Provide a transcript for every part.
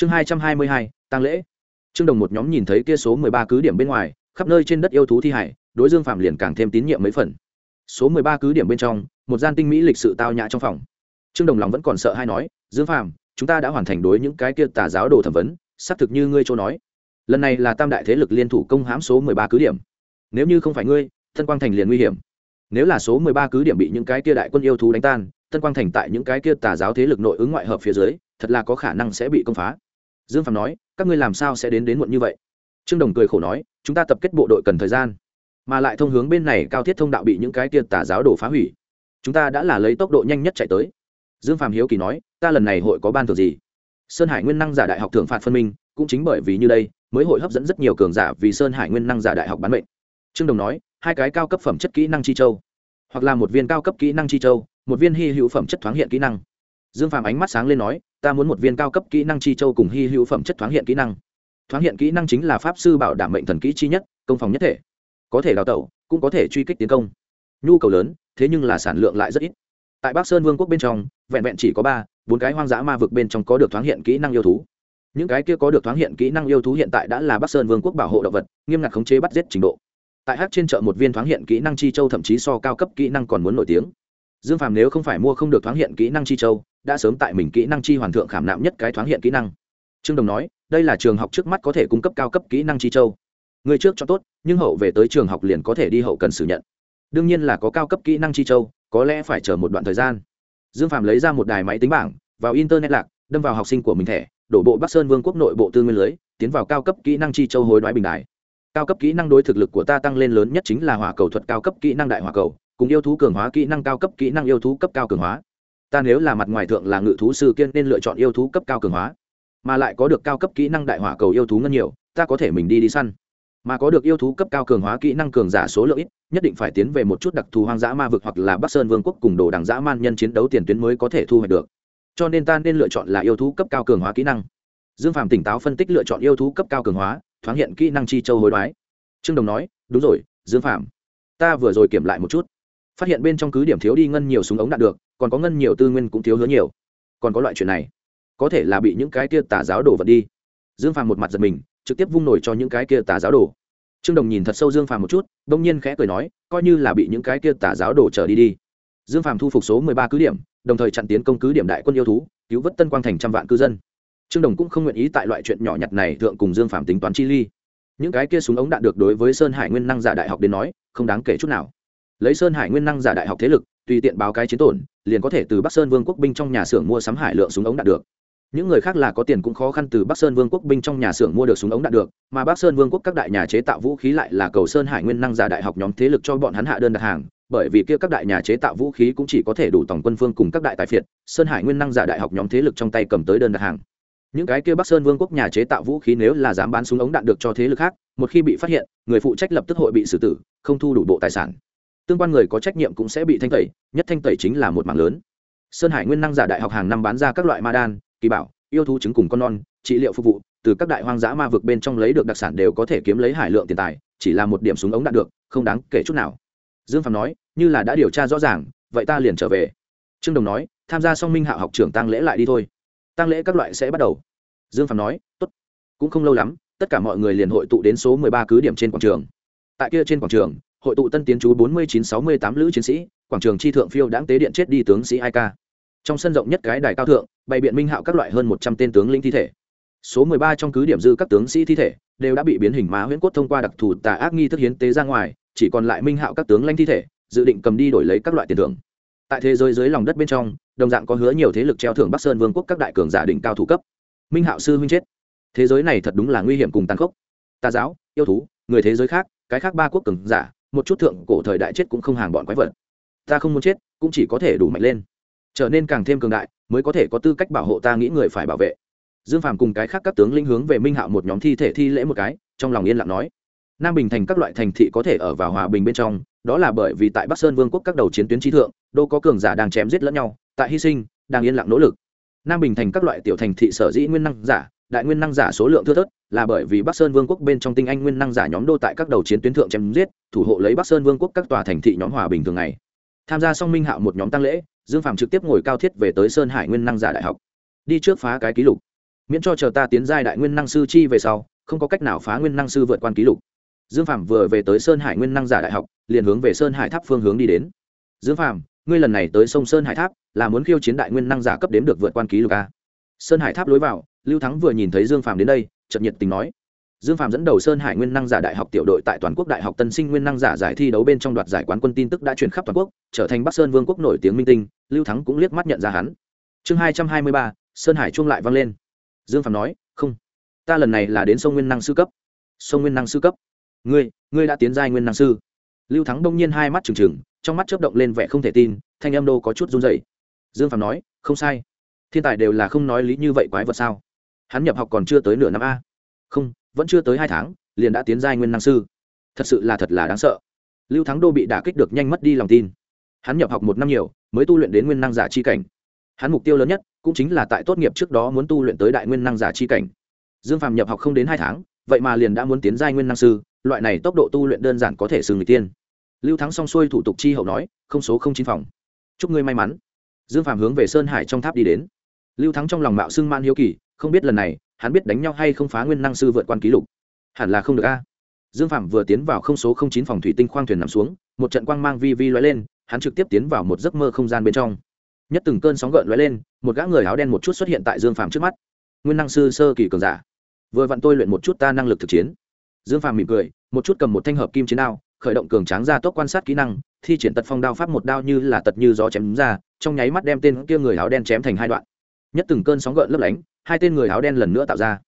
chương hai trăm hai mươi hai tăng lễ. Trương đồng một nhóm nhìn thấy kia số mười ba cứ điểm bên ngoài, khắp nơi trên đất yêu thú thi hải, đối dương phạm liền càng thêm tín nhiệm mấy phần. Số mười ba cứ điểm bên trong, một gian tinh mỹ lịch sự tao nhã trong phòng. Trương đồng lòng vẫn còn sợ hay nói, dương phạm, chúng ta đã hoàn thành đối những cái kia tà giáo đồ thẩm vấn, xác thực như ngươi châu nói. Lần này là tam đại thế lực liên thủ công hãm số mười ba cứ điểm. Nếu như không phải ngươi, thân quang thành liền nguy hiểm. Nếu là số mười ba cứ điểm bị những cái kia đại quân yêu thú đánh tan tân quang thành tại những cái kia tà giáo thế lực nội ứng ngoại hợp phía dưới, thật là có khả năng sẽ bị công phá dương phạm nói, các ngươi làm sao sẽ đến đến muộn như vậy? Trương đồng cười khổ nói, chúng ta tập kết bộ đội cần thời gian, mà lại thông hướng bên này cao thiết thông đạo bị những cái kia tà giáo đổ phá hủy. Chúng ta đã là lấy tốc độ nhanh nhất chạy tới. Dương phạm hiếu kỳ nói, ta lần này hội có ban thưởng gì? Sơn hải nguyên năng giả đại học thưởng phạt phân minh, cũng chính bởi vì như đây, mới hội hấp dẫn rất nhiều cường giả vì sơn hải nguyên năng giả đại học bán mệnh. Trương đồng nói, hai cái cao cấp phẩm chất kỹ năng chi châu, hoặc là một viên cao cấp kỹ năng chi châu, một viên hy hữu phẩm chất thoáng hiện kỹ năng. Dương phàm ánh mắt sáng lên nói ta muốn một viên cao cấp kỹ năng chi châu cùng hy hữu phẩm chất thoáng hiện kỹ năng. Thoáng hiện kỹ năng chính là pháp sư bảo đảm mệnh thần kỹ chi nhất, công phòng nhất thể. Có thể đào tẩu, cũng có thể truy kích tiến công. Nhu cầu lớn, thế nhưng là sản lượng lại rất ít. Tại bắc sơn vương quốc bên trong, vẹn vẹn chỉ có ba, bốn cái hoang dã ma vực bên trong có được thoáng hiện kỹ năng yêu thú. Những cái kia có được thoáng hiện kỹ năng yêu thú hiện tại đã là bắc sơn vương quốc bảo hộ động vật, nghiêm ngặt khống chế bắt giết trình độ. Tại hát trên chợ một viên thoáng hiện kỹ năng chi châu thậm chí so cao cấp kỹ năng còn muốn nổi tiếng. Dương phàm nếu không phải mua không được thoáng hiện kỹ năng chi châu đã sớm tại mình kỹ năng chi hoàn thượng khảm nạm nhất cái thoáng hiện kỹ năng. Trương đồng nói, đây là trường học trước mắt có thể cung cấp cao cấp kỹ năng chi châu. Người trước cho tốt, nhưng hậu về tới trường học liền có thể đi hậu cần xử nhận. Đương nhiên là có cao cấp kỹ năng chi châu, có lẽ phải chờ một đoạn thời gian. Dương phạm lấy ra một đài máy tính bảng, vào internet lạc, đâm vào học sinh của mình thẻ, đổ bộ bắc sơn vương quốc nội bộ tư nguyên lưới, tiến vào cao cấp kỹ năng chi châu hối đoái bình đài. Cao cấp kỹ năng đối thực lực của ta tăng lên lớn nhất chính là hỏa cầu thuật cao cấp kỹ năng đại hỏa cầu, cùng yêu thú cường hóa kỹ năng cao cấp kỹ năng yêu thú cấp cao cường hóa ta nếu là mặt ngoài thượng là ngự thú sư kiên nên lựa chọn yêu thú cấp cao cường hóa mà lại có được cao cấp kỹ năng đại hỏa cầu yêu thú ngân nhiều ta có thể mình đi đi săn. Mà có được yêu thú cấp cao cường hóa kỹ năng cường giả số lượng ít nhất định phải tiến về một chút đặc thù hoang dã ma vực hoặc là bắc sơn vương quốc cùng đồ đằng dã man nhân chiến đấu tiền tuyến mới có thể thu hoạch được. Cho nên ta nên lựa chọn là yêu thú cấp cao cường hóa kỹ năng. Dương Phạm tỉnh táo phân tích lựa chọn yêu thú cấp cao cường hóa thoáng hiện kỹ năng chi châu hối đoái. Trương đồng nói đúng rồi dương Phạm, ta vừa rồi kiểm lại một chút. Phát hiện bên trong cứ điểm thiếu đi ngân nhiều súng ống đạn được còn có ngân nhiều tư nguyên cũng thiếu hứa nhiều. Còn có loại chuyện này, có thể là bị những cái kia tà giáo đổ vật đi. Dương phàm một mặt giật mình, trực tiếp vung nổi cho những cái kia tà giáo đổ. Trương đồng nhìn thật sâu dương phàm một chút đông nhiên khẽ cười nói, coi như là bị những cái kia tà giáo đổ trở đi đi. Dương phàm thu phục số mười ba cứ điểm, đồng thời chặn tiến công cứ điểm đại quân yêu thú, cứu vớt tân quang thành trăm vạn cư dân. Trương đồng cũng không nguyện ý tại loại chuyện nhỏ nhặt này thượng cùng dương phàm tính toán chi ly. Những cái kia súng ống đạn được đối với sơn hải nguyên năng giả đại học đến nói, không đáng kể chút nào lấy sơn hải nguyên năng giả đại học thế lực, tùy tiện báo cái chiến tổn, liền có thể từ bắc sơn vương quốc binh trong nhà xưởng mua sắm hải lượng súng ống đạn được. Những người khác là có tiền cũng khó khăn từ bắc sơn vương quốc binh trong nhà xưởng mua được súng ống đạn được, mà bắc sơn vương quốc các đại nhà chế tạo vũ khí lại là cầu sơn hải nguyên năng giả đại học nhóm thế lực cho bọn hắn hạ đơn đặt hàng, bởi vì kia các đại nhà chế tạo vũ khí cũng chỉ có thể đủ tổng quân phương cùng các đại tài phiệt, sơn hải nguyên năng giả đại học nhóm thế lực trong tay cầm tới đơn đặt hàng. Những cái kia bắc sơn vương quốc nhà chế tạo vũ khí nếu là dám bán súng ống đạn được cho thế lực khác, một khi bị phát hiện, người phụ trách lập tức hội bị xử tử, không thu đủ bộ tài sản tương quan người có trách nhiệm cũng sẽ bị thanh tẩy, nhất thanh tẩy chính là một mảng lớn. Sơn hải nguyên năng giả đại học hàng năm bán ra các loại ma đan, kỳ bảo, yêu thú trứng cùng con non, trị liệu phục vụ, từ các đại hoang dã ma vực bên trong lấy được đặc sản đều có thể kiếm lấy hải lượng tiền tài, chỉ là một điểm súng ống đạt được, không đáng kể chút nào. Dương phạm nói, như là đã điều tra rõ ràng, vậy ta liền trở về. Trương đồng nói, tham gia song minh hạ học trưởng tăng lễ lại đi thôi. Tăng lễ các loại sẽ bắt đầu. Dương phạm nói, tốt. Cũng không lâu lắm, tất cả mọi người liền hội tụ đến số mười ba cứ điểm trên quảng trường. Tại kia trên quảng trường hội tụ tân tiến chú bốn mươi chín sáu mươi tám lữ chiến sĩ, quảng trường chi thượng phiêu đáng tế điện chết đi tướng sĩ ai ca. Trong sân rộng nhất cái đài cao thượng, bày biện minh hạo các loại hơn một trăm tên tướng lĩnh thi thể. Số mười ba trong cứ điểm dư các tướng sĩ thi thể đều đã bị biến hình má huyễn cốt thông qua đặc thù tà ác nghi thức hiến tế ra ngoài, chỉ còn lại minh hạo các tướng lãnh thi thể, dự định cầm đi đổi lấy các loại tiền thưởng. Tại thế giới dưới lòng đất bên trong, đồng dạng có hứa nhiều thế lực treo thưởng bắc sơn vương quốc các đại cường giả đỉnh cao thủ cấp. Minh hạo sư huynh chết. Thế giới này thật đúng là nguy hiểm cùng tàn khốc. Tà giáo, yêu thú, người thế giới khác, cái khác ba quốc cường giả một chút thượng cổ thời đại chết cũng không hàng bọn quái vật. Ta không muốn chết, cũng chỉ có thể đủ mạnh lên. Trở nên càng thêm cường đại, mới có thể có tư cách bảo hộ ta nghĩ người phải bảo vệ. Dương phàm cùng cái khác các tướng lĩnh hướng về minh hạo một nhóm thi thể thi lễ một cái, trong lòng yên lặng nói. Nam bình thành các loại thành thị có thể ở vào hòa bình bên trong, đó là bởi vì tại bắc sơn vương quốc các đầu chiến tuyến trí thượng đô có cường giả đang chém giết lẫn nhau, tại hy sinh, đang yên lặng nỗ lực. Nam bình thành các loại tiểu thành thị sở dĩ nguyên năng giả đại nguyên năng giả số lượng thưa thớt, là bởi vì bắc sơn vương quốc bên trong tinh anh nguyên năng giả nhóm đô tại các đầu chiến tuyến thượng chém giết, thủ hộ lấy bắc sơn vương quốc các tòa thành thị nhóm hòa bình thường ngày. Tham gia song minh hạo một nhóm tăng lễ, dương phạm trực tiếp ngồi cao thiết về tới sơn hải nguyên năng giả đại học. Đi trước phá cái ký lục. Miễn cho chờ ta tiến giai đại nguyên năng sư chi về sau, không có cách nào phá nguyên năng sư vượt quan ký lục. Dương phạm vừa về tới sơn hải nguyên năng giả đại học, liền hướng về sơn hải tháp phương hướng đi đến. Dương phạm ngươi lần này tới sông sơn hải tháp, là muốn khiêu chiến đại nguyên năng giả cấp đếm được vượt quan ký lục a sơn hải tháp lối vào lưu thắng vừa nhìn thấy dương phạm đến đây, chợt nhiệt tình nói. Dương phạm dẫn đầu sơn hải nguyên năng giả đại học tiểu đội tại toàn quốc đại học tân sinh nguyên năng giả giải thi đấu bên trong đoạt giải quán quân tin tức đã truyền khắp toàn quốc, trở thành bắc sơn vương quốc nổi tiếng minh tinh, lưu thắng cũng liếc mắt nhận ra hắn. Chương hai trăm hai mươi ba, sơn hải chuông lại vang lên. Dương phạm nói, không, ta lần này là đến sông nguyên năng sư cấp. Sông nguyên năng sư cấp? Ngươi ngươi đã tiến giai nguyên năng sư? Lưu thắng đông nhiên hai mắt trừng trừng, trong mắt chớp động lên vẻ không thể tin, thanh âm đô có chút run rẩy. dương phạm nói, không sai. Thiên tài đều là không nói lý như vậy quái vật sao? Hắn nhập học còn chưa tới nửa năm a. Không, vẫn chưa tới hai tháng, liền đã tiến giai nguyên năng sư. Thật sự là thật là đáng sợ. Lưu thắng đô bị đả kích được nhanh mất đi lòng tin. Hắn nhập học một năm nhiều, mới tu luyện đến nguyên năng giả chi cảnh. Hắn mục tiêu lớn nhất cũng chính là tại tốt nghiệp trước đó muốn tu luyện tới đại nguyên năng giả chi cảnh. Dương phạm nhập học không đến hai tháng, vậy mà liền đã muốn tiến giai nguyên năng sư, loại này tốc độ tu luyện đơn giản có thể xử người tiên. Lưu thắng xong xuôi thủ tục chi hậu nói, không số không chín phòng. Chúc ngươi may mắn. Dương phạm hướng về sơn hải trong tháp đi đến. Lưu thắng trong lòng mạo xưng man hiếu kỳ không biết lần này hắn biết đánh nhau hay không phá nguyên năng sư vượt quan ký lục. Hẳn là không được a. Dương phạm vừa tiến vào không số không chín phòng thủy tinh khoang thuyền nằm xuống, một trận quang mang vi vi lóe lên, hắn trực tiếp tiến vào một giấc mơ không gian bên trong. Nhất từng cơn sóng gợn lóe lên, một gã người áo đen một chút xuất hiện tại dương phạm trước mắt. Nguyên năng sư sơ kỳ cường giả. Vừa vặn tôi luyện một chút ta năng lực thực chiến. Dương phạm mỉm cười, một chút cầm một thanh hợp kim chiến đao, khởi động cường tráng ra tốc quan sát kỹ năng, thi triển tật phong đao pháp một đao như là tật như gió chém ra, trong nháy mắt đem tên kia người áo đen chém thành hai đoạn nhất từng cơn sóng gợn lấp lánh, hai tên người áo đen lần nữa tạo ra.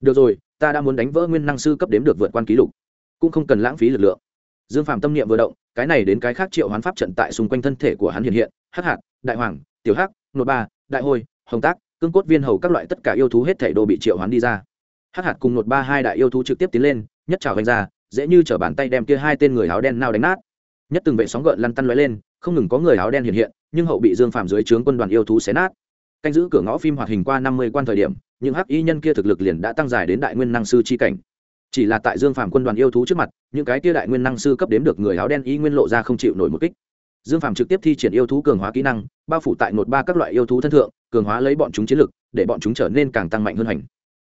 Được rồi, ta đã muốn đánh vỡ nguyên năng sư cấp đếm được vượt quan ký lục. Cũng không cần lãng phí lực lượng. Dương phạm tâm niệm vừa động, cái này đến cái khác triệu hoán pháp trận tại xung quanh thân thể của hắn hiện hiện, hắc hạt đại hoàng, tiểu hắc nội ba, đại hôi, hồng tác, cương cốt viên hầu các loại tất cả yêu thú hết thể đồ bị triệu hoán đi ra. Hắc hạt cùng nội ba hai đại yêu thú trực tiếp tiến lên, nhất trào hành ra, dễ như t bàn tay đem kia hai tên người áo đen nào đánh nát. Nhất từng vệ sóng gợn lăn tăn lóe lên, không ngừng có người áo đen hiện hiện, nhưng hậu bị dương phạm dưới trướng quân đoàn yêu thú xé nát canh giữ cửa ngõ phim hoạt hình qua năm mươi quan thời điểm, những hắc y nhân kia thực lực liền đã tăng dài đến đại nguyên năng sư chi cảnh. Chỉ là tại dương phàm quân đoàn yêu thú trước mặt, những cái kia đại nguyên năng sư cấp đếm được người áo đen y nguyên lộ ra không chịu nổi một kích. Dương phàm trực tiếp thi triển yêu thú cường hóa kỹ năng, bao phủ tại một ba các loại yêu thú thân thượng, cường hóa lấy bọn chúng chiến lực, để bọn chúng trở nên càng tăng mạnh hơn hành.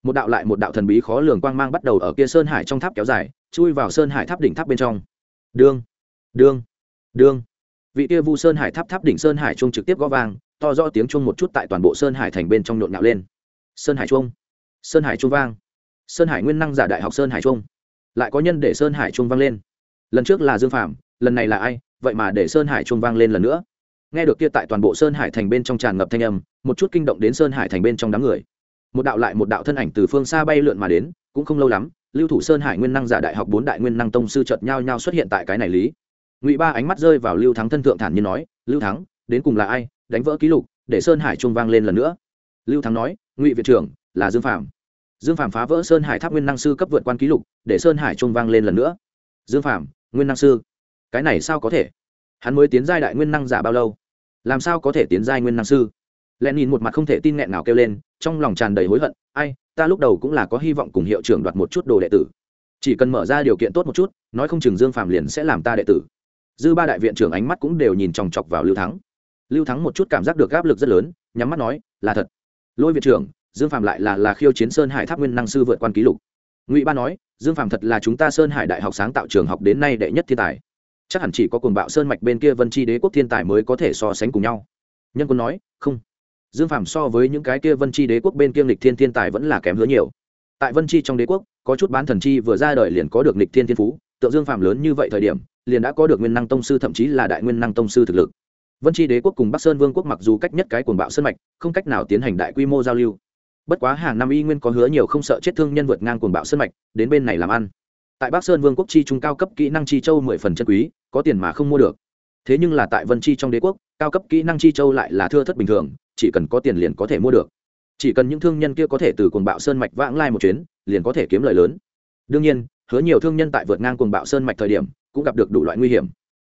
Một đạo lại một đạo thần bí khó lường quang mang bắt đầu ở kia sơn hải trong tháp kéo dài, chui vào sơn hải tháp đỉnh tháp bên trong. Đương đương đương. Vị kia vu sơn hải tháp tháp đỉnh sơn hải trung trực tiếp gõ vang to do tiếng chuông một chút tại toàn bộ sơn hải thành bên trong nhộn nhạo lên sơn hải chuông sơn hải chuông vang sơn hải nguyên năng giả đại học sơn hải chuông lại có nhân để sơn hải chuông vang lên lần trước là dương phạm lần này là ai vậy mà để sơn hải chuông vang lên lần nữa nghe được kia tại toàn bộ sơn hải thành bên trong tràn ngập thanh âm một chút kinh động đến sơn hải thành bên trong đám người một đạo lại một đạo thân ảnh từ phương xa bay lượn mà đến cũng không lâu lắm lưu thủ sơn hải nguyên năng giả đại học bốn đại nguyên năng tông sư chợt nhau nhau xuất hiện tại cái này lý ngụy ba ánh mắt rơi vào lưu thắng thân thượng thản như nói lưu thắng đến cùng là ai đánh vỡ ký lục, để sơn hải trung vang lên lần nữa. Lưu thắng nói, ngụy viện trưởng, là dương phạm dương phạm phá vỡ sơn hải tháp nguyên năng sư cấp vượt quan ký lục, để sơn hải trung vang lên lần nữa. Dương phạm nguyên năng sư, cái này sao có thể? Hắn mới tiến giai đại nguyên năng giả bao lâu? Làm sao có thể tiến giai nguyên năng sư? Len nhìn một mặt không thể tin nghẹn nào kêu lên, trong lòng tràn đầy hối hận, ai, ta lúc đầu cũng là có hy vọng cùng hiệu trưởng đoạt một chút đồ đệ tử. Chỉ cần mở ra điều kiện tốt một chút, nói không chừng dương phạm liền sẽ làm ta đệ tử. Dư ba đại viện trưởng ánh mắt cũng đều nhìn chòng chọc vào lưu thắng lưu thắng một chút cảm giác được áp lực rất lớn, nhắm mắt nói, là thật. Lôi viện trưởng, dương phạm lại là là khiêu chiến sơn hải tháp nguyên năng sư vượt quan kỷ lục. Ngụy ba nói, dương phạm thật là chúng ta sơn hải đại học sáng tạo trường học đến nay đệ nhất thiên tài. Chắc hẳn chỉ có cuồng bạo sơn mạch bên kia vân chi đế quốc thiên tài mới có thể so sánh cùng nhau. Nhân quân nói, không. Dương phạm so với những cái kia vân chi đế quốc bên kia lịch thiên thiên tài vẫn là kém hứa nhiều. Tại vân chi trong đế quốc, có chút bán thần chi vừa ra đời liền có được lịch thiên thiên phú, tượng dương phạm lớn như vậy thời điểm, liền đã có được nguyên năng tông sư, thậm chí là đại nguyên năng tông sư thực lực vân tri đế quốc cùng bắc sơn vương quốc mặc dù cách nhất cái cuồng bạo sơn mạch, không cách nào tiến hành đại quy mô giao lưu. Bất quá hàng năm y nguyên có hứa nhiều không sợ chết thương nhân vượt ngang cuồng bạo sơn mạch, đến bên này làm ăn. Tại bắc sơn vương quốc chi trung cao cấp kỹ năng chi châu mười phần chân quý, có tiền mà không mua được. Thế nhưng là tại vân chi trong đế quốc, cao cấp kỹ năng chi châu lại là thưa thất bình thường, chỉ cần có tiền liền có thể mua được. Chỉ cần những thương nhân kia có thể từ cuồng bạo sơn mạch vãng lai một chuyến, liền có thể kiếm lời lớn. Đương nhiên, hứa nhiều thương nhân tại vượt ngang cuồng bạo sơn mạch thời điểm, cũng gặp được đủ loại nguy hiểm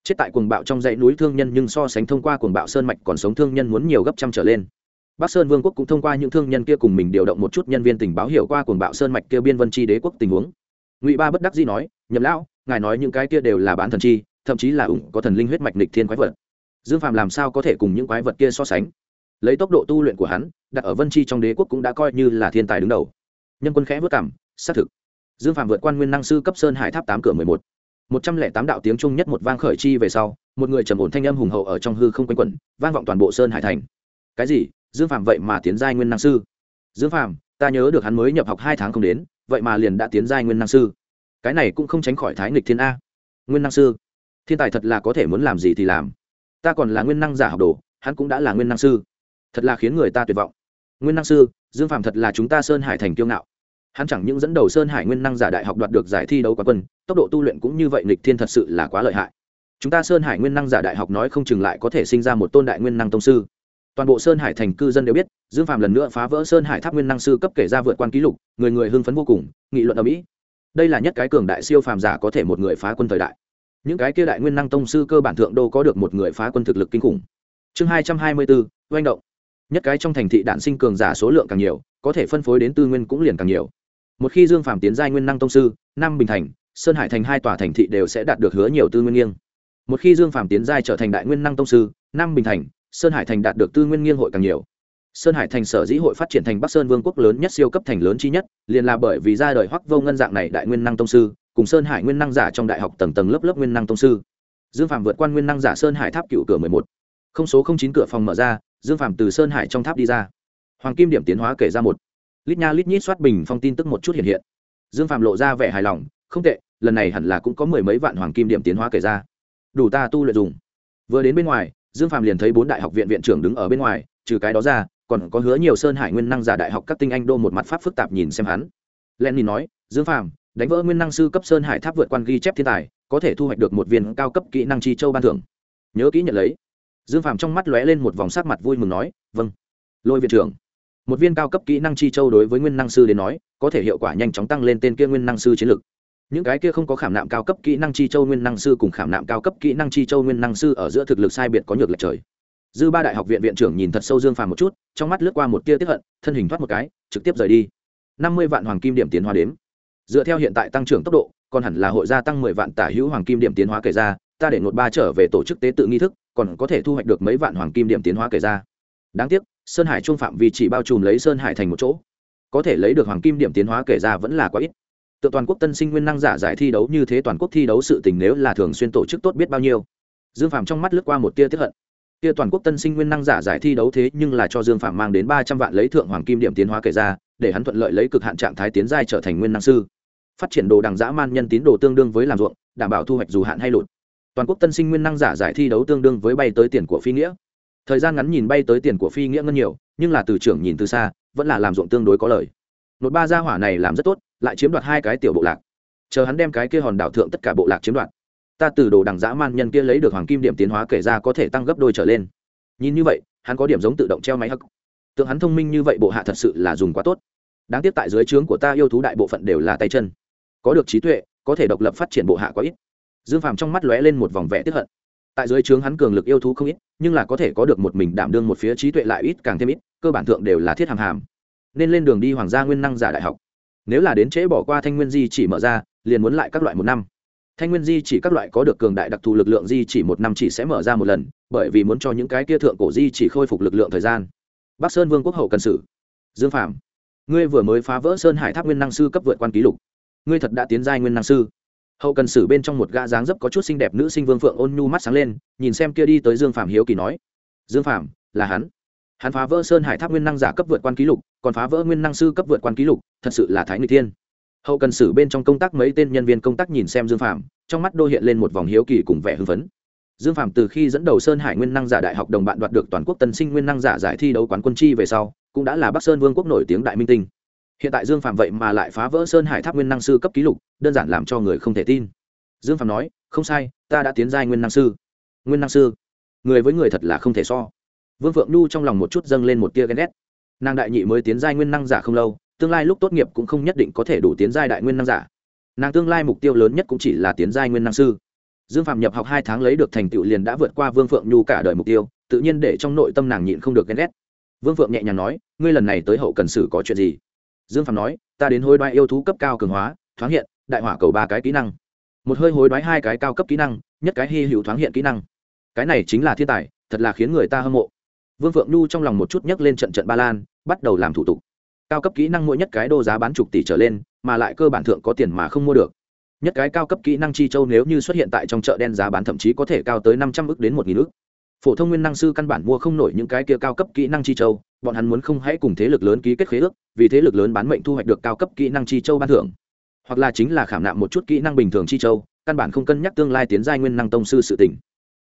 chết tại cuồng bạo trong dãy núi thương nhân nhưng so sánh thông qua cuồng bạo sơn mạch còn sống thương nhân muốn nhiều gấp trăm trở lên. Bắc sơn vương quốc cũng thông qua những thương nhân kia cùng mình điều động một chút nhân viên tình báo hiểu qua cuồng bạo sơn mạch kia biên vân chi đế quốc tình huống. Ngụy ba bất đắc dĩ nói, nhậm lão, ngài nói những cái kia đều là bán thần chi, thậm chí là ủng có thần linh huyết mạch nịch thiên quái vật. Dương phàm làm sao có thể cùng những quái vật kia so sánh? Lấy tốc độ tu luyện của hắn, đặt ở vân chi trong đế quốc cũng đã coi như là thiên tài đứng đầu. Nhân quân khẽ vất cảm, xác thực. Dương phạm vượt quan nguyên năng sư cấp sơn hải tháp tám cửa mười một một trăm lẻ tám đạo tiếng trung nhất một vang khởi chi về sau, một người trầm ổn thanh âm hùng hậu ở trong hư không quanh quẩn, vang vọng toàn bộ sơn hải thành. Cái gì? Dương phạm vậy mà tiến giai nguyên năng sư? Dương phạm ta nhớ được hắn mới nhập học hai tháng không đến, vậy mà liền đã tiến giai nguyên năng sư. Cái này cũng không tránh khỏi thái nghịch thiên a. Nguyên năng sư? Thiên tài thật là có thể muốn làm gì thì làm. Ta còn là nguyên năng giả học đồ, hắn cũng đã là nguyên năng sư. Thật là khiến người ta tuyệt vọng. Nguyên năng sư, dương phạm thật là chúng ta sơn hải thành kiêu ngạo hắn chẳng những dẫn đầu sơn hải nguyên năng giả đại học đoạt được giải thi đấu quán quân, tốc độ tu luyện cũng như vậy nghịch thiên thật sự là quá lợi hại. Chúng ta sơn hải nguyên năng giả đại học nói không chừng lại có thể sinh ra một tôn đại nguyên năng tông sư. Toàn bộ sơn hải thành cư dân đều biết, dương phạm lần nữa phá vỡ sơn hải tháp nguyên năng sư cấp kể ra vượt quan ký lục, người người hưng phấn vô cùng, nghị luận ở mỹ đây là nhất cái cường đại siêu phàm giả có thể một người phá quân thời đại. Những cái kia đại nguyên năng tông sư cơ bản thượng đô có được một người phá quân thực lực kinh khủng. Chương hai trăm hai mươi bốn oanh động. Nhất cái trong thành thị đạn sinh cường giả số lượng càng nhiều, có thể phân phối đến tư nguyên cũng liền càng nhiều một khi dương phạm tiến giai nguyên năng tông sư nam bình thành, sơn hải thành hai tòa thành thị đều sẽ đạt được hứa nhiều tư nguyên nghiêng. Một khi dương phạm tiến giai trở thành đại nguyên năng tông sư nam bình thành, sơn hải thành đạt được tư nguyên nghiêng hội càng nhiều. Sơn hải thành sở dĩ hội phát triển thành bắc sơn vương quốc lớn nhất siêu cấp thành lớn chi nhất, liền là bởi vì ra đời hoắc vô ngân dạng này đại nguyên năng tông sư, cùng sơn hải nguyên năng giả trong đại học tầng tầng lớp lớp nguyên năng tông sư. Dương phạm vượt qua nguyên năng giả sơn hải tháp cựu cửa mười một. Không số không chín cửa phòng mở ra, dương phạm từ sơn hải trong tháp đi ra. Hoàng kim điểm tiến hóa kể ra một lít nha lít nhít soát bình phong tin tức một chút hiện hiện. Dương phạm lộ ra vẻ hài lòng, không tệ, lần này hẳn là cũng có mười mấy vạn hoàng kim điểm tiến hóa kể ra. Đủ ta tu luyện dùng. Vừa đến bên ngoài, dương phạm liền thấy bốn đại học viện viện trưởng đứng ở bên ngoài, trừ cái đó ra, còn có hứa nhiều sơn hải nguyên năng giả đại học các tinh anh đô một mặt pháp phức tạp nhìn xem hắn. Len nhìn nói, dương phạm đánh vỡ nguyên năng sư cấp sơn hải tháp vượt quan ghi chép thiên tài, có thể thu hoạch được một viên cao cấp kỹ năng chi châu ban thưởng. Nhớ kỹ nhận lấy. Dương phạm trong mắt lóe lên một vòng sắc mặt vui mừng nói vâng. Lôi viện trưởng một viên cao cấp kỹ năng chi châu đối với nguyên năng sư đến nói, có thể hiệu quả nhanh chóng tăng lên tên kia nguyên năng sư chiến lực. Những cái kia không có khảm nạm cao cấp kỹ năng chi châu nguyên năng sư cùng khảm nạm cao cấp kỹ năng chi châu nguyên năng sư ở giữa thực lực sai biệt có nhược lệch trời. Dư ba đại học viện viện trưởng nhìn thật sâu dương phàm một chút, trong mắt lướt qua một tia tiếp hận, thân hình thoát một cái, trực tiếp rời đi. Năm mươi vạn hoàng kim điểm tiến hóa đếm. Dựa theo hiện tại tăng trưởng tốc độ, còn hẳn là hội gia tăng mười vạn tả hữu hoàng kim điểm tiến hóa kể ra, ta để ngột ba trở về tổ chức tế tự nghi thức, còn có thể thu hoạch được mấy vạn hoàng kim điểm tiến hóa kể ra. Đáng tiếc sơn hải trung phạm vì chỉ bao trùm lấy sơn hải thành một chỗ. Có thể lấy được hoàng kim điểm tiến hóa kể ra vẫn là quá ít. Tự toàn quốc tân sinh nguyên năng giả giải thi đấu như thế toàn quốc thi đấu sự tình nếu là thường xuyên tổ chức tốt biết bao nhiêu. Dương phạm trong mắt lướt qua một tia tiếp hận. Tia toàn quốc tân sinh nguyên năng giả giải thi đấu thế nhưng là cho dương phạm mang đến ba trăm vạn lấy thượng hoàng kim điểm tiến hóa kể ra, để hắn thuận lợi lấy cực hạn trạng thái tiến giai trở thành nguyên năng sư. Phát triển đồ đằng dã man nhân tín đồ tương đương với làm ruộng, đảm bảo thu hoạch dù hạn hay lụt. Toàn quốc tân sinh nguyên năng giả giải thi đấu tương đương với bay tới tiền của phi nghĩa thời gian ngắn nhìn bay tới tiền của phi nghĩa ngân nhiều, nhưng là từ trưởng nhìn từ xa, vẫn là làm ruộng tương đối có lời. Một ba gia hỏa này làm rất tốt, lại chiếm đoạt hai cái tiểu bộ lạc. Chờ hắn đem cái kia hòn đảo thượng tất cả bộ lạc chiếm đoạt, ta từ đồ đằng dã man nhân kia lấy được hoàng kim điểm tiến hóa kể ra có thể tăng gấp đôi trở lên. Nhìn như vậy, hắn có điểm giống tự động treo máy hắc. Tượng hắn thông minh như vậy bộ hạ thật sự là dùng quá tốt. Đáng tiếc tại dưới trướng của ta yêu thú đại bộ phận đều là tay chân. Có được trí tuệ, có thể độc lập phát triển bộ hạ quá ít. Dương phàm trong mắt lóe lên một vòng vẽ tiếp hận tại dưới trướng hắn cường lực yêu thú không ít, nhưng là có thể có được một mình đảm đương một phía trí tuệ lại ít càng thêm ít, cơ bản thượng đều là thiết hàm hàm. Nên lên đường đi hoàng gia nguyên năng giả đại học. Nếu là đến trễ bỏ qua thanh nguyên di chỉ mở ra, liền muốn lại các loại một năm. Thanh nguyên di chỉ các loại có được cường đại đặc thù lực lượng di chỉ một năm chỉ sẽ mở ra một lần, bởi vì muốn cho những cái kia thượng cổ di chỉ khôi phục lực lượng thời gian. Bắc sơn vương quốc hậu cần sử dương phạm ngươi vừa mới phá vỡ sơn hải tháp nguyên năng sư cấp vượt quan ký lục. Ngươi thật đã tiến giai nguyên năng sư hậu cần sử bên trong một gã dáng dấp có chút xinh đẹp nữ sinh vương phượng ôn nhu mắt sáng lên, nhìn xem kia đi tới dương phạm hiếu kỳ nói, dương phạm là hắn. Hắn phá vỡ sơn hải tháp nguyên năng giả cấp vượt quan ký lục, còn phá vỡ nguyên năng sư cấp vượt quan ký lục, thật sự là thái người thiên. Hậu cần sử bên trong công tác mấy tên nhân viên công tác nhìn xem dương phạm trong mắt đô hiện lên một vòng hiếu kỳ cùng vẻ hưng phấn. Dương phạm từ khi dẫn đầu sơn hải nguyên năng giả đại học đồng bạn đoạt được toàn quốc tân sinh nguyên năng giả giải thi đấu quán quân chi về sau, cũng đã là bắc sơn vương quốc nổi tiếng đại minh tinh hiện tại dương phạm vậy mà lại phá vỡ sơn hải tháp nguyên năng sư cấp ký lục, đơn giản làm cho người không thể tin. Dương phạm nói, không sai, ta đã tiến giai nguyên năng sư. Nguyên năng sư? Người với người thật là không thể so. Vương phượng nhu trong lòng một chút dâng lên một tia ghen ghét. Nàng đại nhị mới tiến giai nguyên năng giả không lâu, tương lai lúc tốt nghiệp cũng không nhất định có thể đủ tiến giai đại nguyên năng giả. Nàng tương lai mục tiêu lớn nhất cũng chỉ là tiến giai nguyên năng sư. Dương phạm nhập học hai tháng lấy được thành tựu liền đã vượt qua vương phượng nhu cả đời mục tiêu, tự nhiên để trong nội tâm nàng nhịn không được ghen ghét. Vương phượng nhẹ nhàng nói, ngươi lần này tới hậu cần sử có chuyện gì? Dương phạm nói, ta đến hối đoái yêu thú cấp cao cường hóa, thoáng hiện, đại hỏa cầu ba cái kỹ năng. Một hơi hối đoái hai cái cao cấp kỹ năng, nhất cái hy hữu thoáng hiện kỹ năng. Cái này chính là thiên tài, thật là khiến người ta hâm mộ. Vương phượng nhu trong lòng một chút nhấc lên trận trận ba lan, bắt đầu làm thủ tục. Cao cấp kỹ năng mỗi nhất cái đô giá bán chục tỷ trở lên, mà lại cơ bản thượng có tiền mà không mua được. Nhất cái cao cấp kỹ năng chi châu nếu như xuất hiện tại trong chợ đen giá bán thậm chí có thể cao tới năm trăm ức đến một nghìn ức. Phổ thông nguyên năng sư căn bản mua không nổi những cái kia cao cấp kỹ năng chi châu bọn hắn muốn không hãy cùng thế lực lớn ký kết khế ước, vì thế lực lớn bán mệnh thu hoạch được cao cấp kỹ năng chi châu ban thưởng. Hoặc là chính là khảm nạm một chút kỹ năng bình thường chi châu, căn bản không cân nhắc tương lai tiến giai nguyên năng tông sư sự tỉnh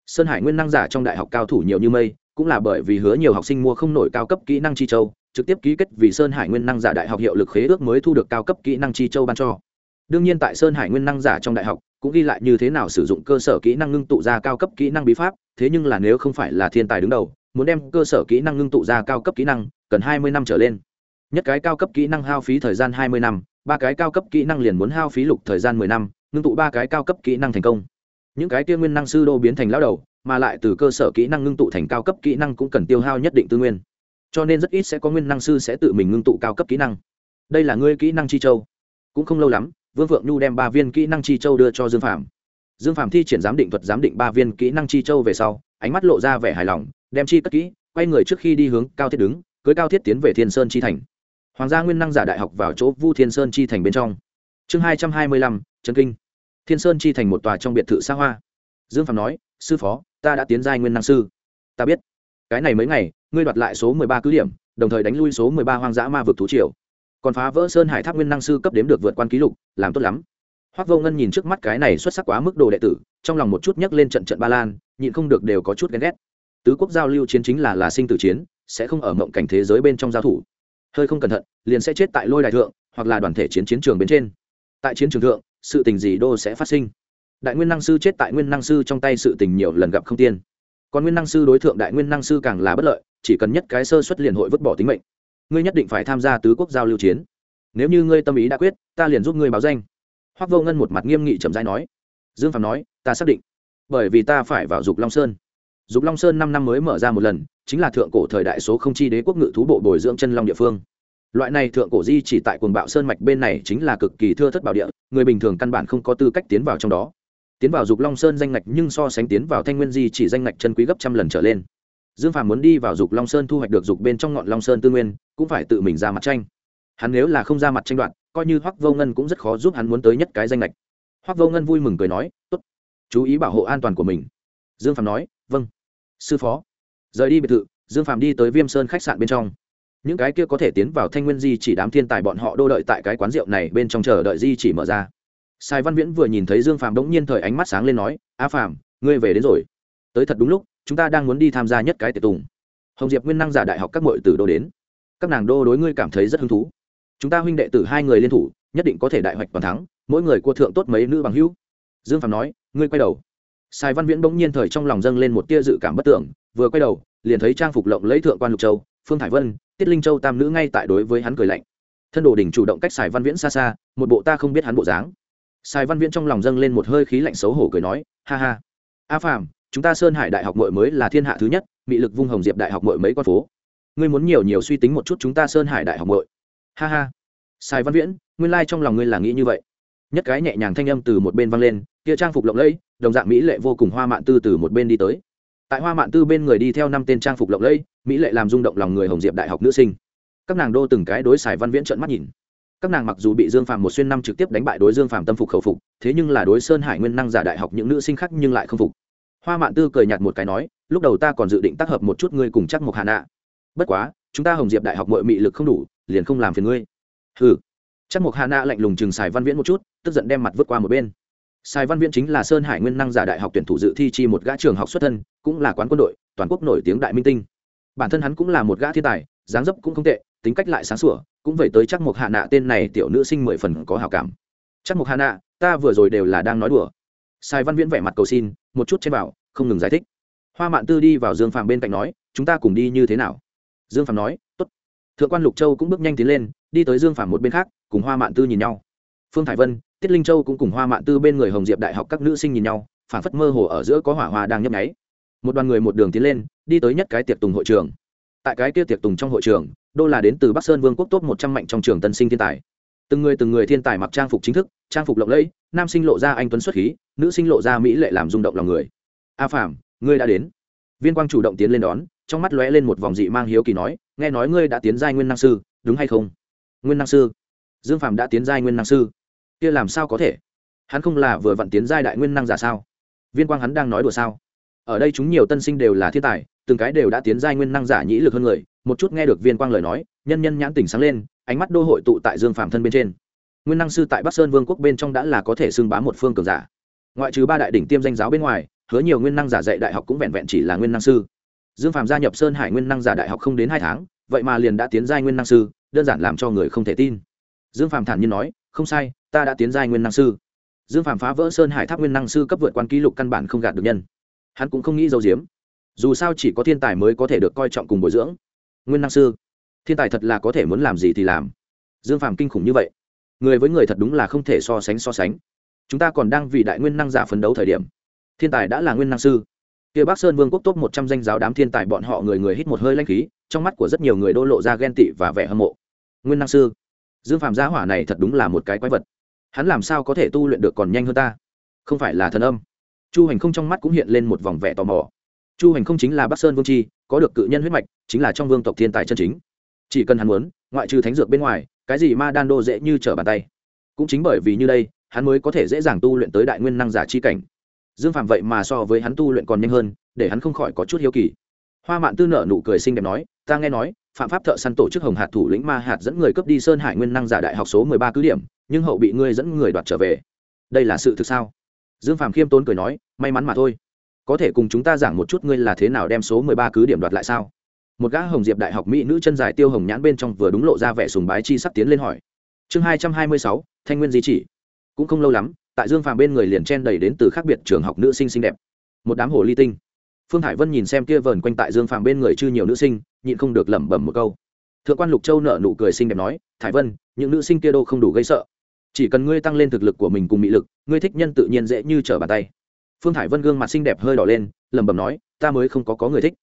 sơn hải nguyên năng giả trong đại học cao thủ nhiều như mây, cũng là bởi vì hứa nhiều học sinh mua không nổi cao cấp kỹ năng chi châu, trực tiếp ký kết vì sơn hải nguyên năng giả đại học hiệu lực khế ước mới thu được cao cấp kỹ năng chi châu ban cho. Đương nhiên tại sơn hải nguyên năng giả trong đại học, cũng ghi lại như thế nào sử dụng cơ sở kỹ năng ngưng tụ ra cao cấp kỹ năng bí pháp, thế nhưng là nếu không phải là thiên tài đứng đầu muốn đem cơ sở kỹ năng ngưng tụ ra cao cấp kỹ năng, cần hai mươi năm trở lên. Nhất cái cao cấp kỹ năng hao phí thời gian hai mươi năm, ba cái cao cấp kỹ năng liền muốn hao phí lục thời gian mười năm, ngưng tụ ba cái cao cấp kỹ năng thành công. Những cái kia nguyên năng sư đô biến thành lão đầu, mà lại từ cơ sở kỹ năng ngưng tụ thành cao cấp kỹ năng cũng cần tiêu hao nhất định tư nguyên. Cho nên rất ít sẽ có nguyên năng sư sẽ tự mình ngưng tụ cao cấp kỹ năng. Đây là ngươi kỹ năng chi châu. Cũng không lâu lắm, vương phượng nhu đem ba viên kỹ năng chi châu đưa cho dương phạm dương phạm thi triển giám định thuật giám định ba viên kỹ năng chi châu về sau, ánh mắt lộ ra vẻ hài lòng đem chi cất kỹ, quay người trước khi đi hướng cao thiết đứng cưới cao thiết tiến về thiên sơn chi thành. Hoàng gia nguyên năng giả đại học vào chỗ vu thiên sơn chi thành bên trong. Chương hai trăm hai mươi lăm trấn kinh. Thiên sơn chi thành một tòa trong biệt thự xa hoa. Dương phạm nói, sư phó, ta đã tiến giai nguyên năng sư. Ta biết. Cái này mấy ngày, ngươi đoạt lại số mười ba cứ điểm, đồng thời đánh lui số mười ba hoang dã ma vực thú triều. Còn phá vỡ sơn hải tháp nguyên năng sư cấp đếm được vượt quan ký lục, làm tốt lắm. Hoác vô ngân nhìn trước mắt cái này xuất sắc quá mức độ đệ tử, trong lòng một chút nhấc lên trận trận ba lan, nhịn không được đều có chút ghen ghét tứ quốc giao lưu chiến chính là là sinh tử chiến, sẽ không ở mộng cảnh thế giới bên trong giao thủ. Hơi không cẩn thận, liền sẽ chết tại lôi đại thượng, hoặc là đoàn thể chiến chiến trường bên trên. Tại chiến trường thượng, sự tình gì đô sẽ phát sinh? Đại nguyên năng sư chết tại nguyên năng sư trong tay sự tình nhiều lần gặp không tiên. Còn nguyên năng sư đối tượng đại nguyên năng sư càng là bất lợi, chỉ cần nhất cái sơ xuất liền hội vứt bỏ tính mệnh. Ngươi nhất định phải tham gia tứ quốc giao lưu chiến. Nếu như ngươi tâm ý đã quyết, ta liền giúp ngươi báo danh. Hoác vô ngân một mặt nghiêm nghị chậm rãi nói. Dương phạm nói, ta xác định, bởi vì ta phải vào dục long sơn dục long sơn năm năm mới mở ra một lần, chính là thượng cổ thời đại số không chi đế quốc ngự thú bộ bồi dưỡng chân long địa phương. Loại này thượng cổ di chỉ tại quần bạo sơn mạch bên này chính là cực kỳ thưa thất bảo địa, người bình thường căn bản không có tư cách tiến vào trong đó. Tiến vào dục long sơn danh ngạch nhưng so sánh tiến vào thanh nguyên di chỉ danh ngạch chân quý gấp trăm lần trở lên. Dương phàm muốn đi vào dục long sơn thu hoạch được dục bên trong ngọn long sơn tư nguyên, cũng phải tự mình ra mặt tranh. Hắn nếu là không ra mặt tranh đoạn coi như hoắc vô ngân cũng rất khó giúp hắn muốn tới nhất cái danh ngạch. hoắc vô ngân vui mừng cười nói, tốt, chú ý bảo hộ an toàn của mình. Dương Phàm nói vâng sư phó. Rời đi biệt thự, dương phạm đi tới viêm sơn khách sạn bên trong. Những cái kia có thể tiến vào thanh nguyên di chỉ đám thiên tài bọn họ đô đợi tại cái quán rượu này bên trong chờ đợi di chỉ mở ra. Sai văn viễn vừa nhìn thấy dương phạm đống nhiên thời ánh mắt sáng lên nói, a phạm ngươi về đến rồi. Tới thật đúng lúc, chúng ta đang muốn đi tham gia nhất cái tiệc tùng. Hồng diệp nguyên năng giả đại học các mọi từ đô đến. Các nàng đô đối ngươi cảm thấy rất hứng thú. Chúng ta huynh đệ tử hai người liên thủ, nhất định có thể đại hoạch toàn thắng, mỗi người cua thượng tốt mấy nữ bằng hữu. Dương phạm nói, ngươi quay đầu sai văn viễn bỗng nhiên thời trong lòng dâng lên một tia dự cảm bất tưởng, vừa quay đầu, liền thấy trang phục lộng lẫy thượng quan lục châu, phương thải vân, tiết linh châu tam nữ ngay tại đối với hắn cười lạnh. Thân đồ đỉnh chủ động cách Sai văn viễn xa xa, một bộ ta không biết hắn bộ dáng. Sai văn viễn trong lòng dâng lên một hơi khí lạnh xấu hổ cười nói, ha ha. A phàm, chúng ta sơn hải đại học mội mới là thiên hạ thứ nhất bị lực vung hồng diệp đại học mội mấy con phố. Ngươi muốn nhiều nhiều suy tính một chút chúng ta sơn hải đại học mội ha ha. Sai văn viễn, nguyên lai trong lòng ngươi là nghĩ như vậy. Nhất cái nhẹ nhàng thanh âm từ một bên vang lên kia trang phục lộng lẫy, đồng dạng mỹ lệ vô cùng hoa mạn tư từ một bên đi tới. Tại hoa mạn tư bên người đi theo năm tên trang phục lộng lẫy, mỹ lệ làm rung động lòng người hồng diệp đại học nữ sinh. Các nàng đô từng cái đối xài văn viễn trợn mắt nhìn. Các nàng mặc dù bị dương phạm một xuyên năm trực tiếp đánh bại đối dương phạm tâm phục khẩu phục, thế nhưng là đối sơn hải nguyên năng giả đại học những nữ sinh khác nhưng lại không phục. Hoa mạn tư cười nhạt một cái nói, lúc đầu ta còn dự định tác hợp một chút ngươi cùng chắc một hạ nạ. Bất quá, chúng ta hồng diệp đại học mọi mị lực không đủ, liền không làm phiền ngươi. Ừ chắc một hạ nạ lạnh lùng chừng xài văn viễn một chút, tức giận đem mặt vượt qua một bên. Sai Văn Viễn chính là Sơn Hải Nguyên năng giả đại học tuyển thủ dự thi chi một gã trường học xuất thân, cũng là quán quân đội, toàn quốc nổi tiếng đại minh tinh. Bản thân hắn cũng là một gã thiên tài, dáng dấp cũng không tệ, tính cách lại sáng sủa, cũng vậy tới chắc một hạ nạ tên này tiểu nữ sinh mười phần có hảo cảm. Chắc một hạ nạ, ta vừa rồi đều là đang nói đùa. Sai Văn Viễn vẻ mặt cầu xin, một chút trên bảo không ngừng giải thích. Hoa Mạn Tư đi vào Dương Phàm bên cạnh nói, chúng ta cùng đi như thế nào? Dương Phàm nói, tốt. Thượng quan Lục Châu cũng bước nhanh tiến lên, đi tới Dương Phàm một bên khác, cùng Hoa Mạn Tư nhìn nhau. Phương Thải Vân, tiết linh châu cũng cùng hoa mạn tư bên người hồng diệp đại học các nữ sinh nhìn nhau phản phất mơ hồ ở giữa có hỏa hoa đang nhấp nháy. Một đoàn người một đường tiến lên, đi tới nhất cái tiệc tùng hội trường. Tại cái kia tiệc tùng trong hội trường, đô là đến từ bắc sơn vương quốc tốt một trăm mạnh trong trường tân sinh thiên tài. Từng người từng người thiên tài mặc trang phục chính thức, trang phục lộng lẫy, nam sinh lộ ra anh tuấn xuất khí, nữ sinh lộ ra mỹ lệ làm rung động lòng người. A à phạm ngươi đã đến. Viên quang chủ động tiến lên đón, trong mắt lóe lên một vòng dị mang hiếu kỳ nói, nghe nói ngươi đã tiến giai nguyên năng sư, đúng hay không? Nguyên năng sư. Dương phạm đã tiến giai nguyên năng sư kia làm sao có thể? Hắn không là vừa vặn tiến giai đại nguyên năng giả sao? Viên quang hắn đang nói đùa sao? Ở đây chúng nhiều tân sinh đều là thiên tài, từng cái đều đã tiến giai nguyên năng giả nhĩ lực hơn người, một chút nghe được viên quang lời nói, nhân nhân nhãn tỉnh sáng lên, ánh mắt đô hội tụ tại dương phạm thân bên trên. Nguyên năng sư tại bắc sơn vương quốc bên trong đã là có thể xưng bá một phương cường giả. Ngoại trừ ba đại đỉnh tiêm danh giáo bên ngoài, hứa nhiều nguyên năng giả dạy đại học cũng vẹn vẹn chỉ là nguyên năng sư. Dương phạm gia nhập sơn hải nguyên năng giả đại học không đến hai tháng, vậy mà liền đã tiến giai nguyên năng sư, đơn giản làm cho người không thể tin. Dương phạm thản nhiên nói không sai, ta đã tiến giai nguyên năng sư. Dương phạm phá vỡ sơn hải tháp nguyên năng sư cấp vượt quan ký lục căn bản không gạt được nhân. Hắn cũng không nghĩ dâu diếm dù sao chỉ có thiên tài mới có thể được coi trọng cùng bồi dưỡng. Nguyên năng sư, thiên tài thật là có thể muốn làm gì thì làm. Dương phạm kinh khủng như vậy. Người với người thật đúng là không thể so sánh so sánh. Chúng ta còn đang vì đại nguyên năng giả phấn đấu thời điểm. Thiên tài đã là nguyên năng sư. Kia bắc sơn vương quốc tốt một trăm danh giáo đám thiên tài bọn họ người người hít một hơi lanh khí, trong mắt của rất nhiều người đô lộ ra ghen tị và vẻ hâm mộ. Nguyên năng sư dương phạm gia hỏa này thật đúng là một cái quái vật. Hắn làm sao có thể tu luyện được còn nhanh hơn ta? Không phải là thần âm. Chu hành không trong mắt cũng hiện lên một vòng vẻ tò mò. Chu hành không chính là bắc sơn vương chi, có được cự nhân huyết mạch, chính là trong vương tộc thiên tài chân chính. Chỉ cần hắn muốn, ngoại trừ thánh dược bên ngoài, cái gì ma đan đô dễ như trở bàn tay. Cũng chính bởi vì như đây, hắn mới có thể dễ dàng tu luyện tới đại nguyên năng giả chi cảnh. Dương phạm vậy mà so với hắn tu luyện còn nhanh hơn, để hắn không khỏi có chút hiếu kỳ. Hoa mạn tư nở nụ cười xinh đẹp nói, ta nghe nói phạm pháp thợ săn tổ chức hồng hạt thủ lĩnh ma hạt dẫn người cấp đi sơn hải nguyên năng giả đại học số mười ba cứ điểm, nhưng hậu bị ngươi dẫn người đoạt trở về. Đây là sự thực sao? Dương phạm khiêm tốn cười nói, may mắn mà thôi. Có thể cùng chúng ta giảng một chút ngươi là thế nào đem số mười ba cứ điểm đoạt lại sao? Một gã hồng diệp đại học mỹ nữ chân dài tiêu hồng nhãn bên trong vừa đúng lộ ra vẻ sùng bái chi sắp tiến lên hỏi. Chương hai trăm hai mươi sáu, thanh nguyên di chỉ. Cũng không lâu lắm, tại dương phàm bên người liền chen đầy đến từ khác biệt trường học nữ sinh xinh đẹp. Một đám hồ ly tinh. Phương hải vân nhìn xem kia vờn quanh tại dương phàm bên người chưa nhiều nữ sinh nhịn không được lẩm bẩm một câu thượng quan lục châu nợ nụ cười xinh đẹp nói thải vân những nữ sinh kia đô không đủ gây sợ chỉ cần ngươi tăng lên thực lực của mình cùng mỹ lực ngươi thích nhân tự nhiên dễ như trở bàn tay phương Thái vân gương mặt xinh đẹp hơi đỏ lên lẩm bẩm nói ta mới không có có người thích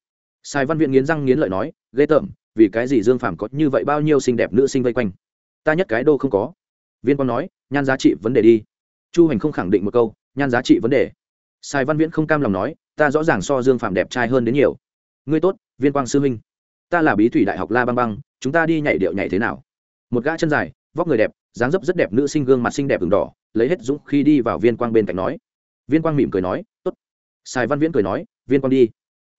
Sai Văn Viện nghiến răng nghiến lợi nói, ghê tởm, vì cái gì Dương Phàm có như vậy bao nhiêu xinh đẹp nữ sinh vây quanh, ta nhất cái đô không có. Viên Quang nói, nhan giá trị vấn đề đi. Chu Hành không khẳng định một câu, nhan giá trị vấn đề. Sai Văn Viễn không cam lòng nói, ta rõ ràng so Dương Phàm đẹp trai hơn đến nhiều. Ngươi tốt, Viên Quang sư huynh. Ta là bí thủy đại học La Băng Băng, chúng ta đi nhảy điệu nhảy thế nào? Một gã chân dài, vóc người đẹp, dáng dấp rất đẹp nữ sinh gương mặt xinh đẹp ửng đỏ, lấy hết dũng khi đi vào Viên Quang bên cạnh nói. Viên Quang mỉm cười nói, tốt. sài Văn Viễn cười nói, Viên Quang đi.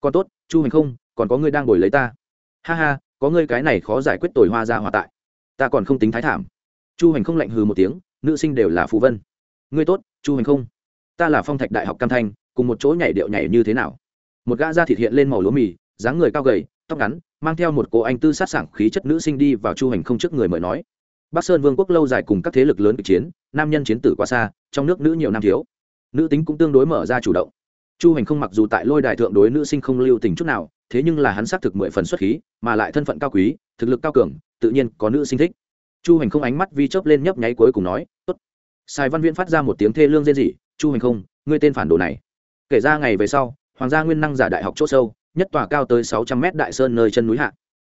Còn tốt, Chu Hành không, còn có ngươi đang ngồi lấy ta ha ha có ngươi cái này khó giải quyết tồi hoa ra hòa tại ta còn không tính thái thảm chu hành không lạnh hừ một tiếng nữ sinh đều là phù vân ngươi tốt chu hành không ta là phong thạch đại học cam thanh cùng một chỗ nhảy điệu nhảy như thế nào một gã da thịt hiện lên màu lúa mì dáng người cao gầy tóc ngắn mang theo một cô anh tư sát sảng khí chất nữ sinh đi vào chu hành không trước người mời nói. Bắc sơn vương quốc lâu dài cùng các thế lực lớn kịch chiến, nam nhân chiến tử quá xa, trong nước nữ nhiều nam thiếu. Nữ tính cũng tương đối mở ra chủ động. Chu hành không mặc dù tại lôi đài thượng đối nữ sinh không lưu tình chút nào, thế nhưng là hắn xác thực mười phần xuất khí, mà lại thân phận cao quý, thực lực cao cường, tự nhiên có nữ sinh thích. Chu hành không ánh mắt vi chớp lên nhấp nháy cuối cùng nói, tốt. Sài văn viễn phát ra một tiếng thê lương rên rỉ, chu hành không, ngươi tên phản đồ này. Kể ra ngày về sau, hoàng gia nguyên năng giả đại học c h ỗ sâu nhất tòa cao tới sáu trăm mét đại sơn nơi chân núi hạ.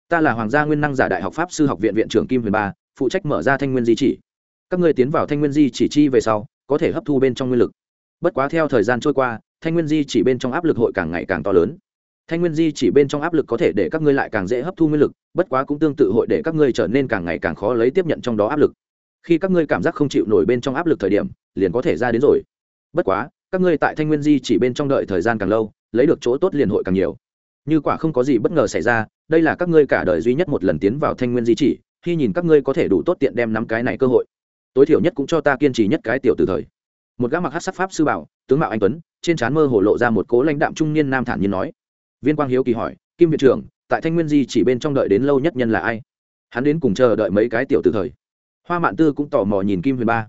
Ta là hoàng gia nguyên năng giả đại học pháp sư học viện viện trưởng kim huyền ba, phụ trách mở ra thanh nguyên di chỉ. Các ngươi tiến vào thanh nguyên di chỉ chi về sau, có thể hấp thu bên trong nguyên lực. Bất quá theo thời gian trôi qua, thanh nguyên di chỉ bên trong áp lực hội càng ngày càng to lớn. Thanh nguyên di chỉ bên trong áp lực có thể để các ngươi lại càng dễ hấp thu nguyên lực, bất quá cũng tương tự hội để các ngươi trở nên càng ngày càng khó lấy tiếp nhận trong đó áp lực. Khi các ngươi cảm giác không chịu nổi bên trong áp lực thời điểm, liền có thể ra đến rồi. Bất quá, các ngươi tại thanh nguyên di chỉ bên trong đợi thời gian càng lâu, lấy được chỗ tốt liền hội càng nhiều như quả không có gì bất ngờ xảy ra, đây là các ngươi cả đời duy nhất một lần tiến vào thanh nguyên di chỉ, khi nhìn các ngươi có thể đủ tốt tiện đem nắm cái này cơ hội. Tối thiểu nhất cũng cho ta kiên trì nhất cái tiểu từ thời. Một gã mặc hát sắc pháp sư bảo, tướng mạo anh tuấn, trên trán mơ hồ lộ ra một cố lãnh đạm trung niên nam thản nhiên nói. Viên quang hiếu kỳ hỏi, kim viện trưởng, tại thanh nguyên di chỉ bên trong đợi đến lâu nhất nhân là ai? Hắn đến cùng chờ đợi mấy cái tiểu từ thời. Hoa mạn tư cũng tò mò nhìn kim huyền ba.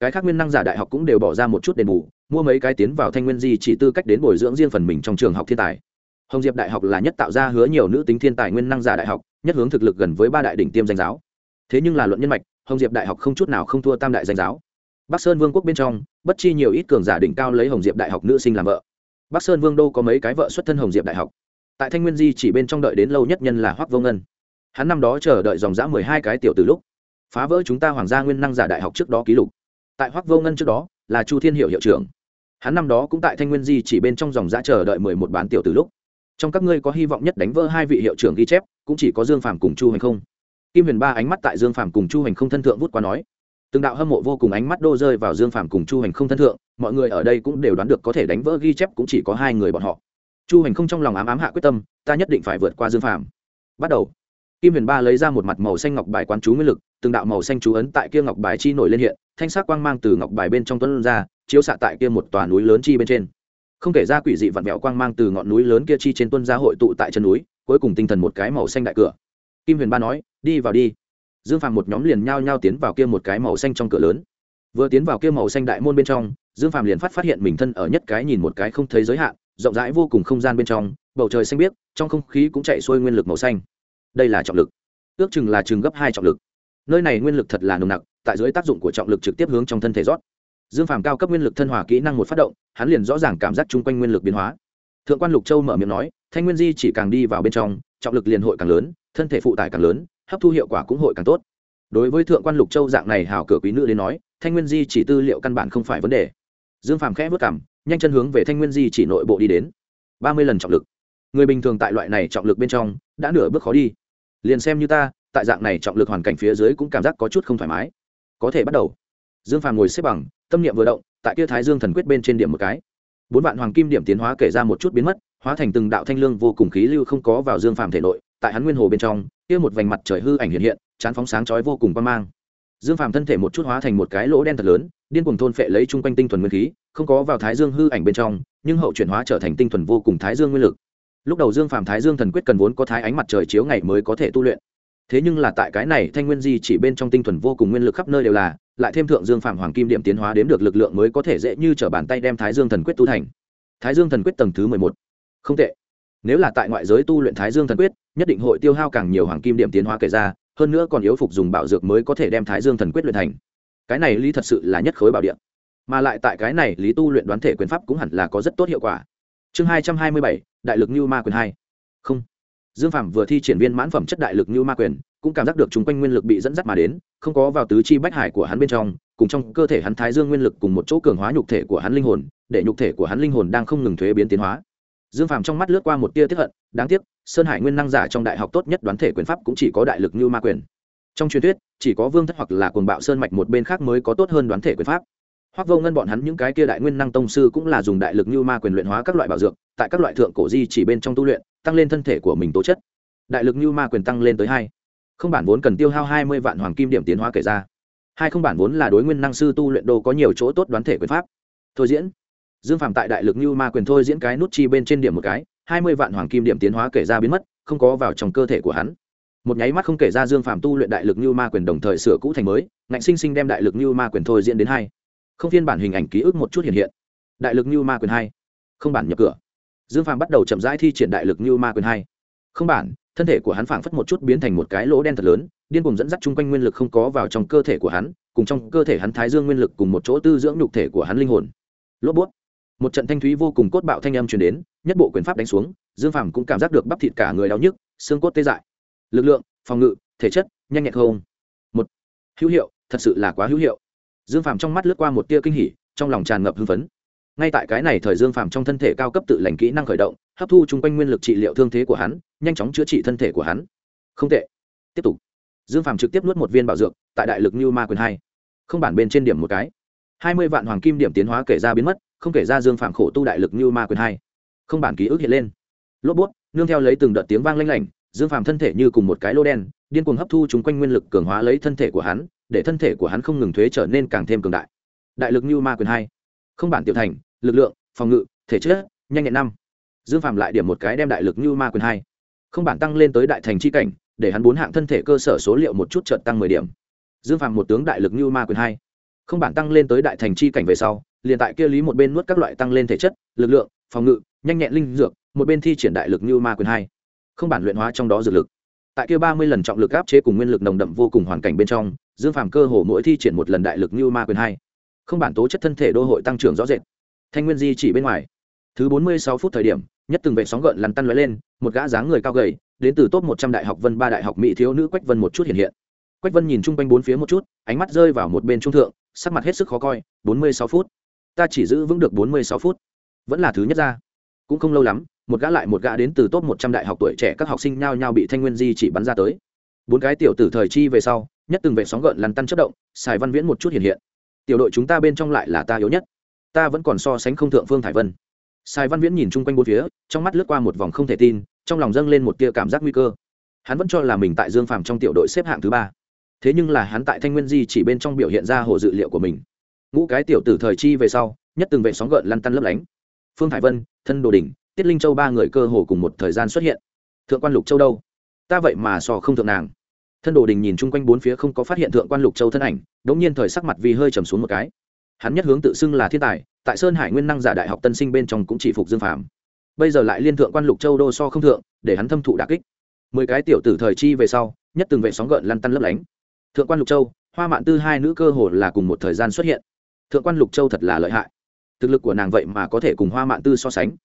Cái khác nguyên năng giả đại học cũng đều bỏ ra một chút đền bù, mua mấy cái tiến vào thanh nguyên di chỉ tư cách đến bồi dưỡng riêng phần mình trong trường học thiên tài hồng diệp đại học là nhất tạo ra hứa nhiều nữ tính thiên tài nguyên năng giả đại học, nhất hướng thực lực gần với ba đại đỉnh tiêm danh giáo. Thế nhưng là luận nhân mạch, hồng diệp đại học không chút nào không thua tam đại danh giáo. Bắc sơn vương quốc bên trong, bất chi nhiều ít cường giả đỉnh cao lấy hồng diệp đại học nữ sinh làm vợ. Bắc sơn vương đô có mấy cái vợ xuất thân hồng diệp đại học. Tại thanh nguyên di chỉ bên trong đợi đến lâu nhất nhân là hoác vô ngân. Hắn năm đó chờ đợi dòng dã mười hai cái tiểu từ lúc, phá vỡ chúng ta hoàng gia nguyên năng giả đại học trước đó ký lục. Tại hoác vô ngân trước đó, là chu thiên hiệu hiệu trưởng. Hắn năm đó cũng tại thanh nguyên di chỉ bên trong dòng dã chờ đợi mười một bán tiểu từ lúc trong các ngươi có hy vọng nhất đánh vỡ hai vị hiệu trưởng ghi chép, cũng chỉ có dương phàm cùng chu hành không. Kim huyền ba ánh mắt tại dương phàm cùng chu hành không thân thượng vút qua nói. Từng đạo hâm mộ vô cùng ánh mắt đô rơi vào dương phàm cùng chu hành không thân thượng, mọi người ở đây cũng đều đoán được có thể đánh vỡ ghi chép cũng chỉ có hai người bọn họ. Chu hành không trong lòng ám ám hạ quyết tâm, ta nhất định phải vượt qua dương phàm. Bắt đầu. Kim huyền ba lấy ra một mặt màu xanh ngọc bài quán chú nguyên lực, từng đạo màu xanh chú ấn tại kia ngọc bài chi nổi lên hiện, thanh sắc quang mang từ ngọc bài bên trong tuấn ra, chiếu xạ tại kia một tòa núi lớn chi bên trên không kể ra quỷ dị vặn vẹo quang mang từ ngọn núi lớn kia chi trên tuân gia hội tụ tại chân núi, cuối cùng tinh thần một cái màu xanh đại cửa. Kim huyền ba nói, đi vào đi. Dương phàm một nhóm liền nhao nhao tiến vào kia một cái màu xanh trong cửa lớn. Vừa tiến vào kia màu xanh đại môn bên trong, dương phàm liền phát phát hiện mình thân ở nhất cái nhìn một cái không thấy giới hạn, rộng rãi vô cùng không gian bên trong, bầu trời xanh biếc, trong không khí cũng chạy xuôi nguyên lực màu xanh. Đây là trọng lực. Ước chừng là chừng gấp hai trọng lực. Nơi này nguyên lực thật là nồng nặc, tại dưới tác dụng của trọng lực trực tiếp hướng trong thân thể rót dương phàm cao cấp nguyên lực thân hòa kỹ năng một phát động, hắn liền rõ ràng cảm giác chung quanh nguyên lực biến hóa. Thượng quan lục châu mở miệng nói, thanh nguyên di chỉ càng đi vào bên trong, trọng lực liền hội càng lớn, thân thể phụ tải càng lớn, hấp thu hiệu quả cũng hội càng tốt. Đối với thượng quan lục châu dạng này hào cửa quý nữ đến nói, thanh nguyên di chỉ tư liệu căn bản không phải vấn đề. Dương phàm khẽ vất cảm, nhanh chân hướng về thanh nguyên di chỉ nội bộ đi đến. Ba mươi lần trọng lực. Người bình thường tại loại này trọng lực bên trong, đã nửa bước khó đi. Liền xem như ta, tại dạng này trọng lực hoàn cảnh phía dưới cũng cảm giác có chút không thoải mái. Có thể bắt đầu dương phàm ngồi xếp bằng, tâm niệm vừa động, tại kia thái dương thần quyết bên trên điểm một cái. Bốn vạn hoàng kim điểm tiến hóa kể ra một chút biến mất, hóa thành từng đạo thanh lương vô cùng khí lưu không có vào dương phàm thể nội, tại hắn nguyên hồ bên trong, kia một vành mặt trời hư ảnh hiện hiện, chán phóng sáng chói vô cùng quan mang. Dương phàm thân thể một chút hóa thành một cái lỗ đen thật lớn, điên cùng thôn phệ lấy chung quanh tinh thuần nguyên khí, không có vào thái dương hư ảnh bên trong, nhưng hậu chuyển hóa trở thành tinh thuần vô cùng thái dương nguyên lực. Lúc đầu dương phàm thái dương thần quyết cần vốn có thái ánh mặt trời chiếu ngày mới có thể tu luyện thế nhưng là tại cái này thanh nguyên di chỉ bên trong tinh thuần vô cùng nguyên lực khắp nơi đều là, lại thêm thượng dương phạm hoàng kim điểm tiến hóa đến được lực lượng mới có thể dễ như t r ở bàn tay đem thái dương thần quyết tu thành. Thái dương thần quyết tầng thứ mười một. Không tệ. Nếu là tại ngoại giới tu luyện thái dương thần quyết, nhất định hội tiêu hao càng nhiều hoàng kim điểm tiến hóa kể ra, hơn nữa còn yếu phục dùng bảo dược mới có thể đem thái dương thần quyết luyện thành. Cái này lý thật sự là nhất khối bảo điện mà lại tại cái này lý tu luyện đoán thể quyền pháp cũng hẳn là có rất tốt hiệu quả. Chương hai trăm hai mươi bảy, đại lực như ma quyền hai. Không dương phạm vừa thi triển viên mãn phẩm chất đại lực như ma quyền, cũng cảm giác được chúng quanh nguyên lực bị dẫn dắt mà đến, không có vào tứ chi bách hải của hắn bên trong, cùng trong cơ thể hắn thái dương nguyên lực cùng một chỗ cường hóa nhục thể của hắn linh hồn, để nhục thể của hắn linh hồn đang không ngừng thuế biến tiến hóa. Dương phàm trong mắt lướt qua một tia tiếp hận, đáng tiếc, sơn hải nguyên năng giả trong đại học tốt nhất đoán thể quyền pháp cũng chỉ có đại lực như ma quyền. Trong truyền thuyết, chỉ có vương thất hoặc là cuồng bạo sơn mạch một bên khác mới có tốt hơn đoán thể quyền pháp. Hoặc vô ngân bọn hắn những cái kia đại nguyên năng tông sư cũng là dùng đại lực như ma quyền luyện hóa các loại bảo dược, tại các loại thượng cổ di chỉ bên trong tu luyện tăng lên thân thể của mình tố chất. Đại lực như ma quyền tăng lên tới hai. Không bản vốn cần tiêu hao hai mươi vạn hoàng kim điểm tiến hóa kể ra. Hai không bản vốn là đối nguyên năng sư tu luyện đồ có nhiều chỗ tốt đoán thể quyền pháp. Thôi diễn. Dương phạm tại đại lực như ma quyền thôi diễn cái nút chi bên trên điểm một cái, hai mươi vạn hoàng kim điểm tiến hóa kể ra biến mất, không có vào trong cơ thể của hắn. Một nháy mắt không kể ra dương phạm tu luyện đại lực như ma quyền đồng thời sửa cũ thành mới, ngạnh sinh sinh đem đại lực như ma quyền thôi diễn đến hai. Không phiên bản hình ảnh ký ức một chút hiện hiện. Đại lực như ma quyền hai. Không bản nhập cửa dương phàm bắt đầu chậm rãi thi triển đại lực như ma quyền hai. Không bản, thân thể của hắn phảng phất một chút biến thành một cái lỗ đen thật lớn, điên cùng dẫn dắt chung quanh nguyên lực không có vào trong cơ thể của hắn, cùng trong cơ thể hắn thái dương nguyên lực cùng một chỗ tư dưỡng nhục thể của hắn linh hồn. Lốp bút một trận thanh thúy vô cùng cốt bạo thanh âm truyền đến, nhất bộ quyền pháp đánh xuống, dương phàm cũng cảm giác được bắp thịt cả người đau nhức, xương cốt tê dại. Lực lượng, phòng ngự, thể chất, nhanh nhẹn không. Một. Hữu hiệu, thật sự là quá hữu hiệu. Dương phàm trong mắt lướt qua một tia kinh hỉ, trong lòng tràn ngập hưng phấn ngay tại cái này thời dương phàm trong thân thể cao cấp tự lành kỹ năng khởi động, hấp thu chung quanh nguyên lực trị liệu thương thế của hắn, nhanh chóng chữa trị thân thể của hắn. Không tệ. Tiếp tục. Dương phàm trực tiếp nuốt một viên bảo dược tại đại lực như ma quyền hai. Không bản bên trên điểm một cái. Hai mươi vạn hoàng kim điểm tiến hóa kể ra biến mất, không kể ra dương phàm khổ tu đại lực như ma quyền hai. Không bản ký ức hiện lên. Lốp bút, nương theo lấy từng đợt tiếng vang lanh lảnh, dương phàm thân thể như cùng một cái lô đen, điên cuồng hấp thu chung quanh nguyên lực cường hóa lấy thân thể của hắn, để thân thể của hắn không ngừng thuế trở nên càng thêm cường đại. Đại lực như ma quyền hai. Không bản tiểu thành lực lượng, phòng ngự, thể chất, nhanh nhẹn năm. Dương phạm lại điểm một cái đem đại lực như ma quyền hai. Không bản tăng lên tới đại thành c h i cảnh, để hắn bốn hạng thân thể cơ sở số liệu một chút trợt tăng mười điểm. Dương phạm một tướng đại lực như ma quyền hai. Không bản tăng lên tới đại thành c h i cảnh về sau, liền tại kia lý một bên nuốt các loại tăng lên thể chất, lực lượng, phòng ngự, nhanh nhẹn linh dược, một bên thi triển đại lực như ma quyền hai. Không bản luyện hóa trong đó dược lực. Tại kia ba mươi lần trọng lực áp chế cùng nguyên lực nồng đậm vô cùng hoàn cảnh bên trong, dương phàm cơ hồ mỗi thi triển một lần đại lực như ma quyền hai. Không bản tố chất thân thể đô hội tăng trưởng rõ rệt thanh nguyên di chỉ bên ngoài. Thứ bốn mươi sáu phút thời điểm, nhất từng vệ sóng gợn lăn tăn lóe lên, một gã dáng người cao gầy, đến từ top một trăm đại học vân, ba đại học mỹ thiếu nữ quách vân một chút hiện hiện. Quách vân nhìn chung quanh bốn phía một chút, ánh mắt rơi vào một bên trung thượng, sắc mặt hết sức khó coi, bốn mươi sáu phút. Ta chỉ giữ vững được bốn mươi sáu phút. Vẫn là thứ nhất ra. Cũng không lâu lắm, một gã lại một gã đến từ top một trăm đại học tuổi trẻ các học sinh nhao nhao bị thanh nguyên di chỉ bắn ra tới. Bốn cái tiểu tử thời chi về sau, nhất từng vệ sóng gợn lăn tăn chất động xài văn viễn một chút hiện hiện. Tiểu đội chúng ta bên trong lại là ta yếu nhất ta vẫn còn so sánh không thượng phương thải vân. Sai văn viễn nhìn chung quanh bốn phía, trong mắt lướt qua một vòng không thể tin, trong lòng dâng lên một tia cảm giác nguy cơ. Hắn vẫn cho là mình tại dương phàm trong tiểu đội xếp hạng thứ ba. Thế nhưng là hắn tại thanh nguyên di chỉ bên trong biểu hiện ra hồ dự liệu của mình. Ngũ cái tiểu tử thời chi về sau, nhất từng vệ sóng gợn lăn tăn lấp lánh. Phương thải vân, thân đồ đình tiết linh châu ba người cơ hồ cùng một thời gian xuất hiện. Thượng quan lục châu đâu? Ta vậy mà so không thượng nàng. Thân đồ đình nhìn chung quanh bốn phía không có phát hiện thượng quan lục châu thân ảnh đ ỗ n g nhiên thời sắc mặt vì hơi trầm xuống một cái hắn nhất hướng tự xưng là thiên tài, tại sơn hải nguyên năng giả đại học tân sinh bên trong cũng chỉ phục dương phàm. Bây giờ lại liên thượng quan lục châu đô so không thượng, để hắn thâm thụ đà kích. Mười cái tiểu tử thời chi về sau, nhất từng vệ sóng gợn lăn tăn lấp lánh. Thượng quan lục châu, hoa mạn tư hai nữ cơ hồ là cùng một thời gian xuất hiện. Thượng quan lục châu thật là lợi hại. Thực lực của nàng vậy mà có thể cùng hoa mạn tư so sánh.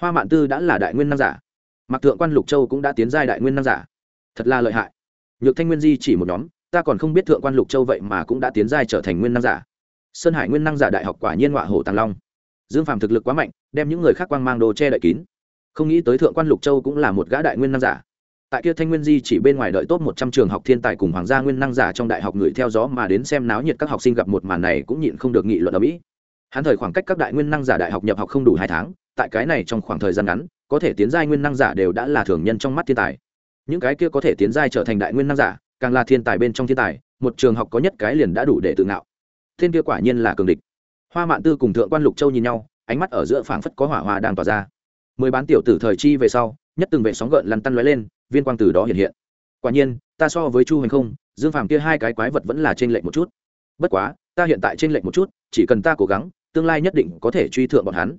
Hoa mạn tư đã là đại nguyên năng giả. Mặc thượng quan lục châu cũng đã tiến giai đại nguyên năng giả. Thật là lợi hại. Nhược thanh nguyên di chỉ một nhóm, ta còn không biết thượng quan lục châu vậy mà cũng đã tiến giai trở thành nguyên năng giả sơn hải nguyên năng giả đại học quả nhiên họa hổ tàng long. Dương phàm thực lực quá mạnh, đem những người khác quang mang đồ che đậy kín. Không nghĩ tới thượng quan lục châu cũng là một gã đại nguyên năng giả. Tại kia thanh nguyên di chỉ bên ngoài đợi tốt một trăm trường học thiên tài cùng hoàng gia nguyên năng giả trong đại học người theo gió mà đến xem náo nhiệt các học sinh gặp một màn này cũng nhịn không được nghị luận ở mỹ. Hắn thời khoảng cách các đại nguyên năng giả đại học nhập học không đủ hai tháng, tại cái này trong khoảng thời gian ngắn, có thể tiến giai nguyên năng giả đều đã là thường nhân trong mắt thiên tài. Những cái kia có thể tiến giai trở thành đại nguyên năng giả, càng là thiên tài bên trong thiên tài, một trường học có nhất cái liền đã đủ để tự ngạo thiên kia quả nhiên là cường địch. Hoa mạn tư cùng thượng quan lục châu nhìn nhau ánh mắt ở giữa phảng phất có hỏa hoa đang tỏa ra. Mười bán tiểu tử thời chi về sau nhất từng vệ sóng gợn lăn tăn lóe lên viên quang từ đó hiện hiện. Quả nhiên ta so với chu hành không dương phàm kia hai cái quái vật vẫn là trên lệnh một chút. Bất quá ta hiện tại trên lệnh một chút chỉ cần ta cố gắng tương lai nhất định có thể truy thượng bọn hắn.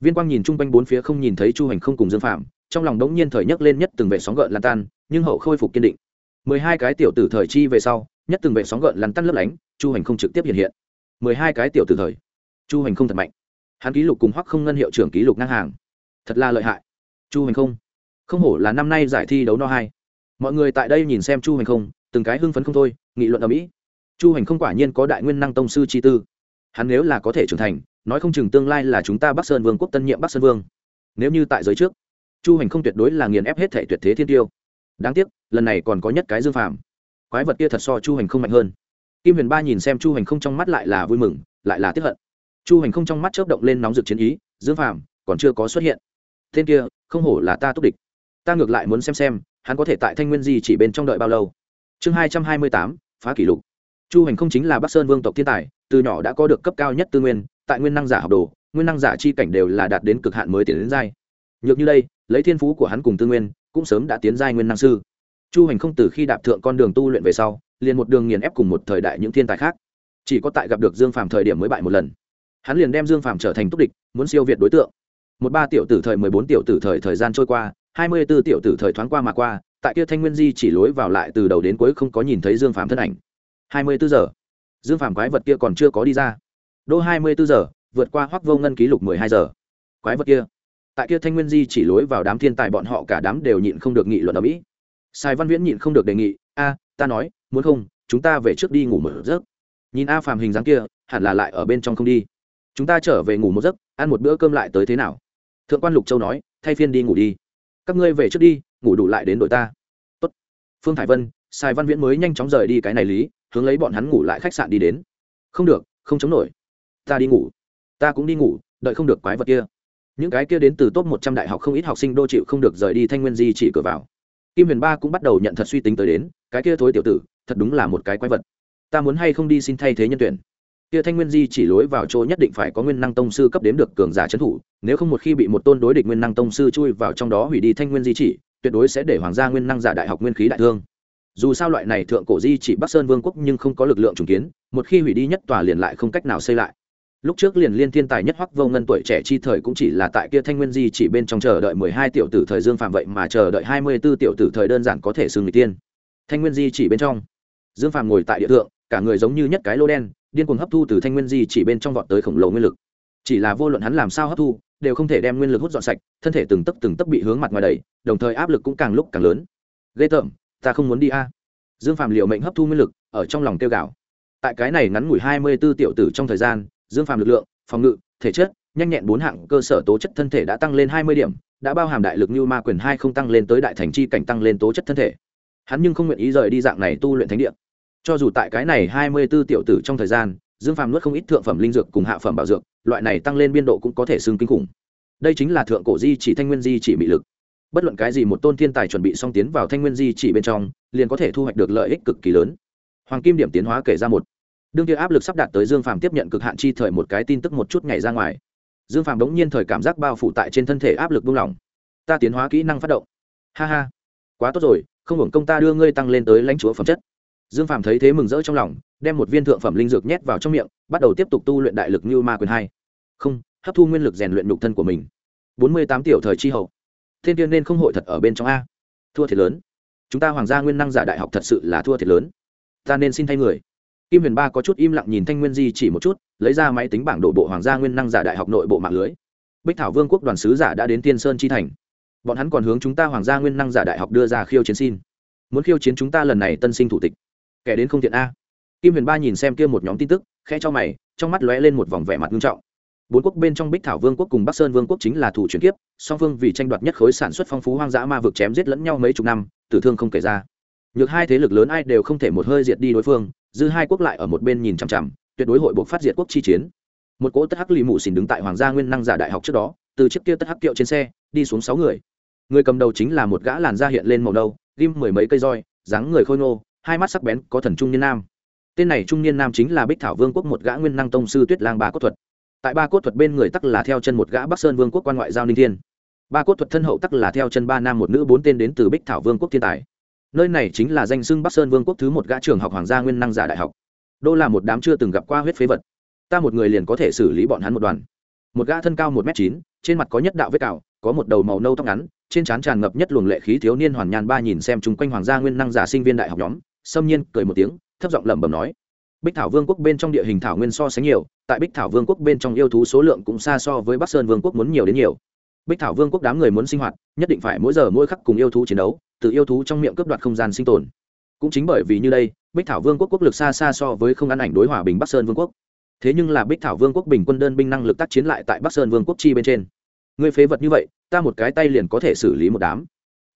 Viên quang nhìn chung quanh bốn phía không nhìn thấy chu hành không cùng dương Phàm, trong lòng đống nhiên thời nhấc lên nhất từng vệ sóng gợn lan tan nhưng hậu khôi phục kiên định. Mười hai cái tiểu tử thời chi về sau nhất từng vệ sóng gợn lăn tăn lấp lánh chu hành không trực tiếp hiện hiện mười hai cái tiểu tử thời. Chu hành không thật mạnh. Hắn ký lục cùng hoắc không ngân hiệu trưởng ký lục ngang hàng. Thật là lợi hại. Chu hành không. Không hổ là năm nay giải thi đấu no hai. Mọi người tại đây nhìn xem chu hành không, từng cái hưng phấn không thôi, nghị luận ở mỹ chu hành không quả nhiên có đại nguyên năng tông sư chi tư. Hắn nếu là có thể trưởng thành, nói không chừng tương lai là chúng ta bắc sơn vương quốc tân nhiệm bắc sơn vương. Nếu như tại giới trước, chu hành không tuyệt đối là nghiền ép hết thể tuyệt thế thiên tiêu. Đáng tiếc, lần này còn có nhất cái dương phàm. Quái vật kia thật so chu hành không mạnh hơn kim huyền ba nhìn xem chu hành không trong mắt lại là vui mừng, lại là tiếp hận. Chu hành không trong mắt chớp động lên nóng rực chiến ý, dương phàm, còn chưa có xuất hiện. Tên kia, không hổ là ta túc địch. Ta ngược lại muốn xem xem, hắn có thể tại thanh nguyên di chỉ bên trong đợi bao lâu. Chương hai trăm hai mươi tám, phá kỷ lục. Chu hành không chính là bắc sơn vương tộc thiên tài, từ nhỏ đã có được cấp cao nhất tư nguyên, tại nguyên năng giả học đồ, nguyên năng giả chi cảnh đều là đạt đến cực hạn mới tiến đến giai. Nhược như đây, lấy thiên phú của hắn cùng tư nguyên, cũng sớm đã tiến giai nguyên năng sư. Chu hành không từ khi đạp thượng con đường tu luyện về sau liền một đường nghiền ép cùng một thời đại những thiên tài khác. Chỉ có tại gặp được dương phàm thời điểm mới bại một lần. Hắn liền đem dương phàm trở thành túc địch, muốn siêu việt đối tượng. Một ba tiểu tử thời mười bốn tiểu tử thời thời gian trôi qua, hai mươi b ố tiểu tử thời thoáng qua mà qua, tại kia thanh nguyên di chỉ lối vào lại từ đầu đến cuối không có nhìn thấy dương phàm thân ảnh. hai mươi bốn giờ. Dương phàm quái vật kia còn chưa có đi ra. Đô hai mươi bốn giờ, vượt qua hoắc vô ngân ký lục mười hai giờ. Quái vật kia. Tại kia thanh nguyên di chỉ lối vào đám thiên tài bọn họ cả đám đều nhịn không được nghị luận ở mỹ. Sai văn viễn nhịn không được đề nghị, a, ta nói muốn không, chúng ta về trước đi ngủ một giấc. Nhìn a phàm hình dáng kia, hẳn là lại ở bên trong không đi. Chúng ta trở về ngủ một giấc, ăn một bữa cơm lại tới thế nào? Thượng quan lục châu nói, thay phiên đi ngủ đi. Các ngươi về trước đi, ngủ đủ lại đến đội ta. Tốt. phương thải vân sai văn viễn mới nhanh chóng rời đi cái này lý, hướng lấy bọn hắn ngủ lại khách sạn đi đến. Không được, không chống nổi. Ta đi ngủ. Ta cũng đi ngủ, đợi không được quái vật kia. Những cái kia đến từ top một trăm đại học không ít học sinh đô chịu không được rời đi thanh nguyên di chỉ cửa vào. Kim huyền ba cũng bắt đầu nhận thật suy tính tới đến, cái kia thối tiểu tử thật đúng là một cái quái vật. Ta muốn hay không đi xin thay thế nhân tuyển? Kia thanh nguyên di chỉ lối vào chỗ nhất định phải có nguyên năng tông sư cấp đếm được cường giả trấn thủ, nếu không một khi bị một tôn đối địch nguyên năng tông sư chui vào trong đó hủy đi thanh nguyên di chỉ, tuyệt đối sẽ để hoàng gia nguyên năng giả đại học nguyên khí đại thương. Dù sao loại này thượng cổ di chỉ bắc sơn vương quốc nhưng không có lực lượng trùng kiến, một khi hủy đi nhất tòa liền lại không cách nào xây lại. Lúc trước liền liên thiên tài nhất hoắc vô ngân tuổi trẻ chi thời cũng chỉ là tại kia thanh nguyên di chỉ bên trong chờ đợi mười hai tiểu tử thời dương phạm vậy mà chờ đợi hai mươi b ố tiểu tử thời đơn giản có thể xưng người tiên. Thanh nguyên di chỉ bên trong dương Phàm ngồi tại địa thượng, cả người giống như nhất cái lô đen, điên cuồng hấp thu từ thanh nguyên di chỉ bên trong vọt tới khổng lồ nguyên lực. Chỉ là vô luận hắn làm sao hấp thu, đều không thể đem nguyên lực hút dọn sạch, thân thể từng tấc từng tấc bị hướng mặt ngoài đầy đồng thời áp lực cũng càng lúc càng lớn. Ghê tởm, ta không muốn đi a. Dương Phàm liệu mệnh hấp thu nguyên lực, ở trong lòng tiêu gạo tại cái này ngắn ngủi hai mươi b ố tiểu tử trong thời gian, dương Phàm lực lượng, phòng ngự, thể chất, nhanh nhẹn bốn hạng cơ sở tố chất thân thể đã tăng lên hai mươi điểm, đã bao hàm đại lực như ma quyền hai không tăng lên tới đại thành chi cảnh tăng lên tố chất thân thể hắn nhưng không nguyện ý rời đi dạng này tu luyện thánh địa. Cho dù tại cái này hai mươi b ố tiểu tử trong thời gian, dương phàm nuốt không ít thượng phẩm linh dược cùng hạ phẩm bảo dược, loại này tăng lên biên độ cũng có thể xưng kinh khủng. Đây chính là thượng cổ di chỉ thanh nguyên di chỉ mị lực. Bất luận cái gì một tôn thiên tài chuẩn bị xong tiến vào thanh nguyên di chỉ bên trong, liền có thể thu hoạch được lợi ích cực kỳ lớn. Hoàng kim điểm tiến hóa kể ra một. Đương kia áp lực sắp đạt tới dương phàm tiếp nhận cực hạn chi thời một cái tin tức một chút nhảy ra ngoài. Dương phàm đống nhiên thời cảm giác bao phủ tại trên thân thể áp lực buông lỏng. Ta tiến hóa kỹ năng phát động. Ha ha. Quá tốt rồi không hưởng công ta đưa ngươi tăng lên tới lãnh chúa phẩm chất. Dương phàm thấy thế mừng rỡ trong lòng, đem một viên thượng phẩm linh dược nhét vào trong miệng, bắt đầu tiếp tục tu luyện đại lực như ma quyền hai. Không, hấp thu nguyên lực rèn luyện nhục thân của mình. Bốn mươi tám tiểu thời chi hậu. Thiên tiên nên không hội thật ở bên trong a. Thua thiệt lớn. Chúng ta hoàng gia nguyên năng giả đại học thật sự là thua thiệt lớn. Ta nên xin thay người. Kim huyền ba có chút im lặng nhìn thanh nguyên di chỉ một chút, lấy ra máy tính bảng đổ bộ hoàng gia nguyên năng giả đại học nội bộ mạng lưới. Bích thảo vương quốc đoàn sứ giả đã đến tiên sơn chi thành bọn hắn còn hướng chúng ta hoàng gia nguyên năng giả đại học đưa ra khiêu chiến xin. Muốn khiêu chiến chúng ta lần này tân sinh thủ tịch. Kẻ đến không thiện a. Kim huyền ba nhìn xem kia một nhóm tin tức, khẽ cho mày, trong mắt lóe lên một vòng vẻ mặt nghiêm trọng. Bốn quốc bên trong bích thảo vương quốc cùng bắc sơn vương quốc chính là thủ chuyển kiếp, song phương vì tranh đoạt nhất khối sản xuất phong phú hoang dã ma vực chém giết lẫn nhau mấy chục năm, tử thương không kể ra. Nhược hai thế lực lớn ai đều không thể một hơi diệt đi đối phương, dư hai quốc lại ở một bên nhìn chằm chằm, tuyệt đối hội buộc phát diệt quốc chi chiến. Một cỗ tất hắc lì mù xỉn đứng tại hoàng gia nguyên năng giả đại học trước đó, từ chiếc kia tất hắc kiệu trên xe, đi xuống sáu người người cầm đầu chính là một gã làn da hiện lên màu nâu, ghim mười mấy cây roi, dáng người khôi ngô, hai mắt sắc bén, có thần trung niên nam. Tên này trung niên nam chính là bích thảo vương quốc một gã nguyên năng tông sư tuyết lang ba cốt thuật. Tại ba cốt thuật bên người tắc là theo chân một gã bắc sơn vương quốc quan ngoại giao ninh thiên. Ba cốt thuật thân hậu tắc là theo chân ba nam một nữ bốn tên đến từ bích thảo vương quốc thiên tài. Nơi này chính là danh xưng bắc sơn vương quốc thứ một gã trường học hoàng gia nguyên năng giả đại học. Đô là một đám chưa từng gặp qua huyết phế vật. Ta một người liền có thể xử lý bọn hắn một đoàn. Một gã thân cao một m chín, trên mặt có nhất đạo vết cào, có một đầu màu nâu tóc ngắn trên trán tràn ngập nhất luồng lệ khí thiếu niên hoàn nhàn ba nhìn xem chung quanh hoàng gia nguyên năng giả sinh viên đại học nhóm, xâm nhiên cười một tiếng, thấp giọng lẩm bẩm nói. Bích thảo vương quốc bên trong địa hình thảo nguyên so sánh nhiều, tại bích thảo vương quốc bên trong yêu thú số lượng cũng xa so với bắc sơn vương quốc muốn nhiều đến nhiều. Bích thảo vương quốc đám người muốn sinh hoạt, nhất định phải mỗi giờ mỗi khắc cùng yêu thú chiến đấu, từ yêu thú trong miệng cướp đoạt không gian sinh tồn. Cũng chính bởi vì như đây, bích thảo vương quốc quốc lực xa xa so với không ăn ảnh đối hòa bình bắc sơn vương quốc. Thế nhưng là bích thảo vương quốc bình quân đơn binh năng lực tác chiến lại tại bắc sơn vương quốc chi bên trên ngươi phế vật như vậy, ta một cái tay liền có thể xử lý một đám.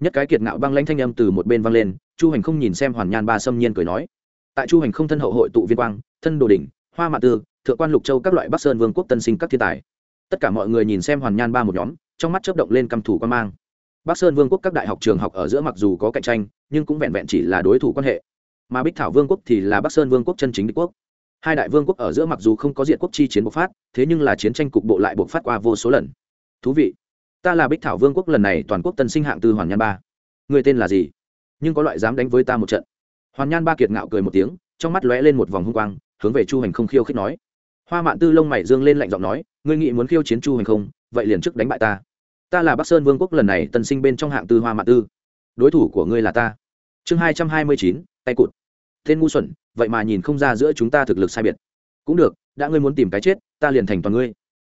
Nhất cái kiệt ngạo băng lanh thanh âm từ một bên vang lên, chu hành không nhìn xem hoàn nhan ba xâm nhiên cười nói. Tại chu hành không thân hậu hội tụ viên quang, thân đồ đỉnh, hoa mạ tư, thượng quan lục châu các loại bắc sơn vương quốc tân sinh các thiên tài. Tất cả mọi người nhìn xem hoàn nhan ba một nhóm, trong mắt chớp động lên căm thủ quan mang. Bắc sơn vương quốc các đại học trường học ở giữa mặc dù có cạnh tranh, nhưng cũng vẹn vẹn chỉ là đối thủ quan hệ. Mà bích thảo vương quốc thì là bắc sơn vương quốc chân chính đế quốc. Hai đại vương quốc ở giữa mặc dù không có diện quốc chi chiến bộc phát, thế nhưng là chiến tranh cục bộ lại bộc phát qua vô số lần thú vị. Ta là bích thảo vương quốc lần này toàn quốc tân sinh hạng tư hoàn nhan ba. Người tên là gì? Nhưng có loại dám đánh với ta một trận. Hoàn nhan ba kiệt ngạo cười một tiếng, trong mắt lóe lên một vòng hung quang, hướng về chu hành không khiêu khích nói. Hoa mạn tư lông mày dương lên lạnh giọng nói, ngươi nghĩ muốn khiêu chiến chu hành không? Vậy liền trước đánh bại ta. Ta là bắc sơn vương quốc lần này tân sinh bên trong hạng tư hoa mạn tư. Đối thủ của ngươi là ta. Chương hai trăm hai mươi chín, tay cụt. Tên ngu xuẩn, vậy mà nhìn không ra giữa chúng ta thực lực sai biệt. Cũng được, đã ngươi muốn tìm cái chết, ta liền thành toàn ngươi.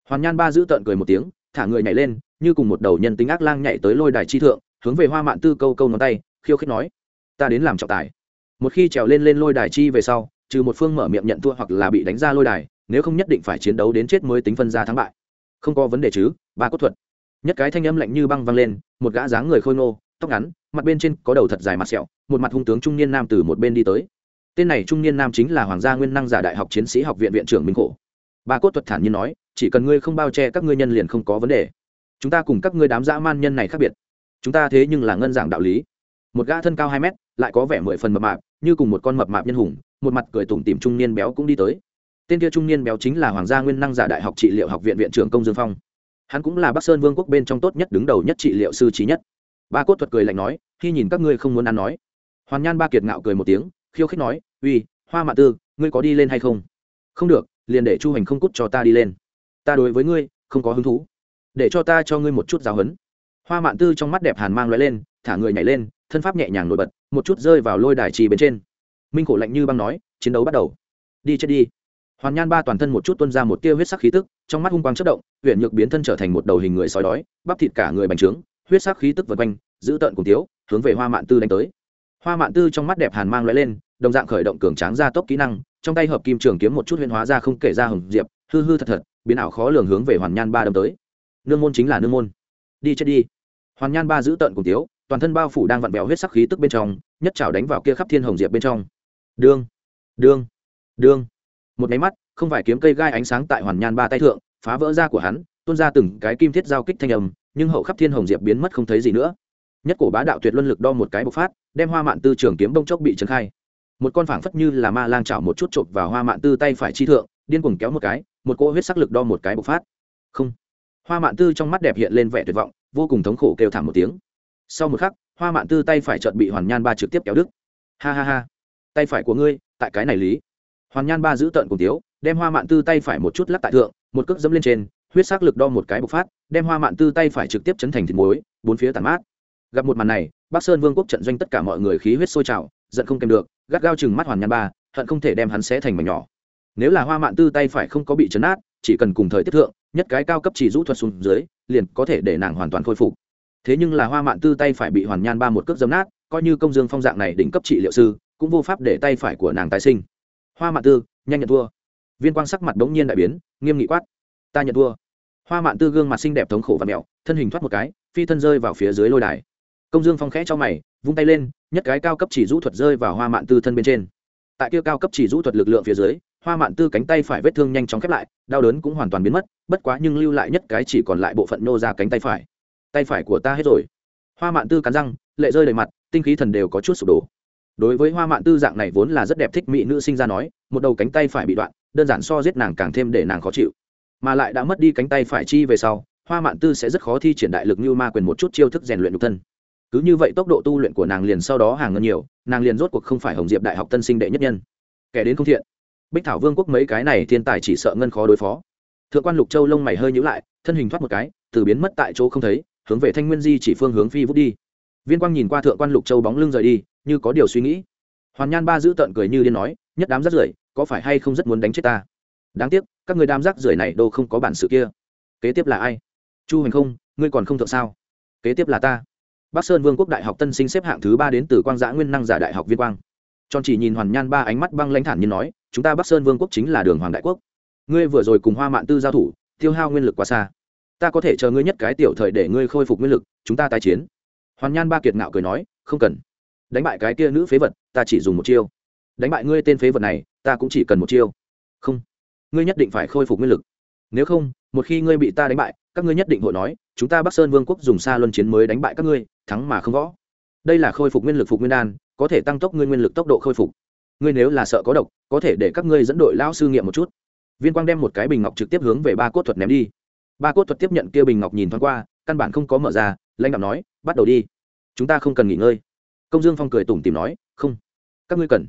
Hoàn nhan ba giữ tợn cười một tiếng thả người nhảy lên, như cùng một đầu nhân tính ác lang nhảy tới lôi đài chi thượng, hướng về hoa mạn tư câu câu ngón tay, khiêu khích nói, ta đến làm trọng tài. Một khi trèo lên lên lôi đài chi về sau, trừ một phương mở miệng nhận thua hoặc là bị đánh ra lôi đài, nếu không nhất định phải chiến đấu đến chết mới tính phân ra thắng bại. Không có vấn đề chứ, ba cốt thuật. Nhất cái thanh âm lạnh như băng vang lên, một gã dáng người khôi ngô, tóc ngắn, mặt bên trên có đầu thật dài mặt sẹo, một mặt hung tướng trung niên nam từ một bên đi tới. Tên này trung niên nam chính là hoàng gia nguyên năng giả đại học chiến sĩ học viện viện trưởng minh khổ ba cốt thuật thản nhiên nói, chỉ cần ngươi không bao che các ngươi nhân liền không có vấn đề. Chúng ta cùng các ngươi đám dã man nhân này khác biệt. Chúng ta thế nhưng là ngân giảng đạo lý. Một gã thân cao hai mét, lại có vẻ mười phần mập mạp, như cùng một con mập mạp nhân hùng, một mặt cười tủm tìm trung niên béo cũng đi tới. Tên kia trung niên béo chính là hoàng gia nguyên năng giả đại học trị liệu học viện viện trưởng công dương phong. Hắn cũng là bắc sơn vương quốc bên trong tốt nhất, đứng đầu nhất trị liệu sư trí nhất. Ba cốt thuật cười lạnh nói, khi nhìn các ngươi không muốn ăn nói. Hoàn nhan ba kiệt ngạo cười một tiếng, khiêu khích nói, uy, hoa mạ tư, ngươi có đi lên hay không? Không được liền để chu hành không cút cho ta đi lên. Ta đối với ngươi không có hứng thú. Để cho ta cho ngươi một chút giáo huấn. Hoa mạn tư trong mắt đẹp hàn mang loại lên, thả người nhảy lên, thân pháp nhẹ nhàng nổi bật, một chút rơi vào lôi đài trì bên trên. Minh khổ lạnh như băng nói, chiến đấu bắt đầu. Đi chết đi. Hoàn nhan ba toàn thân một chút tuân ra một tia huyết sắc khí tức, trong mắt hung quang chất động huyện nhược biến thân trở thành một đầu hình người sói đói, bắp thịt cả người bành trướng, huyết sắc khí tức vật quanh, giữ tợn cùng tiếu hướng về hoa mạn tư đánh tới. Hoa mạn tư trong mắt đẹp hàn mang loại lên, đồng dạng khởi động cường tráng ra tốc kỹ năng trong tay hợp kim trường kiếm một chút huyên hóa ra không kể ra hồng diệp, hư hư thật thật, biến ảo khó lường hướng về hoàn nhan ba đâm tới. Nương môn chính là nương môn. Đi chết đi. Hoàn nhan ba giữ tợn cùng tiếu, toàn thân bao phủ đang vặn vẹo huyết sắc khí tức bên trong, nhất chảo đánh vào kia khắp thiên hồng diệp bên trong. Đương đương đương. Một máy mắt, không phải kiếm cây gai ánh sáng tại hoàn nhan ba tay thượng, phá vỡ da của hắn, tuôn ra từng cái kim thiết giao kích thanh âm, nhưng hậu khắp thiên hồng diệp biến mất không thấy gì nữa. Nhất cổ bá đạo tuyệt luân lực đo một cái bộc phát, đem hoa mạn tư trường kiếm bông chốc bị trấn khai một con phảng phất như là ma lang chảo một chút chộp vào hoa mạn tư tay phải chi thượng, điên cuồng kéo một cái, một cỗ huyết sắc lực đo một cái bộc phát. Không. Hoa mạn tư trong mắt đẹp hiện lên vẻ tuyệt vọng, vô cùng thống khổ kêu thảm một tiếng. Sau một khắc, hoa mạn tư tay phải chợt bị hoàn nhan ba trực tiếp kéo đứt. Ha ha ha. Tay phải của ngươi, tại cái này lý. Hoàn nhan ba giữ tợn cùng tiếu, đem hoa mạn tư tay phải một chút lắc tại thượng, một cước dẫm lên trên, huyết sắc lực đo một cái bộc phát, đem hoa mạn tư tay phải trực tiếp chấn thành thịt muối, bốn phía tàn mát. Gặp một màn này, bắc sơn vương quốc trận doanh tất cả mọi người khí huyết sôi trào giận không kèm được, gắt gao chừng mắt hoàn nhan ba, hận không thể đem hắn xé thành mảnh nhỏ. Nếu là hoa mạn tư tay phải không có bị chấn át chỉ cần cùng thời tiết thượng, nhất cái cao cấp chỉ rũ thuật xuống dưới, liền có thể để nàng hoàn toàn khôi phục. Thế nhưng là hoa mạn tư tay phải bị hoàn nhan ba một cước dấm nát, coi như công dương phong dạng này đỉnh cấp trị liệu sư, cũng vô pháp để tay phải của nàng tái sinh. Hoa mạn tư, nhanh nhận thua. Viên quang sắc mặt đ ố n g nhiên đại biến, nghiêm nghị quát. Ta nhận thua. Hoa mạn tư gương mặt xinh đẹp thống khổ và mẹo, thân hình thoát một cái, phi thân rơi vào phía dưới lôi đài. Công dương phong khẽ cho mày, vung tay lên nhất cái cao cấp chỉ rũ thuật rơi vào hoa mạn tư thân bên trên. Tại kia cao cấp chỉ rũ thuật lực lượng phía dưới, hoa mạn tư cánh tay phải vết thương nhanh chóng khép lại, đau đớn cũng hoàn toàn biến mất, bất quá nhưng lưu lại nhất cái chỉ còn lại bộ phận nô ra cánh tay phải. Tay phải của ta hết rồi. Hoa mạn tư cắn răng, lệ rơi đầy mặt, tinh khí thần đều có chút sụp đổ. Đối với hoa mạn tư dạng này vốn là rất đẹp thích mỹ nữ sinh ra nói, một đầu cánh tay phải bị đoạn, đơn giản so giết nàng càng thêm để nàng khó chịu. Mà lại đã mất đi cánh tay phải chi về sau, hoa mạn tư sẽ rất khó thi triển đại lực như ma quyền một chút chiêu thức rèn luyện nhục thân cứ như vậy tốc độ tu luyện của nàng liền sau đó hàng ngân nhiều, nàng liền rốt cuộc không phải hồng diệp đại học tân sinh đệ nhất nhân. Kẻ đến không thiện. Bích thảo vương quốc mấy cái này thiên tài chỉ sợ ngân khó đối phó. Thượng quan lục châu lông mày hơi nhữ lại, thân hình thoát một cái, từ biến mất tại chỗ không thấy, hướng về thanh nguyên di chỉ phương hướng phi vút đi. Viên quang nhìn qua thượng quan lục châu bóng lưng rời đi, như có điều suy nghĩ. Hoàn nhan ba giữ tợn cười như điên nói, nhất đám rác rưởi, có phải hay không rất muốn đánh chết ta? Đáng tiếc, các người đám rác rưởi này đâu không có bản sự kia. Kế tiếp là ai? Chu hành không, ngươi còn không thượng sao? Kế tiếp là ta bắc sơn vương quốc đại học tân sinh xếp hạng thứ ba đến từ quang giã nguyên năng giả đại học viên quang. Tròn chỉ nhìn hoàn nhan ba ánh mắt băng lãnh thản như nói, chúng ta bắc sơn vương quốc chính là đường hoàng đại quốc. Ngươi vừa rồi cùng hoa mạn tư giao thủ, tiêu hao nguyên lực quá xa. Ta có thể chờ ngươi nhất cái tiểu thời để ngươi khôi phục nguyên lực, chúng ta tái chiến. Hoàn nhan ba kiệt ngạo cười nói, không cần. Đánh bại cái kia nữ phế vật, ta chỉ dùng một chiêu. Đánh bại ngươi tên phế vật này, ta cũng chỉ cần một chiêu. Không. Ngươi nhất định phải khôi phục nguyên lực. Nếu không, một khi ngươi bị ta đánh bại các ngươi nhất định hội nói, chúng ta bắc sơn vương quốc dùng xa luân chiến mới đánh bại các ngươi, thắng mà không võ. Đây là khôi phục nguyên lực phục nguyên đan, có thể tăng tốc ngươi nguyên lực tốc độ khôi phục. Ngươi nếu là sợ có độc, có thể để các ngươi dẫn đội lão sư nghiệm một chút. Viên quang đem một cái bình ngọc trực tiếp hướng về ba cốt thuật ném đi. Ba cốt thuật tiếp nhận kia bình ngọc nhìn thoáng qua, căn bản không có mở ra, lãnh đạo nói, bắt đầu đi. Chúng ta không cần nghỉ ngơi. Công dương phong cười tủm tìm nói, không. Các ngươi cần.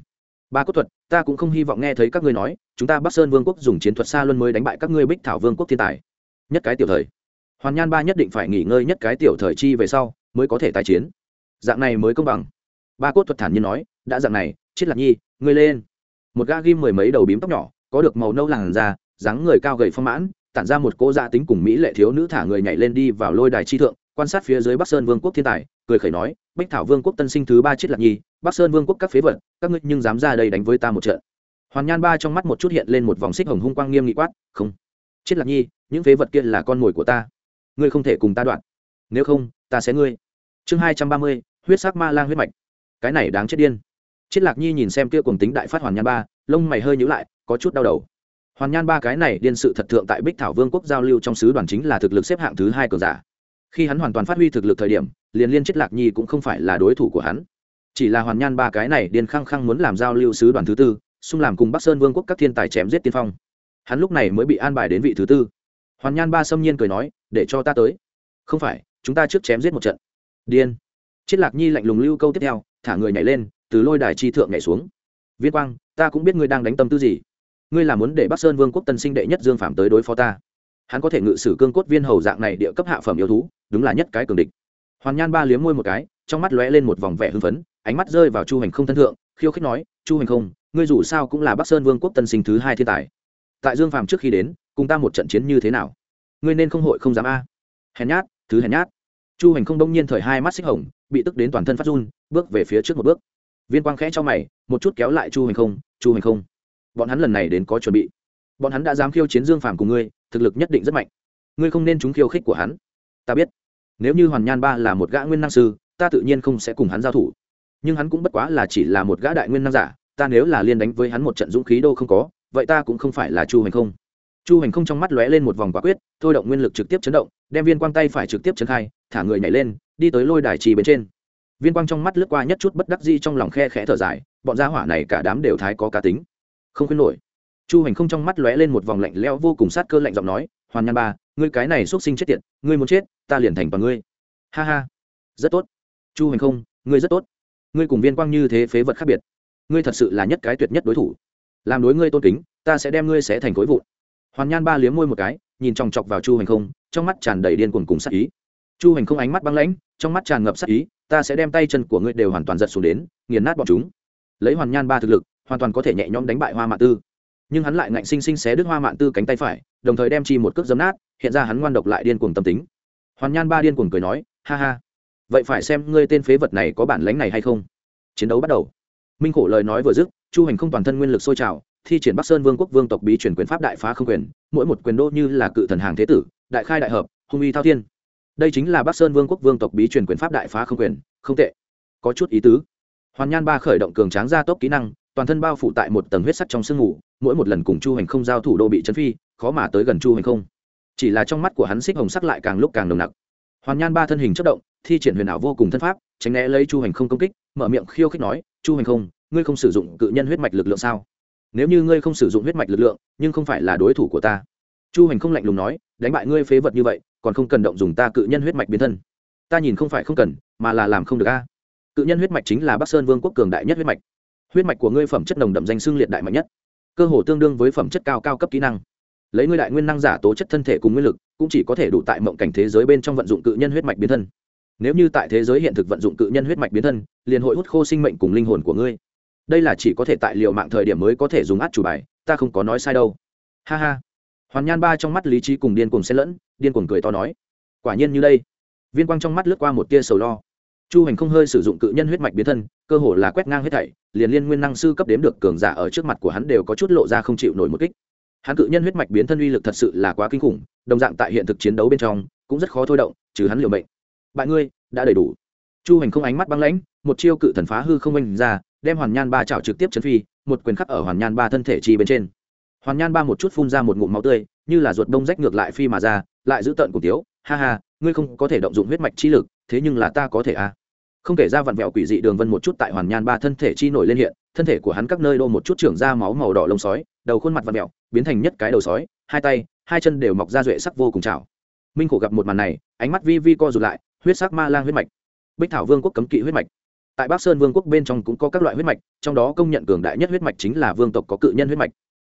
Ba cốt thuật, ta cũng không hy vọng nghe thấy các ngươi nói, chúng ta bắc sơn vương quốc dùng chiến thuật xa luân mới đánh bại các ngươi bích thảo vương quốc thiên tài. Nhất cái tiểu thời hoàn nhan ba nhất định phải nghỉ ngơi nhất cái tiểu thời chi về sau mới có thể tái chiến dạng này mới công bằng ba cốt thuật thản nhiên nói đã dạng này chết lạc nhi ngươi lên một ga ghim mười mấy đầu bím tóc nhỏ có được màu nâu làn da dáng người cao gầy phong mãn tản ra một cô gia tính cùng mỹ lệ thiếu nữ thả người nhảy lên đi vào lôi đài chi thượng quan sát phía dưới bắc sơn vương quốc thiên tài cười khẩy nói bách thảo vương quốc tân sinh thứ ba chết lạc nhi bắc sơn vương quốc các phế vật các ngươi nhưng dám ra đây đánh với ta một trận hoàn nhan ba trong mắt một chút hiện lên một vòng xích hồng hung quang nghiêm nghị quát không chết lạc nhi những phế vật kia là con mồi của ta ngươi không thể cùng ta đoạn. Nếu không, ta sẽ ngươi. Chương hai trăm ba mươi, huyết sắc ma lang huyết mạch. Cái này đáng chết điên. Chết lạc nhi nhìn xem kia cùng tính đại phát hoàn nhan ba, lông mày hơi nhữ lại, có chút đau đầu. Hoàn nhan ba cái này điên sự thật thượng tại bích thảo vương quốc giao lưu trong sứ đoàn chính là thực lực xếp hạng thứ hai cường giả. Khi hắn hoàn toàn phát huy thực lực thời điểm, liền liên chết lạc nhi cũng không phải là đối thủ của hắn. Chỉ là hoàn nhan ba cái này điên khăng khăng muốn làm giao lưu sứ đoàn thứ tư, xung làm cùng bắc sơn vương quốc các thiên tài chém giết tiên phong. Hắn lúc này mới bị an bài đến vị thứ tư hoàn nhan ba xâm nhiên cười nói, để cho ta tới. Không phải, chúng ta trước chém giết một trận. Điên. Chiết lạc nhi lạnh lùng lưu câu tiếp theo, thả người nhảy lên, từ lôi đài chi thượng nhảy xuống. Viên quang, ta cũng biết ngươi đang đánh tâm tư gì. Ngươi là muốn để bắc sơn vương quốc tân sinh đệ nhất dương phạm tới đối phó ta. Hắn có thể ngự sử cương cốt viên hầu dạng này địa cấp hạ phẩm yêu thú, đúng là nhất cái cường địch. Hoàn nhan ba liếm môi một cái, trong mắt lóe lên một vòng vẻ hưng phấn, ánh mắt rơi vào chu hành không thân thượng, khiêu khích nói, chu hành không, ngươi dù sao cũng là bắc sơn vương quốc tân sinh thứ hai thiên tài. Tại dương phàm trước khi đến cùng ta một trận chiến như thế nào? Ngươi nên không hội không dám a. Hèn nhát, thứ hèn nhát. Chu hành không đông nhiên thời hai mắt xích hồng, bị tức đến toàn thân phát run, bước về phía trước một bước. Viên quang khẽ cho mày, một chút kéo lại chu hành không, chu hành không, bọn hắn lần này đến có chuẩn bị. Bọn hắn đã dám khiêu chiến dương phàm cùng ngươi, thực lực nhất định rất mạnh. Ngươi không nên trúng khiêu khích của hắn. Ta biết, nếu như hoàn nhan ba là một gã nguyên năng sư, ta tự nhiên không sẽ cùng hắn giao thủ. Nhưng hắn cũng bất quá là chỉ là một gã đại nguyên năng giả, ta nếu là liên đánh với hắn một trận dũng khí đô không có, vậy ta cũng không phải là chu hành không chu hành không trong mắt lóe lên một vòng quả quyết, thôi động nguyên lực trực tiếp chấn động, đem viên quang tay phải trực tiếp chấn khai, thả người nhảy lên, đi tới lôi đài trì bên trên. Viên quang trong mắt lướt qua nhất chút bất đắc di trong lòng khe khẽ thở dài, bọn gia hỏa này cả đám đều thái có cá tính. Không khuyên nổi. Chu hành không trong mắt lóe lên một vòng lạnh leo vô cùng sát cơ lạnh giọng nói, hoàn nhan ba, ngươi cái này x u ấ t sinh chết tiệt, ngươi muốn chết, ta liền thành bằng ngươi. Ha ha. Rất tốt. Chu hành không, ngươi rất tốt. Ngươi cùng viên quang như thế phế vật khác biệt. Ngươi thật sự là nhất cái tuyệt nhất đối thủ. Làm đối ngươi tôn kính, ta sẽ đem ngươi sẽ thành khối vụn hoàn nhan ba liếm môi một cái, nhìn chòng chọc vào chu hành không, trong mắt tràn đầy điên cuồng cùng sắc ý. Chu hành không ánh mắt băng lãnh, trong mắt tràn ngập sắc ý, ta sẽ đem tay chân của ngươi đều hoàn toàn giật xuống đến, nghiền nát bọn chúng. Lấy hoàn nhan ba thực lực, hoàn toàn có thể nhẹ nhõm đánh bại hoa mạ tư. Nhưng hắn lại ngạnh sinh sinh xé đứt hoa mạn tư cánh tay phải, đồng thời đem chi một cước dấm nát, hiện ra hắn ngoan độc lại điên cuồng tâm tính. Hoàn nhan ba điên cuồng cười nói, ha ha, vậy phải xem ngươi tên phế vật này có bản lánh này hay không. Chiến đấu bắt đầu. Minh khổ lời nói vừa dứt, chu hành không toàn thân nguyên lực sôi trào thi triển bắc sơn vương quốc vương tộc bí truyền quyền pháp đại phá không quyền mỗi một quyền đô như là cự thần hàng thế tử đại khai đại hợp hung uy thao thiên. Đây chính là bắc sơn vương quốc vương tộc bí truyền quyền pháp đại phá không quyền không tệ. Có chút ý tứ. Hoàn nhan ba khởi động cường tráng gia tốc kỹ năng toàn thân bao phủ tại một tầng huyết sắc trong sương ngủ, mỗi một lần cùng chu hành không giao thủ đô bị chấn phi khó mà tới gần chu hành không. Chỉ là trong mắt của hắn xích hồng sắc lại càng lúc càng nồng nặc. Hoàn nhan ba thân hình chất động thi triển huyền ảo vô cùng thân pháp tránh né lấy chu hành không công kích mở miệng khiêu khích nói chu hành không ngươi không sử dụng cự nhân huyết mạch lực lượng sao? Nếu như ngươi không sử dụng huyết mạch lực lượng, nhưng không phải là đối thủ của ta. Chu hành không lạnh lùng nói, đánh bại ngươi phế vật như vậy, còn không cần động dùng ta cự nhân huyết mạch biến thân. Ta nhìn không phải không cần, mà là làm không được a. Cự nhân huyết mạch chính là bắc sơn vương quốc cường đại nhất huyết mạch. Huyết mạch của ngươi phẩm chất nồng đậm danh xương liệt đại mạnh nhất. Cơ hồ tương đương với phẩm chất cao cao cấp kỹ năng. Lấy ngươi đại nguyên năng giả tố chất thân thể cùng nguyên lực, cũng chỉ có thể đủ tại mộng cảnh thế giới bên trong vận dụng cự nhân huyết mạch biến thân. Nếu như tại thế giới hiện thực vận dụng cự nhân huyết mạch biến thân, liền hội hút khô sinh mệnh cùng linh hồn của ngươi đây là chỉ có thể tại liệu mạng thời điểm mới có thể dùng át chủ bài, ta không có nói sai đâu. Ha ha. Hoàn nhan ba trong mắt lý trí cùng điên cuồng xen lẫn, điên cuồng cười to nói. Quả nhiên như đây. Viên quang trong mắt lướt qua một tia sầu lo. Chu hành không hơi sử dụng cự nhân huyết mạch biến thân, cơ hồ là quét ngang hết thảy, liền liên nguyên năng sư cấp đếm được cường giả ở trước mặt của hắn đều có chút lộ ra không chịu nổi một kích. Hắn cự nhân huyết mạch biến thân uy lực thật sự là quá kinh khủng, đồng dạng tại hiện thực chiến đấu bên trong, cũng rất khó thôi động, trừ hắn liều mệnh. Bại ngươi, đã đầy đủ. Chu hành không ánh mắt băng lãnh, một chiêu cự thần phá hư không oanh ra đem hoàn nhan ba chảo trực tiếp chấn phi, một quyền khắc ở hoàn nhan ba thân thể chi bên trên. Hoàn nhan ba một chút phun ra một ngụm máu tươi, như là ruột đông rách ngược lại phi mà ra, lại giữ tận cùng tiếu. Ha ha, ngươi không có thể động dụng huyết mạch chi lực, thế nhưng là ta có thể a à. không kể ra vặn vẹo quỷ dị đường vân một chút tại hoàn nhan ba thân thể chi nổi lên hiện, thân thể của hắn các nơi đô một chút trưởng ra máu màu đỏ lông sói, đầu khuôn mặt vặn vẹo, biến thành nhất cái đầu sói, hai tay, hai chân đều mọc ra duệ sắc vô cùng chảo. Minh khổ gặp một màn này, ánh mắt vi vi co rụt lại, huyết sắc ma lang huyết mạch. Bích thảo vương quốc cấm kỵ huyết mạch tại bắc sơn vương quốc bên trong cũng có các loại huyết mạch, trong đó công nhận cường đại nhất huyết mạch chính là vương tộc có cự nhân huyết mạch.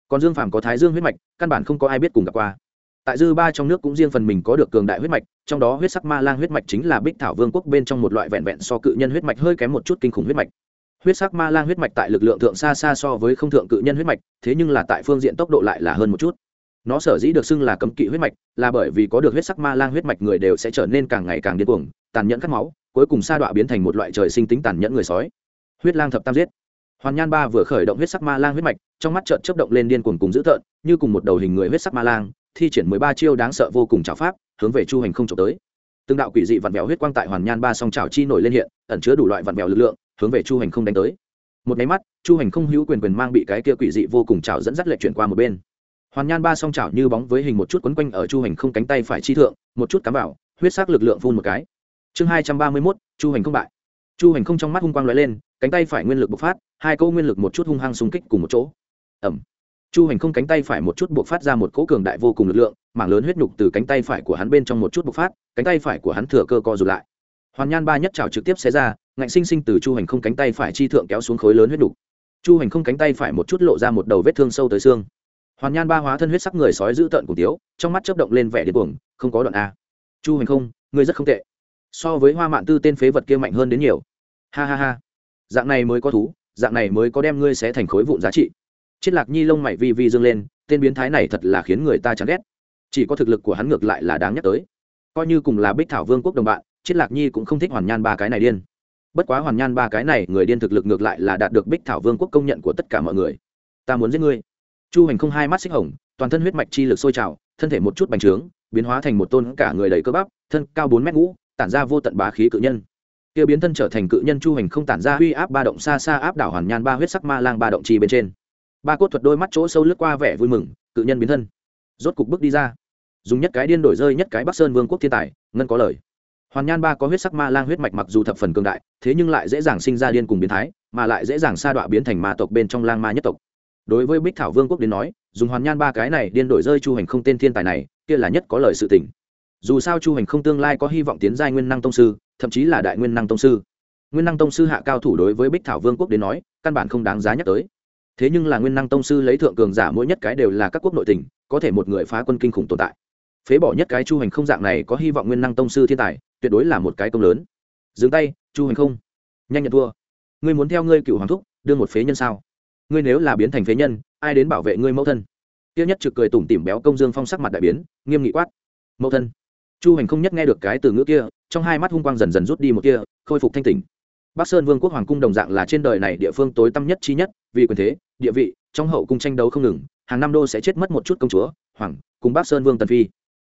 Còn dương phàm có thái dương huyết mạch, căn bản không có ai biết cùng gặp qua. Tại dư ba trong nước cũng riêng phần mình có được cường đại huyết mạch, trong đó huyết sắc ma lang huyết mạch chính là bích thảo vương quốc bên trong một loại vẹn vẹn so cự nhân huyết mạch hơi kém một chút kinh khủng huyết mạch. Huyết sắc ma lang huyết mạch tại lực lượng thượng xa xa so với không thượng cự nhân huyết mạch, thế nhưng là tại phương diện tốc độ lại là hơn một chút. Nó sở dĩ được xưng là cấm kỵ huyết mạch, là bởi vì có được huyết sắc ma lang huyết mạch người đều sẽ trở nên càng ngày càng điên cuồng, tàn nhẫn cắt máu cuối cùng sa đọa biến thành một loại trời sinh tính tàn nhẫn người sói. Huyết lang thập tam giết. Hoàn nhan ba vừa khởi động huyết sắc ma lang huyết mạch, trong mắt trợn chấp động lên điên cuồng cùng dữ tợn, như cùng một đầu hình người huyết sắc ma lang, thi triển mười ba chiêu đáng sợ vô cùng trào pháp, hướng về chu hành không trộm tới. Từng đạo quỷ dị vặn vẹo huyết quang tại hoàn nhan ba song trào chi nổi lên hiện, ẩn chứa đủ loại vặn vẹo lực lượng, hướng về chu hành không đánh tới. Một máy mắt, chu hành không hữu quyền quyền mang bị cái kia quỷ dị vô cùng trào dẫn dắt lệ chuyển qua một bên. Hoàn nhan ba song trào như bóng với hình một chút quấn quanh ở chu hành không cánh tay phải chi thượng, một chút cắm vào, huyết sắc lực lượng phun một cái chương hai trăm ba mươi mốt, chu hành không bại. Chu hành không trong mắt hung quang lóe lên, cánh tay phải nguyên lực bộc phát, hai câu nguyên lực một chút hung hăng xung kích cùng một chỗ. Ẩm chu hành không cánh tay phải một chút buộc phát ra một cỗ cường đại vô cùng lực lượng, mảng lớn huyết nhục từ cánh tay phải của hắn bên trong một chút bộc phát, cánh tay phải của hắn thừa cơ co rụt lại. Hoàn nhan ba nhất trào trực tiếp xé ra, ngạnh sinh sinh từ chu hành không cánh tay phải chi thượng kéo xuống khối lớn huyết nhục. Chu hành không cánh tay phải một chút lộ ra một đầu vết thương sâu tới xương. Hoàn nhan ba hóa thân huyết sắc người sói giữ tợn cùng tiếu, trong mắt chớp động lên vẻ điên cuồng, không có đoạn a. Chu hành không ngươi rất không tệ so với hoa mạn tư tên phế vật kia mạnh hơn đến nhiều. Ha ha ha. Dạng này mới có thú, dạng này mới có đem ngươi xé thành khối vụn giá trị. Chiết lạc nhi lông mày vi vi dâng lên, tên biến thái này thật là khiến người ta chán ghét. Chỉ có thực lực của hắn ngược lại là đáng nhắc tới. Coi như cùng là bích thảo vương quốc đồng bạn, chiết lạc nhi cũng không thích hoàn nhan ba cái này điên. Bất quá hoàn nhan ba cái này, người điên thực lực ngược lại là đạt được bích thảo vương quốc công nhận của tất cả mọi người. Ta muốn giết ngươi. Chu hành không hai mắt xích hồng, toàn thân huyết mạch chi lực sôi trào, thân thể một chút bành trướng, biến hóa thành một tôn cả người đầy cơ bắp, thân cao bốn mét ngũ tản ra vô tận bá khí cự nhân. Kia biến thân trở thành cự nhân chu hành không tản ra uy áp ba động xa xa áp đảo hoàn nhan ba huyết sắc ma lang ba động chi bên trên. Ba cốt thuật đôi mắt chỗ sâu lướt qua vẻ vui mừng, cự nhân biến thân. Rốt cục bước đi ra. Dùng nhất cái điên đổi rơi nhất cái bắc sơn vương quốc thiên tài, ngân có lời. Hoàn nhan ba có huyết sắc ma lang huyết mạch mặc dù thập phần cường đại, thế nhưng lại dễ dàng sinh ra điên cùng biến thái, mà lại dễ dàng sa đọa biến thành ma tộc bên trong lang ma nhất tộc. Đối với bích thảo vương quốc đến nói, dùng hoàn nhan ba cái này điên đổi rơi chu hành không tên thiên tài này, kia là nhất có lời sự tình dù sao chu hành không tương lai có hy vọng tiến giai nguyên năng tông sư, thậm chí là đại nguyên năng tông sư. Nguyên năng tông sư hạ cao thủ đối với bích thảo vương quốc đến nói, căn bản không đáng giá nhắc tới. Thế nhưng là nguyên năng tông sư lấy thượng cường giả mỗi nhất cái đều là các quốc nội tỉnh có thể một người phá quân kinh khủng tồn tại. Phế bỏ nhất cái chu hành không dạng này có hy vọng nguyên năng tông sư thiên tài, tuyệt đối là một cái công lớn. Dừng tay, chu hành không. Nhanh nhận thua. Ngươi muốn theo ngươi cựu hoàng thúc, đưa một phế nhân sao? Ngươi nếu là biến thành phế nhân, ai đến bảo vệ ngươi mẫu thân? Tiêu nhất trực cười tủm tỉm béo công dương phong sắc mặt đại biến, nghiêm nghị quát. Mẫu thân chu hành không nhất nghe được cái từ ngữ kia, trong hai mắt hung quang dần dần rút đi một kia khôi phục thanh tỉnh. Bắc sơn vương quốc hoàng cung đồng dạng là trên đời này địa phương tối tăm nhất chi nhất, vì quyền thế, địa vị, trong hậu cung tranh đấu không ngừng, hàng năm đô sẽ chết mất một chút công chúa, hoàng, cùng bắc sơn vương tần phi.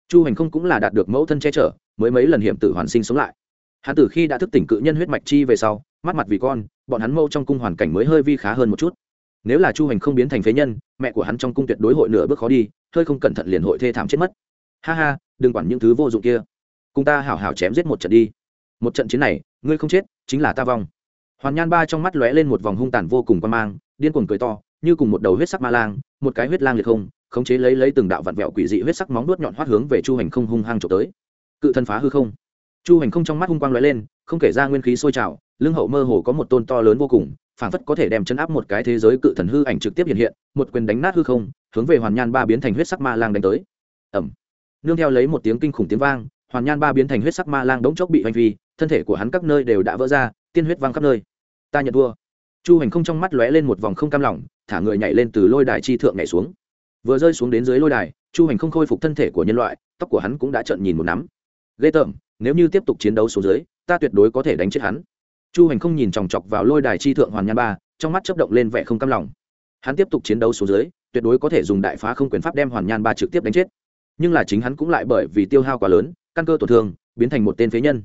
Chu hành không cũng là đạt được mẫu thân che chở, mới mấy lần hiểm tử hoàn sinh sống lại. Hắn tử khi đã thức tỉnh cự nhân huyết mạch chi về sau, mắt mặt vì con, bọn hắn mâu trong cung hoàn cảnh mới hơi vi khá hơn một chút. Nếu là chu hành không biến thành phế nhân, mẹ của hắn trong cung tuyệt đối hội nửa bước khó đi, hơi không cẩn thận liền hội thê thảm chết mất. Ha ha đừng quản những thứ vô dụng kia. Cùng ta hảo hảo chém giết một trận đi. Một trận chiến này, ngươi không chết, chính là ta vong. Hoàn nhan ba trong mắt lóe lên một vòng hung tàn vô cùng quan mang, điên cuồng cười to, như cùng một đầu huyết sắc ma lang, một cái huyết lang liệt không, khống chế lấy lấy từng đạo vặn vẹo quỷ dị huyết sắc móng đuốt nhọn hoắt hướng về chu hành không hung hăng trộm tới. Cự thân phá hư không. Chu hành không trong mắt hung quang lóe lên, không kể ra nguyên khí sôi trào, lưng hậu mơ hồ có một tôn to lớn vô cùng, phảng phất có thể đem chân áp một cái thế giới cự thần hư ảnh trực tiếp hiện hiện, một quyền đánh nát hư không, hướng về hoàn nhan ba biến thành huyết sắc ma lang đánh tới. Ẩm nương theo lấy một tiếng kinh khủng tiếng vang hoàn nhan ba biến thành huyết sắc ma lang đống chốc bị hoành vi, thân thể của hắn các nơi đều đã vỡ ra tiên huyết văng khắp nơi. Ta nhận thua. Chu hành không trong mắt lóe lên một vòng không cam lòng thả người nhảy lên từ lôi đài chi thượng nhảy xuống. Vừa rơi xuống đến dưới lôi đài chu hành không khôi phục thân thể của nhân loại tóc của hắn cũng đã trợn nhìn một nắm. Ghê tởm nếu như tiếp tục chiến đấu xuống dưới ta tuyệt đối có thể đánh chết hắn. Chu hành không nhìn chòng chọc vào lôi đài chi thượng hoàn nhan ba trong mắt chấp động lên vẻ không cam lòng. Hắn tiếp tục chiến đấu xuống dưới tuyệt đối có thể dùng đại phá không quyền pháp đem hoàn nhan ba trực tiếp đánh chết nhưng là chính hắn cũng lại bởi vì tiêu hao quá lớn, căn cơ tổn thương, biến thành một tên phế nhân.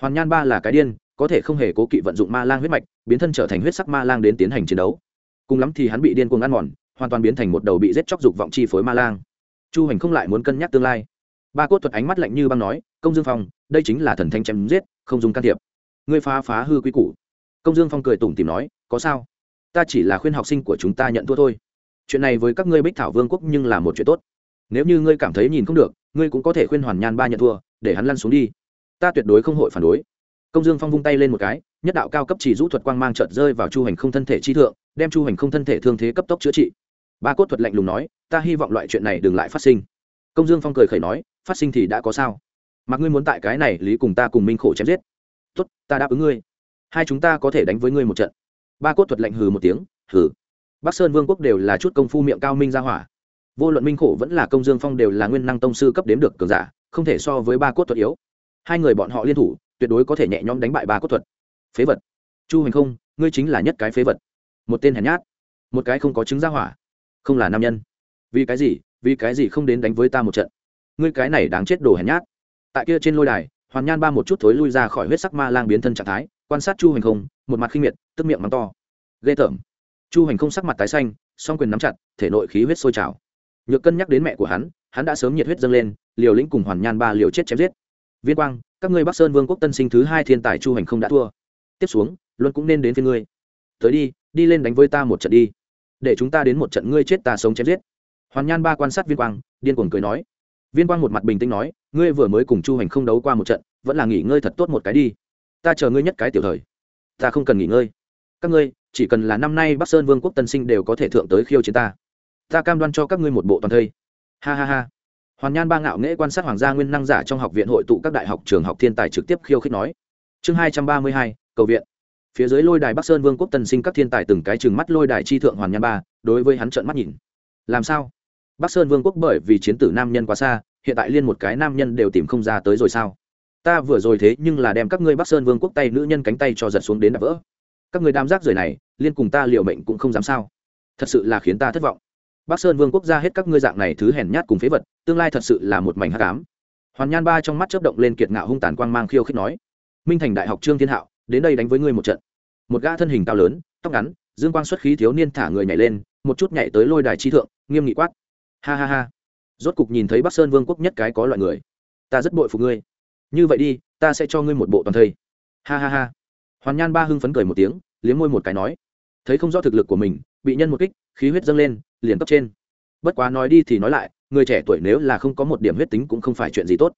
Hoàn nhan ba là cái điên, có thể không hề cố kỵ vận dụng ma lang huyết mạch, biến thân trở thành huyết sắc ma lang đến tiến hành chiến đấu. Cùng lắm thì hắn bị điên cuồng ăn mòn, hoàn toàn biến thành một đầu bị giết chóc dục vọng chi phối ma lang. Chu hành không lại muốn cân nhắc tương lai. Ba cốt thuật ánh mắt lạnh như băng nói, công dương phong, đây chính là thần thanh chém giết, không dùng can thiệp. Ngươi phá phá hư quy củ. Công dương phong cười tủm tìm nói, có sao? Ta chỉ là khuyên học sinh của chúng ta nhận thua thôi. Chuyện này với các ngươi bích thảo vương quốc nhưng là một chuyện tốt nếu như ngươi cảm thấy nhìn không được, ngươi cũng có thể khuyên hoàn nhan ba nhận thua, để hắn lăn xuống đi. Ta tuyệt đối không hội phản đối. Công dương phong vung tay lên một cái, nhất đạo cao cấp chỉ rũ thuật quang mang trợt rơi vào chu hành không thân thể chi thượng, đem chu hành không thân thể thương thế cấp tốc chữa trị. Ba cốt thuật lạnh lùng nói, ta hy vọng loại chuyện này đừng lại phát sinh. Công dương phong cười khẩy nói, phát sinh thì đã có sao? Mặc ngươi muốn tại cái này lý cùng ta cùng minh khổ chém giết. Tốt, ta đáp ứng ngươi. Hai chúng ta có thể đánh với ngươi một trận. Ba cốt thuật lạnh hừ một tiếng, hừ. Bắc sơn vương quốc đều là chút công phu miệng cao minh ra hỏa vô luận minh khổ vẫn là công dương phong đều là nguyên năng tông sư cấp đếm được cường giả, không thể so với ba cốt thuật yếu. Hai người bọn họ liên thủ, tuyệt đối có thể nhẹ nhõm đánh bại ba cốt thuật. Phế vật. Chu hành không, ngươi chính là nhất cái phế vật. Một tên hèn nhát. Một cái không có chứng ra hỏa. Không là nam nhân. Vì cái gì? Vì cái gì không đến đánh với ta một trận? Ngươi cái này đáng chết đồ hèn nhát. Tại kia trên lôi đài, hoàn nhan ba một chút thối lui ra khỏi huyết sắc ma lang biến thân trạng thái, quan sát chu hành không, một mặt khinh miệt, tức miệng mắng to. Ghê tởm. Chu hành không sắc mặt tái xanh, song quyền nắm chặt, thể nội khí huyết sôi trào nhược cân nhắc đến mẹ của hắn hắn đã sớm nhiệt huyết dâng lên, liều lĩnh cùng hoàn nhan ba liều chết chém giết. Viên quang, các ngươi bắc sơn vương quốc tân sinh thứ hai thiên tài chu hành không đã thua. Tiếp xuống, luân cũng nên đến phía ngươi. Tới đi đi lên đánh với ta một trận đi. Để chúng ta đến một trận ngươi chết ta sống chém giết. Hoàn nhan ba quan sát viên quang, điên cuồng cười nói. Viên quang một mặt bình tĩnh nói, ngươi vừa mới cùng chu hành không đấu qua một trận, vẫn là nghỉ ngơi thật tốt một cái đi. Ta chờ ngươi nhất cái tiểu thời. Ta không cần nghỉ ngơi. Các ngươi, chỉ cần là năm nay bắc sơn vương quốc tân sinh đều có thể thượng tới khiêu chiến ta ta cam đoan cho các ngươi một bộ toàn thây. Ha ha ha. Hoàn nhan ba ngạo nghễ quan sát hoàng gia nguyên năng giả trong học viện hội tụ các đại học trường học thiên tài trực tiếp khiêu khích nói. Chương hai trăm ba mươi hai, cầu viện. Phía dưới lôi đài bắc sơn vương quốc tân sinh các thiên tài từng cái chừng mắt lôi đài chi thượng hoàn nhan ba, đối với hắn trợn mắt nhìn. Làm sao? Bắc sơn vương quốc bởi vì chiến tử nam nhân quá xa, hiện tại liên một cái nam nhân đều tìm không ra tới rồi sao? Ta vừa rồi thế nhưng là đem các ngươi bắc sơn vương quốc tay nữ nhân cánh tay cho giật xuống đến đập vỡ. Các người đam giác rời này, liên cùng ta liệu mệnh cũng không dám sao? Thật sự là khiến ta thất vọng bắc sơn vương quốc gia hết các ngươi dạng này thứ hèn nhát cùng phế vật, tương lai thật sự là một mảnh hắc ám. Hoàn nhan ba trong mắt chớp động lên kiệt ngạo hung tàn quang mang khiêu khích nói, minh thành đại học trương thiên hạo, đến đây đánh với ngươi một trận. Một gã thân hình cao lớn, tóc ngắn, dương quang xuất khí thiếu niên thả người nhảy lên, một chút nhảy tới lôi đài chi thượng, nghiêm nghị quát, ha ha ha. Rốt cục nhìn thấy bắc sơn vương quốc nhất cái có loại người, ta rất bội phục ngươi. Như vậy đi, ta sẽ cho ngươi một bộ toàn thây. Ha ha ha. Hoàn nhan ba hưng phấn cười một tiếng, liếm môi một cái nói, thấy không rõ thực lực của mình bị nhân một kích, khí huyết dâng lên, liền cấp trên. Bất quá nói đi thì nói lại, người trẻ tuổi nếu là không có một điểm huyết tính cũng không phải chuyện gì tốt.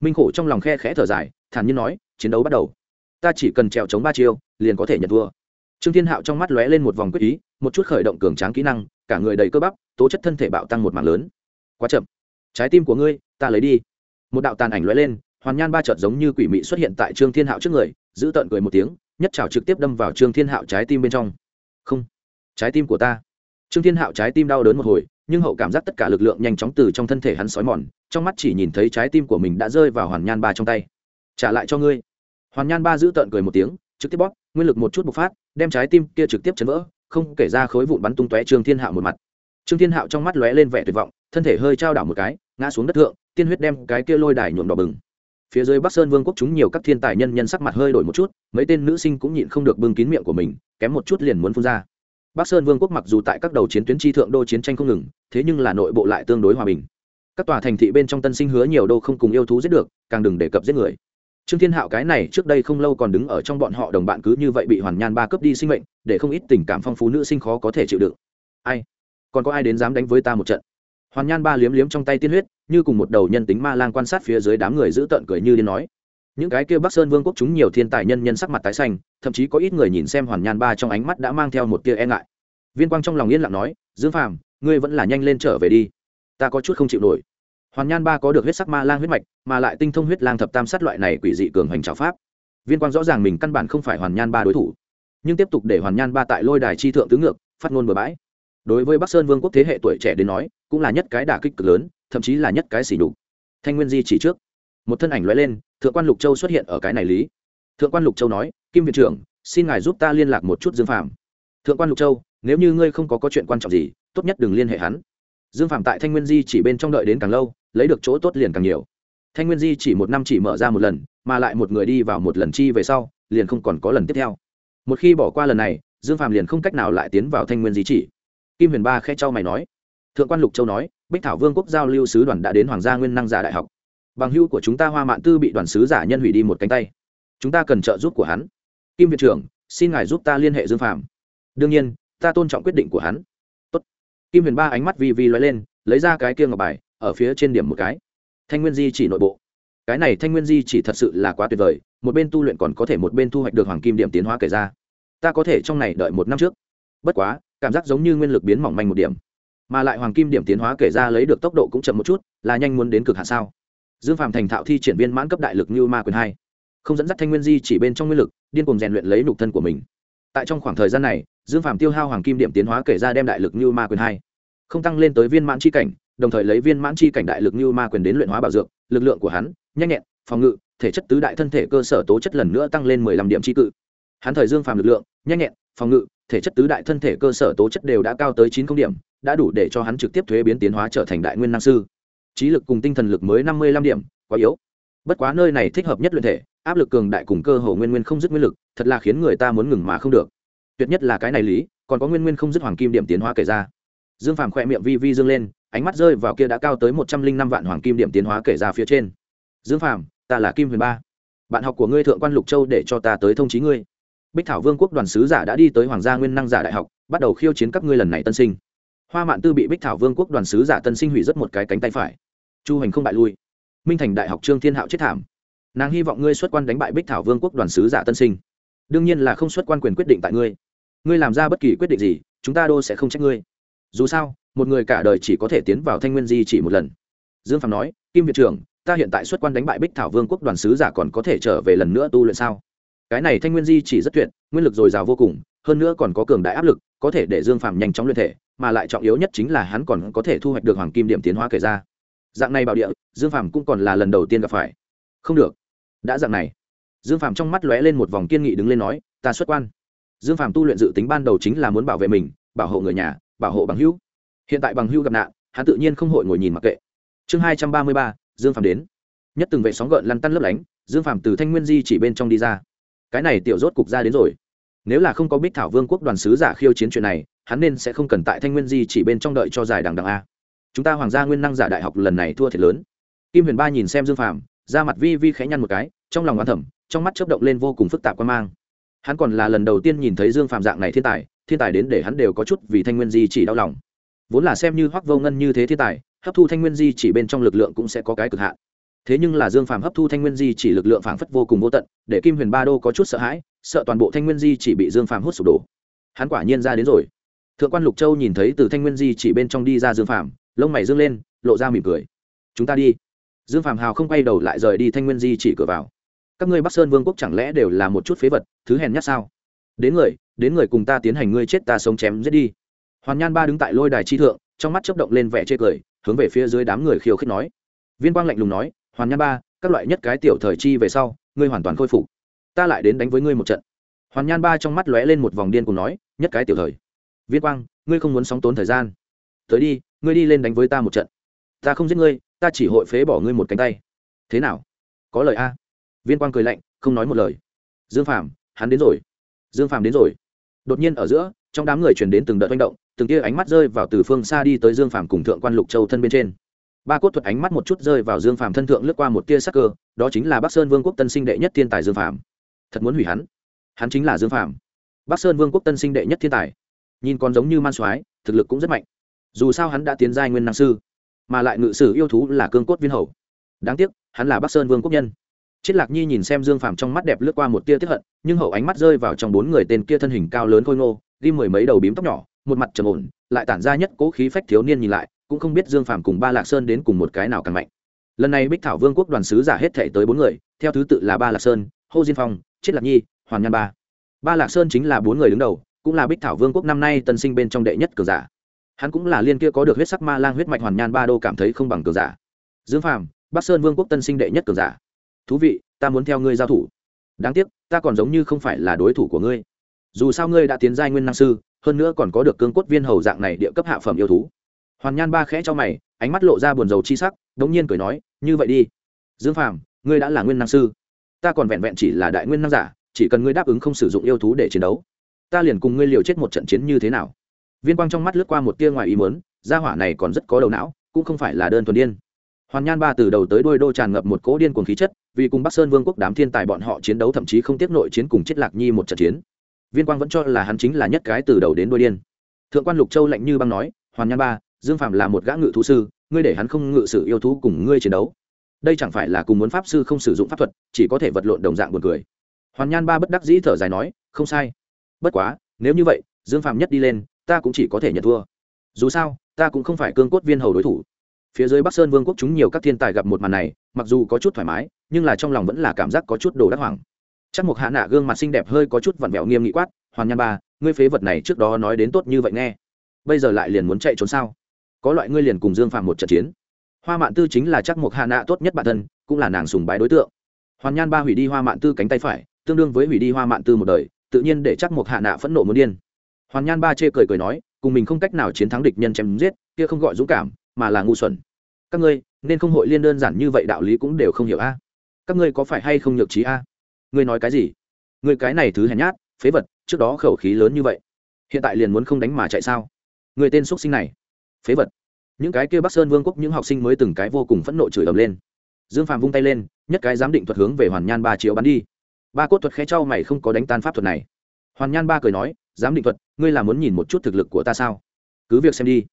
Minh khổ trong lòng khe khẽ thở dài, thản nhiên nói, chiến đấu bắt đầu. Ta chỉ cần trèo chống ba chiêu, liền có thể nhận thua. Trương thiên hạo trong mắt lóe lên một vòng quyết ý, một chút khởi động cường tráng kỹ năng, cả người đầy cơ bắp, tố chất thân thể bạo tăng một mảng lớn. Quá chậm. Trái tim của ngươi, ta lấy đi. Một đạo tàn ảnh lóe lên, hoàn nhan ba chợt giống như quỷ mị xuất hiện tại trương thiên hạo trước người, giữ tợn cười một tiếng, nhất trào trực tiếp đâm vào trương thiên hạo trái tim bên trong. Không trái tim của ta. Trương thiên hạo trái tim đau đớn một hồi, nhưng hậu cảm giác tất cả lực lượng nhanh chóng từ trong thân thể hắn xói mòn, trong mắt chỉ nhìn thấy trái tim của mình đã rơi vào hoàn nhan ba trong tay. Trả lại cho ngươi. Hoàn nhan ba giữ tợn cười một tiếng, trực tiếp bóp, nguyên lực một chút bộc phát, đem trái tim kia trực tiếp chấn vỡ, không kể ra khối vụn bắn tung tóe trương thiên hạo một mặt. Trương thiên hạo trong mắt lóe lên vẻ tuyệt vọng, thân thể hơi trao đảo một cái, ngã xuống đất thượng, tiên huyết đem cái kia lôi đài nhuộm đỏ bừng. Phía dưới bắc sơn vương quốc chúng nhiều các thiên tài nhân nhân sắc mặt hơi đổi một chút, mấy tên nữ sinh cũng nhịn không được bưng kín miệng của mình, kém một chút liền muốn phun ra bắc sơn vương quốc mặc dù tại các đầu chiến tuyến tri thượng đô chiến tranh không ngừng, thế nhưng là nội bộ lại tương đối hòa bình. Các tòa thành thị bên trong tân sinh hứa nhiều đô không cùng yêu thú giết được, càng đừng đề cập giết người. Trương thiên hạo cái này trước đây không lâu còn đứng ở trong bọn họ đồng bạn cứ như vậy bị hoàn nhan ba cướp đi sinh mệnh, để không ít tình cảm phong phú nữ sinh khó có thể chịu đựng. Ai? Còn có ai đến dám đánh với ta một trận? Hoàn nhan ba liếm liếm trong tay tiên huyết, như cùng một đầu nhân tính ma lang quan sát phía dưới đám người giữ tợn cười như điên nói những cái kia bắc sơn vương quốc chúng nhiều thiên tài nhân nhân sắc mặt tái xanh, thậm chí có ít người nhìn xem hoàn nhan ba trong ánh mắt đã mang theo một tia e ngại. Viên quang trong lòng yên lặng nói, dương phàm, ngươi vẫn là nhanh lên trở về đi. Ta có chút không chịu nổi. Hoàn nhan ba có được huyết sắc ma lang huyết mạch, mà lại tinh thông huyết lang thập tam sát loại này quỷ dị cường hành trào pháp. Viên quang rõ ràng mình căn bản không phải hoàn nhan ba đối thủ, nhưng tiếp tục để hoàn nhan ba tại lôi đài chi thượng tứ ngược, phát ngôn bừa bãi. Đối với bắc sơn vương quốc thế hệ tuổi trẻ đến nói, cũng là nhất cái đả kích cực lớn, thậm chí là nhất cái xỉ đục thanh nguyên di chỉ trước một thân ảnh lóe lên, thượng quan lục châu xuất hiện ở cái này lý. Thượng quan lục châu nói, kim viện trưởng, xin ngài giúp ta liên lạc một chút dương phạm thượng quan lục châu, nếu như ngươi không có có chuyện quan trọng gì, tốt nhất đừng liên hệ hắn. Dương phạm tại thanh nguyên di chỉ bên trong đợi đến càng lâu, lấy được chỗ tốt liền càng nhiều. Thanh nguyên di chỉ một năm chỉ mở ra một lần, mà lại một người đi vào một lần chi về sau, liền không còn có lần tiếp theo. Một khi bỏ qua lần này, dương phạm liền không cách nào lại tiến vào thanh nguyên di chỉ. Kim huyền ba khe châu mày nói. Thượng quan lục châu nói, bích thảo vương quốc giao lưu sứ đoàn đã đến hoàng gia nguyên năng giả đại học bằng hưu của chúng ta hoa mạn tư bị đoàn sứ giả nhân hủy đi một cánh tay. Chúng ta cần trợ giúp của hắn. Kim viện trưởng, xin ngài giúp ta liên hệ dương phạm đương nhiên, ta tôn trọng quyết định của hắn. Tốt. kim huyền ba ánh mắt vi vi loay lên, lấy ra cái kia ngọc bài, ở phía trên điểm một cái. Thanh nguyên di chỉ nội bộ. Cái này thanh nguyên di chỉ thật sự là quá tuyệt vời, một bên tu luyện còn có thể một bên thu hoạch được hoàng kim điểm tiến hóa kể ra. Ta có thể trong này đợi một năm trước. Bất quá, cảm giác giống như nguyên lực biến mỏng manh một điểm. Mà lại hoàng kim điểm tiến hóa kể ra lấy được tốc độ cũng chậm một chút, là nhanh muốn đến cực hạ sao? Dương phạm thành thạo thi triển viên mãn cấp đại lực như ma quyền hai. Không dẫn dắt thanh nguyên di chỉ bên trong nguyên lực, điên cùng rèn luyện lấy nục thân của mình. Tại trong khoảng thời gian này, dương phạm tiêu hao hoàng kim điểm tiến hóa kể ra đem đại lực như ma quyền hai. Không tăng lên tới viên mãn c h i cảnh, đồng thời lấy viên mãn c h i cảnh đại lực như ma quyền đến luyện hóa bảo dược, lực lượng của hắn, nhanh nhẹn, phòng ngự, thể chất tứ đại thân thể cơ sở tố chất lần nữa tăng lên mười lăm điểm tri cự. Hắn thời dương phạm lực lượng, nhanh nhẹn, phòng ngự, thể chất tứ đại thân thể cơ sở tố chất đều đã cao tới chín công điểm, đã đủ để cho hắn trực tiếp thuế biến tiến hóa trở thành đại nguyên năng sư trí lực cùng tinh thần lực mới năm mươi lăm điểm, quá yếu. Bất quá nơi này thích hợp nhất luyện thể, áp lực cường đại cùng cơ hồ nguyên nguyên không dứt nguyên lực, thật là khiến người ta muốn ngừng mà không được. Tuyệt nhất là cái này lý, còn có nguyên nguyên không dứt hoàng kim điểm tiến hóa kể ra. Dương phàm khỏe miệng vi vi dương lên, ánh mắt rơi vào kia đã cao tới một trăm linh năm vạn hoàng kim điểm tiến hóa kể ra phía trên. Dương phàm, ta là kim huyền ba. Bạn học của ngươi thượng quan lục châu để cho ta tới thông chí ngươi. Bích thảo vương quốc đoàn sứ giả đã đi tới hoàng gia nguyên năng giả đại học, bắt đầu khiêu chiến các ngươi lần này tân sinh. Hoa mạn tư bị bích thảo vương quốc đoàn sứ giả tân sinh hủy rất một cái cánh tay phải chu hành không bại lui. Minh thành đại học trương thiên hạo chết thảm. Nàng hy vọng ngươi xuất quan đánh bại bích thảo vương quốc đoàn sứ giả tân sinh. Đương nhiên là không xuất quan quyền quyết định tại ngươi. Ngươi làm ra bất kỳ quyết định gì, chúng ta đô sẽ không trách ngươi. Dù sao, một người cả đời chỉ có thể tiến vào thanh nguyên di chỉ một lần. Dương phạm nói, kim viện trưởng, ta hiện tại xuất quan đánh bại bích thảo vương quốc đoàn sứ giả còn có thể trở về lần nữa tu luyện sao? Cái này thanh nguyên di chỉ rất tuyệt, nguyên lực dồi dào vô cùng, hơn nữa còn có cường đại áp lực, có thể để dương phạm nhanh chóng luyện thể, mà lại trọng yếu nhất chính là hắn còn có thể thu hoạch được hoàng kim điểm tiến hóa kể ra dạng này bảo địa, dương phàm cũng còn là lần đầu tiên gặp phải. Không được. Đã dạng này. Dương phàm trong mắt lóe lên một vòng kiên nghị đứng lên nói, ta xuất quan. Dương phàm tu luyện dự tính ban đầu chính là muốn bảo vệ mình, bảo hộ người nhà, bảo hộ bằng hữu. Hiện tại bằng hưu gặp nạn, hắn tự nhiên không hội ngồi nhìn mặc kệ. Chương hai trăm ba mươi ba, dương phàm đến. Nhất từng vệ sóng gợn lăn tăn lấp lánh, dương phàm từ thanh nguyên di chỉ bên trong đi ra. Cái này tiểu rốt cục ra đến rồi. Nếu là không có bích thảo vương quốc đoàn sứ giả khiêu chiến chuyện này, hắn nên sẽ không cần tại thanh nguyên di chỉ bên trong đợi cho giải đằng đằng a chúng ta hoàng gia nguyên năng giả đại học lần này thua thiệt lớn. Kim huyền ba nhìn xem dương phàm ra mặt vi vi khẽ nhăn một cái, trong lòng oán thẩm trong mắt chớp động lên vô cùng phức tạp quan mang. Hắn còn là lần đầu tiên nhìn thấy dương phàm dạng này thiên tài thiên tài đến để hắn đều có chút vì thanh nguyên di chỉ đau lòng. Vốn là xem như hoắc vô ngân như thế thiên tài, hấp thu thanh nguyên di chỉ bên trong lực lượng cũng sẽ có cái cực hạn. Thế nhưng là dương phàm hấp thu thanh nguyên di chỉ lực lượng phảng phất vô cùng vô tận, để kim huyền ba đô có chút sợ hãi, sợ toàn bộ thanh nguyên di chỉ bị dương phàm hút sụp đổ. Hắn quả nhiên ra đến rồi. Thượng quan lục châu nhìn thấy từ thanh nguyên di chỉ bên trong đi ra dương phàm lông mày dương lên, lộ ra mỉm cười. Chúng ta đi. Dương Phạm hào không quay đầu lại rời đi thanh nguyên di chỉ cửa vào. Các ngươi bắc sơn vương quốc chẳng lẽ đều là một chút phế vật, thứ hèn nhát sao? Đến người đến người cùng ta tiến hành ngươi chết ta sống chém giết đi. Hoàn nhan ba đứng tại lôi đài chi thượng, trong mắt chấp động lên vẻ chê cười, hướng về phía dưới đám người khiêu khích nói. Viên quang lạnh lùng nói, hoàn nhan ba, các loại nhất cái tiểu thời chi về sau, ngươi hoàn toàn khôi phục. Ta lại đến đánh với ngươi một trận. Hoàn nhan ba trong mắt lóe lên một vòng điên cùng nói, nhất cái tiểu thời. Viên quang, ngươi không muốn sóng tốn thời gian tới đi, ngươi đi lên đánh với ta một trận. Ta không giết ngươi, ta chỉ hội phế bỏ ngươi một cánh tay. Thế nào? Có lời a? Viên quang cười lạnh, không nói một lời. Dương phàm, hắn đến rồi. Dương phàm đến rồi. Đột nhiên ở giữa, trong đám người chuyển đến từng đợt manh động, từng tia ánh mắt rơi vào từ phương xa đi tới dương phàm cùng thượng quan lục châu thân bên trên. Ba cốt thuật ánh mắt một chút rơi vào dương phàm thân thượng lướt qua một tia sắc cơ, đó chính là bắc sơn vương quốc tân sinh đệ nhất thiên tài dương phàm. Thật muốn hủy hắn. Hắn chính là dương phàm. Bắc sơn vương quốc tân sinh đệ nhất thiên tài. Nhìn còn giống như man soái, thực lực cũng rất mạnh dù sao hắn đã tiến giai nguyên năng sư, mà lại ngự sử yêu thú là cương cốt viên hầu. Đáng tiếc, hắn là bắc sơn vương quốc nhân. Chiết lạc nhi nhìn xem dương phàm trong mắt đẹp lướt qua một tia tiếp hận, nhưng hậu ánh mắt rơi vào trong bốn người tên kia thân hình cao lớn khôi ngô, ghi mười mấy đầu bím tóc nhỏ, một mặt trầm ổn, lại tản ra nhất cố khí phách thiếu niên nhìn lại, cũng không biết dương phàm cùng ba lạc sơn đến cùng một cái nào càng mạnh. Lần này bích thảo vương quốc đoàn sứ giả hết thể tới bốn người, theo thứ tự là ba lạc sơn, hô diên phong chiết lạc nhi, hoàn nhan ba. Ba lạc sơn chính là bốn người đứng đầu, cũng là bích thảo vương quốc năm nay tân sinh bên trong đệ nhất cường giả hắn cũng là liên kia có được huyết sắc ma lang huyết mạch hoàn nhan ba đô cảm thấy không bằng cường giả. Dương phàm, bắc sơn vương quốc tân sinh đệ nhất cường giả. Thú vị, ta muốn theo ngươi giao thủ. Đáng tiếc, ta còn giống như không phải là đối thủ của ngươi. Dù sao ngươi đã tiến giai nguyên năng sư, hơn nữa còn có được cương cốt viên hầu dạng này địa cấp hạ phẩm yêu thú. Hoàn nhan ba khẽ cho mày, ánh mắt lộ ra buồn rầu chi sắc, đống nhiên cười nói, như vậy đi. Dương phàm, ngươi đã là nguyên năng sư. Ta còn vẹn vẹn chỉ là đại nguyên năng giả, chỉ cần ngươi đáp ứng không sử dụng yêu thú để chiến đấu, ta liền cùng ngươi liều chết một trận chiến như thế nào? Viên quang trong mắt lướt qua một tia ngoài ý muốn, gia hỏa này còn rất có đầu não, cũng không phải là đơn thuần điên. Hoàn nhan ba từ đầu tới đôi đô tràn ngập một cỗ điên cuồng khí chất, vì cùng bắc sơn vương quốc đám thiên tài bọn họ chiến đấu thậm chí không tiếp nội chiến cùng chết lạc nhi một trận chiến. Viên quang vẫn cho là hắn chính là nhất cái từ đầu đến đôi điên. Thượng quan lục châu lạnh như băng nói, hoàn nhan ba, dương phạm là một gã ngự thú sư, ngươi để hắn không ngự sự yêu thú cùng ngươi chiến đấu. Đây chẳng phải là cùng muốn pháp sư không sử dụng pháp thuật, chỉ có thể vật lộn đồng dạng buồn cười. Hoàn nhan ba bất đắc dĩ thở dài nói, không sai. Bất quá, nếu như vậy, dương phạm nhất đi lên ta cũng chỉ có thể nhận thua. Dù sao, ta cũng không phải cương cốt viên hầu đối thủ. Phía dưới bắc sơn vương quốc chúng nhiều các thiên tài gặp một màn này, mặc dù có chút thoải mái, nhưng là trong lòng vẫn là cảm giác có chút đồ đắc hoàng chắc một hạ nạ gương mặt xinh đẹp hơi có chút vặn vẹo nghiêm nghị quát, hoàn nhan ba, ngươi phế vật này trước đó nói đến tốt như vậy nghe. Bây giờ lại liền muốn chạy trốn sao? Có loại ngươi liền cùng dương phạm một trận chiến. Hoa mạn tư chính là chắc một hạ nạ tốt nhất bản thân, cũng là nàng sùng bái đối tượng. Hoàn nhan ba hủy đi hoa mạn tư cánh tay phải, tương đương với hủy đi hoa mạn tư một đời, tự nhiên để chắc một hạ nạ phẫn nộ muốn điên hoàn nhan ba chê cười cười nói, cùng mình không cách nào chiến thắng địch nhân chém giết, kia không gọi dũng cảm, mà là ngu xuẩn. Các ngươi, nên không hội liên đơn giản như vậy đạo lý cũng đều không hiểu a. Các ngươi có phải hay không nhược trí a? Ngươi nói cái gì? Ngươi cái này thứ hèn nhát, phế vật, trước đó khẩu khí lớn như vậy, hiện tại liền muốn không đánh mà chạy sao? Người tên x sinh này, phế vật. Những cái kia bắc sơn vương quốc những học sinh mới từng cái vô cùng phẫn nộ chửi ầm lên. Dương phạm vung tay lên, nhất cái giám định thuật hướng về hoàn nhan ba chiếu bắn đi. Ba cốt thuật khẽ trao mày không có đánh tan pháp thuật này. Hoàn nhan ba cười nói giám định thuật, ngươi là muốn nhìn một chút thực lực của ta sao? Cứ việc xem đi.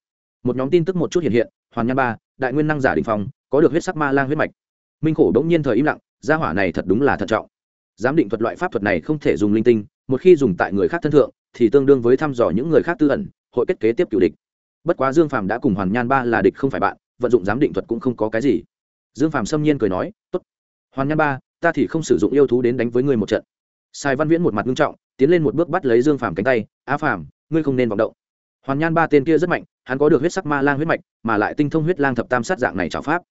Một nhóm tin tức một chút hiện hiện, hoàn nhan ba, đại nguyên năng giả đình phong, có được huyết sắc ma lang huyết mạch. Minh khổ đống nhiên thời im lặng, gia hỏa này thật đúng là thận trọng. Giám định thuật loại pháp thuật này không thể dùng linh tinh, một khi dùng tại người khác thân thượng, thì tương đương với thăm dò những người khác tư ẩn, hội kết kế tiếp cựu địch. Bất quá dương phàm đã cùng hoàn nhan ba là địch không phải bạn, vận dụng giám định thuật cũng không có cái gì. Dương phàm xâm nhiên cười nói, tốt. Hoàn nhan ba, ta thì không sử dụng yêu thú đến đánh với ngươi một trận sai văn viễn một mặt nghiêm trọng, tiến lên một bước bắt lấy dương phàm cánh tay, á phàm, ngươi không nên vọng động. Hoàn nhan ba tên kia rất mạnh, hắn có được huyết sắc ma lang huyết mạch, mà lại tinh thông huyết lang thập tam sát dạng này trào pháp.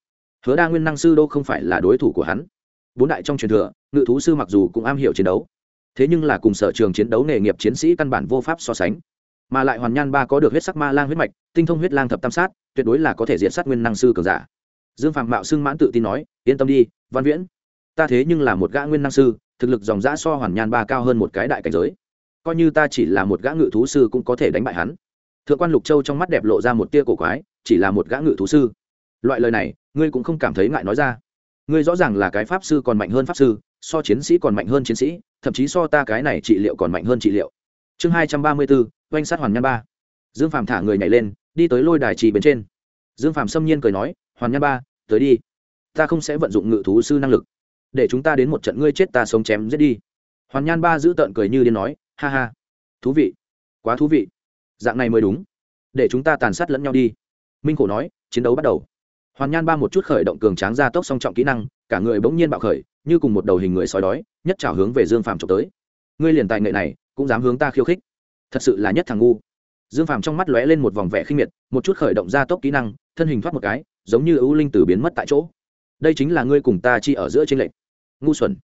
Hứa đa nguyên năng sư đô không phải là đối thủ của hắn. Bốn đại trong truyền thừa, ngự thú sư mặc dù cũng am hiểu chiến đấu, thế nhưng là cùng sở trường chiến đấu nghề nghiệp chiến sĩ căn bản vô pháp so sánh. Mà lại hoàn nhan ba có được huyết sắc ma lang huyết mạch, tinh thông huyết lang thập tam sát, tuyệt đối là có thể diện sát nguyên năng sư cường giả. Dương phạm mạo xưng mãn tự tin nói, yên tâm đi, văn viễn, ta thế nhưng là một gã nguyên năng sư thực lực dòng giã so hoàn nhan ba cao hơn một cái đại cảnh giới. Coi như ta chỉ là một gã ngự thú sư cũng có thể đánh bại hắn. Thượng quan lục châu trong mắt đẹp lộ ra một tia cổ quái, chỉ là một gã ngự thú sư. Loại lời này, ngươi cũng không cảm thấy ngại nói ra. Ngươi rõ ràng là cái pháp sư còn mạnh hơn pháp sư, so chiến sĩ còn mạnh hơn chiến sĩ, thậm chí so ta cái này trị liệu còn mạnh hơn trị liệu. Chương hai trăm ba mươi bốn, oanh sát hoàn nhan ba. Dương phàm thả người nhảy lên, đi tới lôi đài trì bên trên. Dương phàm xâm nhiên cười nói, hoàn nhan ba, tới đi. Ta không sẽ vận dụng ngự thú sư năng lực để chúng ta đến một trận ngươi chết ta sống chém giết đi. Hoàn nhan ba giữ tợn cười như điên nói, ha ha, thú vị, quá thú vị, dạng này mới đúng, để chúng ta tàn sát lẫn nhau đi. Minh khổ nói, chiến đấu bắt đầu. Hoàn nhan ba một chút khởi động cường tráng ra tốc song trọng kỹ năng, cả người bỗng nhiên bạo khởi, như cùng một đầu hình người sói đói, nhất trào hướng về dương phàm trộm tới. Ngươi liền tài nghệ này, cũng dám hướng ta khiêu khích. Thật sự là nhất thằng ngu. Dương phàm trong mắt lóe lên một vòng vẻ khinh miệt, một chút khởi động ra tốc kỹ năng, thân hình thoát một cái, giống như ưu linh từ biến mất tại chỗ. Đây chính là ngươi cùng ta chi ở giữa trên lệnh ngu xuẩn.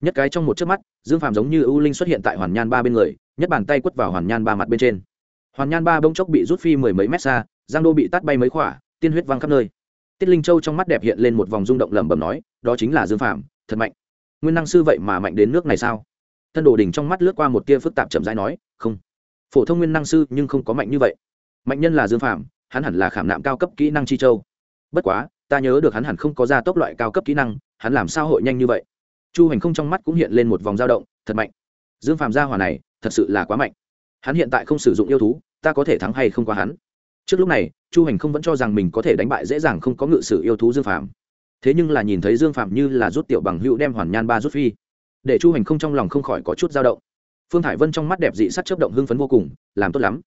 Nhất cái trong một chớp mắt, dương phàm giống như ưu linh xuất hiện tại hoàn nhan ba bên người, nhất bàn tay quất vào hoàn nhan ba mặt bên trên. Hoàn nhan ba bỗng chốc bị rút phi mười mấy mét xa, giang đô bị tắt bay mấy khỏa, tiên huyết văng khắp nơi. Tiết linh châu trong mắt đẹp hiện lên một vòng rung động lẩm bẩm nói, đó chính là dương phàm, thật mạnh. Nguyên năng sư vậy mà mạnh đến nước này sao? Thân đồ đình trong mắt lướt qua một tia phức tạp chậm rãi nói, không. Phổ thông nguyên năng sư nhưng không có mạnh như vậy. Mạnh nhân là dương phàm, hắn hẳn là khảm nạm cao cấp kỹ năng chi châu. Bất quá, ta nhớ được hắn hẳn không có gia tốc loại cao cấp kỹ năng, hắn làm sao hội nhanh như vậy? Chu hành không trong mắt cũng hiện lên một vòng dao động, thật mạnh. Dương phàm gia hỏa này, thật sự là quá mạnh. Hắn hiện tại không sử dụng yêu thú, ta có thể thắng hay không qua hắn? Trước lúc này, chu hành không vẫn cho rằng mình có thể đánh bại dễ dàng không có ngự sử yêu thú dương phàm. Thế nhưng là nhìn thấy dương phàm như là rút tiểu bằng hữu đem hoàn nhan ba rút phi, để chu hành không trong lòng không khỏi có chút dao động. Phương thải vân trong mắt đẹp dị sắc chấp động hưng phấn vô cùng, làm tốt lắm.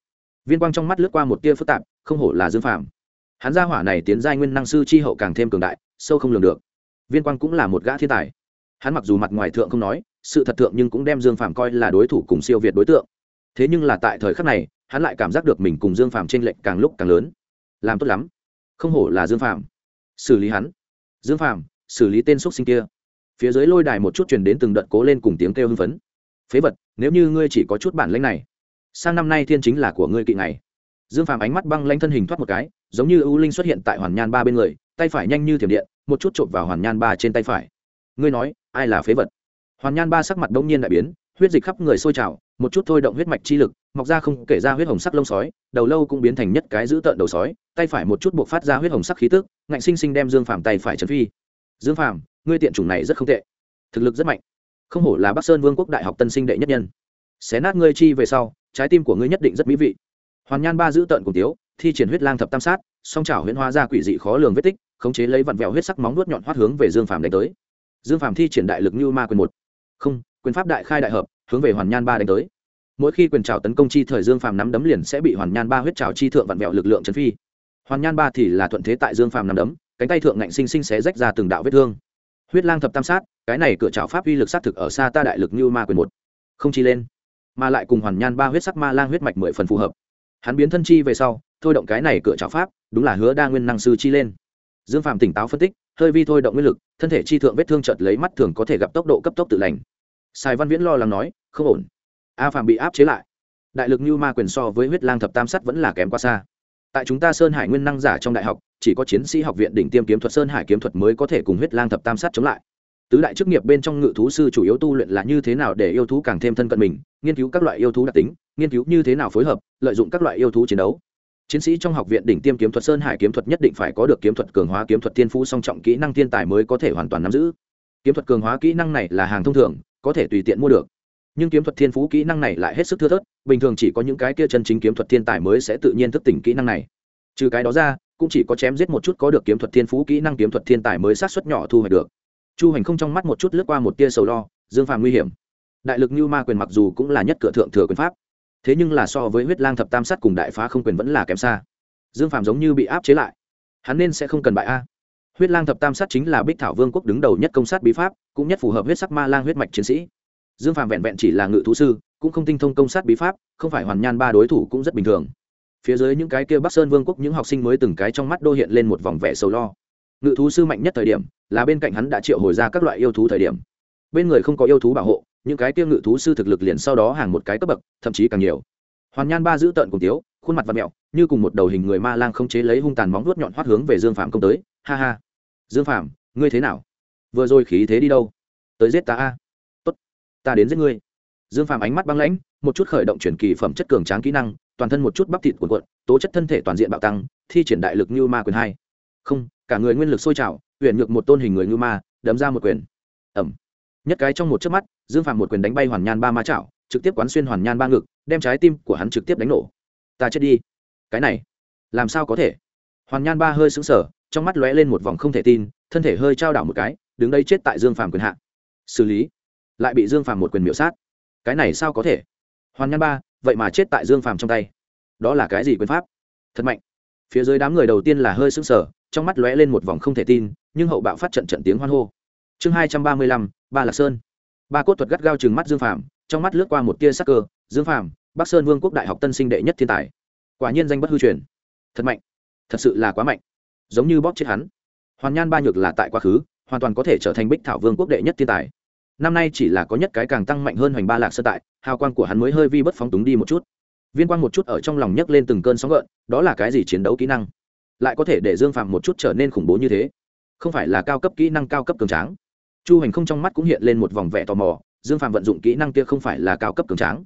Viên quang trong mắt lướt qua một tia phức tạp, không hổ là dương phàm. Hắn gia hỏa này tiến giai nguyên năng sư chi hậu càng thêm cường đại, sâu không lường được. Viên quang cũng là một gã thiên tài hắn mặc dù mặt ngoài thượng không nói, sự thật thượng nhưng cũng đem dương phàm coi là đối thủ cùng siêu việt đối tượng. Thế nhưng là tại thời khắc này, hắn lại cảm giác được mình cùng dương phàm t r ê n lệch càng lúc càng lớn. Làm tốt lắm. Không hổ là dương phàm. Xử lý hắn. Dương phàm, xử lý tên x sinh kia. Phía dưới lôi đài một chút chuyển đến từng đợt cố lên cùng tiếng kêu hưng phấn. Phế vật, nếu như ngươi chỉ có chút bản lãnh này, sang năm nay thiên chính là của ngươi kỵ ngày. Dương phàm ánh mắt băng lanh thân hình thoát một cái, giống như ưu linh xuất hiện tại hoàn nhan ba bên người, tay phải nhanh như thiểm điện, một chút trộm vào hoàn nhan ba trên tay phải. Ngươi nói ai là phế vật? Hoàn nhan ba sắc mặt đông nhiên đại biến, huyết dịch khắp người sôi trào, một chút thôi động huyết mạch chi lực, mọc ra không kể ra huyết hồng sắc lông sói, đầu lâu cũng biến thành nhất cái giữ tợn đầu sói, tay phải một chút buộc phát ra huyết hồng sắc khí tức, ngạnh sinh sinh đem dương phàm tay phải trấn phi. Dương phàm, ngươi tiện chủng này rất không tệ. Thực lực rất mạnh. Không hổ là bắc sơn vương quốc đại học tân sinh đệ nhất nhân. Xé nát ngươi chi về sau, trái tim của ngươi nhất định rất mỹ vị. Hoàn nhan ba giữ tợn cùng tiếu, thi triển huyết lang thập tam sát, song trào huyễn hóa ra quỷ dị khó lường vết tích, khống chế lấy vặn vẹo huyết sắc móng nuốt nhọn hoắt hướng về dương phàm đánh tới dương Phạm thi triển đại lực như ma quyền một. Không, quyền pháp đại khai đại hợp, hướng về hoàn nhan ba đánh tới. Mỗi khi quyền trào tấn công chi thời dương phàm nắm đấm liền sẽ bị hoàn nhan ba huyết trào chi thượng vặn vẹo lực lượng trấn phi. Hoàn nhan ba thì là thuận thế tại dương phàm nắm đấm, cánh tay thượng ngạnh sinh sinh xé rách ra từng đạo vết thương. Huyết lang thập tam sát, cái này cửa trào pháp uy lực sát thực ở xa ta đại lực như ma quyền một. Không chi lên, mà lại cùng hoàn nhan ba huyết sắc ma lang huyết mạch mười phần phù hợp. Hắn biến thân chi về sau, thôi động cái này cửa trào pháp, đúng là hứa đa nguyên năng sư chi lên dương Phạm tỉnh táo phân tích, hơi vi thôi động nguyên lực, thân thể chi thượng vết thương chợt lấy mắt thường có thể gặp tốc độ cấp tốc tự lành. Sài văn viễn lo lắng nói, không ổn. A Phạm bị áp chế lại. Đại lực như ma quyền so với huyết lang thập tam sắt vẫn là kém quá xa. Tại chúng ta sơn hải nguyên năng giả trong đại học, chỉ có chiến sĩ học viện đỉnh tiêm kiếm thuật sơn hải kiếm thuật mới có thể cùng huyết lang thập tam sát chống lại. Tứ đại chức nghiệp bên trong ngự thú sư chủ yếu tu luyện là như thế nào để yêu thú càng thêm thân cận mình, nghiên cứu các loại yêu thú đặc tính, nghiên cứu như thế nào phối hợp, lợi dụng các loại yêu thú chiến đấu chiến sĩ trong học viện đỉnh tiêm kiếm thuật sơn hải kiếm thuật nhất định phải có được kiếm thuật cường hóa kiếm thuật thiên phú song trọng kỹ năng thiên tài mới có thể hoàn toàn nắm giữ. Kiếm thuật cường hóa kỹ năng này là hàng thông thường, có thể tùy tiện mua được. Nhưng kiếm thuật thiên phú kỹ năng này lại hết sức thưa thớt, bình thường chỉ có những cái kia chân chính kiếm thuật thiên tài mới sẽ tự nhiên thức tỉnh kỹ năng này. Trừ cái đó ra, cũng chỉ có chém giết một chút có được kiếm thuật thiên phú kỹ năng kiếm thuật thiên tài mới sát xuất nhỏ thu hoạch được. Chu hành không trong mắt một chút lướt qua một tia sầu lo, dương phàm nguy hiểm. Đại lực như ma quyền mặc dù cũng là nhất cửa thượng thừa quyền pháp thế nhưng là so với huyết lang thập tam sát cùng đại phá không quyền vẫn là kém xa. Dương phàm giống như bị áp chế lại. Hắn nên sẽ không cần bại a. Huyết lang thập tam sát chính là bích thảo vương quốc đứng đầu nhất công sát bí pháp, cũng nhất phù hợp huyết sắc ma lang huyết mạch chiến sĩ. Dương phàm vẹn vẹn chỉ là ngự thú sư, cũng không tinh thông công sát bí pháp, không phải hoàn nhan ba đối thủ cũng rất bình thường. Phía dưới những cái kia bắc sơn vương quốc những học sinh mới từng cái trong mắt đô hiện lên một vòng vẻ sầu lo. Ngự thú sư mạnh nhất thời điểm, là bên cạnh hắn đã triệu hồi ra các loại yêu thú thời điểm. Bên người không có yêu thú bảo hộ những cái tiêu ngự thú sư thực lực liền sau đó hàng một cái cấp bậc, thậm chí càng nhiều. Hoàn nhan ba giữ tợn cùng tiếu, khuôn mặt và mẹo, như cùng một đầu hình người ma lang không chế lấy hung tàn móng vuốt nhọn hoắt hướng về dương phạm công tới. Ha ha. Dương phạm ngươi thế nào? Vừa rồi khí thế đi đâu? Tới giết ta a. Tốt, ta đến giết ngươi. Dương phạm ánh mắt băng lãnh, một chút khởi động chuyển kỳ phẩm chất cường tráng kỹ năng, toàn thân một chút bắp thịt cuộn cuộn, tố chất thân thể toàn diện bạo tăng, thi triển đại lực như ma quyền hai. Không, cả người nguyên lực sôi trào huyện nhược một tôn hình người như ma, đấm ra một quyền. Ẩm. Nhất cái trong một chớp mắt dương phạm một quyền đánh bay hoàn nhan ba ma chảo, trực tiếp quán xuyên hoàn nhan ba ngực, đem trái tim của hắn trực tiếp đánh nổ. Ta chết đi. Cái này, làm sao có thể? Hoàn nhan ba hơi sững sờ, trong mắt lóe lên một vòng không thể tin, thân thể hơi trao đảo một cái, đứng đây chết tại dương Phạm quyền hạ. Xử lý. Lại bị dương Phạm một quyền miểu sát. Cái này sao có thể? Hoàn nhan ba, vậy mà chết tại dương Phạm trong tay. Đó là cái gì quyền pháp? Thật mạnh. Phía dưới đám người đầu tiên là hơi sững sờ, trong mắt lóe lên một vòng không thể tin, nhưng hậu bạo phát trận trận tiếng hoan hô. Chương hai trăm ba mươi lăm, ba lạc sơn ba cốt thuật gắt gao chừng mắt dương phàm, trong mắt lướt qua một tia sắc cơ. Dương phàm, bắc sơn vương quốc đại học tân sinh đệ nhất thiên tài. Quả nhiên danh bất hư truyền. Thật mạnh. Thật sự là quá mạnh. Giống như bóp chết hắn. Hoàn nhan ba nhược là tại quá khứ, hoàn toàn có thể trở thành bích thảo vương quốc đệ nhất thiên tài. Năm nay chỉ là có nhất cái càng tăng mạnh hơn hoành ba lạc sơ tại, hào quang của hắn mới hơi vi bất phóng túng đi một chút. Viên quang một chút ở trong lòng nhấc lên từng cơn sóng gợn, đó là cái gì chiến đấu kỹ năng? Lại có thể để dương phạm một chút trở nên khủng bố như thế? Không phải là cao cấp kỹ năng cao cấp cường tráng chu hành không trong mắt cũng hiện lên một vòng vẻ tò mò, dương phạm vận dụng kỹ năng kia không phải là cao cấp cường tráng.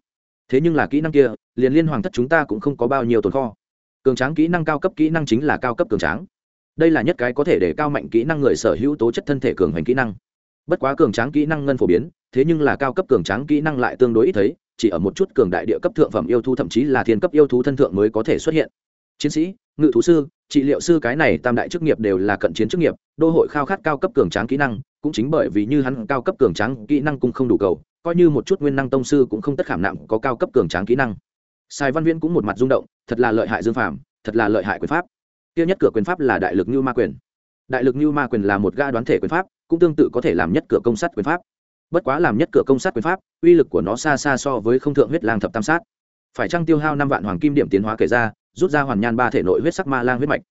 Thế nhưng là kỹ năng kia, liền liên hoàng thất chúng ta cũng không có bao nhiêu tồn kho. Cường tráng kỹ năng cao cấp kỹ năng chính là cao cấp cường tráng. Đây là nhất cái có thể để cao mạnh kỹ năng người sở hữu tố chất thân thể cường hành kỹ năng. Bất quá cường tráng kỹ năng ngân phổ biến, thế nhưng là cao cấp cường tráng kỹ năng lại tương đối ít thấy, chỉ ở một chút cường đại địa cấp thượng phẩm yêu thú thậm chí là thiên cấp yêu thú thân thượng mới có thể xuất hiện. Chiến sĩ, ngự thú sư, trị liệu sư cái này tam đại chức nghiệp đều là cận chiến chức nghiệp, đô hội khao khát cao cấp cường tráng kỹ năng cũng chính bởi vì như hắn cao cấp cường tráng kỹ năng cũng không đủ cầu, coi như một chút nguyên năng tông sư cũng không tất khảm nặng có cao cấp cường tráng kỹ năng. Sai văn viễn cũng một mặt rung động, thật là lợi hại dương phàm, thật là lợi hại quyền pháp. Tiêu nhất cửa quyền pháp là đại lực như ma quyền. Đại lực như ma quyền là một ga đoán thể quyền pháp, cũng tương tự có thể làm nhất cửa công sát quyền pháp. Bất quá làm nhất cửa công sát quyền pháp, uy lực của nó xa xa so với không thượng huyết lang thập tam sát. Phải trăng tiêu hao năm vạn hoàng kim điểm tiến hóa kể ra, rút ra hoàn nhan ba thể nội huyết sắc ma lang huyết mạch?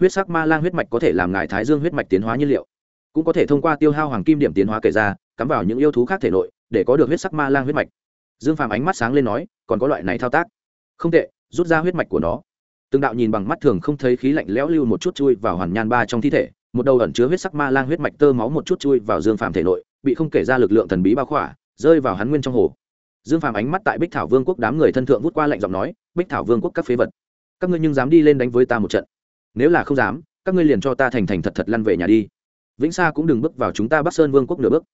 Huyết sắc ma lang huyết mạch có thể làm ngài thái dương huyết mạch tiến hóa nhiên liệu cũng có thể thông qua tiêu hao hoàng kim điểm tiến hóa kể ra, cắm vào những yêu thú khác thể nội, để có được huyết sắc ma lang huyết mạch. Dương phàm ánh mắt sáng lên nói, còn có loại này thao tác. Không tệ, rút ra huyết mạch của nó. Từng đạo nhìn bằng mắt thường không thấy khí lạnh lẽo lưu một chút chui vào hoàn nhan ba trong thi thể, một đầu ẩn chứa huyết sắc ma lang huyết mạch tơ máu một chút chui vào dương phàm thể nội, bị không kể ra lực lượng thần bí bao khỏa, rơi vào hắn nguyên trong hồ. Dương phàm ánh mắt tại bích thảo vương quốc đám người thân thượng vút qua lạnh giọng nói, bích thảo vương quốc các phế vật, các ngươi nhưng dám đi lên đánh với ta một trận. Nếu là không dám, các ngươi liền cho ta thành thành thật thật lăn về nhà đi vĩnh sa cũng đừng bước vào chúng ta bắc sơn vương quốc nửa bước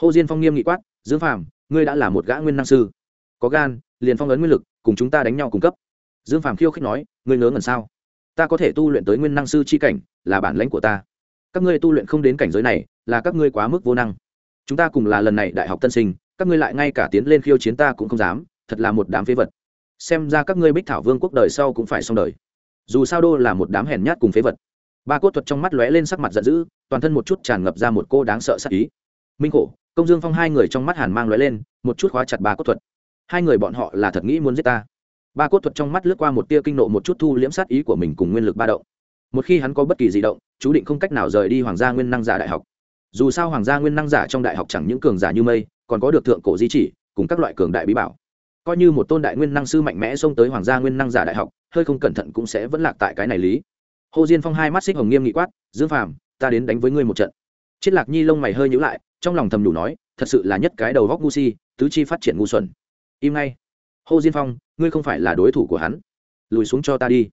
hồ diên phong nghiêm nghị quát dương phàm ngươi đã là một gã nguyên năng sư có gan liền phong ấn nguyên lực cùng chúng ta đánh nhau cung cấp dương phàm khiêu khích nói ngươi ngớ ngẩn sao ta có thể tu luyện tới nguyên năng sư c h i cảnh là bản lãnh của ta các ngươi tu luyện không đến cảnh giới này là các ngươi quá mức vô năng chúng ta cùng là lần này đại học tân sinh các ngươi lại ngay cả tiến lên khiêu chiến ta cũng không dám thật là một đám phế vật xem ra các ngươi bích thảo vương quốc đời sau cũng phải xong đời dù sao đô là một đám hèn nhát cùng phế vật ba cốt thuật trong mắt lóe lên sắc mặt giận dữ, toàn thân một chút tràn ngập ra một cô đáng sợ sắc ý. Minh khổ, công dương phong hai người trong mắt hàn mang lóe lên, một chút khóa chặt ba cốt thuật. Hai người bọn họ là thật nghĩ muốn giết ta. Ba cốt thuật trong mắt lướt qua một tia kinh nộ, một chút thu liễm sát ý của mình cùng nguyên lực ba động. Một khi hắn có bất kỳ di động, chú định không cách nào rời đi hoàng gia nguyên năng giả đại học. Dù sao hoàng gia nguyên năng giả trong đại học chẳng những cường giả như mây, còn có được thượng cổ di chỉ, cùng các loại cường đại bí bảo. Coi như một tôn đại nguyên năng sư mạnh mẽ xông tới hoàng gia nguyên năng giả đại học, hơi không cẩn thận cũng sẽ vẫn lạc tại cái này lý hồ diên phong hai mắt xích hồng nghiêm nghị quát, dương phàm, ta đến đánh với ngươi một trận. Triết lạc nhi lông mày hơi nhữ lại, trong lòng thầm đủ nói, thật sự là nhất cái đầu góc ngu si, tứ chi phát triển ngu xuẩn. Im ngay. Hồ diên phong, ngươi không phải là đối thủ của hắn. Lùi xuống cho ta đi.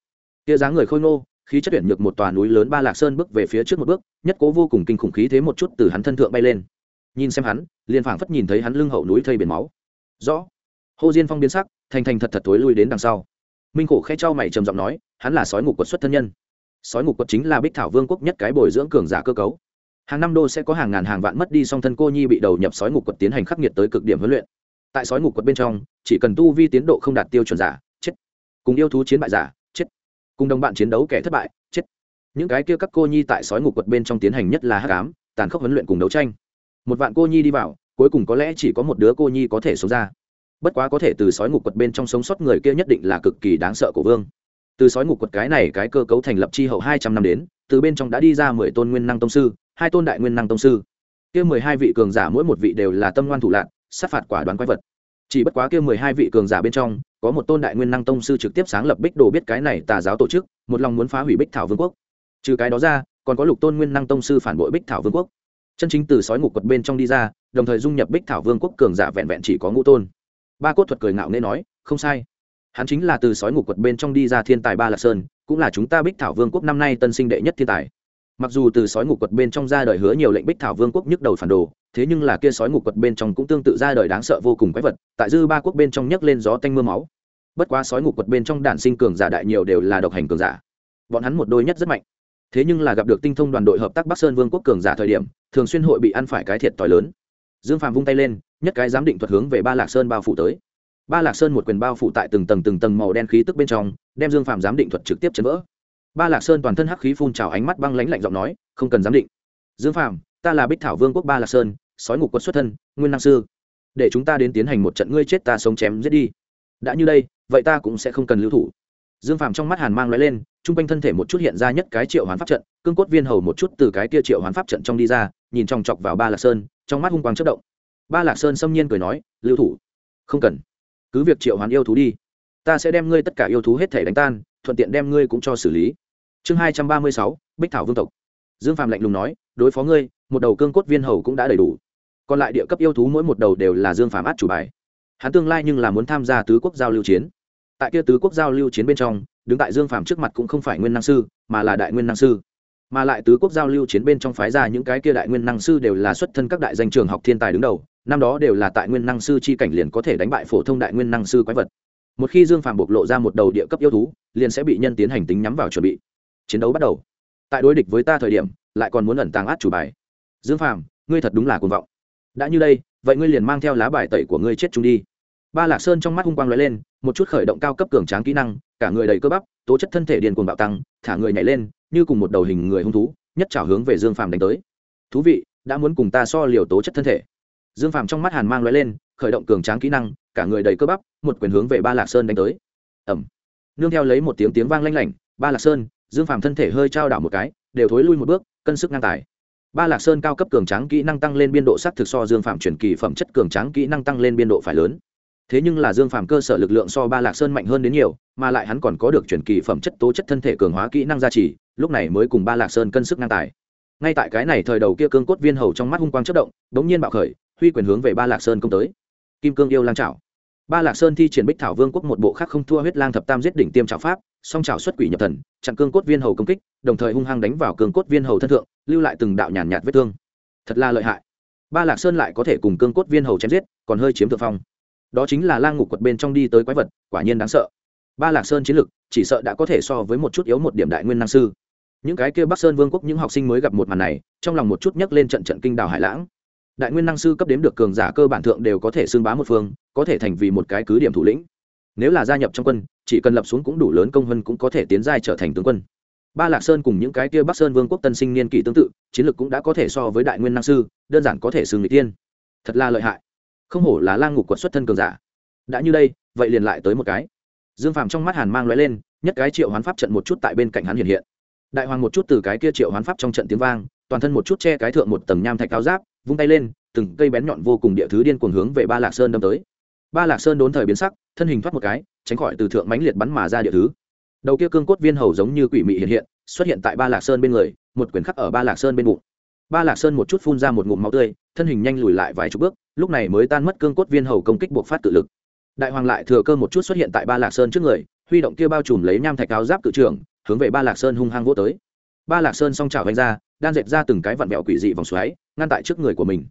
Tia dáng người khôi ngô, khí chất tuyển nhược một tòa núi lớn ba lạc sơn bước về phía trước một bước, nhất cố vô cùng kinh khủng khí thế một chút từ hắn thân thượng bay lên. Nhìn xem hắn, liền phảng phất nhìn thấy hắn lưng hậu núi thây biển máu. Rõ. Hồ diên phong biến sắc, thành thành thật thật thối lui đến đằng sau. Minh khổ khe trao mày trầm giọng nói, hắn là sói ngục quật xuất thân nhân sói ngục quật chính là bích thảo vương quốc nhất cái bồi dưỡng cường giả cơ cấu. Hàng năm đô sẽ có hàng ngàn hàng vạn mất đi song thân cô nhi bị đầu nhập sói ngục quật tiến hành khắc nghiệt tới cực điểm huấn luyện. Tại sói ngục quật bên trong, chỉ cần tu vi tiến độ không đạt tiêu chuẩn giả, chết. Cùng yêu thú chiến bại giả, chết. Cùng đồng bạn chiến đấu kẻ thất bại, chết. Những cái kia các cô nhi tại sói ngục quật bên trong tiến hành nhất là hắc ám, tàn khốc huấn luyện cùng đấu tranh. Một vạn cô nhi đi vào, cuối cùng có lẽ chỉ có một đứa cô nhi có thể sống ra. Bất quá có thể từ sói ngục quật bên trong sống sót người kia nhất định là cực kỳ đáng sợ của vương từ sói ngục quật cái này cái cơ cấu thành lập chi hậu hai trăm năm đến, từ bên trong đã đi ra mười tôn nguyên năng tông sư, hai tôn đại nguyên năng tông sư. Kia mười hai vị cường giả mỗi một vị đều là tâm ngoan thủ lạc sát phạt quả đoán quái vật. Chỉ bất quá kia mười hai vị cường giả bên trong, có một tôn đại nguyên năng tông sư trực tiếp sáng lập bích đồ biết cái này tà giáo tổ chức, một lòng muốn phá hủy bích thảo vương quốc. Trừ cái đó ra, còn có lục tôn nguyên năng tông sư phản bội bích thảo vương quốc. Chân chính từ sói ngục quật bên trong đi ra, đồng thời dung nhập bích thảo vương quốc cường giả vẹn vẹn chỉ có ngũ tôn. Ba cốt thuật cười ngạo nên nói, không sai hắn chính là từ sói ngục quật bên trong đi ra thiên tài ba lạc sơn, cũng là chúng ta bích thảo vương quốc năm nay tân sinh đệ nhất thiên tài. Mặc dù từ sói ngục quật bên trong ra đời hứa nhiều lệnh bích thảo vương quốc nhức đầu phản đồ, thế nhưng là kia sói ngục quật bên trong cũng tương tự ra đời đáng sợ vô cùng quái vật, tại dư ba quốc bên trong nhấc lên gió tanh m ư a máu. Bất quá sói ngục quật bên trong đản sinh cường giả đại nhiều đều là độc hành cường giả. Bọn hắn một đôi nhất rất mạnh. Thế nhưng là gặp được tinh thông đoàn đội hợp tác bắc sơn vương quốc cường giả thời điểm, thường xuyên hội bị ăn phải cái thiệt t h i lớn. Dương phạm vung tay lên, nhất cái giám định thuật hướng về ba lạc sơn bao phủ tới ba lạc sơn một quyền bao phủ tại từng tầng từng tầng màu đen khí tức bên trong, đem dương phạm giám định thuật trực tiếp chấn vỡ. Ba lạc sơn toàn thân hắc khí phun trào, ánh mắt băng lãnh lạnh giọng nói, không cần giám định. Dương phạm ta là bích thảo vương quốc ba lạc sơn, sói ngục quật xuất thân, nguyên năng sư. Để chúng ta đến tiến hành một trận ngươi chết ta sống chém giết đi. Đã như đây, vậy ta cũng sẽ không cần lưu thủ. Dương phạm trong mắt hàn mang l lên t r u n g quanh thân thể một chút hiện ra nhất cái triệu hoán pháp trận, cương cốt viên hầu một chút từ cái kia triệu hoán pháp trận trong đi ra, nhìn chòng chọc vào ba lạc sơn, trong mắt hung quang chất động. Ba lạc sơn xâm nhiên cười nói, lưu thủ. Không cần cứ việc triệu hoán yêu thú đi, ta sẽ đem ngươi tất cả yêu thú hết thể đánh tan, thuận tiện đem ngươi cũng cho xử lý. Chương hai trăm ba mươi sáu, bích thảo vương tộc. Dương phạm lạnh lùng nói, đối phó ngươi, một đầu cương cốt viên hầu cũng đã đầy đủ. Còn lại địa cấp yêu thú mỗi một đầu đều là dương phạm át chủ bài. Hắn tương lai nhưng là muốn tham gia tứ quốc giao lưu chiến. Tại kia tứ quốc giao lưu chiến bên trong, đứng tại dương phạm trước mặt cũng không phải nguyên năng sư, mà là đại nguyên năng sư. Mà lại tứ quốc giao lưu chiến bên trong phái ra những cái kia đại nguyên năng sư đều là xuất thân các đại danh trường học thiên tài đứng đầu năm đó đều là tại nguyên năng sư chi cảnh liền có thể đánh bại phổ thông đại nguyên năng sư quái vật. Một khi dương phàm bộc lộ ra một đầu địa cấp yêu thú, liền sẽ bị nhân tiến hành tính nhắm vào chuẩn bị. Chiến đấu bắt đầu. Tại đối địch với ta thời điểm, lại còn muốn ẩn tàng át chủ bài. Dương phàm, ngươi thật đúng là cuồng vọng. Đã như đây, vậy ngươi liền mang theo lá bài tẩy của ngươi chết chúng đi. Ba lạc sơn trong mắt hung quang lóe lên, một chút khởi động cao cấp cường tráng kỹ năng, cả người đầy cơ bắp, tố chất thân thể điền cuồng bạo tăng, thả người nhảy lên, như cùng một đầu hình người hung thú, nhất trào hướng về dương phàm đánh tới. Thú vị, đã muốn cùng ta so liều tố chất thân thể dương phàm trong mắt hàn mang lóe lên, khởi động cường tráng kỹ năng, cả người đầy cơ bắp, một quyền hướng về ba lạc sơn đánh tới. Ẩm nương theo lấy một tiếng tiếng vang lanh lảnh, ba lạc sơn, dương phàm thân thể hơi trao đảo một cái, đều thối lui một bước, cân sức ngang tài. Ba lạc sơn cao cấp cường tráng kỹ năng tăng lên biên độ s thực so dương phạm chuyển kỳ phẩm chất cường tráng kỹ năng tăng lên biên độ phải lớn. Thế nhưng là dương phạm cơ sở lực lượng so ba lạc sơn mạnh hơn đến nhiều, mà lại hắn còn có được chuyển kỳ phẩm chất tố chất thân thể cường hóa kỹ năng gia trì, lúc này mới cùng ba lạc sơn cân sức ngang tài. Ngay tại cái này thời đầu kia cương cốt viên hầu trong mắt hung quang chất động đ ố n g nhiên bạo khởi huy quyền hướng về ba lạc sơn công tới kim cương yêu lang trảo ba lạc sơn thi triển bích thảo vương quốc một bộ khác không thua huyết lang thập tam giết đỉnh tiêm trảo pháp song trảo xuất quỷ nhập thần chặn cương cốt viên hầu công kích đồng thời hung hăng đánh vào cương cốt viên hầu thân thượng lưu lại từng đạo nhàn nhạt vết thương thật là lợi hại ba lạc sơn lại có thể cùng cương cốt viên hầu chém giết còn hơi chiếm thượng phong đó chính là lang ngục quật bên trong đi tới quái vật quả nhiên đáng sợ ba lạc sơn chiến lực chỉ sợ đã có thể so với một chút yếu một điểm đại nguyên năng sư những cái kia bắc sơn vương quốc những học sinh mới gặp một màn này trong lòng một chút nhấc lên trận trận kinh đào hải lãng đại nguyên năng sư cấp đếm được cường giả cơ bản thượng đều có thể xưng bá một phương, có thể thành vì một cái cứ điểm thủ lĩnh. Nếu là gia nhập trong quân, chỉ cần lập xuống cũng đủ lớn công hơn cũng có thể tiến giai trở thành tướng quân. Ba lạc sơn cùng những cái kia bắc sơn vương quốc tân sinh niên kỷ tương tự, chiến lược cũng đã có thể so với đại nguyên năng sư, đơn giản có thể xưng người tiên thật là lợi hại. Không hổ là lang ngục quật xuất thân cường giả. Đã như đây, vậy liền lại tới một cái. Dương phàm trong mắt hàn mang lóe lên, nhất cái triệu hoán pháp trận một chút tại bên cạnh hắn hiện hiện. Đại hoàng một chút từ cái kia triệu hoán pháp trong trận tiếng vang toàn thân một chút che cái thượng một tầng nham thạch cao giáp, vung tay lên, từng cây bén nhọn vô cùng địa thứ điên cuồng hướng về ba lạc sơn đâm tới. Ba lạc sơn đốn thời biến sắc, thân hình thoát một cái, tránh khỏi từ thượng mãnh liệt bắn mà ra địa thứ. Đầu kia cương cốt viên hầu giống như quỷ mị hiện hiện, xuất hiện tại ba lạc sơn bên người, một quyển khắc ở ba lạc sơn bên bụng. Ba lạc sơn một chút phun ra một ngụm máu tươi, thân hình nhanh lùi lại vài chục bước, lúc này mới tan mất cương cốt viên hầu công kích buộc phát tự lực. Đại hoàng lại thừa cơ một chút xuất hiện tại ba lạc sơn trước người, huy động kia bao trùm lấy nham thạch áo giáp cự trưởng, hướng về ba lạc sơn hung hăng vô tới ba lạc sơn song trào vanh ra, đan dệt ra từng cái vặn vẹo quỷ dị vòng xoáy, ngăn tại trước người của mình.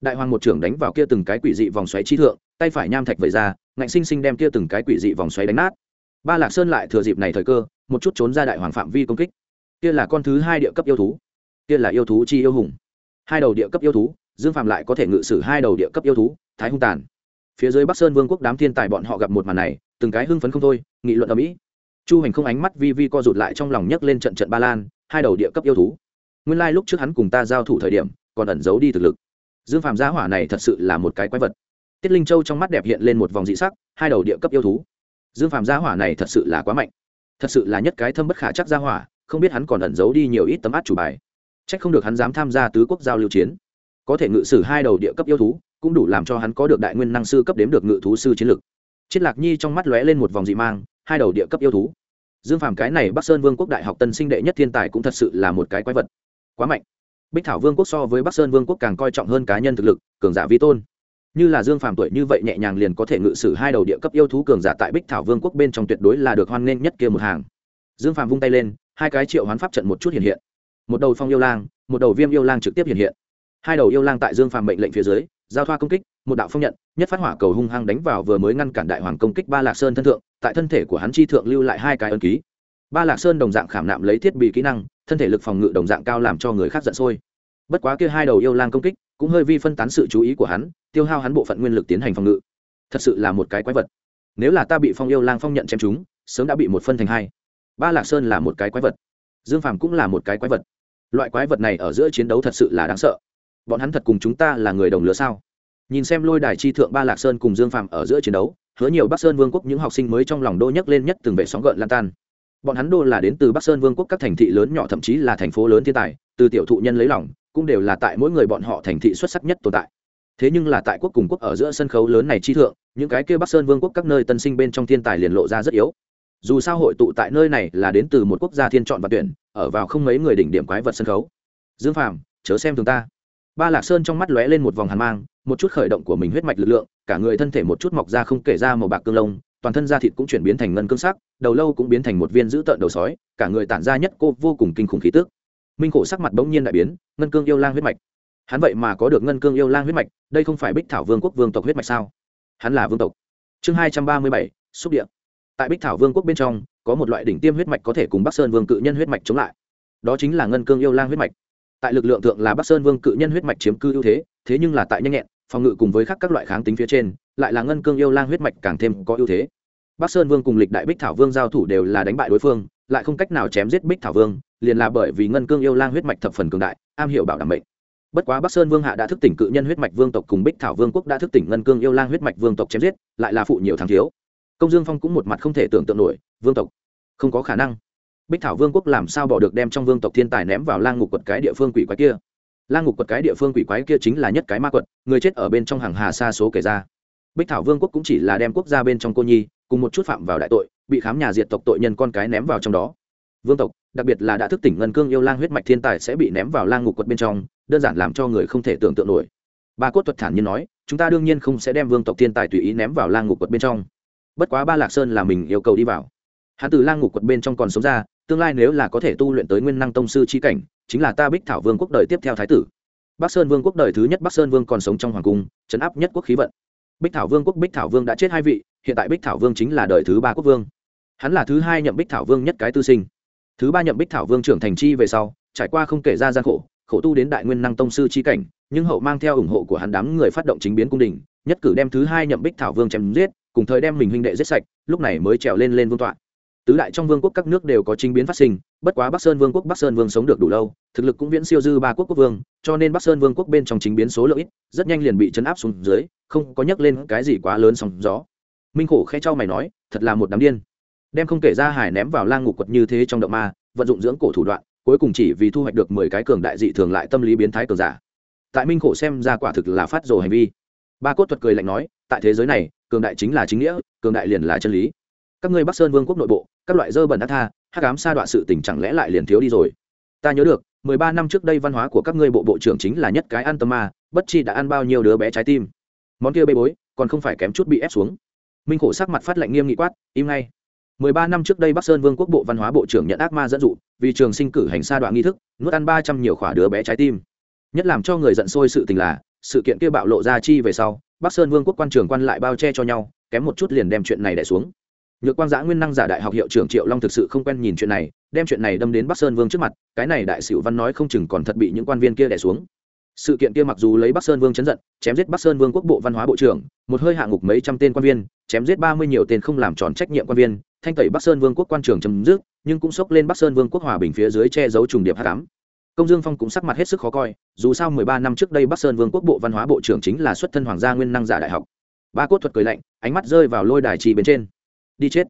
Đại hoàng một trưởng đánh vào kia từng cái quỷ dị vòng xoáy chi thượng, tay phải nham thạch vẩy ra, ngạnh sinh sinh đem kia từng cái quỷ dị vòng xoáy đánh nát. Ba lạc sơn lại thừa dịp này thời cơ, một chút trốn ra đại hoàng phạm vi công kích. Kia là con thứ hai địa cấp yêu thú. Kia là yêu thú chi yêu hùng. Hai đầu địa cấp yêu thú, dương phạm lại có thể ngự sử hai đầu địa cấp yêu thú, thái hung tàn. Phía dưới bắc sơn vương quốc đám thiên tài bọn họ gặp một màn này, từng cái hưng phấn không thôi, nghị luận ở mỹ chu hành không ánh mắt vi vi co rụt lại trong lòng nhấc lên trận trận ba lan hai đầu địa cấp yêu thú. Nguyên lai lúc trước hắn cùng ta giao thủ thời điểm, còn ẩn giấu đi thực lực. Dương phàm gia hỏa này thật sự là một cái quái vật. Tiết linh châu trong mắt đẹp hiện lên một vòng dị sắc, hai đầu địa cấp yêu thú. Dương phàm gia hỏa này thật sự là quá mạnh. Thật sự là nhất cái thâm bất khả chắc gia hỏa, không biết hắn còn ẩn giấu đi nhiều ít tấm át chủ bài. C h ắ c không được hắn dám tham gia tứ quốc giao lưu chiến. Có thể ngự sử hai đầu địa cấp yêu thú, cũng đủ làm cho hắn có được đại nguyên năng sư cấp đếm được ngự thú sư chiến lực. Triết lạc nhi trong mắt lóe lên một vòng dị mang, hai đầu địa cấp yêu thú dương phàm cái này bắc sơn vương quốc đại học tân sinh đệ nhất thiên tài cũng thật sự là một cái quái vật. Quá mạnh. Bích thảo vương quốc so với bắc sơn vương quốc càng coi trọng hơn cá nhân thực lực, cường giả vi tôn. Như là dương phàm tuổi như vậy nhẹ nhàng liền có thể ngự sử hai đầu địa cấp yêu thú cường giả tại bích thảo vương quốc bên trong tuyệt đối là được hoan nghênh nhất kia một hàng. Dương phàm vung tay lên, hai cái triệu hoán pháp trận một chút hiện hiện. Một đầu phong yêu lang, một đầu viêm yêu lang trực tiếp hiện hiện. Hai đầu yêu lang tại dương phàm mệnh lệnh phía dưới giao thoa công kích, một đạo phong nhận, nhất phát hỏa cầu hung hăng đánh vào vừa mới ngăn cản đại hoàng công kích ba lạc sơn thân thượng, tại thân thể của hắn chi thượng lưu lại hai cái ân ký. Ba lạc sơn đồng dạng khảm nạm lấy thiết bị kỹ năng, thân thể lực phòng ngự đồng dạng cao làm cho người khác giận sôi. Bất quá kia hai đầu yêu lang công kích, cũng hơi vi phân tán sự chú ý của hắn, tiêu hao hắn bộ phận nguyên lực tiến hành phòng ngự. Thật sự là một cái quái vật. Nếu là ta bị phong yêu lang phong nhận chém chúng sớm đã bị một phân thành hai. Ba lạc sơn là một cái quái vật. Dương phàm cũng là một cái quái vật. Loại quái vật này ở giữa chiến đấu thật sự là đáng sợ bọn hắn thật cùng chúng ta là người đồng lứa sao? Nhìn xem lôi đài chi thượng ba lạc sơn cùng dương phàm ở giữa chiến đấu, hứa nhiều bắc sơn vương quốc những học sinh mới trong lòng đô nhấc lên nhất từng vệ sóng gợn lan tan. Bọn hắn đô là đến từ bắc sơn vương quốc các thành thị lớn nhỏ, thậm chí là thành phố lớn thiên tài, từ tiểu thụ nhân lấy lòng, cũng đều là tại mỗi người bọn họ thành thị xuất sắc nhất tồn tại. Thế nhưng là tại quốc cùng quốc ở giữa sân khấu lớn này chi thượng, những cái kêu bắc sơn vương quốc các nơi tân sinh bên trong thiên tài liền lộ ra rất yếu. Dù sao hội tụ tại nơi này là đến từ một quốc gia thiên chọn và tuyển, ở vào không mấy người đỉnh điểm quái vật sân khấu. Dương phàm, chớ xem thường ta ba lạc sơn trong mắt lóe lên một vòng hàn mang, một chút khởi động của mình huyết mạch lực lượng, cả người thân thể một chút mọc ra không kể ra màu bạc cương lông, toàn thân da thịt cũng chuyển biến thành ngân cương sắc, đầu lâu cũng biến thành một viên dữ tợn đầu sói, cả người tản ra nhất cô vô cùng kinh khủng khí tức. Minh khổ sắc mặt bỗng nhiên đại biến, ngân cương yêu lang huyết mạch. Hắn vậy mà có được ngân cương yêu lang huyết mạch, đây không phải bích thảo vương quốc vương tộc huyết mạch sao? Hắn là vương tộc. Chương hai trăm ba mươi bảy, xúc địa. Tại bích thảo vương quốc bên trong, có một loại đỉnh tiêm huyết mạch có thể cùng bắc sơn vương cự nhân huyết mạch chống lại. Đó chính là ngân cương yêu lang huyết mạch tại lực lượng thượng là bắc sơn vương cự nhân huyết mạch chiếm cư ưu thế thế nhưng là tại nhanh nhẹn, phòng ngự cùng với khác các loại kháng tính phía trên, lại là ngân cương yêu lang huyết mạch càng thêm có ưu thế. Bắc sơn vương cùng lịch đại bích thảo vương giao thủ đều là đánh bại đối phương, lại không cách nào chém giết bích thảo vương, liền là bởi vì ngân cương yêu lang huyết mạch thập phần cường đại, am hiểu bảo đảm mệnh. Bất quá bắc sơn vương hạ đã thức tỉnh cự nhân huyết mạch vương tộc cùng bích thảo vương quốc đã thức tỉnh ngân cương yêu lang huyết mạch vương tộc chém giết, lại là phụ nhiều thắng thiếu. Công dương phong cũng một mặt không thể tưởng tượng nổi, vương tộc. Không có khả năng bích thảo vương quốc làm sao bỏ được đem trong vương tộc thiên tài ném vào lang ngục quật cái địa phương quỷ quái kia? Lang ngục quật cái địa phương quỷ quái kia chính là nhất cái ma quật, người chết ở bên trong hàng hà xa số kể ra. Bích thảo vương quốc cũng chỉ là đem quốc gia bên trong cô nhi, cùng một chút phạm vào đại tội, bị khám nhà diệt tộc tội nhân con cái ném vào trong đó. Vương tộc, đặc biệt là đã thức tỉnh ngân cương yêu lang huyết mạch thiên tài sẽ bị ném vào lang ngục quật bên trong, đơn giản làm cho người không thể tưởng tượng nổi. Ba cốt thuật thản nhiên nói, chúng ta đương nhiên không sẽ đem vương tộc thiên tài tùy ý ném vào lang ngục quật bên trong. Bất quá ba lạc sơn là mình yêu cầu đi vào. Hắn từ lang ngục quật bên trong còn sống ra tương lai nếu là có thể tu luyện tới nguyên năng tông sư chi cảnh, chính là ta bích thảo vương quốc đời tiếp theo thái tử. Bắc sơn vương quốc đời thứ nhất bắc sơn vương còn sống trong hoàng cung chấn áp nhất quốc khí vận. Bích thảo vương quốc, bích thảo vương đã chết hai vị, hiện tại bích thảo vương chính là đời thứ ba quốc vương. Hắn là thứ hai nhậm bích thảo vương nhất cái tư sinh. Thứ ba nhậm bích thảo vương trưởng thành chi về sau, trải qua không kể ra gian khổ khổ tu đến đại nguyên năng tông sư chi cảnh, nhưng hậu mang theo ủng hộ của hắn đám người phát động chính biến cung đình, nhất cử đem thứ hai nhậm bích thảo vương chém giết, cùng thời đem mình huynh đệ giết sạch, lúc này mới trèo lên lên vương tọa tứ đại trong vương quốc các nước đều có chính biến phát sinh, bất quá bắc sơn vương quốc, bắc sơn vương sống được đủ lâu, thực lực cũng viễn siêu dư ba quốc quốc vương, cho nên bắc sơn vương quốc bên trong chính biến số lượng ít, rất nhanh liền bị chấn áp xuống dưới, không có nhắc lên cái gì quá lớn sóng gió. Minh khổ khe cho mày nói, thật là một đám điên. Đem không kể ra hải ném vào lang ngục quật như thế trong động ma, vận dụng dưỡng cổ thủ đoạn, cuối cùng chỉ vì thu hoạch được mười cái cường đại dị thường lại tâm lý biến thái cường giả. Tại minh khổ xem ra quả thực là phát rồ hành vi. Ba cốt thuật cười lạnh nói, tại thế giới này, cường đại chính là chính nghĩa, cường đại liền là chân lý các ngươi bắc sơn vương quốc nội bộ, các loại dơ bẩn đã tha, hắc ám sa đọa sự tình chẳng lẽ lại liền thiếu đi rồi? Ta nhớ được, mười ba năm trước đây văn hóa của các ngươi bộ bộ trưởng chính là nhất cái an tâm ma, bất chi đã ăn bao nhiêu đứa bé trái tim. Món kia bê bối, còn không phải kém chút bị ép xuống. Minh khổ sắc mặt phát lệnh nghiêm nghị quát, im ngay. Mười ba năm trước đây bắc sơn vương quốc bộ văn hóa bộ trưởng nhận ác ma dẫn dụ, vì trường sinh cử hành sa đoạn nghi thức, nuốt ăn ba trăm nhiều khỏa đứa bé trái tim. Nhất làm cho người giận sôi sự tình là, sự kiện kia bạo lộ ra chi về sau, bắc sơn vương quốc quan trường quan lại bao che cho nhau, kém một chút liền đem chuyện này đẻ xuống nhược quang giã nguyên năng giả đại học hiệu trưởng triệu long thực sự không quen nhìn chuyện này, đem chuyện này đâm đến bắc sơn vương trước mặt, cái này đại sửu văn nói không chừng còn thật bị những quan viên kia đẻ xuống. Sự kiện kia mặc dù lấy bắc sơn vương chấn giận, chém giết bắc sơn vương quốc bộ văn hóa bộ trưởng, một hơi hạ ngục mấy trăm tên quan viên, chém giết ba mươi nhiều tên không làm tròn trách nhiệm quan viên, thanh tẩy bắc sơn vương quốc quan trường chấm dứt, nhưng cũng sốc lên bắc sơn vương quốc hòa bình phía dưới che giấu trùng điệp hạ cám. Công dương phong cũng sắc mặt hết sức khó coi, dù sao mười ba năm trước đây bắc sơn vương quốc bộ văn hóa bộ trưởng chính là xuất thân hoàng gia nguyên năng giả đại học. Ba cốt thuật cười lạnh, ánh mắt rơi vào lôi đài trì bên trên đi chết.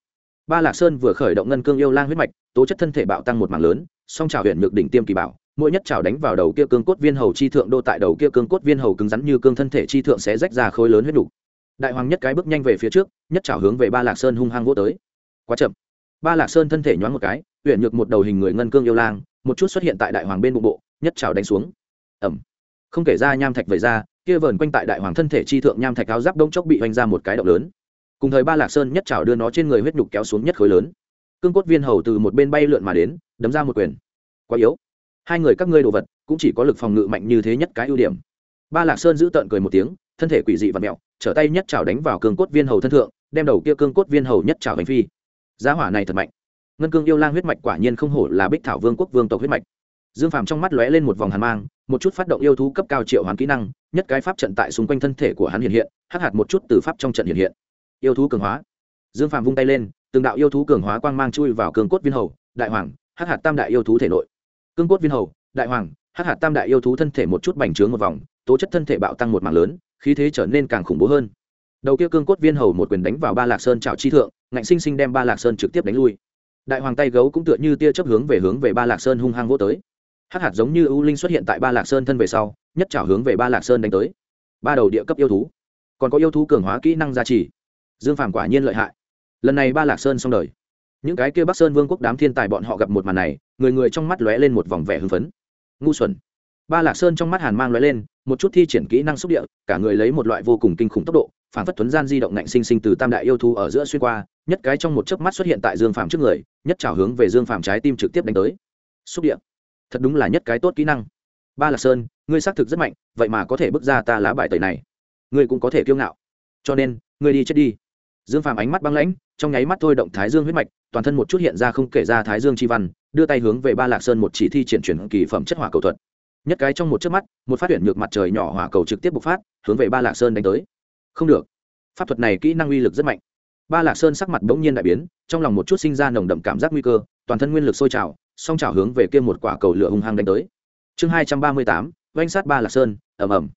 Ba lạc sơn vừa khởi động ngân cương yêu lang huyết mạch, tố chất thân thể bạo tăng một mảng lớn, song trào huyện nhược đỉnh tiêm kỳ bảo, mỗi nhất trào đánh vào đầu kia cương cốt viên hầu chi thượng đô tại đầu kia cương cốt viên hầu cứng rắn như cương thân thể chi thượng sẽ rách ra khối lớn huyết đủ. đại hoàng nhất cái bước nhanh về phía trước, nhất Chảo hướng về ba lạc sơn hung hăng vỗ tới. Quá chậm. Ba lạc sơn thân thể nhoáng một cái huyện nhược một đầu hình người ngân cương yêu lang, một chút xuất hiện tại đại hoàng bên bụng bộ, nhất Chảo đánh xuống. Ẩm không kể ra nham thạch vẩy ra, kia vờn quanh tại đại hoàng thân thể chi thượng nham thạch áo giáp đông chốc bị hoành ra một cái động lớn cùng thời ba lạc sơn nhất trào đưa nó trên người huyết nhục kéo xuống nhất khối lớn. Cương cốt viên hầu từ một bên bay lượn mà đến, đấm ra một quyền. Quá yếu. Hai người các ngươi đồ vật, cũng chỉ có lực phòng ngự mạnh như thế nhất cái ưu điểm. Ba lạc sơn giữ tợn cười một tiếng, thân thể quỷ dị và mẹo, trở tay nhất trào đánh vào cương cốt viên hầu thân thượng, đem đầu kia cương cốt viên hầu nhất trào hành phi. Giá hỏa này thật mạnh. Ngân cương yêu lang huyết mạch quả nhiên không hổ là bích thảo vương quốc vương tộc huyết mạch. Dương phàm trong mắt lóe lên một vòng hàn mang, một chút phát động yêu thú cấp cao triệu hoán kỹ năng, nhất cái pháp trận tại xung quanh thân thể của hắn hiện hiện, hắc hạt một chút từ pháp trong trận hiện hiện yêu thú cường hóa. Dương phàm vung tay lên, từng đạo yêu thú cường hóa quang mang chui vào cương cốt viên hầu, đại hoàng, hắc hạt tam đại yêu thú thể nội. Cương cốt viên hầu, đại hoàng, hắc hạt tam đại yêu thú thân thể một chút bành trướng một vòng, tố chất thân thể bạo tăng một mạng lớn, khí thế trở nên càng khủng bố hơn. Đầu kia cương cốt viên hầu một quyền đánh vào ba lạc sơn trào chi thượng, ngạnh sinh sinh đem ba lạc sơn trực tiếp đánh lui. Đại hoàng tay gấu cũng tựa như tia chấp hướng về hướng về ba lạc sơn hung hăng vô tới. Hắc hạt giống như ưu linh xuất hiện tại ba lạc sơn thân về sau, nhất trào hướng về ba lạc sơn đánh tới. Ba đầu địa cấp yêu thú. Còn có yêu thú cường hóa kỹ năng gia trì dương phàm quả nhiên lợi hại. Lần này ba lạc sơn xong đời. Những cái kia bắc sơn vương quốc đám thiên tài bọn họ gặp một màn này, người người trong mắt lóe lên một vòng vẻ hưng phấn. Ngu xuẩn. Ba lạc sơn trong mắt hàn mang lóe lên, một chút thi triển kỹ năng xúc địa, cả người lấy một loại vô cùng kinh khủng tốc độ, phản phất tuấn gian di động ngạnh sinh sinh từ tam đại yêu thu ở giữa xuyên qua, nhất cái trong một chớp mắt xuất hiện tại dương phàm trước người, nhất trào hướng về dương phàm trái tim trực tiếp đánh tới. Xúc địa. Thật đúng là nhất cái tốt kỹ năng. Ba lạc sơn, ngươi xác thực rất mạnh, vậy mà có thể bước ra ta lá bài tẩy này. Ngươi cũng có thể kiêu ngạo. Cho nên, ngươi đi chết đi dương phàm ánh mắt băng lãnh, trong nháy mắt thôi động thái dương huyết mạch, toàn thân một chút hiện ra không kể ra thái dương chi văn, đưa tay hướng về ba lạc sơn một chỉ thi triển chuyển kỳ phẩm chất hỏa cầu thuật. Nhất cái trong một chớp mắt, một phát hiện nhược mặt trời nhỏ hỏa cầu trực tiếp bộc phát, hướng về ba lạc sơn đánh tới. Không được. Pháp thuật này kỹ năng uy lực rất mạnh. Ba lạc sơn sắc mặt bỗng nhiên đại biến, trong lòng một chút sinh ra nồng đậm cảm giác nguy cơ, toàn thân nguyên lực sôi trào, song trào hướng về kia một quả cầu lửa hung hăng đánh tới. Chương hai trăm ba mươi tám, oanh sát ba lạc sơn, ầm ầm.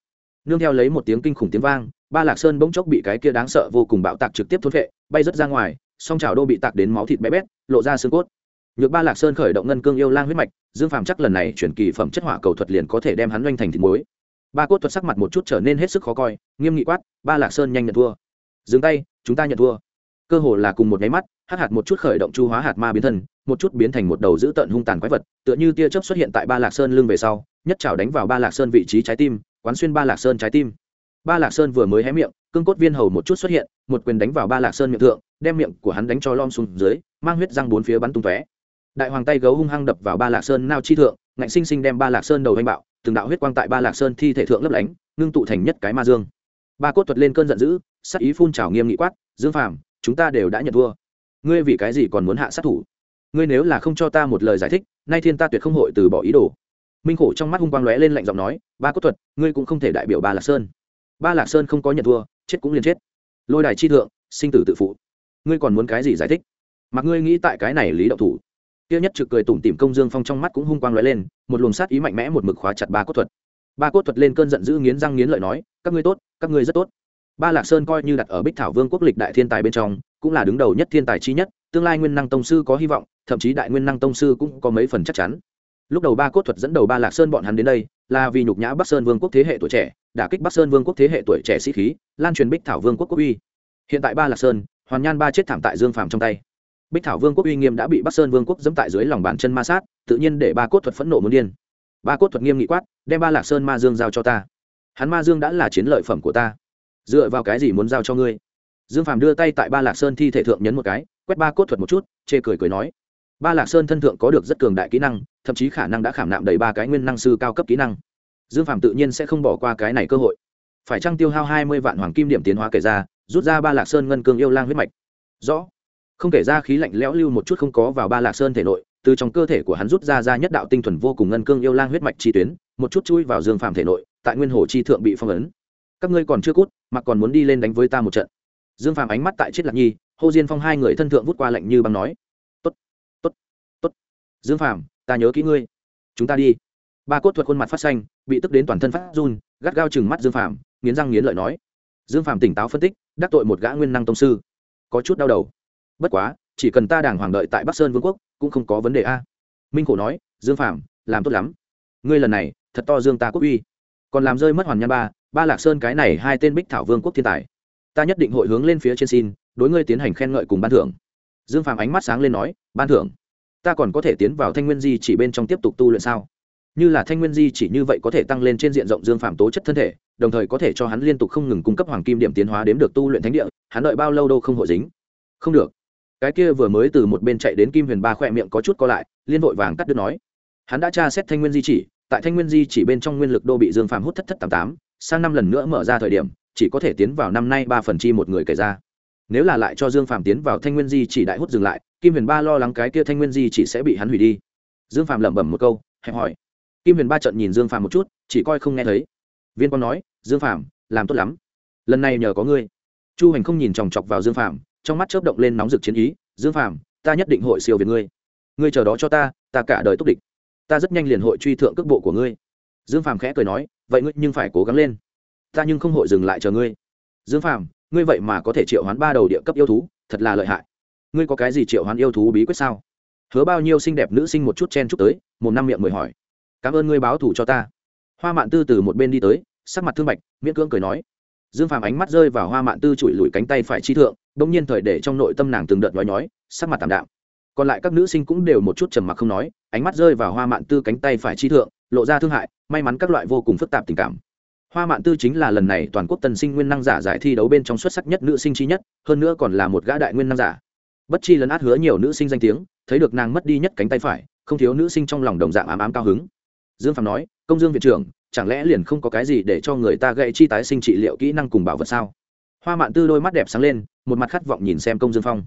Nương theo lấy một tiếng kinh khủng tiếng vang ba lạc sơn bỗng chốc bị cái kia đáng sợ vô cùng bạo tạc trực tiếp thốt vệ bay rớt ra ngoài, song trào đô bị tạc đến máu thịt bé bét, lộ ra xương cốt. Nhược ba lạc sơn khởi động ngân cương yêu lang huyết mạch, dương phàm chắc lần này chuyển kỳ phẩm chất hỏa cầu thuật liền có thể đem hắn doanh thành thịt muối. Ba cốt thuật sắc mặt một chút trở nên hết sức khó coi, nghiêm nghị quát, ba lạc sơn nhanh nhận thua. Dừng tay, chúng ta nhận thua. Cơ hồ là cùng một nháy mắt hát hạt một chút khởi động chu hóa hạt ma biến thân, một chút biến thành một đầu dữ tợn hung tàn quái vật, tựa như tia chớp xuất hiện tại ba lạc sơn lưng về sau, nhất trào đánh vào ba lạc sơn vị trí trái tim, quán xuyên ba lạc sơn trái tim ba lạc sơn vừa mới hé miệng, cương cốt viên hầu một chút xuất hiện, một quyền đánh vào ba lạc sơn miệng thượng, đem miệng của hắn đánh cho lom xuống dưới, mang huyết răng bốn phía bắn tung tóe. Đại hoàng tay gấu hung hăng đập vào ba lạc sơn nao chi thượng, ngạnh sinh sinh đem ba lạc sơn đầu hành bạo, từng đạo huyết quang tại ba lạc sơn thi thể thượng lấp lánh, ngưng tụ thành nhất cái ma dương. Ba cốt thuật lên cơn giận dữ sắc ý phun trào nghiêm nghị quát, dương phàm, chúng ta đều đã nhận thua. Ngươi vì cái gì còn muốn hạ sát thủ? Ngươi nếu là không cho ta một lời giải thích, nay thiên ta tuyệt không hội từ bỏ ý đồ. Minh khổ trong mắt hung quang lóe lên lạnh giọng nói, ba cốt thuật, ngươi cũng không thể đại biểu ba lạc sơn ba lạc sơn không có nhận thua, chết cũng liền chết. Lôi đài chi thượng, sinh tử tự phụ. Ngươi còn muốn cái gì giải thích? Mặc ngươi nghĩ tại cái này lý động thủ. Kia nhất trực cười tủm tỉm công dương phong trong mắt cũng hung quang lóe lên, một luồng sát ý mạnh mẽ một mực khóa chặt ba cốt thuật. Ba cốt thuật lên cơn giận dữ nghiến răng nghiến lợi nói, các ngươi tốt, các ngươi rất tốt. Ba lạc sơn coi như đặt ở bích thảo vương quốc lịch đại thiên tài bên trong, cũng là đứng đầu nhất thiên tài chi nhất, tương lai nguyên năng tông sư có hy vọng, thậm chí đại nguyên năng tông sư cũng có mấy phần chắc chắn. Lúc đầu ba cốt thuật dẫn đầu ba lạc sơn bọn hắn đến đây, là vì nhục nhã bắc sơn vương quốc thế hệ tuổi trẻ đả kích bắc sơn vương quốc thế hệ tuổi trẻ sĩ khí, lan truyền bích thảo vương quốc quốc uy. Hiện tại ba lạc sơn, hoàn nhan ba chết thảm tại dương phàm trong tay. Bích thảo vương quốc uy nghiêm đã bị bắc sơn vương quốc dẫm tại dưới lòng bàn chân ma sát, tự nhiên để ba cốt thuật phẫn nộ muốn điên. Ba cốt thuật nghiêm nghị quát, đem ba lạc sơn ma dương giao cho ta. Hắn ma dương đã là chiến lợi phẩm của ta. Dựa vào cái gì muốn giao cho ngươi? Dương phàm đưa tay tại ba lạc sơn thi thể thượng nhấn một cái, quét ba cốt thuật một chút, chê cười cười nói. Ba lạc sơn thân thượng có được rất cường đại kỹ năng, thậm chí khả năng đã khảm nạm đầy ba cái nguyên năng sư cao cấp kỹ năng dương Phạm tự nhiên sẽ không bỏ qua cái này cơ hội. Phải trăng tiêu hao hai mươi vạn hoàng kim điểm tiến hóa kể ra rút ra ba lạc sơn ngân cương yêu lang huyết mạch? Rõ. Không kể ra khí lạnh lẽo lưu một chút không có vào ba lạc sơn thể nội từ trong cơ thể của hắn rút ra ra nhất đạo tinh thuần vô cùng ngân cương yêu lang huyết mạch chi tuyến một chút chui vào dương Phạm thể nội tại nguyên hồ chi thượng bị phong ấn. Các ngươi còn chưa cút mà còn muốn đi lên đánh với ta một trận. Dương Phạm ánh mắt tại chết lạc nhi hô diên phong hai người thân thượng vút qua lạnh như băng nói. Tốt tốt tốt. Dương Phạm, ta nhớ kỹ ngươi. Chúng ta đi ba cốt thuật khuôn mặt phát xanh, bị tức đến toàn thân phát run, gắt gao chừng mắt dương phàm, nghiến răng nghiến lợi nói. Dương phàm tỉnh táo phân tích, đắc tội một gã nguyên năng tông sư. Có chút đau đầu. Bất quá, chỉ cần ta đàng hoàng đợi tại bắc sơn vương quốc, cũng không có vấn đề a. Minh khổ nói, dương phàm, làm tốt lắm. Ngươi lần này, thật to dương ta quốc uy. Còn làm rơi mất hoàn nhan ba ba lạc sơn cái này hai tên bích thảo vương quốc thiên tài. Ta nhất định hội hướng lên phía trên xin, đối ngươi tiến hành khen ngợi cùng ban thưởng. Dương phàm ánh mắt sáng lên nói, ban thưởng. Ta còn có thể tiến vào thanh nguyên di chỉ bên trong tiếp tục tu luyện sao? Như là thanh nguyên di chỉ như vậy có thể tăng lên trên diện rộng dương Phạm tố chất thân thể, đồng thời có thể cho hắn liên tục không ngừng cung cấp hoàng kim điểm tiến hóa đếm được tu luyện thánh địa, hắn đợi bao lâu đâu không hội dính. Không được. Cái kia vừa mới từ một bên chạy đến kim huyền ba khỏe miệng có chút co lại, liên vội vàng cắt đứt nói. Hắn đã tra xét thanh nguyên di chỉ, tại thanh nguyên di chỉ bên trong nguyên lực đô bị dương Phạm hút thất thất tám tám, sang năm lần nữa mở ra thời điểm, chỉ có thể tiến vào năm nay ba phần chi một người kể ra. Nếu là lại cho dương Phạm tiến vào thanh nguyên di chỉ đại hút dừng lại, kim huyền ba lo lắng cái kia thanh nguyên di chỉ sẽ bị hắn hủy đi. Dương Phạm lẩm bẩm một câu, hẹp hỏi kim huyền ba trận nhìn dương phàm một chút, chỉ coi không nghe thấy. Viên quang nói, dương phàm, làm tốt lắm. Lần này nhờ có ngươi. Chu hành không nhìn chòng chọc vào dương phàm, trong mắt chớp động lên nóng rực chiến ý, dương phàm, ta nhất định hội siêu về ngươi. Ngươi chờ đó cho ta ta cả đời túc địch. Ta rất nhanh liền hội truy thượng cước bộ của ngươi. Dương phàm khẽ cười nói, vậy ngươi nhưng phải cố gắng lên. Ta nhưng không hội dừng lại chờ ngươi. Dương phàm, ngươi vậy mà có thể triệu hoán ba đầu địa cấp yêu thú, thật là lợi hại. Ngươi có cái gì triệu hoán yêu thú bí quyết sao? Hứa bao nhiêu xinh đẹp nữ sinh một chút chen chúc tới, một năm miệng mười hỏi cảm ơn ngươi báo thủ cho ta. Hoa mạn tư từ một bên đi tới, sắc mặt thương bạch, miễn cưỡng cười nói. Dương phàm ánh mắt rơi vào hoa mạn tư chùi lùi cánh tay phải chi thượng đ ỗ n g nhiên thời để trong nội tâm nàng từng đợt nói nhói, sắc mặt tảm đạm. Còn lại các nữ sinh cũng đều một chút trầm mặc không nói, ánh mắt rơi vào hoa mạn tư cánh tay phải chi thượng, lộ ra thương hại, may mắn các loại vô cùng phức tạp tình cảm. Hoa mạn tư chính là lần này toàn quốc tân sinh nguyên năng giả giải thi đấu bên trong xuất sắc nhất nữ sinh chi nhất, hơn nữa còn là một gã đại nguyên năng giả. Bất chi lấn át hứa nhiều nữ sinh danh tiếng, thấy được nàng mất đi nhất cánh tay phải, không thiếu nữ sinh trong lòng đồng dạng ám ám cao hứng dương phạm nói, công dương viện trưởng, chẳng lẽ liền không có cái gì để cho người ta gây chi tái sinh trị liệu kỹ năng cùng bảo vật sao? Hoa mạn tư đôi mắt đẹp sáng lên, một mặt khát vọng nhìn xem công dương phong.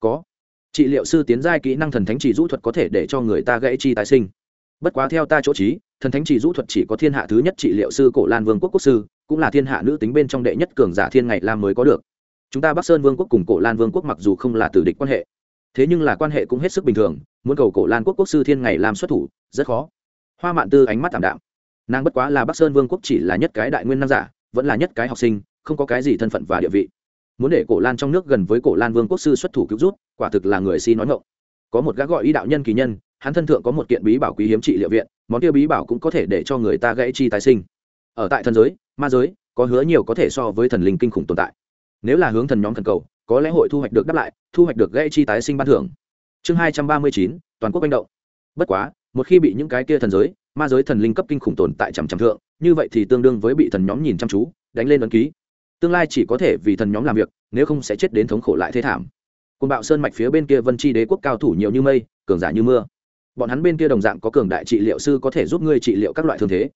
Có. Trị liệu sư tiến giai kỹ năng thần thánh chỉ rũ thuật có thể để cho người ta gãy chi tái sinh. Bất quá theo ta chỗ trí, thần thánh chỉ rũ thuật chỉ có thiên hạ thứ nhất trị liệu sư cổ lan vương quốc quốc sư, cũng là thiên hạ nữ tính bên trong đệ nhất cường giả thiên ngày lam mới có được. Chúng ta bắc sơn vương quốc cùng cổ lan vương quốc mặc dù không là tử địch quan hệ, thế nhưng là quan hệ cũng hết sức bình thường, muốn cầu cổ lan quốc quốc sư thiên ngày lam xuất thủ, rất khó hoa mạn tư ánh mắt thảm đạm. Nàng bất quá là bắc sơn vương quốc chỉ là nhất cái đại nguyên nam giả, vẫn là nhất cái học sinh, không có cái gì thân phận và địa vị. Muốn để cổ lan trong nước gần với cổ lan vương quốc sư xuất thủ cứu rút, quả thực là người si nói ngộng có một gã gọi ý đạo nhân kỳ nhân, hắn thân thượng có một kiện bí bảo quý hiếm trị liệu viện, món kia bí bảo cũng có thể để cho người ta gãy chi tái sinh. Ở tại thần giới, ma giới, có hứa nhiều có thể so với thần linh kinh khủng tồn tại. Nếu là hướng thần nhóm thần cầu, có lẽ hội thu hoạch được đáp lại, thu hoạch được gãy chi tái sinh ban thưởng. Chương hai trăm ba mươi chín, toàn quốc manh động. Bất quá một khi bị những cái kia thần giới, ma giới thần linh cấp kinh khủng tồn tại trầm chằm thượng, như vậy thì tương đương với bị thần nhóm nhìn chăm chú, đánh lên ấn ký. Tương lai chỉ có thể vì thần nhóm làm việc, nếu không sẽ chết đến thống khổ lại thế thảm. Côn bạo sơn mạch phía bên kia vân chi đế quốc cao thủ nhiều như mây, cường giả như mưa. Bọn hắn bên kia đồng dạng có cường đại trị liệu sư có thể giúp ngươi trị liệu các loại thương thế.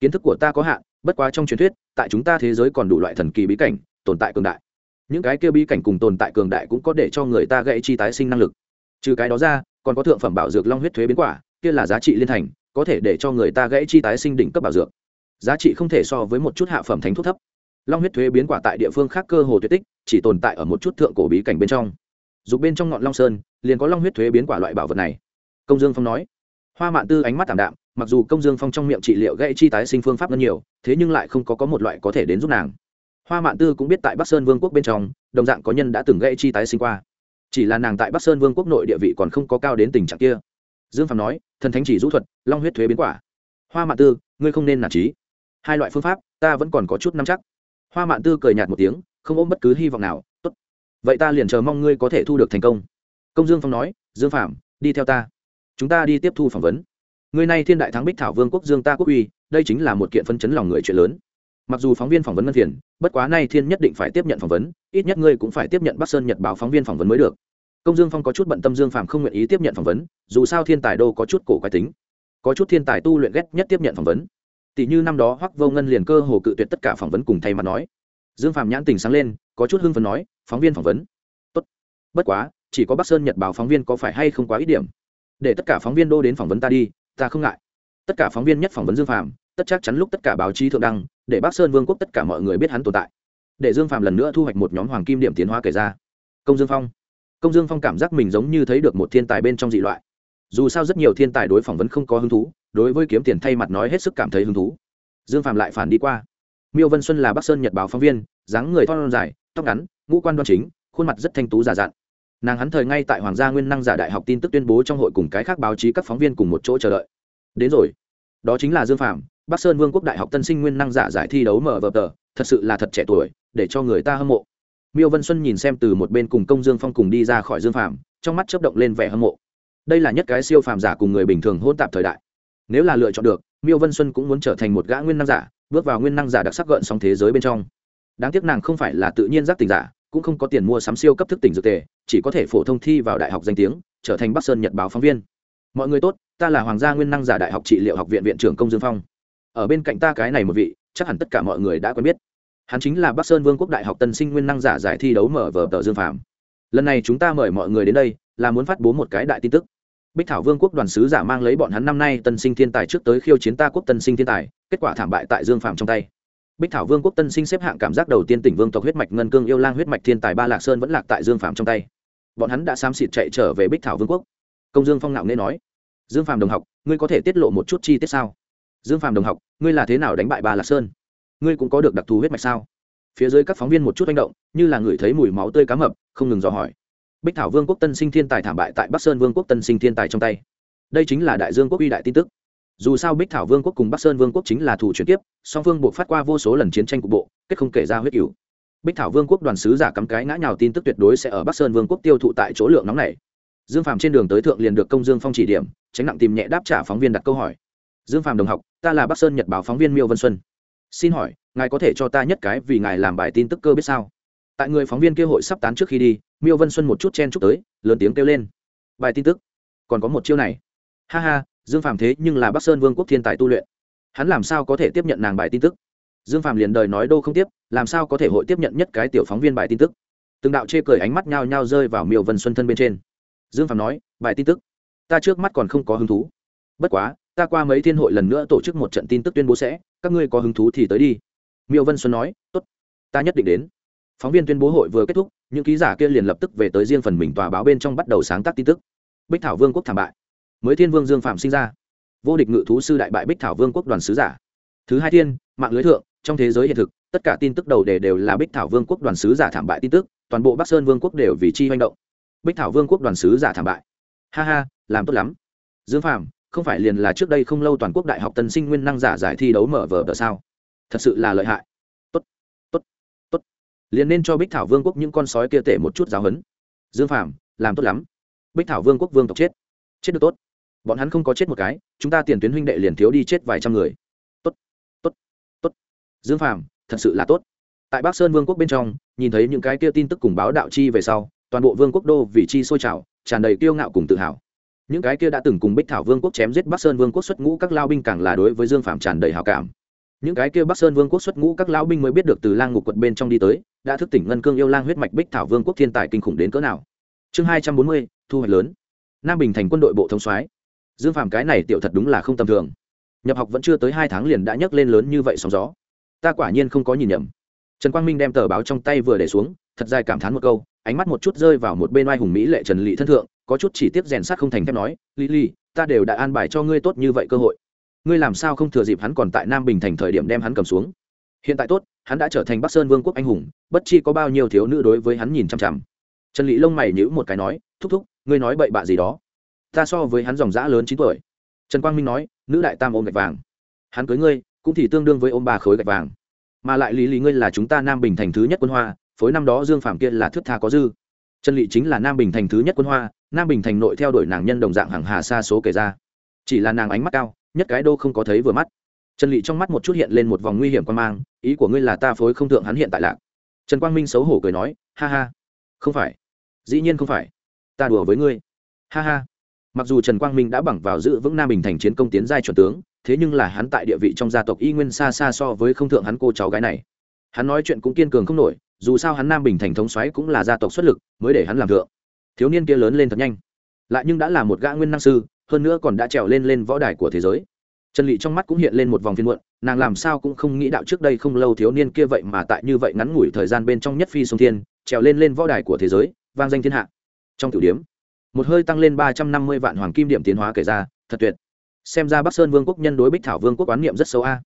Kiến thức của ta có hạn, bất quá trong truyền thuyết, tại chúng ta thế giới còn đủ loại thần kỳ bí cảnh, tồn tại cường đại. Những cái kia bí cảnh cùng tồn tại cường đại cũng có để cho người ta gãy chi tái sinh năng lực. Trừ cái đó ra, còn có thượng phẩm bảo dược long huyết thuế biến quả kia là giá trị liên thành, có thể để cho người ta gãy chi tái sinh đỉnh cấp bảo dược. Giá trị không thể so với một chút hạ phẩm thánh thuốc thấp. Long huyết thuế biến quả tại địa phương khác cơ hồ tuyệt tích, chỉ tồn tại ở một chút thượng cổ bí cảnh bên trong. Dục bên trong ngọn long sơn, liền có long huyết thuế biến quả loại bảo vật này. Công dương phong nói, hoa mạn tư ánh mắt tảm đạm, mặc dù công dương phong trong miệng trị liệu gây chi tái sinh phương pháp hơn nhiều, thế nhưng lại không có có một loại có thể đến giúp nàng. Hoa mạn tư cũng biết tại bắc sơn vương quốc bên trong, đồng dạng có nhân đã từng gây chi tái sinh qua. Chỉ là nàng tại bắc sơn vương quốc nội địa vị còn không có cao đến tình trạng kia dương phạm nói, thần thánh chỉ rũ thuật, long huyết thuế biến quả. Hoa mạn tư, ngươi không nên nản trí. Hai loại phương pháp, ta vẫn còn có chút nắm chắc. Hoa mạn tư cười nhạt một tiếng, không ôm bất cứ hy vọng nào, tốt. Vậy ta liền chờ mong ngươi có thể thu được thành công. Công dương phong nói, dương phạm đi theo ta. Chúng ta đi tiếp thu phỏng vấn. Người này thiên đại thắng bích thảo vương quốc dương ta quốc uy, đây chính là một kiện phân chấn lòng người chuyện lớn. Mặc dù phóng viên phỏng vấn ngân phiền, bất quá nay thiên nhất định phải tiếp nhận phỏng vấn, ít nhất ngươi cũng phải tiếp nhận bắc sơn nhật báo phóng viên phỏng vấn mới được công dương phong có chút bận tâm dương phạm không nguyện ý tiếp nhận phỏng vấn, dù sao thiên tài đô có chút cổ quái tính. Có chút thiên tài tu luyện ghét nhất tiếp nhận phỏng vấn. Tỷ như năm đó hoắc vô ngân liền cơ hồ cự tuyệt tất cả phỏng vấn cùng thay mặt nói. Dương phạm nhãn tình sáng lên, có chút hưng phấn nói, phóng viên phỏng vấn. Tốt. Bất quá, chỉ có bắc sơn nhật báo phóng viên có phải hay không quá ít điểm? Để tất cả phóng viên đô đến phỏng vấn ta đi, ta không ngại. Tất cả phóng viên nhất phỏng vấn dương phạm tất chắc chắn lúc tất cả báo chí thượng đăng, để bắc sơn vương quốc tất cả mọi người biết hắn tồn tại. Để dương phạm lần nữa thu hoạch một nhóm hoàng kim điểm tiến hóa kể ra. Công dương phong công dương phong cảm giác mình giống như thấy được một thiên tài bên trong dị loại. Dù sao rất nhiều thiên tài đối phỏng vấn không có hứng thú, đối với kiếm tiền thay mặt nói hết sức cảm thấy hứng thú. Dương phạm lại phản đi qua. Miêu vân xuân là bắc sơn nhật báo phóng viên, dáng người thon dài, tóc ngắn, ngũ quan đoan chính, khuôn mặt rất thanh tú giả dặn nàng hắn thời ngay tại hoàng gia nguyên năng giả đại học tin tức tuyên bố trong hội cùng cái khác báo chí các phóng viên cùng một chỗ chờ đợi. Đến rồi. Đó chính là dương phạm bắc sơn vương quốc đại học tân sinh nguyên năng giả giải thi đấu mở vở tờ, thật sự là thật trẻ tuổi, để cho người ta hâm mộ miêu vân xuân nhìn xem từ một bên cùng công dương phong cùng đi ra khỏi dương phàm, trong mắt chớp động lên vẻ hâm mộ. Đây là nhất cái siêu phàm giả cùng người bình thường hôn tạp thời đại. Nếu là lựa chọn được, miêu vân xuân cũng muốn trở thành một gã nguyên năng giả, bước vào nguyên năng giả đặc sắc gợn song thế giới bên trong. Đáng tiếc nàng không phải là tự nhiên giác tỉnh giả, cũng không có tiền mua sắm siêu cấp thức tỉnh dược tề, chỉ có thể phổ thông thi vào đại học danh tiếng, trở thành bắc sơn nhật báo phóng viên. Mọi người tốt, ta là hoàng gia nguyên năng giả đại học trị liệu học viện viện trưởng công dương phong. Ở bên cạnh ta cái này một vị, chắc hẳn tất cả mọi người đã quen biết hắn chính là bắc sơn vương quốc đại học tân sinh nguyên năng giả giải thi đấu mở vở tờ dương phạm lần này chúng ta mời mọi người đến đây là muốn phát bố một cái đại tin tức. Bích thảo vương quốc đoàn sứ giả mang lấy bọn hắn năm nay tân sinh thiên tài trước tới khiêu chiến ta quốc tân sinh thiên tài, kết quả thảm bại tại dương phạm trong tay. Bích thảo vương quốc tân sinh xếp hạng cảm giác đầu tiên tỉnh vương tộc huyết mạch ngân cương yêu lang huyết mạch thiên tài ba lạc sơn vẫn lạc tại dương phạm trong tay. Bọn hắn đã xám xịt chạy trở về bích thảo vương quốc. Công dương phong nạo nên nói, dương phạm đồng học, ngươi có thể tiết lộ một chút chi tiết sao? Dương phạm đồng học, ngươi là thế nào đánh bại ba lạc sơn? Ngươi cũng có được đặc thù huyết mạch sao? Phía dưới các phóng viên một chút manh động, như là người thấy mùi máu tươi cá mập, không ngừng dò hỏi. Bích thảo vương quốc tân sinh thiên tài thảm bại tại bắc sơn vương quốc tân sinh thiên tài trong tay. Đây chính là đại dương quốc uy đại tin tức. Dù sao bích thảo vương quốc cùng bắc sơn vương quốc chính là thủ chuyển tiếp song phương buộc phát qua vô số lần chiến tranh cục bộ, kết không kể ra huyết cửu. Bích thảo vương quốc đoàn sứ giả cắm cái ngã nhào tin tức tuyệt đối sẽ ở bắc sơn vương quốc tiêu thụ tại chỗ lượng nóng này. Dương phàm trên đường tới thượng liền được công dương phong chỉ điểm, tránh nặng tìm nhẹ đáp trả phóng viên đặt câu hỏi. Dương phàm đồng học, ta là bắc sơn nhật báo phóng viên miêu vân xuân xin hỏi, ngài có thể cho ta nhất cái vì ngài làm bài tin tức cơ biết sao? Tại người phóng viên kia hội sắp tán trước khi đi, miêu vân xuân một chút chen chúc tới, lớn tiếng kêu lên. Bài tin tức? Còn có một chiêu này. Ha ha, dương phàm thế nhưng là bắc sơn vương quốc thiên tài tu luyện. Hắn làm sao có thể tiếp nhận nàng bài tin tức? Dương phàm liền đời nói đô không tiếp, làm sao có thể hội tiếp nhận nhất cái tiểu phóng viên bài tin tức? Từng đạo chê cười ánh mắt nhao nhao rơi vào miêu vân xuân thân bên trên. Dương phàm nói, bài tin tức? Ta trước mắt còn không có hứng thú. Bất quá ta qua mấy thiên hội lần nữa tổ chức một trận tin tức tuyên bố sẽ, các ngươi có hứng thú thì tới đi. Miêu vân xuân nói, tốt, ta nhất định đến. Phóng viên tuyên bố hội vừa kết thúc, những ký giả kia liền lập tức về tới riêng phần mình tòa báo bên trong bắt đầu sáng tác tin tức. Bích thảo vương quốc thảm bại. Mới thiên vương dương phạm sinh ra. Vô địch ngự thú sư đại bại bích thảo vương quốc đoàn sứ giả. Thứ hai thiên, mạng lưới thượng, trong thế giới hiện thực, tất cả tin tức đầu đề đều là bích thảo vương quốc đoàn sứ giả thảm bại tin tức, toàn bộ bắc sơn vương quốc đều vì chi manh động. Bích thảo vương quốc đoàn sứ giả thảm bại. Ha ha, làm tốt lắm. Dương phạm không phải liền là trước đây không lâu toàn quốc đại học tân sinh nguyên năng giả giải thi đấu mở vở tờ sao? Thật sự là lợi hại. Tốt tốt tốt. Liền nên cho bích thảo vương quốc những con sói kia tể một chút giáo hấn dương phàm, làm tốt lắm. Bích thảo vương quốc vương tộc chết. Chết được tốt. Bọn hắn không có chết một cái, chúng ta tiền tuyến huynh đệ liền thiếu đi chết vài trăm người. Tốt tốt tốt. Dương phàm, thật sự là tốt. Tại bắc sơn vương quốc bên trong, nhìn thấy những cái kia tin tức cùng báo đạo chi về sau, toàn bộ vương quốc đô vì chi sôi trào, tràn đầy kiêu ngạo cùng tự hào những cái kia đã từng cùng bích thảo vương quốc chém giết bắc sơn vương quốc xuất ngũ các lao binh càng là đối với dương phạm tràn đầy hào cảm. Những cái kia bắc sơn vương quốc xuất ngũ các lao binh mới biết được từ lang ngục quật bên trong đi tới, đã thức tỉnh ngân cương yêu lang huyết mạch bích thảo vương quốc thiên tài kinh khủng đến cỡ nào. Chương hai trăm bốn mươi, thu hoạch lớn. Nam bình thành quân đội bộ thống soái. Dương phạm cái này tiểu thật đúng là không tầm thường. Nhập học vẫn chưa tới hai tháng liền đã nhấc lên lớn như vậy sóng gió. Ta quả nhiên không có nhìn nhầm. Trần quang minh đem tờ báo trong tay vừa để xuống, thật dài cảm thán một câu ánh mắt một chút rơi vào một bên oai hùng mỹ lệ trần lị thân thượng, có chút chỉ tiếp rèn sát không thành thép nói lý lì ta đều đã an bài cho ngươi tốt như vậy cơ hội. Ngươi làm sao không thừa dịp hắn còn tại nam bình thành thời điểm đem hắn cầm xuống? Hiện tại tốt, hắn đã trở thành bắc sơn vương quốc anh hùng, bất chi có bao nhiêu thiếu nữ đối với hắn nhìn chằm chằm. Trần lị lông mày nhữ một cái nói, thúc thúc, ngươi nói bậy bạ gì đó? Ta so với hắn dòng dã lớn chín tuổi. Trần quang minh nói, nữ đại tam ôm gạch vàng. Hắn cưới ngươi, cũng thì tương đương với ôm ba khối gạch vàng. Mà lại lý lý ngươi là chúng ta nam bình thành thứ nhất quân hoa phối năm đó dương phạm kia là thước tha có dư. Trần lị chính là nam bình thành thứ nhất quân hoa, nam bình thành nội theo đuổi nàng nhân đồng dạng hàng hà xa số kể ra. Chỉ là nàng ánh mắt cao, nhất cái đô không có thấy vừa mắt. Trần lị trong mắt một chút hiện lên một vòng nguy hiểm quan mang, ý của ngươi là ta phối không thượng hắn hiện tại lạc. Trần quang minh xấu hổ cười nói, ha ha, không phải, dĩ nhiên không phải, ta đùa với ngươi. Ha ha. Mặc dù trần quang minh đã bằng vào giữ vững nam bình thành chiến công tiến giai chuẩn tướng, thế nhưng là hắn tại địa vị trong gia tộc y nguyên xa xa so với không thượng hắn cô cháu gái này. Hắn nói chuyện cũng kiên cường không nổi dù sao hắn nam bình thành thống xoáy cũng là gia tộc xuất lực, mới để hắn làm thượng. Thiếu niên kia lớn lên thật nhanh. Lại nhưng đã là một gã nguyên năng sư, hơn nữa còn đã trèo lên lên võ đài của thế giới. Trần lị trong mắt cũng hiện lên một vòng phiên muộn, nàng làm sao cũng không nghĩ đạo trước đây không lâu thiếu niên kia vậy mà tại như vậy ngắn ngủi thời gian bên trong nhất phi sông thiên, trèo lên lên võ đài của thế giới, vang danh thiên hạ. Trong tiểu điếm một hơi tăng lên ba trăm năm mươi vạn hoàng kim điểm tiến hóa kể ra, thật tuyệt. Xem ra bắc sơn vương quốc nhân đối bích thảo vương quốc oán niệm rất sâu a.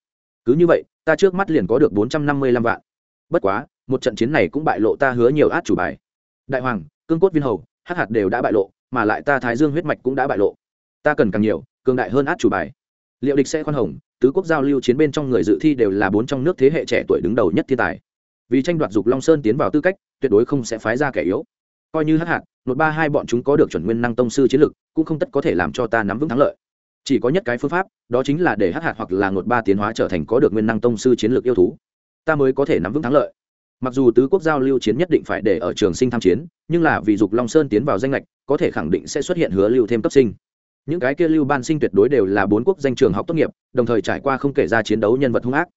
Cứ như vậy, ta trước mắt liền có được bốn trăm năm mươi lăm vạn. Bất quá một trận chiến này cũng bại lộ ta hứa nhiều át chủ bài. Đại hoàng, cương cốt viên hầu, hắc hạt đều đã bại lộ, mà lại ta thái dương huyết mạch cũng đã bại lộ. Ta cần càng nhiều, cường đại hơn át chủ bài. Liệu địch sẽ khoan hồng, tứ quốc giao lưu chiến bên trong người dự thi đều là bốn trong nước thế hệ trẻ tuổi đứng đầu nhất thiên tài. Vì tranh đoạt dục long sơn tiến vào tư cách, tuyệt đối không sẽ phái ra kẻ yếu. Coi như hắc hạt, một ba hai bọn chúng có được chuẩn nguyên năng tông sư chiến lực, cũng không tất có thể làm cho ta nắm vững thắng lợi. Chỉ có nhất cái phương pháp, đó chính là để hắc hạt hoặc là một ba tiến hóa trở thành có được nguyên năng tông sư chiến lược yêu thú. Ta mới có thể nắm vững thắng lợi mặc dù tứ quốc giao lưu chiến nhất định phải để ở trường sinh tham chiến, nhưng là vì dục long sơn tiến vào danh lệch, có thể khẳng định sẽ xuất hiện hứa lưu thêm cấp sinh. Những cái kia lưu ban sinh tuyệt đối đều là bốn quốc danh trường học tốt nghiệp, đồng thời trải qua không kể ra chiến đấu nhân vật hung ác.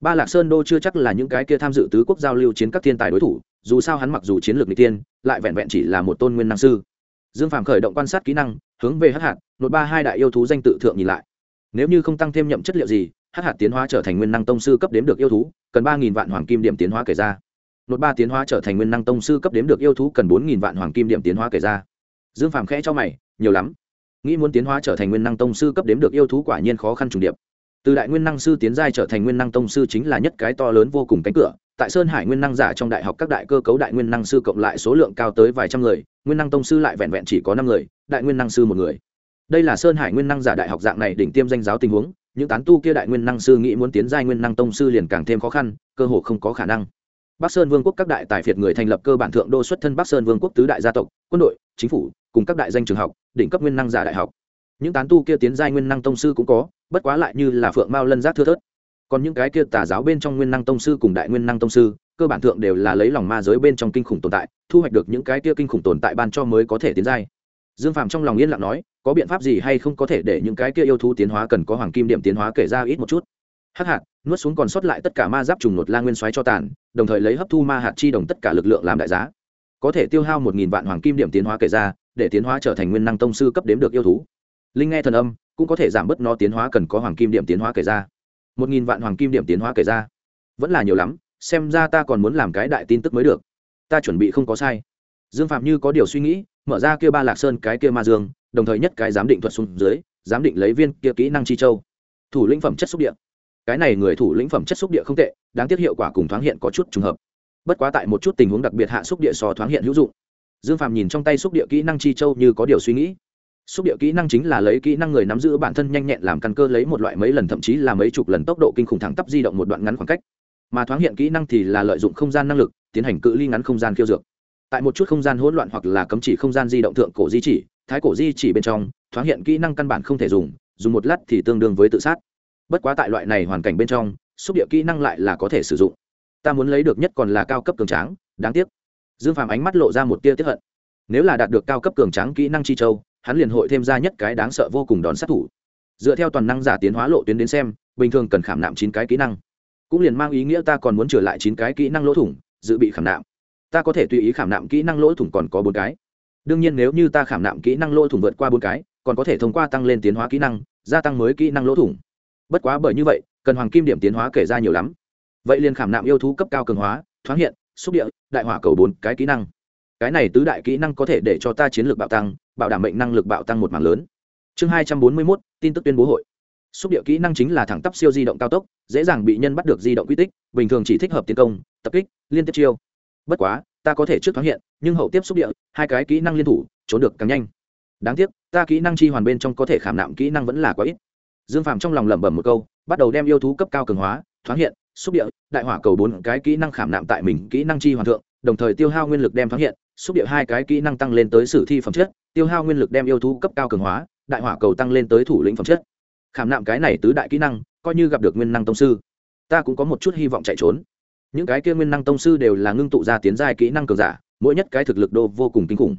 Ba lạc sơn đô chưa chắc là những cái kia tham dự tứ quốc giao lưu chiến các thiên tài đối thủ, dù sao hắn mặc dù chiến lược n g tiên lại vẹn vẹn chỉ là một tôn nguyên năng sư. Dương phàm khởi động quan sát kỹ năng, hướng về hắc hạt nội ba hai đại yêu thú danh tự thượng nhìn lại. Nếu như không tăng thêm nhậm chất liệu gì, hắc hạt tiến hóa trở thành nguyên năng tông sư cấp đếm được yêu thú, cần ba nghìn vạn hoàng kim điểm tiến hóa kể ra. Nốt ba tiến hóa trở thành nguyên năng tông sư cấp đếm được yêu thú cần bốn nghìn vạn hoàng kim điểm tiến hóa kể ra dương phàm khẽ cho mày nhiều lắm nghĩ muốn tiến hóa trở thành nguyên năng tông sư cấp đếm được yêu thú quả nhiên khó khăn trùng điệp từ đại nguyên năng sư tiến giai trở thành nguyên năng tông sư chính là nhất cái to lớn vô cùng cánh cửa tại sơn hải nguyên năng giả trong đại học các đại cơ cấu đại nguyên năng sư cộng lại số lượng cao tới vài trăm người nguyên năng tông sư lại vẹn vẹn chỉ có năm người đại nguyên năng sư một người đây là sơn hải nguyên năng giả đại học dạng này đỉnh tiêm danh giáo tình huống những tán tu kia đại nguyên năng sư nghĩ muốn tiến giai nguyên năng tông sư liền càng thêm khó khăn cơ hồ không có khả năng bắc sơn vương quốc các đại tài phiệt người thành lập cơ bản thượng đô xuất thân bắc sơn vương quốc tứ đại gia tộc, quân đội, chính phủ, cùng các đại danh trường học, đỉnh cấp nguyên năng giả đại học. Những tán tu kia tiến giai nguyên năng tông sư cũng có, bất quá lại như là phượng mao lân giác thưa thớt. Còn những cái kia tà giáo bên trong nguyên năng tông sư cùng đại nguyên năng tông sư, cơ bản thượng đều là lấy lòng ma giới bên trong kinh khủng tồn tại, thu hoạch được những cái kia kinh khủng tồn tại ban cho mới có thể tiến giai. Dương phàm trong lòng yên lặng nói, có biện pháp gì hay không có thể để những cái kia yêu thú tiến hóa cần có hoàng kim điểm tiến hóa kể ra ít một chút? Hắc hạt, nuốt xuống còn sót lại tất cả ma giáp trùng nột la nguyên xoáy cho tàn, đồng thời lấy hấp thu ma hạt chi đồng tất cả lực lượng làm đại giá. Có thể tiêu hao một nghìn vạn hoàng kim điểm tiến hóa kể ra, để tiến hóa trở thành nguyên năng tông sư cấp đếm được yêu thú. Linh nghe thần âm, cũng có thể giảm bớt nó tiến hóa cần có hoàng kim điểm tiến hóa kể ra. Một nghìn vạn hoàng kim điểm tiến hóa kể ra. Vẫn là nhiều lắm, xem ra ta còn muốn làm cái đại tin tức mới được. Ta chuẩn bị không có sai. Dương phạm như có điều suy nghĩ, mở ra kia ba lạc sơn, cái kia ma dương, đồng thời nhất cái giám định thuật xuống dưới, giám định lấy viên kia kỹ năng chi châu. Thủ lĩnh phẩm chất xúc địa cái này người thủ lĩnh phẩm chất xúc địa không tệ, đáng tiếc hiệu quả cùng thoáng hiện có chút trùng hợp. Bất quá tại một chút tình huống đặc biệt hạ xúc địa so thoáng hiện hữu dụng. Dương phạm nhìn trong tay xúc địa kỹ năng chi châu như có điều suy nghĩ. Xúc địa kỹ năng chính là lấy kỹ năng người nắm giữ bản thân nhanh nhẹn làm căn cơ lấy một loại mấy lần thậm chí là mấy chục lần tốc độ kinh khủng thẳng tắp di động một đoạn ngắn khoảng cách. Mà thoáng hiện kỹ năng thì là lợi dụng không gian năng lực, tiến hành cự ly ngắn không gian khiêu dược. Tại một chút không gian hỗn loạn hoặc là cấm chỉ không gian di động thượng cổ di chỉ, thái cổ di chỉ bên trong, thoáng hiện kỹ năng căn bản không thể dùng dùng một lát thì tương đương với tự sát bất quá tại loại này hoàn cảnh bên trong, xúc địa kỹ năng lại là có thể sử dụng. Ta muốn lấy được nhất còn là cao cấp cường tráng, đáng tiếc. Dương phàm ánh mắt lộ ra một tia tiếp hận. Nếu là đạt được cao cấp cường tráng kỹ năng chi châu, hắn liền hội thêm ra nhất cái đáng sợ vô cùng đón sát thủ. Dựa theo toàn năng giả tiến hóa lộ tuyến đến xem, bình thường cần khảm nạm chín cái kỹ năng. Cũng liền mang ý nghĩa ta còn muốn trở lại chín cái kỹ năng lỗ thủng, dự bị khảm nạm. Ta có thể tùy ý khảm nạm kỹ năng lỗ thủng còn có bốn cái. Đương nhiên nếu như ta khảm nạm kỹ năng lỗ thủng vượt qua bốn cái, còn có thể thông qua tăng lên tiến hóa kỹ năng, gia tăng mới kỹ năng lỗ thủng bất quá bởi như vậy, cần hoàng kim điểm tiến hóa kể ra nhiều lắm. Vậy liền khảm nạm yêu thú cấp cao cường hóa, thoáng hiện, xúc địa, đại hỏa cầu bốn cái kỹ năng. Cái này tứ đại kỹ năng có thể để cho ta chiến lược bạo tăng, bảo đảm mệnh năng lực bạo tăng một mảng lớn. Chương hai trăm bốn mươi mốt, tin tức tuyên bố hội. Xúc địa kỹ năng chính là thẳng tắp siêu di động cao tốc, dễ dàng bị nhân bắt được di động quy tích, bình thường chỉ thích hợp tiến công, tập kích, liên tiếp chiêu. Bất quá, ta có thể trước thoáng hiện, nhưng hậu tiếp xúc địa, hai cái kỹ năng liên thủ, trốn được càng nhanh. Đáng tiếc, ta kỹ năng chi hoàn bên trong có thể khảm nạm kỹ năng vẫn là quá ít dương phạm trong lòng lẩm bẩm một câu, bắt đầu đem yêu thú cấp cao cường hóa, thoáng hiện, xúc địa, đại hỏa cầu bốn cái kỹ năng khảm nạm tại mình kỹ năng chi hoàn thượng, đồng thời tiêu hao nguyên lực đem thoáng hiện, xúc địa hai cái kỹ năng tăng lên tới sử thi phẩm chất, tiêu hao nguyên lực đem yêu thú cấp cao cường hóa, đại hỏa cầu tăng lên tới thủ lĩnh phẩm chất. Khảm nạm cái này tứ đại kỹ năng, coi như gặp được nguyên năng tông sư, ta cũng có một chút hy vọng chạy trốn. Những cái kia nguyên năng tông sư đều là ngưng tụ ra tiến giai kỹ năng cường giả, mỗi nhất cái thực lực đô vô cùng kinh khủng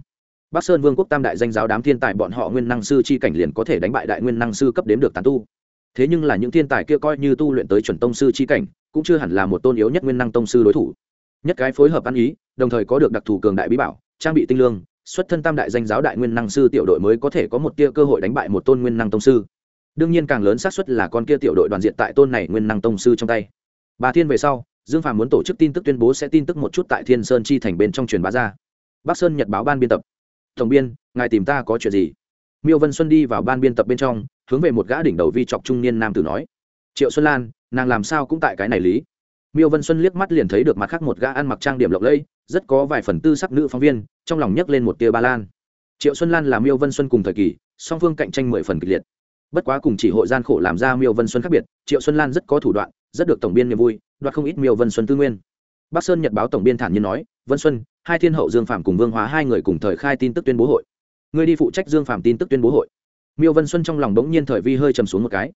bắc sơn vương quốc tam đại danh giáo đám thiên tài bọn họ nguyên năng sư chi cảnh liền có thể đánh bại đại nguyên năng sư cấp đếm được tán tu. Thế nhưng là những thiên tài kia coi như tu luyện tới chuẩn tông sư chi cảnh, cũng chưa hẳn là một tôn yếu nhất nguyên năng tông sư đối thủ. Nhất cái phối hợp ăn ý, đồng thời có được đặc thù cường đại bí bảo, trang bị tinh lương, xuất thân tam đại danh giáo đại nguyên năng sư tiểu đội mới có thể có một tia cơ hội đánh bại một tôn nguyên năng tông sư. Đương nhiên càng lớn xác suất là con kia tiểu đội đoàn diện tại tôn này nguyên năng tông sư trong tay. Bà thiên về sau, dương phàm muốn tổ chức tin tức tuyên bố sẽ tin tức một chút tại thiên sơn chi thành bên trong truyền bá ra. Bắc sơn nhật báo ban biên tập tổng biên, ngài tìm ta có chuyện gì? Miêu vân xuân đi vào ban biên tập bên trong, hướng về một gã đỉnh đầu vi chọc trung niên nam tử nói. Triệu xuân lan, nàng làm sao cũng tại cái này lý. Miêu vân xuân liếc mắt liền thấy được mặt khác một gã ăn mặc trang điểm lộng lẫy, rất có vài phần tư sắc nữ phóng viên, trong lòng nhấc lên một tia ba lan. Triệu xuân lan là miêu vân xuân cùng thời kỳ, song phương cạnh tranh mười phần kịch liệt. Bất quá cùng chỉ hội gian khổ làm ra miêu vân xuân khác biệt, triệu xuân lan rất có thủ đoạn, rất được tổng biên niềm vui, đoạt không ít miêu vân xuân tư nguyên. Bắc sơn nhật báo tổng biên thản nhiên nói, vân xuân hai thiên hậu dương phạm cùng vương hóa hai người cùng thời khai tin tức tuyên bố hội. Người đi phụ trách dương phạm tin tức tuyên bố hội. Miêu vân xuân trong lòng bỗng nhiên thời vi hơi chầm xuống một cái.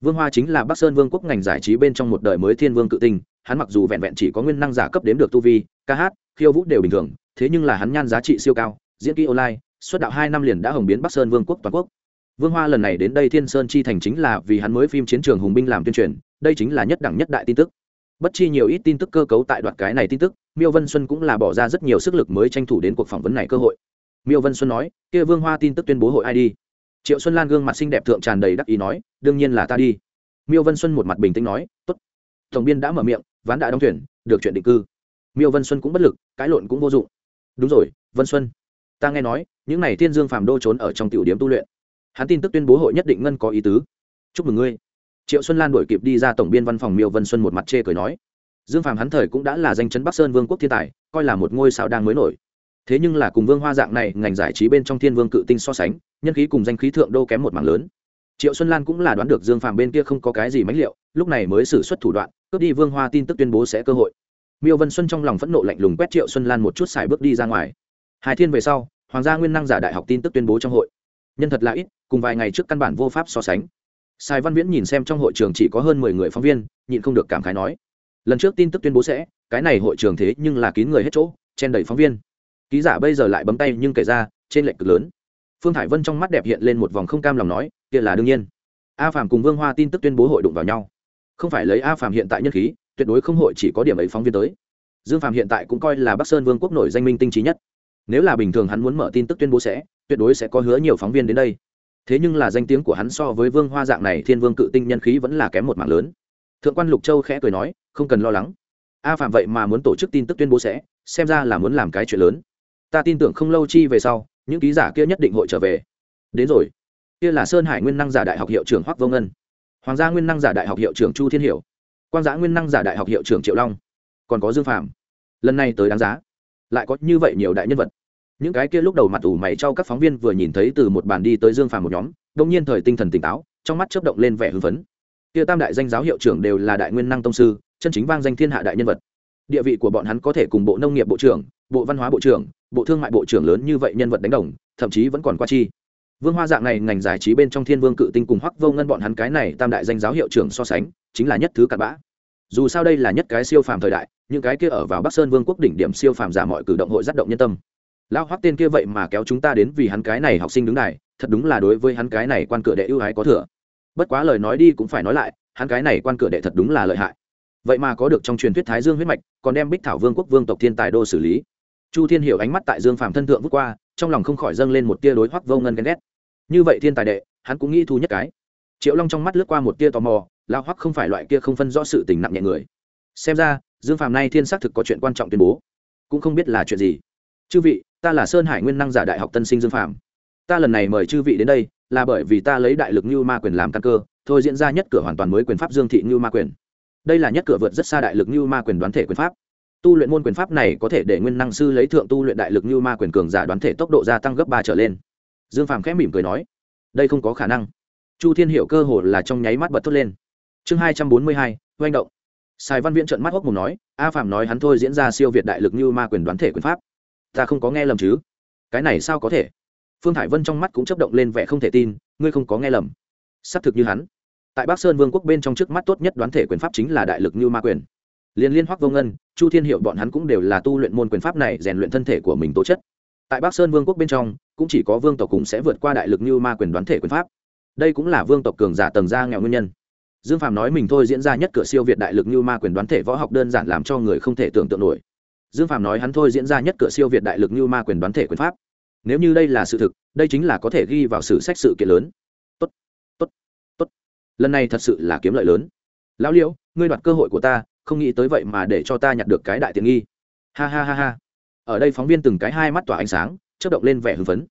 Vương hoa chính là bắc sơn vương quốc ngành giải trí bên trong một đời mới thiên vương cự tinh, hắn mặc dù vẹn vẹn chỉ có nguyên năng giả cấp đếm được tu vi, ca hát, khiêu vũ đều bình thường, thế nhưng là hắn nhan giá trị siêu cao, diễn kỹ online xuất đạo hai năm liền đã hồng biến bắc sơn vương quốc toàn quốc. Vương hoa lần này đến đây thiên sơn chi thành chính là vì hắn mới phim chiến trường hùng binh làm tuyên truyền, đây chính là nhất đẳng nhất đại tin tức bất chi nhiều ít tin tức cơ cấu tại đoạn cái này tin tức, miêu vân xuân cũng là bỏ ra rất nhiều sức lực mới tranh thủ đến cuộc phỏng vấn này cơ hội. Miêu vân xuân nói, kia vương hoa tin tức tuyên bố hội ai đi? Triệu xuân lan gương mặt xinh đẹp thượng tràn đầy đắc ý nói, đương nhiên là ta đi. Miêu vân xuân một mặt bình tĩnh nói, tốt. Tổng biên đã mở miệng, ván đã đóng thuyền, được chuyện định cư. Miêu vân xuân cũng bất lực, cãi lộn cũng vô dụng. Đúng rồi, vân xuân. Ta nghe nói, những n à y thiên dương phàm đô trốn ở trong tiểu điểm tu luyện. Hắn tin tức tuyên bố hội nhất định ngân có ý tứ. Chúc mừng ngươi triệu xuân lan đổi kịp đi ra tổng biên văn phòng miêu vân xuân một mặt chê cười nói. Dương phàm hắn thời cũng đã là danh chấn bắc sơn vương quốc thiên tài, coi là một ngôi sao đang mới nổi. Thế nhưng là cùng vương hoa dạng này, ngành giải trí bên trong thiên vương cự tinh so sánh, nhân khí cùng danh khí thượng đô kém một mảng lớn. Triệu xuân lan cũng là đoán được dương phàm bên kia không có cái gì mãnh liệu lúc này mới xử suất thủ đoạn, cướp đi vương hoa tin tức tuyên bố sẽ cơ hội. Miêu vân xuân trong lòng phẫn nộ lạnh lùng quét triệu xuân lan một chút xài bước đi ra ngoài. Hai thiên về sau, hoàng gia nguyên năng giả đại học tin tức tuyên bố trong hội. Nhân thật là ít, cùng vài ngày trước căn bản vô pháp so sánh. Sai Văn Viễn nhìn xem trong hội trường chỉ có hơn mười người phóng viên, nhịn không được cảm khái nói: "Lần trước tin tức tuyên bố sẽ, cái này hội trường thế nhưng là kín người hết chỗ, chen đầy phóng viên. Ký giả bây giờ lại bấm tay nhưng kể ra, trên lệnh cực lớn." Phương Thải Vân trong mắt đẹp hiện lên một vòng không cam lòng nói: "Kia là đương nhiên. A Phạm cùng Vương Hoa tin tức tuyên bố hội đụng vào nhau. Không phải lấy A Phạm hiện tại nhân khí, tuyệt đối không hội chỉ có điểm ấy phóng viên tới. Dương Phạm hiện tại cũng coi là Bắc Sơn Vương quốc nổi danh minh tinh trí nhất. Nếu là bình thường hắn muốn mở tin tức tuyên bố sẽ, tuyệt đối sẽ có hứa nhiều phóng viên đến đây thế nhưng là danh tiếng của hắn so với vương hoa dạng này thiên vương cự tinh nhân khí vẫn là kém một mạng lớn. Thượng quan lục châu khẽ cười nói, không cần lo lắng. A phạm vậy mà muốn tổ chức tin tức tuyên bố sẽ, xem ra là muốn làm cái chuyện lớn. Ta tin tưởng không lâu chi về sau, những ký giả kia nhất định hội trở về. Đến rồi. Kia là sơn hải nguyên năng giả đại học hiệu trưởng hoắc vô ngân. Hoàng gia nguyên năng giả đại học hiệu trưởng chu thiên hiểu. Quang giã nguyên năng giả đại học hiệu trưởng triệu long. Còn có dương phạm lần này tới đáng giá. Lại có như vậy nhiều đại nhân vật những cái kia lúc đầu mặt ủ mày cho các phóng viên vừa nhìn thấy từ một bàn đi tới dương phàm một nhóm, đông nhiên thời tinh thần tỉnh táo, trong mắt chớp động lên vẻ hưng phấn. Kia tam đại danh giáo hiệu trưởng đều là đại nguyên năng tông sư, chân chính vang danh thiên hạ đại nhân vật. Địa vị của bọn hắn có thể cùng bộ nông nghiệp bộ trưởng, bộ văn hóa bộ trưởng, bộ thương mại bộ trưởng lớn như vậy nhân vật đánh đồng, thậm chí vẫn còn qua chi. Vương hoa dạng này ngành giải trí bên trong thiên vương cự tinh cùng hoắc vô ngân bọn hắn cái này tam đại danh giáo hiệu trưởng so sánh, chính là nhất thứ cặn bã. Dù sao đây là nhất cái siêu phàm thời đại, những cái kia ở vào bắc sơn vương quốc đỉnh điểm siêu phàm giả mọi cử động hội tác động nhân tâm lão hoắc tên kia vậy mà kéo chúng ta đến vì hắn cái này học sinh đứng đài, thật đúng là đối với hắn cái này quan cửa đệ ưu ái có thừa. Bất quá lời nói đi cũng phải nói lại, hắn cái này quan cửa đệ thật đúng là lợi hại. Vậy mà có được trong truyền thuyết thái dương huyết mạch, còn đem bích thảo vương quốc vương tộc thiên tài đô xử lý. Chu thiên hiểu ánh mắt tại dương phàm thân thượng vút qua, trong lòng không khỏi dâng lên một tia đối hoắc vô ngân ghen ghét. Như vậy thiên tài đệ, hắn cũng nghĩ thu nhất cái. Triệu long trong mắt lướt qua một tia tò mò lao hoắc không phải loại kia không phân rõ sự tình nặng nhẹ người. Xem ra, dương phàm nay thiên xác thực có chuyện quan trọng tuyên bố. Cũng không biết là chuyện gì chư vị, ta là sơn hải nguyên năng giả đại học tân sinh dương phạm ta lần này mời chư vị đến đây là bởi vì ta lấy đại lực như ma quyền làm căn cơ, thôi diễn ra nhất cửa hoàn toàn mới quyền pháp dương thị như ma quyền. Đây là nhất cửa vượt rất xa đại lực như ma quyền đoán thể quyền pháp. Tu luyện môn quyền pháp này có thể để nguyên năng sư lấy thượng tu luyện đại lực như ma quyền cường giả đoán thể tốc độ gia tăng gấp ba trở lên. Dương phàm khẽ mỉm cười nói, đây không có khả năng. Chu thiên hiệu cơ hồ là trong nháy mắt bật thốt lên. Chương hai trăm bốn mươi hai oanh động. Sài văn viễn trợn mắt hốc mù nói, a phạm nói hắn thôi diễn ra siêu việt đại lực như ma quyền đoán thể quyền pháp ta không có nghe lầm chứ? Cái này sao có thể? Phương thải vân trong mắt cũng chấp động lên vẻ không thể tin, ngươi không có nghe lầm. Xác thực như hắn. Tại bắc sơn vương quốc bên trong trước mắt tốt nhất đoán thể quyền pháp chính là đại lực như ma quyền. Liên liên hoắc vô ngân, chu thiên hiệu bọn hắn cũng đều là tu luyện môn quyền pháp này rèn luyện thân thể của mình tố chất. Tại bắc sơn vương quốc bên trong, cũng chỉ có vương tộc cùng sẽ vượt qua đại lực như ma quyền đoán thể quyền pháp. Đây cũng là vương tộc cường giả tầng gia nghèo nguyên nhân. Dương phàm nói mình thôi diễn ra nhất cửa siêu việt đại lực như ma quyền đoán thể võ học đơn giản làm cho người không thể tưởng tượng nổi dương phàm nói hắn thôi diễn ra nhất cửa siêu việt đại lực như ma quyền đoán thể quyền pháp. Nếu như đây là sự thực, đây chính là có thể ghi vào sử sách sự kiện lớn. Tốt tốt tốt. Lần này thật sự là kiếm lợi lớn. Lão liễu, ngươi đoạt cơ hội của ta, không nghĩ tới vậy mà để cho ta nhặt được cái đại tiện nghi. Ha ha ha ha. Ở đây phóng viên từng cái hai mắt tỏa ánh sáng chất động lên vẻ hưng phấn.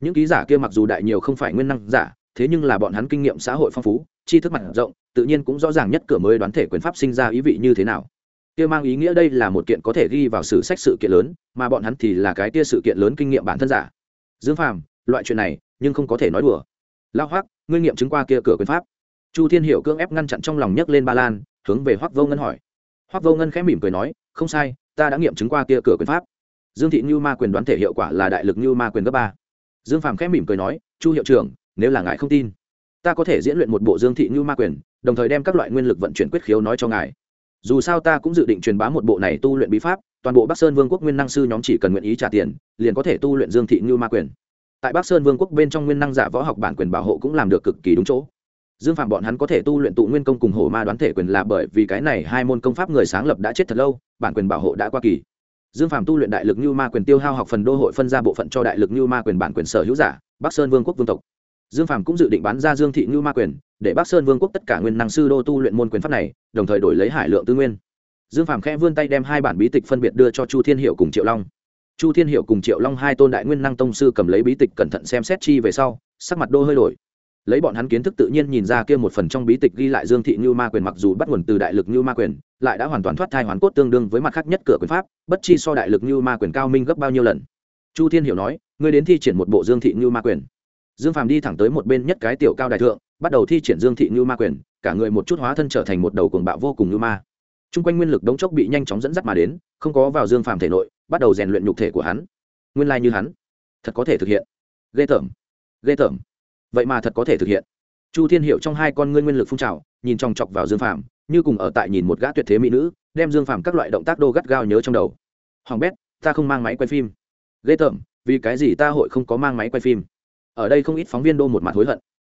Những ký giả kia mặc dù đại nhiều không phải nguyên năng giả, thế nhưng là bọn hắn kinh nghiệm xã hội phong phú, tri thức mặt rộng, tự nhiên cũng rõ ràng nhất cửa mới đoán thể quyền pháp sinh ra ý vị như thế nào kia mang ý nghĩa đây là một kiện có thể ghi vào sử sách sự kiện lớn, mà bọn hắn thì là cái kia sự kiện lớn kinh nghiệm bản thân giả. Dương phàm, loại chuyện này, nhưng không có thể nói đùa. Lao hoác ngươi nghiệm chứng qua kia cửa quyền pháp. Chu thiên hiệu cưỡng ép ngăn chặn trong lòng nhấc lên ba lan, hướng về hoắc vô ngân hỏi. Hoắc vô ngân khẽ mỉm cười nói, không sai, ta đã nghiệm chứng qua kia cửa quyền pháp. Dương thị như ma quyền đoán thể hiệu quả là đại lực như ma quyền cấp ba. Dương phàm khẽ mỉm cười nói, chu hiệu trưởng, nếu là ngài không tin, ta có thể diễn luyện một bộ dương thị như ma quyền, đồng thời đem các loại nguyên lực vận chuyển quyết khiếu nói cho ngài dù sao ta cũng dự định truyền bá một bộ này tu luyện bí pháp, toàn bộ bắc sơn vương quốc nguyên năng sư nhóm chỉ cần nguyện ý trả tiền, liền có thể tu luyện dương thị như ma quyền. Tại bắc sơn vương quốc bên trong nguyên năng giả võ học bản quyền bảo hộ cũng làm được cực kỳ đúng chỗ. Dương phạm bọn hắn có thể tu luyện tụ nguyên công cùng hổ ma đoán thể quyền là bởi vì cái này hai môn công pháp người sáng lập đã chết thật lâu, bản quyền bảo hộ đã qua kỳ. Dương phạm tu luyện đại lực như ma quyền tiêu hao học phần đô hội phân ra bộ phận cho đại lực như ma quyền bản quyền sở hữu giả, bắc sơn vương quốc vương tộc dương phạm cũng dự định bán ra dương thị ngưu ma quyền, để bắc sơn vương quốc tất cả nguyên năng sư đô tu luyện môn quyền pháp này, đồng thời đổi lấy hải lượng tư nguyên. Dương phạm khẽ vươn tay đem hai bản bí tịch phân biệt đưa cho chu thiên hiệu cùng triệu long. Chu thiên hiệu cùng triệu long hai tôn đại nguyên năng tông sư cầm lấy bí tịch cẩn thận xem xét chi về sau, sắc mặt đô hơi đổi. Lấy bọn hắn kiến thức tự nhiên nhìn ra kia một phần trong bí tịch ghi lại dương thị như ma quyền mặc dù bắt nguồn từ đại lực như ma quyền, lại đã hoàn toàn thoát thai hoàn cốt tương đương với mặt khác nhất cửa quyền pháp, bất chi so đại lực như ma quyền cao minh gấp bao nhiêu lần. Chu thiên hiểu nói, ngươi đến thi triển một bộ dương thị như ma quyền dương phàm đi thẳng tới một bên nhất cái tiểu cao đại thượng, bắt đầu thi triển dương thị như ma quyền, cả người một chút hóa thân trở thành một đầu cuồng bạo vô cùng như ma. T r u n g quanh nguyên lực đống chốc bị nhanh chóng dẫn dắt mà đến, không có vào dương phàm thể nội, bắt đầu rèn luyện nhục thể của hắn. Nguyên lai như hắn, thật có thể thực hiện. Ghê tởm ghê tởm. Vậy mà thật có thể thực hiện. Chu thiên hiệu trong hai con ngươi nguyên lực phun trào, nhìn chòng chọc vào dương phàm, như cùng ở tại nhìn một gã tuyệt thế mỹ nữ, đem dương phàm các loại động tác đô gắt gao nhớ trong đầu. Hoàng bét, ta không mang máy quay phim. Ghê tởm, vì cái gì ta hội không có mang máy quay phim? Ở đây không ít phóng viên đô một mặt hối hận.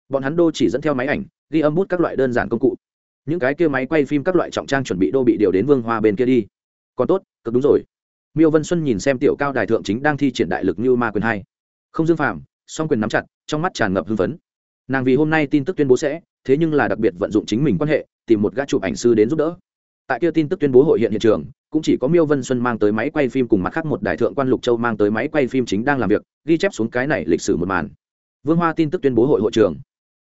Bọn hắn đô chỉ dẫn theo máy ảnh, ghi âm bút các loại đơn giản công cụ. Những cái kia máy quay phim các loại trọng trang chuẩn bị đô bị điều đến vương hoa bên kia đi. Còn tốt, cực đúng rồi. Miêu vân xuân nhìn xem tiểu cao đài thượng chính đang thi triển đại lực như ma quyền hai. Không dương phàm, song quyền nắm chặt, trong mắt tràn ngập hưng phấn. Nàng vì hôm nay tin tức tuyên bố sẽ, thế nhưng là đặc biệt vận dụng chính mình quan hệ, tìm một gã chụp ảnh sư đến giúp đỡ. Tại kia tin tức tuyên bố hội hiện hiện trường, cũng chỉ có miêu vân xuân mang tới máy quay phim cùng mặt khác một đại thượng quan lục châu mang tới máy quay phim chính đang làm việc, ghi chép xuống cái này lịch sử một màn vương hoa tin tức tuyên bố hội hội trường.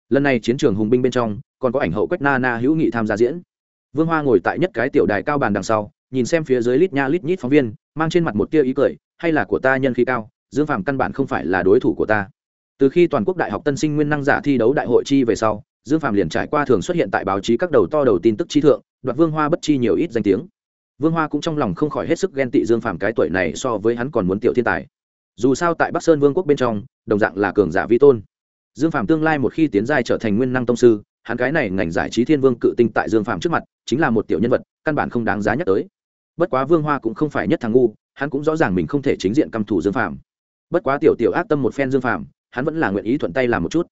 Lần này chiến trường hùng binh bên trong, còn có ảnh hậu quách na na hữu nghị tham gia diễn. Vương hoa ngồi tại nhất cái tiểu đài cao bàn đằng sau, nhìn xem phía dưới lít nha lít nhít phóng viên, mang trên mặt một tia ý cười, hay là của ta nhân khí cao, dương phạm căn bản không phải là đối thủ của ta. Từ khi toàn quốc đại học tân sinh nguyên năng giả thi đấu đại hội chi về sau, dương phạm liền trải qua thường xuất hiện tại báo chí các đầu to đầu tin tức chi thượng, đoạt vương hoa bất chi nhiều ít danh tiếng. Vương hoa cũng trong lòng không khỏi hết sức ghen tị dương phạm cái tuổi này so với hắn còn muốn tiểu thiên tài dù sao tại bắc sơn vương quốc bên trong, đồng dạng là cường giả vi tôn. Dương phạm tương lai một khi tiến giai trở thành nguyên năng tông sư, hắn cái này ngành giải trí thiên vương cự tinh tại dương phạm trước mặt, chính là một tiểu nhân vật, căn bản không đáng giá nhắc tới. Bất quá vương hoa cũng không phải nhất thằng ngu, hắn cũng rõ ràng mình không thể chính diện căm thủ dương phạm bất quá tiểu tiểu ác tâm một phen dương phạm hắn vẫn là nguyện ý thuận tay làm một chút.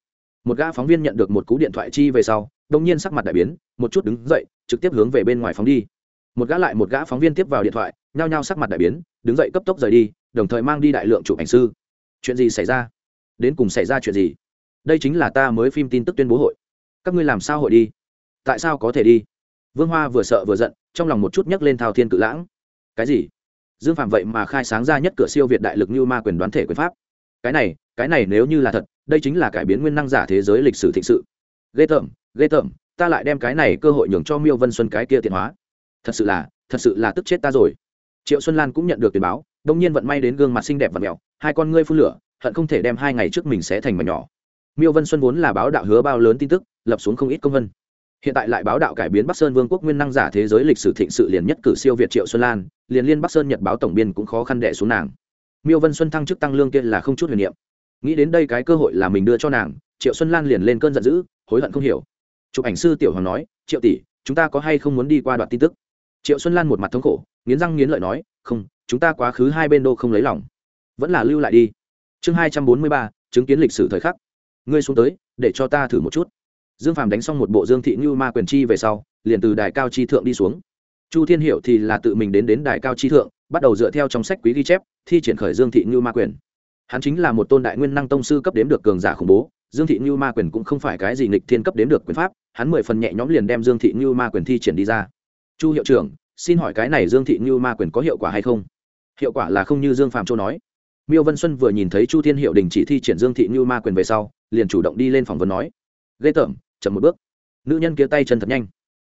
Một gã phóng viên nhận được một cú điện thoại chi về sau, đông nhiên sắc mặt đại biến, một chút đứng dậy, trực tiếp hướng về bên ngoài phóng đi. Một gã lại một gã phóng viên tiếp vào điện thoại nhao nhao sắc mặt đại biến, đứng dậy cấp tốc rời đi, đồng thời mang đi đại lượng chụp ảnh sư. Chuyện gì xảy ra? Đến cùng xảy ra chuyện gì? Đây chính là ta mới phim tin tức tuyên bố hội. Các ngươi làm sao hội đi? Tại sao có thể đi? Vương hoa vừa sợ vừa giận, trong lòng một chút nhấc lên thao thiên cự lãng. Cái gì? Dương phạm vậy mà khai sáng ra nhất cửa siêu việt đại lực như ma quyền đoán thể quyền pháp. Cái này cái này nếu như là thật, đây chính là cải biến nguyên năng giả thế giới lịch sử thịnh sự. Ghê tởm ghê tởm, ta lại đem cái này cơ hội nhường cho miêu vân xuân cái kia tiện hóa. Thật sự là, thật sự là tức chết ta rồi triệu xuân lan cũng nhận được tiền báo, đông nhiên vận may đến gương mặt xinh đẹp và mèo, hai con ngươi phun lửa, hận không thể đem hai ngày trước mình sẽ thành mảnh nhỏ. Miêu vân xuân vốn là báo đạo hứa bao lớn tin tức, lập xuống không ít công vân hiện tại lại báo đạo cải biến bắc sơn vương quốc nguyên năng giả thế giới lịch sử thịnh sự liền nhất cử siêu việt triệu xuân lan, liền liên bắc sơn, nhật báo tổng biên cũng khó khăn đẻ xuống nàng. Miêu vân xuân thăng chức tăng lương kia là không chút huyền niệm. Nghĩ đến đây cái cơ hội là mình đưa cho nàng, triệu xuân lan liền lên cơn giận dữ, hối hận không hiểu. Chụp ảnh sư tiểu hoàng nói, triệu tỷ, chúng ta có hay không muốn đi qua đoạn tin tức? Triệu xuân lan một mặt thống khổ nghiến răng nghiến lợi nói không chúng ta quá khứ hai bên đô không lấy lòng vẫn là lưu lại đi chương hai trăm bốn mươi ba chứng kiến lịch sử thời khắc ngươi xuống tới để cho ta thử một chút dương phàm đánh xong một bộ dương thị như ma quyền chi về sau liền từ đài cao chi thượng đi xuống chu thiên hiệu thì là tự mình đến đến đài cao chi thượng bắt đầu dựa theo trong sách quý ghi chép thi triển khởi dương thị như ma quyền hắn chính là một tôn đại nguyên năng tông sư cấp đếm được cường giả khủng bố dương thị như ma quyền cũng không phải cái gì nghịch thiên cấp đếm được quyền pháp hắn mười phần nhẹ nhõm liền đem dương thị như ma quyền thi triển đi ra chu hiệu trưởng, xin hỏi cái này dương thị như ma quyền có hiệu quả hay không? Hiệu quả là không như dương phạm châu nói. Miêu vân xuân vừa nhìn thấy chu thiên hiệu đình chỉ thi triển dương thị như ma quyền về sau, liền chủ động đi lên phỏng vấn nói. Ghê tởm, chậm một bước. Nữ nhân kia tay chân thật nhanh.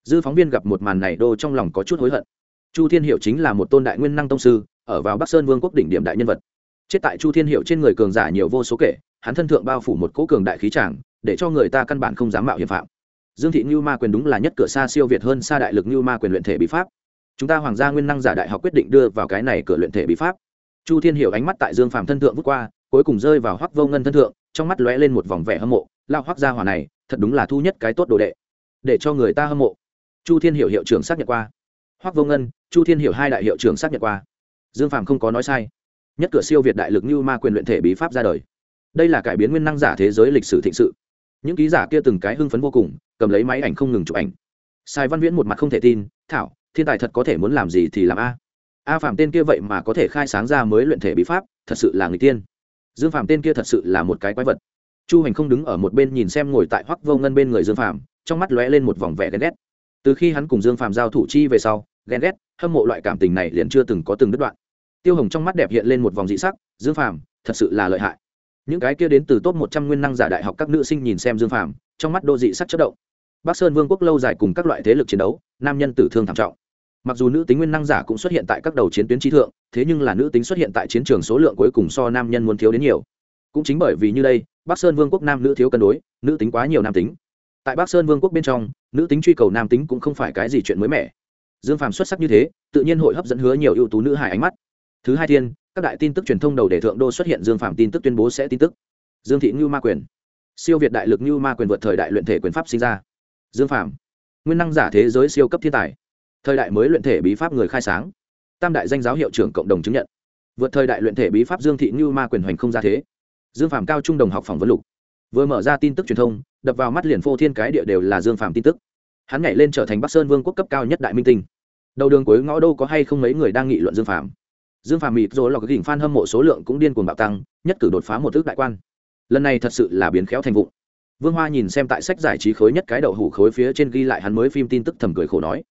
Dư phóng viên gặp một màn này đô trong lòng có chút hối hận. Chu thiên hiệu chính là một tôn đại nguyên năng tông sư, ở vào bắc sơn vương quốc đỉnh điểm đại nhân vật. Chết tại chu thiên hiệu trên người cường giả nhiều vô số kể, hắn thân thượng bao phủ một cỗ cường đại khí tràng, để cho người ta căn bản không dám mạo hiểm phạm dương thị như ma quyền đúng là nhất cửa xa siêu việt hơn xa đại lực như ma quyền luyện thể bí pháp. Chúng ta hoàng gia nguyên năng giả đại học quyết định đưa vào cái này cửa luyện thể bí pháp. Chu thiên hiểu ánh mắt tại dương phàm thân thượng vút qua, cuối cùng rơi vào hoắc vô ngân thân thượng, trong mắt lóe lên một vòng vẻ hâm mộ. Lao hoắc gia hỏa này, thật đúng là thu nhất cái tốt đồ đệ. Để cho người ta hâm mộ. Chu thiên hiểu hiệu trưởng xác nhận qua. Hoắc vô ngân, chu thiên hiểu hai đại hiệu trưởng xác nhận qua. Dương phàm không có nói sai. Nhất cửa siêu việt đại lực như ma quyền luyện thể bí pháp ra đời. Đây là cải biến nguyên năng giả thế giới lịch sử thịnh sự những ký giả kia từng cái hưng phấn vô cùng, cầm lấy máy ảnh không ngừng chụp ảnh. Sai văn viễn một mặt không thể tin, thảo, thiên tài thật có thể muốn làm gì thì làm a. A phạm tên kia vậy mà có thể khai sáng ra mới luyện thể bí pháp, thật sự là người tiên. Dương phạm tên kia thật sự là một cái quái vật. Chu hành không đứng ở một bên nhìn xem ngồi tại hoắc vô ngân bên người dương phạm, trong mắt lóe lên một vòng vẻ ghen ghét. Từ khi hắn cùng dương phạm giao thủ chi về sau, ghen ghét, hâm mộ loại cảm tình này liền chưa từng có từng đứt đoạn. Tiêu hồng trong mắt đẹp hiện lên một vòng dị sắc, dương phạm, thật sự là lợi hại những cái kia đến từ top một trăm nguyên năng giả đại học các nữ sinh nhìn xem dương phạm trong mắt đô dị sắc chất động. Bắc sơn vương quốc lâu dài cùng các loại thế lực chiến đấu, nam nhân tử thương thảm trọng. Mặc dù nữ tính nguyên năng giả cũng xuất hiện tại các đầu chiến tuyến trí thượng, thế nhưng là nữ tính xuất hiện tại chiến trường số lượng cuối cùng so nam nhân muốn thiếu đến nhiều. Cũng chính bởi vì như đây, bắc sơn vương quốc nam nữ thiếu cân đối, nữ tính quá nhiều nam tính. Tại bắc sơn vương quốc bên trong, nữ tính truy cầu nam tính cũng không phải cái gì chuyện mới mẻ. Dương phàm xuất sắc như thế, tự nhiên hội hấp dẫn hứa nhiều ưu tú nữ hài ánh mắt. Thứ hai thiên các đại tin tức truyền thông đầu đề thượng đô xuất hiện dương phạm tin tức tuyên bố sẽ tin tức. Dương thị ngưu ma quyền. Siêu việt đại lực ngưu ma quyền vượt thời đại luyện thể quyền pháp sinh ra. Dương phạm nguyên năng giả thế giới siêu cấp thiên tài. Thời đại mới luyện thể bí pháp người khai sáng. Tam đại danh giáo hiệu trưởng cộng đồng chứng nhận. Vượt thời đại luyện thể bí pháp dương thị ngưu ma quyền hoành không ra thế. Dương phạm cao trung đồng học phòng vấn lục. Vừa mở ra tin tức truyền thông, đập vào mắt liền phô thiên cái địa đều là dương phạm tin tức. Hắn nhảy lên trở thành bắc sơn vương quốc cấp cao nhất đại minh tinh. Đầu đường cuối ngõ đâu có hay không mấy người đang nghị luận dương phạm dương phàm mịt rồi lọc cái fan hâm mộ số lượng cũng điên cuồng bạo tăng, nhất cử đột phá một thước đại quan. Lần này thật sự là biến khéo thành vụng. Vương hoa nhìn xem tại sách giải trí khối nhất cái đậu hủ khối phía trên ghi lại hắn mới phim tin tức thầm cười khổ nói.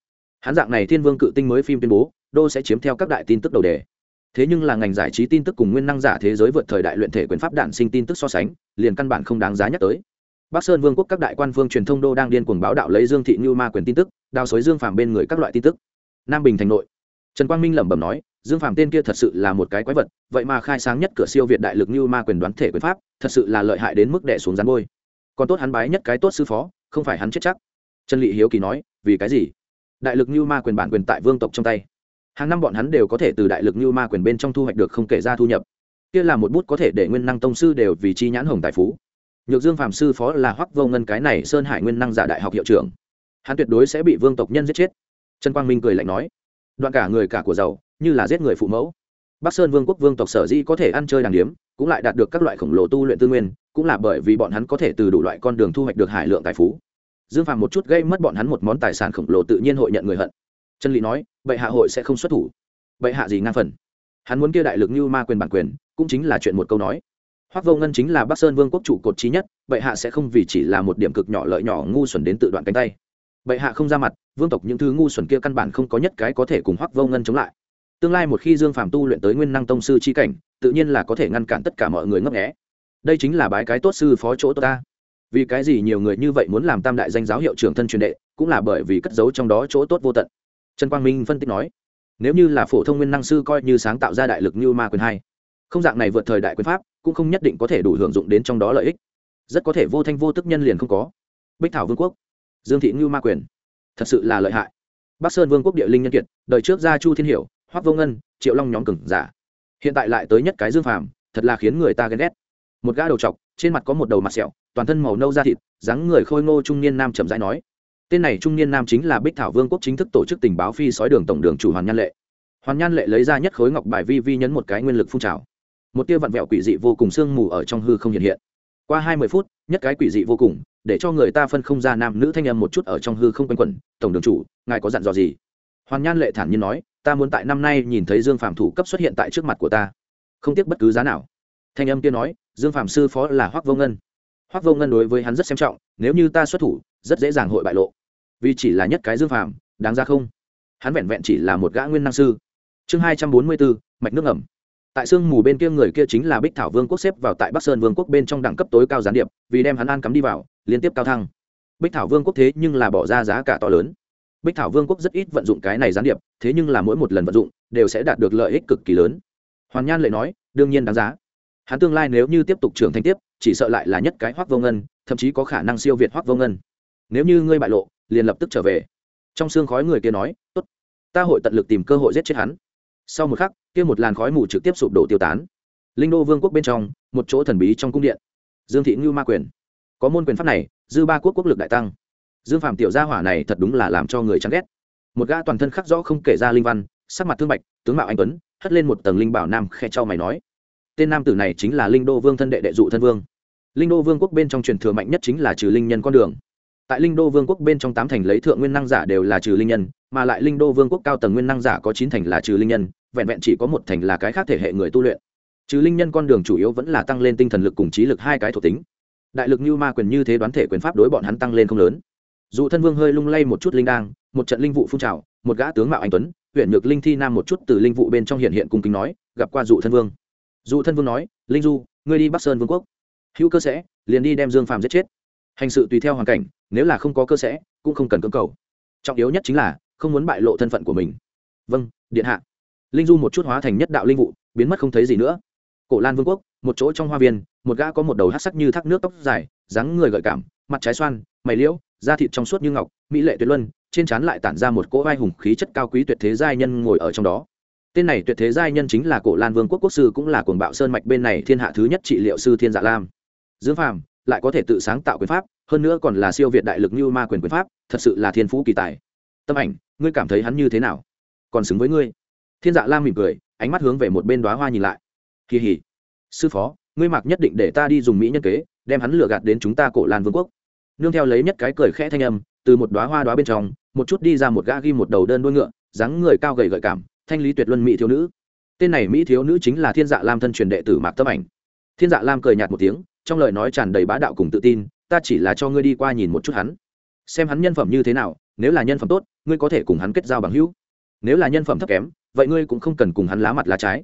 Hắn dạng này thiên vương cự tinh mới phim tuyên bố, đô sẽ chiếm theo các đại tin tức đầu đề. Thế nhưng là ngành giải trí tin tức cùng nguyên năng giả thế giới vượt thời đại luyện thể quyền pháp đạn sinh tin tức so sánh, liền căn bản không đáng giá nhắc tới. Bắc sơn vương quốc các đại quan phương truyền thông đô đang điên cuồng báo đạo lấy dương thị như ma quyền tin tức, đào xối dương phàm bên người các loại tin tức. Nam bình thành nội. Trần quang minh lẩm bẩm nói dương phàm tên kia thật sự là một cái quái vật, vậy mà khai sáng nhất cửa siêu việt đại lực như ma quyền đoán thể quyền pháp, thật sự là lợi hại đến mức đẻ xuống rắn môi. còn tốt hắn bái nhất cái tốt sư phó, không phải hắn chết chắc. Trần lị hiếu kỳ nói, vì cái gì? Đại lực như ma quyền bản quyền tại vương tộc trong tay. Hàng năm bọn hắn đều có thể từ đại lực như ma quyền bên trong thu hoạch được không kể ra thu nhập. Kia là một bút có thể để nguyên năng tông sư đều vì chi nhãn hồng tài phú. Nhược dương phạm sư phó là hoắc vô ngân cái này sơn hải nguyên năng giả đại học hiệu trưởng. Hắn tuyệt đối sẽ bị vương tộc nhân giết chết. Trần quang minh cười lạnh nói, đoạn cả người cả của giàu như là giết người phụ mẫu. Bắc sơn vương quốc vương tộc sở dĩ có thể ăn chơi đàng điếm, cũng lại đạt được các loại khổng lồ tu luyện tư nguyên, cũng là bởi vì bọn hắn có thể từ đủ loại con đường thu hoạch được hải lượng tài phú. Dương phàm một chút gây mất bọn hắn một món tài sản khổng lồ tự nhiên hội nhận người hận. Chân lý nói, bệ hạ hội sẽ không xuất thủ. Bệ hạ gì ngang phần? Hắn muốn kia đại lực như ma quyền bản quyền, cũng chính là chuyện một câu nói. Hoắc vô ngân chính là bắc sơn vương quốc chủ cột trí nhất, bệ hạ sẽ không vì chỉ là một điểm cực nhỏ lợi nhỏ ngu xuẩn đến tự đoạn cánh tay. Bệ hạ không ra mặt, vương tộc những thứ ngu xuẩn kia căn bản không có nhất cái có thể cùng Hoắc vô ngân chống lại tương lai một khi dương phàm tu luyện tới nguyên năng tông sư chi cảnh, tự nhiên là có thể ngăn cản tất cả mọi người ngấp nghé. Đây chính là bái cái tốt sư phó chỗ tốt ta. Vì cái gì nhiều người như vậy muốn làm tam đại danh giáo hiệu trưởng thân truyền đệ, cũng là bởi vì cất giấu trong đó chỗ tốt vô tận. Trần quang minh phân tích nói, nếu như là phổ thông nguyên năng sư coi như sáng tạo ra đại lực như ma quyền hai, không dạng này vượt thời đại quyền pháp, cũng không nhất định có thể đủ hưởng dụng đến trong đó lợi ích. Rất có thể vô thanh vô tức nhân liền không có. Bích thảo vương quốc, dương thị như ma quyền, thật sự là lợi hại. Bắc sơn vương quốc địa linh nhân kiệt, đời trước gia chu thiên hiểu hoác vô ngân, triệu long nhóm cừng giả. Hiện tại lại tới nhất cái dương phàm, thật là khiến người ta ghen ghét. Một gã đầu trọc trên mặt có một đầu mặt sẹo, toàn thân màu nâu da thịt, dáng người khôi ngô trung niên nam chậm rãi nói. Tên này trung niên nam chính là bích thảo vương quốc chính thức tổ chức tình báo phi sói đường tổng đường chủ hoàn nhan lệ. Hoàn nhan lệ lấy ra nhất khối ngọc bài vi vi nhấn một cái nguyên lực phun trào. Một tia vặn vẹo quỷ dị vô cùng sương mù ở trong hư không hiện hiện. Qua hai mươi phút, nhất cái quỷ dị vô cùng, để cho người ta phân không ra nam nữ thanh âm một chút ở trong hư không quanh quẩn. Tổng đường chủ, ngài có dặn dò gì? Hoàn nhan lệ thản nhiên nói, ta muốn tại năm nay nhìn thấy dương phạm thủ cấp xuất hiện tại trước mặt của ta. Không tiếc bất cứ giá nào. Thanh âm kia nói, dương phạm sư phó là hoác vô ngân. Hoác vô ngân đối với hắn rất xem trọng, nếu như ta xuất thủ, rất dễ dàng hội bại lộ. Vì chỉ là nhất cái dương phạm đáng ra không? Hắn vẹn vẹn chỉ là một gã nguyên năng sư. Chương hai trăm bốn mươi bốn, mạch nước ẩm tại sương mù bên kia người kia chính là bích thảo vương quốc xếp vào tại bắc sơn vương quốc bên trong đẳng cấp tối cao gián điệp, vì đem hắn an cắm đi vào, liên tiếp cao thăng. Bích thảo vương quốc thế nhưng là bỏ ra giá cả to lớn bích thảo vương quốc rất ít vận dụng cái này gián điệp, thế nhưng là mỗi một lần vận dụng, đều sẽ đạt được lợi ích cực kỳ lớn. Hoàn nhan lại nói, đương nhiên đáng giá. Hắn tương lai nếu như tiếp tục trưởng thành tiếp, chỉ sợ lại là nhất cái hoác vô ngân, thậm chí có khả năng siêu việt hoác vô ngân. Nếu như ngươi bại lộ, liền lập tức trở về. Trong xương khói người kia nói, tốt, ta hội tận lực tìm cơ hội giết chết hắn. Sau một khắc, kia một làn khói mù trực tiếp sụp đổ tiêu tán. Linh đô vương quốc bên trong, một chỗ thần bí trong cung điện. Dương thị ngưu ma quyền. Có môn quyền pháp này, dư ba quốc quốc lực đại tăng dương phạm tiểu gia hỏa này thật đúng là làm cho người chán ghét. Một gã toàn thân khắc rõ không kể ra linh văn, sắc mặt thương bạch, tướng mạo anh tuấn, hất lên một tầng linh bảo nam khe cho mày nói. Tên nam tử này chính là linh đô vương thân đệ đệ dụ thân vương. Linh đô vương quốc bên trong truyền thừa mạnh nhất chính là trừ linh nhân con đường. Tại linh đô vương quốc bên trong tám thành lấy thượng nguyên năng giả đều là trừ linh nhân, mà lại linh đô vương quốc cao tầng nguyên năng giả có chín thành là trừ linh nhân, vẹn vẹn chỉ có một thành là cái khác thể hệ người tu luyện. Trừ linh nhân con đường chủ yếu vẫn là tăng lên tinh thần lực cùng trí lực hai cái thuộc tính. Đại lực như ma quyền như thế đoán thể quyền pháp đối bọn hắn tăng lên không lớn dù thân vương hơi lung lay một chút linh đang một trận linh vụ phun trào, một gã tướng mạo anh tuấn, huyện nhược linh thi nam một chút từ linh vụ bên trong hiện hiện cung kính nói, gặp qua dụ thân vương. Dụ thân vương nói, linh du, ngươi đi bắc sơn vương quốc. Hữu cơ sẽ, liền đi đem dương phàm giết chết. Hành sự tùy theo hoàn cảnh, nếu là không có cơ sẽ, cũng không cần cưỡng cầu. Trọng yếu nhất chính là, không muốn bại lộ thân phận của mình. Vâng điện hạ. Linh du một chút hóa thành nhất đạo linh vụ, biến mất không thấy gì nữa. Cổ lan vương quốc, một chỗ trong hoa viên, một gã có một đầu hát sắc như thác nước tóc dài, dáng người gợi cảm, mặt trái xoan, mày liễu da thịt trong suốt như ngọc, mỹ lệ tuyệt luân, trên trán lại tản ra một cỗ vai hùng khí chất cao quý tuyệt thế giai nhân ngồi ở trong đó. Tên này tuyệt thế giai nhân chính là cổ lan vương quốc quốc sư cũng là cuồng bạo sơn mạch bên này thiên hạ thứ nhất trị liệu sư thiên dạ lam. Dương phàm, lại có thể tự sáng tạo quyền pháp, hơn nữa còn là siêu việt đại lực như ma quyền quyền pháp, thật sự là thiên phú kỳ tài. Tâm ảnh, ngươi cảm thấy hắn như thế nào? Còn xứng với ngươi. Thiên dạ lam mỉm cười, ánh mắt hướng về một bên đoá hoa nhìn lại. Kỳ hỉ. Sư phó, ngươi mặc nhất định để ta đi dùng mỹ nhân kế, đem hắn lừa gạt đến chúng ta cổ lan vương quốc nương theo lấy nhất cái cười khẽ thanh âm, từ một đoá hoa đoá bên trong, một chút đi ra một gã ghi một đầu đơn đuôi ngựa, dáng người cao gầy gợi cảm, thanh lý tuyệt luân mỹ thiếu nữ. Tên này mỹ thiếu nữ chính là thiên dạ lam thân truyền đệ tử mạc tâm ảnh. Thiên dạ lam cười nhạt một tiếng, trong lời nói tràn đầy bá đạo cùng tự tin, ta chỉ là cho ngươi đi qua nhìn một chút hắn. Xem hắn nhân phẩm như thế nào, nếu là nhân phẩm tốt, ngươi có thể cùng hắn kết giao bằng hữu. Nếu là nhân phẩm thấp kém, vậy ngươi cũng không cần cùng hắn lá mặt lá trái.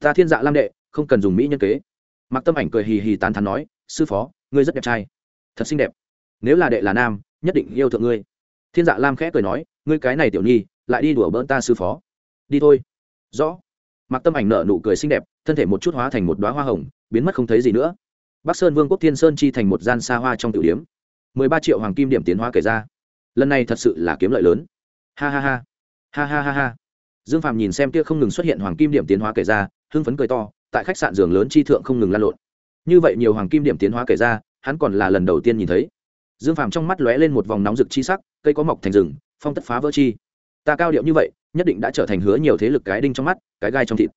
Ta thiên dạ lam đệ, không cần dùng mỹ nhân kế. Mặc tâm ảnh cười hì hì tán thắn nói, sư phó, ngươi rất đẹp trai. Thật xinh đẹp nếu là đệ là nam, nhất định yêu thượng ngươi. Thiên dạ lam khẽ cười nói, ngươi cái này tiểu nhi, lại đi đùa bỡn ta sư phó. Đi thôi. Rõ. Mặc tâm ảnh nở nụ cười xinh đẹp, thân thể một chút hóa thành một đoá hoa hồng, biến mất không thấy gì nữa. Bắc sơn vương quốc thiên sơn chi thành một gian xa hoa trong tiểu điếm. mười ba triệu hoàng kim điểm tiến hóa kể ra. Lần này thật sự là kiếm lợi lớn. Ha ha ha. Ha ha ha ha. Dương phạm nhìn xem kia không ngừng xuất hiện hoàng kim điểm tiến hóa kể ra, hưng phấn cười to, tại khách sạn giường lớn chi thượng không ngừng lan lộn. Như vậy nhiều hoàng kim điểm tiến hóa kể ra, hắn còn là lần đầu tiên nhìn thấy dương phàm trong mắt lóe lên một vòng nóng rực chi sắc, cây có mọc thành rừng, phong tất phá vỡ chi. Ta cao điệu như vậy, nhất định đã trở thành hứa nhiều thế lực cái đinh trong mắt, cái gai trong thịt.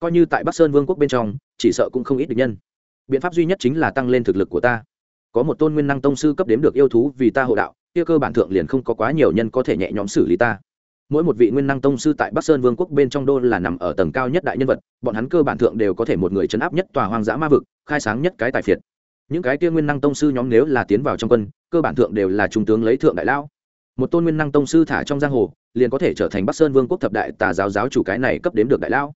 Coi như tại bắc sơn vương quốc bên trong, chỉ sợ cũng không ít được nhân. Biện pháp duy nhất chính là tăng lên thực lực của ta. Có một tôn nguyên năng tông sư cấp đếm được yêu thú vì ta hộ đạo, kia cơ bản thượng liền không có quá nhiều nhân có thể nhẹ nhõm xử lý ta. Mỗi một vị nguyên năng tông sư tại bắc sơn vương quốc bên trong đô là nằm ở tầng cao nhất đại nhân vật, bọn hắn cơ bản thượng đều có thể một người chấn áp nhất tòa hoang dã ma vực, khai sáng nhất cái tài phiệt những cái kia nguyên năng tông sư nhóm nếu là tiến vào trong quân, cơ bản thượng đều là trung tướng lấy thượng đại lão một tôn nguyên năng tông sư thả trong giang hồ, liền có thể trở thành bắc sơn vương quốc thập đại tà giáo giáo chủ cái này cấp đếm được đại lão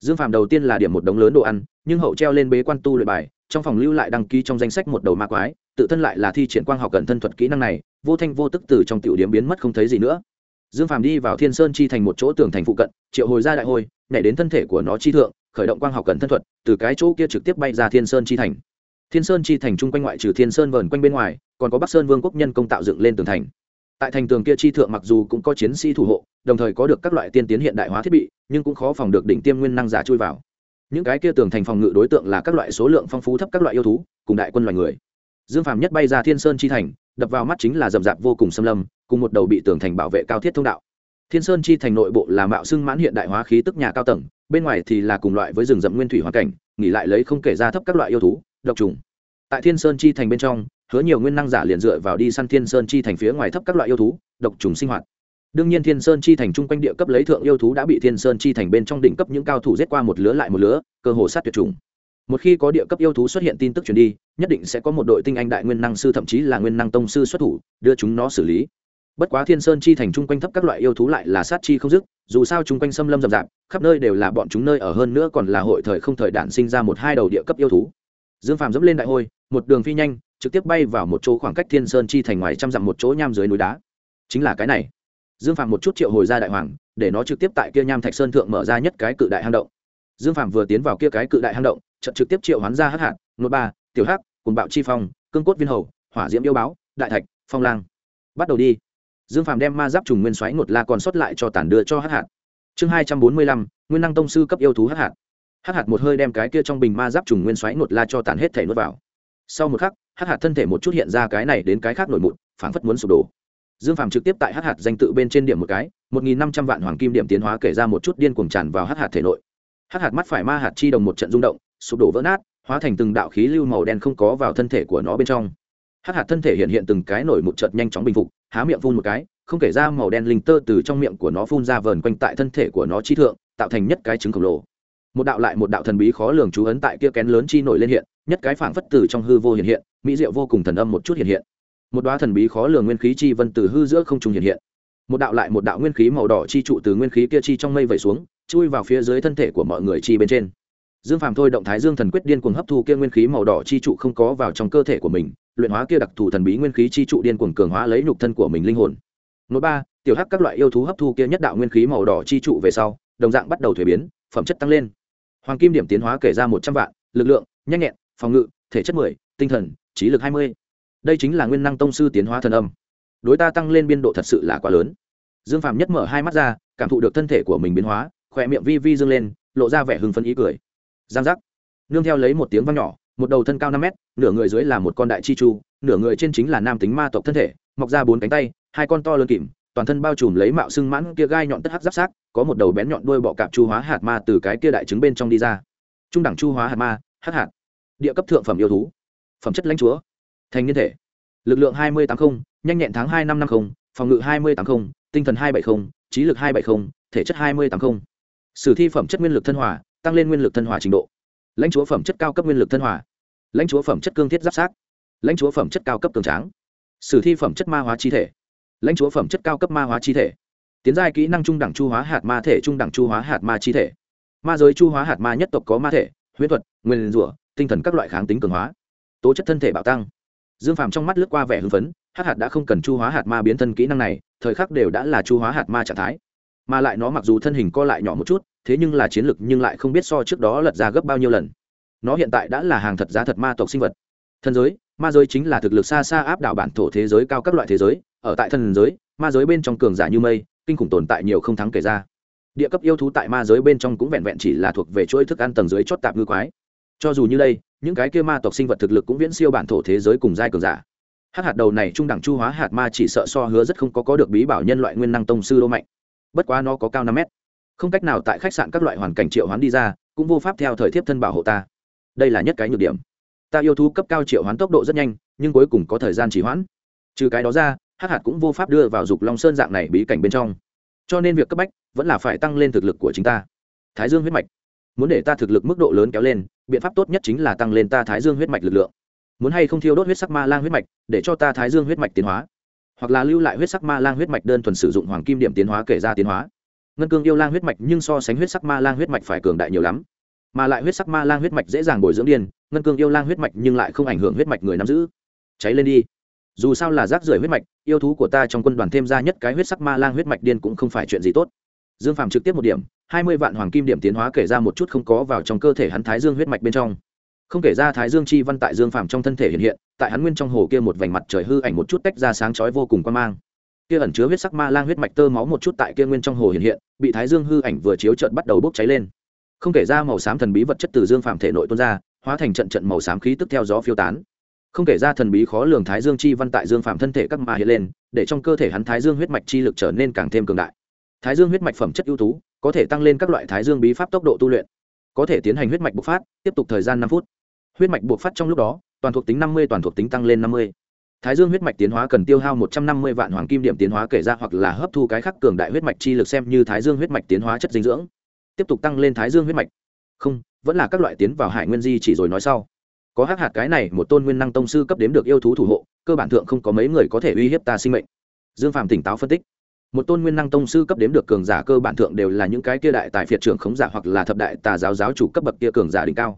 dương phạm đầu tiên là điểm một đống lớn đồ ăn, nhưng hậu treo lên bế quan tu luyện bài, trong phòng lưu lại đăng ký trong danh sách một đầu ma quái, tự thân lại là thi triển quang học cận thân thuật kỹ năng này, vô thanh vô tức từ trong tiểu điểm biến mất không thấy gì nữa. Dương Phạm đi vào thiên sơn chi thành một chỗ tường thành phụ cận, triệu hồi ra đại hồi nhảy đến thân thể của nó chi thượng, khởi động quang học cận thân thuật, từ cái chỗ kia trực tiếp bay ra thiên sơn chi thành thiên sơn chi thành chung quanh ngoại trừ thiên sơn vờn quanh bên ngoài, còn có bắc sơn vương quốc nhân công tạo dựng lên tường thành. Tại thành tường kia chi thượng mặc dù cũng có chiến sĩ thủ hộ, đồng thời có được các loại tiên tiến hiện đại hóa thiết bị, nhưng cũng khó phòng được đỉnh tiêm nguyên năng giả chui vào. Những cái kia tường thành phòng ngự đối tượng là các loại số lượng phong phú thấp các loại yêu thú, cùng đại quân loài người. Dương phàm nhất bay ra thiên sơn chi thành, đập vào mắt chính là rậm rạp vô cùng xâm lâm, cùng một đầu bị tường thành bảo vệ cao thiết thông đạo. Thiên sơn chi thành nội bộ là mạo xưng mãn hiện đại hóa khí tức nhà cao tầng, bên ngoài thì là cùng loại với rừng rậm nguyên thủy hoàn cảnh, nghỉ lại lấy không kể ra thấp các loại yêu thú độc trùng. Tại thiên sơn chi thành bên trong, hứa nhiều nguyên năng giả liền dựa vào đi săn thiên sơn chi thành phía ngoài thấp các loại yêu thú, độc trùng sinh hoạt. Đương nhiên thiên sơn chi thành chung quanh địa cấp lấy thượng yêu thú đã bị thiên sơn chi thành bên trong đỉnh cấp những cao thủ giết qua một lứa lại một lứa, cơ hồ sát tuyệt chủng. Một khi có địa cấp yêu thú xuất hiện tin tức truyền đi, nhất định sẽ có một đội tinh anh đại nguyên năng sư thậm chí là nguyên năng tông sư xuất thủ, đưa chúng nó xử lý. Bất quá thiên sơn chi thành chung quanh thấp các loại yêu thú lại là sát chi không dứt, dù sao chung quanh xâm lâm rậm rạp, khắp nơi đều là bọn chúng nơi ở hơn nữa còn là hội thời không thời đản sinh ra một hai đầu địa cấp yêu thú dương phàm dẫm lên đại hôi, một đường phi nhanh, trực tiếp bay vào một chỗ khoảng cách thiên sơn chi thành ngoài trăm dặm một chỗ nham dưới núi đá. Chính là cái này. Dương phàm một chút triệu hồi ra đại hoàng, để nó trực tiếp tại kia nham thạch sơn thượng mở ra nhất cái cự đại hang động. Dương phàm vừa tiến vào kia cái cự đại hang động trận trực tiếp triệu hoán ra hắc hạt nốt ba, tiểu hắc cùng bạo chi phong, cương cốt viên hầu, hỏa diễm yêu báo, đại thạch, phong lang. Bắt đầu đi. Dương phàm đem ma giáp trùng nguyên xoáy ngột la còn sót lại cho tản đưa cho hắc hạt chương hai trăm bốn mươi lăm, nguyên năng tông sư cấp yêu thú hắc hạt hắc hạt một hơi đem cái kia trong bình ma giáp trùng nguyên xoáy nột la cho tàn hết thể nuốt vào. Sau một khắc hắc hạt thân thể một chút hiện ra cái này đến cái khác nổi mụn, phảng phất muốn sụp đổ. Dương phàm trực tiếp tại hắc hạt danh tự bên trên điểm một cái, một nghìn năm trăm vạn hoàng kim điểm tiến hóa kể ra một chút điên cuồng tràn vào hắc hạt thể nội. Hắc hạt mắt phải ma hạt chi đồng một trận rung động, sụp đổ vỡ nát, hóa thành từng đạo khí lưu màu đen không có vào thân thể của nó bên trong. Hắc hạt thân thể hiện hiện từng cái nổi một trận nhanh chóng bình phục, há miệng phun một cái, không kể ra màu đen linh tơ từ trong miệng của nó phun ra vờn quanh tại thân thể của nó chi thượng, tạo thành nhất cái trứng khổng lồ một đạo lại một đạo thần bí khó lường chú ấn tại kia kén lớn chi nổi lên hiện, nhất cái phảng phất từ trong hư vô hiện hiện, mỹ diệu vô cùng thần âm một chút hiện hiện. Một đoá thần bí khó lường nguyên khí chi vân từ hư giữa không trung hiện hiện. Một đạo lại một đạo nguyên khí màu đỏ chi trụ từ nguyên khí kia chi trong mây vẩy xuống, chui vào phía dưới thân thể của mọi người chi bên trên. Dương phàm thôi động thái dương thần quyết điên cuồng hấp thu kia nguyên khí màu đỏ chi trụ không có vào trong cơ thể của mình, luyện hóa kia đặc thù thần bí nguyên khí chi trụ điên cuồng cường hóa lấy nhục thân của mình linh hồn. Nội ba, tiểu hắc các loại yêu thú hấp thu kia nhất đạo nguyên khí màu đỏ chi trụ về sau, đồng dạng bắt đầu thuế biến, phẩm chất tăng lên hoàng kim điểm tiến hóa kể ra một trăm vạn, lực lượng, nhanh nhẹn, phòng ngự, thể chất mười, tinh thần, trí lực hai mươi. Đây chính là nguyên năng tông sư tiến hóa thần âm. Đối ta tăng lên biên độ thật sự là quá lớn. Dương phạm nhất mở hai mắt ra, cảm thụ được thân thể của mình biến hóa, khỏe miệng vi vi dâng lên, lộ ra vẻ hưng phấn ý cười. Giang giác. Nương theo lấy một tiếng vang nhỏ, một đầu thân cao năm mét, nửa người dưới là một con đại chi chu, nửa người trên chính là nam tính ma tộc thân thể, mọc ra bốn cánh tay, hai con to lớn kìm toàn thân bao trùm lấy mạo xương mãn kia gai nhọn tất hắc giáp sát có một đầu bén nhọn đuôi bọ cạp chu hóa hạt ma từ cái kia đại trứng bên trong đi ra. Trung đẳng chu hóa hạt ma hắc hạt. Địa cấp thượng phẩm yêu thú. Phẩm chất lãnh chúa. Thành niên thể. Lực lượng hai mươi tám không, nhanh nhẹn tháng hai năm năm không, phòng ngự hai mươi tám không, tinh thần hai bảy không, trí lực hai bảy không, thể chất hai mươi tám không. sử thi phẩm chất nguyên lực thân hòa tăng lên nguyên lực thân hòa trình độ. Lãnh chúa phẩm chất cao cấp nguyên lực thân hòa. Lãnh chúa phẩm chất cương thiết giáp sát lãnh chúa phẩm chất cao cấp cường tráng. Sử thi phẩm chất ma hóa chi thể lãnh chúa phẩm chất cao cấp ma hóa chi thể. Tiến giai kỹ năng trung đẳng chu hóa hạt ma thể, trung đẳng chu hóa hạt ma chi thể. Ma giới chu hóa hạt ma nhất tộc có ma thể, huyễn thuật, nguyên rủa, tinh thần các loại kháng tính cường hóa. Tố chất thân thể bạo tăng. Dương phàm trong mắt lướt qua vẻ hưng phấn, hắc hạt đã không cần chu hóa hạt ma biến thân kỹ năng này, thời khắc đều đã là chu hóa hạt ma trạng thái. Mà lại nó mặc dù thân hình co lại nhỏ một chút, thế nhưng là chiến lực nhưng lại không biết so trước đó lật ra gấp bao nhiêu lần. Nó hiện tại đã là hàng thật giá thật ma tộc sinh vật. Thân giới, ma giới chính là thực lực xa xa áp đảo bản thổ thế giới cao các loại thế giới ở tại thần giới, ma giới bên trong cường giả như mây, kinh khủng tồn tại nhiều không thắng kể ra. Địa cấp yêu thú tại ma giới bên trong cũng vẹn vẹn chỉ là thuộc về chuỗi thức ăn tầng dưới chót tạp ngư quái. Cho dù như đây, những cái kia ma tộc sinh vật thực lực cũng viễn siêu bản thổ thế giới cùng giai cường giả. Hát hạt đầu này trung đẳng chu hóa hạt ma chỉ sợ so hứa rất không có có được bí bảo nhân loại nguyên năng tông sư đô mạnh. Bất quá nó có cao năm mét. Không cách nào tại khách sạn các loại hoàn cảnh triệu hoán đi ra, cũng vô pháp theo thời thiếp thân bảo hộ ta. Đây là nhất cái nhược điểm. Ta yêu thú cấp cao triệu hoán tốc độ rất nhanh, nhưng cuối cùng có thời gian trì hoãn. Trừ cái đó ra hắc hạt cũng vô pháp đưa vào dục long sơn dạng này bí cảnh bên trong. Cho nên việc cấp bách vẫn là phải tăng lên thực lực của chính ta. Thái dương huyết mạch. Muốn để ta thực lực mức độ lớn kéo lên, biện pháp tốt nhất chính là tăng lên ta thái dương huyết mạch lực lượng. Muốn hay không thiêu đốt huyết sắc ma lang huyết mạch, để cho ta thái dương huyết mạch tiến hóa. Hoặc là lưu lại huyết sắc ma lang huyết mạch đơn thuần sử dụng hoàng kim điểm tiến hóa kể ra tiến hóa. Ngân cương yêu lang huyết mạch nhưng so sánh huyết sắc ma lang huyết mạch phải cường đại nhiều lắm. Mà lại huyết sắc ma lang huyết mạch dễ dàng bồi dưỡng điên, ngân cương yêu lang huyết mạch nhưng lại không ảnh hưởng huyết mạch người nắm giữ. Cháy lên đi dù sao là rác rưởi huyết mạch, yêu thú của ta trong quân đoàn thêm ra nhất cái huyết sắc ma lang huyết mạch điên cũng không phải chuyện gì tốt. Dương phàm trực tiếp một điểm, hai mươi vạn hoàng kim điểm tiến hóa kể ra một chút không có vào trong cơ thể hắn thái dương huyết mạch bên trong. Không kể ra thái dương chi văn tại dương phàm trong thân thể hiện hiện, tại hắn nguyên trong hồ kia một vành mặt trời hư ảnh một chút tách ra sáng chói vô cùng quan mang. Kia ẩn chứa huyết sắc ma lang huyết mạch tơ máu một chút tại kia nguyên trong hồ hiện hiện, bị thái dương hư ảnh vừa chiếu trận bắt đầu bốc cháy lên. Không kể ra màu xám thần bí vật chất từ dương phàm thể nội tuôn ra, hóa thành trận trận màu xám khí tức theo gió phiêu tán không kể ra thần bí khó lường thái dương chi văn tại dương Phạm thân thể các mà hiện lên, để trong cơ thể hắn thái dương huyết mạch chi lực trở nên càng thêm cường đại. Thái dương huyết mạch phẩm chất ưu tú, có thể tăng lên các loại thái dương bí pháp tốc độ tu luyện, có thể tiến hành huyết mạch bộc phát, tiếp tục thời gian năm phút. Huyết mạch bộc phát trong lúc đó, toàn thuộc tính năm mươi, toàn thuộc tính tăng lên năm mươi. Thái dương huyết mạch tiến hóa cần tiêu hao một trăm năm mươi vạn hoàng kim điểm tiến hóa kể ra hoặc là hấp thu cái khắc cường đại huyết mạch chi lực xem như thái dương huyết mạch tiến hóa chất dinh dưỡng. Tiếp tục tăng lên thái dương huyết mạch. Không, vẫn là các loại tiến vào hải nguyên di chỉ rồi nói sau có hắc hạt cái này, một tôn nguyên năng tông sư cấp đếm được yêu thú thủ hộ, cơ bản thượng không có mấy người có thể uy hiếp ta sinh mệnh. Dương phạm tỉnh táo phân tích. Một tôn nguyên năng tông sư cấp đếm được cường giả cơ bản thượng đều là những cái kia đại tài phiệt trưởng khống giả hoặc là thập đại tà giáo giáo chủ cấp bậc kia cường giả đỉnh cao.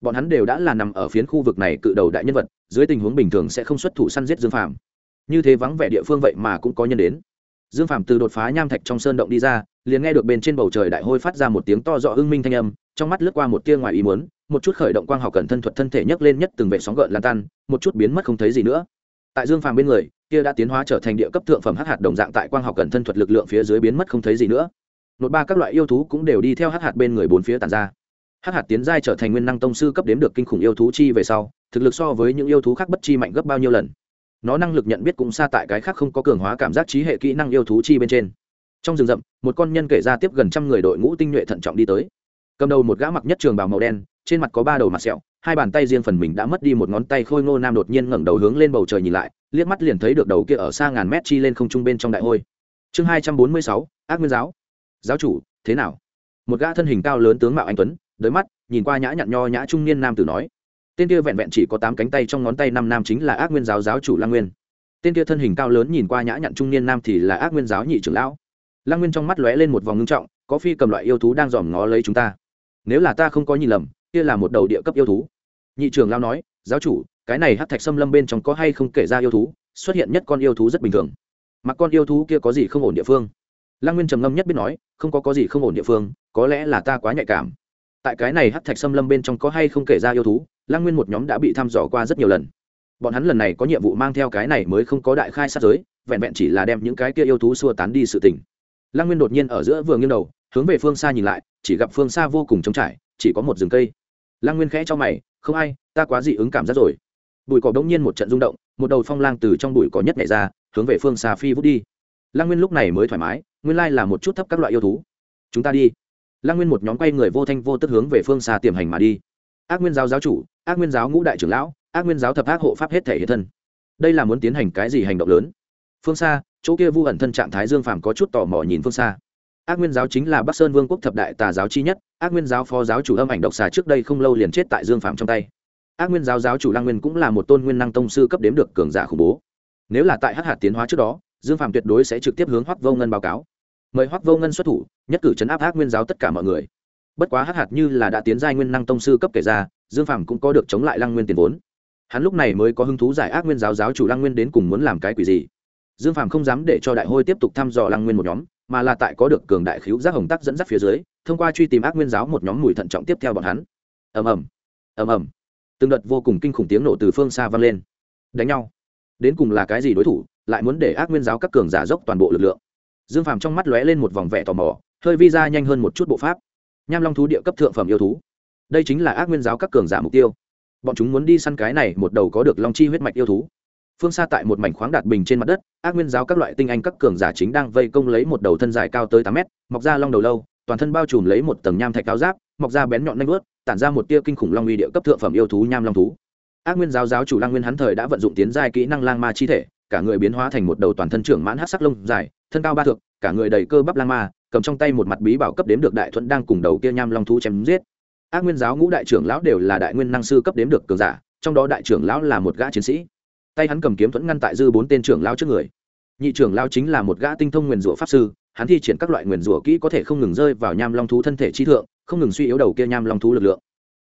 Bọn hắn đều đã là nằm ở phiến khu vực này cự đầu đại nhân vật, dưới tình huống bình thường sẽ không xuất thủ săn giết dương phàm. Như thế vắng vẻ địa phương vậy mà cũng có nhân đến. Dương phàm từ đột phá nham thạch trong sơn động đi ra, liền nghe được bên trên bầu trời đại hôi phát ra một tiếng to rõ hưng minh thanh âm, trong mắt lướt qua một tia ngoài ý muốn một chút khởi động quang học cẩn thân thuật thân thể nhấc lên nhất từng vệ sóng gợn lan tan, một chút biến mất không thấy gì nữa. Tại dương phàm bên người, kia đã tiến hóa trở thành địa cấp thượng phẩm hắc hạt đồng dạng tại quang học cẩn thân thuật lực lượng phía dưới biến mất không thấy gì nữa. Một ba các loại yêu thú cũng đều đi theo hắc hạt bên người bốn phía tàn ra. Hắc hạt tiến giai trở thành nguyên năng tông sư cấp đếm được kinh khủng yêu thú chi về sau, thực lực so với những yêu thú khác bất chi mạnh gấp bao nhiêu lần. Nó năng lực nhận biết cũng xa tại cái khác không có cường hóa cảm giác trí hệ kỹ năng yêu thú chi bên trên. Trong rừng rậm, một con nhân kể ra tiếp gần trăm người đội ngũ tinh nhuệ thận trọng đi tới. Cầm đầu một gã mặc nhất trường bào màu đen trên mặt có ba đầu mặt sẹo, hai bàn tay riêng phần mình đã mất đi một ngón tay khôi ngô nam đột nhiên ngẩng đầu hướng lên bầu trời nhìn lại, liếc mắt liền thấy được đầu kia ở xa ngàn mét chi lên không trung bên trong đại hôi. Chương hai trăm bốn mươi sáu, ác nguyên giáo. Giáo chủ, thế nào? Một gã thân hình cao lớn tướng mạo anh tuấn đới mắt, nhìn qua nhã nhặn nho nhã trung niên nam tử nói, tên kia vẹn vẹn chỉ có tám cánh tay trong ngón tay năm nam chính là ác nguyên giáo giáo chủ lang nguyên. Tên kia thân hình cao lớn nhìn qua nhã nhặn trung niên nam thì là ác nguyên giáo nhị trưởng lão. Lang nguyên trong mắt lóe lên một vòng ngưng trọng, có phi cầm loại yêu thú đang dòm ngó lấy chúng ta. Nếu là ta không có nhìn lầm kia là một đầu địa cấp yêu thú. Nhị trưởng lão nói, giáo chủ, cái này hát thạch xâm lâm bên trong có hay không kể ra yêu thú? Xuất hiện nhất con yêu thú rất bình thường. Mặc con yêu thú kia có gì không ổn địa phương? Lăng nguyên trầm ngâm nhất biết nói, không có có gì không ổn địa phương, có lẽ là ta quá nhạy cảm. Tại cái này hát thạch xâm lâm bên trong có hay không kể ra yêu thú, lăng nguyên một nhóm đã bị thăm dò qua rất nhiều lần. Bọn hắn lần này có nhiệm vụ mang theo cái này mới không có đại khai sát giới, vẹn vẹn chỉ là đem những cái kia yêu thú xua tán đi sự tình. lăng nguyên đột nhiên ở giữa vừa nghiêng đầu, hướng về phương xa nhìn lại, chỉ gặp phương xa vô cùng trống trải, chỉ có một rừng cây lăng nguyên khẽ cho mày, không ai, ta quá dị ứng cảm giác rồi. Bụi cỏ bỗng nhiên một trận rung động, một đầu phong lang từ trong bụi cỏ nhất nhảy ra, hướng về phương xa phi vút đi. Lăng nguyên lúc này mới thoải mái, nguyên lai là một chút thấp các loại yêu thú. Chúng ta đi. Lăng nguyên một nhóm quay người vô thanh vô tức hướng về phương xa tiềm hành mà đi. Ác nguyên giáo giáo chủ, ác nguyên giáo ngũ đại trưởng lão, ác nguyên giáo thập ác hộ pháp hết thể hiện thân. Đây là muốn tiến hành cái gì hành động lớn? Phương xa, chỗ kia vu ẩn thân trạng thái dương phàm có chút tò mò nhìn phương xa ác nguyên giáo chính là bắc sơn vương quốc thập đại tà giáo chi nhất, ác nguyên giáo phó giáo chủ âm ảnh độc xà trước đây không lâu liền chết tại dương Phạm trong tay. Ác nguyên giáo giáo chủ lang nguyên cũng là một tôn nguyên năng tông sư cấp đếm được cường giả khủng bố. Nếu là tại hắc hạt tiến hóa trước đó, dương Phạm tuyệt đối sẽ trực tiếp hướng hoắc vô ngân báo cáo. Mời hoắc vô ngân xuất thủ, nhất cử chấn áp ác nguyên giáo tất cả mọi người. Bất quá hắc hạt như là đã tiến giai nguyên năng tông sư cấp kể ra, dương Phạm cũng có được chống lại lăng nguyên tiền vốn. Hắn lúc này mới có hứng thú giải ác nguyên giáo giáo chủ lăng nguyên đến cùng muốn làm cái quỷ gì. Dương Phạm không dám để cho đại hôi tiếp tục thăm dò lăng nguyên một nhóm mà là tại có được cường đại khiếu giác hồng tắc dẫn dắt phía dưới, thông qua truy tìm ác nguyên giáo một nhóm mùi thận trọng tiếp theo bọn hắn. Ầm ầm ầm ầm. Từng đợt vô cùng kinh khủng tiếng nổ từ phương xa vang lên. Đánh nhau. Đến cùng là cái gì đối thủ, lại muốn để ác nguyên giáo các cường giả dốc toàn bộ lực lượng? Dương phàm trong mắt lóe lên một vòng vẻ tò mò, hơi vi ra nhanh hơn một chút bộ pháp. Nham long thú địa cấp thượng phẩm yêu thú. Đây chính là ác nguyên giáo các cường giả mục tiêu. Bọn chúng muốn đi săn cái này một đầu có được long chi huyết mạch yêu thú phương xa tại một mảnh khoáng đạt bình trên mặt đất, ác nguyên giáo các loại tinh anh các cường giả chính đang vây công lấy một đầu thân dài cao tới tám mét, mọc ra long đầu lâu, toàn thân bao trùm lấy một tầng nham thạch cao giáp, mọc ra bén nhọn nanh vớt tản ra một tia kinh khủng long uy địa cấp thượng phẩm yêu thú nham long thú. Ác nguyên giáo giáo chủ lang nguyên hắn thời đã vận dụng tiến giai kỹ năng lang ma chi thể, cả người biến hóa thành một đầu toàn thân trưởng mãn hát sắc lông dài, thân cao ba thượng cả người đầy cơ bắp lang ma, cầm trong tay một mặt bí bảo cấp đếm được đại thuận đang cùng đầu kia nham long thú chém giết. Ác nguyên giáo ngũ đại trưởng lão đều là đại nguyên năng sư cấp đếm được cường giả, trong đó đại trưởng lão là một gã chiến sĩ tay hắn cầm kiếm thuẫn ngăn tại dư bốn tên trưởng lão trước người. Nhị trưởng lão chính là một gã tinh thông nguyền rủa pháp sư, hắn thi triển các loại nguyền rủa kỹ có thể không ngừng rơi vào nham long thú thân thể trí thượng, không ngừng suy yếu đầu kia nham long thú lực lượng.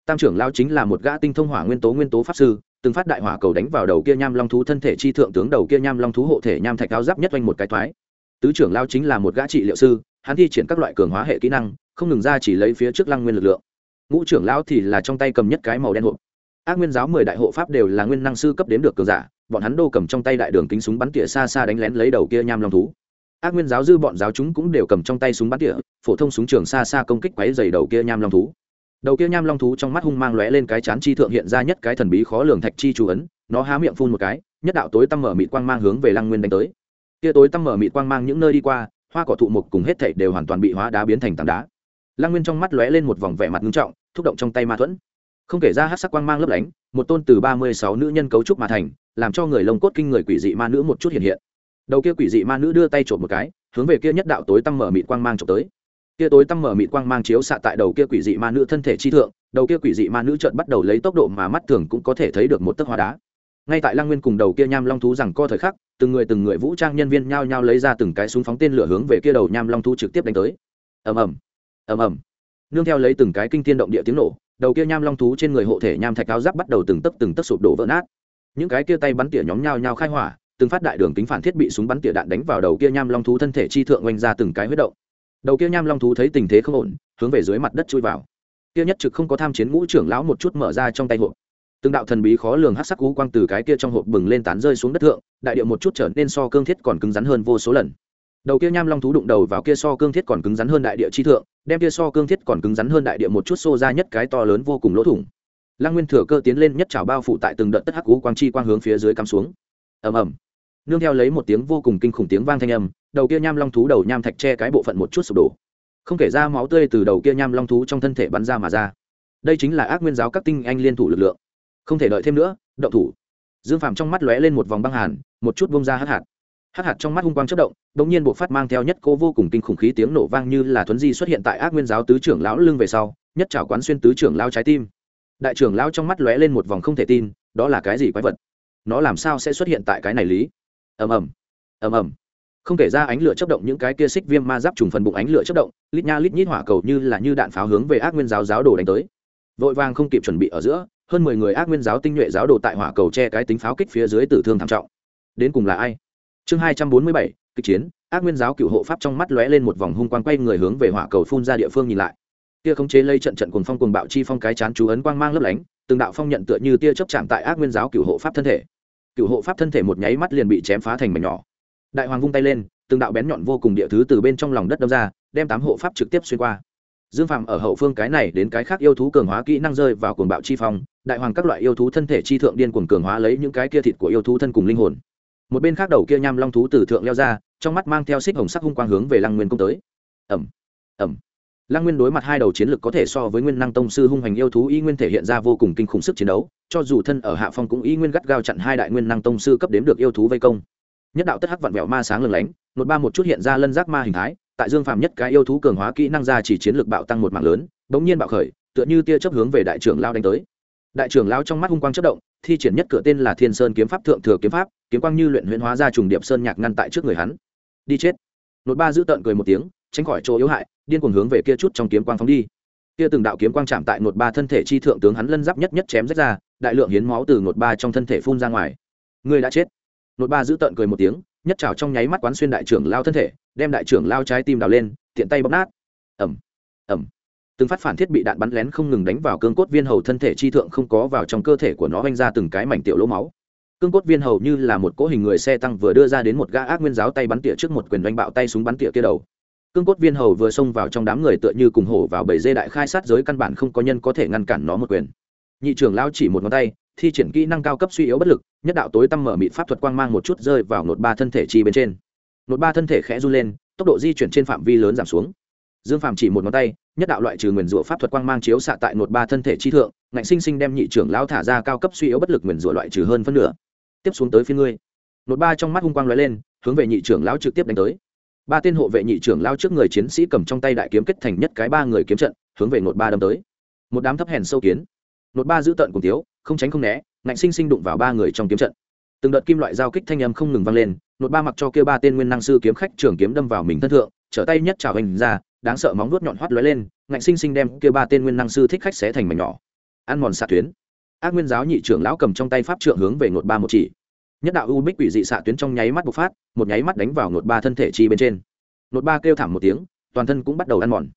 Tam trưởng lão chính là một gã tinh thông hỏa nguyên tố nguyên tố pháp sư, từng phát đại hỏa cầu đánh vào đầu kia nham long thú thân thể chi thượng tướng đầu kia nham long thú hộ thể nham thạch áo giáp nhất oanh một cái thoái. Tứ trưởng lão chính là một gã trị liệu sư, hắn thi triển các loại cường hóa hệ kỹ năng, không ngừng ra chỉ lấy phía trước lăng nguyên lực lượng. Ngũ trưởng lão thì là trong tay cầm nhất cái màu đen hộp. Ác nguyên giáo mười đại hộ pháp đều là nguyên năng sư cấp đếm được cường giả bọn hắn đô cầm trong tay đại đường kính súng bắn tỉa xa xa đánh lén lấy đầu kia nham long thú. Ác nguyên giáo dư bọn giáo chúng cũng đều cầm trong tay súng bắn tỉa, phổ thông súng trường xa xa công kích quáy dày đầu kia nham long thú. Đầu kia nham long thú trong mắt hung mang lóe lên cái chán chi thượng hiện ra nhất cái thần bí khó lường thạch chi chú ấn, nó há miệng phun một cái, nhất đạo tối tăm mở mịt quang mang hướng về lăng nguyên đánh tới. Kia tối tăm mở mịt quang mang những nơi đi qua, hoa cỏ thụ mục cùng hết thảy đều hoàn toàn bị hóa đá biến thành tảng đá. Lăng nguyên trong mắt lóe lên một vòng vẻ mặt nghiêm trọng, thúc động trong tay ma thuẫn không kể ra hát sắc quang mang lấp lánh, một tôn từ ba mươi sáu nữ nhân cấu trúc mà thành, làm cho người lông cốt kinh người quỷ dị ma nữ một chút hiện hiện. Đầu kia quỷ dị ma nữ đưa tay trộm một cái, hướng về kia nhất đạo tối tăm mở mịt quang mang trộm tới. Kia tối tăm mở mịt quang mang chiếu xạ tại đầu kia quỷ dị ma nữ thân thể chi thượng, đầu kia quỷ dị ma nữ trợn bắt đầu lấy tốc độ mà mắt thường cũng có thể thấy được một tấc hóa đá. Ngay tại Lang nguyên cùng đầu kia nham long thú rằng co thời khắc, từng người từng người vũ trang nhân viên nhao nhao lấy ra từng cái súng phóng tên lửa hướng về kia đầu nham long thú trực tiếp đánh tới. Ầm ầm ầm ầm. Nương theo lấy từng cái kinh thiên động địa tiếng nổ đầu kia nham long thú trên người hộ thể nham thạch áo giáp bắt đầu từng tấc từng tấc sụp đổ vỡ nát. Những cái kia tay bắn tỉa nhóm nhao nhao khai hỏa, từng phát đại đường kính phản thiết bị súng bắn tỉa đạn đánh vào đầu kia nham long thú thân thể chi thượng oanh ra từng cái huyết động. Đầu kia nham long thú thấy tình thế không ổn, hướng về dưới mặt đất chui vào. Kia nhất trực không có tham chiến ngũ trưởng lão một chút mở ra trong tay hộp. Từng đạo thần bí khó lường hát sắc cú quang từ cái kia trong hộp bừng lên tán rơi xuống đất thượng, đại điệu một chút trở nên so cương thiết còn cứng rắn hơn vô số lần đầu kia nham long thú đụng đầu vào kia so cương thiết còn cứng rắn hơn đại địa chi thượng, đem kia so cương thiết còn cứng rắn hơn đại địa một chút xô ra nhất cái to lớn vô cùng lỗ thủng. Lăng nguyên thừa cơ tiến lên nhất trào bao phủ tại từng đợt tất hắc cú quang chi quang hướng phía dưới cắm xuống. Ầm ầm. Nương theo lấy một tiếng vô cùng kinh khủng tiếng vang thanh âm, đầu kia nham long thú đầu nham thạch che cái bộ phận một chút sụp đổ. Không kể ra máu tươi từ đầu kia nham long thú trong thân thể bắn ra mà ra. Đây chính là ác nguyên giáo các tinh anh liên thủ lực lượng. Không thể đợi thêm nữa, động thủ. Dương phàm trong mắt lóe lên một vòng băng hàn, một chút bông ra hắc hạt hắc hạt trong mắt hung quang chất động đ ỗ n g nhiên buộc phát mang theo nhất cô vô cùng kinh khủng khí tiếng nổ vang như là thuấn di xuất hiện tại ác nguyên giáo tứ trưởng lão lưng về sau, nhất trào quán xuyên tứ trưởng lao trái tim. Đại trưởng lão trong mắt lóe lên một vòng không thể tin, đó là cái gì quái vật? Nó làm sao sẽ xuất hiện tại cái này lý? Ầm ầm ầm ầm. Không kể ra ánh lửa chất động, những cái kia xích viêm ma giáp trùng phần bụng ánh lửa chất động, lít nha lít nhít hỏa cầu như là như đạn pháo hướng về ác nguyên giáo giáo đồ đánh tới. Vội vàng không kịp chuẩn bị ở giữa, hơn mười người ác nguyên giáo tinh nhuệ giáo đồ tại hỏa cầu che cái tính pháo kích phía dưới tử thương thảm trọng. Đến cùng là ai? Chương hai trăm bốn mươi bảy, kịch chiến, ác nguyên giáo cựu hộ pháp trong mắt lóe lên một vòng hung quang quay người hướng về hỏa cầu phun ra địa phương nhìn lại. Tia khống chế lây trận trận cuồng phong cuồng bạo chi phong cái chán chú ấn quang mang lấp lánh, từng đạo phong nhận tựa như tia chớp chạm tại ác nguyên giáo cựu hộ pháp thân thể. Cựu hộ pháp thân thể một nháy mắt liền bị chém phá thành mảnh nhỏ. Đại hoàng vung tay lên, từng đạo bén nhọn vô cùng địa thứ từ bên trong lòng đất đâm ra, đem tám hộ pháp trực tiếp xuyên qua. Dương phạm ở hậu phương cái này đến cái khác yêu thú cường hóa kỹ năng rơi vào cuồng bạo chi phong, đại hoàng các loại yêu thú thân thể chi thượng điên cuồng cường hóa lấy những cái kia thịt của yêu thú thân cùng linh hồn một bên khác đầu kia nham long thú từ thượng leo ra, trong mắt mang theo xích hồng sắc hung quang hướng về lăng nguyên công tới. Ẩm ẩm lăng nguyên đối mặt hai đầu chiến lực có thể so với nguyên năng tông sư hung hành yêu thú y nguyên thể hiện ra vô cùng kinh khủng sức chiến đấu, cho dù thân ở hạ phong cũng y nguyên gắt gao chặn hai đại nguyên năng tông sư cấp đếm được yêu thú vây công. Nhất đạo tất hắc vặn vẹo ma sáng lừng lánh một ba một chút hiện ra lân giác ma hình thái, tại dương phàm nhất cái yêu thú cường hóa kỹ năng ra chỉ chiến lược bạo tăng một mạng lớn, bỗng nhiên bạo khởi, tựa như tia chấp hướng về đại trưởng lao đánh tới. Đại trưởng lao trong mắt hung quang chất động, thi triển nhất cửa tên là thiên sơn kiếm pháp thượng thừa kiếm pháp kiếm quang như luyện huyễn hóa ra trùng điệp sơn nhạc ngăn tại trước người hắn. Đi chết. Nột ba giữ tợn cười một tiếng, tránh khỏi chỗ yếu hại, điên cuồng hướng về kia chút trong kiếm quang phóng đi. Kia từng đạo kiếm quang chạm tại nột ba thân thể chi thượng tướng hắn lân giáp nhất nhất chém rách ra, đại lượng hiến máu từ nột ba trong thân thể phun ra ngoài. Người đã chết. Nột ba giữ tợn cười một tiếng, nhất trào trong nháy mắt quán xuyên đại trưởng lao thân thể, đem đại trưởng lao trái tim đào lên, tiện tay bóp nát. Ẩm ẩm từng phát phản thiết bị đạn bắn lén không ngừng đánh vào cương cốt viên hầu thân thể chi thượng không có vào trong cơ thể của nó oanh ra từng cái mảnh tiểu lỗ máu cương cốt viên hầu như là một cỗ hình người xe tăng vừa đưa ra đến một gã ác nguyên giáo tay bắn tỉa trước một quyền đánh bạo tay súng bắn tỉa kia đầu. Cương cốt viên hầu vừa xông vào trong đám người tựa như cùng hổ vào bầy dê đại khai sát giới căn bản không có nhân có thể ngăn cản nó một quyền. Nhị trưởng lao chỉ một ngón tay, thi triển kỹ năng cao cấp suy yếu bất lực, nhất đạo tối tăm mở mịt pháp thuật quang mang một chút rơi vào nột ba thân thể chi bên trên. Nột ba thân thể khẽ run lên, tốc độ di chuyển trên phạm vi lớn giảm xuống. Dương phạm chỉ một ngón tay, nhất đạo loại trừ nguyền rủa pháp thuật quang mang chiếu xạ tại nột ba thân thể chi thượng, ngạnh sinh sinh đem nhị trưởng lao thả ra cao cấp suy yếu bất lực nguyền rủa loại trừ hơn phân nửa tiếp xuống tới phía ngươi. Nột ba trong mắt hung quang lóe lên, hướng về nhị trưởng lao trực tiếp đánh tới. Ba tên hộ vệ nhị trưởng lao trước người chiến sĩ cầm trong tay đại kiếm kết thành nhất cái ba người kiếm trận, hướng về nột ba đâm tới. Một đám thấp hèn sâu kiến. Nột ba giữ tận cùng tiếu, không tránh không né, ngạnh sinh sinh đụng vào ba người trong kiếm trận. Từng đợt kim loại giao kích thanh âm không ngừng vang lên, nột ba mặc cho kia ba tên nguyên năng sư kiếm khách trưởng kiếm đâm vào mình thân thượng, trở tay nhất trào hình ra, đáng sợ móng vuốt nhọn hoắt lóe lên, ngạnh sinh sinh đem kia ba tên nguyên năng sư thích khách xé thành mảnh nhỏ. Ăn mòn xạ tuyến ác nguyên giáo nhị trưởng lão cầm trong tay pháp trượng hướng về Ngột ba một chỉ. Nhất đạo u bích quỷ dị xạ tuyến trong nháy mắt bộc phát, một nháy mắt đánh vào Ngột ba thân thể chi bên trên. Ngột ba kêu thảm một tiếng, toàn thân cũng bắt đầu ăn mòn.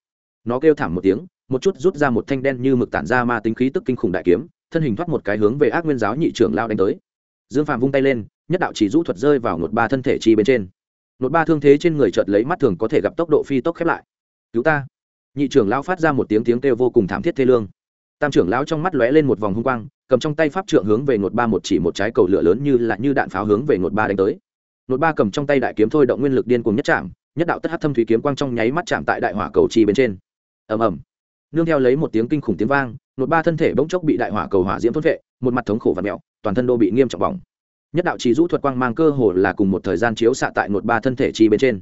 Nó kêu thảm một tiếng, một chút rút ra một thanh đen như mực tản ra ma tính khí tức kinh khủng đại kiếm, thân hình thoát một cái hướng về ác nguyên giáo nhị trưởng lao đánh tới. Dương phạm vung tay lên, nhất đạo chỉ rũ thuật rơi vào Ngột ba thân thể chi bên trên. Ngột ba thương thế trên người chợt lấy mắt thường có thể gặp tốc độ phi tốc khép lại. Cứu ta! Nhị trưởng lao phát ra một tiếng tiếng kêu vô cùng thảm thiết thê lương tam trưởng lão trong mắt lóe lên một vòng hung quang, cầm trong tay pháp trượng hướng về ngột ba một chỉ một trái cầu lửa lớn như là như đạn pháo hướng về ngột ba đánh tới. Ngột ba cầm trong tay đại kiếm thôi động nguyên lực điên cùng nhất chạm, nhất đạo tất hát thâm thủy kiếm quang trong nháy mắt chạm tại đại hỏa cầu chi bên trên. Ầm ầm. Nương theo lấy một tiếng kinh khủng tiếng vang ngột ba thân thể bỗng chốc bị đại hỏa cầu hỏa diễm thốt vệ, một mặt thống khổ và mẹo, toàn thân đô bị nghiêm trọng bỏng. Nhất đạo trì rũ thuật quang mang cơ hồ là cùng một thời gian chiếu xạ tại ngột ba thân thể chi bên trên.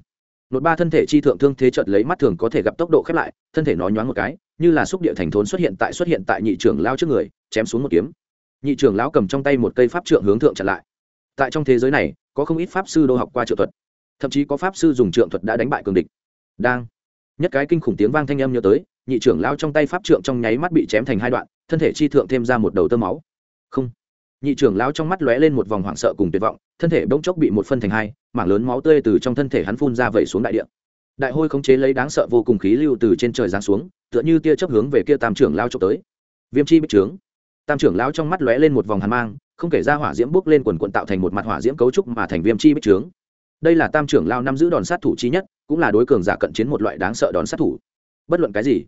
Ngột ba thân thể chi thượng thương thế chợt lấy mắt thường có thể gặp tốc độ khép lại, thân thể nó nhoáng một cái như là xúc địa thành thốn xuất hiện tại xuất hiện tại nhị trưởng lao trước người, chém xuống một kiếm. Nhị trưởng lão cầm trong tay một cây pháp trượng hướng thượng chặn lại. Tại trong thế giới này, có không ít pháp sư đô học qua trượng thuật. Thậm chí có pháp sư dùng trượng thuật đã đánh bại cường địch. Đang. Nhất cái kinh khủng tiếng vang thanh âm nhớ tới, nhị trưởng lao trong tay pháp trượng trong nháy mắt bị chém thành hai đoạn, thân thể chi thượng thêm ra một đầu tơ máu. Không. Nhị trưởng lao trong mắt lóe lên một vòng hoảng sợ cùng tuyệt vọng, thân thể bỗng chốc bị một phân thành hai, mảng lớn máu tươi từ trong thân thể hắn phun ra vẩy xuống đại địa đại hôi khống chế lấy đáng sợ vô cùng khí lưu từ trên trời giáng xuống, tựa như tia chấp hướng về kia tam trưởng lao trộm tới. Viêm chi bích trướng. Tam trưởng lão trong mắt lóe lên một vòng hàn mang, không kể ra hỏa diễm bước lên quần quận tạo thành một mặt hỏa diễm cấu trúc mà thành viêm chi bích trướng. Đây là tam trưởng lao năm giữ đòn sát thủ chi nhất, cũng là đối cường giả cận chiến một loại đáng sợ đòn sát thủ. Bất luận cái gì,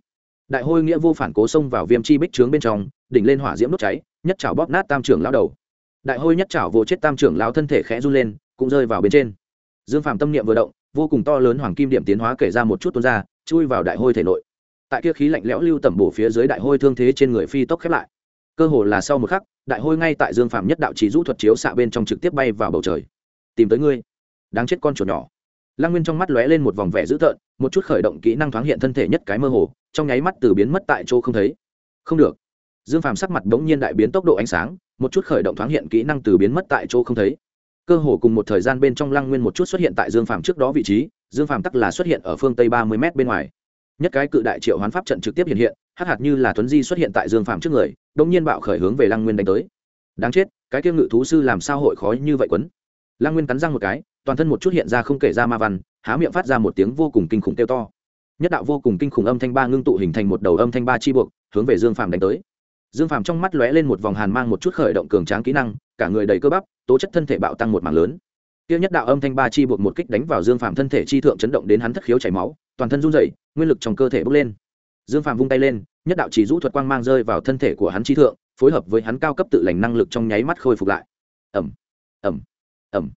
đại hôi nghĩa vô phản cố xông vào viêm chi bích trướng bên trong, đỉnh lên hỏa diễm đốt cháy, nhất chảo bóp nát tam trưởng lao đầu. Đại hôi nhất chảo vô chết tam trưởng lao thân thể khẽ run lên, cũng rơi vào bên trên. Dương phàm tâm niệm vừa động vô cùng to lớn hoàng kim điểm tiến hóa kể ra một chút tuôn ra, chui vào đại hôi thể nội. Tại kia khí lạnh lẽo lưu tẩm bổ phía dưới đại hôi thương thế trên người phi tốc khép lại. Cơ hồ là sau một khắc, đại hôi ngay tại dương phàm nhất đạo chỉ rũ thuật chiếu xạ bên trong trực tiếp bay vào bầu trời. Tìm tới ngươi. Đáng chết con chuột nhỏ. Lăng nguyên trong mắt lóe lên một vòng vẻ dữ tợn, một chút khởi động kỹ năng thoáng hiện thân thể nhất cái mơ hồ, trong nháy mắt từ biến mất tại chỗ không thấy. Không được. Dương phàm sắc mặt bỗng nhiên đại biến tốc độ ánh sáng, một chút khởi động thoáng hiện kỹ năng từ biến mất tại chỗ không thấy cơ hồ cùng một thời gian bên trong lăng nguyên một chút xuất hiện tại dương phàm trước đó vị trí, dương phàm tắc là xuất hiện ở phương tây ba mươi m bên ngoài. Nhất cái cự đại triệu hoán pháp trận trực tiếp hiện hiện, hắc hạt như là tuấn di xuất hiện tại dương phàm trước người đông nhiên bạo khởi hướng về lăng nguyên đánh tới. Đáng chết, cái tiêu ngự thú sư làm sao hội khói như vậy quấn? Lăng nguyên cắn răng một cái, toàn thân một chút hiện ra không kể ra ma văn, há miệng phát ra một tiếng vô cùng kinh khủng kêu to. Nhất đạo vô cùng kinh khủng âm thanh ba ngưng tụ hình thành một đầu âm thanh ba chi buộc, hướng về dương phàm đánh tới dương phàm trong mắt lóe lên một vòng hàn mang một chút khởi động cường tráng kỹ năng, cả người đầy cơ bắp, tố chất thân thể bạo tăng một mảng lớn. Tiêu nhất đạo âm thanh ba chi buộc một kích đánh vào dương phàm thân thể chi thượng chấn động đến hắn thất khiếu chảy máu, toàn thân run rẩy, nguyên lực trong cơ thể bốc lên. Dương phàm vung tay lên, nhất đạo chỉ rũ thuật quang mang rơi vào thân thể của hắn chi thượng, phối hợp với hắn cao cấp tự lành năng lực trong nháy mắt khôi phục lại. Ẩm ẩm ẩm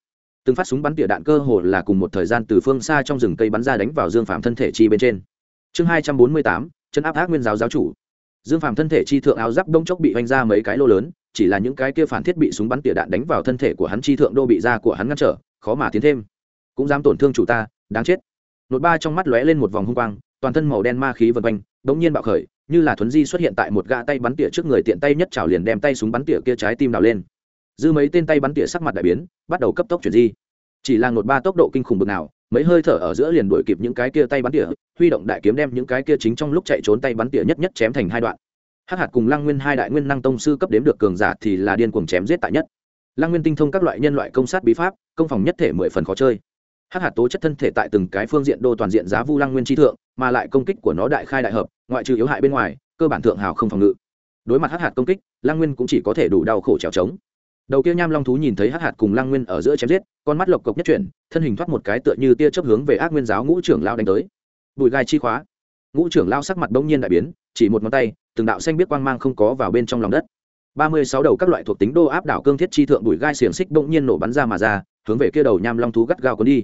từng phát súng bắn tỉa đạn cơ hồ là cùng một thời gian từ phương xa trong rừng cây bắn ra đánh vào dương phạm thân thể chi bên trên. Chương hai trăm bốn mươi tám chân áp ác nguyên giáo giáo chủ dương phàm thân thể chi thượng áo giáp đông chốc bị oanh ra mấy cái lô lớn, chỉ là những cái kia phản thiết bị súng bắn tỉa đạn đánh vào thân thể của hắn chi thượng đô bị da của hắn ngăn trở, khó mà tiến thêm. Cũng dám tổn thương chủ ta, đáng chết. Nốt ba trong mắt lóe lên một vòng hung quang, toàn thân màu đen ma khí vần quanh, bỗng nhiên bạo khởi, như là thuấn di xuất hiện tại một gã tay bắn tỉa trước người tiện tay nhất trào liền đem tay súng bắn tỉa kia trái tim đào lên. Dư mấy tên tay bắn tỉa sắc mặt đại biến, bắt đầu cấp tốc chuyển di. Chỉ là ngột ba tốc độ kinh khủng bực nào mấy hơi thở ở giữa liền đuổi kịp những cái kia tay bắn tỉa, huy động đại kiếm đem những cái kia chính trong lúc chạy trốn tay bắn tỉa nhất nhất chém thành hai đoạn. Hắc hạt cùng lăng nguyên hai đại nguyên năng tông sư cấp đếm được cường giả thì là điên cuồng chém giết tại nhất. Lăng nguyên tinh thông các loại nhân loại công sát bí pháp, công phòng nhất thể mười phần khó chơi. Hắc hạt tố chất thân thể tại từng cái phương diện đô toàn diện giá vu lăng nguyên tri thượng, mà lại công kích của nó đại khai đại hợp, ngoại trừ yếu hại bên ngoài, cơ bản thượng hào không phòng ngự. Đối mặt hắc hạt công kích, lăng nguyên cũng chỉ có thể đủ đau khổ trèo trống đầu kia nham long thú nhìn thấy hắc hạt cùng lăng nguyên ở giữa chém giết, con mắt lộc cộc nhất chuyển, thân hình thoát một cái tựa như tia chấp hướng về ác nguyên giáo ngũ trưởng lao đánh tới. Bùi gai chi khóa. Ngũ trưởng lao sắc mặt bỗng nhiên đại biến, chỉ một ngón tay, từng đạo xanh biết quang mang không có vào bên trong lòng đất. Ba mươi sáu đầu các loại thuộc tính đô áp đảo cương thiết chi thượng bùi gai xiềng xích bỗng nhiên nổ bắn ra mà ra, hướng về kia đầu nham long thú gắt gao cuốn đi.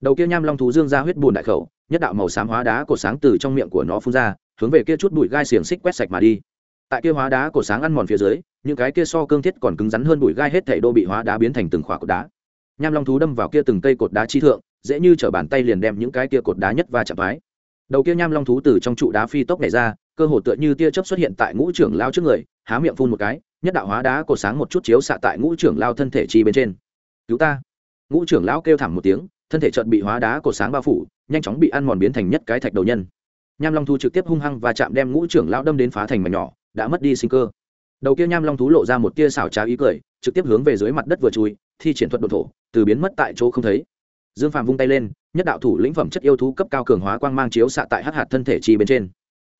Đầu kia nham long thú dương ra huyết bùn đại khẩu, nhất đạo màu xám hóa đá cột sáng từ trong miệng của nó phun ra, hướng về kia chút bụi gai xiềng xích quét sạch mà đi tại kia hóa đá cổ sáng ăn mòn phía dưới, những cái kia so cương thiết còn cứng rắn hơn bụi gai hết thảy đô bị hóa đá biến thành từng khỏa cột đá. Nham long thú đâm vào kia từng cây cột đá chi thượng, dễ như chở bàn tay liền đem những cái kia cột đá nhất và chạm mái đầu kia nham long thú từ trong trụ đá phi tốc này ra, cơ hồ tựa như tia chớp xuất hiện tại ngũ trưởng lao trước người, há miệng phun một cái, nhất đạo hóa đá cột sáng một chút chiếu xạ tại ngũ trưởng lao thân thể chi bên trên. Cứu ta! Ngũ trưởng lão kêu thảm một tiếng, thân thể chợt bị hóa đá cột sáng bao phủ, nhanh chóng bị ăn mòn biến thành nhất cái thạch đầu nhân. Nham long thú trực tiếp hung hăng và chạm đem ngũ trưởng lão đâm đến phá thành mảnh nhỏ đã mất đi sinh cơ. Đầu kia nham long thú lộ ra một tia xảo trá ý cười, trực tiếp hướng về dưới mặt đất vừa chui, thi triển thuật độ thổ, từ biến mất tại chỗ không thấy. Dương Phàm vung tay lên, nhất đạo thủ lĩnh phẩm chất yêu thú cấp cao cường hóa quang mang chiếu xạ tại hắc hạt thân thể chi bên trên.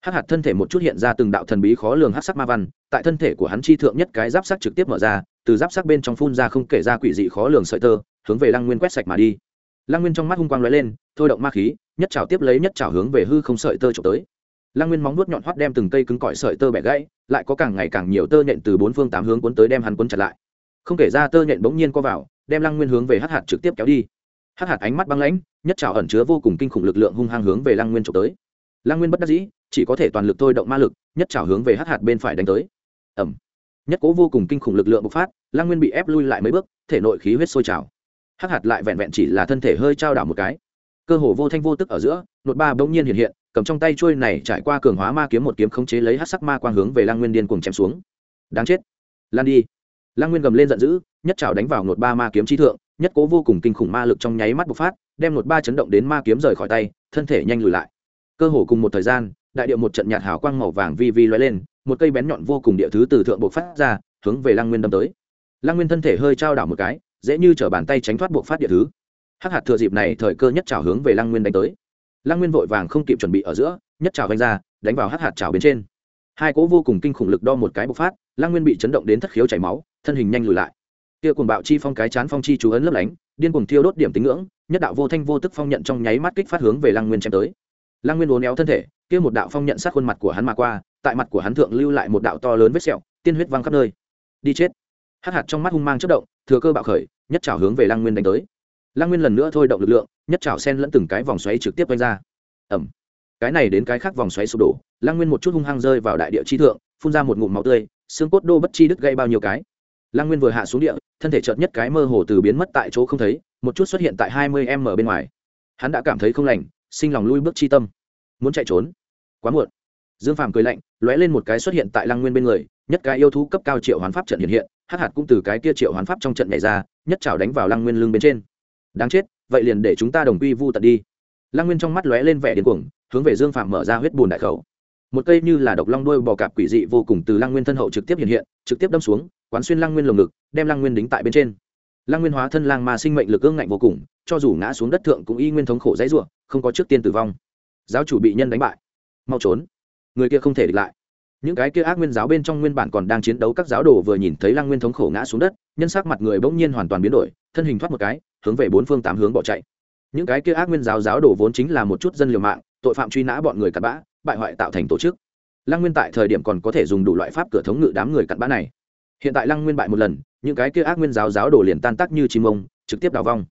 Hắc hạt thân thể một chút hiện ra từng đạo thần bí khó lường hắc sắc ma văn, tại thân thể của hắn chi thượng nhất cái giáp sắc trực tiếp mở ra, từ giáp sắc bên trong phun ra không kể ra quỷ dị khó lường sợi tơ, hướng về lăng nguyên quét sạch mà đi. Lăng nguyên trong mắt hung quang lóe lên, thôi động ma khí, nhất trào tiếp lấy nhất trào hướng về hư không sợi tơ trộm tới lăng nguyên móng nuốt nhọn hoắt đem từng cây cứng cỏi sợi tơ bẻ gãy, lại có càng ngày càng nhiều tơ nhện từ bốn phương tám hướng cuốn tới đem hắn cuốn chặt lại. Không kể ra tơ nhện bỗng nhiên co vào, đem lăng nguyên hướng về hắc hạt trực tiếp kéo đi. Hắc hạt ánh mắt băng lãnh, nhất trào ẩn chứa vô cùng kinh khủng lực lượng hung hăng hướng về lăng nguyên trộm tới. Lăng nguyên bất đắc dĩ, chỉ có thể toàn lực thôi động ma lực, nhất trào hướng về hắc hạt bên phải đánh tới. Ẩm nhất cố vô cùng kinh khủng lực lượng bộc phát, lăng nguyên bị ép lui lại mấy bước, thể nội khí huyết sôi trào. Hắc hạt lại vẹn vẹn chỉ là thân thể hơi trao đảo một cái. Cơ hồ vô thanh vô tức ở giữa, nột ba bỗng nhiên hiện hiện cầm trong tay trôi này trải qua cường hóa ma kiếm một kiếm khống chế lấy hát sắc ma quang hướng về lang nguyên điên cùng chém xuống. Đáng chết. Lan đi. Lang nguyên gầm lên giận dữ, nhất trào đánh vào nột ba ma kiếm chi thượng, nhất cố vô cùng kinh khủng ma lực trong nháy mắt bộc phát, đem nột ba chấn động đến ma kiếm rời khỏi tay, thân thể nhanh lùi lại. Cơ hồ cùng một thời gian, đại điệu một trận nhạt hào quang màu vàng vi vi lóe lên, một cây bén nhọn vô cùng địa thứ từ thượng bộc phát ra, hướng về lang nguyên đâm tới. Lang nguyên thân thể hơi trao đảo một cái, dễ như t bàn tay tránh thoát bộc phát địa thứ. Hắc hạt thừa dịp này thời cơ nhất trào hướng về lang nguyên đánh tới lang nguyên vội vàng không kịp chuẩn bị ở giữa, nhất trào vanh ra, đánh vào hắc hạt trào bên trên. Hai cỗ vô cùng kinh khủng lực đo một cái bộc phát, lăng nguyên bị chấn động đến thất khiếu chảy máu, thân hình nhanh lùi lại. Kia cuồng bạo chi phong cái chán phong chi chú ấn lấp lánh, điên cuồng thiêu đốt điểm tính ngưỡng, nhất đạo vô thanh vô tức phong nhận trong nháy mắt kích phát hướng về lăng nguyên chém tới. Lăng nguyên uốn éo thân thể, kia một đạo phong nhận sát khuôn mặt của hắn mà qua, tại mặt của hắn thượng lưu lại một đạo to lớn vết sẹo, tiên huyết văng khắp nơi. Đi chết. Hắc hạt trong mắt hung mang chất động, thừa cơ bạo khởi, nhất trào hướng về lăng nguyên đánh tới lăng nguyên lần nữa thôi động lực lượng, nhất trảo sen lẫn từng cái vòng xoáy trực tiếp quanh ra. Ẩm cái này đến cái khác vòng xoáy sụp đổ, lăng nguyên một chút hung hăng rơi vào đại địa chi thượng, phun ra một ngụm máu tươi, xương cốt đô bất chi đứt gây bao nhiêu cái. Lăng nguyên vừa hạ xuống địa, thân thể chợt nhất cái mơ hồ từ biến mất tại chỗ không thấy, một chút xuất hiện tại hai mươi m bên ngoài. Hắn đã cảm thấy không lành, sinh lòng lui bước chi tâm. Muốn chạy trốn. Quá muộn. Dương phàm cười lạnh, lóe lên một cái xuất hiện tại lăng nguyên bên người, nhất cái yêu thú cấp cao triệu hoán pháp trận hiện hiện, hắc hạt cũng từ cái kia triệu hoán pháp trong trận nhảy ra, nhất trào đánh vào lăng nguyên lưng bên trên đáng chết, vậy liền để chúng ta đồng quy vu tận đi. Lăng nguyên trong mắt lóe lên vẻ điên cuồng, hướng về dương phạm mở ra huyết bùn đại khẩu. Một cây như là độc long đuôi bò cạp quỷ dị vô cùng từ lăng nguyên thân hậu trực tiếp hiện hiện, trực tiếp đâm xuống, quán xuyên lăng nguyên lồng ngực, đem lăng nguyên đính tại bên trên. Lăng nguyên hóa thân lang mà sinh mệnh lực ương ngạnh vô cùng, cho dù ngã xuống đất thượng cũng y nguyên thống khổ dãy ruộng không có trước tiên tử vong. Giáo chủ bị nhân đánh bại. Mau trốn. Người kia không thể địch lại. Những cái kia ác nguyên giáo bên trong nguyên bản còn đang chiến đấu các giáo đồ vừa nhìn thấy lăng nguyên thống khổ ngã xuống đất, nhân sắc mặt người bỗng nhiên hoàn toàn biến đổi thân hình thoát một cái, hướng về bốn phương tám hướng bỏ chạy. Những cái kia ác nguyên giáo giáo đổ vốn chính là một chút dân liều mạng, tội phạm truy nã bọn người cặn bã, bại hoại tạo thành tổ chức. Lăng nguyên tại thời điểm còn có thể dùng đủ loại pháp cửa thống ngự đám người cặn bã này. Hiện tại lăng nguyên bại một lần, những cái kia ác nguyên giáo giáo đổ liền tan tác như chim ông, trực tiếp đào vong.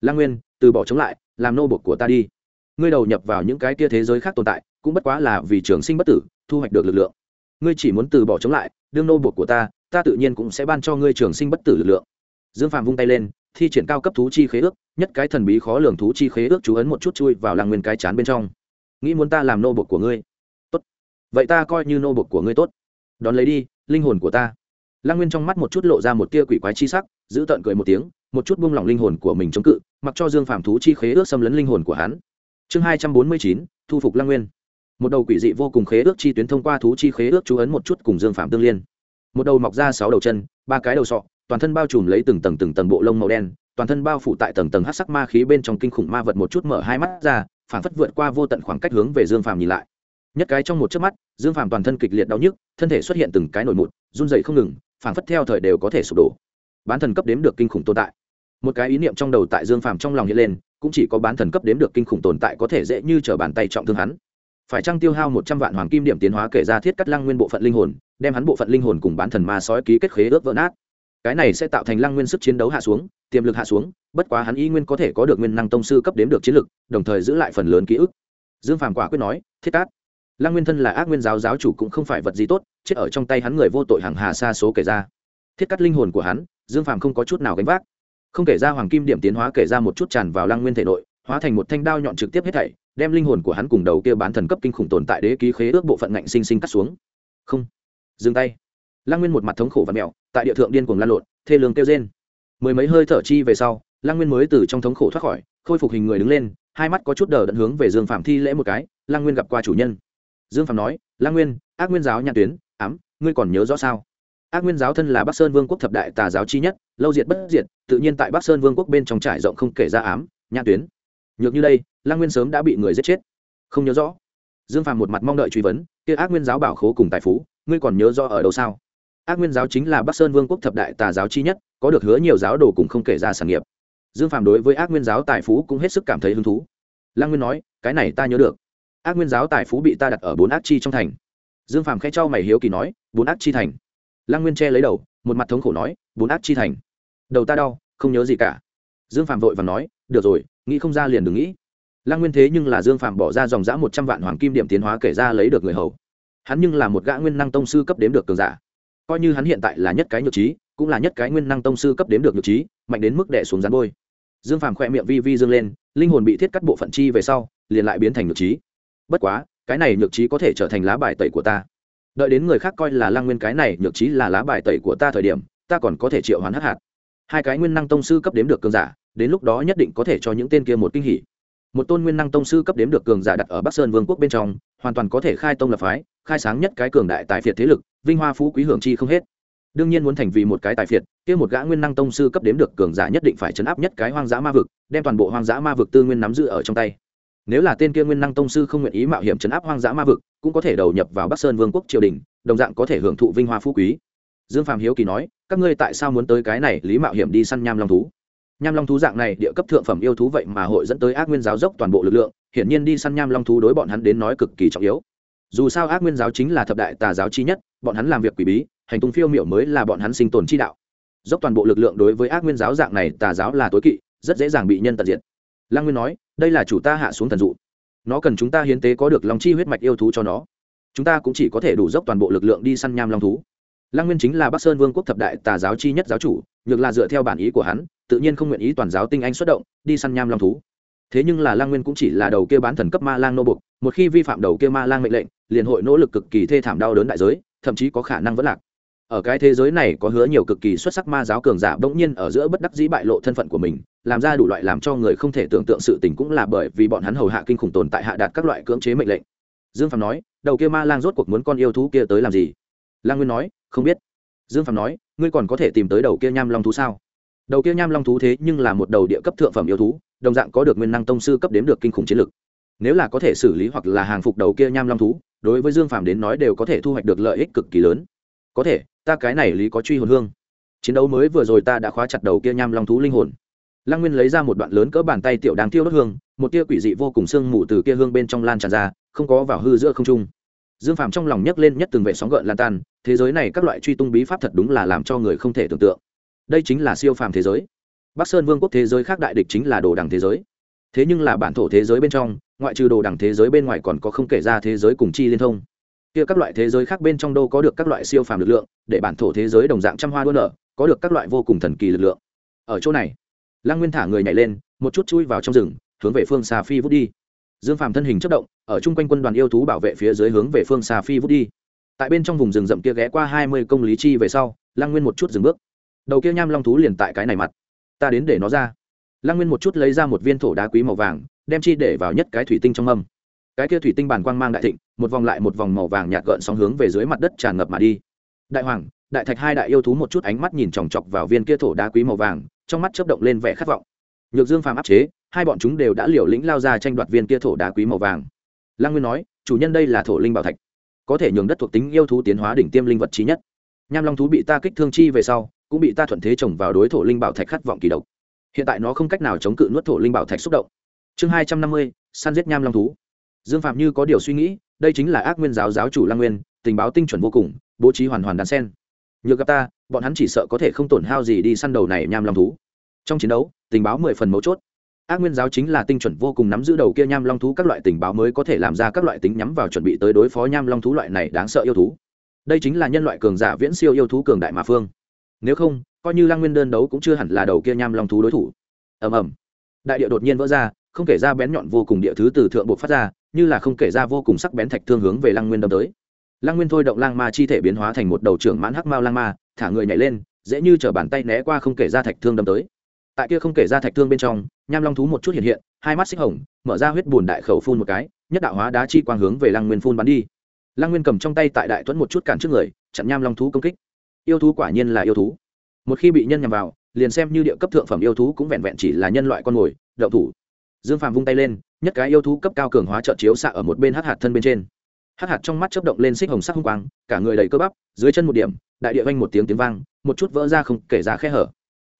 Lăng nguyên, từ bỏ chống lại, làm nô bột của ta đi. Ngươi đầu nhập vào những cái kia thế giới khác tồn tại, cũng bất quá là vì trường sinh bất tử, thu hoạch được lực lượng. Ngươi chỉ muốn từ bỏ chống lại, đương nô bột của ta ta tự nhiên cũng sẽ ban cho ngươi trường sinh bất tử lực lượng. Dương phàm vung tay lên thi triển cao cấp thú chi khế ước, nhất cái thần bí khó lường thú chi khế ước chú ấn một chút chui vào làng nguyên cái chán bên trong. Nghĩ muốn ta làm nô bột của ngươi? Tốt. Vậy ta coi như nô bột của ngươi tốt. Đón lấy đi, linh hồn của ta. Lăng nguyên trong mắt một chút lộ ra một tia quỷ quái chi sắc, giữ tợn cười một tiếng, một chút buông lỏng linh hồn của mình chống cự, mặc cho dương phạm thú chi khế ước xâm lấn linh hồn của hắn. Chương hai trăm bốn mươi chín, thu phục lăng nguyên. Một đầu quỷ dị vô cùng khế ước chi tuyến thông qua thú chi khế ước chú ấn một chút cùng dương phạm tương liên. Một đầu mọc ra sáu đầu chân, ba cái đầu sọ toàn thân bao trùm lấy từng tầng từng tầng bộ lông màu đen, toàn thân bao phủ tại tầng tầng hát sắc ma khí bên trong kinh khủng ma vật một chút mở hai mắt ra phản phất vượt qua vô tận khoảng cách hướng về dương phàm nhìn lại. Nhất cái trong một chớp mắt, dương phàm toàn thân kịch liệt đau nhức, thân thể xuất hiện từng cái nổi mụn, run dậy không ngừng phản phất theo thời đều có thể sụp đổ. Bán thần cấp đếm được kinh khủng tồn tại. Một cái ý niệm trong đầu tại dương phàm trong lòng hiện lên, cũng chỉ có bán thần cấp đếm được kinh khủng tồn tại có thể dễ như t bàn tay trọng thương hắn. Phải chăng tiêu hao một trăm vạn hoàng kim điểm tiến hóa kể ra thiết cắt lăng nguyên bộ phận linh hồn, đem hắn bộ phận linh hồn cùng bán thần ma sói ký kết khế ước vỡ nát? Cái này sẽ tạo thành lăng nguyên sức chiến đấu hạ xuống, tiềm lực hạ xuống, bất quá hắn y nguyên có thể có được nguyên năng tông sư cấp đếm được chiến lực, đồng thời giữ lại phần lớn ký ức. Dương phàm quả quyết nói, thiết cát, lăng nguyên thân là ác nguyên giáo giáo chủ cũng không phải vật gì tốt, chết ở trong tay hắn người vô tội hàng hà xa số kể ra. Thiết cắt linh hồn của hắn, dương phàm không có chút nào gánh vác. Không kể ra hoàng kim điểm tiến hóa kể ra một chút tràn vào lăng nguyên thể nội, hóa thành một thanh đao nhọn trực tiếp hết thảy, đem linh hồn của hắn cùng đầu kia bán thần cấp kinh khủng tồn tại đế ký khế ước bộ phận ngạnh sinh sinh cắt xuống. Không. Dừng tay lăng nguyên một mặt thống khổ và mẹo, tại địa thượng điên cuồng lan lộn, thê lương kêu rên. Mười mấy hơi thở chi về sau, lăng nguyên mới từ trong thống khổ thoát khỏi, khôi phục hình người đứng lên, hai mắt có chút đờ đẫn hướng về dương phạm thi lễ một cái, lăng nguyên gặp qua chủ nhân. Dương phạm nói, lăng nguyên, ác nguyên giáo nhãn tuyến, ám, ngươi còn nhớ rõ sao? Ác nguyên giáo thân là bắc sơn vương quốc thập đại tà giáo chi nhất, lâu diệt bất diệt, tự nhiên tại bắc sơn vương quốc bên trong trải rộng không kể ra ám, nhãn tuyến. Nhược như đây, lăng nguyên sớm đã bị người giết chết. Không nhớ rõ. Dương Phạm một mặt mong đợi truy vấn, kia ác nguyên giáo bảo khố cùng tài phú, ngươi còn nhớ rõ ở đâu sao? Ác nguyên giáo chính là bắc sơn vương quốc thập đại tà giáo chi nhất, có được hứa nhiều giáo đồ cùng không kể ra sản nghiệp. Dương Phạm đối với ác nguyên giáo tài phú cũng hết sức cảm thấy hứng thú. Lăng nguyên nói, cái này ta nhớ được. Ác nguyên giáo tài phú bị ta đặt ở bốn ác chi trong thành. Dương Phạm khẽ trao mày hiếu kỳ nói, bốn ác chi thành? Lăng nguyên che lấy đầu, một mặt thống khổ nói, bốn ác chi thành? Đầu ta đau, không nhớ gì cả. Dương Phạm vội và nói, được rồi, nghĩ không ra liền đừng nghĩ. Lăng nguyên thế nhưng là dương phạm bỏ ra dòng dã một trăm vạn hoàng kim điểm tiến hóa kể ra lấy được người hầu. Hắn nhưng là một gã nguyên năng tông sư cấp đếm được cường giả coi như hắn hiện tại là nhất cái nhược trí, cũng là nhất cái nguyên năng tông sư cấp đếm được nhược trí, mạnh đến mức đẻ xuống rắn bôi dương phàm khỏe miệng vi vi dương lên, linh hồn bị thiết cắt bộ phận chi về sau, liền lại biến thành nhược trí. Bất quá, cái này nhược trí có thể trở thành lá bài tẩy của ta. Đợi đến người khác coi là lăng nguyên cái này nhược trí là lá bài tẩy của ta thời điểm, ta còn có thể triệu hoán hắc hạt. Hai cái nguyên năng tông sư cấp đếm được cường giả, đến lúc đó nhất định có thể cho những tên kia một kinh hỉ. Một tôn nguyên năng tông sư cấp đếm được cường giả đặt ở bắc sơn vương quốc bên trong hoàn toàn có thể khai tông lập phái, khai sáng nhất cái cường đại tài phiệt thế lực, vinh hoa phú quý hưởng chi không hết. Đương nhiên muốn thành vì một cái tài phiệt, kia một gã nguyên năng tông sư cấp đếm được cường giả nhất định phải chấn áp nhất cái hoang dã ma vực, đem toàn bộ hoang dã ma vực tư nguyên nắm giữ ở trong tay. Nếu là tên kia nguyên năng tông sư không nguyện ý mạo hiểm chấn áp hoang dã ma vực, cũng có thể đầu nhập vào bắc sơn vương quốc triều đình, đồng dạng có thể hưởng thụ vinh hoa phú quý. Dương phạm hiếu kỳ nói, các ngươi tại sao muốn tới cái này lý mạo hiểm đi săn nham long thú? Nham long thú dạng này, địa cấp thượng phẩm yêu thú vậy mà hội dẫn tới ác nguyên giáo dốc toàn bộ lực lượng, hiển nhiên đi săn nham long thú đối bọn hắn đến nói cực kỳ trọng yếu. Dù sao ác nguyên giáo chính là thập đại tà giáo chi nhất, bọn hắn làm việc quỷ bí, hành tung phiêu miểu mới là bọn hắn sinh tồn chi đạo. Dốc toàn bộ lực lượng đối với ác nguyên giáo dạng này tà giáo là tối kỵ, rất dễ dàng bị nhân tận diệt. Lăng nguyên nói, đây là chủ ta hạ xuống thần dụ. Nó cần chúng ta hiến tế có được lòng chi huyết mạch yêu thú cho nó. Chúng ta cũng chỉ có thể đủ dốc toàn bộ lực lượng đi săn nham long thú. Lăng nguyên chính là bắc sơn vương quốc thập đại tà giáo chi nhất giáo chủ ngược là dựa theo bản ý của hắn tự nhiên không nguyện ý toàn giáo tinh anh xuất động, đi săn nham long thú. Thế nhưng là Lang nguyên cũng chỉ là đầu kia bán thần cấp ma lang nô bục một khi vi phạm đầu kia ma lang mệnh lệnh, liền hội nỗ lực cực kỳ thê thảm đau đớn đại giới, thậm chí có khả năng vẫn lạc. Ở cái thế giới này có hứa nhiều cực kỳ xuất sắc ma giáo cường giả bỗng nhiên ở giữa bất đắc dĩ bại lộ thân phận của mình, làm ra đủ loại làm cho người không thể tưởng tượng sự tình cũng là bởi vì bọn hắn hầu hạ kinh khủng tồn tại hạ đạt các loại cưỡng chế mệnh lệnh. Dương phạm nói, đầu kia ma lang rốt cuộc muốn con yêu thú kia tới làm gì? Lang nguyên nói, không biết. Dương phạm nói, ngươi còn có thể tìm tới đầu kia nham long thú sao? Đầu kia nham long thú thế nhưng là một đầu địa cấp thượng phẩm yêu thú, đồng dạng có được nguyên năng tông sư cấp đếm được kinh khủng chiến lực. Nếu là có thể xử lý hoặc là hàng phục đầu kia nham long thú, đối với dương phạm đến nói đều có thể thu hoạch được lợi ích cực kỳ lớn. Có thể, ta cái này lý có truy hồn hương. Chiến đấu mới vừa rồi ta đã khóa chặt đầu kia nham long thú linh hồn. Lăng nguyên lấy ra một đoạn lớn cỡ bàn tay tiểu đáng tiêu đốt hương, một tia quỷ dị vô cùng sương mù từ kia hương bên trong lan tràn ra, không có vào hư giữa không trung. Dương phạm trong lòng nhấc lên nhất từng vệ sóng gợn lan tan, thế giới này các loại truy tung bí pháp thật đúng là làm cho người không thể tưởng tượng đây chính là siêu phàm thế giới. Bắc sơn vương quốc thế giới khác đại địch chính là đồ đằng thế giới. Thế nhưng là bản thổ thế giới bên trong, ngoại trừ đồ đằng thế giới bên ngoài còn có không kể ra thế giới cùng chi liên thông. Kia các loại thế giới khác bên trong đâu có được các loại siêu phàm lực lượng, để bản thổ thế giới đồng dạng trăm hoa đua nở, có được các loại vô cùng thần kỳ lực lượng. Ở chỗ này, lăng nguyên thả người nhảy lên, một chút chui vào trong rừng, hướng về phương xa phi vút đi. Dương phàm thân hình chất động, ở chung quanh quân đoàn yêu thú bảo vệ phía dưới hướng về phương xa phi vút đi. Tại bên trong vùng rừng rậm kia ghé qua hai mươi công lý chi về sau, lăng nguyên một chút dừng bước đầu kia nham long thú liền tại cái này mặt. Ta đến để nó ra. Lăng nguyên một chút lấy ra một viên thổ đá quý màu vàng, đem chi để vào nhất cái thủy tinh trong mâm. Cái kia thủy tinh bản quang mang đại thịnh, một vòng lại một vòng màu vàng nhạt gợn sóng hướng về dưới mặt đất tràn ngập mà đi. Đại hoàng, đại thạch hai đại yêu thú một chút ánh mắt nhìn chòng chọc vào viên kia thổ đá quý màu vàng, trong mắt chớp động lên vẻ khát vọng. Nhược dương phàm áp chế, hai bọn chúng đều đã liều lĩnh lao ra tranh đoạt viên kia thổ đá quý màu vàng. Lăng nguyên nói, chủ nhân đây là thổ linh bảo thạch. Có thể nhường đất thuộc tính yêu thú tiến hóa đỉnh tiêm linh vật trí nhất. Nham long thú bị ta kích thương chi về sau cũng bị ta thuận thế trồng vào đối thổ linh bảo thạch khát vọng kỳ độc. Hiện tại nó không cách nào chống cự nuốt thổ linh bảo thạch xúc động. Chương hai trăm năm mươi, săn giết nham long thú. Dương phạm như có điều suy nghĩ, đây chính là ác nguyên giáo giáo chủ lang nguyên, tình báo tinh chuẩn vô cùng, bố trí hoàn hoàn đàn sen. Nhược gặp ta, bọn hắn chỉ sợ có thể không tổn hao gì đi săn đầu này nham long thú. Trong chiến đấu, tình báo mười phần mấu chốt. Ác nguyên giáo chính là tinh chuẩn vô cùng nắm giữ đầu kia nham long thú các loại tình báo mới có thể làm ra các loại tính nhắm vào chuẩn bị tới đối phó nham long thú loại này đáng sợ yêu thú. Đây chính là nhân loại cường giả viễn siêu yêu thú cường đại mà phương nếu không, coi như lang nguyên đơn đấu cũng chưa hẳn là đầu kia nham long thú đối thủ. Ầm ầm. Đại địa đột nhiên vỡ ra, không kể ra bén nhọn vô cùng địa thứ từ thượng bộ phát ra, như là không kể ra vô cùng sắc bén thạch thương hướng về lăng nguyên đâm tới. Lăng nguyên thôi động lang ma chi thể biến hóa thành một đầu trưởng mãn hắc mao lang ma, thả người nhảy lên, dễ như chở bàn tay né qua không kể ra thạch thương đâm tới. Tại kia không kể ra thạch thương bên trong, nham long thú một chút hiện hiện, hai mắt xích hồng, mở ra huyết bùn đại khẩu phun một cái, nhất đạo hóa đá chi quang hướng về lăng nguyên phun bắn đi. Lăng nguyên cầm trong tay tại đại tuấn một chút cản trước người, chặn nham long thú công kích yêu thú quả nhiên là yêu thú. Một khi bị nhân nhằm vào, liền xem như địa cấp thượng phẩm yêu thú cũng vẹn vẹn chỉ là nhân loại con mồi, đậu thủ. Dương Phàm vung tay lên, nhất cái yêu thú cấp cao cường hóa trợ chiếu xạ ở một bên hắc hạt thân bên trên. Hắc hạt trong mắt chớp động lên xích hồng sắc hung quang, cả người đầy cơ bắp, dưới chân một điểm, đại địa vang một tiếng tiếng vang, một chút vỡ ra không kể ra khe hở.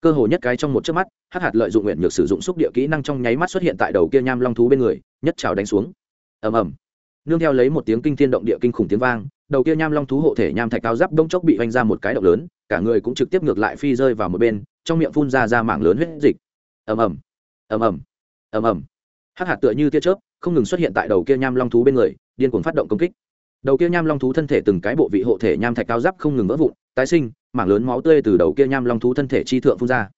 Cơ hồ nhất cái trong một chớp mắt, hắc hạt lợi dụng nguyện nhược sử dụng xúc địa kỹ năng trong nháy mắt xuất hiện tại đầu kia nham long thú bên người, nhất trào đánh xuống. Ầm ầm. Nương theo lấy một tiếng kinh thiên động địa kinh khủng tiếng vang đầu kia nham long thú hộ thể nham thạch cao giáp đông chốc bị vanh ra một cái động lớn, cả người cũng trực tiếp ngược lại phi rơi vào một bên, trong miệng phun ra ra mảng lớn huyết dịch. Ầm ầm ầm ầm ầm ầm. Hắc hạt tựa như tia chớp, không ngừng xuất hiện tại đầu kia nham long thú bên người, điên cuồng phát động công kích. Đầu kia nham long thú thân thể từng cái bộ vị hộ thể nham thạch cao giáp không ngừng vỡ vụn, tái sinh, mảng lớn máu tươi từ đầu kia nham long thú thân thể chi thượng phun ra.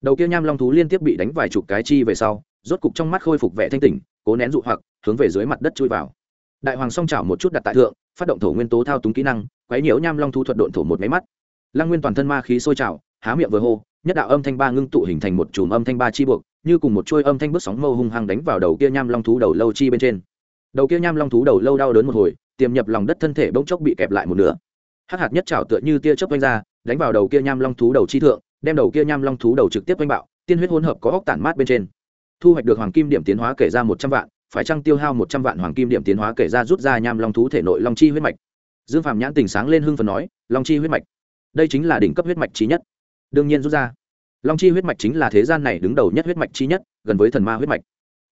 Đầu kia nham long thú liên tiếp bị đánh vài chục cái chi về sau, rốt cục trong mắt khôi phục vẻ thanh tỉnh, cố nén dụ hoặc, hướng về dưới mặt đất chui vào đại hoàng song chảo một chút đặt tại thượng, phát động thổ nguyên tố thao túng kỹ năng, quấy nhiễu nham long thú thuật độn thổ một máy mắt. Lăng nguyên toàn thân ma khí sôi trào, há miệng vừa hô, nhất đạo âm thanh ba ngưng tụ hình thành một chùm âm thanh ba chi buộc, như cùng một chuôi âm thanh bước sóng mâu hung hăng đánh vào đầu kia nham long thú đầu lâu chi bên trên. Đầu kia nham long thú đầu lâu đau đớn một hồi, tiềm nhập lòng đất thân thể bỗng chốc bị kẹp lại một nửa. Hắc hạt nhất trảo tựa như tia chớp quanh ra, đánh vào đầu kia nham long thú đầu chi thượng, đem đầu kia nham long thú đầu trực tiếp quanh bạo, tiên huyết hỗn hợp có óc tản mát bên trên. Thu hoạch được hoàng kim điểm tiến hóa kể ra một trăm vạn phải chăng tiêu hao một trăm vạn hoàng kim điểm tiến hóa kể ra rút ra nham long thú thể nội long chi huyết mạch? Dương phạm nhãn tình sáng lên hưng phần nói, long chi huyết mạch. Đây chính là đỉnh cấp huyết mạch trí nhất. Đương nhiên rút ra. Long chi huyết mạch chính là thế gian này đứng đầu nhất huyết mạch trí nhất, gần với thần ma huyết mạch.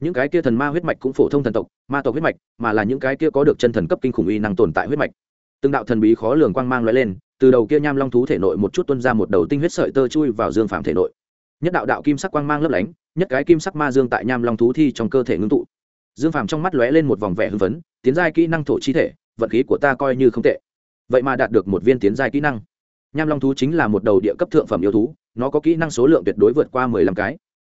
Những cái kia thần ma huyết mạch cũng phổ thông thần tộc, ma tộc huyết mạch, mà là những cái kia có được chân thần cấp kinh khủng uy năng tồn tại huyết mạch. Từng đạo thần bí khó lường quang mang loại lên, từ đầu kia nham long thú thể nội một chút tuân ra một đầu tinh huyết sợi tơ chui vào dương phạm thể nội. Nhất đạo đạo kim sắc quang mang lấp lánh, nhất cái kim sắc ma dương tại nham long thú thi trong cơ thể ngưng tụ dương phạm trong mắt lóe lên một vòng vẻ hưng phấn, tiến giai kỹ năng thổ chi thể, vận khí của ta coi như không tệ. Vậy mà đạt được một viên tiến giai kỹ năng. Nham long thú chính là một đầu địa cấp thượng phẩm yêu thú, nó có kỹ năng số lượng tuyệt đối vượt qua mười lăm cái.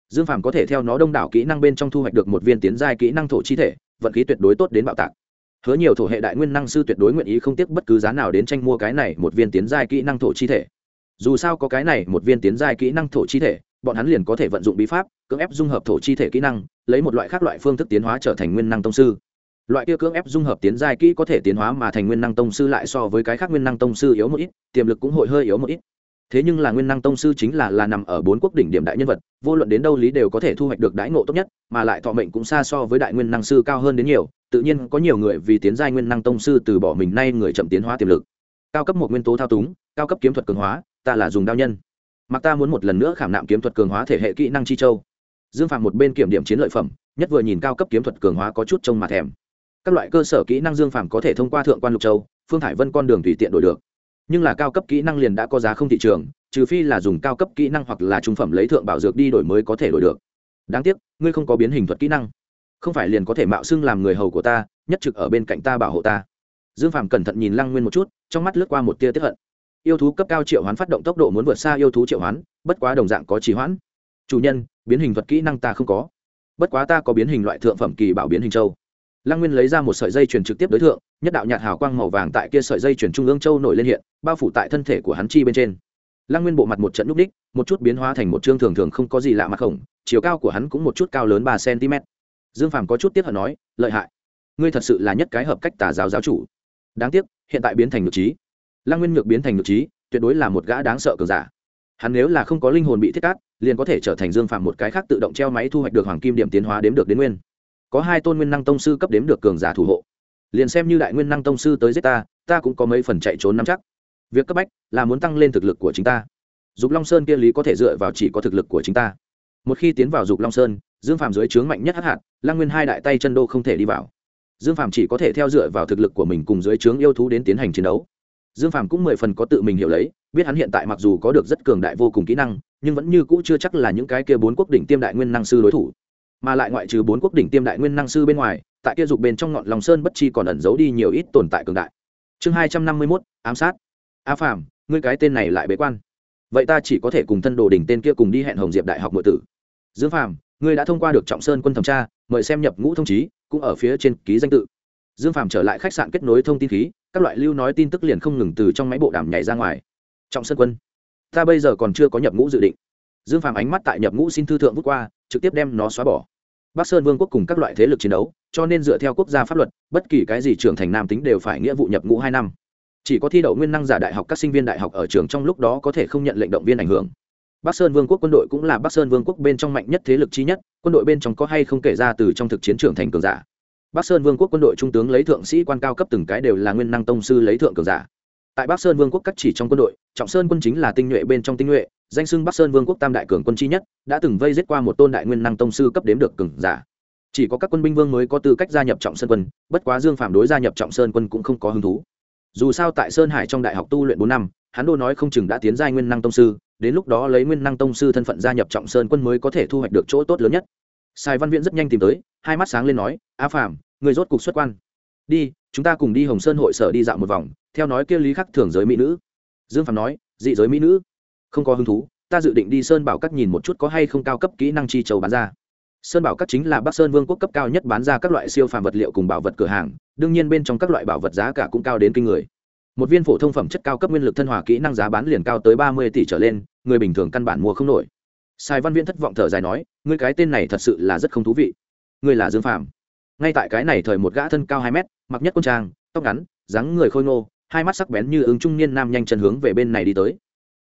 Dương phàm có thể theo nó đông đảo kỹ năng bên trong thu hoạch được một viên tiến giai kỹ năng thổ chi thể, vận khí tuyệt đối tốt đến bạo tạc. Hứa nhiều thổ hệ đại nguyên năng sư tuyệt đối nguyện ý không tiếc bất cứ giá nào đến tranh mua cái này một viên tiến giai kỹ năng thổ chi thể. Dù sao có cái này một viên tiến giai kỹ năng thổ chi thể, bọn hắn liền có thể vận dụng bí pháp, cưỡng ép dung hợp thổ chi thể kỹ năng lấy một loại khác loại phương thức tiến hóa trở thành nguyên năng tông sư. Loại kia cưỡng ép dung hợp tiến giai kỹ có thể tiến hóa mà thành nguyên năng tông sư lại so với cái khác nguyên năng tông sư yếu một ít, tiềm lực cũng hội hơi yếu một ít. Thế nhưng là nguyên năng tông sư chính là là nằm ở bốn quốc đỉnh điểm đại nhân vật, vô luận đến đâu lý đều có thể thu hoạch được đãi ngộ tốt nhất, mà lại thọ mệnh cũng xa so với đại nguyên năng sư cao hơn đến nhiều, tự nhiên có nhiều người vì tiến giai nguyên năng tông sư từ bỏ mình nay người chậm tiến hóa tiềm lực. Cao cấp một nguyên tố thao túng, cao cấp kiếm thuật cường hóa, ta là dùng đao nhân. Mặc ta muốn một lần nữa khảm nạm kiếm thuật cường hóa thể hệ kỹ năng chi châu dương phạm một bên kiểm điểm chiến lợi phẩm, nhất vừa nhìn cao cấp kiếm thuật cường hóa có chút trông mà thèm. Các loại cơ sở kỹ năng dương phạm có thể thông qua thượng quan lục châu, phương thải vân con đường tùy tiện đổi được. Nhưng là cao cấp kỹ năng liền đã có giá không thị trường, trừ phi là dùng cao cấp kỹ năng hoặc là trung phẩm lấy thượng bảo dược đi đổi mới có thể đổi được. Đáng tiếc, ngươi không có biến hình thuật kỹ năng. Không phải liền có thể mạo xưng làm người hầu của ta, nhất trực ở bên cạnh ta bảo hộ ta. Dương phàm cẩn thận nhìn lăng nguyên một chút, trong mắt lướt qua một tia tiếp hận. Yêu thú cấp cao triệu hoán phát động tốc độ muốn vượt xa yêu thú triệu hoán, bất quá đồng dạng có trì hoãn. Chủ nhân biến hình thuật kỹ năng ta không có. Bất quá ta có biến hình loại thượng phẩm kỳ bảo biến hình châu. Lăng nguyên lấy ra một sợi dây chuyển trực tiếp đối tượng nhất đạo nhạt hào quang màu vàng tại kia sợi dây chuyển trung ương châu nổi lên hiện, bao phủ tại thân thể của hắn chi bên trên. Lăng nguyên bộ mặt một trận núp đích một chút biến hóa thành một chương thường thường không có gì lạ mặt khổng, chiều cao của hắn cũng một chút cao lớn ba cm. Dương phàm có chút tiếc hận nói, lợi hại, ngươi thật sự là nhất cái hợp cách tà giáo giáo chủ. Đáng tiếc, hiện tại biến thành ngược trí. Lăng nguyên ngược biến thành ngược trí, tuyệt đối là một gã đáng sợ cường giả. Hắn nếu là không có linh hồn bị thiết cát liền có thể trở thành dương phàm một cái khác tự động treo máy thu hoạch được hoàng kim điểm tiến hóa đếm được đến nguyên. Có hai tôn nguyên năng tông sư cấp đếm được cường giả thủ hộ. Liền xem như đại nguyên năng tông sư tới giết ta ta cũng có mấy phần chạy trốn nắm chắc. Việc cấp bách là muốn tăng lên thực lực của chính ta. Dục long sơn kia lý có thể dựa vào chỉ có thực lực của chính ta. Một khi tiến vào dục long sơn, dương phàm dưới trướng mạnh nhất hắc hạt lang nguyên hai đại tay chân đô không thể đi vào. Dương phàm chỉ có thể theo dựa vào thực lực của mình cùng dưới trướng yêu thú đến tiến hành chiến đấu dương phàm cũng mười phần có tự mình hiểu lấy, biết hắn hiện tại mặc dù có được rất cường đại vô cùng kỹ năng, nhưng vẫn như cũ chưa chắc là những cái kia bốn quốc đỉnh tiêm đại nguyên năng sư đối thủ. Mà lại ngoại trừ bốn quốc đỉnh tiêm đại nguyên năng sư bên ngoài, tại kia dục bên trong ngọn lòng sơn bất chi còn ẩn giấu đi nhiều ít tồn tại cường đại. Chương hai trăm năm mươi mốt, ám sát. A phàm, ngươi cái tên này lại bế quan. Vậy ta chỉ có thể cùng thân đồ đỉnh tên kia cùng đi hẹn hồng diệp đại học nội tử. Dương phàm, ngươi đã thông qua được trọng sơn quân thẩm tra, mời xem nhập ngũ thông chí, cũng ở phía trên ký danh tự. Dương phàm trở lại khách sạn kết nối thông tin khí các loại lưu nói tin tức liền không ngừng từ trong máy bộ đàm nhảy ra ngoài. Trọng sơn quân, ta bây giờ còn chưa có nhập ngũ dự định. Dương phàm ánh mắt tại nhập ngũ xin thư thượng vút qua, trực tiếp đem nó xóa bỏ. Bắc sơn vương quốc cùng các loại thế lực chiến đấu, cho nên dựa theo quốc gia pháp luật, bất kỳ cái gì trưởng thành nam tính đều phải nghĩa vụ nhập ngũ hai năm. Chỉ có thi đậu nguyên năng giả đại học các sinh viên đại học ở trường trong lúc đó có thể không nhận lệnh động viên ảnh hưởng. Bắc sơn vương quốc quân đội cũng là bắc sơn vương quốc bên trong mạnh nhất thế lực chi nhất, quân đội bên trong có hay không kể ra từ trong thực chiến trưởng thành cường giả bắc sơn vương quốc quân đội trung tướng lấy thượng sĩ quan cao cấp từng cái đều là nguyên năng tông sư lấy thượng cường giả. Tại bắc sơn vương quốc các chỉ trong quân đội, trọng sơn quân chính là tinh nhuệ bên trong tinh nhuệ, danh xưng bắc sơn vương quốc tam đại cường quân chi nhất, đã từng vây giết qua một tôn đại nguyên năng tông sư cấp đếm được cường giả. Chỉ có các quân binh vương mới có tư cách gia nhập trọng sơn quân, bất quá dương phạm đối gia nhập trọng sơn quân cũng không có hứng thú. Dù sao tại sơn hải trong đại học tu luyện bốn năm, hắn đô nói không chừng đã tiến giai nguyên năng tông sư, đến lúc đó lấy nguyên năng tông sư thân phận gia nhập trọng sơn quân mới có thể thu hoạch được chỗ tốt lớn nhất sài văn viễn rất nhanh tìm tới hai mắt sáng lên nói a Phàm, người rốt cục xuất quan. Đi chúng ta cùng đi hồng sơn hội sở đi dạo một vòng theo nói kia lý khắc thường giới mỹ nữ. Dương Phàm nói dị giới mỹ nữ? Không có hứng thú ta dự định đi sơn bảo các nhìn một chút có hay không cao cấp kỹ năng chi châu bán ra. Sơn bảo các chính là bắc sơn vương quốc cấp cao nhất bán ra các loại siêu phàm vật liệu cùng bảo vật cửa hàng đương nhiên bên trong các loại bảo vật giá cả cũng cao đến kinh người. Một viên phổ thông phẩm chất cao cấp nguyên lực thân hòa kỹ năng giá bán liền cao tới ba mươi tỷ trở lên người bình thường căn bản mua không nổi sai văn viễn thất vọng thở dài nói, ngươi cái tên này thật sự là rất không thú vị. Ngươi là dương phàm. Ngay tại cái này thời một gã thân cao hai mét, mặc nhất quân trang, tóc ngắn, dáng người khôi ngô, hai mắt sắc bén như ứng trung niên nam nhanh chân hướng về bên này đi tới.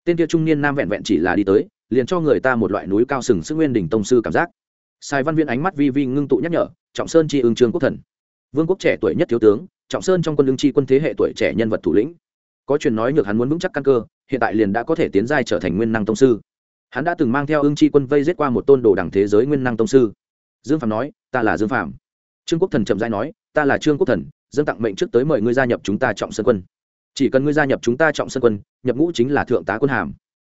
Tên kia trung niên nam vẹn vẹn chỉ là đi tới, liền cho người ta một loại núi cao sừng sức nguyên đỉnh tông sư cảm giác. Sai văn viễn ánh mắt vi vi ngưng tụ nhắc nhở, trọng sơn chi ương trương quốc thần. Vương quốc trẻ tuổi nhất thiếu tướng, trọng sơn trong quân lương tri quân thế hệ tuổi trẻ nhân vật thủ lĩnh. Có truyền nói nhược hắn muốn vững chắc căn cơ, hiện tại liền đã có thể tiến giai trở thành nguyên năng tông sư hắn đã từng mang theo ương tri quân vây giết qua một tôn đồ đẳng thế giới nguyên năng tông sư. Dương phạm nói, ta là dương phạm trương quốc thần chậm dãi nói, ta là trương quốc thần dân tặng mệnh trước tới mời ngươi gia nhập chúng ta trọng sơn quân. Chỉ cần ngươi gia nhập chúng ta trọng sơn quân, nhập ngũ chính là thượng tá quân hàm.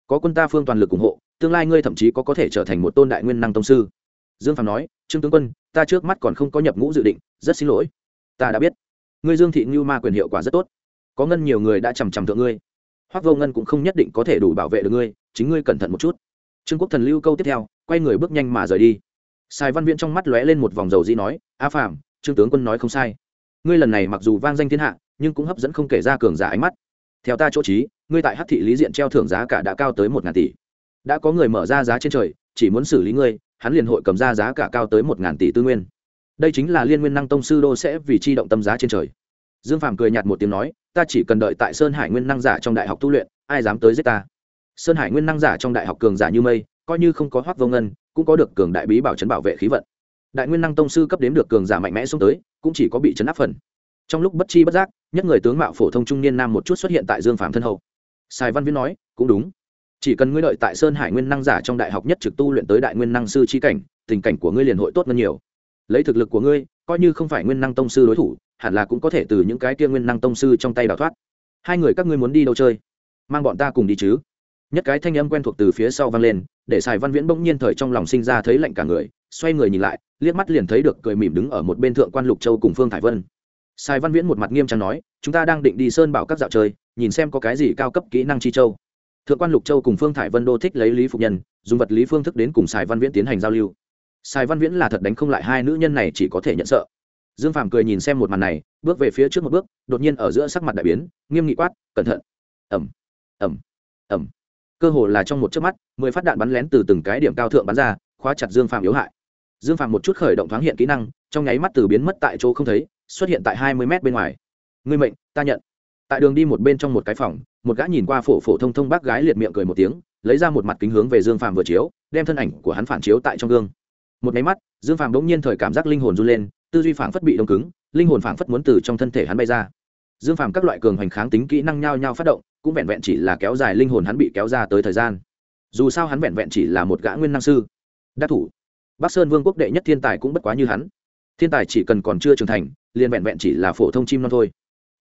Có quân ta phương toàn lực ủng hộ, tương lai ngươi thậm chí có có thể trở thành một tôn đại nguyên năng tông sư. Dương phạm nói, trương tướng quân, ta trước mắt còn không có nhập ngũ dự định, rất xin lỗi. Ta đã biết. Ngươi dương thị như ma quyền hiệu quả rất tốt. Có ngân nhiều người đã chằm chằm thượng ngươi. Hoác vô ngân cũng không nhất định có thể đủ bảo vệ được ngươi, chính ngươi cẩn thận một chút trương quốc thần lưu câu tiếp theo, quay người bước nhanh mà rời đi. Sài văn viễn trong mắt lóe lên một vòng dầu dĩ nói, a phạm trương tướng quân nói không sai. Ngươi lần này mặc dù vang danh thiên hạ, nhưng cũng hấp dẫn không kể ra cường giả ánh mắt. Theo ta chỗ trí, ngươi tại hát thị lý diện treo thưởng giá cả đã cao tới một ngàn tỷ. Đã có người mở ra giá trên trời, chỉ muốn xử lý ngươi, hắn liền hội cầm ra giá cả cao tới một ngàn tỷ tư nguyên. Đây chính là liên nguyên năng tông sư đô sẽ vì chi động tâm giá trên trời. Dương phàm cười nhạt một tiếng nói, ta chỉ cần đợi tại sơn hải nguyên năng giả trong đại học tu luyện, ai dám tới giết ta? Sơn hải nguyên năng giả trong đại học cường giả như mây, coi như không có hoác vô ngân, cũng có được cường đại bí bảo chấn bảo vệ khí vận. Đại nguyên năng tông sư cấp đếm được cường giả mạnh mẽ xuống tới, cũng chỉ có bị chấn áp phần. Trong lúc bất chi bất giác, nhất người tướng mạo phổ thông trung niên nam một chút xuất hiện tại dương phạm thân hậu. Sài văn viễn nói, cũng đúng. Chỉ cần ngươi đợi tại sơn hải nguyên năng giả trong đại học nhất trực tu luyện tới đại nguyên năng sư chi cảnh, tình cảnh của ngươi liền hội tốt hơn nhiều. Lấy thực lực của ngươi, coi như không phải nguyên năng tông sư đối thủ, hẳn là cũng có thể từ những cái kia nguyên năng tông sư trong tay đào thoát. Hai người các ngươi muốn đi đâu chơi? Mang bọn ta cùng đi chứ nhất cái thanh âm quen thuộc từ phía sau vang lên, để sài văn viễn bỗng nhiên thời trong lòng sinh ra thấy lạnh cả người, xoay người nhìn lại, liếc mắt liền thấy được cười mỉm đứng ở một bên thượng quan lục châu cùng phương thải vân. Sài văn viễn một mặt nghiêm trang nói, chúng ta đang định đi sơn bảo các dạo chơi, nhìn xem có cái gì cao cấp kỹ năng chi châu. Thượng quan lục châu cùng phương thải vân đô thích lấy lý phục nhân, dùng vật lý phương thức đến cùng sài văn viễn tiến hành giao lưu. Sài văn viễn là thật đánh không lại hai nữ nhân này chỉ có thể nhận sợ. Dương phàm cười nhìn xem một màn này, bước về phía trước một bước, đột nhiên ở giữa sắc mặt đại biến, nghiêm nghị quát, cẩn thận. Ẩm ẩm ẩm cơ hồ là trong một chớp mắt, mười phát đạn bắn lén từ từng cái điểm cao thượng bắn ra, khóa chặt dương phàm yếu hại. Dương phàm một chút khởi động thoáng hiện kỹ năng, trong nháy mắt từ biến mất tại chỗ không thấy, xuất hiện tại hai mươi mét bên ngoài. Ngươi mệnh, ta nhận. Tại đường đi một bên trong một cái phòng, một gã nhìn qua phổ phổ thông thông bác gái liệt miệng cười một tiếng, lấy ra một mặt kính hướng về dương phàm vừa chiếu, đem thân ảnh của hắn phản chiếu tại trong gương. Một máy mắt, dương phàm đ ỗ n g nhiên thời cảm giác linh hồn run lên, tư duy phảng phất bị đông cứng, linh hồn phảng phất muốn từ trong thân thể hắn bay ra. Dương phàm các loại cường hành kháng tính kỹ năng nhao nhao phát động cũng vẹn vẹn chỉ là kéo dài linh hồn hắn bị kéo ra tới thời gian. Dù sao hắn vẹn vẹn chỉ là một gã nguyên năng sư. Đắc thủ. Bắc sơn vương quốc đệ nhất thiên tài cũng bất quá như hắn. Thiên tài chỉ cần còn chưa trưởng thành, liền vẹn vẹn chỉ là phổ thông chim non thôi.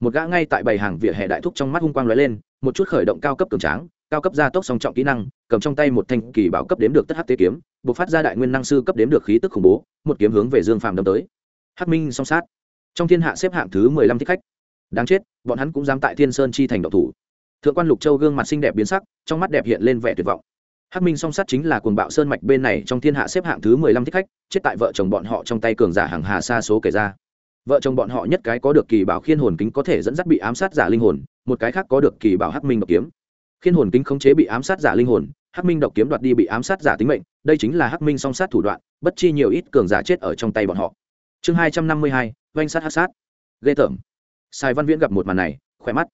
Một gã ngay tại bầy hàng vỉa hè đại thúc trong mắt hung quang lóe lên, một chút khởi động cao cấp cường tráng, cao cấp gia tốc song trọng kỹ năng, cầm trong tay một thanh kỳ bảo cấp đếm được tất hắc tế kiếm buộc phát ra đại nguyên năng sư cấp đếm được khí tức khủng bố, một kiếm hướng về dương phàm đâm tới. Hắc minh song sát. Trong thiên hạ xếp hạng thứ mười lăm thích khách. Đáng chết, bọn hắn cũng dám tại thiên sơn chi thành độc thủ thượng quan lục châu gương mặt xinh đẹp biến sắc, trong mắt đẹp hiện lên vẻ tuyệt vọng. Hắc minh song sát chính là cuồng bạo sơn mạch bên này trong thiên hạ xếp hạng thứ mười lăm thích khách, chết tại vợ chồng bọn họ trong tay cường giả hàng hà xa số kể ra. Vợ chồng bọn họ nhất cái có được kỳ bảo khiên hồn kính có thể dẫn dắt bị ám sát giả linh hồn, một cái khác có được kỳ bảo hắc minh độc kiếm. Khiên hồn kính khống chế bị ám sát giả linh hồn, hắc minh độc kiếm đoạt đi bị ám sát giả tính mệnh, đây chính là hắc minh song sát thủ đoạn, bất chi nhiều ít cường giả chết ở trong tay bọn họ. Chương hai trăm năm mươi hai, oanh sát hát sát. Ghê tởm. Sai văn viễn gặp một màn này, khỏe mắt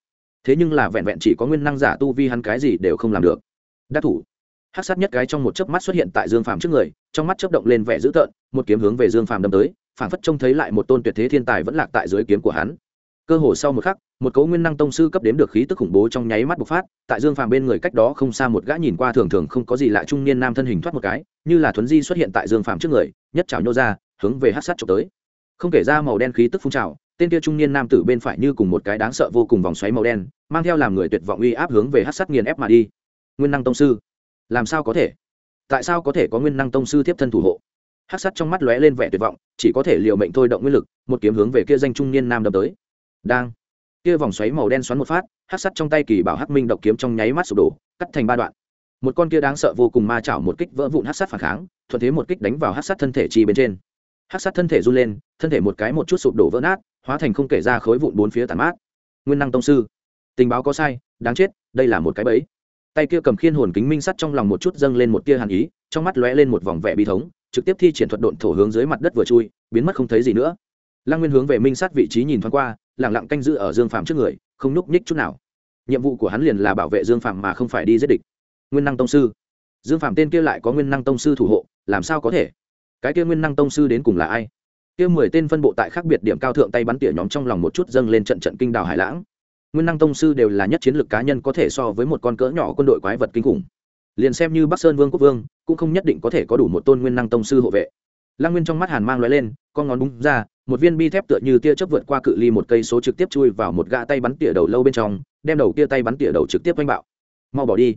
thế nhưng là vẹn vẹn chỉ có nguyên năng giả tu vi hắn cái gì đều không làm được. Đắc thủ. Hát sát nhất cái trong một chớp mắt xuất hiện tại dương phàm trước người, trong mắt chớp động lên vẻ dữ tợn, một kiếm hướng về dương phàm đâm tới, phảng phất trông thấy lại một tôn tuyệt thế thiên tài vẫn lạc tại dưới kiếm của hắn. Cơ hồ sau một khắc, một cấu nguyên năng tông sư cấp đếm được khí tức khủng bố trong nháy mắt bộc phát, tại dương phàm bên người cách đó không xa một gã nhìn qua thường thường không có gì lạ trung niên nam thân hình thoát một cái, như là thuấn di xuất hiện tại dương phàm trước người, nhất trào nhô ra, hướng về hát sát trộm tới. Không kể ra màu đen khí tức phun trào tên kia trung niên nam tử bên phải như cùng một cái đáng sợ vô cùng vòng xoáy màu đen, mang theo làm người tuyệt vọng uy áp hướng về hát sắt nghiền ép mà đi. Nguyên năng tông sư, làm sao có thể? Tại sao có thể có nguyên năng tông sư tiếp thân thủ hộ? Hát sắt trong mắt lóe lên vẻ tuyệt vọng, chỉ có thể l i ề u mệnh thôi động nguyên lực, một kiếm hướng về kia danh trung niên nam đâm tới. Đang, kia vòng xoáy màu đen xoắn một phát hát sắt trong tay kỳ bảo hắc minh độc kiếm trong nháy mắt sụp đổ, cắt thành ba đoạn. Một con kia đáng sợ vô cùng ma chảo một kích vỡ vụn hát sắt phản kháng, thuận thế một kích đánh vào hát sắt thân thể chi bên trên. Hát sắt thân thể run lên, thân thể một cái một chút sụp đổ vỡ nát hóa thành không kể ra khối vụn bốn phía tàn mát. Nguyên năng tông sư, tình báo có sai, đáng chết, đây là một cái bẫy. Tay kia cầm khiên hồn kính minh sắt trong lòng một chút dâng lên một tia hàn ý, trong mắt lóe lên một vòng vẻ bi thống, trực tiếp thi triển thuật độn thổ hướng dưới mặt đất vừa chui, biến mất không thấy gì nữa. Lăng nguyên hướng về minh sát vị trí nhìn thoáng qua lẳng lặng canh giữ ở dương phạm trước người, không nhúc nhích chút nào. Nhiệm vụ của hắn liền là bảo vệ dương phạm mà không phải đi giết địch. Nguyên năng tông sư. Dương phạm tên kia lại có nguyên năng tông sư thủ hộ, làm sao có thể? Cái kia nguyên năng tông sư đến cùng là ai? Kia mười tên phân bộ tại khác biệt điểm cao thượng tay bắn tỉa nhóm trong lòng một chút dâng lên trận trận kinh đào hải lãng. Nguyên năng tông sư đều là nhất chiến lược cá nhân có thể so với một con cỡ nhỏ quân đội quái vật kinh khủng. Liền xem như bắc sơn vương quốc vương, cũng không nhất định có thể có đủ một tôn nguyên năng tông sư hộ vệ. Lăng nguyên trong mắt hàn mang loại lên, con ngón búng ra, một viên bi thép tựa như tia chớp vượt qua cự ly một cây số trực tiếp chui vào một gã tay bắn tỉa đầu lâu bên trong, đem đầu kia tay bắn tỉa đầu trực tiếp oanh bạo. Mau bỏ đi.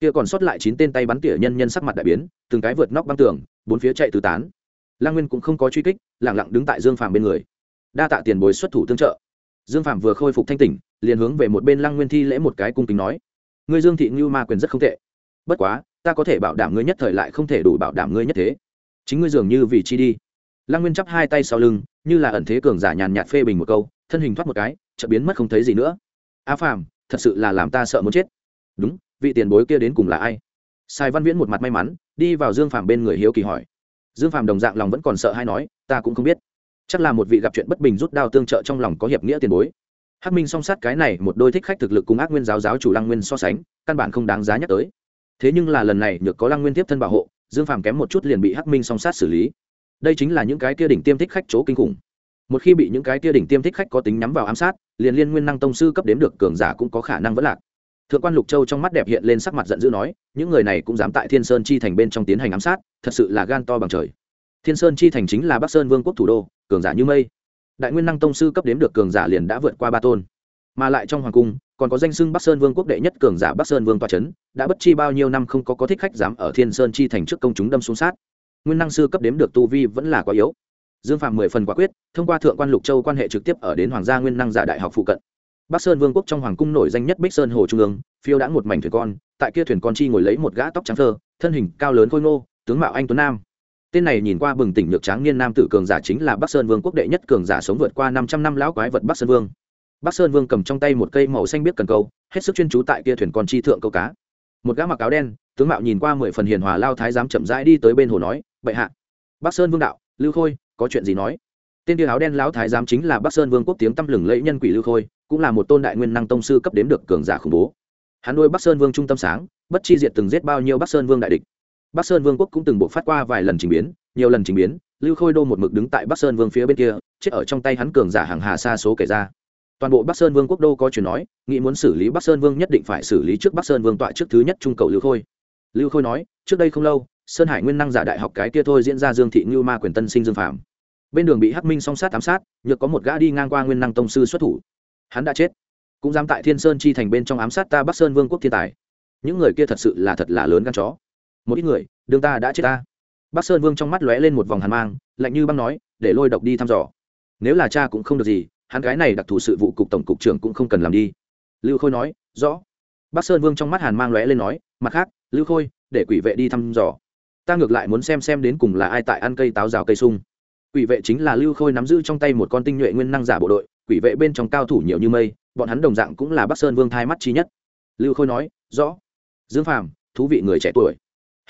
Kia còn sót lại chín tên tay bắn tỉa nhân nhân sắc mặt đại biến, từng cái vượt nóc băng tường, bốn phía chạy tứ tán lăng nguyên cũng không có truy kích lẳng lặng đứng tại dương phàm bên người. Đa tạ tiền bối xuất thủ tương trợ. Dương phàm vừa khôi phục thanh tỉnh, liền hướng về một bên lăng nguyên thi lễ một cái cung kính nói, ngươi dương thị ngưu ma quyền rất không tệ. Bất quá, ta có thể bảo đảm ngươi nhất thời lại không thể đủ bảo đảm ngươi nhất thế. Chính ngươi dường như vì chi đi. Lăng nguyên chắp hai tay sau lưng, như là ẩn thế cường giả nhàn nhạt phê bình một câu, thân hình thoát một cái, chợt biến mất không thấy gì nữa. A phàm, thật sự là làm ta sợ muốn chết. Đúng, vị tiền bối kia đến cùng là ai? Sai văn viễn một mặt may mắn, đi vào dương phàm bên người hiếu kỳ hỏi dương phàm đồng dạng lòng vẫn còn sợ hay nói, ta cũng không biết. Chắc là một vị gặp chuyện bất bình rút đao tương trợ trong lòng có hiệp nghĩa tiền bối. Hắc minh song sát cái này một đôi thích khách thực lực cùng ác nguyên giáo giáo chủ lăng nguyên so sánh, căn bản không đáng giá nhắc tới. Thế nhưng là lần này nhược có lăng nguyên tiếp thân bảo hộ, dương phàm kém một chút liền bị hắc minh song sát xử lý. Đây chính là những cái kia đỉnh tiêm thích khách chỗ kinh khủng. Một khi bị những cái kia đỉnh tiêm thích khách có tính nhắm vào ám sát, liền liên nguyên năng tông sư cấp đếm được cường giả cũng có khả năng vẫn lạc thượng quan lục châu trong mắt đẹp hiện lên sắc mặt giận dữ nói, những người này cũng dám tại thiên sơn chi thành bên trong tiến hành ám sát, thật sự là gan to bằng trời. Thiên sơn chi thành chính là bắc sơn vương quốc thủ đô, cường giả như mây. Đại nguyên năng tông sư cấp đếm được cường giả liền đã vượt qua ba tôn. Mà lại trong hoàng cung, còn có danh sưng bắc sơn vương quốc đệ nhất cường giả bắc sơn vương toa c h ấ n đã bất chi bao nhiêu năm không có có thích khách dám ở thiên sơn chi thành trước công chúng đâm xuống sát. Nguyên năng sư cấp đếm được tu vi vẫn là quá yếu. Dương phạm mười phần quả quyết, thông qua thượng quan lục châu quan hệ trực tiếp ở đến hoàng gia nguyên năng giả đại học phụ cận bắc sơn vương quốc trong hoàng cung nổi danh nhất bích sơn hồ trung ương, phiêu đã một mảnh thuyền con, tại kia thuyền con chi ngồi lấy một gã tóc trắng thơ, thân hình cao lớn khôi ngô, tướng mạo anh tuấn nam. Tên này nhìn qua bừng tỉnh nhược tráng niên nam tử cường giả chính là bắc sơn vương quốc đệ nhất cường giả sống vượt qua năm trăm năm lão quái vật bắc sơn vương. Bắc sơn vương cầm trong tay một cây màu xanh biết cần câu, hết sức chuyên chú tại kia thuyền con chi thượng câu cá. Một gã mặc áo đen, tướng mạo nhìn qua mười phần hiền hòa lao thái giám chậm rãi đi tới bên hồ nói, bệ hạ, bắc sơn vương đạo, lưu khôi, có chuyện gì nói? Tên kia áo đen lão thái giám chính là bắc sơn vương quốc tiếng tăm lừng lẫy nhân quỷ lưu khôi cũng là một tôn đại nguyên năng tông sư cấp đếm được cường giả khủng bố. Hắn nuôi bắc sơn vương trung tâm sáng, bất chi diệt từng giết bao nhiêu bắc sơn vương đại địch. Bắc sơn vương quốc cũng từng buộc phát qua vài lần trình biến, nhiều lần trình biến, lưu khôi đô một mực đứng tại bắc sơn vương phía bên kia, chết ở trong tay hắn cường giả hàng hà xa số kể ra. Toàn bộ bắc sơn vương quốc đô có chuyện nói, nghĩ muốn xử lý bắc sơn vương nhất định phải xử lý trước bắc sơn vương tọa trước thứ nhất trung cầu lưu khôi. Lưu khôi nói, trước đây không lâu, sơn hải nguyên năng giả đại học cái kia thôi diễn ra dương thị ngưu ma quyền tân sinh dương phạm bên đường bị hắc minh song sát ám sát, nhược có một gã đi ngang qua nguyên năng tông sư xuất thủ hắn đã chết. Cũng dám tại thiên sơn chi thành bên trong ám sát ta bắc sơn vương quốc thiên tài. Những người kia thật sự là thật là lớn gan chó. Một ít người, đương ta đã chết ta. Bắc sơn vương trong mắt lóe lên một vòng hàn mang, lạnh như băng nói, để lôi độc đi thăm dò. Nếu là cha cũng không được gì, hắn gái này đặc thù sự vụ cục tổng cục trưởng cũng không cần làm đi. Lưu khôi nói, rõ. Bắc sơn vương trong mắt hàn mang lóe lên nói, mặt khác, lưu khôi, để quỷ vệ đi thăm dò. Ta ngược lại muốn xem xem đến cùng là ai tại ăn cây táo rào cây sung. Quỷ vệ chính là lưu khôi nắm giữ trong tay một con tinh nhuệ nguyên năng giả bộ đội quỷ vệ bên trong cao thủ nhiều như mây, bọn hắn đồng dạng cũng là bắc sơn vương thai mắt chi nhất. Lưu khôi nói, rõ. Dương phàm, thú vị người trẻ tuổi.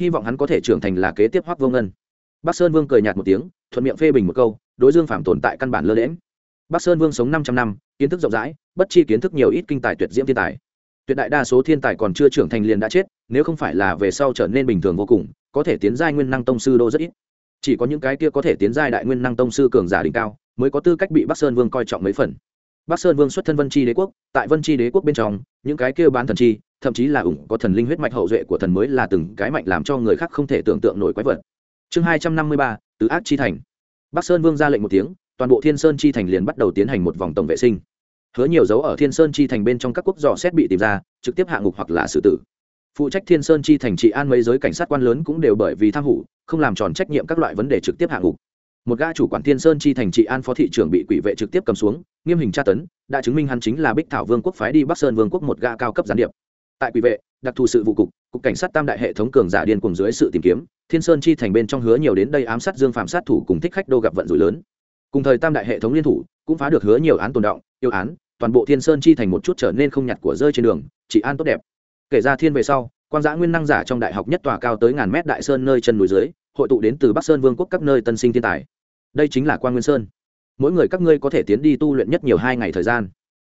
Hy vọng hắn có thể trưởng thành là kế tiếp hoác vô ngân. Bắc sơn vương cười nhạt một tiếng, thuận miệng phê bình một câu, đối dương phàm tồn tại căn bản lơ lễm bắc sơn vương sống năm trăm năm, kiến thức rộng rãi, bất chi kiến thức nhiều ít kinh tài tuyệt diễm thiên tài. Tuyệt đại đa số thiên tài còn chưa trưởng thành liền đã chết, nếu không phải là về sau trở nên bình thường vô cùng, có thể tiến giai nguyên năng tông sư đô rất ít. Chỉ có những cái kia có thể tiến giai đại nguyên năng tông sư cường giả đỉnh cao mới có tư cách bị bắc sơn vương coi trọng mấy phần. Bắc sơn vương xuất thân vân tri đế quốc, tại vân tri đế quốc bên trong, những cái kia bán thần chi, thậm chí là ủng có thần linh huyết mạch hậu duệ của thần mới là từng cái mạnh làm cho người khác không thể tưởng tượng nổi quái vật. Chương hai trăm năm mươi ba, tứ ác chi thành. Bắc sơn vương ra lệnh một tiếng, toàn bộ thiên sơn chi thành liền bắt đầu tiến hành một vòng tổng vệ sinh. Hứa nhiều dấu ở thiên sơn chi thành bên trong các quốc dò xét bị tìm ra, trực tiếp hạ ngục hoặc là xử tử. Phụ trách thiên sơn chi thành trị an mấy giới cảnh sát quan lớn cũng đều bởi vì tham hủ, không làm tròn trách nhiệm các loại vấn đề trực tiếp hạ ngục một gã chủ quản thiên sơn chi thành trị an phó thị trưởng bị quỷ vệ trực tiếp cầm xuống, nghiêm hình tra tấn, đã chứng minh hắn chính là bích thảo vương quốc phái đi bắc sơn vương quốc một gã cao cấp gián điệp. Tại quỷ vệ, đặc thù sự vụ cục cục cảnh sát tam đại hệ thống cường giả điên cùng dưới sự tìm kiếm, thiên sơn chi thành bên trong hứa nhiều đến đây ám sát dương phạm sát thủ cùng thích khách đô gặp vận rủi lớn. Cùng thời tam đại hệ thống liên thủ, cũng phá được hứa nhiều án tồn động, yêu án, toàn bộ thiên sơn chi thành một chút trở nên không nhặt của rơi trên đường chỉ an tốt đẹp. Kể ra thiên về sau, quan giã nguyên năng giả trong đại học nhất tòa cao tới ngàn mét đại sơn nơi chân núi dưới, hội tụ đến từ bắc sơn vương quốc các nơi tân sinh thiên tài đây chính là quan nguyên sơn. Mỗi người các ngươi có thể tiến đi tu luyện nhất nhiều hai ngày thời gian.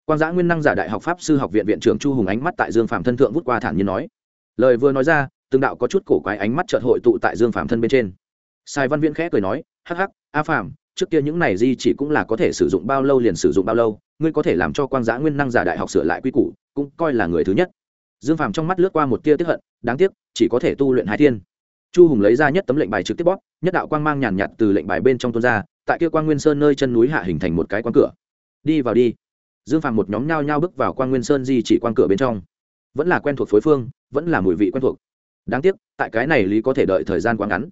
Quan giã nguyên năng giả đại học pháp sư học viện viện trưởng chu hùng ánh mắt tại dương phạm thân thượng vút qua thản nhiên nói. Lời vừa nói ra tương đạo có chút cổ quái ánh mắt trợt hội tụ tại dương phạm thân bên trên. Sai văn viễn khẽ cười nói, hắc hắc, a phạm trước kia những này di chỉ cũng là có thể sử dụng bao lâu liền sử dụng bao lâu, ngươi có thể làm cho quang giã nguyên năng giả đại học sửa lại quy củ, cũng coi là người thứ nhất. Dương phạm trong mắt lướt qua một tia tiếp hận, đáng tiếc, chỉ có thể tu luyện hai thiên chu hùng lấy ra nhất tấm lệnh bài trực tiếp bóp, nhất đạo quang mang nhàn nhạt từ lệnh bài bên trong tuôn ra, tại kia quang nguyên sơn nơi chân núi hạ hình thành một cái quang cửa. Đi vào đi. Dương phàm một nhóm nhao nhao bước vào quang nguyên sơn di chỉ quang cửa bên trong. Vẫn là quen thuộc phối phương, vẫn là mùi vị quen thuộc. Đáng tiếc, tại cái này lý có thể đợi thời gian quá ngắn.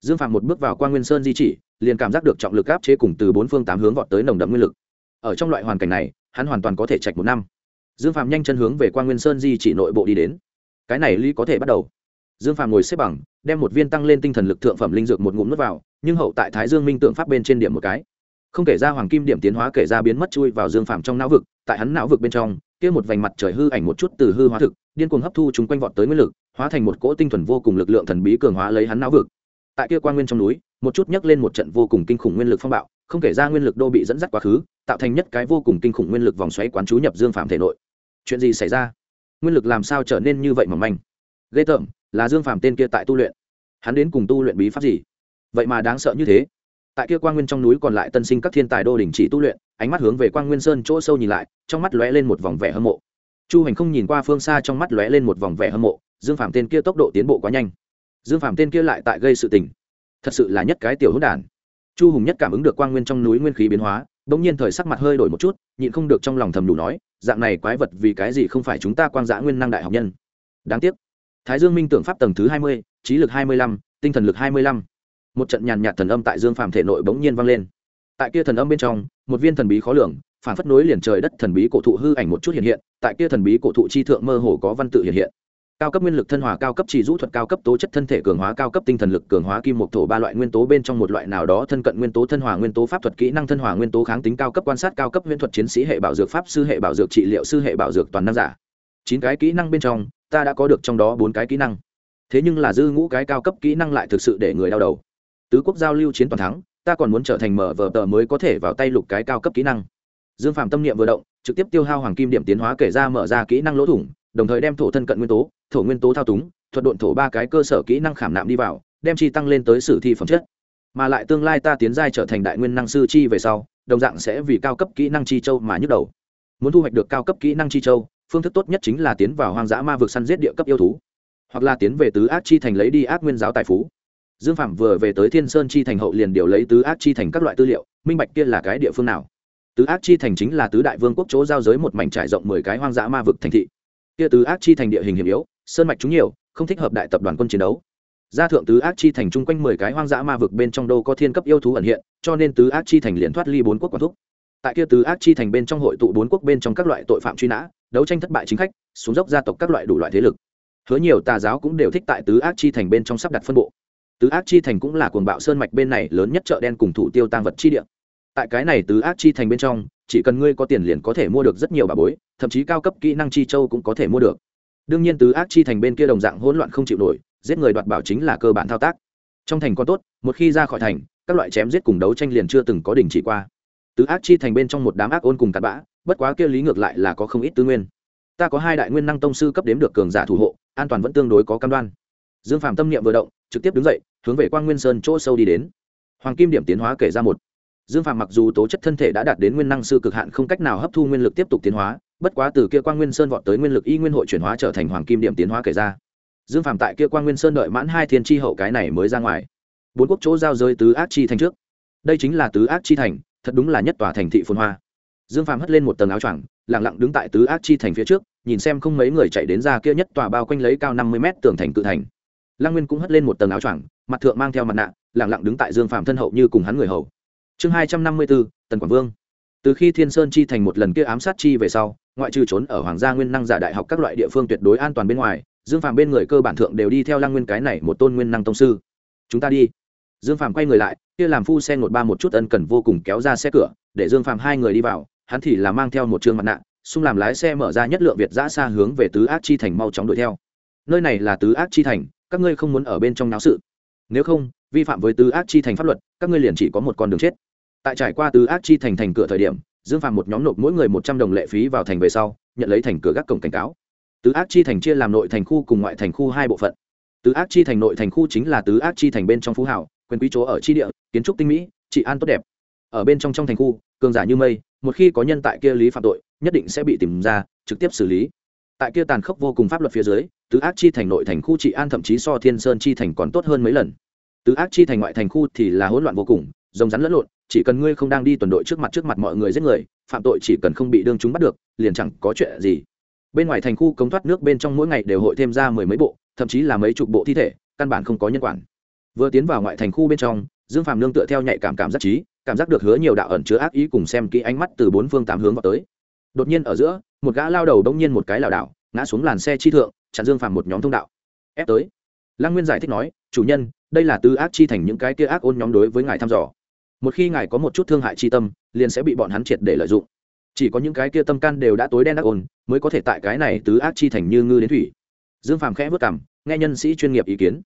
Dương phàm một bước vào quan nguyên sơn di chỉ, liền cảm giác được trọng lực áp chế cùng từ bốn phương tám hướng vọt tới nồng đậm nguyên lực. Ở trong loại hoàn cảnh này, hắn hoàn toàn có thể chạy một năm. Dương phàm nhanh chân hướng về quan nguyên sơn di chỉ nội bộ đi đến. Cái này lý có thể bắt đầu dương phạm ngồi xếp bằng, đem một viên tăng lên tinh thần lực thượng phẩm linh dược một ngụm nuốt vào, nhưng hậu tại thái dương minh tượng pháp bên trên điểm một cái. Không kể ra hoàng kim điểm tiến hóa kể ra biến mất chui vào dương phạm trong não vực, tại hắn não vực bên trong, kia một vành mặt trời hư ảnh một chút từ hư hóa thực, điên cuồng hấp thu chúng quanh vọt tới nguyên lực, hóa thành một cỗ tinh thuần vô cùng lực lượng thần bí cường hóa lấy hắn não vực. Tại kia quan nguyên trong núi, một chút nhấc lên một trận vô cùng kinh khủng nguyên lực phong bạo, không kể ra nguyên lực đô bị dẫn dắt quá khứ, tạo thành nhất cái vô cùng kinh khủng nguyên lực vòng xoáy quán chú nhập dương phạm thể nội. Chuyện gì xảy ra? Nguyên lực làm sao trở nên như vậy mà manh? Ghê tởm là dương phạm tên kia tại tu luyện. Hắn đến cùng tu luyện bí pháp gì? Vậy mà đáng sợ như thế. Tại kia quan nguyên trong núi còn lại tân sinh các thiên tài đô đình chỉ tu luyện, ánh mắt hướng về quan nguyên sơn chỗ sâu nhìn lại, trong mắt lóe lên một vòng vẻ hâm mộ. Chu hành không nhìn qua phương xa trong mắt lóe lên một vòng vẻ hâm mộ, dương phạm tên kia tốc độ tiến bộ quá nhanh. Dương phạm tên kia lại tại gây sự tình. Thật sự là nhất cái tiểu hữu đản. Chu hùng nhất cảm ứng được quang nguyên trong núi nguyên khí biến hóa đ ỗ n g nhiên thời sắc mặt hơi đổi một chút, nhịn không được trong lòng thầm đủ nói, dạng này quái vật vì cái gì không phải chúng ta quang giã nguyên năng đại học nhân? Đáng tiếc thái dương minh tưởng pháp tầng thứ hai mươi, trí lực hai mươi lăm, tinh thần lực hai mươi lăm. Một trận nhàn nhạt thần âm tại dương phạm thể nội bỗng nhiên vang lên. Tại kia thần âm bên trong, một viên thần bí khó lường, phản phất nối liền trời đất thần bí cổ thụ hư ảnh một chút hiện hiện, tại kia thần bí cổ thụ chi thượng mơ hồ có văn tự hiện hiện. Cao cấp nguyên lực thân hòa, cao cấp chỉ rũ thuật, cao cấp tố chất thân thể cường hóa, cao cấp tinh thần lực cường hóa, kim một thổ ba loại nguyên tố bên trong một loại nào đó thân cận nguyên tố thân hòa, nguyên tố pháp thuật, kỹ năng thân hòa, nguyên tố kháng tính, cao cấp quan sát, cao cấp nguyên thuật chiến sĩ hệ bảo dược, pháp sư hệ bảo dược, trị liệu sư hệ bảo dược toàn năng giả. Chín cái kỹ năng bên trong ta đã có được trong đó bốn cái kỹ năng. Thế nhưng là dư ngũ cái cao cấp kỹ năng lại thực sự để người đau đầu. Tứ quốc giao lưu chiến toàn thắng, ta còn muốn trở thành mở vở tờ mới có thể vào tay lục cái cao cấp kỹ năng. Dương phạm tâm niệm vừa động, trực tiếp tiêu hao hoàng kim điểm tiến hóa kể ra mở ra kỹ năng lỗ thủng, đồng thời đem thổ thân cận nguyên tố, thổ nguyên tố thao túng, thuật độn thổ ba cái cơ sở kỹ năng khảm nạm đi vào, đem chi tăng lên tới sử thi phẩm chất. Mà lại tương lai ta tiến giai trở thành đại nguyên năng sư chi về sau, đồng dạng sẽ vì cao cấp kỹ năng chi châu mà nhức đầu. Muốn thu hoạch được cao cấp kỹ năng chi châu phương thức tốt nhất chính là tiến vào hoang dã ma vực săn giết địa cấp yêu thú, hoặc là tiến về tứ ác chi thành lấy đi ác nguyên giáo tài phú. Dương phạm vừa về tới thiên sơn chi thành hậu liền điều lấy tứ ác chi thành các loại tư liệu, minh bạch kia là cái địa phương nào. Tứ ác chi thành chính là tứ đại vương quốc chỗ giao giới một mảnh trải rộng mười cái hoang dã ma vực thành thị. Kia tứ ác chi thành địa hình hiểm yếu, sơn mạch chúng nhiều, không thích hợp đại tập đoàn quân chiến đấu. Gia thượng tứ ác chi thành chung quanh mười cái hoang dã ma vực bên trong đâu có thiên cấp yêu thú ẩn hiện, cho nên tứ ác chi thành liền thoát ly bốn quốc quản thúc. Tại kia tứ ác chi thành bên trong hội tụ bốn quốc bên trong các loại tội phạm truy nã đấu tranh thất bại chính khách, xuống dốc gia tộc các loại đủ loại thế lực. Hứa nhiều tà giáo cũng đều thích tại tứ ác chi thành bên trong sắp đặt phân bộ. Tứ ác chi thành cũng là cuồng bạo sơn mạch bên này lớn nhất chợ đen cùng thủ tiêu tăng vật chi địa. Tại cái này tứ ác chi thành bên trong, chỉ cần ngươi có tiền liền có thể mua được rất nhiều bà bối, thậm chí cao cấp kỹ năng chi châu cũng có thể mua được. Đương nhiên tứ ác chi thành bên kia đồng dạng hỗn loạn không chịu nổi, giết người đoạt bảo chính là cơ bản thao tác. Trong thành có tốt, một khi ra khỏi thành, các loại chém giết cùng đấu tranh liền chưa từng có đình chỉ qua. Tứ ác chi thành bên trong một đám ác ôn cùng tạt bã bất quá kia lý ngược lại là có không ít tư nguyên. Ta có hai đại nguyên năng tông sư cấp đếm được cường giả thủ hộ, an toàn vẫn tương đối có cam đoan. Dương phạm tâm niệm vừa động, trực tiếp đứng dậy, hướng về quang nguyên sơn chỗ sâu đi đến. Hoàng kim điểm tiến hóa kể ra một. Dương phạm mặc dù tố chất thân thể đã đạt đến nguyên năng sư cực hạn không cách nào hấp thu nguyên lực tiếp tục tiến hóa, bất quá từ kia quang nguyên sơn vọt tới nguyên lực y nguyên hội chuyển hóa trở thành hoàng kim điểm tiến hóa kể ra. Dương phạm tại kia quang nguyên sơn đợi mãn hai thiên tri hậu cái này mới ra ngoài. Bốn quốc chỗ giao giới tứ ác chi thành trước. Đây chính là tứ ác chi thành, thật đúng là nhất tòa thành thị phồn hoa dương Phàm hất lên một tầng áo choàng lẳng lặng đứng tại tứ ác chi thành phía trước, nhìn xem không mấy người chạy đến ra kia nhất tòa bao quanh lấy cao năm mươi mét tường thành cự thành. Lăng nguyên cũng hất lên một tầng áo choàng, mặt thượng mang theo mặt nạ lẳng lặng đứng tại dương Phàm thân hậu như cùng hắn người hầu. Chương hai trăm năm mươi bốn, tần quảng vương. Từ khi thiên sơn chi thành một lần kia ám sát chi về sau, ngoại trừ trốn ở hoàng gia nguyên năng giả đại học các loại địa phương tuyệt đối an toàn bên ngoài, dương phàm bên người cơ bản thượng đều đi theo lăng nguyên cái này một tôn nguyên năng tông sư. Chúng ta đi. Dương phàm quay người lại, kia làm phu xe ngột ba một chút ân cần vô cùng kéo ra xe cửa, để dương phàm hai người đi vào hắn thì là mang theo một trường mặt nạ, xung làm lái xe mở ra nhất lượng việt giã xa hướng về tứ ác chi thành mau chóng đuổi theo. Nơi này là tứ ác chi thành, các ngươi không muốn ở bên trong náo sự. Nếu không, vi phạm với tứ ác chi thành pháp luật, các ngươi liền chỉ có một con đường chết. Tại trải qua tứ ác chi thành thành cửa thời điểm, dương phàm một nhóm nộp mỗi người một trăm đồng lệ phí vào thành về sau, nhận lấy thành cửa gác cổng cảnh cáo. Tứ ác chi thành chia làm nội thành khu cùng ngoại thành khu hai bộ phận. Tứ ác chi thành nội thành khu chính là tứ ác chi thành bên trong phú hảo quyền quý chỗ ở chi địa, kiến trúc tinh mỹ, trị an tốt đẹp. Ở bên trong trong thành khu cường giả như mây, một khi có nhân tại kia lý phạm tội, nhất định sẽ bị tìm ra, trực tiếp xử lý. Tại kia tàn khốc vô cùng pháp luật phía dưới, tứ ác chi thành nội thành khu trị an thậm chí so thiên sơn chi thành còn tốt hơn mấy lần. Tứ ác chi thành ngoại thành khu thì là hỗn loạn vô cùng, rồng rắn lẫn lộn, chỉ cần ngươi không đang đi tuần đội trước mặt trước mặt mọi người giết người, phạm tội chỉ cần không bị đương chúng bắt được, liền chẳng có chuyện gì. Bên ngoài thành khu cống thoát nước bên trong mỗi ngày đều hội thêm ra mười mấy bộ, thậm chí là mấy chục bộ thi thể, căn bản không có nhân quản. Vừa tiến vào ngoại thành khu bên trong, dương phạm nương tựa theo nhạy cảm cảm giác trí cảm giác được hứa nhiều đạo ẩn chứa ác ý cùng xem kỹ ánh mắt từ bốn phương tám hướng vào tới. Đột nhiên ở giữa, một gã lao đầu đông nhiên một cái lảo đảo, ngã xuống làn xe chi thượng, chặn dương Phàm một nhóm thông đạo. Ép tới. Lăng nguyên giải thích nói, chủ nhân, đây là tư ác chi thành những cái kia ác ôn nhóm đối với ngài thăm dò. Một khi ngài có một chút thương hại chi tâm, liền sẽ bị bọn hắn triệt để lợi dụng. Chỉ có những cái kia tâm can đều đã tối đen ác ôn, mới có thể tại cái này tứ ác chi thành như ngư đến thủy. Dương phàm khẽ vất cảm nghe nhân sĩ chuyên nghiệp ý kiến.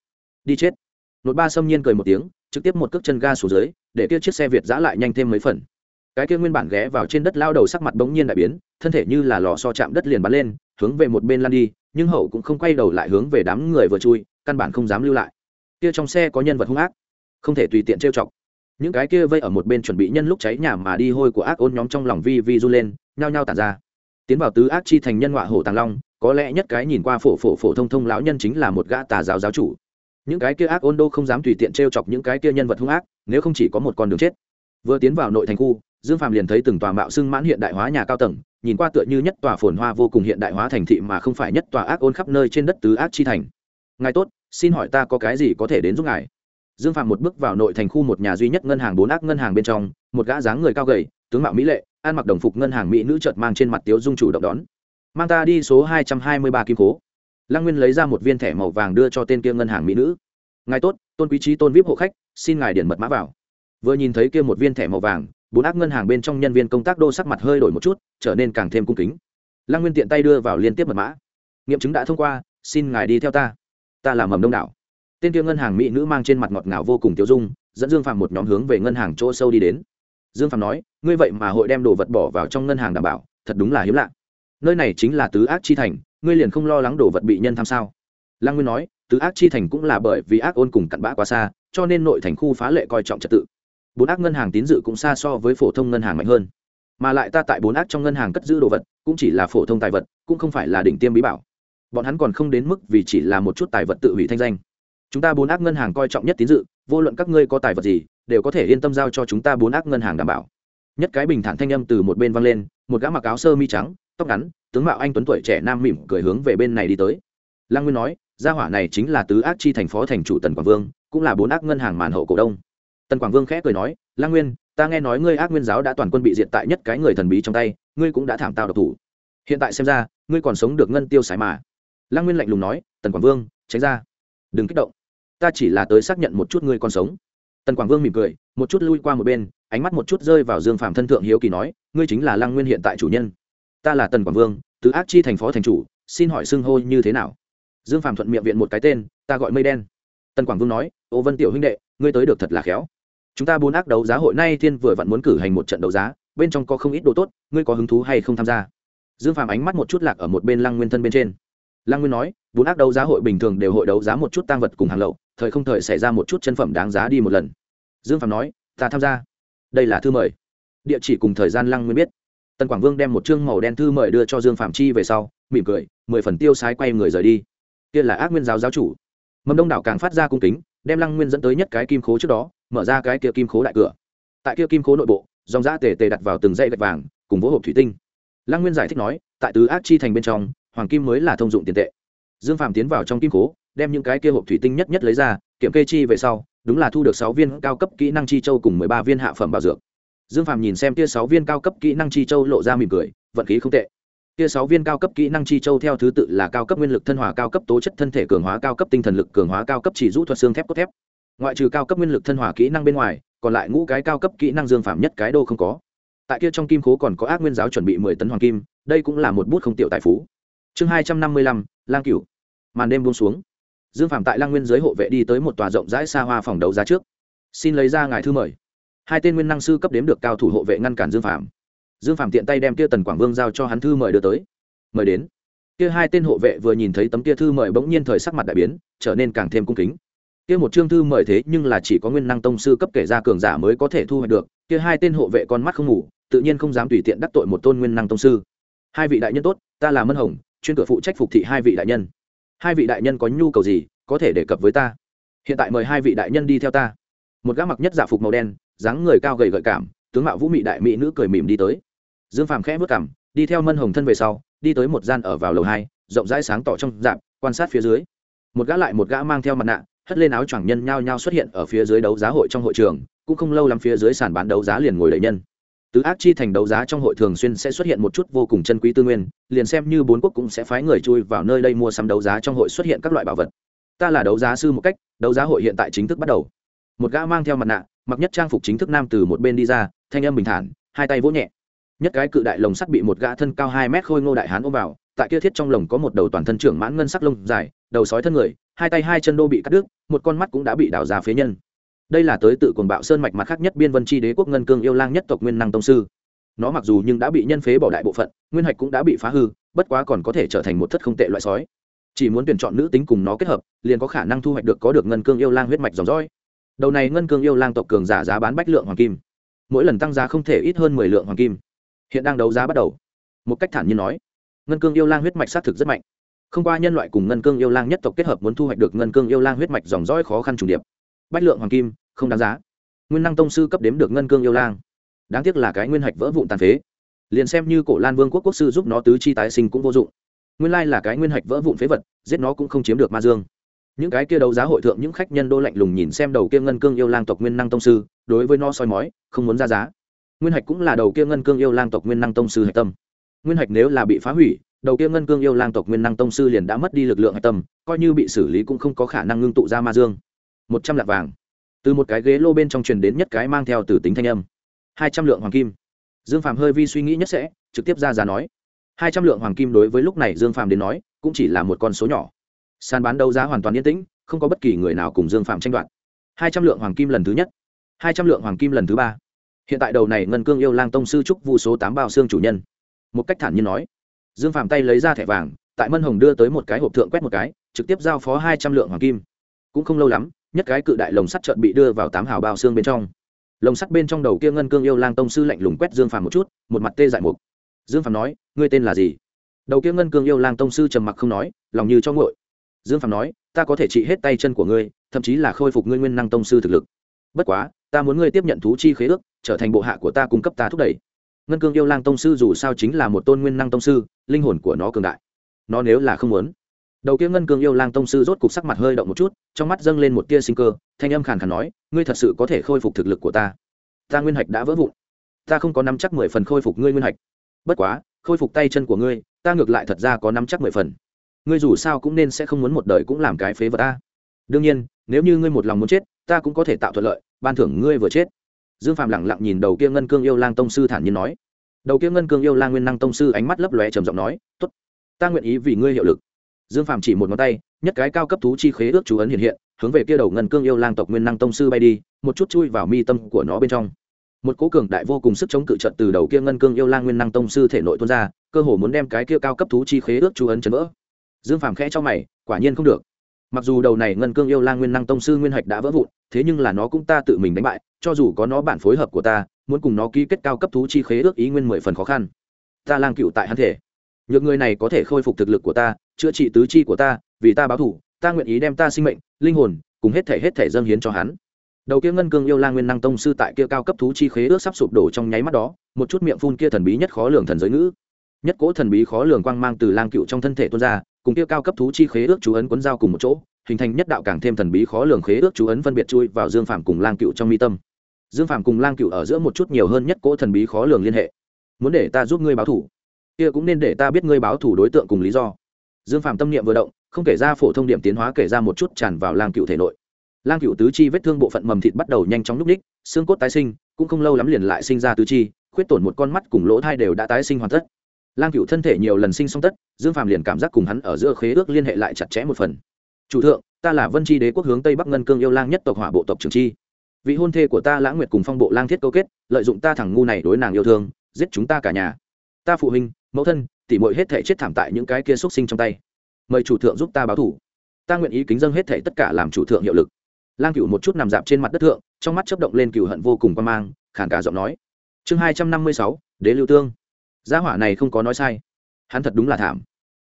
Đi chết. Nội ba xâm nhiên cười một tiếng trực tiếp một cước chân ga xuống dưới, để kia chiếc xe việt giã lại nhanh thêm mấy phần. Cái kia nguyên bản ghé vào trên đất lao đầu sắc mặt bỗng nhiên đại biến, thân thể như là lò so chạm đất liền bắn lên, hướng về một bên lăn đi, nhưng hậu cũng không quay đầu lại hướng về đám người vừa chui, căn bản không dám lưu lại. Kia trong xe có nhân vật hung ác, không thể tùy tiện trêu chọc. Những cái kia vây ở một bên chuẩn bị nhân lúc cháy nhà mà đi hôi của ác ôn nhóm trong lòng vi vi du lên, nhao nhao tản ra. Tiến vào tứ ác chi thành nhân họa hổ tàng long, có lẽ nhất cái nhìn qua phổ phổ phổ thông thông lão nhân chính là một gã tà giáo giáo chủ những cái kia ác ôn đô không dám tùy tiện t r e o chọc những cái kia nhân vật hung ác, nếu không chỉ có một con đường chết. Vừa tiến vào nội thành khu, dương phạm liền thấy từng tòa mạo xưng mãn hiện đại hóa nhà cao tầng, nhìn qua tựa như nhất tòa phồn hoa vô cùng hiện đại hóa thành thị mà không phải nhất tòa ác ôn khắp nơi trên đất tứ ác chi thành. Ngài tốt, xin hỏi ta có cái gì có thể đến giúp ngài? Dương phạm một bước vào nội thành khu một nhà duy nhất ngân hàng bốn ác ngân hàng bên trong, một gã dáng người cao gầy, tướng mạo mỹ lệ, ăn mặc đồng phục ngân hàng mỹ nữ trợt mang trên mặt tiếu dung chủ động đón. Mang ta đi số hai trăm hai mươi ba kim cố lăng nguyên lấy ra một viên thẻ màu vàng đưa cho tên kia ngân hàng mỹ nữ. Ngài tốt, tôn quý trí tôn vip hộ khách, xin ngài điển mật mã vào. Vừa nhìn thấy kia một viên thẻ màu vàng, bốn ác ngân hàng bên trong nhân viên công tác đô sắc mặt hơi đổi một chút, trở nên càng thêm cung kính. Lăng nguyên tiện tay đưa vào liên tiếp mật mã. Nghiệm chứng đã thông qua, xin ngài đi theo ta. Ta là mầm đông đảo. Tên kia ngân hàng mỹ nữ mang trên mặt ngọt ngào vô cùng tiêu dung, dẫn dương phạm một nhóm hướng về ngân hàng chỗ sâu đi đến. Dương phạm nói, ngươi vậy mà hội đem đồ vật bỏ vào trong ngân hàng đảm bảo, thật đúng là hiếm lạ. Nơi này chính là tứ ác chi thành ngươi liền không lo lắng đồ vật bị nhân tham sao? Lăng nguyên nói, tứ ác chi thành cũng là bởi vì ác ôn cùng cặn bã quá xa, cho nên nội thành khu phá lệ coi trọng trật tự. Bốn ác ngân hàng tín dự cũng xa so với phổ thông ngân hàng mạnh hơn. Mà lại ta tại bốn ác trong ngân hàng cất giữ đồ vật, cũng chỉ là phổ thông tài vật, cũng không phải là đỉnh tiêm bí bảo. Bọn hắn còn không đến mức vì chỉ là một chút tài vật tự hủy thanh danh. Chúng ta bốn ác ngân hàng coi trọng nhất tín dự, vô luận các ngươi có tài vật gì, đều có thể yên tâm giao cho chúng ta bốn ác ngân hàng đảm bảo. Nhất cái bình thản thanh âm từ một bên vang lên, một gã mặc áo sơ mi trắng, tóc ngắn tướng mạo anh tuấn tuổi trẻ nam mỉm cười hướng về bên này đi tới. Lăng nguyên nói, gia hỏa này chính là tứ ác chi thành phó thành chủ tần quảng vương, cũng là bốn ác ngân hàng màn hậu cổ đông. Tần quảng vương khẽ cười nói, lăng nguyên, ta nghe nói ngươi ác nguyên giáo đã toàn quân bị diệt tại nhất cái người thần bí trong tay, ngươi cũng đã thảm tao độc thủ. Hiện tại xem ra, ngươi còn sống được ngân tiêu sái mà. Lăng nguyên lạnh lùng nói, tần quảng vương, tránh ra. Đừng kích động. Ta chỉ là tới xác nhận một chút ngươi còn sống. Tần quảng vương mỉm cười, một chút lui qua một bên, ánh mắt một chút rơi vào dương phạm thân thượng hiếu kỳ nói, ngươi chính là lăng nguyên hiện tại chủ nhân. Ta là tần quảng vương tứ ác chi thành phó thành chủ, xin hỏi xưng hô như thế nào? Dương phạm thuận miệng viện một cái tên, ta gọi mây đen. Tần quảng vương nói, ô vân tiểu huynh đệ, ngươi tới được thật là khéo. Chúng ta bốn ác đấu giá hội nay thiên vừa vặn muốn cử hành một trận đấu giá, bên trong có không ít đồ tốt, ngươi có hứng thú hay không tham gia? Dương phạm ánh mắt một chút lạc ở một bên lăng nguyên thân bên trên. Lăng nguyên nói, bốn ác đấu giá hội bình thường đều hội đấu giá một chút tăng vật cùng hàng lậu, thời không thời xảy ra một chút chân phẩm đáng giá đi một lần. Dương phạm nói, ta tham gia. Đây là thư mời. Địa chỉ cùng thời gian lăng nguyên biết tần quảng vương đem một chương màu đen thư mời đưa cho dương phạm chi về sau, mỉm cười, mười phần tiêu sái quay người rời đi. Kia là ác nguyên giáo giáo chủ. Mầm đông đảo càng phát ra cung kính, đem lăng nguyên dẫn tới nhất cái kim khố trước đó, mở ra cái kia kim khố đại cửa. Tại kia kim khố nội bộ, dòng giã tề tề đặt vào từng dây gạch vàng, cùng vỗ hộp thủy tinh. Lăng nguyên giải thích nói, tại tứ ác chi thành bên trong, hoàng kim mới là thông dụng tiền tệ. Dương phạm tiến vào trong kim khố, đem những cái kia hộp thủy tinh nhất nhất lấy ra, kiểm kê chi về sau, đúng là thu được sáu viên cao cấp kỹ năng chi châu cùng mười ba viên hạ phẩm bảo dược dương phạm nhìn xem kia sáu viên cao cấp kỹ năng chi châu lộ ra mỉm cười, vận khí không tệ. Kia sáu viên cao cấp kỹ năng chi châu theo thứ tự là cao cấp nguyên lực thân hòa, cao cấp tố chất thân thể cường hóa, cao cấp tinh thần lực cường hóa, cao cấp chỉ rũ thuật xương thép cốt thép. Ngoại trừ cao cấp nguyên lực thân hòa kỹ năng bên ngoài, còn lại ngũ cái cao cấp kỹ năng dương phạm nhất cái đô không có. Tại kia trong kim khố còn có ác nguyên giáo chuẩn bị mười tấn hoàng kim, đây cũng là một bút không tiểu tài phú. Chương hai trăm năm mươi lăm, lang cửu. Màn đêm buông xuống. Dương phạm tại lang nguyên giới hộ vệ đi tới một tòa rộng rãi xa hoa phòng đấu giá trước. Xin lấy ra ngài thư mời hai tên nguyên năng sư cấp đếm được cao thủ hộ vệ ngăn cản dương phạm dương phạm tiện tay đem kia tần quảng vương giao cho hắn thư mời đưa tới. Mời đến. Kia hai tên hộ vệ vừa nhìn thấy tấm kia thư mời bỗng nhiên thời sắc mặt đại biến, trở nên càng thêm cung kính. Kia một chương thư mời thế nhưng là chỉ có nguyên năng tông sư cấp kể ra cường giả mới có thể thu hoạch được, kia hai tên hộ vệ con mắt không ngủ, tự nhiên không dám tùy tiện đắc tội một tôn nguyên năng tông sư. Hai vị đại nhân tốt, ta là mân hồng, chuyên cửa phụ trách phục thị hai vị đại nhân. Hai vị đại nhân có nhu cầu gì, có thể đề cập với ta. Hiện tại mời hai vị đại nhân đi theo ta. Một gã mặc nhất giả phục màu đen dáng người cao gầy gợi cảm, tướng mạo vũ mị đại mỹ nữ cười mỉm đi tới. Dương phàm khẽ vất cảm đi theo mân hồng thân về sau, đi tới một gian ở vào lầu hai, rộng rãi sáng tỏ trong dạp, quan sát phía dưới. Một gã lại một gã mang theo mặt nạ, hất lên áo choàng nhân nhao nhao xuất hiện ở phía dưới đấu giá hội trong hội trường, cũng không lâu lắm phía dưới sàn bán đấu giá liền ngồi đầy nhân. Tứ ác chi thành đấu giá trong hội thường xuyên sẽ xuất hiện một chút vô cùng chân quý tư nguyên, liền xem như bốn quốc cũng sẽ phái người chui vào nơi đây mua sắm đấu giá trong hội xuất hiện các loại bảo vật. Ta là đấu giá sư một cách, đấu giá hội hiện tại chính thức bắt đầu. Một gã mang theo mặt nạ mặc nhất trang phục chính thức nam từ một bên đi ra, thanh âm bình thản, hai tay vỗ nhẹ. Nhất cái cự đại lồng sắt bị một gã thân cao hai mét khôi ngô đại hán ôm vào, tại kia thiết trong lồng có một đầu toàn thân trưởng mãn ngân sắc lông dài, đầu sói thân người, hai tay hai chân đô bị cắt đứt, một con mắt cũng đã bị đào ra phế nhân. Đây là tới tự cuồng bạo sơn mạch mặt khác nhất biên vân tri đế quốc ngân cương yêu lang nhất tộc nguyên năng tông sư. Nó mặc dù nhưng đã bị nhân phế bỏ đại bộ phận, nguyên hạch cũng đã bị phá hư, bất quá còn có thể trở thành một thất không tệ loại sói. Chỉ muốn tuyển chọn nữ tính cùng nó kết hợp, liền có khả năng thu hoạch được có được ngân cương yêu lang huyết mạch dòng dõi đầu này ngân cương yêu lang tộc cường giả giá bán bách lượng hoàng kim. Mỗi lần tăng giá không thể ít hơn mười lượng hoàng kim. Hiện đang đấu giá bắt đầu. Một cách thản nhiên nói, ngân cương yêu lang huyết mạch xác thực rất mạnh. Không qua nhân loại cùng ngân cương yêu lang nhất tộc kết hợp muốn thu hoạch được ngân cương yêu lang huyết mạch dòng dõi khó khăn trùng điệp. Bách lượng hoàng kim, không đáng giá. Nguyên năng tông sư cấp đếm được ngân cương yêu lang. Đáng tiếc là cái nguyên hạch vỡ vụn tàn phế. Liền xem như cổ lan vương quốc quốc sư giúp nó tứ chi tái sinh cũng vô dụng. Nguyên lai là cái nguyên hạch vỡ vụn phế vật, giết nó cũng không chiếm được ma dương những cái kia đấu giá hội thượng những khách nhân đô lạnh lùng nhìn xem đầu kia ngân cương yêu lang tộc nguyên năng tông sư, đối với nó soi mói, không muốn ra giá. Nguyên hạch cũng là đầu kia ngân cương yêu lang tộc nguyên năng tông sư hạch tâm. Nguyên hạch nếu là bị phá hủy, đầu kia ngân cương yêu lang tộc nguyên năng tông sư liền đã mất đi lực lượng hạch tâm, coi như bị xử lý cũng không có khả năng ngưng tụ ra ma dương. Một trăm lạc vàng. Từ một cái ghế lô bên trong truyền đến nhất cái mang theo từ tính thanh âm. Hai trăm lượng hoàng kim. Dương phàm hơi vi suy nghĩ nhất sẽ, trực tiếp ra giá nói. Hai trăm lượng hoàng kim đối với lúc này dương phàm đến nói, cũng chỉ là một con số nhỏ sàn bán đấu giá hoàn toàn yên tĩnh, không có bất kỳ người nào cùng dương Phạm tranh đoạt. Hai trăm lượng hoàng kim lần thứ nhất, hai trăm lượng hoàng kim lần thứ ba. Hiện tại đầu này ngân cương yêu lang tông sư trúc vu số tám bao xương chủ nhân. Một cách thản nhiên nói, dương Phạm tay lấy ra thẻ vàng, tại mân hồng đưa tới một cái hộp thượng quét một cái, trực tiếp giao phó hai trăm lượng hoàng kim. Cũng không lâu lắm, nhất cái cự đại lồng sắt trợn bị đưa vào tám hào bao xương bên trong. Lồng sắt bên trong đầu kia ngân cương yêu lang tông sư lạnh lùng quét dương phàm một chút, một mặt tê dại mục. Dương phàm nói, ngươi tên là gì? Đầu kia ngân cương yêu lang tông sư trầm mặc không nói, lòng như cho ngội dương phàm nói, ta có thể trị hết tay chân của ngươi, thậm chí là khôi phục ngươi nguyên năng tông sư thực lực. Bất quá, ta muốn ngươi tiếp nhận thú chi khế ước, trở thành bộ hạ của ta cung cấp ta thúc đẩy. Ngân cương yêu lang tông sư dù sao chính là một tôn nguyên năng tông sư, linh hồn của nó cường đại. Nó nếu là không muốn. Đầu kia ngân cương yêu lang tông sư rốt cục sắc mặt hơi động một chút, trong mắt dâng lên một tia sinh cơ, thanh âm khàn khàn nói, ngươi thật sự có thể khôi phục thực lực của ta. Ta nguyên hạch đã vỡ vụn. Ta không có nắm chắc mười phần khôi phục ngươi nguyên hạch. Bất quá, khôi phục tay chân của ngươi, ta ngược lại thật ra có nắm chắc mười phần ngươi dù sao cũng nên sẽ không muốn một đời cũng làm cái phế vật ta. Đương nhiên, nếu như ngươi một lòng muốn chết, ta cũng có thể tạo thuận lợi, ban thưởng ngươi vừa chết. Dương phạm lẳng lặng nhìn đầu kia ngân cương yêu lang tông sư thản nhiên nói. Đầu kia ngân cương yêu lang nguyên năng tông sư ánh mắt lấp lóe trầm giọng nói t ố t ta nguyện ý vì ngươi hiệu lực. Dương phạm chỉ một ngón tay, nhất cái cao cấp thú chi khế ước chú ấn hiện hiện, hướng về kia đầu ngân cương yêu lang tộc nguyên năng tông sư bay đi, một chút chui vào mi tâm của nó bên trong. Một cố cường đại vô cùng sức chống cự trận từ đầu kia ngân cương yêu lang nguyên năng tông sư thể nội tuôn ra, cơ hồ muốn đem cái kia cao cấp thú chi khế ước chú ấn chấn vỡ dương phàm khẽ cho mày, quả nhiên không được. Mặc dù đầu này ngân cương yêu lang nguyên năng tông sư nguyên hạch đã vỡ vụn, thế nhưng là nó cũng ta tự mình đánh bại, cho dù có nó bản phối hợp của ta, muốn cùng nó ký kết cao cấp thú chi khế ước ý nguyên mười phần khó khăn. Ta lang cựu tại hắn thể. Nhược người này có thể khôi phục thực lực của ta, chữa trị tứ chi của ta, vì ta báo thủ, ta nguyện ý đem ta sinh mệnh, linh hồn, cùng hết thể hết thể dâng hiến cho hắn. Đầu kia ngân cương yêu lang nguyên năng tông sư tại kia cao cấp thú chi khế ước sắp sụp đổ trong nháy mắt đó, một chút miệng phun kia thần bí nhất khó lường thần giới ngữ. Nhất cỗ thần bí khó lường quang mang từ lang cựu trong thân thể tuôn ra cùng kia cao cấp thú chi khế ước chú ấn quấn dao cùng một chỗ, hình thành nhất đạo càng thêm thần bí khó lường khế ước chú ấn phân biệt chui vào dương phàm cùng lang cựu trong mi tâm. Dương phàm cùng lang cựu ở giữa một chút nhiều hơn nhất cỗ thần bí khó lường liên hệ. Muốn để ta giúp ngươi báo thủ, kia cũng nên để ta biết ngươi báo thủ đối tượng cùng lý do. Dương phàm tâm niệm vừa động, không kể ra phổ thông điểm tiến hóa kể ra một chút tràn vào lang cựu thể nội. Lang cựu tứ chi vết thương bộ phận mầm thịt bắt đầu nhanh chóng núp ních, xương cốt tái sinh, cũng không lâu lắm liền lại sinh ra tứ chi, khuyết tổn một con mắt cùng lỗ thai đều đã tái sinh hoàn tất lang cựu thân thể nhiều lần sinh song tất, dương phàm liền cảm giác cùng hắn ở giữa khế ước liên hệ lại chặt chẽ một phần. Chủ thượng, ta là vân tri đế quốc hướng tây bắc ngân cương yêu lang nhất tộc hỏa bộ tộc trường chi. Vị hôn thê của ta lãng nguyệt cùng phong bộ lang thiết câu kết, lợi dụng ta thằng ngu này đối nàng yêu thương, giết chúng ta cả nhà. Ta phụ huynh, mẫu thân, tỉ mội hết thể chết thảm tại những cái kia xúc sinh trong tay. Mời chủ thượng giúp ta báo thủ. Ta nguyện ý kính dân hết thể tất cả làm chủ thượng hiệu lực. Lang cựu một chút nằm dạp trên mặt đất thượng, trong mắt chấp động lên cựu hận vô cùng quan mang khản cả giọng nói. Chương hai trăm năm mươi sáu, đế lưu tương gia hỏa này không có nói sai. Hắn thật đúng là thảm.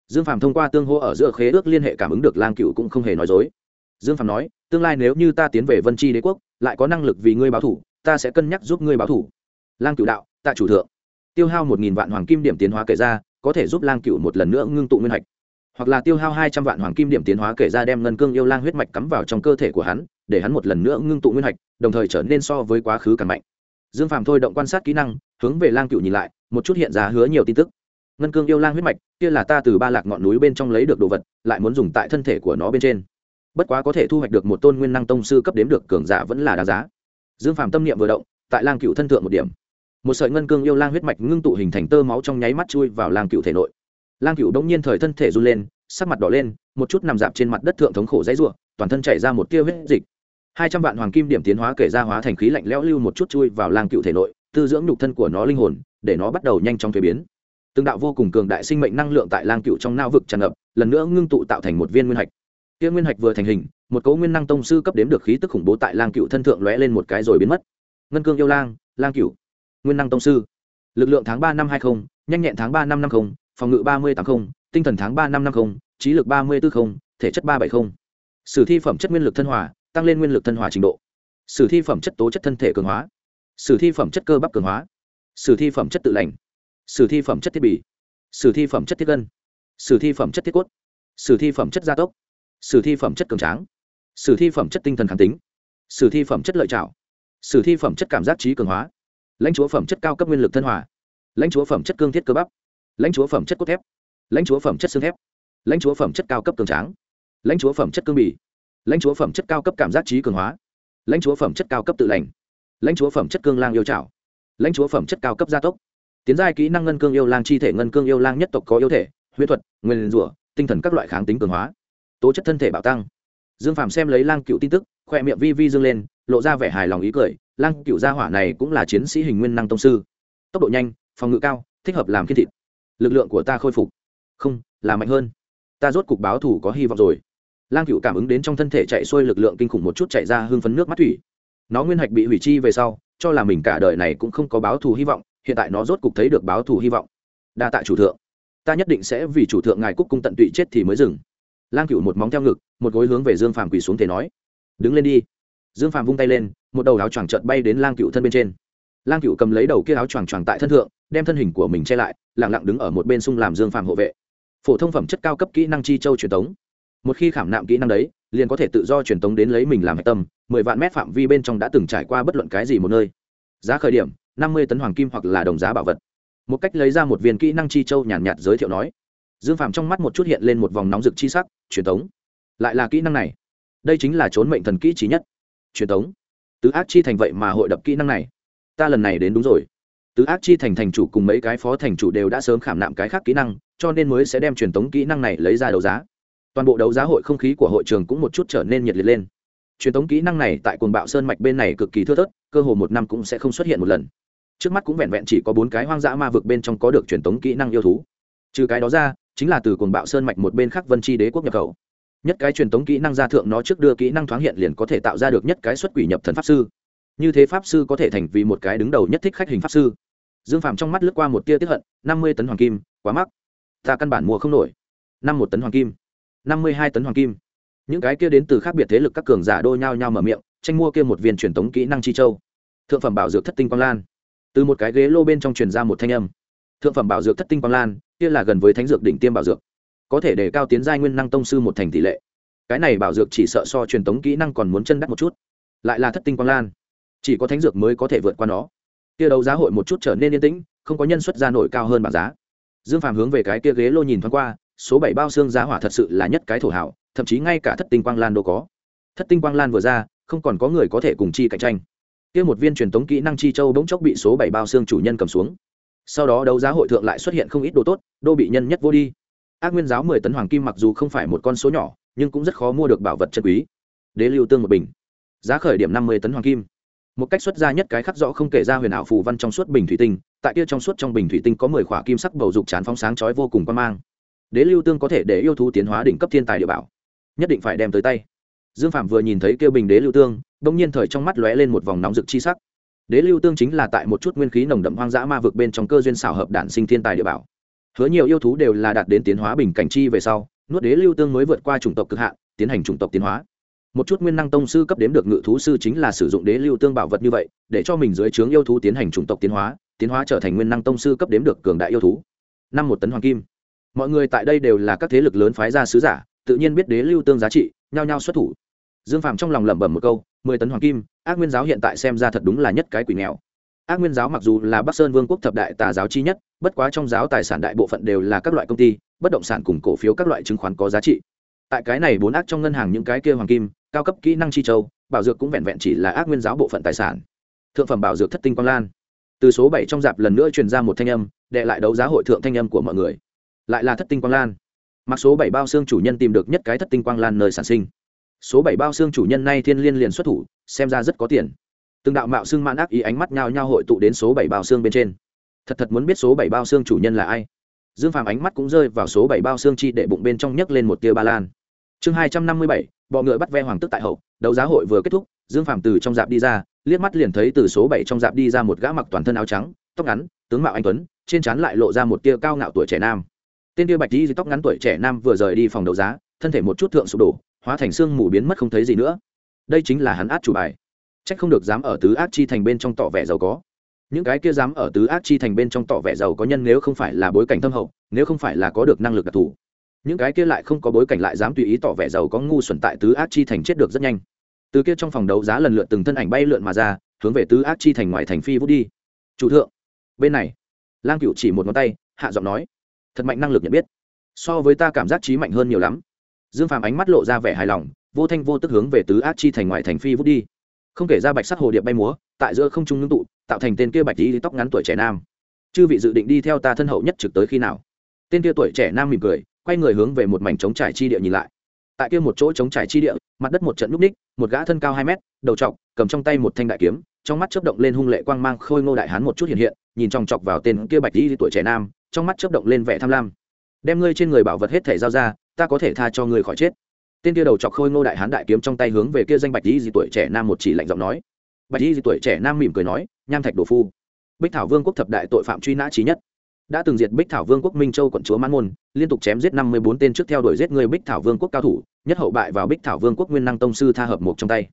Dương phạm thông qua tương hô ở giữa khế ước liên hệ cảm ứng được lang cựu cũng không hề nói dối. Dương phạm nói, tương lai nếu như ta tiến về vân tri đế quốc, lại có năng lực vì ngươi báo thủ, ta sẽ cân nhắc giúp ngươi báo thủ. Lang cựu đạo, tạ chủ thượng. Tiêu hao một nghìn vạn hoàng kim điểm tiến hóa kể ra, có thể giúp lang cựu một lần nữa ngưng tụ nguyên hạch. Hoặc là tiêu hao hai trăm vạn hoàng kim điểm tiến hóa kể ra đem ngân cương yêu lang huyết mạch cắm vào trong cơ thể của hắn, để hắn một lần nữa ngưng tụ nguyên hạch, đồng thời trở nên so với quá khứ càng mạnh. Dương phạm thôi động quan sát kỹ năng hướng về lang cựu nhìn lại, một chút hiện ra hứa nhiều tin tức. Ngân cương yêu lang huyết mạch, kia là ta từ ba lạc ngọn núi bên trong lấy được đồ vật, lại muốn dùng tại thân thể của nó bên trên. Bất quá có thể thu hoạch được một tôn nguyên năng tông sư cấp đếm được cường giả vẫn là đáng giá. Dương phàm tâm niệm vừa động, tại lang cựu thân thượng một điểm. Một sợi ngân cương yêu lang huyết mạch ngưng tụ hình thành tơ máu trong nháy mắt chui vào lang cựu thể nội. Lang cựu đông nhiên thời thân thể run lên, sắc mặt đỏ lên, một chút nằm dạp trên mặt đất thượng thống khổ dãy ruộng toàn thân chảy ra một tia huyết dịch. Hai trăm vạn hoàng kim điểm tiến hóa kể ra hóa thành khí lạnh lẽo lưu một chút chui vào lang cựu thể nội tư dưỡng nhục thân của nó linh hồn, để nó bắt đầu nhanh chóng thuế biến. Từng đạo vô cùng cường đại sinh mệnh năng lượng tại lang cựu trong nao vực tràn ngập, lần nữa ngưng tụ tạo thành một viên nguyên hạch. Kia nguyên hạch vừa thành hình, một cấu nguyên năng tông sư cấp đếm được khí tức khủng bố tại lang cựu thân thượng lóe lên một cái rồi biến mất. Ngân cương yêu lang lang cựu, nguyên năng tông sư. Lực lượng tháng ba năm hai mươi nhanh nhẹn tháng ba năm năm mươi phòng ngự ba mươi tám mươi tinh thần tháng ba năm năm mươi trí lực ba mươi bốn mươi thể chất ba bảy mươi sử thi phẩm chất nguyên lực thân hòa, tăng lên nguyên lực thân hòa trình độ. Sử thi phẩm chất tố chất thân thể cường hóa sử thi phẩm chất cơ bắp cường hóa sử thi phẩm chất tự lành sử thi phẩm chất thiết bị sử thi phẩm chất thiết gân sử thi phẩm chất thiết cốt sử thi phẩm chất gia tốc sử thi phẩm chất cường tráng sử thi phẩm chất tinh thần kháng tính sử thi phẩm chất lợi trạo sử thi phẩm chất cảm giác trí cường hóa lãnh chúa phẩm chất cao cấp nguyên lực thân hòa lãnh chúa phẩm chất cương thiết cơ bắp lãnh chúa phẩm chất cốt thép lãnh chúa phẩm chất xương thép lãnh chúa phẩm chất cao cấp cường tráng lãnh chúa phẩm chất cương bì lãnh chúa phẩm chất cao cấp cảm giác trí cường hóa lãnh chúa phẩm chất cao cấp tự lành lãnh chúa phẩm chất cương lang yêu trảo, lãnh chúa phẩm chất cao cấp gia tốc, tiến giai kỹ năng ngân cương yêu lang chi thể ngân cương yêu lang nhất tộc có yêu thể huyết thuật, nguyên rủa, tinh thần các loại kháng tính cường hóa, tố chất thân thể bạo tăng. Dương phạm xem lấy lang cựu tin tức, khoe miệng vi vi dương lên, lộ ra vẻ hài lòng ý cười, lang cựu gia hỏa này cũng là chiến sĩ hình nguyên năng tông sư. Tốc độ nhanh, phòng ngự cao, thích hợp làm kiên thịt. Lực lượng của ta khôi phục. Không, là mạnh hơn. Ta rốt cục báo thủ có hy vọng rồi. Lang cựu cảm ứng đến trong thân thể chạy xuôi lực lượng kinh khủng một chút chạy ra hương phấn nước mắt thủy nó nguyên hạch bị hủy chi về sau, cho là mình cả đời này cũng không có báo thù hy vọng, hiện tại nó rốt cục thấy được báo thù hy vọng. Đa tạ chủ thượng. Ta nhất định sẽ vì chủ thượng ngài cúc cung tận tụy chết thì mới dừng. Lang cựu một móng theo ngực, một gối hướng về dương phàm quỳ xuống thể nói. Đứng lên đi. Dương phàm vung tay lên, một đầu áo choàng trợt bay đến lang cựu thân bên trên. Lang cựu cầm lấy đầu kia áo choàng choàng tại thân thượng, đem thân hình của mình che lại lẳng lặng đứng ở một bên sung làm dương phàm hộ vệ. Phổ thông phẩm chất cao cấp kỹ năng chi châu truyền thống. Một khi khảm nạm kỹ năng đấy liền có thể tự do truyền tống đến lấy mình làm hạch tâm mười vạn mét phạm vi bên trong đã từng trải qua bất luận cái gì một nơi. Giá khởi điểm năm mươi tấn hoàng kim hoặc là đồng giá bảo vật. Một cách lấy ra một viên kỹ năng chi châu nhàn nhạt, nhạt giới thiệu nói. Dương phàm trong mắt một chút hiện lên một vòng nóng rực chi sắc truyền tống. Lại là kỹ năng này. Đây chính là trốn mệnh thần kỹ trí nhất. Truyền tống. Tứ ác chi thành vậy mà hội đập kỹ năng này. Ta lần này đến đúng rồi. Tứ ác chi thành thành chủ cùng mấy cái phó thành chủ đều đã sớm khảm nạm cái khác kỹ năng cho nên mới sẽ đem truyền tống kỹ năng này lấy ra đấu giá toàn bộ đấu giá hội không khí của hội trường cũng một chút trở nên nhiệt liệt lên. Truyền tống kỹ năng này tại cồn bạo sơn mạch bên này cực kỳ thưa thớt, cơ hồ một năm cũng sẽ không xuất hiện một lần. Trước mắt cũng vẹn vẹn chỉ có bốn cái hoang dã ma vực bên trong có được truyền tống kỹ năng yêu thú. Trừ cái đó ra, chính là từ cồn bạo sơn mạch một bên khác vân chi đế quốc nhập khẩu. Nhất cái truyền tống kỹ năng gia thượng nó trước đưa kỹ năng thoáng hiện liền có thể tạo ra được nhất cái xuất quỷ nhập thần pháp sư. Như thế pháp sư có thể thành vì một cái đứng đầu nhất thích khách hình pháp sư. Dương phàm trong mắt lướt qua một tia tiếp hận, năm mươi tấn hoàng kim, quá mắc. Ta căn bản mua không nổi. Năm một tấn hoàng kim năm mươi hai tấn hoàng kim. Những cái kia đến từ khác biệt thế lực các cường giả đôi nhau nhau mở miệng, tranh mua kia một viên truyền tống kỹ năng chi châu. Thượng phẩm bảo dược thất tinh quang lan. Từ một cái ghế lô bên trong truyền ra một thanh âm. Thượng phẩm bảo dược thất tinh quang lan, kia là gần với thánh dược đỉnh tiêm bảo dược. Có thể để cao tiến giai nguyên năng tông sư một thành tỷ lệ. Cái này bảo dược chỉ sợ so truyền tống kỹ năng còn muốn chân đắt một chút. Lại là thất tinh quang lan. Chỉ có thánh dược mới có thể vượt qua nó. Kia đấu giá hội một chút trở nên yên tĩnh, không có nhân xuất ra nổi cao hơn bảng giá. Dương phàm hướng về cái kia ghế lô nhìn thoáng qua số bảy bao xương giá hỏa thật sự là nhất cái thổ hảo, thậm chí ngay cả thất tinh quang lan đâu có. Thất tinh quang lan vừa ra, không còn có người có thể cùng chi cạnh tranh. Kia một viên truyền tống kỹ năng chi châu bỗng chốc bị số bảy bao xương chủ nhân cầm xuống. Sau đó đấu giá hội thượng lại xuất hiện không ít đồ tốt, đô bị nhân nhất vô đi. Ác nguyên giáo mười tấn hoàng kim mặc dù không phải một con số nhỏ, nhưng cũng rất khó mua được bảo vật chân quý. Đế lưu tương một bình. Giá khởi điểm năm mươi tấn hoàng kim. Một cách xuất ra nhất cái khắc rõ không kể ra huyền ảo phù văn trong suốt bình thủy tinh, tại kia trong suốt trong bình thủy tinh có mười khỏa kim sắc bầu dục chán phóng sáng chói vô cùng quan mang đế lưu tương có thể để yêu thú tiến hóa đỉnh cấp thiên tài địa bảo, nhất định phải đem tới tay. Dương phạm vừa nhìn thấy kêu bình đế lưu tương, bỗng nhiên thời trong mắt lóe lên một vòng nóng rực chi sắc. Đế lưu tương chính là tại một chút nguyên khí nồng đậm hoang dã ma vực bên trong cơ duyên xảo hợp đản sinh thiên tài địa bảo. Hứa nhiều yêu thú đều là đạt đến tiến hóa bình cảnh chi về sau, nuốt đế lưu tương mới vượt qua chủng tộc cực hạn, tiến hành chủng tộc tiến hóa. Một chút nguyên năng tông sư cấp đếm được ngự thú sư chính là sử dụng đế lưu tương bảo vật như vậy, để cho mình dưới trướng yêu thú tiến hành chủng tộc tiến hóa tiến hóa trở thành nguyên năng tông sư cấp đếm được cường đại yêu thú. Năm một tấn hoàng kim mọi người tại đây đều là các thế lực lớn phái ra sứ giả, tự nhiên biết đế lưu tương giá trị, nhao nhao xuất thủ. Dương phạm trong lòng lẩm bẩm một câu, mười tấn hoàng kim, ác nguyên giáo hiện tại xem ra thật đúng là nhất cái quỷ nghèo. Ác nguyên giáo mặc dù là bắc sơn vương quốc thập đại tà giáo chi nhất, bất quá trong giáo tài sản đại bộ phận đều là các loại công ty, bất động sản cùng cổ phiếu các loại chứng khoán có giá trị. Tại cái này bốn ác trong ngân hàng những cái kia hoàng kim, cao cấp kỹ năng chi châu, bảo dược cũng vẹn vẹn chỉ là ác nguyên giáo bộ phận tài sản. Thượng phẩm bảo dược thất tinh quang lan. Từ số bảy trong dạp lần nữa truyền ra một thanh âm, đệ lại đấu giá hội thượng thanh âm của mọi người lại là thất tinh quang lan. Mặc số bảy bao xương chủ nhân tìm được nhất cái thất tinh quang lan nơi sản sinh. Số bảy bao xương chủ nhân nay thiên liên liền xuất thủ, xem ra rất có tiền. Từng đạo mạo xương man ác ý ánh mắt nhao nhao hội tụ đến số bảy bao xương bên trên. Thật thật muốn biết số bảy bao xương chủ nhân là ai. Dương phàm ánh mắt cũng rơi vào số bảy bao xương chi để bụng bên trong nhấc lên một tia ba lan. Chương hai trăm năm mươi bảy, bọ ngựa bắt ve hoàng tức tại hậu, đấu giá hội vừa kết thúc, dương phàm từ trong dạp đi ra, liếc mắt liền thấy từ số bảy trong dạp đi ra một gã mặc toàn thân áo trắng, tóc ngắn, tướng mạo anh tuấn, trên trán lại lộ ra một tia cao ngạo tuổi trẻ nam tên kia bạch đi tóc ngắn tuổi trẻ nam vừa rời đi phòng đấu giá, thân thể một chút thượng sụp đổ, hóa thành xương mù biến mất không thấy gì nữa. Đây chính là hắn át chủ bài. Trách không được dám ở tứ át chi thành bên trong tỏ vẻ giàu có. Những cái kia dám ở tứ ác chi thành bên trong tỏ vẻ giàu có nhân nếu không phải là bối cảnh thâm hậu, nếu không phải là có được năng lực đặc thù, những cái kia lại không có bối cảnh lại dám tùy ý tỏ vẻ giàu có ngu xuẩn tại tứ ác chi thành chết được rất nhanh. Từ kia trong phòng đấu giá lần lượt từng thân ảnh bay lượn mà ra, hướng về tứ ác chi thành ngoài thành phi vút đi. Chủ thượng. Bên này, lang cựu chỉ một ngón tay, hạ giọng nói thật mạnh năng lực nhận biết. So với ta cảm giác trí mạnh hơn nhiều lắm. Dương phàm ánh mắt lộ ra vẻ hài lòng, vô thanh vô tức hướng về tứ ác chi thành ngoại thành phi vút đi. Không kể ra bạch sắc hồ điệp bay múa, tại giữa không trung ngưng tụ, tạo thành tên kia bạch lý tóc ngắn tuổi trẻ nam. Chư vị dự định đi theo ta thân hậu nhất trực tới khi nào? Tên kia tuổi trẻ nam mỉm cười, quay người hướng về một mảnh trống trải chi địa nhìn lại. Tại kia một chỗ trống trải chi địa, mặt đất một trận núp ních, một gã thân cao hai mét, đầu trọc, cầm trong tay một thanh đại kiếm, trong mắt chớp động lên hung lệ quang mang khôi ngô đại hán một chút hiện hiện, nhìn trong chọc vào tên kia bạch lý tuổi trẻ nam trong mắt chớp động lên vẻ tham lam. Đem ngươi trên người bảo vật hết thể giao ra, ta có thể tha cho ngươi khỏi chết. Tên kia đầu chọc khôi ngô đại hán đại kiếm trong tay hướng về kia danh bạch tí tuổi trẻ nam một chỉ lạnh giọng nói. Bạch y tuổi trẻ nam mỉm cười nói, nham thạch đồ phu, bích thảo vương quốc thập đại tội phạm truy nã trí nhất. Đã từng diệt bích thảo vương quốc minh châu quận chúa mãn môn, liên tục chém giết năm mươi bốn tên trước theo đuổi giết người bích thảo vương quốc cao thủ, nhất hậu bại vào bích thảo vương quốc nguyên năng tông sư tha hợp một trong tay.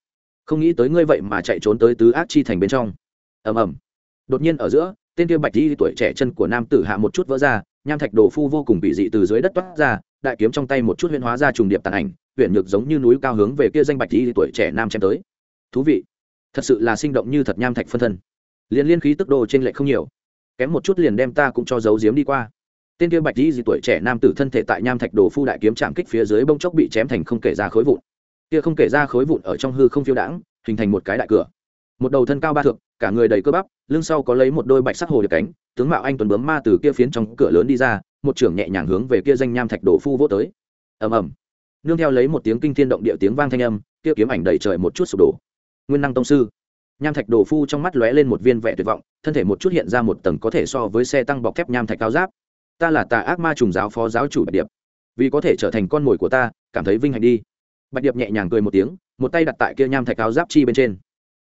Không nghĩ tới ngươi vậy mà chạy trốn tới tứ ác chi thành bên trong. Ầm ầm. Đột nhiên ở giữa tên kia bạch y tuổi trẻ chân của nam tử hạ một chút vỡ ra, nham thạch đồ phu vô cùng bị dị từ dưới đất toát ra, đại kiếm trong tay một chút huyễn hóa ra trùng điệp tàn ảnh huyện nhược giống như núi cao hướng về kia danh bạch y tuổi trẻ nam chém tới. Thú vị. Thật sự là sinh động như thật nham thạch phân thân. Liền liên khí tức đồ trên lệ không nhiều. Kém một chút liền đem ta cũng cho giấu giếm đi qua. Tên kia bạch di dị tuổi trẻ nam tử thân thể tại nham thạch đồ phu đại kiếm chạm kích phía dưới bông chốc bị chém thành không kể ra khối vụn. Kia không kể ra khối vụn ở trong hư không phiêu đãng, hình thành một cái đại cửa một đầu thân cao ba thượng cả người đầy cơ bắp, lưng sau có lấy một đôi bạch sắc hồ được cánh, tướng mạo anh tuấn bướm ma từ kia phiến trong cửa lớn đi ra, một trưởng nhẹ nhàng hướng về kia danh nham thạch đồ phu vô tới. Ầm ầm. Nương theo lấy một tiếng kinh thiên động địa tiếng vang thanh âm, kia kiếm ảnh đầy trời một chút sụp đổ. Nguyên năng tông sư. Nham thạch đồ phu trong mắt lóe lên một viên vẻ tuyệt vọng, thân thể một chút hiện ra một tầng có thể so với xe tăng bọc thép nham thạch cao giáp. Ta là tà ác ma trùng giáo phó giáo chủ bạch điệp. Vì có thể trở thành con mồi của ta, cảm thấy vinh hạnh đi. Bạch điệp nhẹ nhàng cười một tiếng, một tay đặt tại kia nham thạch cao giáp chi bên trên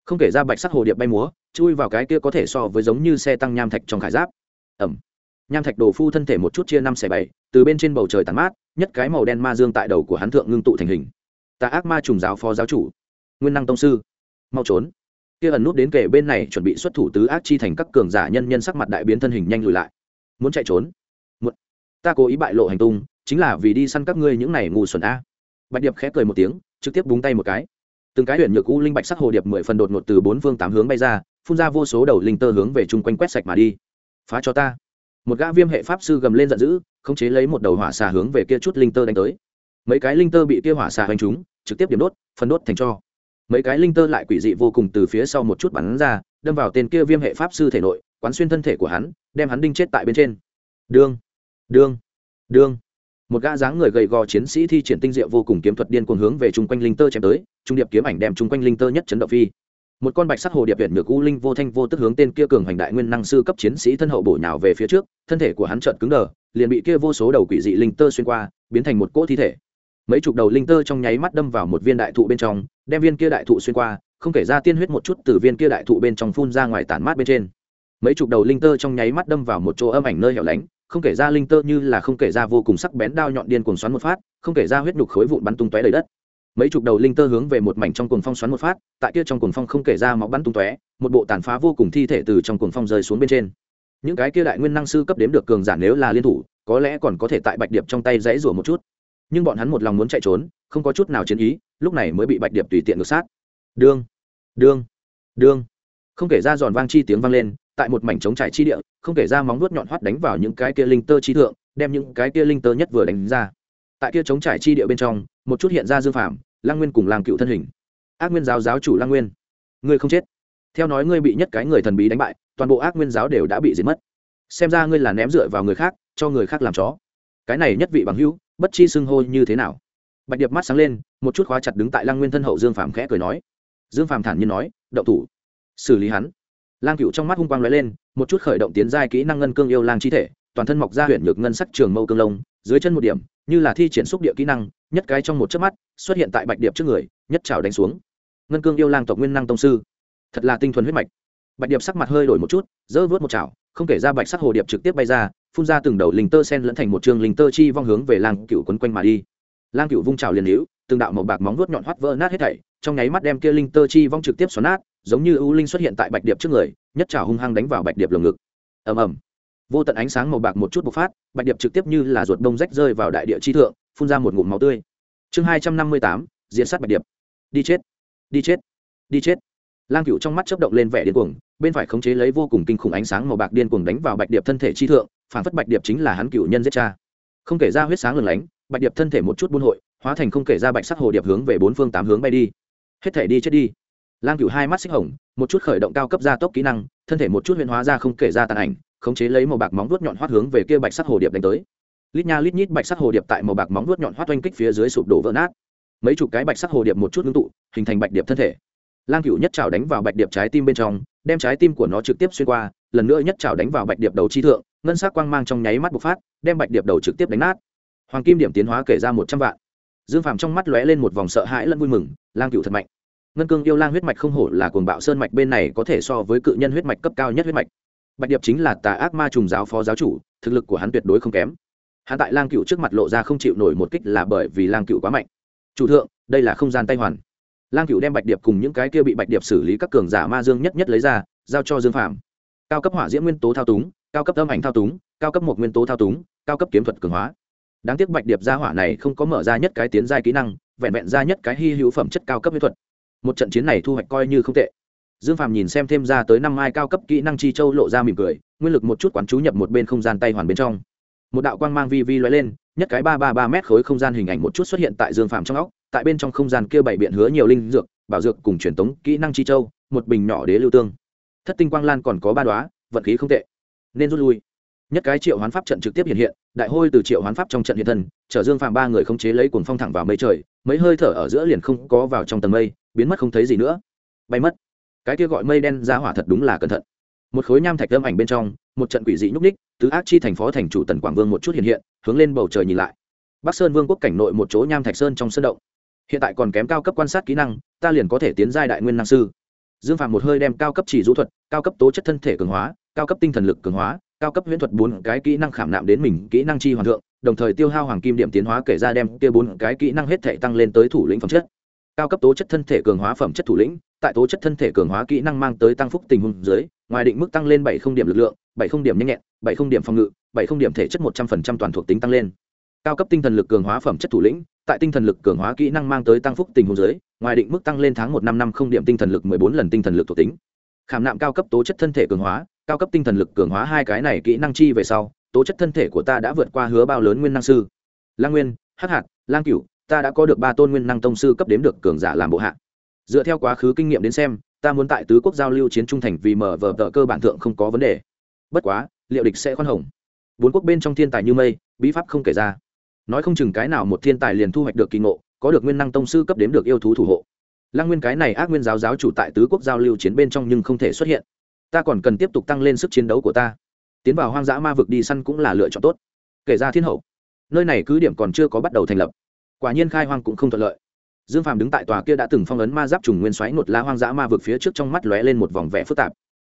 không kể ra bạch sắc hồ điệp bay múa, chui vào cái kia có thể so với giống như xe tăng nham thạch trong khải giáp. Ẩm. Nham thạch đồ phu thân thể một chút chia năm xẻ bảy, từ bên trên bầu trời tàn mát, nhất cái màu đen ma dương tại đầu của hắn thượng ngưng tụ thành hình. Tà ác ma trùng giáo phó giáo chủ, nguyên năng tông sư. Mau trốn. Kia ẩn nút đến kể bên này chuẩn bị xuất thủ tứ ác chi thành các cường giả nhân nhân sắc mặt đại biến thân hình nhanh lùi lại. Muốn chạy trốn? Muốn. ta cố ý bại lộ hành tung, chính là vì đi săn các ngươi những này ngu xuẩn a. Bạch điệp khẽ cười một tiếng, trực tiếp búng tay một cái từng cái huyện nhược u linh bạch sắc hồ điệp mười phần đột ngột từ bốn phương tám hướng bay ra, phun ra vô số đầu linh tơ hướng về chung quanh quét sạch mà đi. Phá cho ta. Một gã viêm hệ pháp sư gầm lên giận dữ, khống chế lấy một đầu hỏa xà hướng về kia chút linh tơ đánh tới. Mấy cái linh tơ bị kia hỏa xà hoành trúng, trực tiếp điểm đốt phần đốt thành cho. Mấy cái linh tơ lại quỷ dị vô cùng từ phía sau một chút bắn ra, đâm vào tên kia viêm hệ pháp sư thể nội, quán xuyên thân thể của hắn, đem hắn đinh chết tại bên trên. Đương. Đương. Đương một gã dáng người gầy gò chiến sĩ thi triển tinh diệu vô cùng kiếm thuật điên cuồng hướng về chung quanh linh tơ chém tới, trung điệp kiếm ảnh đem chung quanh linh tơ nhất chấn động phi. Một con bạch sắc hồ điệp viện ngược u linh vô thanh vô tức hướng tên kia cường hoành đại nguyên năng sư cấp chiến sĩ thân hậu bổ nhào về phía trước, thân thể của hắn trợn cứng đờ, liền bị kia vô số đầu quỷ dị linh tơ xuyên qua, biến thành một cỗ thi thể. Mấy chục đầu linh tơ trong nháy mắt đâm vào một viên đại thụ bên trong, đem viên kia đại thụ xuyên qua, không kể ra tiên huyết một chút từ viên kia đại thụ bên trong phun ra ngoài tản mát bên trên. Mấy chục đầu linh tơ trong nháy mắt đâm vào một chỗ âm ảnh nơi hẻo lánh không kể ra linh tơ như là không kể ra vô cùng sắc bén đao nhọn điên cuồng xoắn một phát, không kể ra huyết nhục khối vụn bắn tung tóe đầy đất. Mấy chục đầu linh tơ hướng về một mảnh trong cuồng phong xoắn một phát, tại kia trong cuồng phong không kể ra máu bắn tung tóe, một bộ tàn phá vô cùng thi thể từ trong cuồng phong rơi xuống bên trên. Những cái kia đại nguyên năng sư cấp đếm được cường giả nếu là liên thủ, có lẽ còn có thể tại bạch điệp trong tay dãy rủa một chút. Nhưng bọn hắn một lòng muốn chạy trốn, không có chút nào chiến ý, lúc này mới bị bạch điệp tùy tiện ngược sát. Đương đương đương. Không kể ra giòn vang chi tiếng vang lên tại một mảnh trống trải chi địa, không kể ra móng vuốt nhọn hoắt đánh vào những cái kia linh tơ chi thượng, đem những cái kia linh tơ nhất vừa đánh ra. Tại kia trống trải chi địa bên trong, một chút hiện ra dương phạm lang nguyên cùng làng cựu thân hình. Ác nguyên giáo giáo chủ lang nguyên, ngươi không chết. Theo nói ngươi bị nhất cái người thần bí đánh bại, toàn bộ ác nguyên giáo đều đã bị diệt mất. Xem ra ngươi là ném dựa vào người khác, cho người khác làm chó. Cái này nhất vị bằng hữu, bất chi xưng hô như thế nào? Bạch điệp mắt sáng lên, một chút khóa chặt đứng tại lang nguyên thân hậu dương phàm khẽ cười nói. Dương phàm thản nhiên nói, động thủ, xử lý hắn lang cựu trong mắt hung quang lóe lên, một chút khởi động tiến giai kỹ năng ngân cương yêu lang chi thể, toàn thân mọc ra huyện nhược ngân sắc trường mâu cương lông, dưới chân một điểm, như là thi triển xúc địa kỹ năng, nhất cái trong một chớp mắt, xuất hiện tại bạch điệp trước người, nhất trào đánh xuống. Ngân cương yêu lang tộc nguyên năng tông sư, thật là tinh thuần huyết mạch. Bạch điệp sắc mặt hơi đổi một chút dỡ vớt một chảo không kể ra bạch sắc hồ điệp trực tiếp bay ra, phun ra từng đầu linh tơ sen lẫn thành một trường linh tơ chi vong hướng về lang cựu quấn quanh mà đi. Lang cựu vung trào liền hữu, từng đạo màu bạc móng vuốt nhọn hoắt vỡ nát hết thảy, trong nháy mắt đem kia linh tơ chi vong trực tiếp xoắn nát giống như ưu linh xuất hiện tại bạch điệp trước người, nhất trào hung hăng đánh vào bạch điệp lồng ngực. Ầm ầm. Vô tận ánh sáng màu bạc một chút bộc phát, bạch điệp trực tiếp như là ruột đông rách rơi vào đại địa chi thượng, phun ra một ngụm máu tươi. Chương hai trăm năm mươi tám diễn sát bạch điệp. Đi chết. Đi chết. Đi chết. Lang cựu trong mắt chớp động lên vẻ điên cuồng, bên phải khống chế lấy vô cùng kinh khủng ánh sáng màu bạc điên cuồng đánh vào bạch điệp thân thể chi thượng, phản phất bạch điệp chính là hắn cựu nhân giết cha. Không kể ra huyết sáng lừng lánh, bạch điệp thân thể một chút buôn hội, hóa thành không kể ra bạch sắc hồ điệp hướng về bốn phương tám hướng bay đi. Hết thể đi chết đi lang cựu hai mắt xích hồng, một chút khởi động cao cấp gia tốc kỹ năng, thân thể một chút huyện hóa ra không kể ra tàn ảnh, khống chế lấy màu bạc móng vuốt nhọn hoắt hướng về kia bạch sắc hồ điệp đánh tới. Lít nha lít nhít bạch sắc hồ điệp tại màu bạc móng vuốt nhọn hoắt oanh kích phía dưới sụp đổ vỡ nát. Mấy chục cái bạch sắc hồ điệp một chút ngưng tụ, hình thành bạch điệp thân thể. Lang cựu nhất trào đánh vào bạch điệp trái tim bên trong, đem trái tim của nó trực tiếp xuyên qua, lần nữa nhất trào đánh vào bạch điệp đầu chi thượng, ngân sắc quang mang trong nháy mắt bộc phát, đem bạch điệp đầu trực tiếp đánh nát. Hoàng kim điểm tiến hóa kể ra một trăm vạn. Dương phàm trong mắt lóe lên một vòng sợ hãi lẫn vui mừng, lang cựu thật mạnh ngân cương yêu lang huyết mạch không hổ là cuồng bạo sơn mạch bên này có thể so với cự nhân huyết mạch cấp cao nhất huyết mạch. Bạch điệp chính là tà ác ma trùng giáo phó giáo chủ, thực lực của hắn tuyệt đối không kém. Hắn tại lang cựu trước mặt lộ ra không chịu nổi một kích là bởi vì lang cựu quá mạnh. Chủ thượng, đây là không gian tay hoàn. Lang cựu đem bạch điệp cùng những cái kia bị bạch điệp xử lý các cường giả ma dương nhất nhất lấy ra, giao cho dương phạm cao cấp hỏa diễm nguyên tố thao túng, cao cấp âm ảnh thao túng, cao cấp một nguyên tố thao túng, cao cấp kiếm thuật cường hóa. Đáng tiếc bạch điệp gia hỏa này không có mở ra nhất cái tiến giai kỹ năng, vẹn vẹn ra nhất cái hy hữu phẩm chất cao cấp mỹ thuật một trận chiến này thu hoạch coi như không tệ. Dương phàm nhìn xem thêm ra tới năm mai cao cấp kỹ năng chi châu lộ ra mỉm cười, nguyên lực một chút quán chú nhập một bên không gian tay hoàn bên trong. Một đạo quang mang vi vi loay lên, nhất cái ba ba ba mét khối không gian hình ảnh một chút xuất hiện tại dương phàm trong óc, tại bên trong không gian kia bảy biện hứa nhiều linh dược, bảo dược cùng truyền tống kỹ năng chi châu, một bình nhỏ đế lưu tương. Thất tinh quang lan còn có ba đoá vận khí không tệ. Nên rút lui. Nhất cái triệu hoán pháp trận trực tiếp hiện hiện, đại hôi từ triệu hoán pháp trong trận hiện thân, chở dương phàm ba người không chế lấy cuồng phong thẳng vào mây trời, mấy hơi thở ở giữa liền không có vào trong tầng mây biến mất không thấy gì nữa. Bay mất. Cái kia gọi mây đen ra hỏa thật đúng là cẩn thận. Một khối nham thạch âm ảnh bên trong, một trận quỷ dị nhúc ních tứ ác chi thành phó thành chủ tần quảng vương một chút hiện hiện, hướng lên bầu trời nhìn lại. Bắc sơn vương quốc cảnh nội một chỗ nham thạch sơn trong sơn động. Hiện tại còn kém cao cấp quan sát kỹ năng, ta liền có thể tiến giai đại nguyên năng sư. Dương phạm một hơi đem cao cấp chỉ rũ thuật, cao cấp tố chất thân thể cường hóa, cao cấp tinh thần lực cường hóa, cao cấp huyễn thuật bốn cái kỹ năng khảm nạm đến mình, kỹ năng chi hoàn thượng, đồng thời tiêu hao hoàng kim điểm tiến hóa kể ra đem kia bốn cái kỹ năng hết thể tăng lên tới thủ lĩnh phẩm chất cao cấp tố chất thân thể cường hóa phẩm chất thủ lĩnh, tại tố chất thân thể cường hóa kỹ năng mang tới tăng phúc tình huống dưới, ngoài định mức tăng lên bảy không điểm lực lượng, bảy không điểm nhanh nhẹn, bảy không điểm phòng ngự, bảy không điểm thể chất một trăm phần trăm toàn thuộc tính tăng lên. Cao cấp tinh thần lực cường hóa phẩm chất thủ lĩnh, tại tinh thần lực cường hóa kỹ năng mang tới tăng phúc tình huống dưới, ngoài định mức tăng lên tháng một năm năm không điểm tinh thần lực mười bốn lần tinh thần lực thuộc tính. Khảm nạm cao cấp tố chất thân thể cường hóa, cao cấp tinh thần lực cường hóa hai cái này kỹ năng chi về sau, tố chất thân thể của ta đã vượt qua hứa bao lớn nguyên năng sư. Lang nguyên, hắc hạt lang cửu ta đã có được ba tôn nguyên năng tông sư cấp đếm được cường giả làm bộ hạ. Dựa theo quá khứ kinh nghiệm đến xem, ta muốn tại tứ quốc giao lưu chiến trung thành vì mở vờ tờ cơ bản thượng không có vấn đề. Bất quá, liệu địch sẽ khoan hồng. Bốn quốc bên trong thiên tài như mây, bí pháp không kể ra. Nói không chừng cái nào một thiên tài liền thu hoạch được kỳ ngộ, có được nguyên năng tông sư cấp đếm được yêu thú thủ hộ. Lăng nguyên cái này ác nguyên giáo giáo chủ tại tứ quốc giao lưu chiến bên trong nhưng không thể xuất hiện. Ta còn cần tiếp tục tăng lên sức chiến đấu của ta. Tiến vào hoang dã ma vực đi săn cũng là lựa chọn tốt. Kể ra thiên hậu. Nơi này cứ điểm còn chưa có bắt đầu thành lập quả nhiên khai hoang cũng không thuận lợi. Dương phàm đứng tại tòa kia đã từng phong ấn ma giáp trùng nguyên xoáy nột lá hoang dã ma vực phía trước trong mắt lóe lên một vòng vẽ phức tạp.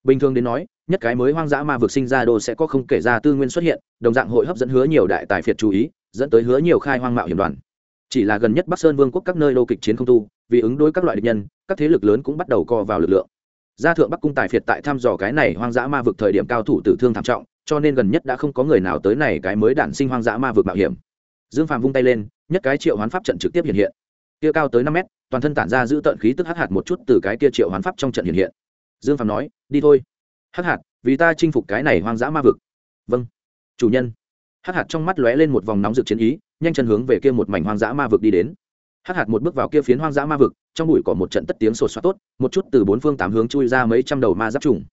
Bình thường đến nói, nhất cái mới hoang dã ma vực sinh ra đô sẽ có không kể ra tư nguyên xuất hiện, đồng dạng hội hấp dẫn hứa nhiều đại tài phiệt chú ý, dẫn tới hứa nhiều khai hoang mạo hiểm đoàn. Chỉ là gần nhất bắc sơn vương quốc các nơi đô kịch chiến không tu, vì ứng đối các loại địch nhân, các thế lực lớn cũng bắt đầu co vào lực lượng. Gia thượng bắc cung tài phiệt tại thăm dò cái này hoang dã ma vực thời điểm cao thủ tử thương thảm trọng, cho nên gần nhất đã không có người nào tới này cái mới đản sinh hoang dã ma vực mạo hiểm dương phàm vung tay lên, nhất cái triệu hoán pháp trận trực tiếp hiện hiện. Kia cao tới năm mét, toàn thân tản ra giữ tận khí tức hắc hạt một chút từ cái kia triệu hoán pháp trong trận hiện hiện. Dương phàm nói, đi thôi. Hắc hạt, vì ta chinh phục cái này hoang dã ma vực. Vâng. Chủ nhân. Hắc hạt trong mắt lóe lên một vòng nóng rực chiến ý, nhanh chân hướng về kia một mảnh hoang dã ma vực đi đến. Hắc hạt một bước vào kia phiến hoang dã ma vực, trong bụi có một trận tất tiếng sột soát tốt, một chút từ bốn phương tám hướng chui ra mấy trăm đầu ma giáp trùng.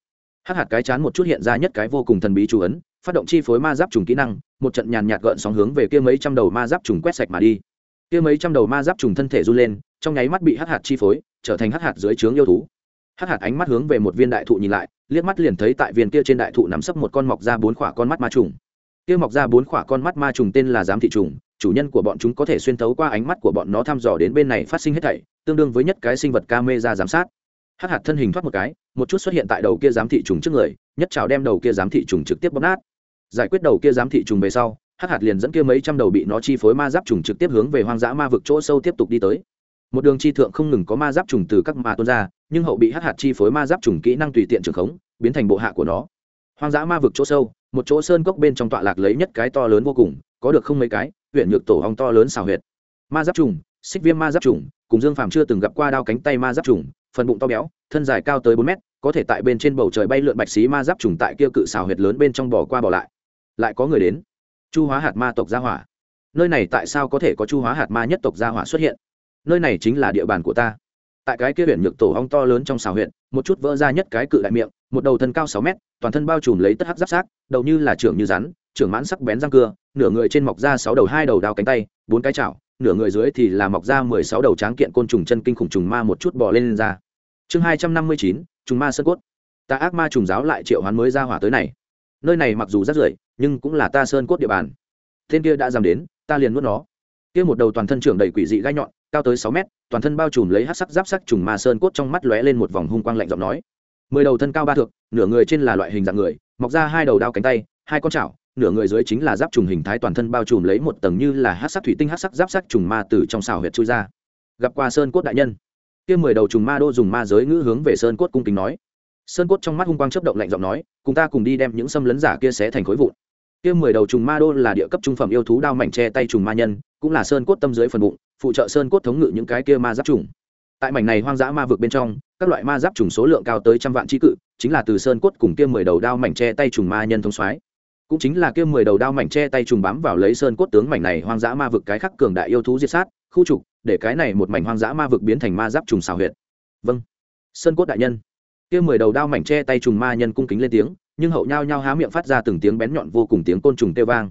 Hắc hạt cái chán một chút hiện ra nhất cái vô cùng thần bí chú ấn phát động chi phối ma giáp trùng kỹ năng, một trận nhàn nhạt gợn sóng hướng về kia mấy trăm đầu ma giáp trùng quét sạch mà đi. Kia mấy trăm đầu ma giáp trùng thân thể run lên, trong nháy mắt bị hắc hạt chi phối, trở thành hắc hạt dưới trướng yêu thú. Hắc hạt ánh mắt hướng về một viên đại thụ nhìn lại, liếc mắt liền thấy tại viên kia trên đại thụ nắm sấp một con mọc ra bốn khỏa con mắt ma trùng. Kia mọc ra bốn khỏa con mắt ma trùng tên là giám thị trùng, chủ nhân của bọn chúng có thể xuyên thấu qua ánh mắt của bọn nó thăm dò đến bên này phát sinh hết thảy, tương đương với nhất cái sinh vật ca mê ra giám sát. Hắc hạt thân hình thoát một cái, một chút xuất hiện tại đầu kia giám thị trùng trước người, nhất trào đem đầu kia giám thị trùng trực tiếp bóp nát giải quyết đầu kia giám thị trùng về sau, hắc hạt liền dẫn kia mấy trăm đầu bị nó chi phối ma giáp trùng trực tiếp hướng về hoang dã ma vực chỗ sâu tiếp tục đi tới. Một đường chi thượng không ngừng có ma giáp trùng từ các ma tuôn ra, nhưng hậu bị hắc hạt chi phối ma giáp trùng kỹ năng tùy tiện trường khống, biến thành bộ hạ của nó. Hoang dã ma vực chỗ sâu, một chỗ sơn cốc bên trong tọa lạc lấy nhất cái to lớn vô cùng, có được không mấy cái, huyện nhược tổ hong to lớn xào huyệt. Ma giáp trùng, xích viêm ma giáp trùng, cùng dương phàm chưa từng gặp qua đao cánh tay ma giáp trùng, phần bụng to béo, thân dài cao tới bốn mét, có thể tại bên trên bầu trời bay lượn bạch xí ma giáp trùng tại kia cự xào huyệt lớn bên trong bò qua bò lại lại có người đến. Chu hóa hạt ma tộc gia hỏa. Nơi này tại sao có thể có chu hóa hạt ma nhất tộc gia hỏa xuất hiện? Nơi này chính là địa bàn của ta. Tại cái kia huyện nhược tổ ong to lớn trong xào huyện một chút vỡ ra nhất cái cự đại miệng một đầu thân cao sáu mét toàn thân bao trùm lấy tất hắc giáp sát đầu như là trưởng như rắn trưởng mãn sắc bén răng cưa nửa người trên mọc ra sáu đầu hai đầu đào cánh tay bốn cái chảo nửa người dưới thì là mọc ra mười sáu đầu tráng kiện côn trùng chân kinh khủng trùng ma một chút bò lên, lên ra. Chương hai trăm năm mươi chín trùng ma sơn cốt. Ta ác ma trùng giáo lại triệu hoán mới ra hỏa tới này. Nơi này mặc dù rất rưởi nhưng cũng là ta sơn cốt địa bàn. Tên kia đã dám đến, ta liền nuốt nó. Kia một đầu toàn thân trưởng đầy quỷ dị gai nhọn, cao tới sáu mét, toàn thân bao trùm lấy hát sắc giáp sắc trùng ma sơn cốt trong mắt lóe lên một vòng hung quang lạnh giọng nói. Mười đầu thân cao ba thước, nửa người trên là loại hình dạng người, mọc ra hai đầu đao cánh tay, hai con chảo, nửa người dưới chính là giáp trùng hình thái toàn thân bao trùm lấy một tầng như là hát sắc thủy tinh hát sắc giáp sắc trùng ma từ trong xào huyệt chui ra. Gặp qua sơn cốt đại nhân, kia mười đầu trùng ma đô dùng ma giới ngữ hướng về sơn cốt cung kính nói. Sơn cốt trong mắt hung quang chấp động lạnh giọng nói, cùng ta cùng đi đem những xâm lấn giả kia xé thành khối vụn kia mười đầu trùng ma đô là địa cấp trung phẩm yêu thú đao mảnh che tay trùng ma nhân, cũng là sơn cốt tâm dưới phần bụng, phụ trợ sơn cốt thống ngự những cái kia ma giáp trùng. Tại mảnh này hoang dã ma vực bên trong, các loại ma giáp trùng số lượng cao tới trăm vạn trí cự, chính là từ sơn cốt cùng kia mười đầu đao mảnh che tay trùng ma nhân thông soái. Cũng chính là kia mười đầu đao mảnh che tay trùng bám vào lấy sơn cốt tướng mảnh này hoang dã ma vực cái khắc cường đại yêu thú diệt sát, khu trục, để cái này một mảnh hoang dã ma vực biến thành ma giáp trùng xào huyệt. Vâng. Sơn cốt đại nhân. Kia mười đầu đao mảnh che tay trùng ma nhân cung kính lên tiếng nhưng hậu nhao nhao há miệng phát ra từng tiếng bén nhọn vô cùng tiếng côn trùng kêu vang.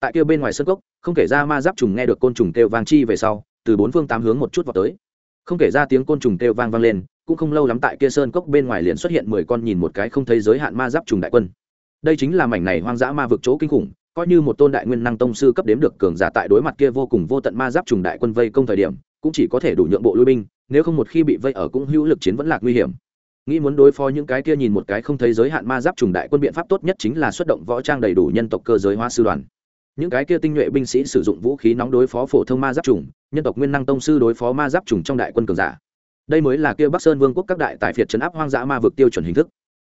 Tại kia bên ngoài sân cốc, không kể ra ma giáp trùng nghe được côn trùng kêu vang chi về sau, từ bốn phương tám hướng một chút vào tới. Không kể ra tiếng côn trùng kêu vang vang lên, cũng không lâu lắm tại kia sơn cốc bên ngoài liền xuất hiện mười con nhìn một cái không thấy giới hạn ma giáp trùng đại quân. Đây chính là mảnh này hoang dã ma vực chỗ kinh khủng, coi như một tôn đại nguyên năng tông sư cấp đếm được cường giả tại đối mặt kia vô cùng vô tận ma giáp trùng đại quân vây công thời điểm, cũng chỉ có thể đủ nhượng bộ lui binh, nếu không một khi bị vây ở cũng hữu lực chiến vẫn lạc nguy hiểm nghĩ muốn đối phó những cái kia nhìn một cái không thấy giới hạn ma giáp trùng đại quân biện pháp tốt nhất chính là xuất động võ trang đầy đủ nhân tộc cơ giới hóa sư đoàn. Những cái kia tinh nhuệ binh sĩ sử dụng vũ khí nóng đối phó phổ thông ma giáp trùng, nhân tộc nguyên năng tông sư đối phó ma giáp trùng trong đại quân cường giả. Đây mới là kia bắc sơn vương quốc các đại tài phiệt chấn áp hoang dã ma vực tiêu chuẩn hình thức.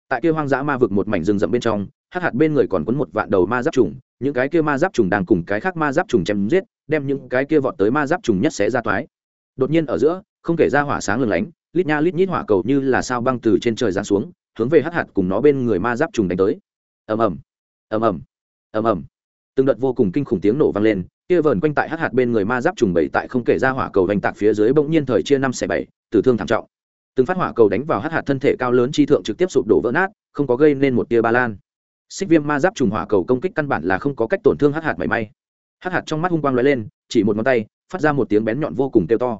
Tại kia hoang dã ma vực một mảnh rừng rậm bên trong hát hạt bên người còn quấn một vạn đầu ma giáp trùng, những cái kia ma giáp trùng đang cùng cái khác ma giáp trùng chém giết, đem những cái kia vọt tới ma giáp trùng nhất sẽ ra toái. Đột nhiên ở giữa, không kể ra hỏa sáng lừng lánh lít nha lít nhít hỏa cầu như là sao băng từ trên trời giáng xuống, hướng về hắc hạt cùng nó bên người ma giáp trùng đánh tới. Ầm ầm ầm ầm ầm ầm. Từng đợt vô cùng kinh khủng tiếng nổ vang lên, kia vờn quanh tại hắc hạt bên người ma giáp trùng bảy tại không kể ra hỏa cầu vành tạc phía dưới bỗng nhiên thời chia năm xẻ bảy, tử thương thảm trọng. Từng phát hỏa cầu đánh vào hắc hạt thân thể cao lớn chi thượng trực tiếp sụp đổ vỡ nát, không có gây nên một tia ba lan. Xích viêm ma giáp trùng hỏa cầu công kích căn bản là không có cách tổn thương hắc hạt mảy may. Hắc hạt trong mắt hung quang lóe lên, chỉ một ngón tay, phát ra một tiếng bén nhọn vô cùng kêu to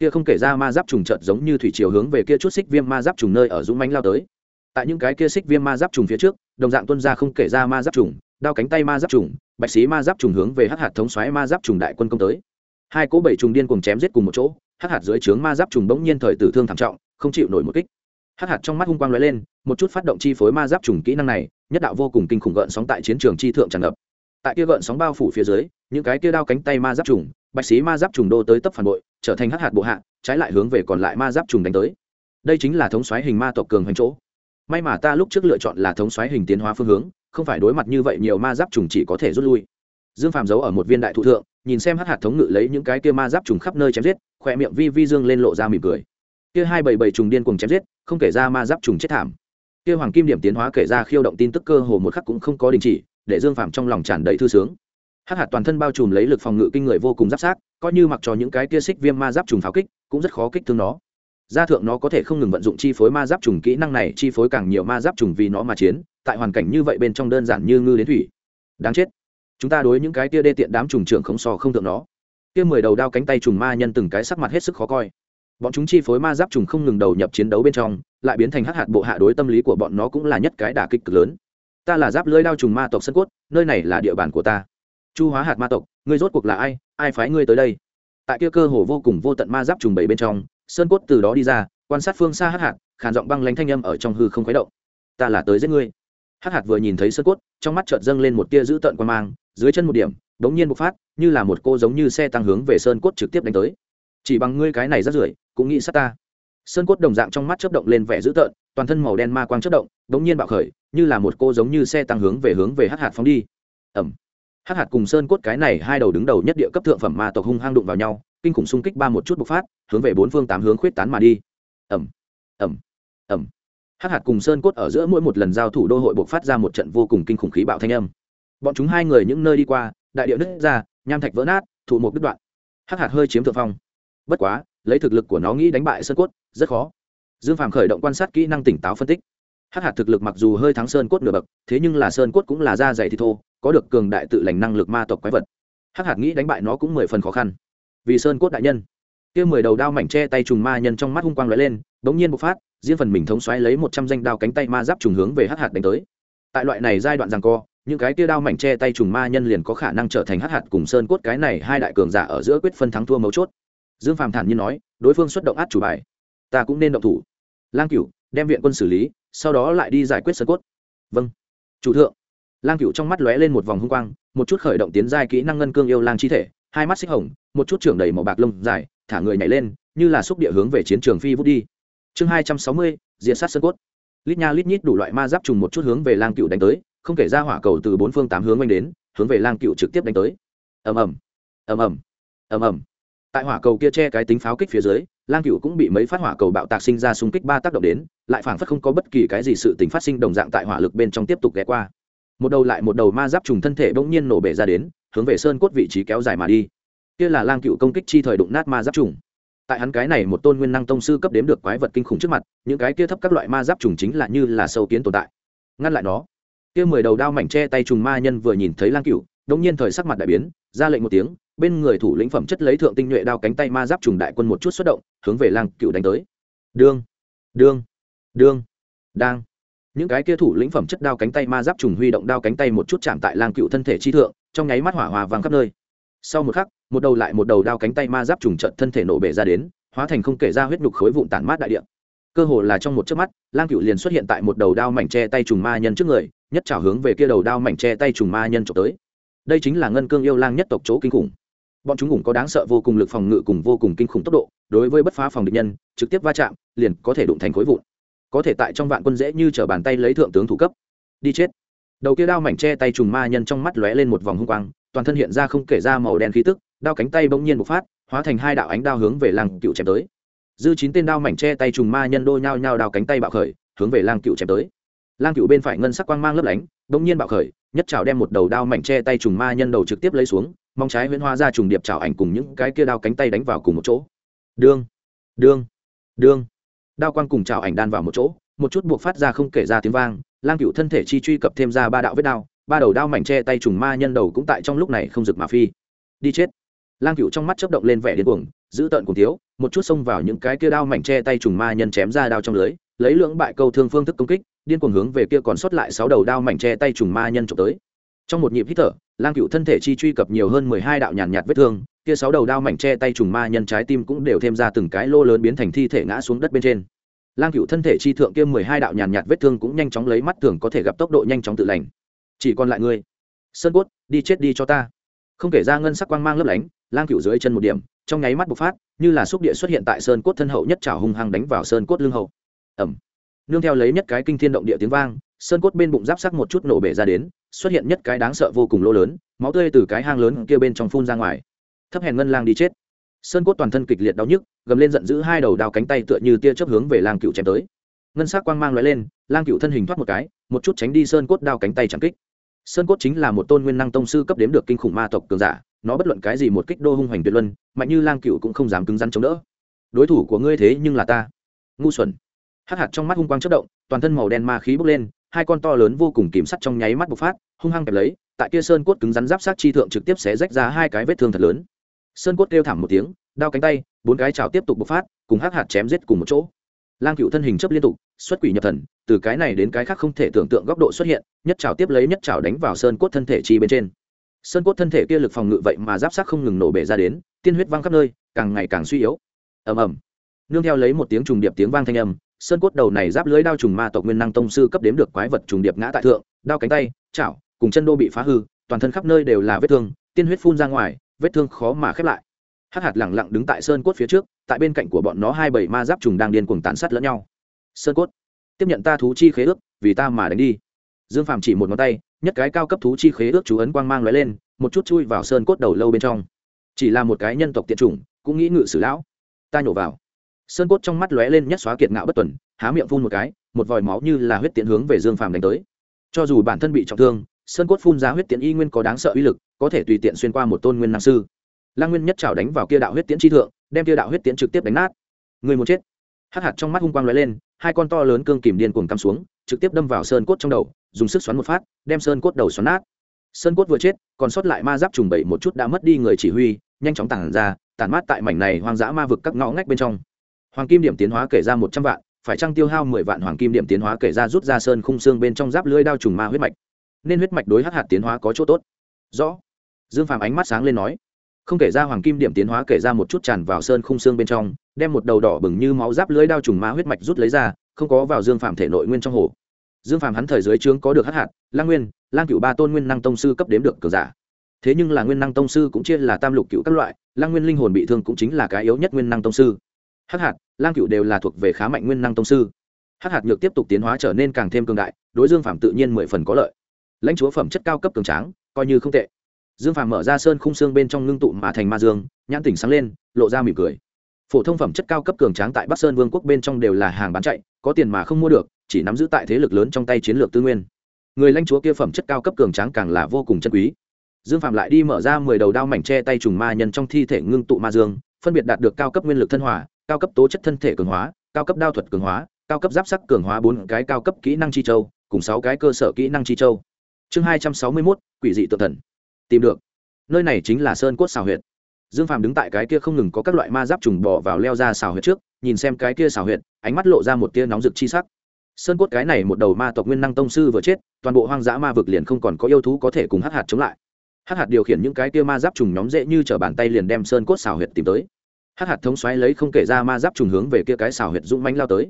kia không kể ra ma giáp trùng chợt giống như thủy chiều hướng về kia chút xích viêm ma giáp trùng nơi ở dũng mánh lao tới tại những cái kia xích viêm ma giáp trùng phía trước đồng dạng tuân ra không kể ra ma giáp trùng đao cánh tay ma giáp trùng bạch sĩ ma giáp trùng hướng về hắc hạt thống xoáy ma giáp trùng đại quân công tới hai cỗ bảy trùng điên cùng chém giết cùng một chỗ hắc hạt dưới trướng ma giáp trùng bỗng nhiên thời tử thương thảm trọng không chịu nổi một kích hắc hạt trong mắt hung quang lóe lên một chút phát động chi phối ma giáp trùng kỹ năng này nhất đạo vô cùng kinh khủng gợn sóng tại chiến trường chi thượng tràn ngập tại kia gợn sóng bao phủ phía dưới những cái kia đao cánh tay ma giáp trùng bạch sĩ ma giáp trùng đô tới tấp phản bội, trở thành hắc hạt bộ hạ, trái lại hướng về còn lại ma giáp trùng đánh tới. Đây chính là thống xoáy hình ma tộc cường hành chỗ. May mà ta lúc trước lựa chọn là thống xoáy hình tiến hóa phương hướng, không phải đối mặt như vậy nhiều ma giáp trùng chỉ có thể rút lui. Dương phàm giấu ở một viên đại thụ thượng, nhìn xem hắc hạt thống ngự lấy những cái kia ma giáp trùng khắp nơi chém giết khỏe miệng vi vi dương lên lộ ra mỉm cười. Kia hai bảy bảy trùng điên cùng chém giết, không kể ra ma giáp trùng chết thảm. Kia hoàng kim điểm tiến hóa kể ra khiêu động tin tức cơ hồ một khắc cũng không có đình chỉ, để dương phàm trong lòng tràn đầy thư sướng hắc hạt toàn thân bao trùm lấy lực phòng ngự kinh người vô cùng giáp sát, coi như mặc cho những cái kia xích viêm ma giáp trùng pháo kích, cũng rất khó kích thương nó. Gia thượng nó có thể không ngừng vận dụng chi phối ma giáp trùng kỹ năng này, chi phối càng nhiều ma giáp trùng vì nó mà chiến, tại hoàn cảnh như vậy bên trong đơn giản như ngư đến thủy. Đáng chết. Chúng ta đối những cái kia đê tiện đám trùng trưởng không so không thượng nó. Kia mười đầu đao cánh tay trùng ma nhân từng cái sắc mặt hết sức khó coi. Bọn chúng chi phối ma giáp trùng không ngừng đầu nhập chiến đấu bên trong, lại biến thành hắc hạt bộ hạ đối tâm lý của bọn nó cũng là nhất cái đả kích cực lớn. Ta là giáp lưới đao trùng ma tộc sân cốt, nơi này là địa bàn của ta chu hóa hạt ma tộc, ngươi rốt cuộc là ai? Ai phái ngươi tới đây? Tại kia cơ hồ vô cùng vô tận ma giáp trùng bảy bên trong, sơn cốt từ đó đi ra, quan sát phương xa hắc hạt, khàn giọng băng lánh thanh âm ở trong hư không khuấy động. Ta là tới giết ngươi. Hắc hạt vừa nhìn thấy sơn cốt, trong mắt chợt dâng lên một tia dữ tợn quan mang, dưới chân một điểm đống nhiên bộc phát, như là một cô giống như xe tăng hướng về sơn cốt trực tiếp đánh tới. Chỉ bằng ngươi cái này rất rưởi, cũng nghĩ sát ta. Sơn cốt đồng dạng trong mắt chớp động lên vẻ dữ tợn, toàn thân màu đen ma quang chớp động đống nhiên bạo khởi, như là một cô giống như xe tăng hướng về hướng về hắc hạt phóng đi. Ẩm hắc hạt cùng sơn cốt cái này hai đầu đứng đầu nhất địa cấp thượng phẩm ma tộc hung hăng đụng vào nhau, kinh khủng xung kích ba một chút bộc phát, hướng về bốn phương tám hướng khuyết tán mà đi. Ẩm ẩm ẩm hắc hạt cùng sơn cốt ở giữa mỗi một lần giao thủ đô hội bộc phát ra một trận vô cùng kinh khủng khí bạo thanh âm. Bọn chúng hai người những nơi đi qua, đại điệu nứt ra, nham thạch vỡ nát, thụ một đứt đoạn. Hắc hạt hơi chiếm thượng phong. Bất quá, lấy thực lực của nó nghĩ đánh bại sơn cốt, rất khó. Dương phàm khởi động quan sát kỹ năng tỉnh táo phân tích. Hắc hạt thực lực mặc dù hơi thắng sơn cốt nửa bậc, thế nhưng là sơn cốt cũng là da dày thì thô có được cường đại tự lành năng lực ma tộc quái vật. Hắc hạt nghĩ đánh bại nó cũng mười phần khó khăn. Vì sơn cốt đại nhân, kia mười đầu đao mảnh che tay trùng ma nhân trong mắt hung quang lóe lên bỗng nhiên bộc phát, riêng phần mình thống xoáy lấy một trăm danh đao cánh tay ma giáp trùng hướng về hắc hạt đánh tới. Tại loại này giai đoạn rằng co, những cái kia đao mảnh che tay trùng ma nhân liền có khả năng trở thành hắc hạt cùng sơn cốt cái này hai đại cường giả ở giữa quyết phân thắng thua mấu chốt. Dương phàm thản nhiên nói, đối phương xuất động át chủ bài. Ta cũng nên động thủ. Lang cửu, đem viện quân xử lý, sau đó lại đi giải quyết sơn cốt. Vâng. Chủ thượng lang cửu trong mắt lóe lên một vòng hung quang, một chút khởi động tiến giai kỹ năng ngân cương yêu lang chi thể, hai mắt xích hồng, một chút trưởng đầy màu bạc lông dài, thả người nhảy lên, như là xúc địa hướng về chiến trường phi vút đi. Chương hai trăm sáu mươi diện sát sơn cốt. Lít nha lít nhít đủ loại ma giáp trùng một chút hướng về lang cựu đánh tới, không kể ra hỏa cầu từ bốn phương tám hướng oanh đến, hướng về lang cựu trực tiếp đánh tới. Ầm ầm ầm ầm ầm ầm. Tại hỏa cầu kia che cái tính pháo kích phía dưới, lang cựu cũng bị mấy phát hỏa cầu bạo tạc sinh ra xung kích ba tác động đến, lại phảng phất không có bất kỳ cái gì sự tình phát sinh đồng dạng tại hỏa lực bên trong tiếp tục ghé qua một đầu lại một đầu ma giáp trùng thân thể bỗng nhiên nổ bể ra đến, hướng về sơn cốt vị trí kéo dài mà đi. Kia là lang cựu công kích chi thời đụng nát ma giáp trùng. Tại hắn cái này một tôn nguyên năng tông sư cấp đếm được quái vật kinh khủng trước mặt, những cái kia thấp các loại ma giáp trùng chính là như là sâu kiến tồn tại. Ngăn lại nó, kia mười đầu đao mảnh tre tay trùng ma nhân vừa nhìn thấy lang cựu, đống nhiên thời sắc mặt đại biến, ra lệnh một tiếng, bên người thủ lĩnh phẩm chất lấy thượng tinh nhuệ đao cánh tay ma giáp trùng đại quân một chút xuất động, hướng về lang cựu đánh tới. Đương đương đương, đang những cái kia thủ lĩnh phẩm chất đao cánh tay ma giáp trùng huy động đao cánh tay một chút chạm tại lang cựu thân thể chi thượng, trong nháy mắt hỏa hòa vàng khắp nơi. Sau một khắc, một đầu lại một đầu đao cánh tay ma giáp trùng trận thân thể nổ bể ra đến, hóa thành không kể ra huyết nhục khối vụn tản mát đại địa. Cơ hồ là trong một chớp mắt, lang cựu liền xuất hiện tại một đầu đao mảnh tre tay trùng ma nhân trước người, nhất trào hướng về kia đầu đao mảnh tre tay trùng ma nhân trộm tới. Đây chính là ngân cương yêu lang nhất tộc chỗ kinh khủng. Bọn chúng cũng có đáng sợ vô cùng lực phòng ngự cùng vô cùng kinh khủng tốc độ, đối với bất phá phòng địch nhân, trực tiếp va chạm, liền có thể đụng thành khối vụn có thể tại trong vạn quân dễ như t bàn tay lấy thượng tướng thủ cấp. Đi chết. Đầu kia đao mảnh che tay trùng ma nhân trong mắt lóe lên một vòng hung quang, toàn thân hiện ra không kể ra màu đen khí tức, đao cánh tay bỗng nhiên bộc phát, hóa thành hai đạo ánh đao hướng về làng cựu chém tới. Dư chín tên đao mảnh che tay trùng ma nhân đôi nhao nhao đao cánh tay bạo khởi, hướng về lang cựu chém tới. Lang cựu bên phải ngân sắc quang mang lấp lánh, bỗng nhiên bạo khởi, nhất trào đem một đầu đao mảnh che tay trùng ma nhân đầu trực tiếp lấy xuống, mong trái huyễn hoa ra trùng điệp trào ảnh cùng những cái kia đao cánh tay đánh vào cùng một chỗ. Đương. Đương. Đương đao quang cùng trào ảnh đan vào một chỗ, một chút buộc phát ra không kể ra tiếng vang, lang cựu thân thể chi truy cập thêm ra ba đạo vết đao, ba đầu đao mảnh che tay trùng ma nhân đầu cũng tại trong lúc này không rực mà phi. Đi chết. Lang cựu trong mắt chớp động lên vẻ điên cuồng, giữ tợn cùng thiếu, một chút xông vào những cái kia đao mảnh che tay trùng ma nhân chém ra đao trong lưới, lấy lưỡng bại câu thương phương thức công kích, điên cuồng hướng về kia còn sót lại sáu đầu đao mảnh che tay trùng ma nhân trộm tới trong một nhịp hít thở, lang cựu thân thể chi truy cập nhiều hơn mười hai đạo nhàn nhạt vết thương, kia sáu đầu đao mảnh che tay trùng ma nhân trái tim cũng đều thêm ra từng cái lô lớn biến thành thi thể ngã xuống đất bên trên. Lang cựu thân thể chi thượng kia mười hai đạo nhàn nhạt vết thương cũng nhanh chóng lấy mắt thường có thể gặp tốc độ nhanh chóng tự lành. Chỉ còn lại ngươi. Sơn cốt, đi chết đi cho ta. Không kể ra ngân sắc quang mang lấp lánh, lang cựu dưới chân một điểm, trong nháy mắt bộc phát, như là xúc địa xuất hiện tại sơn cốt thân hậu nhất trào hung hăng đánh vào sơn cốt lưng hậu. Ẩm nương theo lấy nhất cái kinh thiên động địa tiếng vang sơn cốt bên bụng giáp sắc một chút nổ bể ra đến, xuất hiện nhất cái đáng sợ vô cùng lỗ lớn, máu tươi từ cái hang lớn kia bên trong phun ra ngoài. Thấp hèn ngân lang đi chết. Sơn cốt toàn thân kịch liệt đau nhức, gầm lên giận dữ hai đầu đào cánh tay tựa như tia chớp hướng về lang cựu chém tới. Ngân sắc quang mang lóe lên, lang cựu thân hình thoát một cái, một chút tránh đi sơn cốt đao cánh tay chẳng kích. Sơn cốt chính là một tôn nguyên năng tông sư cấp đếm được kinh khủng ma tộc cường giả, nó bất luận cái gì một kích đô hung hoành tuyệt luân, mạnh như lang cựu cũng không dám cứng rắn chống đỡ. Đối thủ của ngươi thế nhưng là ta. Ngu xuẩn. Hắc hạt trong mắt hung quang chất động, toàn thân màu đen ma khí bốc lên hai con to lớn vô cùng kìm sắt trong nháy mắt bộc phát, hung hăng kẹp lấy, tại kia sơn cốt cứng rắn giáp sát chi thượng trực tiếp xé rách ra hai cái vết thương thật lớn. Sơn cốt kêu thảm một tiếng, đao cánh tay, bốn cái chảo tiếp tục bộc phát, cùng hắc hạt chém giết cùng một chỗ. Lang cựu thân hình chấp liên tục, xuất quỷ nhập thần, từ cái này đến cái khác không thể tưởng tượng góc độ xuất hiện, nhất chảo tiếp lấy nhất chảo đánh vào sơn cốt thân thể chi bên trên. Sơn cốt thân thể kia lực phòng ngự vậy mà giáp sát không ngừng nổ bể ra đến, tiên huyết văng khắp nơi, càng ngày càng suy yếu. Ầm ầm. Nương theo lấy một tiếng trùng điệp tiếng vang thanh âm sơn cốt đầu này giáp lưới đao trùng ma tộc nguyên năng tông sư cấp đếm được quái vật trùng điệp ngã tại thượng, đao cánh tay, chảo, cùng chân đô bị phá hư, toàn thân khắp nơi đều là vết thương, tiên huyết phun ra ngoài, vết thương khó mà khép lại. Hắc hạt lẳng lặng đứng tại sơn cốt phía trước, tại bên cạnh của bọn nó hai bảy ma giáp trùng đang điên cuồng tàn sát lẫn nhau. Sơn cốt, tiếp nhận ta thú chi khế ước, vì ta mà đánh đi. Dương phàm chỉ một ngón tay, nhất cái cao cấp thú chi khế ước chú ấn quang mang lóe lên, một chút chui vào sơn cốt đầu lâu bên trong. Chỉ là một cái nhân tộc tiện chủng, cũng nghĩ ngự sử lão. Ta nhổ vào sơn cốt trong mắt lóe lên nhất xóa kiệt ngạo bất tuần, há miệng phun một cái, một vòi máu như là huyết tiện hướng về dương phàm đánh tới. Cho dù bản thân bị trọng thương, sơn cốt phun ra huyết tiện y nguyên có đáng sợ uy lực, có thể tùy tiện xuyên qua một tôn nguyên năng sư. Lang nguyên nhất trào đánh vào kia đạo huyết tiễn chi thượng, đem kia đạo huyết tiễn trực tiếp đánh nát. Người một chết. Hắc hạt trong mắt hung quang lóe lên, hai con to lớn cương kìm điên cuồng cắm xuống, trực tiếp đâm vào sơn cốt trong đầu, dùng sức xoắn một phát, đem sơn cốt đầu xoắn nát. Sơn cốt vừa chết, còn sót lại ma giáp trùng bảy một chút đã mất đi người chỉ huy, nhanh chóng tản ra, tản mát tại mảnh này hoang dã ma vực các ngõ ngách bên trong hoàng kim điểm tiến hóa kể ra một trăm vạn, phải trăng tiêu hao mười vạn hoàng kim điểm tiến hóa kể ra rút ra sơn khung xương bên trong giáp lưỡi đao trùng ma huyết mạch? Nên huyết mạch đối hắc hạt tiến hóa có chỗ tốt. Rõ. Dương phàm ánh mắt sáng lên nói. Không kể ra hoàng kim điểm tiến hóa kể ra một chút tràn vào sơn khung xương bên trong, đem một đầu đỏ bừng như máu giáp lưỡi đao trùng ma huyết mạch rút lấy ra, không có vào dương phàm thể nội nguyên trong hồ. Dương phàm hắn thời dưới trướng có được hắc hạt, lang nguyên, lang cựu ba tôn nguyên năng tông sư cấp đếm được cường giả. Thế nhưng là nguyên năng tông sư cũng chia là tam lục cựu các loại, lang nguyên linh hồn bị thương cũng chính là cái yếu nhất nguyên năng tông sư hắc hạt lang cựu đều là thuộc về khá mạnh nguyên năng tông sư. Hắc hạt nhược tiếp tục tiến hóa trở nên càng thêm cường đại, đối dương phạm tự nhiên mười phần có lợi. Lãnh chúa phẩm chất cao cấp cường tráng, coi như không tệ. Dương phạm mở ra sơn khung xương bên trong ngưng tụ mà thành ma dương, nhãn tỉnh sáng lên, lộ ra mỉm cười. Phổ thông phẩm chất cao cấp cường tráng tại bắc sơn vương quốc bên trong đều là hàng bán chạy, có tiền mà không mua được, chỉ nắm giữ tại thế lực lớn trong tay chiến lược tư nguyên. Người lãnh chúa kia phẩm chất cao cấp cường tráng càng là vô cùng chân quý. Dương phạm lại đi mở ra mười đầu đao mảnh che tay trùng ma nhân trong thi thể ngưng tụ ma dương, phân biệt đạt được cao cấp nguyên lực thân hỏa cao cấp tố chất thân thể cường hóa, cao cấp đao thuật cường hóa, cao cấp giáp sắc cường hóa bốn cái cao cấp kỹ năng chi châu, cùng sáu cái cơ sở kỹ năng chi châu. Chương hai trăm sáu mươi mốt, quỷ dị tự thần. Tìm được. Nơi này chính là sơn cốt xào huyệt. Dương phàm đứng tại cái kia không ngừng có các loại ma giáp trùng bỏ vào leo ra xào huyệt trước, nhìn xem cái kia xào huyệt, ánh mắt lộ ra một tia nóng rực chi sắc. Sơn cốt cái này một đầu ma tộc nguyên năng tông sư vừa chết, toàn bộ hoang dã ma vực liền không còn có yêu thú có thể cùng hắc hạt chống lại. Hắc hạt điều khiển những cái kia ma giáp trùng nhóm dễ như t bàn tay liền đem sơn cốt xào huyệt tìm tới hắc hạt thống xoáy lấy không kể ra ma giáp trùng hướng về kia cái xào huyệt dũng mánh lao tới.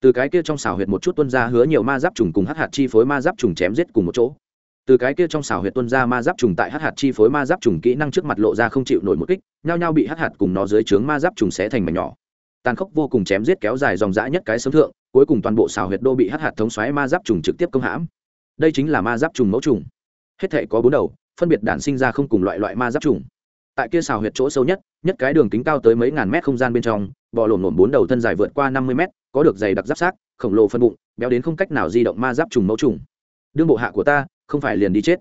Từ cái kia trong xào huyệt một chút tuân ra hứa nhiều ma giáp trùng cùng hắc hạt chi phối ma giáp trùng chém giết cùng một chỗ. Từ cái kia trong xào huyệt tuân ra ma giáp trùng tại hắc hạt chi phối ma giáp trùng kỹ năng trước mặt lộ ra không chịu nổi một kích, nhao nhao bị hắc hạt cùng nó dưới trướng ma giáp trùng xé thành mảnh nhỏ. Tàn khốc vô cùng chém giết kéo dài dòng dã nhất cái sớm thượng, cuối cùng toàn bộ xào huyệt đô bị hắc hạt thống xoáy ma giáp trùng trực tiếp công hãm. Đây chính là ma giáp trùng mẫu trùng. Hết thể có bốn đầu, phân biệt đản sinh ra không cùng loại loại ma giáp trùng tại kia xào huyệt chỗ sâu nhất nhất cái đường kính cao tới mấy ngàn mét không gian bên trong, bò lổn lổn bốn đầu thân dài vượt qua năm mươi mét, có được dày đặc giáp sát, khổng lồ phân bụng, béo đến không cách nào di động ma giáp trùng mẫu trùng. Đương bộ hạ của ta, không phải liền đi chết.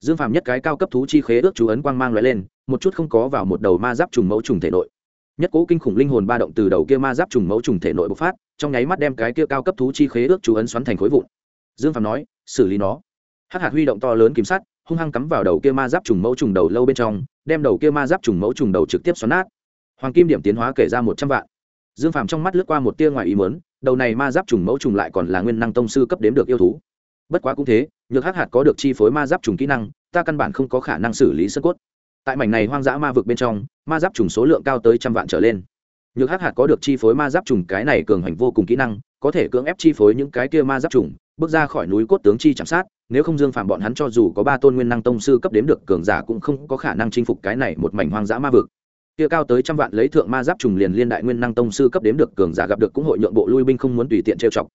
Dương phàm nhất cái cao cấp thú chi khế ước chú ấn quang mang loại lên, một chút không có vào một đầu ma giáp trùng mẫu trùng thể nội. Nhất cố kinh khủng linh hồn ba động từ đầu kia ma giáp trùng mẫu trùng thể nội bộc phát, trong nháy mắt đem cái kia cao cấp thú chi khế ước chú ấn xoắn thành khối vụn. Dương phàm nói, xử lý nó. Hắc hạt huy động to lớn kiểm sát hung hăng cắm vào đầu kia ma giáp trùng mẫu trùng đầu lâu bên trong đem đầu kia ma giáp trùng mẫu trùng đầu trực tiếp xoắn nát. Hoàng kim điểm tiến hóa kể ra một trăm vạn. Dương phàm trong mắt lướt qua một tia ngoài ý mớn đầu này ma giáp trùng mẫu trùng lại còn là nguyên năng tông sư cấp đếm được yêu thú. Bất quá cũng thế, nhược hắc hạt có được chi phối ma giáp trùng kỹ năng, ta căn bản không có khả năng xử lý sơn cốt. Tại mảnh này hoang dã ma vực bên trong, ma giáp trùng số lượng cao tới trăm vạn trở lên. Nhược hắc hạt có được chi phối ma giáp trùng cái này cường hành vô cùng kỹ năng có thể cưỡng ép chi phối những cái kia ma giáp trùng, bước ra khỏi núi cốt tướng chi chạm sát, nếu không dương phạm bọn hắn cho dù có ba tôn nguyên năng tông sư cấp đếm được cường giả cũng không có khả năng chinh phục cái này một mảnh hoang dã ma vực. Kia cao tới trăm vạn lấy thượng ma giáp trùng liền liên đại nguyên năng tông sư cấp đếm được cường giả gặp được cũng hội nhượng bộ lui binh không muốn tùy tiện trêu chọc.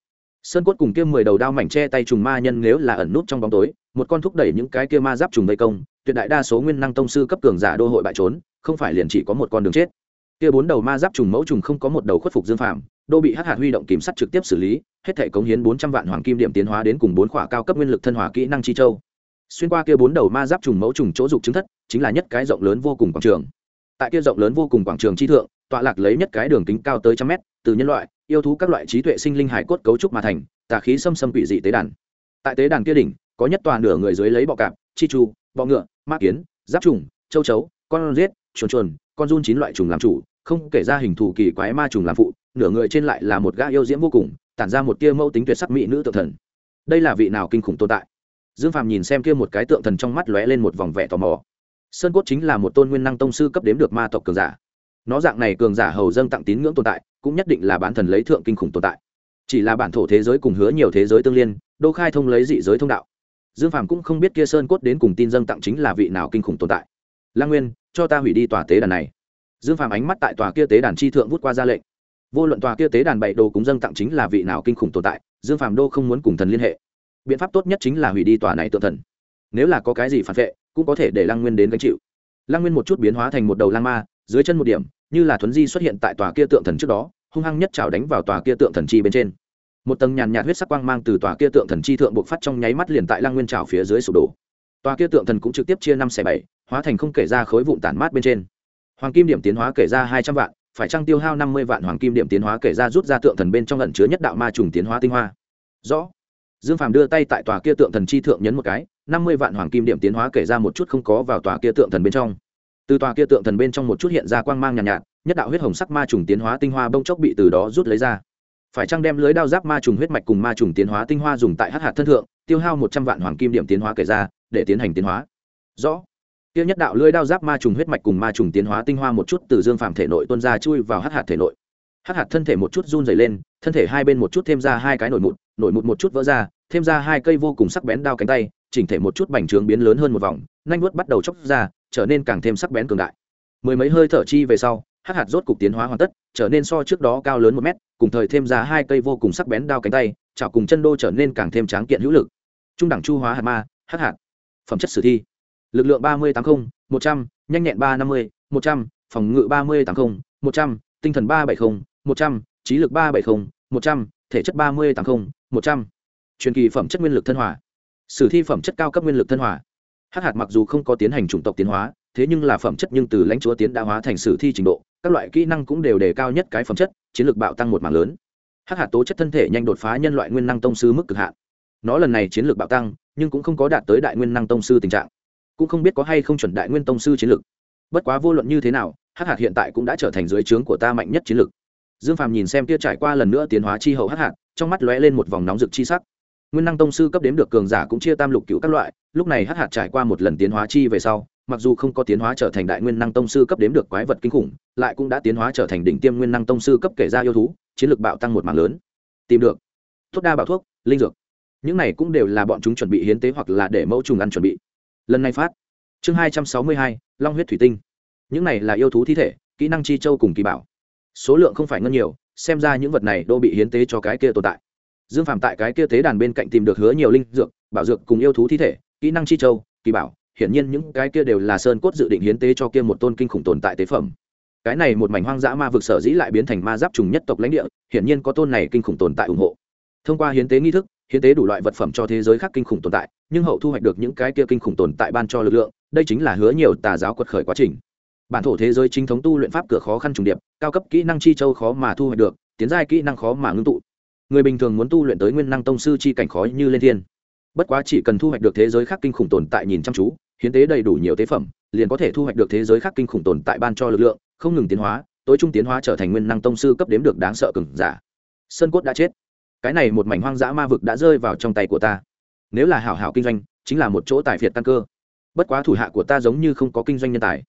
Sơn cốt cùng kia mười đầu đao mảnh che tay trùng ma nhân nếu là ẩn nút trong bóng tối, một con thúc đẩy những cái kia ma giáp trùng vây công, tuyệt đại đa số nguyên năng tông sư cấp cường giả đô hội bại trốn, không phải liền chỉ có một con đường chết. Kia bốn đầu ma giáp trùng mẫu trùng không có một đầu khuất phục dương phạm đô bị hắc hạt huy động kiểm sắt trực tiếp xử lý, hết thể cống hiến bốn trăm vạn hoàng kim điểm tiến hóa đến cùng bốn khỏa cao cấp nguyên lực thân hỏa kỹ năng chi châu. Xuyên qua kia bốn đầu ma giáp trùng mẫu trùng chỗ dục chứng thất, chính là nhất cái rộng lớn vô cùng quảng trường. Tại kia rộng lớn vô cùng quảng trường chi thượng, tọa lạc lấy nhất cái đường kính cao tới trăm mét, từ nhân loại, yêu thú các loại trí tuệ sinh linh hải cốt cấu trúc mà thành, tà khí xâm xâm quỷ dị tế đàn. Tại tế đàn kia đỉnh, có nhất toàn nửa người dưới lấy bọ cạp, chi chu, bọ ngựa, ma kiến, giáp trùng, châu chấu, con riết chuồn chuồn, con run chín loại trùng làm chủ, không kể ra hình thù kỳ quái ma trùng làm phụ nửa người trên lại là một gã yêu diễm vô cùng, tản ra một tia mẫu tính tuyệt sắc mỹ nữ tượng thần. Đây là vị nào kinh khủng tồn tại? Dương phàm nhìn xem kia một cái tượng thần trong mắt lóe lên một vòng vẻ tò mò. Sơn cốt chính là một tôn nguyên năng tông sư cấp đếm được ma tộc cường giả. Nó dạng này cường giả hầu dâng tặng tín ngưỡng tồn tại, cũng nhất định là bán thần lấy thượng kinh khủng tồn tại. Chỉ là bản thổ thế giới cùng hứa nhiều thế giới tương liên, đô khai thông lấy dị giới thông đạo. Dương phàm cũng không biết kia sơn cốt đến cùng tin dâng tặng chính là vị nào kinh khủng tồn tại. Lang nguyên, cho ta hủy đi tòa tế đàn này. Dương phàm ánh mắt tại tòa kia tế đàn chi thượng vút qua ra lệnh vô luận tòa kia tế đàn bảy đồ cúng dâng tặng chính là vị nào kinh khủng tồn tại, dương phàm đô không muốn cùng thần liên hệ. Biện pháp tốt nhất chính là hủy đi tòa này tự thần. Nếu là có cái gì phản vệ, cũng có thể để lăng nguyên đến gánh chịu. Lăng nguyên một chút biến hóa thành một đầu lang ma, dưới chân một điểm, như là thuấn di xuất hiện tại tòa kia tượng thần trước đó, hung hăng nhất chảo đánh vào tòa kia tượng thần chi bên trên. Một tầng nhàn nhạt huyết sắc quang mang từ tòa kia tượng thần chi thượng bộc phát trong nháy mắt liền tại lăng nguyên trào phía dưới sụp đổ. Tòa kia tượng thần cũng trực tiếp chia năm xẻ bảy, hóa thành không kể ra khối vụn tản mát bên trên. Hoàng kim điểm tiến hóa kể ra hai trăm vạn phải trang tiêu hao năm mươi vạn hoàng kim điểm tiến hóa kể ra rút ra tượng thần bên trong lẩn chứa nhất đạo ma trùng tiến hóa tinh hoa? Rõ. Dương phàm đưa tay tại tòa kia tượng thần chi thượng nhấn một cái năm mươi vạn hoàng kim điểm tiến hóa kể ra một chút không có vào tòa kia tượng thần bên trong. Từ tòa kia tượng thần bên trong một chút hiện ra quang mang nhàn nhạt, nhạt nhất đạo huyết hồng sắc ma trùng tiến hóa tinh hoa bông chốc bị từ đó rút lấy ra. Phải chăng đem lưới đao giáp ma trùng huyết mạch cùng ma trùng tiến hóa tinh hoa dùng tại hắc hạt thân thượng tiêu hao một trăm vạn hoàng kim điểm tiến hóa kể ra để tiến hành tiến hóa? Rõ tiêu nhất đạo lưới đao giáp ma trùng huyết mạch cùng ma trùng tiến hóa tinh hoa một chút, từ dương phàm thể nội tuôn ra chui vào hắc hạt thể nội. Hắc hạt thân thể một chút run dày lên, thân thể hai bên một chút thêm ra hai cái nổi mụn nổi mụn một chút vỡ ra, thêm ra hai cây vô cùng sắc bén đao cánh tay, chỉnh thể một chút bành trướng biến lớn hơn một vòng nanh vuốt bắt đầu chóc ra, trở nên càng thêm sắc bén cường đại. Mười mấy hơi thở chi về sau, hắc hạt rốt cục tiến hóa hoàn tất, trở nên so trước đó cao lớn một mét, cùng thời thêm ra hai cây vô cùng sắc bén đao cánh tay, chảo cùng chân đô trở nên càng thêm tráng kiện hữu lực. Trung đẳng chu hóa hạt ma, hắc hạt. Phẩm chất sử thi lực lượng ba mươi tám mươi một trăm, nhanh nhẹn ba năm mươi, một trăm, phòng ngự ba mươi tám mươi một trăm, tinh thần ba bảy mươi một trăm, trí lực ba bảy mươi một trăm, thể chất ba mươi tám mươi một trăm. Truyền kỳ phẩm chất nguyên lực thân hòa. Sử thi phẩm chất cao cấp nguyên lực thân hòa. Hắc hạt mặc dù không có tiến hành chủng tộc tiến hóa, thế nhưng là phẩm chất nhưng từ lãnh chúa tiến đã hóa thành sử thi trình độ, các loại kỹ năng cũng đều đề cao nhất cái phẩm chất, chiến lược bạo tăng một mảng lớn. Hắc hạt tố chất thân thể nhanh đột phá nhân loại nguyên năng tông sư mức cực hạn. Nó lần này chiến lược bạo tăng, nhưng cũng không có đạt tới đại nguyên năng tông sư tình trạng cũng không biết có hay không chuẩn đại nguyên tông sư chiến lược bất quá vô luận như thế nào, hắc hạt hiện tại cũng đã trở thành dưới trướng của ta mạnh nhất chiến lược dương phàm nhìn xem kia trải qua lần nữa tiến hóa chi hậu hắc hạt trong mắt lóe lên một vòng nóng rực chi sắc. Nguyên năng tông sư cấp đếm được cường giả cũng chia tam lục cựu các loại, lúc này hắc hạt trải qua một lần tiến hóa chi về sau, mặc dù không có tiến hóa trở thành đại nguyên năng tông sư cấp đếm được quái vật kinh khủng, lại cũng đã tiến hóa trở thành đỉnh tiêm nguyên năng tông sư cấp kể ra yêu thú, chiến lược bạo tăng một mảng lớn. Tìm được. Thuốc đa bảo thuốc, linh dược. Những này cũng đều là bọn chúng chuẩn bị hiến tế hoặc là để mẫu trùng ăn chuẩn bị lần này phát. Chương hai trăm sáu mươi hai, long huyết thủy tinh. Những này là yêu thú thi thể, kỹ năng chi châu cùng kỳ bảo. Số lượng không phải ngân nhiều, xem ra những vật này đô bị hiến tế cho cái kia tồn tại. Dương phạm tại cái kia tế đàn bên cạnh tìm được hứa nhiều linh dược, bảo dược cùng yêu thú thi thể, kỹ năng chi châu, kỳ bảo, hiển nhiên những cái kia đều là sơn cốt dự định hiến tế cho kia một tôn kinh khủng tồn tại tế phẩm. Cái này một mảnh hoang dã ma vực sở dĩ lại biến thành ma giáp trùng nhất tộc lãnh địa, hiển nhiên có tôn này kinh khủng tồn tại ủng hộ. Thông qua hiến tế nghi thức hiến tế đủ loại vật phẩm cho thế giới khác kinh khủng tồn tại, nhưng hậu thu hoạch được những cái kia kinh khủng tồn tại ban cho lực lượng, đây chính là hứa nhiều tà giáo quật khởi quá trình. Bản thổ thế giới chính thống tu luyện pháp cửa khó khăn trùng điệp, cao cấp kỹ năng chi châu khó mà thu hoạch được, tiến giai kỹ năng khó mà ngưng tụ. Người bình thường muốn tu luyện tới nguyên năng tông sư chi cảnh khó như lên thiên. Bất quá chỉ cần thu hoạch được thế giới khác kinh khủng tồn tại nhìn chăm chú, hiến tế đầy đủ nhiều tế phẩm, liền có thể thu hoạch được thế giới khác kinh khủng tồn tại ban cho lực lượng, không ngừng tiến hóa, tối trung tiến hóa trở thành nguyên năng tông sư cấp đếm được đáng sợ cừng giả. Sơn cốt đã chết cái này một mảnh hoang dã ma vực đã rơi vào trong tay của ta. Nếu là hảo hảo kinh doanh, chính là một chỗ tài phiệt căn cơ. Bất quá thủ hạ của ta giống như không có kinh doanh nhân tài,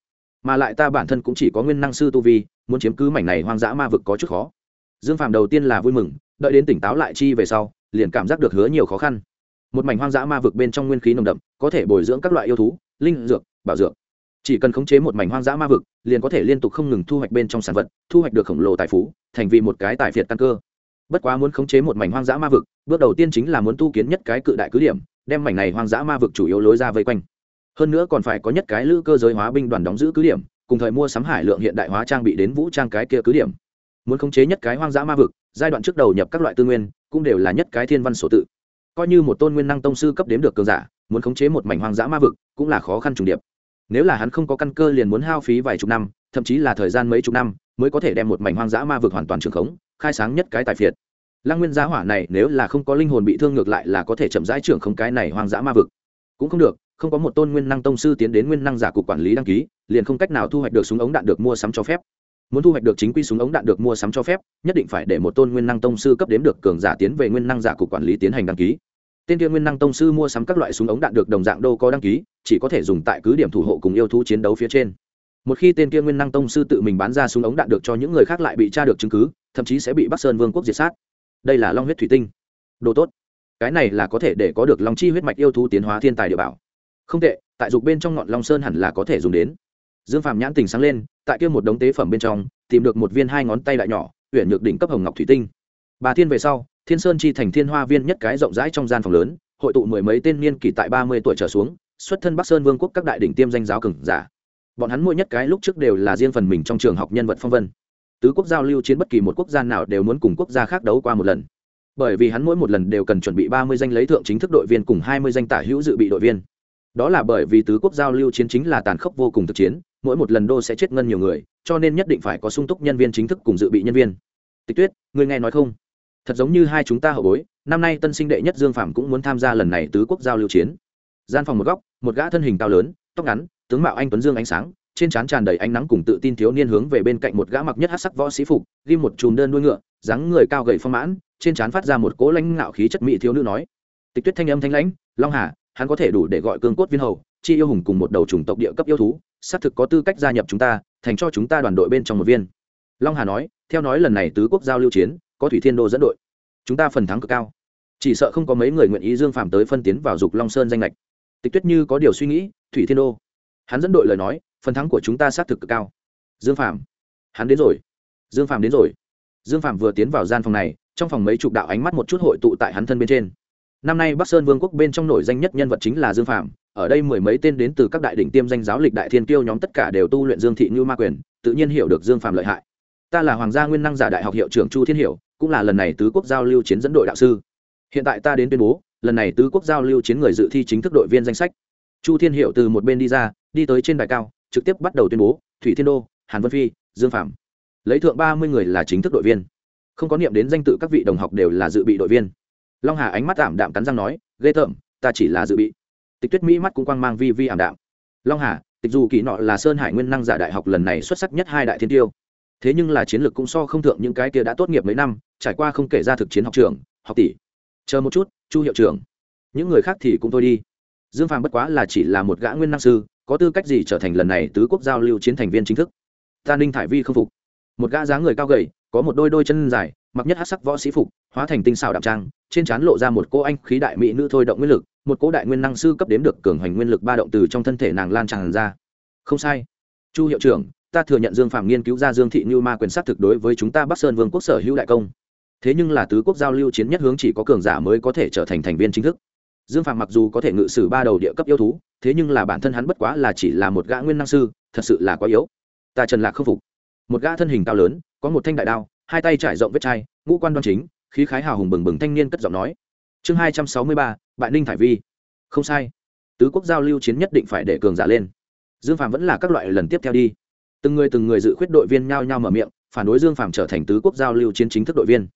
mà lại ta bản thân cũng chỉ có nguyên năng sư tu vi, muốn chiếm cứ mảnh này hoang dã ma vực có chút khó. Dương phạm đầu tiên là vui mừng, đợi đến tỉnh táo lại chi về sau, liền cảm giác được hứa nhiều khó khăn. Một mảnh hoang dã ma vực bên trong nguyên khí nồng đậm, có thể bồi dưỡng các loại yêu thú, linh dược, bảo dược. Chỉ cần khống chế một mảnh hoang dã ma vực, liền có thể liên tục không ngừng thu hoạch bên trong sản vật, thu hoạch được khổng lồ tài phú, thành vì một cái tài phiệt căn cơ bất quá muốn khống chế một mảnh hoang dã ma vực, bước đầu tiên chính là muốn tu kiến nhất cái cự đại cứ điểm, đem mảnh này hoang dã ma vực chủ yếu lối ra vây quanh. Hơn nữa còn phải có nhất cái lữ cơ giới hóa binh đoàn đóng giữ cứ điểm, cùng thời mua sắm hải lượng hiện đại hóa trang bị đến vũ trang cái kia cứ điểm. Muốn khống chế nhất cái hoang dã ma vực, giai đoạn trước đầu nhập các loại tư nguyên, cũng đều là nhất cái thiên văn sổ tự. Coi như một tôn nguyên năng tông sư cấp đếm được cường giả, muốn khống chế một mảnh hoang dã ma vực, cũng là khó khăn trùng điệp. Nếu là hắn không có căn cơ liền muốn hao phí vài chục năm, thậm chí là thời gian mấy chục năm, mới có thể đem một mảnh hoang dã ma vực hoàn toàn trường khống khai sáng nhất cái tài phiệt. Lăng nguyên giá hỏa này nếu là không có linh hồn bị thương ngược lại là có thể chậm rãi trưởng không cái này hoang dã ma vực. Cũng không được, không có một tôn nguyên năng tông sư tiến đến nguyên năng giả cục quản lý đăng ký, liền không cách nào thu hoạch được súng ống đạn được mua sắm cho phép. Muốn thu hoạch được chính quy súng ống đạn được mua sắm cho phép, nhất định phải để một tôn nguyên năng tông sư cấp đếm được cường giả tiến về nguyên năng giả cục quản lý tiến hành đăng ký. Tên kia nguyên năng tông sư mua sắm các loại súng ống đạn được đồng dạng đâu có đăng ký, chỉ có thể dùng tại cứ điểm thủ hộ cùng yêu thú chiến đấu phía trên một khi tên kia nguyên năng tông sư tự mình bán ra súng ống đạn được cho những người khác lại bị tra được chứng cứ, thậm chí sẽ bị bắc sơn vương quốc diệt sát. Đây là long huyết thủy tinh. Đồ tốt. Cái này là có thể để có được long chi huyết mạch yêu thú tiến hóa thiên tài địa bảo. Không tệ, tại dục bên trong ngọn long sơn hẳn là có thể dùng đến. Dương phạm nhãn tình sáng lên, tại kia một đống tế phẩm bên trong, tìm được một viên hai ngón tay đại nhỏ huyện nhược đỉnh cấp hồng ngọc thủy tinh. Bà thiên về sau, thiên sơn chi thành thiên hoa viên nhất cái rộng rãi trong gian phòng lớn, hội tụ mười mấy tên niên kỷ tại ba mươi tuổi trở xuống, xuất thân bắc sơn vương quốc các đại đỉnh tiêm danh giáo cừng giả bọn hắn mỗi nhất cái lúc trước đều là riêng phần mình trong trường học nhân vật phong vân. Tứ quốc giao lưu chiến bất kỳ một quốc gia nào đều muốn cùng quốc gia khác đấu qua một lần. Bởi vì hắn mỗi một lần đều cần chuẩn bị ba mươi danh lấy thượng chính thức đội viên cùng hai mươi danh tả hữu dự bị đội viên. Đó là bởi vì tứ quốc giao lưu chiến chính là tàn khốc vô cùng thực chiến, mỗi một lần đô sẽ chết ngân nhiều người, cho nên nhất định phải có sung túc nhân viên chính thức cùng dự bị nhân viên. Tịch tuyết người nghe nói không? Thật giống như hai chúng ta hậu bối, năm nay tân sinh đệ nhất dương phạm cũng muốn tham gia lần này tứ quốc giao lưu chiến. Gian phòng một góc, một gã thân hình cao lớn, tóc ngắn tướng mạo anh tuấn dương ánh sáng, trên trán tràn đầy ánh nắng cùng tự tin thiếu niên hướng về bên cạnh một gã mặc nhất hát sắc võ sĩ phục, ghi một chùm đơn đuôi ngựa, dáng người cao gầy phong mãn, trên trán phát ra một cỗ lãnh ngạo khí chất mỹ thiếu nữ nói. Tịch tuyết thanh âm thanh lãnh, long hà, hắn có thể đủ để gọi cương cốt viên hầu, chi yêu hùng cùng một đầu chủng tộc địa cấp yêu thú, xác thực có tư cách gia nhập chúng ta, thành cho chúng ta đoàn đội bên trong một viên. Long hà nói, theo nói lần này tứ quốc giao lưu chiến, có thủy thiên đô dẫn đội. Chúng ta phần thắng cực cao. Chỉ sợ không có mấy người nguyện ý dương phạm tới phân tiến vào dục long sơn danh lệch tịch tuyết như có điều suy nghĩ, thủy thiên đô hắn dẫn đội lời nói, phần thắng của chúng ta xác thực cực cao. Dương phạm hắn đến rồi. Dương phạm đến rồi. Dương phạm vừa tiến vào gian phòng này, trong phòng mấy chục đạo ánh mắt một chút hội tụ tại hắn thân bên trên. Năm nay bắc sơn vương quốc bên trong nổi danh nhất nhân vật chính là dương phạm ở đây mười mấy tên đến từ các đại đỉnh tiêm danh giáo lịch đại thiên tiêu nhóm tất cả đều tu luyện dương thị như ma quyền, tự nhiên hiểu được dương phạm lợi hại. Ta là hoàng gia nguyên năng giả đại học hiệu trưởng chu thiên hiểu, cũng là lần này tứ quốc giao lưu chiến dẫn đội đạo sư. Hiện tại ta đến tuyên bố, lần này tứ quốc giao lưu chiến người dự thi chính thức đội viên danh sách. Chu thiên hiệu từ một bên đi ra đi tới trên đài cao, trực tiếp bắt đầu tuyên bố, thủy thiên đô, hàn vân phi, dương phạm lấy thượng ba mươi người là chính thức đội viên. Không có niệm đến danh tự các vị đồng học đều là dự bị đội viên. Long hà ánh mắt ảm đạm cắn răng nói, ghê tởm, ta chỉ là dự bị. Tịch tuyết mỹ mắt cũng quang mang vi vi ảm đạm. Long hà, tịch dù kỳ nọ là sơn hải nguyên năng giả đại học lần này xuất sắc nhất hai đại thiên tiêu. Thế nhưng là chiến lược cũng so không thượng những cái kia đã tốt nghiệp mấy năm, trải qua không kể ra thực chiến học trường học tỷ. Chờ một chút, chu hiệu trưởng. Những người khác thì cũng thôi đi. Dương phàm bất quá là chỉ là một gã nguyên năng sư có tư cách gì trở thành lần này tứ quốc giao lưu chiến thành viên chính thức? Ta ninh thải vi không phục. Một gã dáng người cao gầy, có một đôi đôi chân dài, mặc nhất hát sắc võ sĩ phục, hóa thành tinh xảo đạm trang, trên trán lộ ra một cô anh khí đại mỹ nữ thôi động nguyên lực, một cô đại nguyên năng sư cấp đếm được cường hoành nguyên lực ba động từ trong thân thể nàng lan tràn ra. Không sai. Chu hiệu trưởng, ta thừa nhận dương phạm nghiên cứu ra dương thị như ma quyền sát thực đối với chúng ta bắc sơn vương quốc sở hữu đại công. Thế nhưng là tứ quốc giao lưu chiến nhất hướng chỉ có cường giả mới có thể trở thành thành viên chính thức dương phạm mặc dù có thể ngự sử ba đầu địa cấp yêu thú, thế nhưng là bản thân hắn bất quá là chỉ là một gã nguyên năng sư, thật sự là quá yếu. Ta trần lạc không phục. Một gã thân hình cao lớn, có một thanh đại đao, hai tay trải rộng vết chai, ngũ quan đoan chính, khí khái hào hùng bừng bừng thanh niên cất giọng nói. Chương hai trăm sáu mươi ba bạn ninh thải vi. Không sai. Tứ quốc giao lưu chiến nhất định phải để cường giả lên. Dương phạm vẫn là các loại lần tiếp theo đi. Từng người từng người dự khuyết đội viên nhao nhao mở miệng, phản đối dương phạm trở thành tứ quốc giao lưu chiến chính thức đội viên.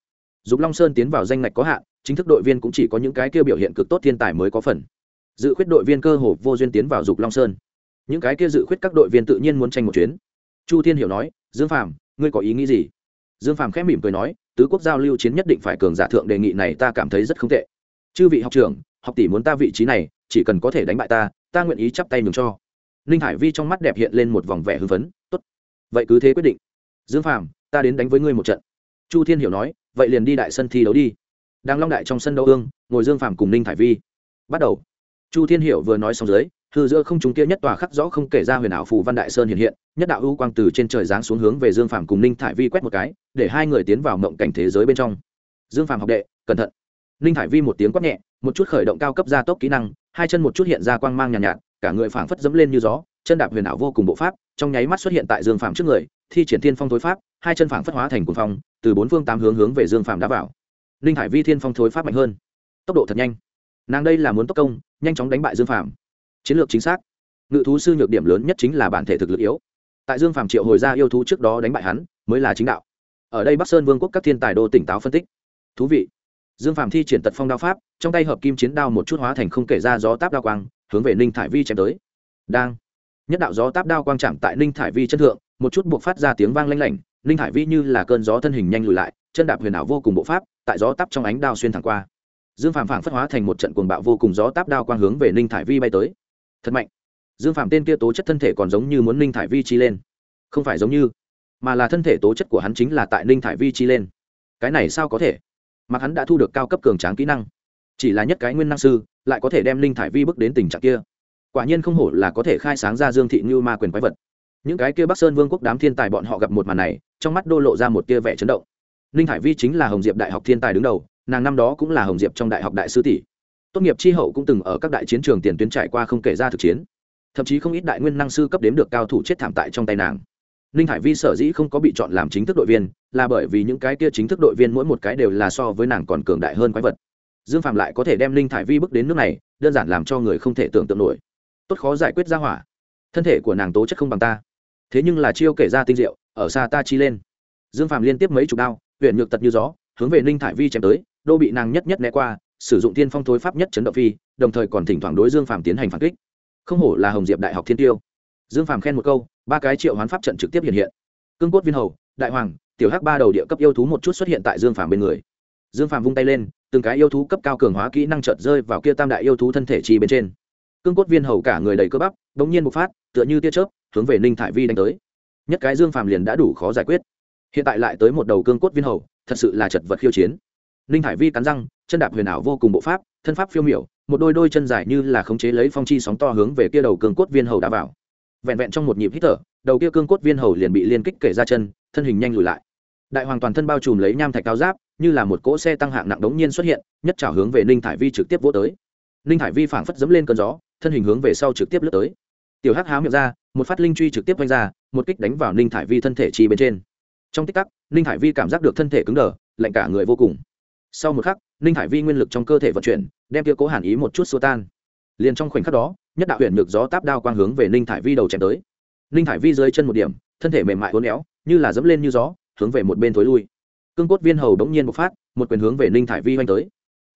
Dục long sơn tiến vào danh ngạch có hạn chính thức đội viên cũng chỉ có những cái kia biểu hiện cực tốt thiên tài mới có phần. Dự khuyết đội viên cơ hồ vô duyên tiến vào dục long sơn. Những cái kia dự khuyết các đội viên tự nhiên muốn tranh một chuyến. Chu thiên hiểu nói, dương phàm, ngươi có ý nghĩ gì? Dương phàm khẽ mỉm cười nói, tứ quốc giao lưu chiến nhất định phải cường giả thượng đề nghị này ta cảm thấy rất không tệ. Chư vị học trưởng, học tỷ muốn ta vị trí này, chỉ cần có thể đánh bại ta ta nguyện ý chắp tay mừng cho. Ninh hải vi trong mắt đẹp hiện lên một vòng vẻ hưng phấn, tốt, vậy cứ thế quyết định. Dương phàm, ta đến đánh với ngươi một trận. Chu thiên hiểu nói, vậy liền đi đại sân thi đấu đi đang long đại trong sân đấu ương ngồi dương phàm cùng ninh thải vi. Bắt đầu. Chu thiên hiểu vừa nói xong dưới hư giữa không chúng kia nhất tòa khắc rõ không kể ra huyền ảo phù văn đại sơn hiện hiện nhất đạo ưu quang từ trên trời giáng xuống hướng về dương phàm cùng ninh thải vi quét một cái để hai người tiến vào mộng cảnh thế giới bên trong. Dương phàm học đệ cẩn thận. Ninh thải vi một tiếng quát nhẹ một chút khởi động cao cấp gia tốc kỹ năng hai chân một chút hiện ra quang mang nhàn nhạt, nhạt cả người phảng phất dẫm lên như gió chân đạp huyền ảo vô cùng bộ pháp trong nháy mắt xuất hiện tại dương phàm trước người thi triển thiên phong thối pháp hai chân phảng phất hóa thành cuồng phong từ bốn phương tám hướng hướng về dương phàm đá vào ninh hải vi thiên phong thối pháp mạnh hơn. Tốc độ thật nhanh. Nàng đây là muốn tốc công nhanh chóng đánh bại dương Phạm, chiến lược chính xác. Ngự thú sư nhược điểm lớn nhất chính là bản thể thực lực yếu. Tại dương Phạm triệu hồi ra yêu thú trước đó đánh bại hắn mới là chính đạo. Ở đây bắc sơn vương quốc các thiên tài đô tỉnh táo phân tích. Thú vị. Dương Phạm thi triển tật phong đao pháp trong tay hợp kim chiến đao một chút hóa thành không kể ra gió táp đao quang hướng về ninh thải vi chém tới. Đang. Nhất đạo gió táp đao quang chạm tại ninh thải vi chân thượng một chút buộc phát ra tiếng vang lanh lảnh ninh thải vi như là cơn gió thân hình nhanh lùi lại chân đạp huyền ảo vô cùng bộ pháp, tại gió táp trong ánh đao xuyên thẳng qua. Dương phàm phảng phất hóa thành một trận cuồng bạo vô cùng gió táp đao quang hướng về ninh thải vi bay tới. Thật mạnh. Dương phàm tên kia tố chất thân thể còn giống như muốn ninh thải vi chi lên. Không phải giống như, mà là thân thể tố chất của hắn chính là tại ninh thải vi chi lên. Cái này sao có thể? Mặc hắn đã thu được cao cấp cường tráng kỹ năng. Chỉ là nhất cái nguyên năng sư, lại có thể đem ninh thải vi bước đến tình trạng kia. Quả nhiên không hổ là có thể khai sáng ra dương thị như ma quyền quái vật. Những cái kia bắc sơn vương quốc đám thiên tài bọn họ gặp một màn này, trong mắt đô lộ ra một tia vẻ chấn động ninh Hải vi chính là hồng diệp đại học thiên tài đứng đầu, nàng năm đó cũng là hồng diệp trong đại học đại sư tỷ. Tốt nghiệp tri hậu cũng từng ở các đại chiến trường tiền tuyến trải qua không kể ra thực chiến. Thậm chí không ít đại nguyên năng sư cấp đếm được cao thủ chết thảm tại trong tay nàng. Ninh hải vi sở dĩ không có bị chọn làm chính thức đội viên, là bởi vì những cái kia chính thức đội viên mỗi một cái đều là so với nàng còn cường đại hơn quái vật. Dương phạm lại có thể đem ninh thải vi bước đến nước này, đơn giản làm cho người không thể tưởng tượng nổi. Tốt khó giải quyết ra hỏa. Thân thể của nàng tố chất không bằng ta. Thế nhưng là chiêu kể ra tinh diệu, ở xa ta chi lên. Dương phạm liên tiếp mấy chục đao huyện nhược tật như gió, hướng về ninh thải vi chém tới, đô bị nàng nhất nhất né qua, sử dụng tiên phong thối pháp nhất chấn động phi, đồng thời còn thỉnh thoảng đối dương phàm tiến hành phản kích. Không hổ là hồng diệp đại học thiên tiêu. Dương phàm khen một câu, ba cái triệu hoán pháp trận trực tiếp hiện hiện. Cương cốt viên hầu, đại hoàng, tiểu hắc ba đầu địa cấp yêu thú một chút xuất hiện tại dương phàm bên người. Dương phàm vung tay lên, từng cái yêu thú cấp cao cường hóa kỹ năng trợt rơi vào kia tam đại yêu thú thân thể chi bên trên. Cương cốt viên hầu cả người đầy cơ bắp, bỗng nhiên một phát, tựa như tia chớp, hướng về ninh thải vi đánh tới. Nhất cái dương phàm liền đã đủ khó giải quyết hiện tại lại tới một đầu cương cốt viên hầu, thật sự là chật vật khiêu chiến. Ninh hải vi cắn răng, chân đạp huyền ảo vô cùng bộ pháp, thân pháp phiêu miểu, một đôi đôi chân dài như là khống chế lấy phong chi sóng to hướng về kia đầu cương cốt viên hầu đã vào. Vẹn vẹn trong một nhịp hít thở, đầu kia cương cốt viên hầu liền bị liên kích kể ra chân, thân hình nhanh lùi lại. Đại hoàng toàn thân bao trùm lấy nham thạch cao giáp, như là một cỗ xe tăng hạng nặng đống nhiên xuất hiện, nhất trào hướng về ninh thải vi trực tiếp vỗ tới. Ninh thải vi phảng phất dẫm lên cơn gió, thân hình hướng về sau trực tiếp lướt tới. Tiểu hắc háo miệng ra, một phát linh truy trực tiếp vanh ra, một kích đánh vào ninh thải vi thân thể chi bên trên trong tích tắc, ninh hải vi cảm giác được thân thể cứng đờ, lạnh cả người vô cùng. Sau một khắc, ninh hải vi nguyên lực trong cơ thể vận chuyển, đem kia cố hàn ý một chút xua tan. Liền trong khoảnh khắc đó, nhất đạo huyện ngược gió táp đao quang hướng về ninh thải vi đầu chém tới. Ninh thải vi dưới chân một điểm, thân thể mềm mại uốn éo, như là dẫm lên như gió, hướng về một bên thối lui. Cương cốt viên hầu đống nhiên một phát, một quyền hướng về ninh thải vi oanh tới.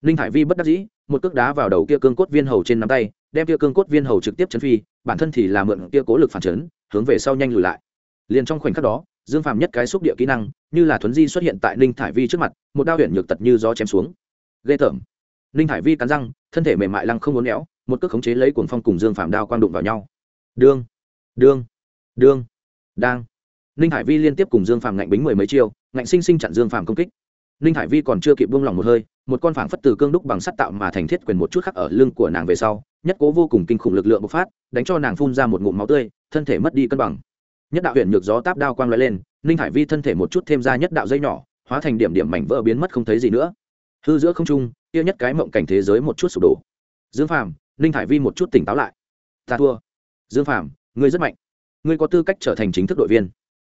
Ninh thải vi bất đắc dĩ, một cước đá vào đầu kia cương cốt viên hầu trên nắm tay, đem kia cương cốt viên hầu trực tiếp chấn phi, bản thân thì là mượn kia cố lực phản chấn, hướng về sau nhanh lùi lại. Liền trong khoảnh khắc đó dương phàm nhất cái xúc địa kỹ năng, như là thuấn di xuất hiện tại ninh thải vi trước mặt, một đao huyện nhược tật như gió chém xuống. Ghê tởm. Ninh thải vi cắn răng, thân thể mềm mại lăng không uốn éo, một cước khống chế lấy cuồng phong cùng dương phàm đao quang đụng vào nhau. Đương đương đương, đang. Ninh hải vi liên tiếp cùng dương phàm ngạnh bính mười mấy chiêu, ngạnh sinh sinh chặn dương phàm công kích. Ninh hải vi còn chưa kịp buông lỏng một hơi, một con phảng phất từ cương đúc bằng sắt tạo mà thành thiết quyền một chút khắc ở lưng của nàng về sau, nhất cố vô cùng kinh khủng lực lượng bộc phát, đánh cho nàng phun ra một ngụm máu tươi, thân thể mất đi cân bằng nhất đạo huyện nhược gió táp đao quang lóe lên, ninh hải vi thân thể một chút thêm ra nhất đạo dây nhỏ, hóa thành điểm điểm mảnh vỡ biến mất không thấy gì nữa. Hư giữa không trung, kia nhất cái mộng cảnh thế giới một chút sụp đổ. Dương phàm, ninh hải vi một chút tỉnh táo lại. Ta thua. Dương phàm, ngươi rất mạnh. Ngươi có tư cách trở thành chính thức đội viên.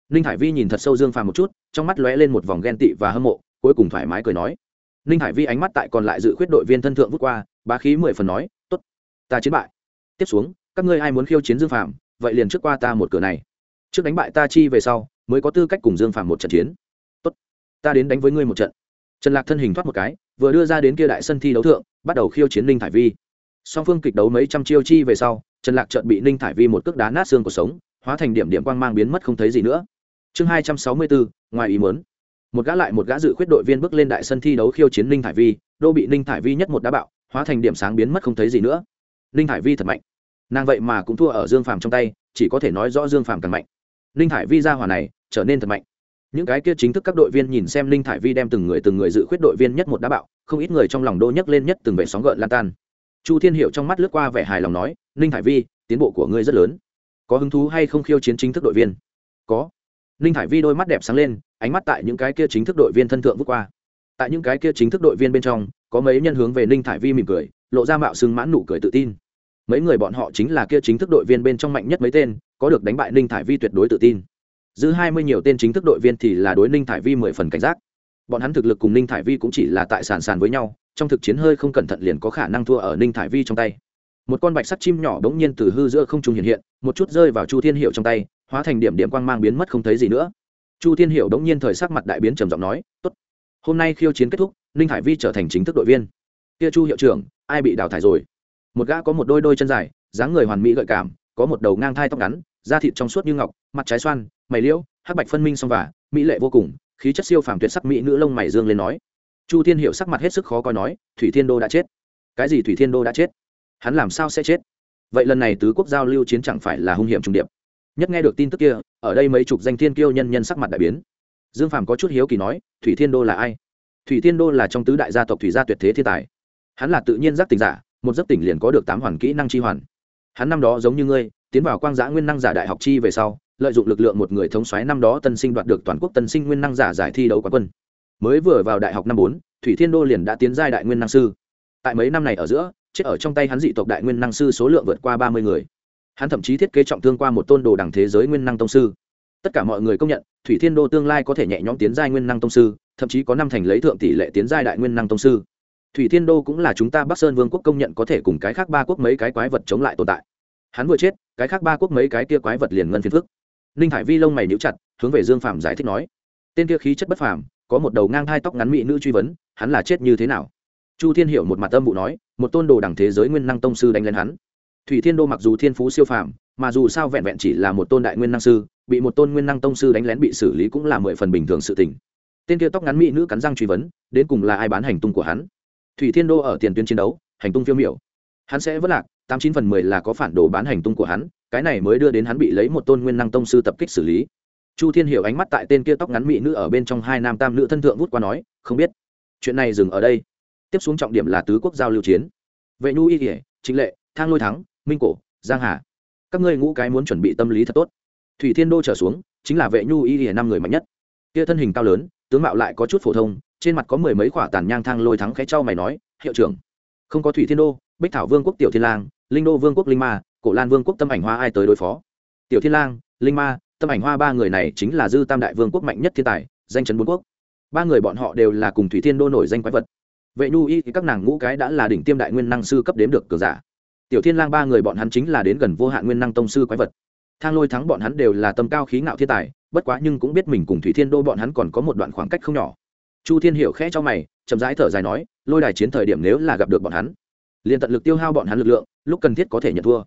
Ninh hải vi nhìn thật sâu dương phàm một chút, trong mắt lóe lên một vòng ghen tị và hâm mộ, cuối cùng thoải mái cười nói. Ninh hải vi ánh mắt tại còn lại dự khuyết đội viên thân thượng vút qua, bá khí mười phần nói t ố t ta chiến bại. Tiếp xuống, các ngươi ai muốn khiêu chiến dương phàm, vậy liền trước qua ta một cửa này trước đánh bại ta chi về sau, mới có tư cách cùng dương phàm một trận chiến. Tốt, ta đến đánh với ngươi một trận. Trần lạc thân hình thoát một cái, vừa đưa ra đến kia đại sân thi đấu thượng, bắt đầu khiêu chiến ninh thải vi. Song phương kịch đấu mấy trăm chiêu chi về sau, trần lạc trợn bị ninh thải vi một cước đá nát xương cuộc sống, hóa thành điểm điểm quang mang biến mất không thấy gì nữa. Chương hai trăm sáu mươi bốn, ngoài ý muốn. Một gã lại một gã dự khuyết đội viên bước lên đại sân thi đấu khiêu chiến ninh thải vi, đô bị ninh thải vi nhất một đá bạo, hóa thành điểm sáng biến mất không thấy gì nữa. Ninh thải vi thật mạnh. Nàng vậy mà cũng thua ở dương phàm trong tay, chỉ có thể nói rõ dương phàm càng mạnh ninh thải vi ra hỏa này trở nên thật mạnh. Những cái kia chính thức các đội viên nhìn xem ninh thải vi đem từng người từng người dự khuyết đội viên nhất một đá bạo, không ít người trong lòng đô nhấc lên nhất từng vệ sóng gợn lan tan. Chu thiên hiệu trong mắt lướt qua vẻ hài lòng nói ninh thải vi, tiến bộ của ngươi rất lớn. Có hứng thú hay không khiêu chiến chính thức đội viên? Có. Ninh thải vi đôi mắt đẹp sáng lên, ánh mắt tại những cái kia chính thức đội viên thân thượng vút qua. Tại những cái kia chính thức đội viên bên trong, có mấy nhân hướng về ninh thải vi mỉm cười, lộ ra mạo xưng mãn nụ cười tự tin mấy người bọn họ chính là kia chính thức đội viên bên trong mạnh nhất mấy tên, có được đánh bại ninh thải vi tuyệt đối tự tin. Giữ hai mươi nhiều tên chính thức đội viên thì là đối ninh thải vi mười phần cảnh giác. Bọn hắn thực lực cùng ninh thải vi cũng chỉ là tại sàn sàn với nhau, trong thực chiến hơi không cẩn thận liền có khả năng thua ở ninh thải vi trong tay. Một con bạch sắt chim nhỏ đ ố n g nhiên từ hư giữa không trung hiện hiện, một chút rơi vào chu thiên hiệu trong tay, hóa thành điểm điểm quang mang biến mất không thấy gì nữa. Chu thiên hiệu đ ố n g nhiên thời sắc mặt đại biến trầm giọng nói, tốt, hôm nay khiêu chiến kết thúc, ninh hải vi trở thành chính thức đội viên. Kia chu hiệu trưởng, ai bị đào thải rồi? Một gã có một đôi đôi chân dài, dáng người hoàn mỹ gợi cảm, có một đầu ngang thai tóc ngắn, da thịt trong suốt như ngọc, mặt trái xoan, mày liễu, hắc bạch phân minh song vả, mỹ lệ vô cùng, khí chất siêu phàm tuyệt sắc mỹ nữ lông mày dương lên nói. Chu thiên hiệu sắc mặt hết sức khó coi nói, thủy thiên đô đã chết. Cái gì thủy thiên đô đã chết? Hắn làm sao sẽ chết? Vậy lần này tứ quốc giao lưu chiến chẳng phải là hung hiểm trung điệp. Nhất nghe được tin tức kia, ở đây mấy chục danh thiên kiêu nhân nhân sắc mặt đại biến. Dương phàm có chút hiếu kỳ nói, thủy thiên đô là ai? Thủy thiên đô là trong tứ đại gia tộc thủy gia tuyệt thế thiên tài. Hắn là tự nhiên giác tình giả một giấc tỉnh liền có được tám hoàn kỹ năng chi hoàn. Hắn năm đó giống như ngươi, tiến vào quang giã nguyên năng giả đại học chi về sau, lợi dụng lực lượng một người thống xoáy năm đó tân sinh đoạt được toàn quốc tân sinh nguyên năng giả giải thi đấu quán quân. Mới vừa vào đại học năm bốn, thủy thiên đô liền đã tiến giai đại nguyên năng sư. Tại mấy năm này ở giữa, chết ở trong tay hắn dị tộc đại nguyên năng sư số lượng vượt qua ba mươi người. Hắn thậm chí thiết kế trọng thương qua một tôn đồ đẳng thế giới nguyên năng tông sư. Tất cả mọi người công nhận, thủy thiên đô tương lai có thể nhẹ nhõm tiến giai nguyên năng tông sư, thậm chí có năm thành lấy thượng tỷ lệ tiến giai đại nguyên năng tông sư thủy thiên đô cũng là chúng ta bắc sơn vương quốc công nhận có thể cùng cái khác ba quốc mấy cái quái vật chống lại tồn tại. Hắn vừa chết, cái khác ba quốc mấy cái kia quái vật liền ngân phiền phức ninh hải vi lông mày níu chặt, hướng về dương phạm giải thích nói, tên kia khí chất bất phàm, có một đầu ngang hai tóc ngắn mỹ nữ truy vấn, hắn là chết như thế nào? Chu thiên hiểu một mặt âm vụ nói, một tôn đồ đẳng thế giới nguyên năng tông sư đánh lên hắn. Thủy thiên đô mặc dù thiên phú siêu phàm, mà dù sao vẹn vẹn chỉ là một tôn đại nguyên năng sư, bị một tôn nguyên năng tông sư đánh lén bị xử lý cũng là mười phần bình thường sự tình. Tên kia tóc ngắn mỹ nữ cắn răng truy vấn, đến cùng là ai bán hành tung của hắn? Thủy thiên đô ở tiền tuyến chiến đấu, hành tung phiêu miểu. Hắn sẽ vất lạc, tám chín phần mười là có phản đồ bán hành tung của hắn, cái này mới đưa đến hắn bị lấy một tôn nguyên năng tông sư tập kích xử lý. Chu thiên hiểu ánh mắt tại tên kia tóc ngắn mỹ nữ ở bên trong hai nam tam nữ thân thượng vút qua nói, không biết, chuyện này dừng ở đây. Tiếp xuống trọng điểm là tứ quốc giao lưu chiến. Vệ nhu y kỉa chính lệ, thang lôi thắng, minh cổ, giang hà. Các ngươi ngũ cái muốn chuẩn bị tâm lý thật tốt. Thủy thiên đô trở xuống, chính là vệ nhu y kỉa năm người mạnh nhất. Kia thân hình cao lớn, tướng mạo lại có chút phổ thông trên mặt có mười mấy quả tàn nhang thang lôi thắng khẽ trao mày nói, hiệu trưởng, không có thủy thiên đô, bích thảo vương quốc tiểu thiên lang, linh đô vương quốc linh ma, cổ lan vương quốc tâm ảnh hoa ai tới đối phó? Tiểu thiên lang, linh ma, tâm ảnh hoa ba người này chính là dư tam đại vương quốc mạnh nhất thiên tài, danh chấn bốn quốc. Ba người bọn họ đều là cùng thủy thiên đô nổi danh quái vật. Vệ nhu y thì các nàng ngũ cái đã là đỉnh tiêm đại nguyên năng sư cấp đếm được cờ giả. Tiểu thiên lang ba người bọn hắn chính là đến gần vô hạn nguyên năng tông sư quái vật. Thang lôi thắng bọn hắn đều là tâm cao khí ngạo thiên tài, bất quá nhưng cũng biết mình cùng thủy thiên đô bọn hắn còn có một đoạn khoảng cách không nhỏ chu thiên hiểu khẽ cho mày, chậm rãi thở dài nói, lôi đài chiến thời điểm nếu là gặp được bọn hắn, liền tận lực tiêu hao bọn hắn lực lượng, lúc cần thiết có thể nhận thua.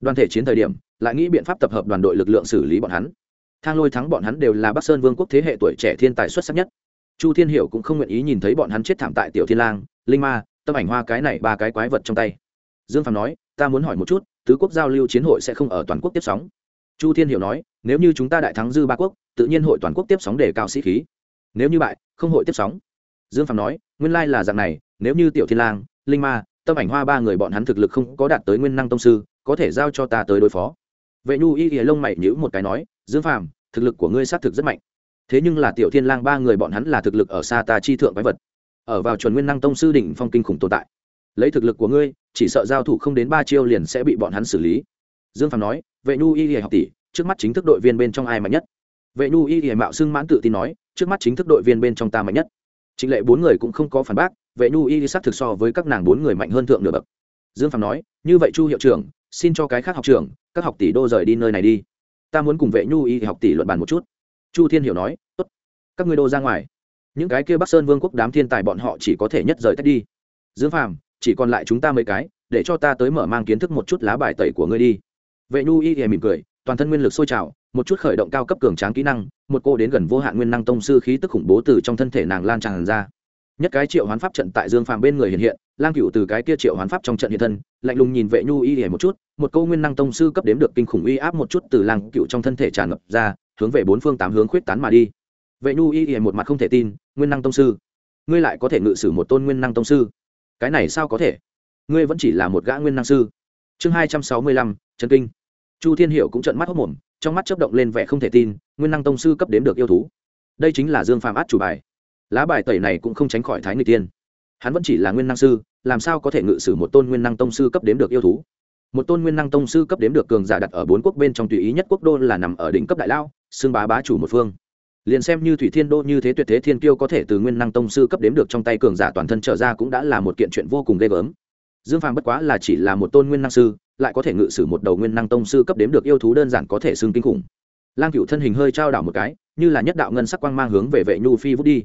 Đoàn thể chiến thời điểm, lại nghĩ biện pháp tập hợp đoàn đội lực lượng xử lý bọn hắn. Thang lôi thắng bọn hắn đều là bắc sơn vương quốc thế hệ tuổi trẻ thiên tài xuất sắc nhất. Chu thiên hiểu cũng không nguyện ý nhìn thấy bọn hắn chết thảm tại tiểu thiên lang, linh ma, tâm ảnh hoa cái này ba cái quái vật trong tay. Dương phạm nói, ta muốn hỏi một chút, tứ quốc giao lưu chiến hội sẽ không ở toàn quốc tiếp sóng? Chu thiên hiểu nói, nếu như chúng ta đại thắng dư ba quốc, tự nhiên hội toàn quốc tiếp sóng để cao sĩ khí nếu như bại, không hội tiếp sóng. Dương phạm nói, nguyên lai là dạng này, nếu như tiểu thiên lang, linh ma, tâm ảnh hoa ba người bọn hắn thực lực không có đạt tới nguyên năng tông sư, có thể giao cho ta tới đối phó. Vệ nhu y ỉa lông mày nhữ một cái nói, dương phàm, thực lực của ngươi xác thực rất mạnh. Thế nhưng là tiểu thiên lang ba người bọn hắn là thực lực ở xa ta chi thượng quái vật. Ở vào chuẩn nguyên năng tông sư đỉnh phong kinh khủng tồn tại. Lấy thực lực của ngươi, chỉ sợ giao thủ không đến ba chiêu liền sẽ bị bọn hắn xử lý. Dương phàm nói, vệ nhu y ỉa học tỷ, trước mắt chính thức đội viên bên trong ai mạnh nhất? Vệ nhu y hiểm mạo xưng mãn tự tin nói, trước mắt chính thức đội viên bên trong ta mạnh nhất. Trịnh lệ bốn người cũng không có phản bác, vệ nhu y xác thực so với các nàng bốn người mạnh hơn thượng nửa bậc. Dương phàm nói, như vậy chu hiệu trưởng, xin cho cái khác học trường các học tỷ đô rời đi nơi này đi. Ta muốn cùng vệ nhu y học tỷ luận bàn một chút. Chu thiên hiểu nói, tốt, các ngươi đô ra ngoài. Những cái kia bắc sơn vương quốc đám thiên tài bọn họ chỉ có thể nhất rời tách đi. Dương phàm, chỉ còn lại chúng ta mấy cái, để cho ta tới mở mang kiến thức một chút lá bài tẩy của ngươi đi. Vệ nhu y thì mỉm cười, toàn thân nguyên lực sôi trào một chút khởi động cao cấp cường tráng kỹ năng, một cô đến gần vô hạn nguyên năng tông sư khí tức khủng bố từ trong thân thể nàng lan tràn ra. Nhất cái triệu hoán pháp trận tại dương phàm bên người hiện hiện, lang cựu từ cái kia triệu hoán pháp trong trận hiện thân, lạnh lùng nhìn vệ nhu y hề một chút, một câu nguyên năng tông sư cấp đếm được kinh khủng uy áp một chút từ lang cựu trong thân thể tràn ngập ra, hướng về bốn phương tám hướng khuyết tán mà đi. Vệ nhu y hề một mặt không thể tin, nguyên năng tông sư, ngươi lại có thể ngự sử một tôn nguyên năng tông sư? Cái này sao có thể? Ngươi vẫn chỉ là một gã nguyên năng sư. Chương hai trăm sáu mươi lăm trần kinh. Chu thiên hiệu cũng trận mắt hốc mồm trong mắt chớp động lên vẻ không thể tin, nguyên năng tông sư cấp đếm được yêu thú. Đây chính là dương phàm át chủ bài. Lá bài tẩy này cũng không tránh khỏi thái người tiên. Hắn vẫn chỉ là nguyên năng sư, làm sao có thể ngự sử một tôn nguyên năng tông sư cấp đếm được yêu thú? Một tôn nguyên năng tông sư cấp đếm được cường giả đặt ở bốn quốc bên trong tùy ý nhất quốc đô là nằm ở đỉnh cấp đại lao xương bá bá chủ một phương. Liền xem như thủy thiên đô như thế tuyệt thế thiên kiêu có thể từ nguyên năng tông sư cấp đếm được trong tay cường giả toàn thân trở ra cũng đã là một kiện chuyện vô cùng ghê gớm. Dương phàm bất quá là chỉ là một tôn nguyên năng sư lại có thể ngự sử một đầu nguyên năng tông sư cấp đếm được yêu thú đơn giản có thể xương kinh khủng. Lang cựu thân hình hơi trao đảo một cái, như là nhất đạo ngân sắc quang mang hướng về vệ nhu phi vút đi.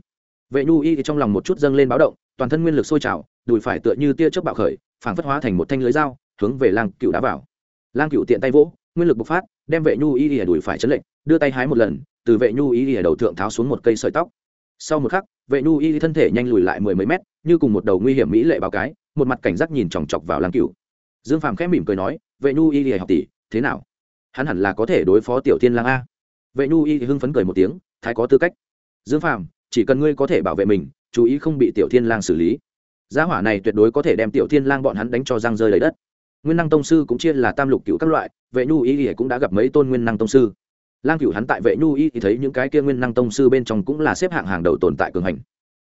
Vệ nhu y trong lòng một chút dâng lên báo động, toàn thân nguyên lực sôi trào, đùi phải tựa như tia chớp bạo khởi, phảng phất hóa thành một thanh lưới dao, hướng về lang cựu đá vào. Lang cựu tiện tay vỗ, nguyên lực bộc phát, đem vệ nhu y ỉa đùi phải chấn lệnh đưa tay hái một lần, từ vệ nhu y ỉa đầu thượng tháo xuống một cây sợi tóc. Sau một khắc, vệ nhu y thân thể nhanh lùi lại mười mấy mét, như cùng một đầu nguy hiểm mỹ lệ báo cái, một mặt cảnh giác nhìn chòng chọc vào lang cựu dương phàm khẽ mỉm cười nói, vệ nhu y ỉa học tỷ, thế nào? Hắn hẳn là có thể đối phó tiểu thiên lang a. Vệ nhu y hưng phấn cười một tiếng, thái có tư cách. Dương phàm, chỉ cần ngươi có thể bảo vệ mình, chú ý không bị tiểu thiên lang xử lý. Gia hỏa này tuyệt đối có thể đem tiểu thiên lang bọn hắn đánh cho răng rơi lấy đất. Nguyên năng tông sư cũng chia là tam lục cựu các loại, vệ nhu y cũng đã gặp mấy tôn nguyên năng tông sư. Lang cựu hắn tại vệ nhu y thì thấy những cái kia nguyên năng tông sư bên trong cũng là xếp hạng hàng đầu tồn tại cường hành.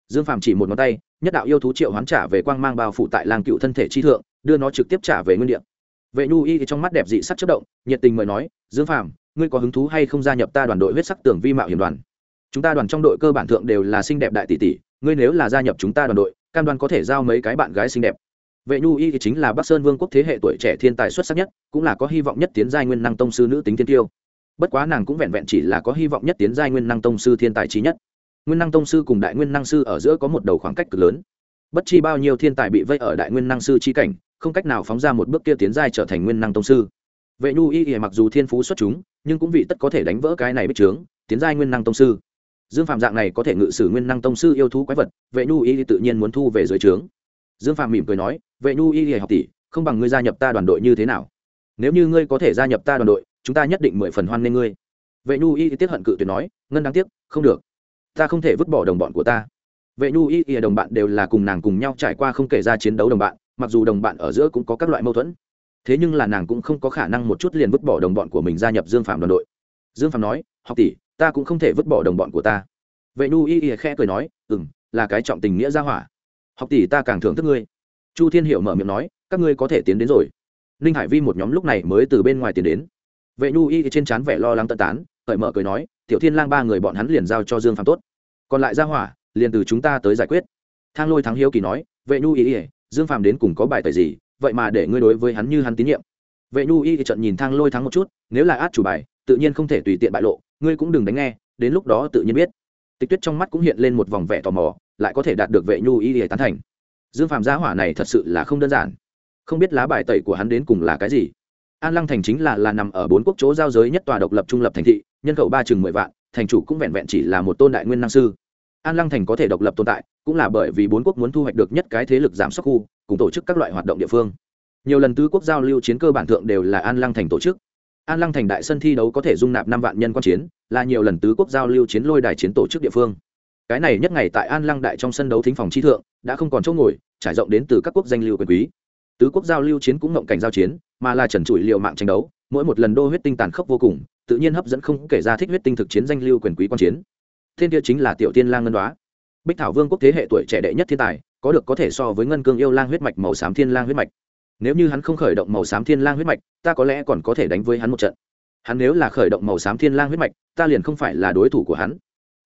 Dương Phàm chỉ một ngón tay, nhất đạo yêu thú triệu hoán trả về quang mang bao phủ tại lang cựu thân thể chi thượng đưa nó trực tiếp trả về nguyên địa. Vệ nhu y thì trong mắt đẹp dị sắc chất động, nhiệt tình mời nói, dương phạm ngươi có hứng thú hay không gia nhập ta đoàn đội huyết sắc tưởng vi mạo hiểm đoàn? Chúng ta đoàn trong đội cơ bản thượng đều là xinh đẹp đại tỷ tỷ, ngươi nếu là gia nhập chúng ta đoàn đội, cam đoan có thể giao mấy cái bạn gái xinh đẹp. Vệ nhu y thì chính là bắc sơn vương quốc thế hệ tuổi trẻ thiên tài xuất sắc nhất, cũng là có hy vọng nhất tiến giai nguyên năng tông sư nữ tính thiên tiêu. Bất quá nàng cũng vẹn vẹn chỉ là có hy vọng nhất tiến giai nguyên năng tông sư thiên tài trí nhất. Nguyên năng tông sư cùng đại nguyên năng sư ở giữa có một đầu khoảng cách cực lớn. Bất chi bao nhiêu thiên tài bị vây ở đại nguyên năng sư chi cảnh không cách nào phóng ra một bước kia tiến giai trở thành nguyên năng tông sư. Vệ nhu y y mặc dù thiên phú xuất chúng, nhưng cũng vị tất có thể đánh vỡ cái này bích trướng, tiến giai nguyên năng tông sư. Dương phạm dạng này có thể ngự sử nguyên năng tông sư yêu thú quái vật, vệ nhu y tự nhiên muốn thu về dưới trướng. Dương phạm mỉm cười nói, vệ nhu y học tỷ, không bằng ngươi gia nhập ta đoàn đội như thế nào? Nếu như ngươi có thể gia nhập ta đoàn đội, chúng ta nhất định mười phần hoan nghênh ngươi. Vệ nhu y tiếc hận cự tuyệt nói, ngân đáng tiếc, không được. Ta không thể vứt bỏ đồng bọn của ta. Vệ nhu y y đồng bạn đều là cùng nàng cùng nhau trải qua không kể ra chiến đấu đồng bạn mặc dù đồng bạn ở giữa cũng có các loại mâu thuẫn, thế nhưng là nàng cũng không có khả năng một chút liền vứt bỏ đồng bọn của mình gia nhập dương phạm đoàn đội. Dương phạm nói, học tỷ, ta cũng không thể vứt bỏ đồng bọn của ta. Vệ Nu y y khẽ cười nói ừ m là cái trọng tình nghĩa gia hỏa. Học tỷ ta càng thưởng thức ngươi. Chu thiên hiệu mở miệng nói, các ngươi có thể tiến đến rồi. Ninh hải vi một nhóm lúc này mới từ bên ngoài tiến đến. Vệ nhu y trên trán vẻ lo lắng tận tán, cởi mở cười nói, tiểu thiên lang ba người bọn hắn liền giao cho dương phạm tốt. Còn lại gia hỏa, liền từ chúng ta tới giải quyết. Thang lôi thắng hiếu kỳ nói, vệ nhu y dương phạm đến cùng có bài tời gì, vậy mà để ngươi đối với hắn như hắn tín nhiệm. Vệ nhu y trận nhìn thang lôi thắng một chút, nếu là át chủ bài, tự nhiên không thể tùy tiện bại lộ, ngươi cũng đừng đánh nghe, đến lúc đó tự nhiên biết. Tịch tuyết trong mắt cũng hiện lên một vòng vẻ tò mò, lại có thể đạt được vệ nhu y để tán thành. Dương phạm gia hỏa này thật sự là không đơn giản. Không biết lá bài tẩy của hắn đến cùng là cái gì. An lăng thành chính là là nằm ở bốn quốc chỗ giao giới nhất tòa độc lập trung lập thành thị, nhân khẩu ba chừng mười vạn, thành chủ cũng vẹn vẹn chỉ là một tôn đại nguyên năng sư an lăng thành có thể độc lập tồn tại, cũng là bởi vì bốn quốc muốn thu hoạch được nhất cái thế lực giảm sắc khu, cùng tổ chức các loại hoạt động địa phương. Nhiều lần tứ quốc giao lưu chiến cơ bản thượng đều là an lăng thành tổ chức. An lăng thành đại sân thi đấu có thể dung nạp năm vạn nhân quan chiến, là nhiều lần tứ quốc giao lưu chiến lôi đài chiến tổ chức địa phương. Cái này nhất ngày tại an lăng đại trong sân đấu thính phòng chi thượng, đã không còn chỗ ngồi, trải rộng đến từ các quốc danh lưu quyền quý. Tứ quốc giao lưu chiến cũng ngộng cảnh giao chiến, mà là trần trụi liệu mạng tranh đấu, mỗi một lần đô huyết tinh tàn khốc vô cùng, tự nhiên hấp dẫn không kể ra thích huyết tinh thực chiến danh lưu quyền quý quan chiến thiên kia chính là tiểu tiên lang ngân đoá. Bích thảo vương quốc thế hệ tuổi trẻ đệ nhất thiên tài, có được có thể so với ngân cương yêu lang huyết mạch màu xám thiên lang huyết mạch. Nếu như hắn không khởi động màu xám thiên lang huyết mạch, ta có lẽ còn có thể đánh với hắn một trận. Hắn nếu là khởi động màu xám thiên lang huyết mạch, ta liền không phải là đối thủ của hắn.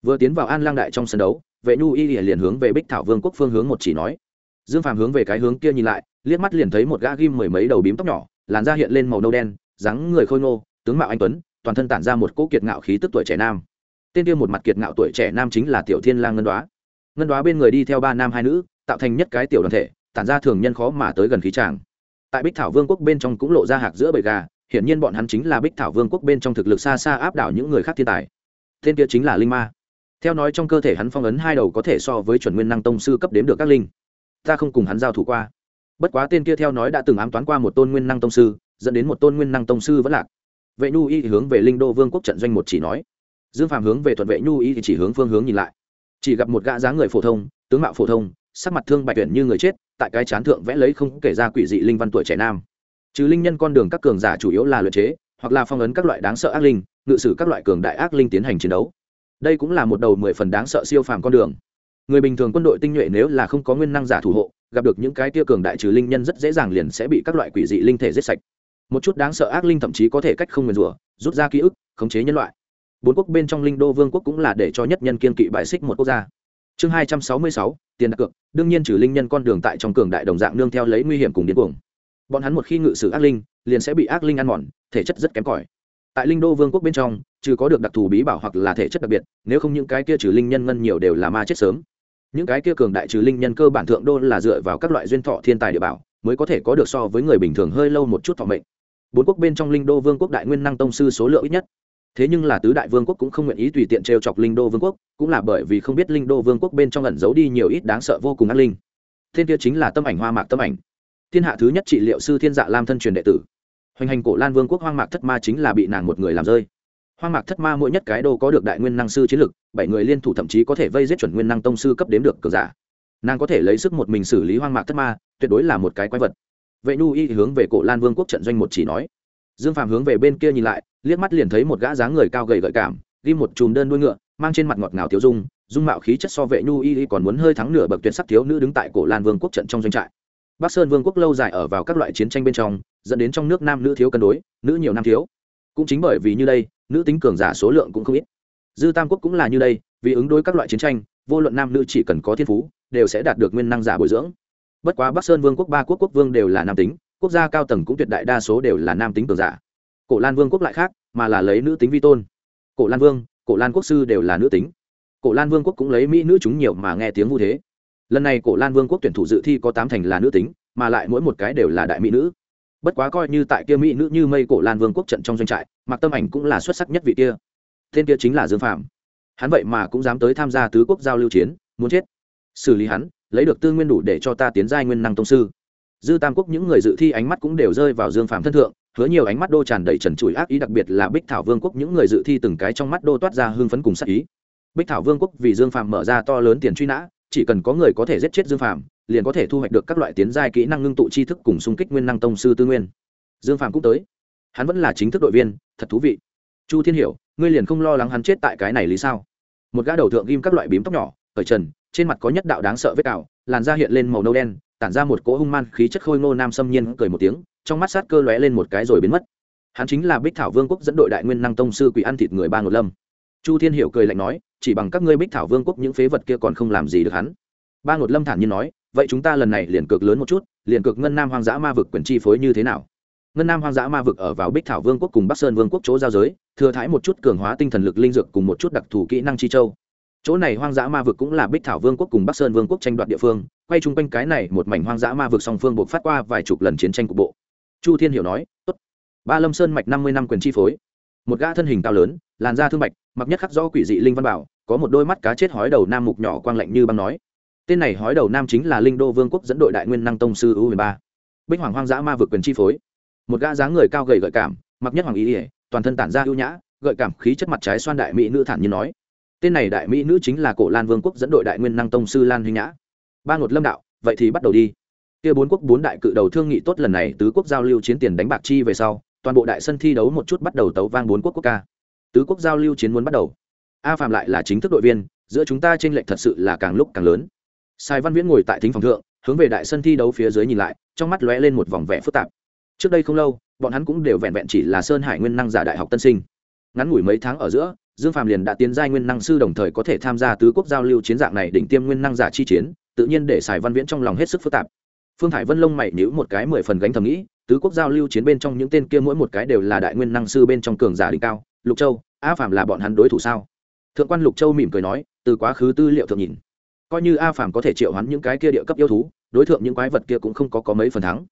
Vừa tiến vào an lang đại trong sân đấu, vệ nhu y liền hướng về bích thảo vương quốc phương hướng một chỉ nói. Dương phàm hướng về cái hướng kia nhìn lại, liếc mắt liền thấy một gã ghim mười mấy đầu bím tóc nhỏ, làn da hiện lên màu nâu đen, dáng người khôi ngô, tướng mạo anh tuấn, toàn thân tản ra một cỗ kiệt ngạo khí tức tuổi trẻ nam tên kia một mặt kiệt ngạo tuổi trẻ nam chính là tiểu thiên lang ngân đoá. Ngân đoá bên người đi theo ba nam hai nữ, tạo thành nhất cái tiểu đoàn thể, tản ra thường nhân khó mà tới gần khí tràng. Tại bích thảo vương quốc bên trong cũng lộ ra hạc giữa bầy gà, hiển nhiên bọn hắn chính là bích thảo vương quốc bên trong thực lực xa xa áp đảo những người khác thiên tài. Tên kia chính là linh ma. Theo nói trong cơ thể hắn phong ấn hai đầu có thể so với chuẩn nguyên năng tông sư cấp đếm được các linh. Ta không cùng hắn giao thủ qua. Bất quá tên kia theo nói đã từng ám toán qua một tôn nguyên năng tông sư, dẫn đến một tôn nguyên năng tông sư vẫn lạc. Vệ nhu y hướng về linh đô vương quốc trận doanh một chỉ nói dương phàm hướng về thuận vệ nhu y thì chỉ hướng phương hướng nhìn lại. Chỉ gặp một gã dáng người phổ thông, tướng mạo phổ thông, sắc mặt thương bạch tuyển như người chết, tại cái chán thượng vẽ lấy không kể ra quỷ dị linh văn tuổi trẻ nam. Trừ linh nhân con đường các cường giả chủ yếu là luyện chế, hoặc là phong ấn các loại đáng sợ ác linh, ngự sử các loại cường đại ác linh tiến hành chiến đấu. Đây cũng là một đầu mười phần đáng sợ siêu phàm con đường. Người bình thường quân đội tinh nhuệ nếu là không có nguyên năng giả thủ hộ, gặp được những cái tia cường đại trừ linh nhân rất dễ dàng liền sẽ bị các loại quỷ dị linh thể giết sạch. Một chút đáng sợ ác linh thậm chí có thể cách không nguyền rủa, rút ra ký ức, khống chế nhân loại bốn quốc bên trong linh đô vương quốc cũng là để cho nhất nhân kiên kỵ bại xích một quốc gia. Chương hai trăm sáu mươi sáu, tiền đặt cược, đương nhiên trừ linh nhân con đường tại trong cường đại đồng dạng nương theo lấy nguy hiểm cùng điên cuồng. Bọn hắn một khi ngự sử ác linh, liền sẽ bị ác linh ăn mòn, thể chất rất kém cỏi. Tại linh đô vương quốc bên trong, trừ có được đặc thù bí bảo hoặc là thể chất đặc biệt, nếu không những cái kia trừ linh nhân ngân nhiều đều là ma chết sớm. Những cái kia cường đại trừ linh nhân cơ bản thượng đô là dựa vào các loại duyên thọ thiên tài địa bảo, mới có thể có được so với người bình thường hơi lâu một chút thọ mệnh. Bốn quốc bên trong linh đô vương quốc đại nguyên năng tông sư số lượng ít nhất thế nhưng là tứ đại vương quốc cũng không nguyện ý tùy tiện trêu chọc linh đô vương quốc, cũng là bởi vì không biết linh đô vương quốc bên trong ẩn giấu đi nhiều ít đáng sợ vô cùng ác linh. Thiên kia chính là tâm ảnh hoa mạc tâm ảnh. Thiên hạ thứ nhất trị liệu sư thiên dạ lam thân truyền đệ tử. Hoành hành cổ lan vương quốc hoang mạc thất ma chính là bị nàng một người làm rơi. Hoang mạc thất ma mỗi nhất cái đô có được đại nguyên năng sư chiến lực, bảy người liên thủ thậm chí có thể vây giết chuẩn nguyên năng tông sư cấp đếm được cờ giả. Nàng có thể lấy sức một mình xử lý hoang mạc thất ma, tuyệt đối là một cái quái vật. Vệ nhu y hướng về cổ lan vương quốc trận doanh một chỉ nói dương phàm hướng về bên kia nhìn lại, liếc mắt liền thấy một gã dáng người cao gầy gợi cảm, ghi một chùm đơn đuôi ngựa, mang trên mặt ngọt ngào thiếu dung dung mạo khí chất so vệ nhu y còn muốn hơi thắng nửa bậc tuyệt sắc thiếu nữ đứng tại cổ lan vương quốc trận trong doanh trại. Bắc sơn vương quốc lâu dài ở vào các loại chiến tranh bên trong, dẫn đến trong nước nam nữ thiếu cân đối, nữ nhiều nam thiếu. Cũng chính bởi vì như đây, nữ tính cường giả số lượng cũng không ít. Dư tam quốc cũng là như đây, vì ứng đối các loại chiến tranh, vô luận nam nữ chỉ cần có thiên phú, đều sẽ đạt được nguyên năng giả bồi dưỡng. Bất quá bắc sơn vương quốc, ba quốc quốc vương đều là nam tính quốc gia cao tầng cũng tuyệt đại đa số đều là nam tính cường giả. Cổ lan vương quốc lại khác, mà là lấy nữ tính vi tôn. Cổ lan vương, cổ lan quốc sư đều là nữ tính. Cổ lan vương quốc cũng lấy mỹ nữ chúng nhiều mà nghe tiếng vu thế. Lần này cổ lan vương quốc tuyển thủ dự thi có tám thành là nữ tính, mà lại mỗi một cái đều là đại mỹ nữ. Bất quá coi như tại kia mỹ nữ như mây cổ lan vương quốc trận trong doanh trại, mặc tâm ảnh cũng là xuất sắc nhất vị kia. Tên kia chính là dương phạm hắn vậy mà cũng dám tới tham gia tứ quốc giao lưu chiến, muốn chết. Xử lý hắn, lấy được tư nguyên đủ để cho ta tiến giai nguyên năng tông sư dư tam quốc những người dự thi ánh mắt cũng đều rơi vào dương phạm thân thượng, hứa nhiều ánh mắt đô tràn đầy trần trụi ác ý, đặc biệt là bích thảo vương quốc những người dự thi từng cái trong mắt đô toát ra hưng phấn cùng sắc ý. Bích thảo vương quốc vì dương phạm mở ra to lớn tiền truy nã, chỉ cần có người có thể giết chết dương phạm liền có thể thu hoạch được các loại tiến giai kỹ năng ngưng tụ tri thức cùng xung kích nguyên năng tông sư tư nguyên. Dương phạm cũng tới. Hắn vẫn là chính thức đội viên, thật thú vị. Chu thiên hiểu, ngươi liền không lo lắng hắn chết tại cái này lý sao? Một gã đầu thượng ghim các loại bím tóc nhỏ ở trần, trên mặt có nhất đạo đáng sợ vết cào, làn da hiện lên màu nâu đen tản ra một cỗ hung man khí chất khôi ngô nam xâm nhiên cười một tiếng, trong mắt sát cơ lóe lên một cái rồi biến mất. Hắn chính là bích thảo vương quốc dẫn đội đại nguyên năng tông sư quỷ ăn thịt người ba ngột lâm. Chu thiên hiểu cười lạnh nói, chỉ bằng các ngươi bích thảo vương quốc những phế vật kia còn không làm gì được hắn. Ba ngột lâm thản nhiên nói, vậy chúng ta lần này liền cực lớn một chút, liền cực ngân nam hoang dã ma vực quyền chi phối như thế nào? Ngân nam hoang dã ma vực ở vào bích thảo vương quốc cùng bắc sơn vương quốc chỗ giao giới, thừa thái một chút cường hóa tinh thần lực linh dược cùng một chút đặc thù kỹ năng chi châu chỗ này hoang dã ma vực cũng là bích thảo vương quốc cùng bắc sơn vương quốc tranh đoạt địa phương, quay chung quanh cái này một mảnh hoang dã ma vực song phương buộc phát qua vài chục lần chiến tranh cục bộ. Chu thiên hiểu nói, tốt. Ba lâm sơn mạch năm mươi năm quyền chi phối. Một gã thân hình cao lớn, làn da thương bạch, mặc nhất khắc do quỷ dị linh văn bảo, có một đôi mắt cá chết hói đầu nam mục nhỏ quang lạnh như băng nói. Tên này hói đầu nam chính là linh đô vương quốc dẫn đội đại nguyên năng tông sư u ba. Bích hoàng hoang dã ma vực quyền chi phối. Một gã dáng người cao gầy gợi cảm, mặc nhất hoàng ý ỉa, toàn thân tản ra ưu nhã, gợi cảm khí chất mặt trái xoan đại mỹ nữ thản như nói tên này đại mỹ nữ chính là cổ lan vương quốc dẫn đội đại nguyên năng tông sư lan huy nhã. Ba ngột lâm đạo, vậy thì bắt đầu đi. Kia bốn quốc bốn đại cự đầu thương nghị tốt lần này, tứ quốc giao lưu chiến tiền đánh bạc chi về sau, toàn bộ đại sân thi đấu một chút bắt đầu tấu vang bốn quốc quốc ca. Tứ quốc giao lưu chiến muốn bắt đầu. A phạm lại là chính thức đội viên, giữa chúng ta t r ê n lệch thật sự là càng lúc càng lớn. Sai văn viễn ngồi tại thính phòng thượng, hướng về đại sân thi đấu phía dưới nhìn lại, trong mắt lóe lên một vòng vẻ phức tạp. Trước đây không lâu, bọn hắn cũng đều vẹn vẹn chỉ là sơn hải nguyên năng giả đại học tân sinh. Ngắn ngủi mấy tháng ở giữa dương phạm liền đã tiến giai nguyên năng sư đồng thời có thể tham gia tứ quốc giao lưu chiến dạng này đỉnh tiêm nguyên năng giả chi chiến, tự nhiên để sài văn viễn trong lòng hết sức phức tạp. Phương thải vân lông mày nhữ một cái mười phần gánh thầm nghĩ, tứ quốc giao lưu chiến bên trong những tên kia mỗi một cái đều là đại nguyên năng sư bên trong cường giả đỉnh cao, lục châu, a phạm là bọn hắn đối thủ sao? Thượng quan lục châu mỉm cười nói, từ quá khứ tư liệu thượng nhìn, coi như a phạm có thể triệu hắn những cái kia địa cấp yêu thú, đối tượng những quái vật kia cũng không có có mấy phần thắng.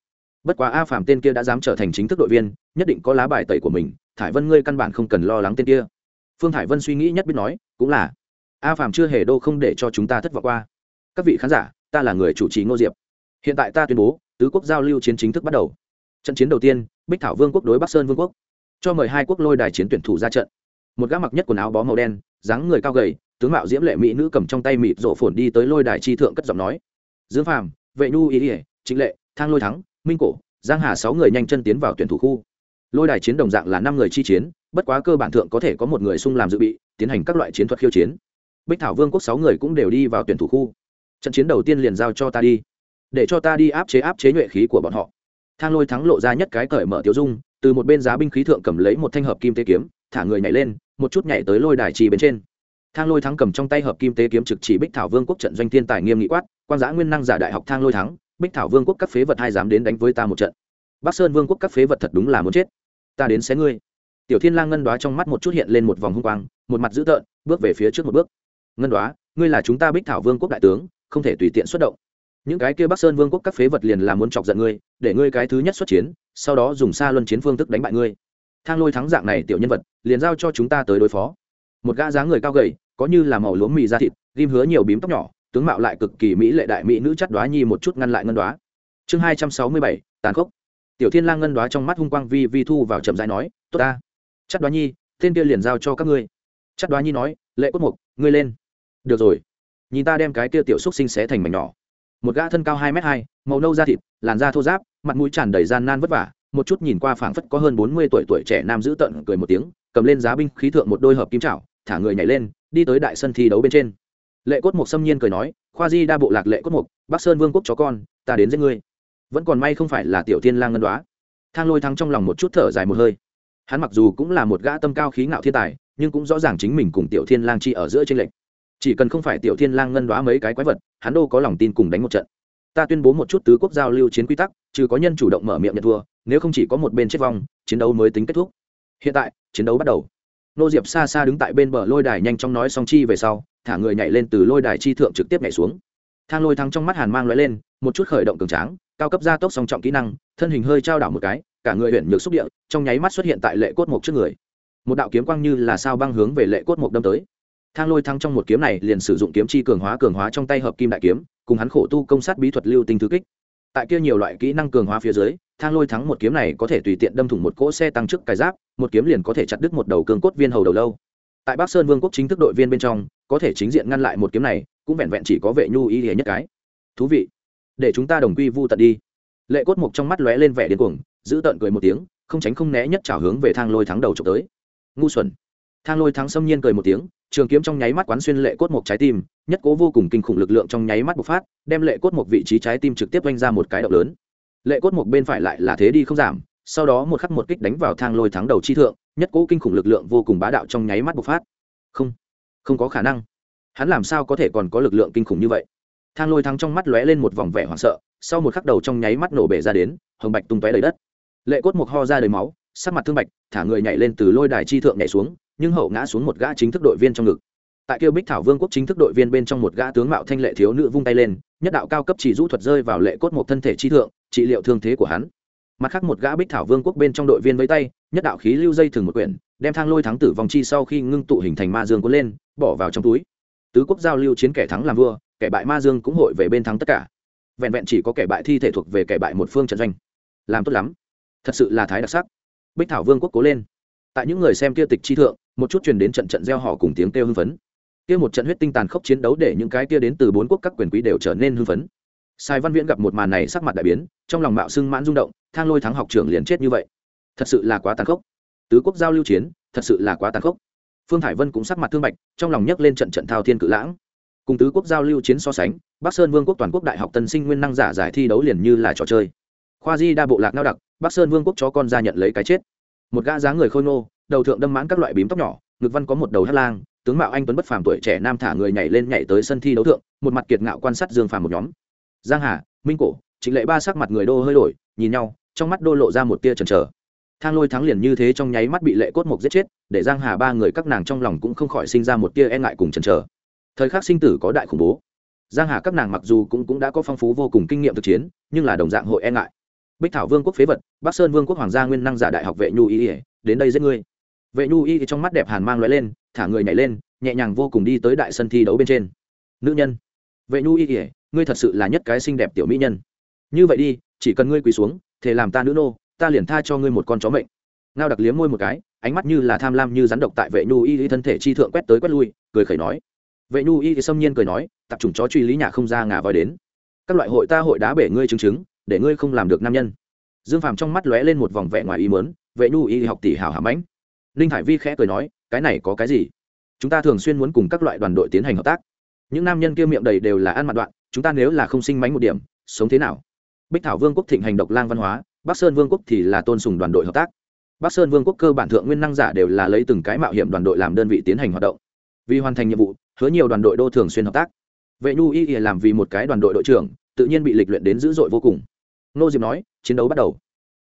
Bất quá a phạm tên kia đã dám trở thành chính thức đội viên, nhất định có lá bài tẩy của mình, thải vân ngươi căn bản không cần lo lắng tên kia phương thải vân suy nghĩ nhất biết nói, cũng là, a phàm chưa hề đô không để cho chúng ta thất vọng qua. Các vị khán giả, ta là người chủ trì ngô diệp. Hiện tại ta tuyên bố, tứ quốc giao lưu chiến chính thức bắt đầu. Trận chiến đầu tiên, bích thảo vương quốc đối bắc sơn vương quốc. Cho mời hai quốc lôi đài chiến tuyển thủ ra trận. Một gã mặc nhất quần áo bó màu đen, dáng người cao gầy, tướng mạo diễm lệ mỹ nữ cầm trong tay mịt rộ phồn đi tới lôi đài chi thượng cất giọng nói. Dương phàm, vệ nhu ý ỉa trịnh lệ, thang lôi thắng, minh cổ, giang hà sáu người nhanh chân tiến vào tuyển thủ khu. Lôi đài chiến đồng dạng là năm người chi chiến bất quá cơ bản thượng có thể có một người sung làm dự bị, tiến hành các loại chiến thuật khiêu chiến. Bích thảo vương quốc sáu người cũng đều đi vào tuyển thủ khu. Trận chiến đầu tiên liền giao cho ta đi. Để cho ta đi áp chế áp chế nhuệ khí của bọn họ. Thang lôi thắng lộ ra nhất cái cởi mở tiêu dung, từ một bên giá binh khí thượng cầm lấy một thanh hợp kim tế kiếm, thả người nhảy lên, một chút nhảy tới lôi đài trì bên trên. Thang lôi thắng cầm trong tay hợp kim tế kiếm trực chỉ bích thảo vương quốc trận doanh thiên tài nghiêm nghị quát quan giã nguyên năng giả đại học thang lôi thắng, bích thảo vương quốc các phế vật hai dám đến đánh với ta một trận. Bắc sơn vương quốc các phế vật thật đúng là muốn chết. Ta đến xé ngươi tiểu thiên lang ngân đoá trong mắt một chút hiện lên một vòng hung quang, một mặt dữ tợn, bước về phía trước một bước. Ngân đoá, ngươi là chúng ta bích thảo vương quốc đại tướng, không thể tùy tiện xuất động. Những cái kia bắc sơn vương quốc các phế vật liền là muốn chọc giận ngươi, để ngươi cái thứ nhất xuất chiến, sau đó dùng xa luân chiến phương thức đánh bại ngươi. Thang lôi thắng dạng này tiểu nhân vật, liền giao cho chúng ta tới đối phó. Một gã dáng người cao gầy, có như là màu lúa mì da thịt, ghim hứa nhiều bím tóc nhỏ, tướng mạo lại cực kỳ mỹ lệ đại mỹ nữ chắt đoá nhi một chút ngăn lại ngân đoá. Chương hai trăm sáu mươi bảy, tàn khốc. Tiểu thiên lang ngân đoá trong mắt hung quang vi vi thu vào chậm rãi nói, tốt ta chắc đoá nhi, tên kia liền giao cho các ngươi. Chắc đoá nhi nói, lệ cốt mục, ngươi lên. Được rồi. Nhìn ta đem cái kia tiểu xúc sinh xé thành mảnh nhỏ. Một gã thân cao hai m hai, màu nâu da thịt, làn da thô giáp mặt mũi tràn đầy gian nan vất vả. Một chút nhìn qua phảng phất có hơn bốn mươi tuổi tuổi trẻ nam giữ tận cười một tiếng, cầm lên giá binh khí thượng một đôi hợp kim trảo thả người nhảy lên, đi tới đại sân thi đấu bên trên. Lệ cốt mục xâm nhiên cười nói, khoa di đa bộ lạc lệ cốt mục, bắc sơn vương quốc chó con, ta đến giết ngươi. Vẫn còn may không phải là tiểu tiên lang ngân đoá. Thang lôi thắng trong lòng một chút thở dài một hơi hắn mặc dù cũng là một gã tâm cao khí ngạo thiên tài, nhưng cũng rõ ràng chính mình cùng tiểu thiên lang chi ở giữa trên lệnh chỉ cần không phải tiểu thiên lang ngân đoá mấy cái quái vật, hắn đâu có lòng tin cùng đánh một trận. Ta tuyên bố một chút tứ quốc giao lưu chiến quy tắc, trừ có nhân chủ động mở miệng nhận thua, nếu không chỉ có một bên chết vong, chiến đấu mới tính kết thúc. Hiện tại, chiến đấu bắt đầu. Nô diệp xa xa đứng tại bên bờ lôi đài nhanh chóng nói song chi về sau, thả người nhảy lên từ lôi đài chi thượng trực tiếp nhảy xuống. Thang lôi thắng trong mắt hàn mang lóe lên, một chút khởi động cường tráng, cao cấp gia tốc song trọng kỹ năng, thân hình hơi trao đảo một cái cả người huyện nhược xúc địa, trong nháy mắt xuất hiện tại lệ cốt mục trước người. Một đạo kiếm quang như là sao băng hướng về lệ cốt mục đâm tới. Thang lôi thắng trong một kiếm này liền sử dụng kiếm chi cường hóa cường hóa trong tay hợp kim đại kiếm, cùng hắn khổ tu công sát bí thuật lưu tinh thứ kích. Tại kia nhiều loại kỹ năng cường hóa phía dưới, thang lôi thắng một kiếm này có thể tùy tiện đâm thủng một cỗ xe tăng trước cài giáp, một kiếm liền có thể chặt đứt một đầu cường cốt viên hầu đầu lâu. Tại bắc sơn vương quốc chính thức đội viên bên trong, có thể chính diện ngăn lại một kiếm này, cũng vẹn vẹn chỉ có vệ nhu y hiền nhất cái. Thú vị. Để chúng ta đồng quy vu tận đi lệ cốt mục trong mắt lóe lên vẻ điên cuồng, giữ tợn cười một tiếng, không tránh không né nhất trào hướng về thang lôi thắng đầu trộm tới. Ngu xuẩn. Thang lôi thắng xâm nhiên cười một tiếng, trường kiếm trong nháy mắt quán xuyên lệ cốt Mục trái tim, nhất cố vô cùng kinh khủng lực lượng trong nháy mắt bộc phát, đem lệ cốt Mục vị trí trái tim trực tiếp oanh ra một cái động lớn. Lệ cốt Mục bên phải lại là thế đi không giảm, sau đó một khắc một kích đánh vào thang lôi thắng đầu chi thượng, nhất cố kinh khủng lực lượng vô cùng bá đạo trong nháy mắt bộc phát. Không không có khả năng. Hắn làm sao có thể còn có lực lượng kinh khủng như vậy? Thang lôi thắng trong mắt lóe lên một vòng vẻ hoảng sợ sau một khắc đầu trong nháy mắt nổ bể ra đến, hồng bạch tung tóe đầy đất. Lệ cốt một ho ra đầy máu, sắc mặt thương bạch, thả người nhảy lên từ lôi đài chi thượng nhảy xuống, nhưng hậu ngã xuống một gã chính thức đội viên trong ngực. Tại kêu bích thảo vương quốc chính thức đội viên bên trong một gã tướng mạo thanh lệ thiếu nữ vung tay lên, nhất đạo cao cấp chỉ rũ thuật rơi vào lệ cốt một thân thể chi thượng, trị liệu thương thế của hắn. Mặt khác một gã bích thảo vương quốc bên trong đội viên với tay, nhất đạo khí lưu dây thường một quyển, đem thang lôi thắng tử vòng chi sau khi ngưng tụ hình thành ma dương cuốn lên, bỏ vào trong túi. Tứ quốc giao lưu chiến kẻ thắng làm vua, kẻ bại ma dương cũng hội về bên thắng tất cả vẹn vẹn chỉ có kẻ bại thi thể thuộc về kẻ bại một phương trận doanh. Làm tốt lắm. Thật sự là thái đặc sắc. Bích thảo vương quốc cố lên. Tại những người xem kia tịch chi thượng, một chút truyền đến trận trận gieo họ cùng tiếng kêu hưng phấn. Kia một trận huyết tinh tàn khốc chiến đấu để những cái kia đến từ bốn quốc các quyền quý đều trở nên hưng phấn. Sai văn viễn gặp một màn này sắc mặt đại biến, trong lòng mạo xưng mãn rung động, thang lôi thắng học trưởng liền chết như vậy. Thật sự là quá tàn khốc. Tứ quốc giao lưu chiến, thật sự là quá tàn khốc. Phương thải vân cũng sắc mặt thương bạch, trong lòng nhấc lên trận trận thao thiên cự lãng. Cùng tứ quốc giao lưu chiến so sánh bắc sơn vương quốc toàn quốc đại học tân sinh nguyên năng giả giải thi đấu liền như là trò chơi. Khoa di đa bộ lạc nao đặc, bắc sơn vương quốc cho con ra nhận lấy cái chết. Một gã dáng người khôi ngô, đầu thượng đâm mãn các loại bím tóc nhỏ, ngực văn có một đầu hát lang, tướng mạo anh tuấn bất phàm tuổi trẻ nam thả người nhảy lên nhảy tới sân thi đấu thượng, một mặt kiệt ngạo quan sát dương phàm một nhóm. Giang hà, minh cổ chính lệ ba sắc mặt người đô hơi đổi, nhìn nhau, trong mắt đô lộ ra một tia chần chờ. Thang lôi thắng liền như thế trong nháy mắt bị lệ cốt mục giết chết, để giang hà ba người các nàng trong lòng cũng không khỏi sinh ra một tia e ngại cùng chần chờ. Thời khắc sinh tử có đại khủng bố giang hà các nàng mặc dù cũng cũng đã có phong phú vô cùng kinh nghiệm thực chiến, nhưng là đồng dạng hội e ngại. Bích thảo vương quốc phế vật, bắc sơn vương quốc hoàng gia nguyên năng giả đại học vệ nhu y đến đây giết ngươi. Vệ nhu y trong mắt đẹp hàn mang loại lên, thả người nhảy lên, nhẹ nhàng vô cùng đi tới đại sân thi đấu bên trên. Nữ nhân, vệ nhu y ỉa ngươi thật sự là nhất cái xinh đẹp tiểu mỹ nhân. Như vậy đi, chỉ cần ngươi quỳ xuống thể làm ta nữ nô, ta liền tha cho ngươi một con chó mệnh. Ngao đặc liếm môi một cái, ánh mắt như là tham lam như rắn độc tại vệ nhu y thân thể chi thượng quét tới quét lui, cười khẩy nói vệ nhu y xâm nhiên cười nói tập trung chó truy lý nhà không ra ngà voi đến. Các loại hội ta hội đá bể ngươi chứng chứng, để ngươi không làm được nam nhân. Dương phàm trong mắt lóe lên một vòng vẻ ngoài ý mớn vệ nhu y học tỷ hảo hàm ánh ninh hải vi khẽ cười nói, cái này có cái gì? Chúng ta thường xuyên muốn cùng các loại đoàn đội tiến hành hợp tác. Những nam nhân kia miệng đầy đều là ăn mặt đoạn, chúng ta nếu là không sinh mánh một điểm, sống thế nào? Bích thảo vương quốc thịnh hành độc lang văn hóa, bắc sơn vương quốc thì là tôn sùng đoàn đội hợp tác. Bắc sơn vương quốc cơ bản thượng nguyên năng giả đều là lấy từng cái mạo hiểm đoàn đội làm đơn vị tiến hành hoạt động vì hoàn thành nhiệm vụ, hứa nhiều đoàn đội đô thường xuyên hợp tác. Vệ nhu y làm vì một cái đoàn đội đội trưởng, tự nhiên bị lịch luyện đến dữ dội vô cùng. Nô diệp nói, chiến đấu bắt đầu.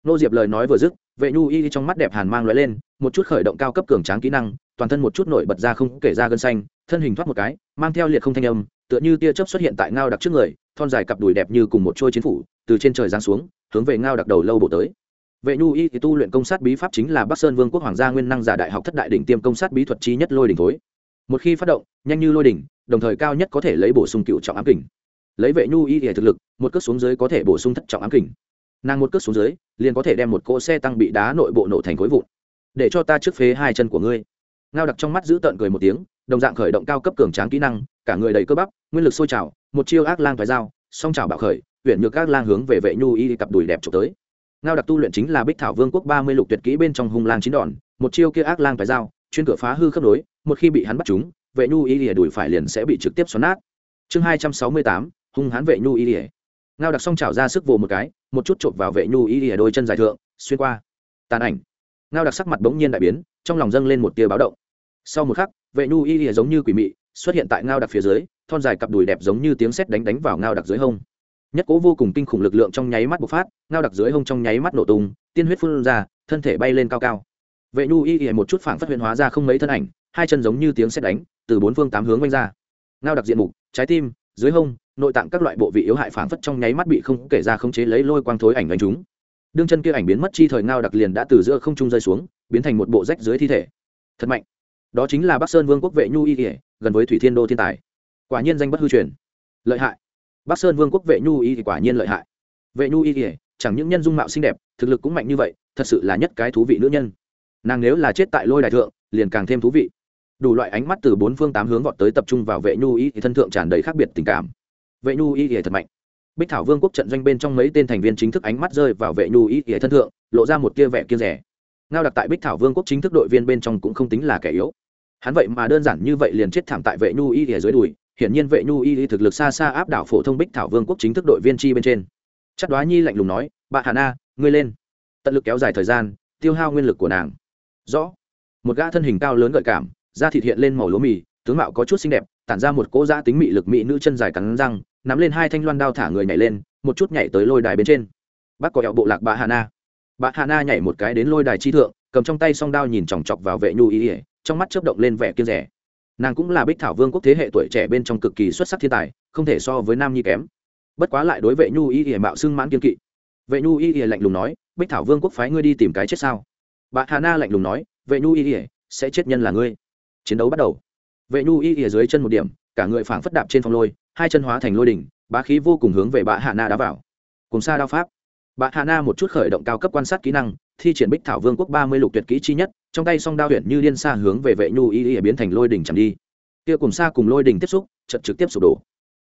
Nô diệp lời nói vừa dứt, vệ nhu y trong mắt đẹp hàn mang l lên, một chút khởi động cao cấp cường tráng kỹ năng, toàn thân một chút nổi bật ra không kể ra gân xanh, thân hình thoát một cái, mang theo liệt không thanh âm, tựa như tia chớp xuất hiện tại ngao đặc trước người, thon dài cặp đùi đẹp như cùng một trôi chiến phủ, từ trên trời giáng xuống, hướng về ngao đặc đầu lâu bộ tới. Vệ nhu y thì tu luyện công sát bí pháp chính là bắc sơn vương quốc hoàng gia nguyên năng giả đại học thất đại đỉnh tiêm công sát bí thuật chi nhất lôi đỉnh thối một khi phát động, nhanh như lôi đỉnh, đồng thời cao nhất có thể lấy bổ sung cựu trọng ám kình. Lấy vệ nhu y thì thực lực, một cước xuống dưới có thể bổ sung thất trọng ám kình. Nàng một cước xuống dưới, liền có thể đem một cỗ xe tăng bị đá nội bộ nổ thành khối vụn. Để cho ta trước phế hai chân của ngươi. Ngao đặc trong mắt giữ tợn cười một tiếng, đồng dạng khởi động cao cấp cường tráng kỹ năng, cả người đầy cơ bắp, nguyên lực sôi trào, một chiêu ác lang thoái dao song trào bạo khởi huyện nhược các lang hướng về vệ nhu y cặp đùi đẹp trộm tới. Ngao đặc tu luyện chính là bích thảo vương quốc ba mươi lục tuyệt kỹ bên trong hung lang chín đòn, một chiêu kia ác lang thoái dao chuyên cửa phá hư khớp nối, một khi bị hắn bắt chúng, vệ nhu y lìa đùi phải liền sẽ bị trực tiếp xoắn nát. Chương hai trăm sáu mươi tám, hung hãn vệ nhu y lìa. Ngao đặc song chảo ra sức vồ một cái, một chút chộp vào vệ nhu y lìa đôi chân dài thượng, xuyên qua. Tàn ảnh. Ngao đặc sắc mặt bỗng nhiên đại biến, trong lòng dâng lên một tia báo động. Sau một khắc, vệ nhu y lìa giống như quỷ mị, xuất hiện tại ngao đặc phía dưới, thon dài cặp đùi đẹp giống như tiếng sét đánh đánh vào ngao đặc dưới hông. Nhất cố vô cùng kinh khủng lực lượng trong nháy mắt bộc phát, ngao đặc dưới hông trong nháy mắt nổ tung, tiên huyết phun ra, thân thể bay lên cao cao vệ nhu y ỉa một chút phảng phát huyền hóa ra không mấy thân ảnh, hai chân giống như tiếng xét đánh, từ bốn phương tám hướng quanh ra. Ngao đặc diện mục, trái tim, dưới hông, nội tạng các loại bộ vị yếu hại phảng phất trong nháy mắt bị không kể ra không chế lấy lôi quang thối ảnh đánh chúng đương chân kia ảnh biến mất chi thời, ngao đặc liền đã từ giữa không trung rơi xuống, biến thành một bộ rách dưới thi thể. Thật mạnh. Đó chính là bắc sơn vương quốc vệ nhu y ỉa gần với thủy thiên đô thiên tài. Quả nhiên danh bất hư truyền. Lợi hại. Bắc sơn vương quốc vệ nhu y thì quả nhiên lợi hại. Vệ nhu y ỉa chẳng những nhân dung mạo xinh đẹp, thực lực cũng mạnh như vậy, thật sự là nhất cái thú vị nữ nhân nàng nếu là chết tại lôi đại thượng, liền càng thêm thú vị. Đủ loại ánh mắt từ bốn phương tám hướng vọt tới tập trung vào vệ nhu y thì thân thượng tràn đầy khác biệt tình cảm. Vệ nhu y thì thật mạnh. Bích thảo vương quốc trận doanh bên trong mấy tên thành viên chính thức ánh mắt rơi vào vệ nhu y thì thân thượng, lộ ra một tia vẻ kia rẻ ngao đặt tại bích thảo vương quốc chính thức đội viên bên trong cũng không tính là kẻ yếu. Hắn vậy mà đơn giản như vậy liền chết thảm tại vệ nhu y thì dưới đùi, hiển nhiên vệ nhu y thực lực xa xa áp đảo phổ thông bích thảo vương quốc chính thức đội viên chi bên trên. Chắc đoá nhi lạnh lùng nói bạn hà na ngươi lên. Tận lực kéo dài thời gian, tiêu hao nguyên lực của nàng rõ. Một gã thân hình cao lớn gợi cảm, da thịt hiện lên màu lúa mì, tướng mạo có chút xinh đẹp, tản ra một cỗ da tính mị lực mị nữ chân dài cắn răng, nắm lên hai thanh loan đao thả người nhảy lên, một chút nhảy tới lôi đài bên trên. Bác có ẹo bộ lạc bà hà na. Bà hà na nhảy một cái đến lôi đài chi thượng, cầm trong tay song đao nhìn chòng chọc vào vệ nhu ý ỉa trong mắt chớp động lên vẻ kiên rẻ. Nàng cũng là bích thảo vương quốc thế hệ tuổi trẻ bên trong cực kỳ xuất sắc thiên tài, không thể so với nam nhi kém. Bất quá lại đối vệ nhu ý ỉa mạo xưng mãn kiên kỵ. Vệ nhu ý ỉa lạnh lùng nói, bích thảo vương quốc phái ngươi đi tìm cái chết sao? Bà hà na lạnh lùng nói, vệ nhu y ỉa sẽ chết nhân là ngươi. Chiến đấu bắt đầu. Vệ nhu y ỉa dưới chân một điểm, cả người phảng phất đạp trên phong lôi, hai chân hóa thành lôi đỉnh, bá khí vô cùng hướng về bà hà na đá vào. Cùng xa đao pháp. Bà hà na một chút khởi động cao cấp quan sát kỹ năng, thi triển bích thảo vương quốc ba mươi lục tuyệt kỹ chi nhất, trong tay song đao huyện như điên xa hướng về vệ nhu y ỉa biến thành lôi đỉnh chẳng đi. Kia cùng xa cùng lôi đỉnh tiếp xúc trận trực tiếp sụp đổ.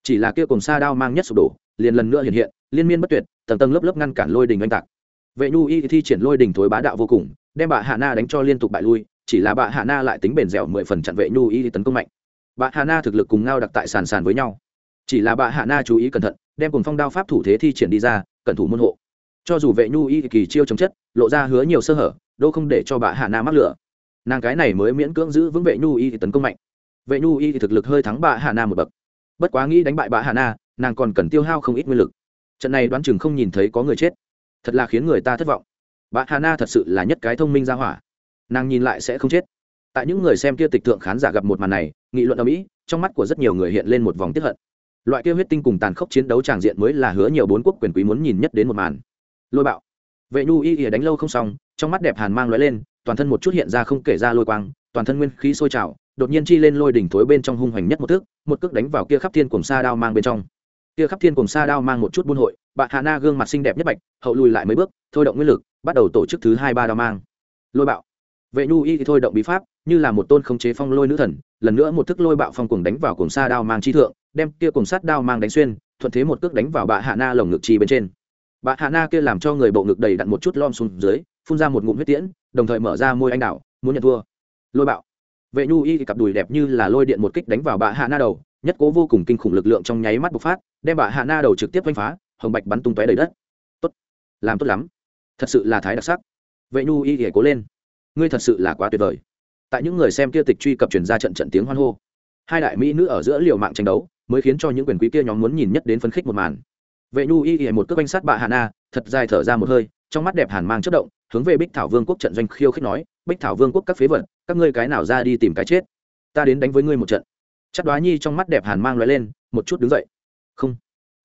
Chỉ là kia cùng xa đao mang nhất sụp đổ, liền lần nữa hiện hiện, liên miên bất tuyệt, tầng tầng lớp lớp ngăn cản lôi đỉnh oanh tạc vệ nhu y thi triển lôi đỉnh thối bá đạo vô cùng, đem bà hạ na đánh cho liên tục bại lui, chỉ là bà hạ na lại tính bền dẻo mười phần chặn vệ nhu y tấn công mạnh. Bà hạ na thực lực cùng ngao đặc tại sàn sàn với nhau. Chỉ là bà hạ na chú ý cẩn thận, đem cùng phong đao pháp thủ thế thi triển đi ra, cẩn thủ môn hộ. Cho dù vệ nhu y kỳ chiêu chống chất, lộ ra hứa nhiều sơ hở, đô không để cho bà hạ na mắc lửa. Nàng cái này mới miễn cưỡng giữ vững vệ nhu y tấn công mạnh. Vệ nhu y thực lực hơi thắng bà hạ na một bậc. Bất quá nghĩ đánh bại bà hạ na, nàng còn cần tiêu hao không ít nguyên lực. Trận này đoán chừng không nhìn thấy có người chết thật là khiến người ta thất vọng. Bà hà na thật sự là nhất cái thông minh ra hỏa. Nàng nhìn lại sẽ không chết. Tại những người xem kia tịch tượng khán giả gặp một màn này, nghị luận ở mỹ trong mắt của rất nhiều người hiện lên một vòng tiếp hận. Loại kia huyết tinh cùng tàn khốc chiến đấu tràng diện mới là hứa nhiều bốn quốc quyền quý muốn nhìn nhất đến một màn. Lôi bạo. Vệ nhu y ỉa đánh lâu không xong, trong mắt đẹp hàn mang lóe lên, toàn thân một chút hiện ra không kể ra lôi quang, toàn thân nguyên khí sôi trào, đột nhiên chi lên lôi đỉnh thối bên trong hung hoành nhất một thước, một cước đánh vào kia khắp thiên cùng xa đao mang bên trong kia khắp thiên cùng sa đao mang một chút buôn hội bạn hạ na gương mặt xinh đẹp nhất bạch, hậu lùi lại mấy bước, thôi động nguyên lực, bắt đầu tổ chức thứ hai ba đao mang. Lôi bạo. Vệ nhu y thì thôi động bí pháp, như là một tôn khống chế phong lôi nữ thần, lần nữa một thức lôi bạo phong cuồng đánh vào cùng sa đao mang chi thượng, đem kia cùng sát đao mang đánh xuyên, thuận thế một cước đánh vào bà hạ na lồng ngực chi bên trên. Bà hạ na kia làm cho người bộ ngực đầy đặn một chút lom xuống dưới, phun ra một ngụm huyết tiễn, đồng thời mở ra môi anh đảo, muốn nhận thua. Lôi bạo. Vệ nhu y thì cặp đùi đẹp như là lôi điện một kích đánh vào bà hạ na đầu nhất cố vô cùng kinh khủng lực lượng trong nháy mắt bộc phát, đem bà hạ na đầu trực tiếp vanh phá, hồng bạch bắn tung tóe đầy đất. Tốt, làm tốt lắm. Thật sự là thái đặc sắc. Vệ nhu y hề cố lên. Ngươi thật sự là quá tuyệt vời. Tại những người xem kia tịch truy cập truyền ra trận trận tiếng hoan hô, hai đại mỹ nữ ở giữa liều mạng tranh đấu mới khiến cho những quyền quý kia nhóm muốn nhìn nhất đến phấn khích một màn. Vệ nhu y hề một cước banh sát bà hạ na, thật dài thở ra một hơi, trong mắt đẹp hàn mang chất động, hướng về bích thảo vương quốc trận doanh khiêu khích nói, bích thảo vương quốc các phế vật, các ngươi cái nào ra đi tìm cái chết? Ta đến đánh với ngươi một trận chắc đoá nhi trong mắt đẹp hàn mang loại lên, một chút đứng dậy. Không.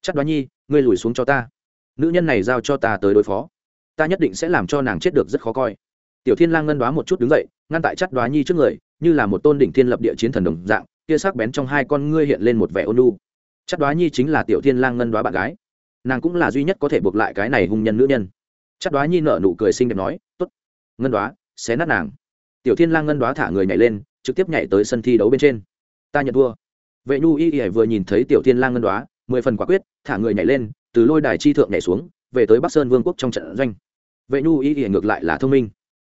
Chắc đoá nhi, ngươi lùi xuống cho ta. Nữ nhân này giao cho ta tới đối phó. Ta nhất định sẽ làm cho nàng chết được rất khó coi. Tiểu thiên lang ngân đoá một chút đứng dậy, ngăn tại chắc đoá nhi trước người, như là một tôn đỉnh thiên lập địa chiến thần đồng dạng, kia sắc bén trong hai con ngươi hiện lên một vẻ ôn nu. chắc đoá nhi chính là tiểu thiên lang ngân đoá bạn gái. Nàng cũng là duy nhất có thể buộc lại cái này hung nhân nữ nhân. Chắc đoá nhi nở nụ cười xinh đẹp nói, tốt, ngân đoá, xé nát nàng. Tiểu thiên lang ngân đoá thả người nhảy lên, trực tiếp nhảy tới sân thi đấu bên trên ta nhận thua. Vệ nhu y y vừa nhìn thấy tiểu thiên lang ngân đoá, mười phần quả quyết, thả người nhảy lên, từ lôi đài chi thượng nhảy xuống, về tới bắc sơn vương quốc trong trận doanh. Vệ nhu y y ngược lại là thông minh.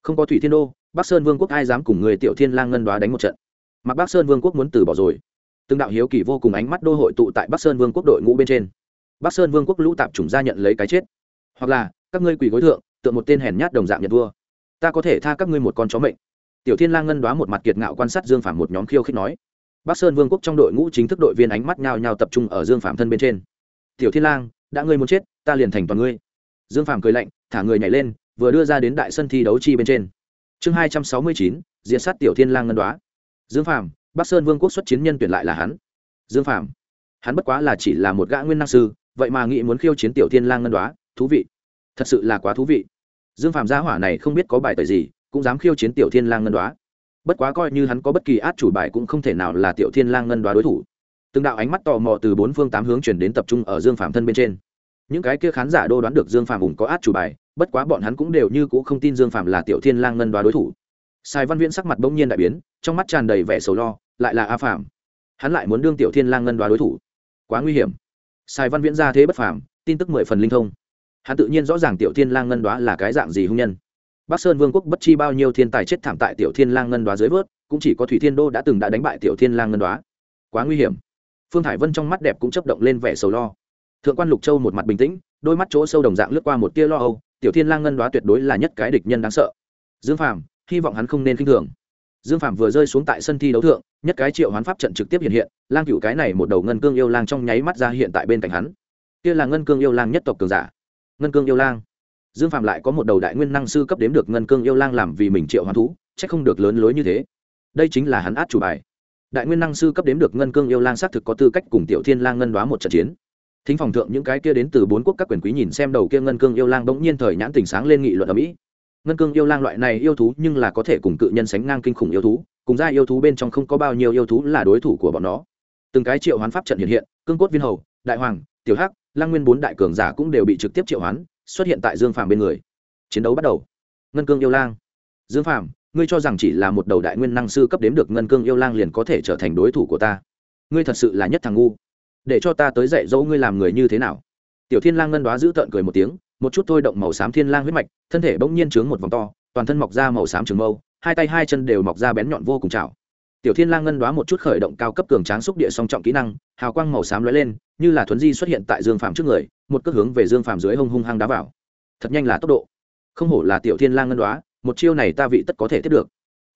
Không có thủy thiên đô, bắc sơn vương quốc ai dám cùng người tiểu thiên lang ngân đoá đánh một trận? Mặc bắc sơn vương quốc muốn từ bỏ rồi. Từng đạo hiếu kỳ vô cùng ánh mắt đô hội tụ tại bắc sơn vương quốc đội ngũ bên trên. Bắc sơn vương quốc lũ tạp chủng ra nhận lấy cái chết. Hoặc là, các ngươi quỳ gối thượng, tượng một tên hèn nhát đồng dạng nhận vua ta có thể tha các ngươi một con chó mệnh. Tiểu thiên lang ngân đoá một mặt kiệt ngạo quan sát dương phàm một nhóm khiêu khích nói bắc sơn vương quốc trong đội ngũ chính thức đội viên ánh mắt nhao nhao tập trung ở dương phạm thân bên trên. Tiểu thiên lang, đã ngươi muốn chết, ta liền thành toàn ngươi. Dương phạm cười lạnh, thả người nhảy lên, vừa đưa ra đến đại sân thi đấu chi bên trên. Chương hai trăm sáu mươi chín diện sát tiểu thiên lang ngân đoá. Dương phạm bắc sơn vương quốc xuất chiến nhân tuyển lại là hắn. Dương phạm hắn bất quá là chỉ là một gã nguyên năng sư, vậy mà nghĩ muốn khiêu chiến tiểu thiên lang ngân đoá, thú vị. Thật sự là quá thú vị. Dương phạm gia hỏa này không biết có bài tời gì, cũng dám khiêu chiến tiểu thiên lang ngân đoá bất quá coi như hắn có bất kỳ át chủ bài cũng không thể nào là tiểu thiên lang ngân đoá đối thủ. Từng đạo ánh mắt tò mò từ bốn phương tám hướng chuyển đến tập trung ở dương phạm thân bên trên. Những cái kia khán giả đô đoán được dương phạm ủng có át chủ bài, bất quá bọn hắn cũng đều như cũ không tin dương phạm là tiểu thiên lang ngân đoá đối thủ. Sai văn viễn sắc mặt bỗng nhiên đại biến, trong mắt tràn đầy vẻ sầu lo, lại là a phạm hắn lại muốn đương tiểu thiên lang ngân đoá đối thủ. Quá nguy hiểm. Sai văn viễn ra thế bất phàm, tin tức mười phần linh thông. Hắn tự nhiên rõ ràng tiểu thiên lang ngân đoá là cái dạng gì hung nhân bắc sơn vương quốc bất chi bao nhiêu thiên tài chết thảm tại tiểu thiên lang ngân đoá dưới vớt, cũng chỉ có thủy thiên đô đã từng đã đánh bại tiểu thiên lang ngân đoá. Quá nguy hiểm. Phương hải vân trong mắt đẹp cũng chấp động lên vẻ sầu lo. Thượng quan lục châu một mặt bình tĩnh, đôi mắt chỗ sâu đồng dạng lướt qua một tia lo âu, tiểu thiên lang ngân đoá tuyệt đối là nhất cái địch nhân đáng sợ. Dương phàm, hy vọng hắn không nên kinh thường. Dương phàm vừa rơi xuống tại sân thi đấu thượng, nhất cái triệu hoán pháp trận trực tiếp hiện hiện, lang cựu cái này một đầu ngân cương yêu lang trong nháy mắt ra hiện tại bên cạnh hắn. Kia là ngân cương yêu lang nhất tộc cường giả. Ngân cương yêu lang dương phạm lại có một đầu đại nguyên năng sư cấp đếm được ngân cương yêu lang làm vì mình triệu hoán thú c h ắ c không được lớn lối như thế. Đây chính là hắn át chủ bài. Đại nguyên năng sư cấp đếm được ngân cương yêu lang xác thực có tư cách cùng tiểu thiên lang ngân đoá một trận chiến. Thính phòng thượng những cái kia đến từ bốn quốc các quyền quý nhìn xem đầu kia ngân cương yêu lang bỗng nhiên thời nhãn tình sáng lên nghị luận ở mỹ. Ngân cương yêu lang loại này yêu thú nhưng là có thể cùng cự nhân sánh ngang kinh khủng yêu thú, cùng ra yêu thú bên trong không có bao nhiêu yêu thú là đối thủ của bọn nó. Từng cái triệu hoán pháp trận hiện hiện, cương cốt viên hầu, đại hoàng, tiểu hắc, lang nguyên bốn đại cường giả cũng đều bị trực tiếp triệu hoán xuất hiện tại dương phàm bên người. Chiến đấu bắt đầu. Ngân cương yêu lang. Dương phàm, ngươi cho rằng chỉ là một đầu đại nguyên năng sư cấp đếm được ngân cương yêu lang liền có thể trở thành đối thủ của ta? Ngươi thật sự là nhất thằng ngu. Để cho ta tới dạy dỗ ngươi làm người như thế nào? Tiểu thiên lang ngân đoá giữ tợn cười một tiếng, một chút thôi động màu xám thiên lang huyết mạch, thân thể bỗng nhiên trướng một vòng to, toàn thân mọc ra màu xám trường mâu, hai tay hai chân đều mọc ra bén nhọn vô cùng chảo tiểu thiên lang ngân đoá một chút khởi động cao cấp cường tráng xúc địa song trọng kỹ năng, hào quang màu xám lóe lên, như là thuấn di xuất hiện tại dương phàm trước người một cước hướng về dương phàm dưới hung hung hăng đá vào. Thật nhanh là tốc độ. Không hổ là tiểu thiên lang ngân đoá, một chiêu này ta vị tất có thể tiếp được.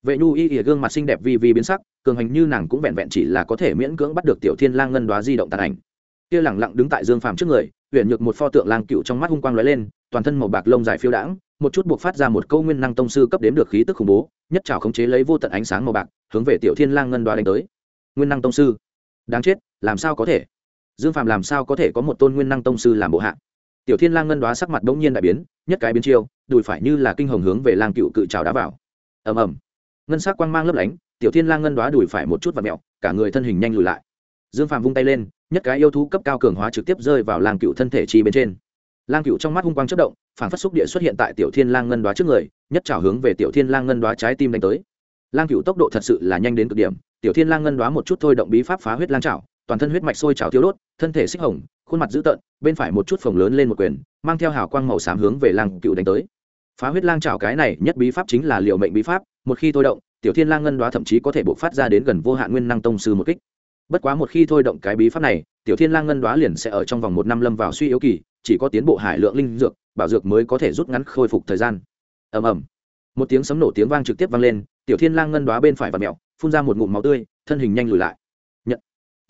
Vệ nhu y ỉa gương mặt xinh đẹp vi vi biến sắc, cường hành như nàng cũng vẹn vẹn chỉ là có thể miễn cưỡng bắt được tiểu thiên lang ngân đoá di động tàn ảnh. Kia lẳng lặng đứng tại dương phàm trước người huyện nhược một pho tượng lang cựu trong mắt hung quang lóe lên, toàn thân màu bạc lông dài phiêu đãng, một chút buộc phát ra một câu nguyên năng tông sư cấp đếm được khí tức khủng bố, nhất trào khống chế lấy vô tận ánh sáng màu bạc, hướng về tiểu thiên lang ngân đoá đánh tới. Nguyên năng tông sư, đáng chết, làm sao có thể? Dương phàm làm sao có thể có một tôn nguyên năng tông sư làm bộ hạ? Tiểu thiên lang ngân đoá sắc mặt bỗng nhiên đại biến, nhất cái biến chiêu, đùi phải như là kinh hồng hướng về lang cựu cự trào đá vào. Ầm ầm. Ngân sắc quang mang lấp lánh, tiểu thiên lang ngân đoá đùi phải một chút và mẹo, cả người thân hình nhanh lùi lại. Dương phàm vung tay lên, nhất cái yêu thú cấp cao cường hóa trực tiếp rơi vào lang cựu thân thể chi bên trên. Lang cựu trong mắt hung quang chất động, phản phát xúc địa xuất hiện tại tiểu thiên lang ngân đoá trước người, nhất trào hướng về tiểu thiên lang ngân đoá trái tim đánh tới. Lang cựu tốc độ thật sự là nhanh đến cực điểm, tiểu thiên lang ngân đoá một chút thôi động bí pháp phá huyết lang trào toàn thân huyết mạch sôi trào thiếu đốt, thân thể xích hồng, khuôn mặt dữ tợn, bên phải một chút phồng lớn lên một quyền, mang theo hào quang màu xám hướng về làng cựu đánh tới. Phá huyết lang trào cái này nhất bí pháp chính là liệu mệnh bí pháp, một khi thôi động, tiểu thiên lang ngân đoá thậm chí có thể bộc phát ra đến gần vô hạn nguyên năng tông sư một kích. Bất quá một khi thôi động cái bí pháp này, tiểu thiên lang ngân đoá liền sẽ ở trong vòng một năm lâm vào suy yếu kỳ, chỉ có tiến bộ hải lượng linh dược, bảo dược mới có thể rút ngắn khôi phục thời gian. Ầm ầm. Một tiếng sấm nổ tiếng vang trực tiếp vang lên, tiểu thiên lang ngân đoá bên phải và mẹo phun ra một ngụm máu tươi, thân hình nhanh lùi lại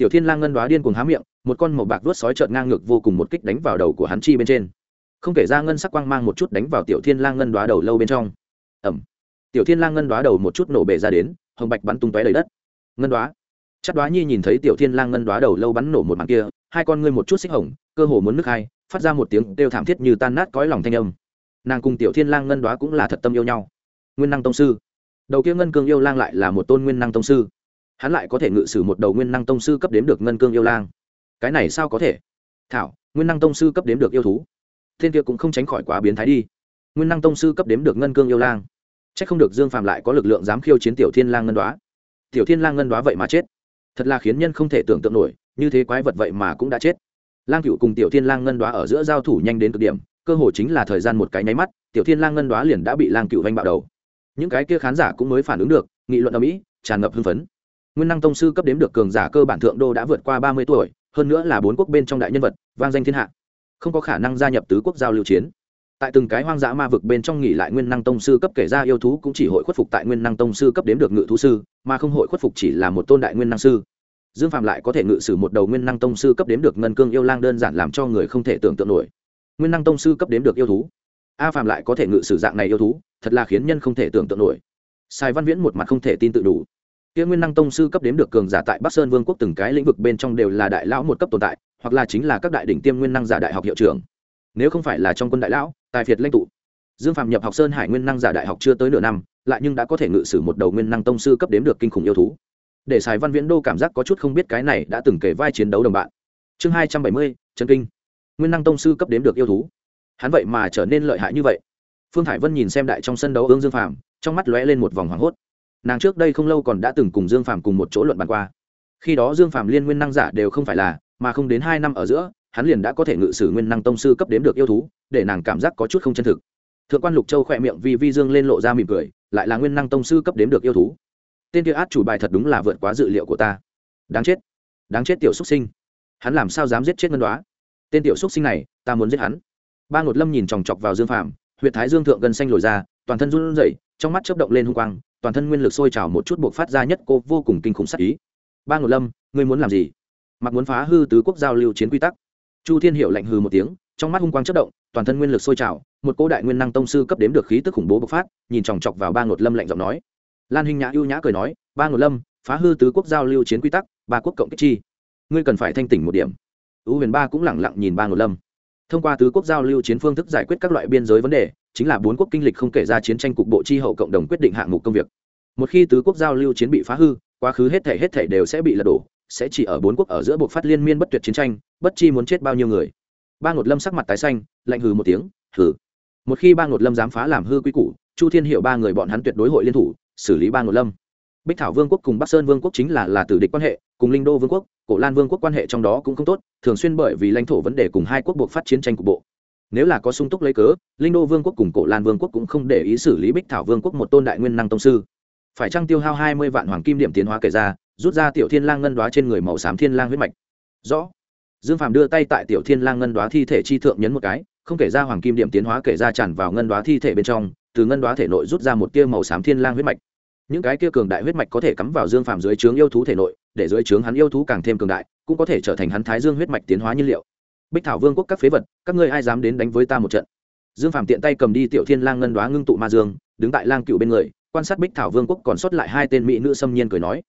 tiểu thiên lang ngân đoá điên cuồng há miệng, một con màu bạc vuốt sói trợn ngang ngược vô cùng một kích đánh vào đầu của hắn chi bên trên. Không kể ra ngân sắc quang mang một chút đánh vào tiểu thiên lang ngân đoá đầu lâu bên trong. Ẩm tiểu thiên lang ngân đoá đầu một chút nổ bể ra đến, hồng bạch bắn tung tóe đầy đất. Ngân đoá. Chắc đoá nhi nhìn thấy tiểu thiên lang ngân đoá đầu lâu bắn nổ một màn kia, hai con ngươi một chút xích hồng, cơ hồ muốn nước hai, phát ra một tiếng đều thảm thiết như tan nát cõi lòng thanh âm. Nàng cùng tiểu thiên lang ngân đoá cũng là thật tâm yêu nhau. Nguyên năng tông sư. Đầu kia ngân cương yêu lang lại là một tôn nguyên năng tông sư hắn lại có thể ngự sử một đầu nguyên năng tông sư cấp đếm được ngân cương yêu lang. Cái này sao có thể? Thảo, nguyên năng tông sư cấp đếm được yêu thú. Thiên kia cũng không tránh khỏi quá biến thái đi. Nguyên năng tông sư cấp đếm được ngân cương yêu lang. C h ắ c không được dương phạm lại có lực lượng dám khiêu chiến tiểu thiên lang ngân đoá. Tiểu thiên lang ngân đoá vậy mà chết. Thật là khiến nhân không thể tưởng tượng nổi, như thế quái vật vậy mà cũng đã chết. Lang cựu cùng tiểu thiên lang ngân đoá ở giữa giao thủ nhanh đến cực điểm, cơ hồ chính là thời gian một cái nháy mắt, tiểu thiên lang ngân đoá liền đã bị lang cựu vanh bạo đầu. Những cái kia khán giả cũng mới phản ứng được, nghị luận ở mỹ, tràn ngập hưng phấn nguyên năng tông sư cấp đếm được cường giả cơ bản thượng đô đã vượt qua ba mươi tuổi, hơn nữa là bốn quốc bên trong đại nhân vật, vang danh thiên hạ. Không có khả năng gia nhập tứ quốc giao lưu chiến. Tại từng cái hoang dã ma vực bên trong nghỉ lại nguyên năng tông sư cấp kể ra yêu thú cũng chỉ hội khuất phục tại nguyên năng tông sư cấp đếm được ngự thú sư, mà không hội khuất phục chỉ là một tôn đại nguyên năng sư. Dương phạm lại có thể ngự sử một đầu nguyên năng tông sư cấp đếm được ngân cương yêu lang đơn giản làm cho người không thể tưởng tượng nổi. Nguyên năng tông sư cấp đếm được yêu thú. A phạm lại có thể ngự sử dạng này yêu thú, thật là khiến nhân không thể tưởng tượng nổi. Sai văn viễn một mặt không thể tin tự đủ kia nguyên năng tông sư cấp đếm được cường giả tại bắc sơn vương quốc từng cái lĩnh vực bên trong đều là đại lão một cấp tồn tại, hoặc là chính là các đại đỉnh tiêm nguyên năng giả đại học hiệu trưởng. Nếu không phải là trong quân đại lão, tài phiệt lãnh tụ. Dương phạm nhập học sơn hải nguyên năng giả đại học chưa tới nửa năm, lại nhưng đã có thể ngự sử một đầu nguyên năng tông sư cấp đếm được kinh khủng yêu thú. Để sài văn viễn đô cảm giác có chút không biết cái này đã từng kể vai chiến đấu đồng bạn. Chương hai trăm bảy mươi trần kinh. Nguyên năng tông sư cấp đếm được yêu thú. Hắn vậy mà trở nên lợi hại như vậy. Phương hải vân nhìn xem đại trong sân đấu ương dương phạm, trong mắt lóe lên một vòng hoảng hốt nàng trước đây không lâu còn đã từng cùng dương phạm cùng một chỗ luận bàn qua. Khi đó dương phạm liên nguyên năng giả đều không phải là, mà không đến hai năm ở giữa, hắn liền đã có thể ngự sử nguyên năng tông sư cấp đếm được yêu thú, để nàng cảm giác có chút không chân thực. Thượng quan lục châu khỏe miệng vì vi dương lên lộ ra mỉm cười, lại là nguyên năng tông sư cấp đếm được yêu thú. Tên kia át chủ bài thật đúng là vượt quá dự liệu của ta. Đáng chết. Đáng chết tiểu xúc sinh. Hắn làm sao dám giết chết ngân đoá? Tên tiểu xúc sinh này, ta muốn giết hắn. Ba ngột lâm nhìn chòng chọc vào dương phạm huyện thái dương thượng gần xanh lồi ra, toàn thân run rẩy trong mắt chớp động lên hung quang, toàn thân nguyên lực sôi trào một chút buộc phát ra nhất cô vô cùng kinh khủng sắc ý. Ba ngột lâm, ngươi muốn làm gì? Mặc muốn phá hư tứ quốc giao lưu chiến quy tắc. Chu thiên hiệu lạnh hư một tiếng, trong mắt hung quang chất động, toàn thân nguyên lực sôi trào, một cô đại nguyên năng tông sư cấp đếm được khí tức khủng bố bộc phát, nhìn chòng chọc vào ba ngột lâm lạnh giọng nói. Lan hình nhã ưu nhã cười nói, ba ngột lâm, phá hư tứ quốc giao lưu chiến quy tắc, ba quốc cộng kích chi. Ngươi cần phải thanh tỉnh một điểm. Ưu huyền ba cũng lẳng lặng nhìn ba ngột lâm. Thông qua tứ quốc giao lưu chiến phương thức giải quyết các loại biên giới vấn đề chính là bốn quốc kinh lịch không kể ra chiến tranh cục bộ chi hậu cộng đồng quyết định hạng mục công việc. Một khi tứ quốc giao lưu chiến bị phá hư, quá khứ hết thể hết thể đều sẽ bị lật đổ, sẽ chỉ ở bốn quốc ở giữa buộc phát liên miên bất tuyệt chiến tranh, bất chi muốn chết bao nhiêu người. Ba ngột lâm sắc mặt tái xanh, lạnh hừ một tiếng, hừ. Một khi ba ngột lâm dám phá làm hư quy củ, chu thiên hiệu ba người bọn hắn tuyệt đối hội liên thủ, xử lý ba ngột lâm. Bích thảo vương quốc cùng bắc sơn vương quốc chính là là tử địch quan hệ, cùng linh đô vương quốc, cổ lan vương quốc quan hệ trong đó cũng không tốt, thường xuyên bởi vì lãnh thổ vấn đề cùng hai quốc buộc phát chiến tranh cục bộ nếu là có sung túc lấy cớ, linh đô vương quốc cùng cổ lan vương quốc cũng không để ý xử lý bích thảo vương quốc một tôn đại nguyên năng tông sư. Phải trăng tiêu hao hai mươi vạn hoàng kim điểm tiến hóa kể ra, rút ra tiểu thiên lang ngân đoá trên người màu xám thiên lang huyết mạch? Rõ. Dương phàm đưa tay tại tiểu thiên lang ngân đoá thi thể chi thượng nhấn một cái, không kể ra hoàng kim điểm tiến hóa kể ra tràn vào ngân đoá thi thể bên trong, từ ngân đoá thể nội rút ra một tia màu xám thiên lang huyết mạch. Những cái kia cường đại huyết mạch có thể cắm vào dương phàm dưới trướng yêu thú thể nội, để dưới trướng hắn yêu thú càng thêm cường đại, cũng có thể trở thành hắn thái dương huyết mạch tiến hóa nhiên liệu bích thảo vương quốc các phế vật, các ngươi ai dám đến đánh với ta một trận? Dương Phạm tiện tay cầm đi tiểu thiên lang ngân đoá ngưng tụ ma dương, đứng tại lang cựu bên người, quan sát bích thảo vương quốc còn sót lại hai tên mỹ nữ xâm nhiên cười nói.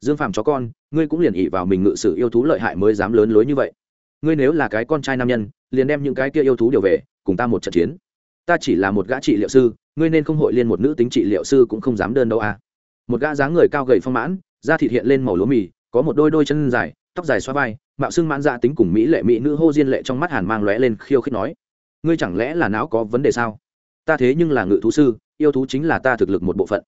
Dương Phạm chó con, ngươi cũng liền ỉ vào mình ngự sử yêu thú lợi hại mới dám lớn lối như vậy. Ngươi nếu là cái con trai nam nhân, liền đem những cái kia yêu thú điều về, cùng ta một trận chiến. Ta chỉ là một gã trị liệu sư, ngươi nên không hội liên một nữ tính trị liệu sư cũng không dám đơn đâu à. Một gã dáng người cao gầy phong mãn, da thịt hiện lên màu lúa mì, có một đôi đôi chân dài, tóc dài xoa vai mạo xưng mãn dạ tính cùng mỹ lệ mỹ nữ hô diên lệ trong mắt hàn mang lóe lên khiêu khích nói, ngươi chẳng lẽ là não có vấn đề sao? Ta thế nhưng là ngự thú sư, yêu thú chính là ta thực lực một bộ phận.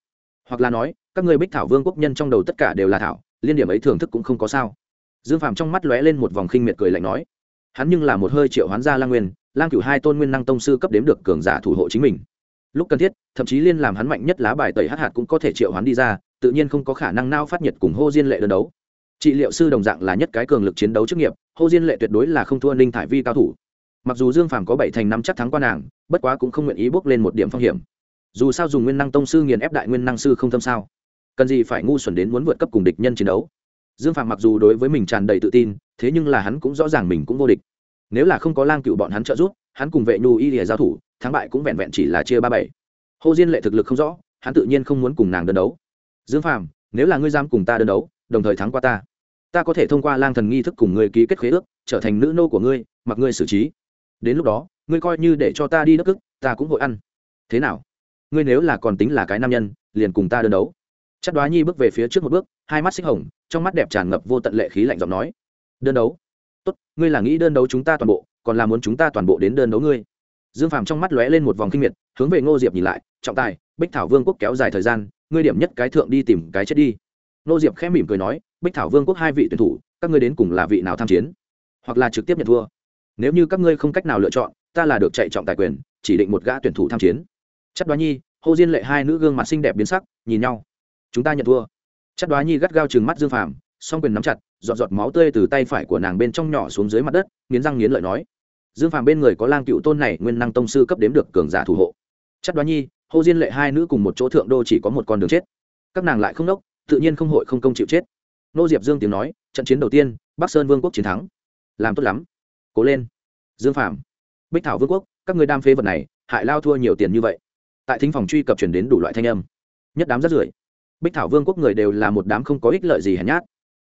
Hoặc là nói, các ngươi bích thảo vương quốc nhân trong đầu tất cả đều là thảo, liên điểm ấy thưởng thức cũng không có sao. Dương phàm trong mắt lóe lên một vòng khinh miệt cười lạnh nói, hắn nhưng là một hơi triệu hoán gia lang nguyên, lang cửu hai tôn nguyên năng tông sư cấp đếm được cường giả thủ hộ chính mình. Lúc cần thiết, thậm chí liên làm hắn mạnh nhất lá bài tẩy hát hạt cũng có thể triệu hoán đi ra, tự nhiên không có khả năng nao phát nhiệt cùng hô diên lệ đơn đấu trị liệu sư đồng dạng là nhất cái cường lực chiến đấu chức nghiệp, hô diên lệ tuyệt đối là không thua ninh thải vi cao thủ. Mặc dù dương phàm có bảy thành năm chắc thắng qua nàng, bất quá cũng không nguyện ý bước lên một điểm phong hiểm. Dù sao dùng nguyên năng tông sư nghiền ép đại nguyên năng sư không thâm sao. Cần gì phải ngu xuẩn đến muốn vượt cấp cùng địch nhân chiến đấu. Dương phàm mặc dù đối với mình tràn đầy tự tin, thế nhưng là hắn cũng rõ ràng mình cũng vô địch. Nếu là không có lang cựu bọn hắn trợ giúp, hắn cùng vệ nhu y lìa giao thủ, thắng bại cũng vẹn vẹn chỉ là chia ba bảy. Hồ diên lệ thực lực không rõ, hắn tự nhiên không muốn cùng nàng đơn đấu. Dương phàm, nếu là ngươi dám cùng ta đơn đấu, đồng thời thắng qua ta ta có thể thông qua lang thần nghi thức cùng ngươi ký kết khế ước, trở thành nữ nô của ngươi, mặc ngươi xử trí. Đến lúc đó, ngươi coi như để cho ta đi đất ức, ta cũng hội ăn. Thế nào? Ngươi nếu là còn tính là cái nam nhân, liền cùng ta đơn đấu. Chắc đoá nhi bước về phía trước một bước, hai mắt xích hồng, trong mắt đẹp tràn ngập vô tận lệ khí lạnh giọng nói. Đơn đấu? Tốt, ngươi là nghĩ đơn đấu chúng ta toàn bộ, còn là muốn chúng ta toàn bộ đến đơn đấu ngươi? Dương phàm trong mắt lóe lên một vòng kinh miệt, hướng về ngô diệp nhìn lại, trọng tài, bích thảo vương quốc kéo dài thời gian, ngươi điểm nhất cái thượng đi tìm cái chết đi. Ngô diệp khẽ mỉm cười nói bích thảo vương quốc hai vị tuyển thủ, các ngươi đến cùng là vị nào tham chiến? Hoặc là trực tiếp nhận thua? Nếu như các ngươi không cách nào lựa chọn, ta là được chạy trọng tài quyền, chỉ định một gã tuyển thủ tham chiến. Chắc đoá nhi hô diên lệ hai nữ gương mặt xinh đẹp biến sắc, nhìn nhau. Chúng ta nhận thua. Chắc đoá nhi gắt gao chừng mắt dương phàm, song quyền nắm chặt, giọt giọt máu tươi từ tay phải của nàng bên trong nhỏ xuống dưới mặt đất, nghiến răng nghiến lợi nói. Dương phàm bên người có lang cựu tôn này, nguyên năng tông sư cấp đếm được cường giả thủ hộ. Chắc đoá nhi hô diên lệ hai nữ cùng một chỗ thượng đô chỉ có một con đường chết. Các nàng lại không đốc, tự nhiên không hội không công chịu chết nô diệp dương tiếng nói, trận chiến đầu tiên, bắc sơn vương quốc chiến thắng. Làm tốt lắm. Cố lên. Dương phạm bích thảo vương quốc, các người đam phế vật này, hại lao thua nhiều tiền như vậy. Tại thính phòng truy cập chuyển đến đủ loại thanh âm. Nhất đám rất rưởi. Bích thảo vương quốc người đều là một đám không có ích lợi gì hèn nhát.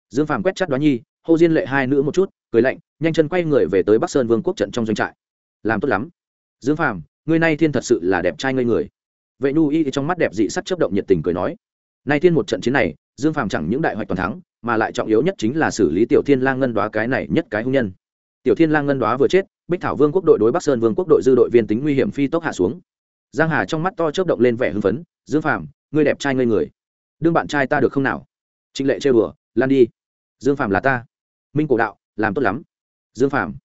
Dương phàm quét chắt đoá nhi, hô diên lệ hai nữ một chút, cười lạnh, nhanh chân quay người về tới bắc sơn vương quốc trận trong doanh trại. Làm tốt lắm. Dương phàm, người nay thiên thật sự là đẹp trai ngây người. Vệ nhu y trong mắt đẹp dị sắc chấp động nhiệt tình cười nói, nay thiên một trận chiến này dương phàm chẳng những đại hoạch toàn thắng, mà lại trọng yếu nhất chính là xử lý tiểu thiên lang ngân đoá cái này nhất cái hung nhân. Tiểu thiên lang ngân đoá vừa chết, bích thảo vương quốc đội đối bắc sơn vương quốc đội dư đội viên tính nguy hiểm phi tốc hạ xuống. Giang hà trong mắt to chớp động lên vẻ hưng phấn, dương phàm, ngươi đẹp trai ngây người. Đương bạn trai ta được không nào? Trịnh lệ chơi bừa lan đi. Dương phàm là ta. Minh cổ đạo, làm tốt lắm. Dương phàm.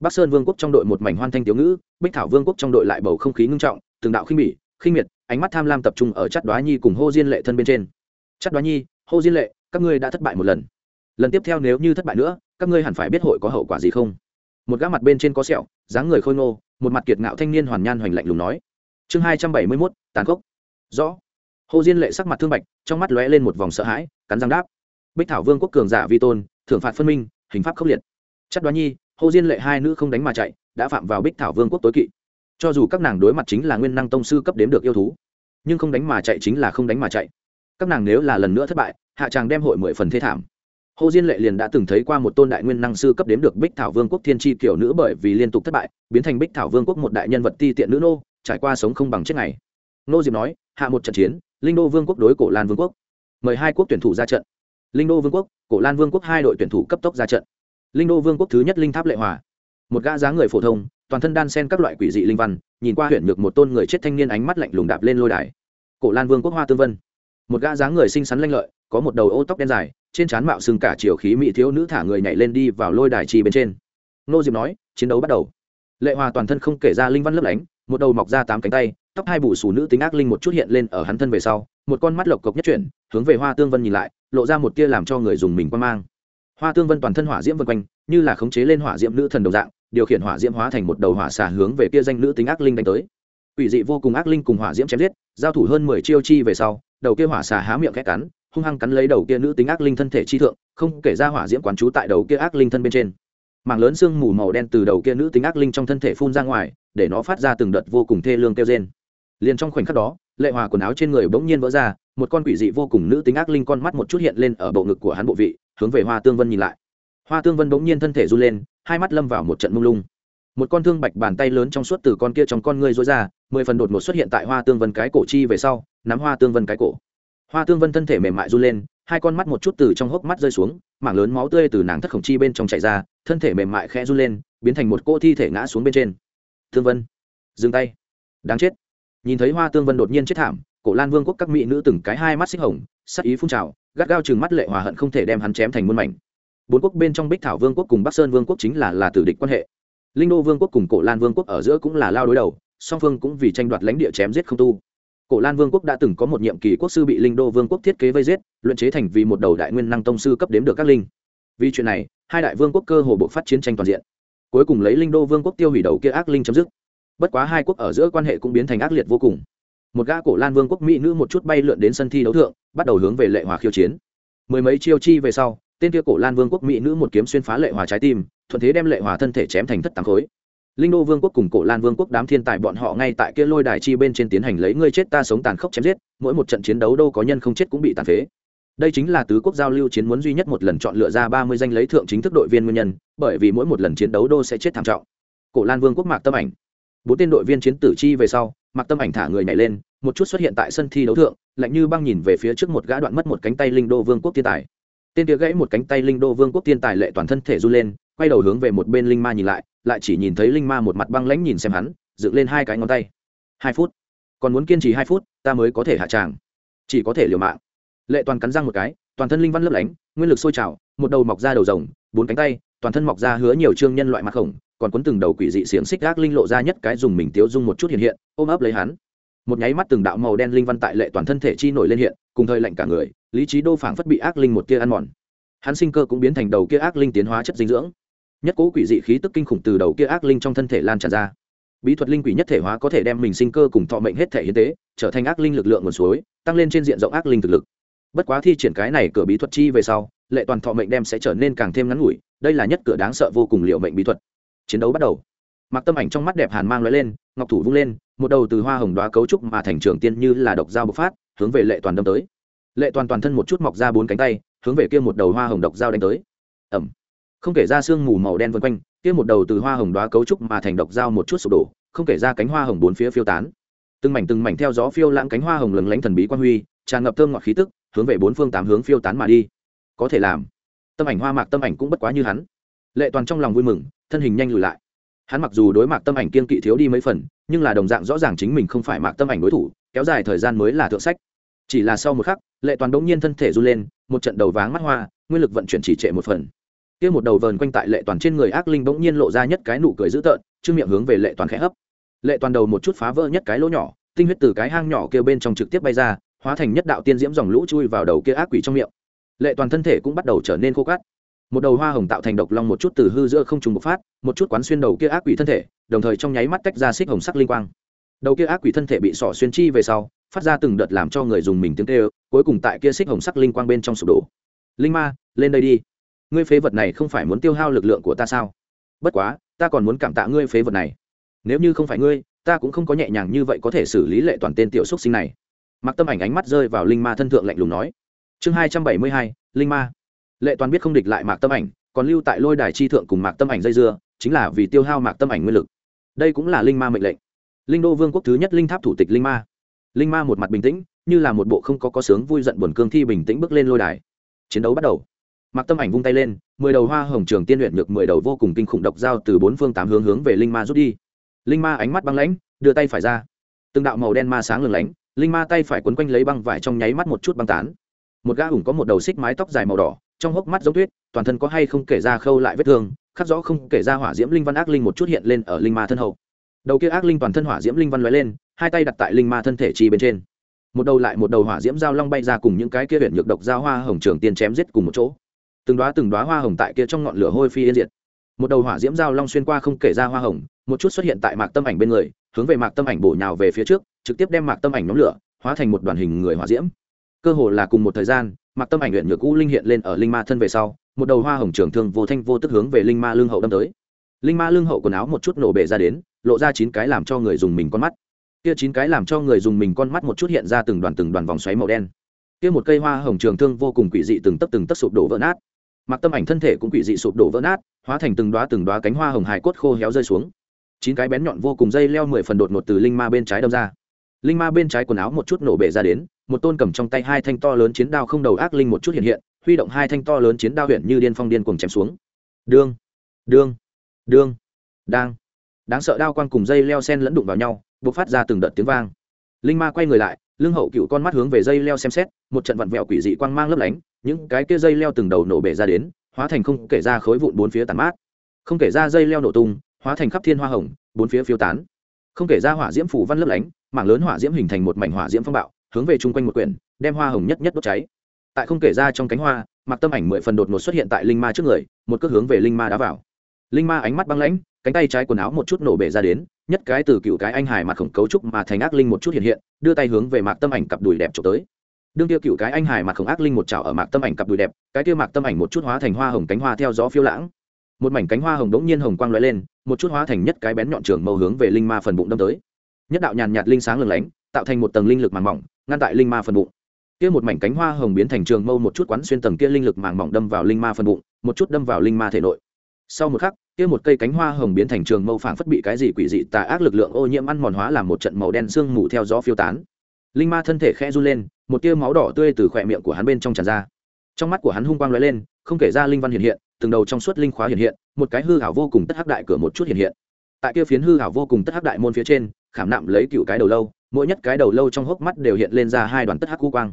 Bắc sơn vương quốc trong đội một mảnh hoan thanh tiểu ngữ, bích thảo vương quốc trong đội lại bầu không khí ngưng trọng, từng đạo khinh bỉ, khinh miệt, ánh mắt tham lam tập trung ở chắt đoá nhi cùng hô diên lệ thân bên trên. Chắt đoá nhi hô diên lệ, các ngươi đã thất bại một lần. Lần tiếp theo nếu như thất bại nữa, các ngươi hẳn phải biết hội có hậu quả gì không? Một gã mặt bên trên có sẹo, dáng người khôi ngô, một mặt kiệt ngạo thanh niên hoàn nhan hoành lạnh lùng nói. Chương hai trăm bảy mươi mốt, tàn khốc. Rõ. Hồ diên lệ sắc mặt thương bạch, trong mắt lóe lên một vòng sợ hãi, cắn răng đáp. Bích thảo vương quốc cường giả vi tôn, thưởng phạt phân minh, hình pháp khốc liệt. Chắc đoán nhi hồ diên lệ hai nữ không đánh mà chạy, đã phạm vào bích thảo vương quốc tối kỵ. Cho dù các nàng đối mặt chính là nguyên năng tông sư cấp đếm được yêu thú, nhưng không đánh mà chạy chính là không đánh mà chạy các nàng nếu là lần nữa thất bại, hạ tràng đem hội mười phần thế thảm. Hồ diên lệ liền đã từng thấy qua một tôn đại nguyên năng sư cấp đếm được bích thảo vương quốc thiên tri kiểu nữ bởi vì liên tục thất bại, biến thành bích thảo vương quốc một đại nhân vật ti tiện nữ nô, trải qua sống không bằng chết này nô diệp nói, hạ một trận chiến, linh đô vương quốc đối cổ lan vương quốc. Mời hai quốc tuyển thủ ra trận. Linh đô vương quốc, cổ lan vương quốc hai đội tuyển thủ cấp tốc ra trận. Linh đô vương quốc thứ nhất linh tháp lệ hòa. Một gã dáng người phổ thông, toàn thân đan sen các loại quỷ dị linh văn, nhìn qua huyện được một tôn người chết thanh niên ánh mắt lạnh lùng đạp lên lôi đài. Cổ lan vương quốc hoa tương vân một gã dáng người xinh xắn lanh lợi, có một đầu ô tóc đen dài, trên trán mạo xưng cả chiều khí mỹ thiếu nữ thả người nhảy lên đi vào lôi đài trì bên trên. Nô diệp nói, chiến đấu bắt đầu. Lệ hòa toàn thân không kể ra linh văn lấp lánh, một đầu mọc ra tám cánh tay, tóc hai bù xù nữ tính ác linh một chút hiện lên ở hắn thân về sau, một con mắt lộc cộc nhất chuyển, hướng về hoa tương vân nhìn lại, lộ ra một tia làm cho người dùng mình quan mang. Hoa tương vân toàn thân hỏa diễm vân quanh, như là khống chế lên hỏa diễm nữ thần đồng dạng, điều khiển hỏa diễm hóa thành một đầu hỏa xả hướng về kia danh nữ tính ác linh đánh tới. Ủy dị vô cùng ác linh cùng hỏa diễm chém giết, giao thủ hơn mười chiêu chi về sau đầu kia hỏa xà há miệng khẽ cắn, hung hăng cắn lấy đầu kia nữ tính ác linh thân thể chi thượng, không kể ra hỏa diễm quán trú tại đầu kia ác linh thân bên trên. Mảng lớn xương mù màu đen từ đầu kia nữ tính ác linh trong thân thể phun ra ngoài, để nó phát ra từng đợt vô cùng thê lương kêu rên. Liền trong khoảnh khắc đó, lệ hòa quần áo trên người bỗng nhiên vỡ ra, một con quỷ dị vô cùng nữ tính ác linh con mắt một chút hiện lên ở bộ ngực của hắn bộ vị, hướng về hoa tương vân nhìn lại. Hoa tương vân bỗng nhiên thân thể run lên, hai mắt lâm vào một trận mông lung. Một con thương bạch bàn tay lớn trong suốt từ con kia trong con ngươi rối ra, mười phần đột ngột xuất hiện tại hoa tương vân cái cổ chi về sau nắm hoa tương vân cái cổ. Hoa tương vân thân thể mềm mại run lên, hai con mắt một chút từ trong hốc mắt rơi xuống, mảng lớn máu tươi từ nàng thất khổng chi bên trong chảy ra, thân thể mềm mại khẽ run lên, biến thành một cô thi thể ngã xuống bên trên. Thương vân, dừng tay. Đáng chết. Nhìn thấy hoa tương vân đột nhiên chết thảm, cổ lan vương quốc các mỹ nữ từng cái hai mắt xích hồng, sắc ý phun trào, gắt gao chừng mắt lệ hòa hận không thể đem hắn chém thành muôn mảnh. Bốn quốc bên trong bích thảo vương quốc cùng bắc sơn vương quốc chính là là tử địch quan hệ. Linh đô vương quốc cùng cổ lan vương quốc ở giữa cũng là lao đối đầu, song phương cũng vì tranh đoạt lãnh địa chém giết không tu cổ lan vương quốc đã từng có một nhiệm kỳ quốc sư bị linh đô vương quốc thiết kế vây giết luận chế thành vì một đầu đại nguyên năng tông sư cấp đếm được các linh. Vì chuyện này, hai đại vương quốc cơ hồ bộ phát chiến tranh toàn diện. Cuối cùng lấy linh đô vương quốc tiêu hủy đầu kia ác linh chấm dứt. Bất quá hai quốc ở giữa quan hệ cũng biến thành ác liệt vô cùng. Một gã cổ lan vương quốc mỹ nữ một chút bay lượn đến sân thi đấu thượng, bắt đầu hướng về lệ hòa khiêu chiến. Mười mấy chiêu chi về sau, tên kia cổ lan vương quốc mỹ nữ một kiếm xuyên phá lệ hòa trái tim, thuận thế đem lệ hòa thân thể chém thành thất tám khối linh đô vương quốc cùng cổ lan vương quốc đám thiên tài bọn họ ngay tại kia lôi đài chi bên trên tiến hành lấy ngươi chết ta sống tàn khốc chém giết, mỗi một trận chiến đấu đâu có nhân không chết cũng bị tàn phế. Đây chính là tứ quốc giao lưu chiến muốn duy nhất một lần chọn lựa ra ba mươi danh lấy thượng chính thức đội viên nguyên nhân, bởi vì mỗi một lần chiến đấu đô sẽ chết thảm trọng. Cổ lan vương quốc mạc tâm ảnh. Bốn tên đội viên chiến tử chi về sau, mạc tâm ảnh thả người nhảy lên, một chút xuất hiện tại sân thi đấu thượng, lạnh như băng nhìn về phía trước một gã đoạn mất một cánh tay linh đô vương quốc thiên tài. Tên kia gãy một cánh tay linh đô vương quốc thiên tài lệ toàn thân thể run lên, quay đầu hướng về một bên linh ma nhìn lại lại chỉ nhìn thấy linh ma một mặt băng lãnh nhìn xem hắn, dựng lên hai cái ngón tay. Hai phút. Còn muốn kiên trì hai phút, ta mới có thể hạ tràng. Chỉ có thể liều mạng. Lệ toàn cắn răng một cái, toàn thân linh văn lấp lánh, nguyên lực sôi trào, một đầu mọc ra đầu rồng, bốn cánh tay, toàn thân mọc ra hứa nhiều chương nhân loại mặt khổng, còn cuốn từng đầu quỷ dị xiềng xích gác linh lộ ra nhất cái dùng mình tiếu dung một chút hiện hiện, ôm ấp lấy hắn. Một nháy mắt từng đạo màu đen linh văn tại lệ toàn thân thể chi nổi lên hiện, cùng thời lạnh cả người, lý trí đô phảng phất bị ác linh một tia ăn mòn. Hắn sinh cơ cũng biến thành đầu kia ác linh tiến hóa chất dinh dưỡng nhất cố quỷ dị khí tức kinh khủng từ đầu kia ác linh trong thân thể lan tràn ra. Bí thuật linh quỷ nhất thể hóa có thể đem mình sinh cơ cùng thọ mệnh hết thể hiến tế, trở thành ác linh lực lượng nguồn suối, tăng lên trên diện rộng ác linh thực lực. Bất quá thi triển cái này cửa bí thuật chi về sau, lệ toàn thọ mệnh đem sẽ trở nên càng thêm ngắn ngủi, đây là nhất cửa đáng sợ vô cùng liệu mệnh bí thuật. Chiến đấu bắt đầu. Mặc tâm ảnh trong mắt đẹp hàn mang lóe lên, ngọc thủ vung lên, một đầu từ hoa hồng đoá cấu trúc mà thành trường tiên như là độc dao bộc phát, hướng về lệ toàn đâm tới. Lệ toàn toàn thân một chút mọc ra bốn cánh tay, hướng về kia một đầu hoa hồng độc dao đánh tới. Ẩm không kể ra sương mù màu đen vân quanh, kia một đầu từ hoa hồng đoá cấu trúc mà thành độc dao một chút sụp đổ, không kể ra cánh hoa hồng bốn phía phiêu tán. Từng mảnh từng mảnh theo gió phiêu lãng cánh hoa hồng lừng lánh thần bí quan huy, tràn ngập thơm ngọt khí tức, hướng về bốn phương tám hướng phiêu tán mà đi. Có thể làm, tâm ảnh hoa mạc tâm ảnh cũng bất quá như hắn. Lệ toàn trong lòng vui mừng, thân hình nhanh lùi lại. Hắn mặc dù đối mặt tâm ảnh kiên kỵ thiếu đi mấy phần, nhưng là đồng dạng rõ ràng chính mình không phải mạc tâm ảnh đối thủ, kéo dài thời gian mới là thượng sách. Chỉ là sau một khắc, lệ toàn đống nhiên thân thể run lên, một trận đầu váng mắt hoa, nguyên lực vận chuyển chỉ trệ một phần kia một đầu vờn quanh tại lệ toàn trên người ác linh bỗng nhiên lộ ra nhất cái nụ cười dữ tợn trước miệng hướng về lệ toàn khẽ hấp. Lệ toàn đầu một chút phá vỡ nhất cái lỗ nhỏ, tinh huyết từ cái hang nhỏ kia bên trong trực tiếp bay ra, hóa thành nhất đạo tiên diễm dòng lũ chui vào đầu kia ác quỷ trong miệng. Lệ toàn thân thể cũng bắt đầu trở nên khô cát. Một đầu hoa hồng tạo thành độc long một chút từ hư giữa không trùng bộc phát, một chút quán xuyên đầu kia ác quỷ thân thể, đồng thời trong nháy mắt tách ra xích hồng sắc linh quang. Đầu kia ác quỷ thân thể bị sỏ xuyên chi về sau, phát ra từng đợt làm cho người dùng mình tiếng tê cuối cùng tại kia xích hồng sắc linh quang bên trong sụp đổ. Linh ma, lên đây đi ngươi phế vật này không phải muốn tiêu hao lực lượng của ta sao? Bất quá, ta còn muốn cảm tạ ngươi phế vật này. Nếu như không phải ngươi, ta cũng không có nhẹ nhàng như vậy có thể xử lý lệ toàn tên tiểu xúc sinh này. Mặc tâm ảnh ánh mắt rơi vào linh ma thân thượng lạnh lùng nói. Chương hai trăm bảy mươi hai, linh ma. Lệ toàn biết không địch lại mạc tâm ảnh, còn lưu tại lôi đài chi thượng cùng mạc tâm ảnh dây dưa, chính là vì tiêu hao mạc tâm ảnh nguyên lực. Đây cũng là linh ma mệnh lệnh. Linh đô vương quốc thứ nhất linh tháp thủ tịch linh ma. Linh ma một mặt bình tĩnh, như là một bộ không có có sướng vui giận buồn cương thi bình tĩnh bước lên lôi đài. Chiến đấu bắt đầu mặc tâm ảnh vung tay lên, mười đầu hoa hồng trường tiên luyện được mười đầu vô cùng kinh khủng độc dao từ bốn phương tám hướng hướng về linh ma rút đi. Linh ma ánh mắt băng lãnh, đưa tay phải ra. Từng đạo màu đen ma sáng lừng lánh, linh ma tay phải quấn quanh lấy băng vải trong nháy mắt một chút băng tán. Một gã ủng có một đầu xích mái tóc dài màu đỏ, trong hốc mắt giống tuyết, toàn thân có hay không kể ra khâu lại vết thương, khắc rõ không kể ra hỏa diễm linh văn ác linh một chút hiện lên ở linh ma thân hậu. Đầu kia ác linh toàn thân hỏa diễm linh văn lóe lên, hai tay đặt tại linh ma thân thể chi bên trên. Một đầu lại một đầu hỏa diễm dao long bay ra cùng những cái kia huyện nhược độc dao hoa hồng trường tiên chém giết cùng một chỗ từng đoá từng đoá hoa hồng tại kia trong ngọn lửa hôi phi yên diệt. Một đầu hỏa diễm dao long xuyên qua không kể ra hoa hồng, một chút xuất hiện tại mạc tâm ảnh bên người, hướng về mạc tâm ảnh bổ nhào về phía trước, trực tiếp đem mạc tâm ảnh nhóm lửa hóa thành một đoàn hình người hỏa diễm. Cơ hồ là cùng một thời gian, mạc tâm ảnh luyện nhược u linh hiện lên ở linh ma thân về sau, một đầu hoa hồng trường thương vô thanh vô tức hướng về linh ma lương hậu đâm tới. Linh ma lương hậu quần áo một chút nổ bể ra đến, lộ ra chín cái làm cho người dùng mình con mắt. Kia chín cái làm cho người dùng mình con mắt một chút hiện ra từng đoàn từng đoàn vòng xoáy màu đen. Kia một cây hoa hồng trường thương vô cùng quỷ dị từng tấc từng tấc sụp đổ vỡ nát mặc tâm ảnh thân thể cũng quỷ dị sụp đổ vỡ nát, hóa thành từng đoá từng đoá cánh hoa hồng hài cốt khô héo rơi xuống. Chín cái bén nhọn vô cùng dây leo mười phần đột ngột từ linh ma bên trái đâm ra. Linh ma bên trái quần áo một chút nổ bể ra đến, một tôn cầm trong tay hai thanh to lớn chiến đao không đầu ác linh một chút hiện hiện, huy động hai thanh to lớn chiến đao huyện như điên phong điên cùng chém xuống. Đương đương đương, đang. Đáng sợ đao quang cùng dây leo sen lẫn đụng vào nhau buộc phát ra từng đợt tiếng vang. Linh ma quay người lại, lưng hậu cựu con mắt hướng về dây leo xem xét, một trận vặn vẹo quỷ dị quang mang lấp lánh những cái kia dây leo từng đầu nổ bể ra đến, hóa thành không kể ra khối vụn bốn phía tàn mát. Không kể ra dây leo nổ tung, hóa thành khắp thiên hoa hồng, bốn phía phiêu tán. Không kể ra hỏa diễm phủ văn lấp lánh, mảng lớn hỏa diễm hình thành một mảnh hỏa diễm phong bạo, hướng về chung quanh một quyển, đem hoa hồng nhất nhất đốt cháy. Tại không kể ra trong cánh hoa, mặc tâm ảnh mười phần đột ngột xuất hiện tại linh ma trước người, một cước hướng về linh ma đá vào. Linh ma ánh mắt băng lãnh, cánh tay trái quần áo một chút nổ bể ra đến, nhất cái từ cựu cái anh hải mặt khổng cấu trúc mà thành ác linh một chút hiện hiện, đưa tay hướng về mạc tâm ảnh cặp đùi đẹp trộm tới đương tiêu cựu cái anh hải mặt khổng ác linh một chảo ở mạc tâm ảnh cặp đùi đẹp, cái tiêu mạc tâm ảnh một chút hóa thành hoa hồng cánh hoa theo gió phiêu lãng. Một mảnh cánh hoa hồng đống nhiên hồng quang lóe lên, một chút hóa thành nhất cái bén nhọn trường màu hướng về linh ma phần bụng đâm tới. Nhất đạo nhàn nhạt linh sáng lừng lánh, tạo thành một tầng linh lực màng mỏng, ngăn tại linh ma phần bụng. Kia một mảnh cánh hoa hồng biến thành trường mâu một chút quán xuyên tầng kia linh lực màng mỏng đâm vào linh ma phần bụng, một chút đâm vào linh ma thể nội. Sau một khắc, kia một cây cánh hoa hồng biến thành trường mâu phảng phất bị cái gì quỷ dị tà ác lực lượng ô nhiễm ăn mòn hóa làm một trận màu đen sương mù theo gió phiêu tán linh ma thân thể khẽ run lên, một tia máu đỏ tươi từ khỏe miệng của hắn bên trong tràn ra. Trong mắt của hắn hung quang lóe lên, không kể ra linh văn hiện hiện, từng đầu trong suốt linh khóa hiện hiện, một cái hư hảo vô cùng tất hắc đại cửa một chút hiện hiện. Tại kia phiến hư hảo vô cùng tất hắc đại môn phía trên, khảm nạm lấy cựu cái đầu lâu, mỗi nhất cái đầu lâu trong hốc mắt đều hiện lên ra hai đoàn tất hắc cu quang.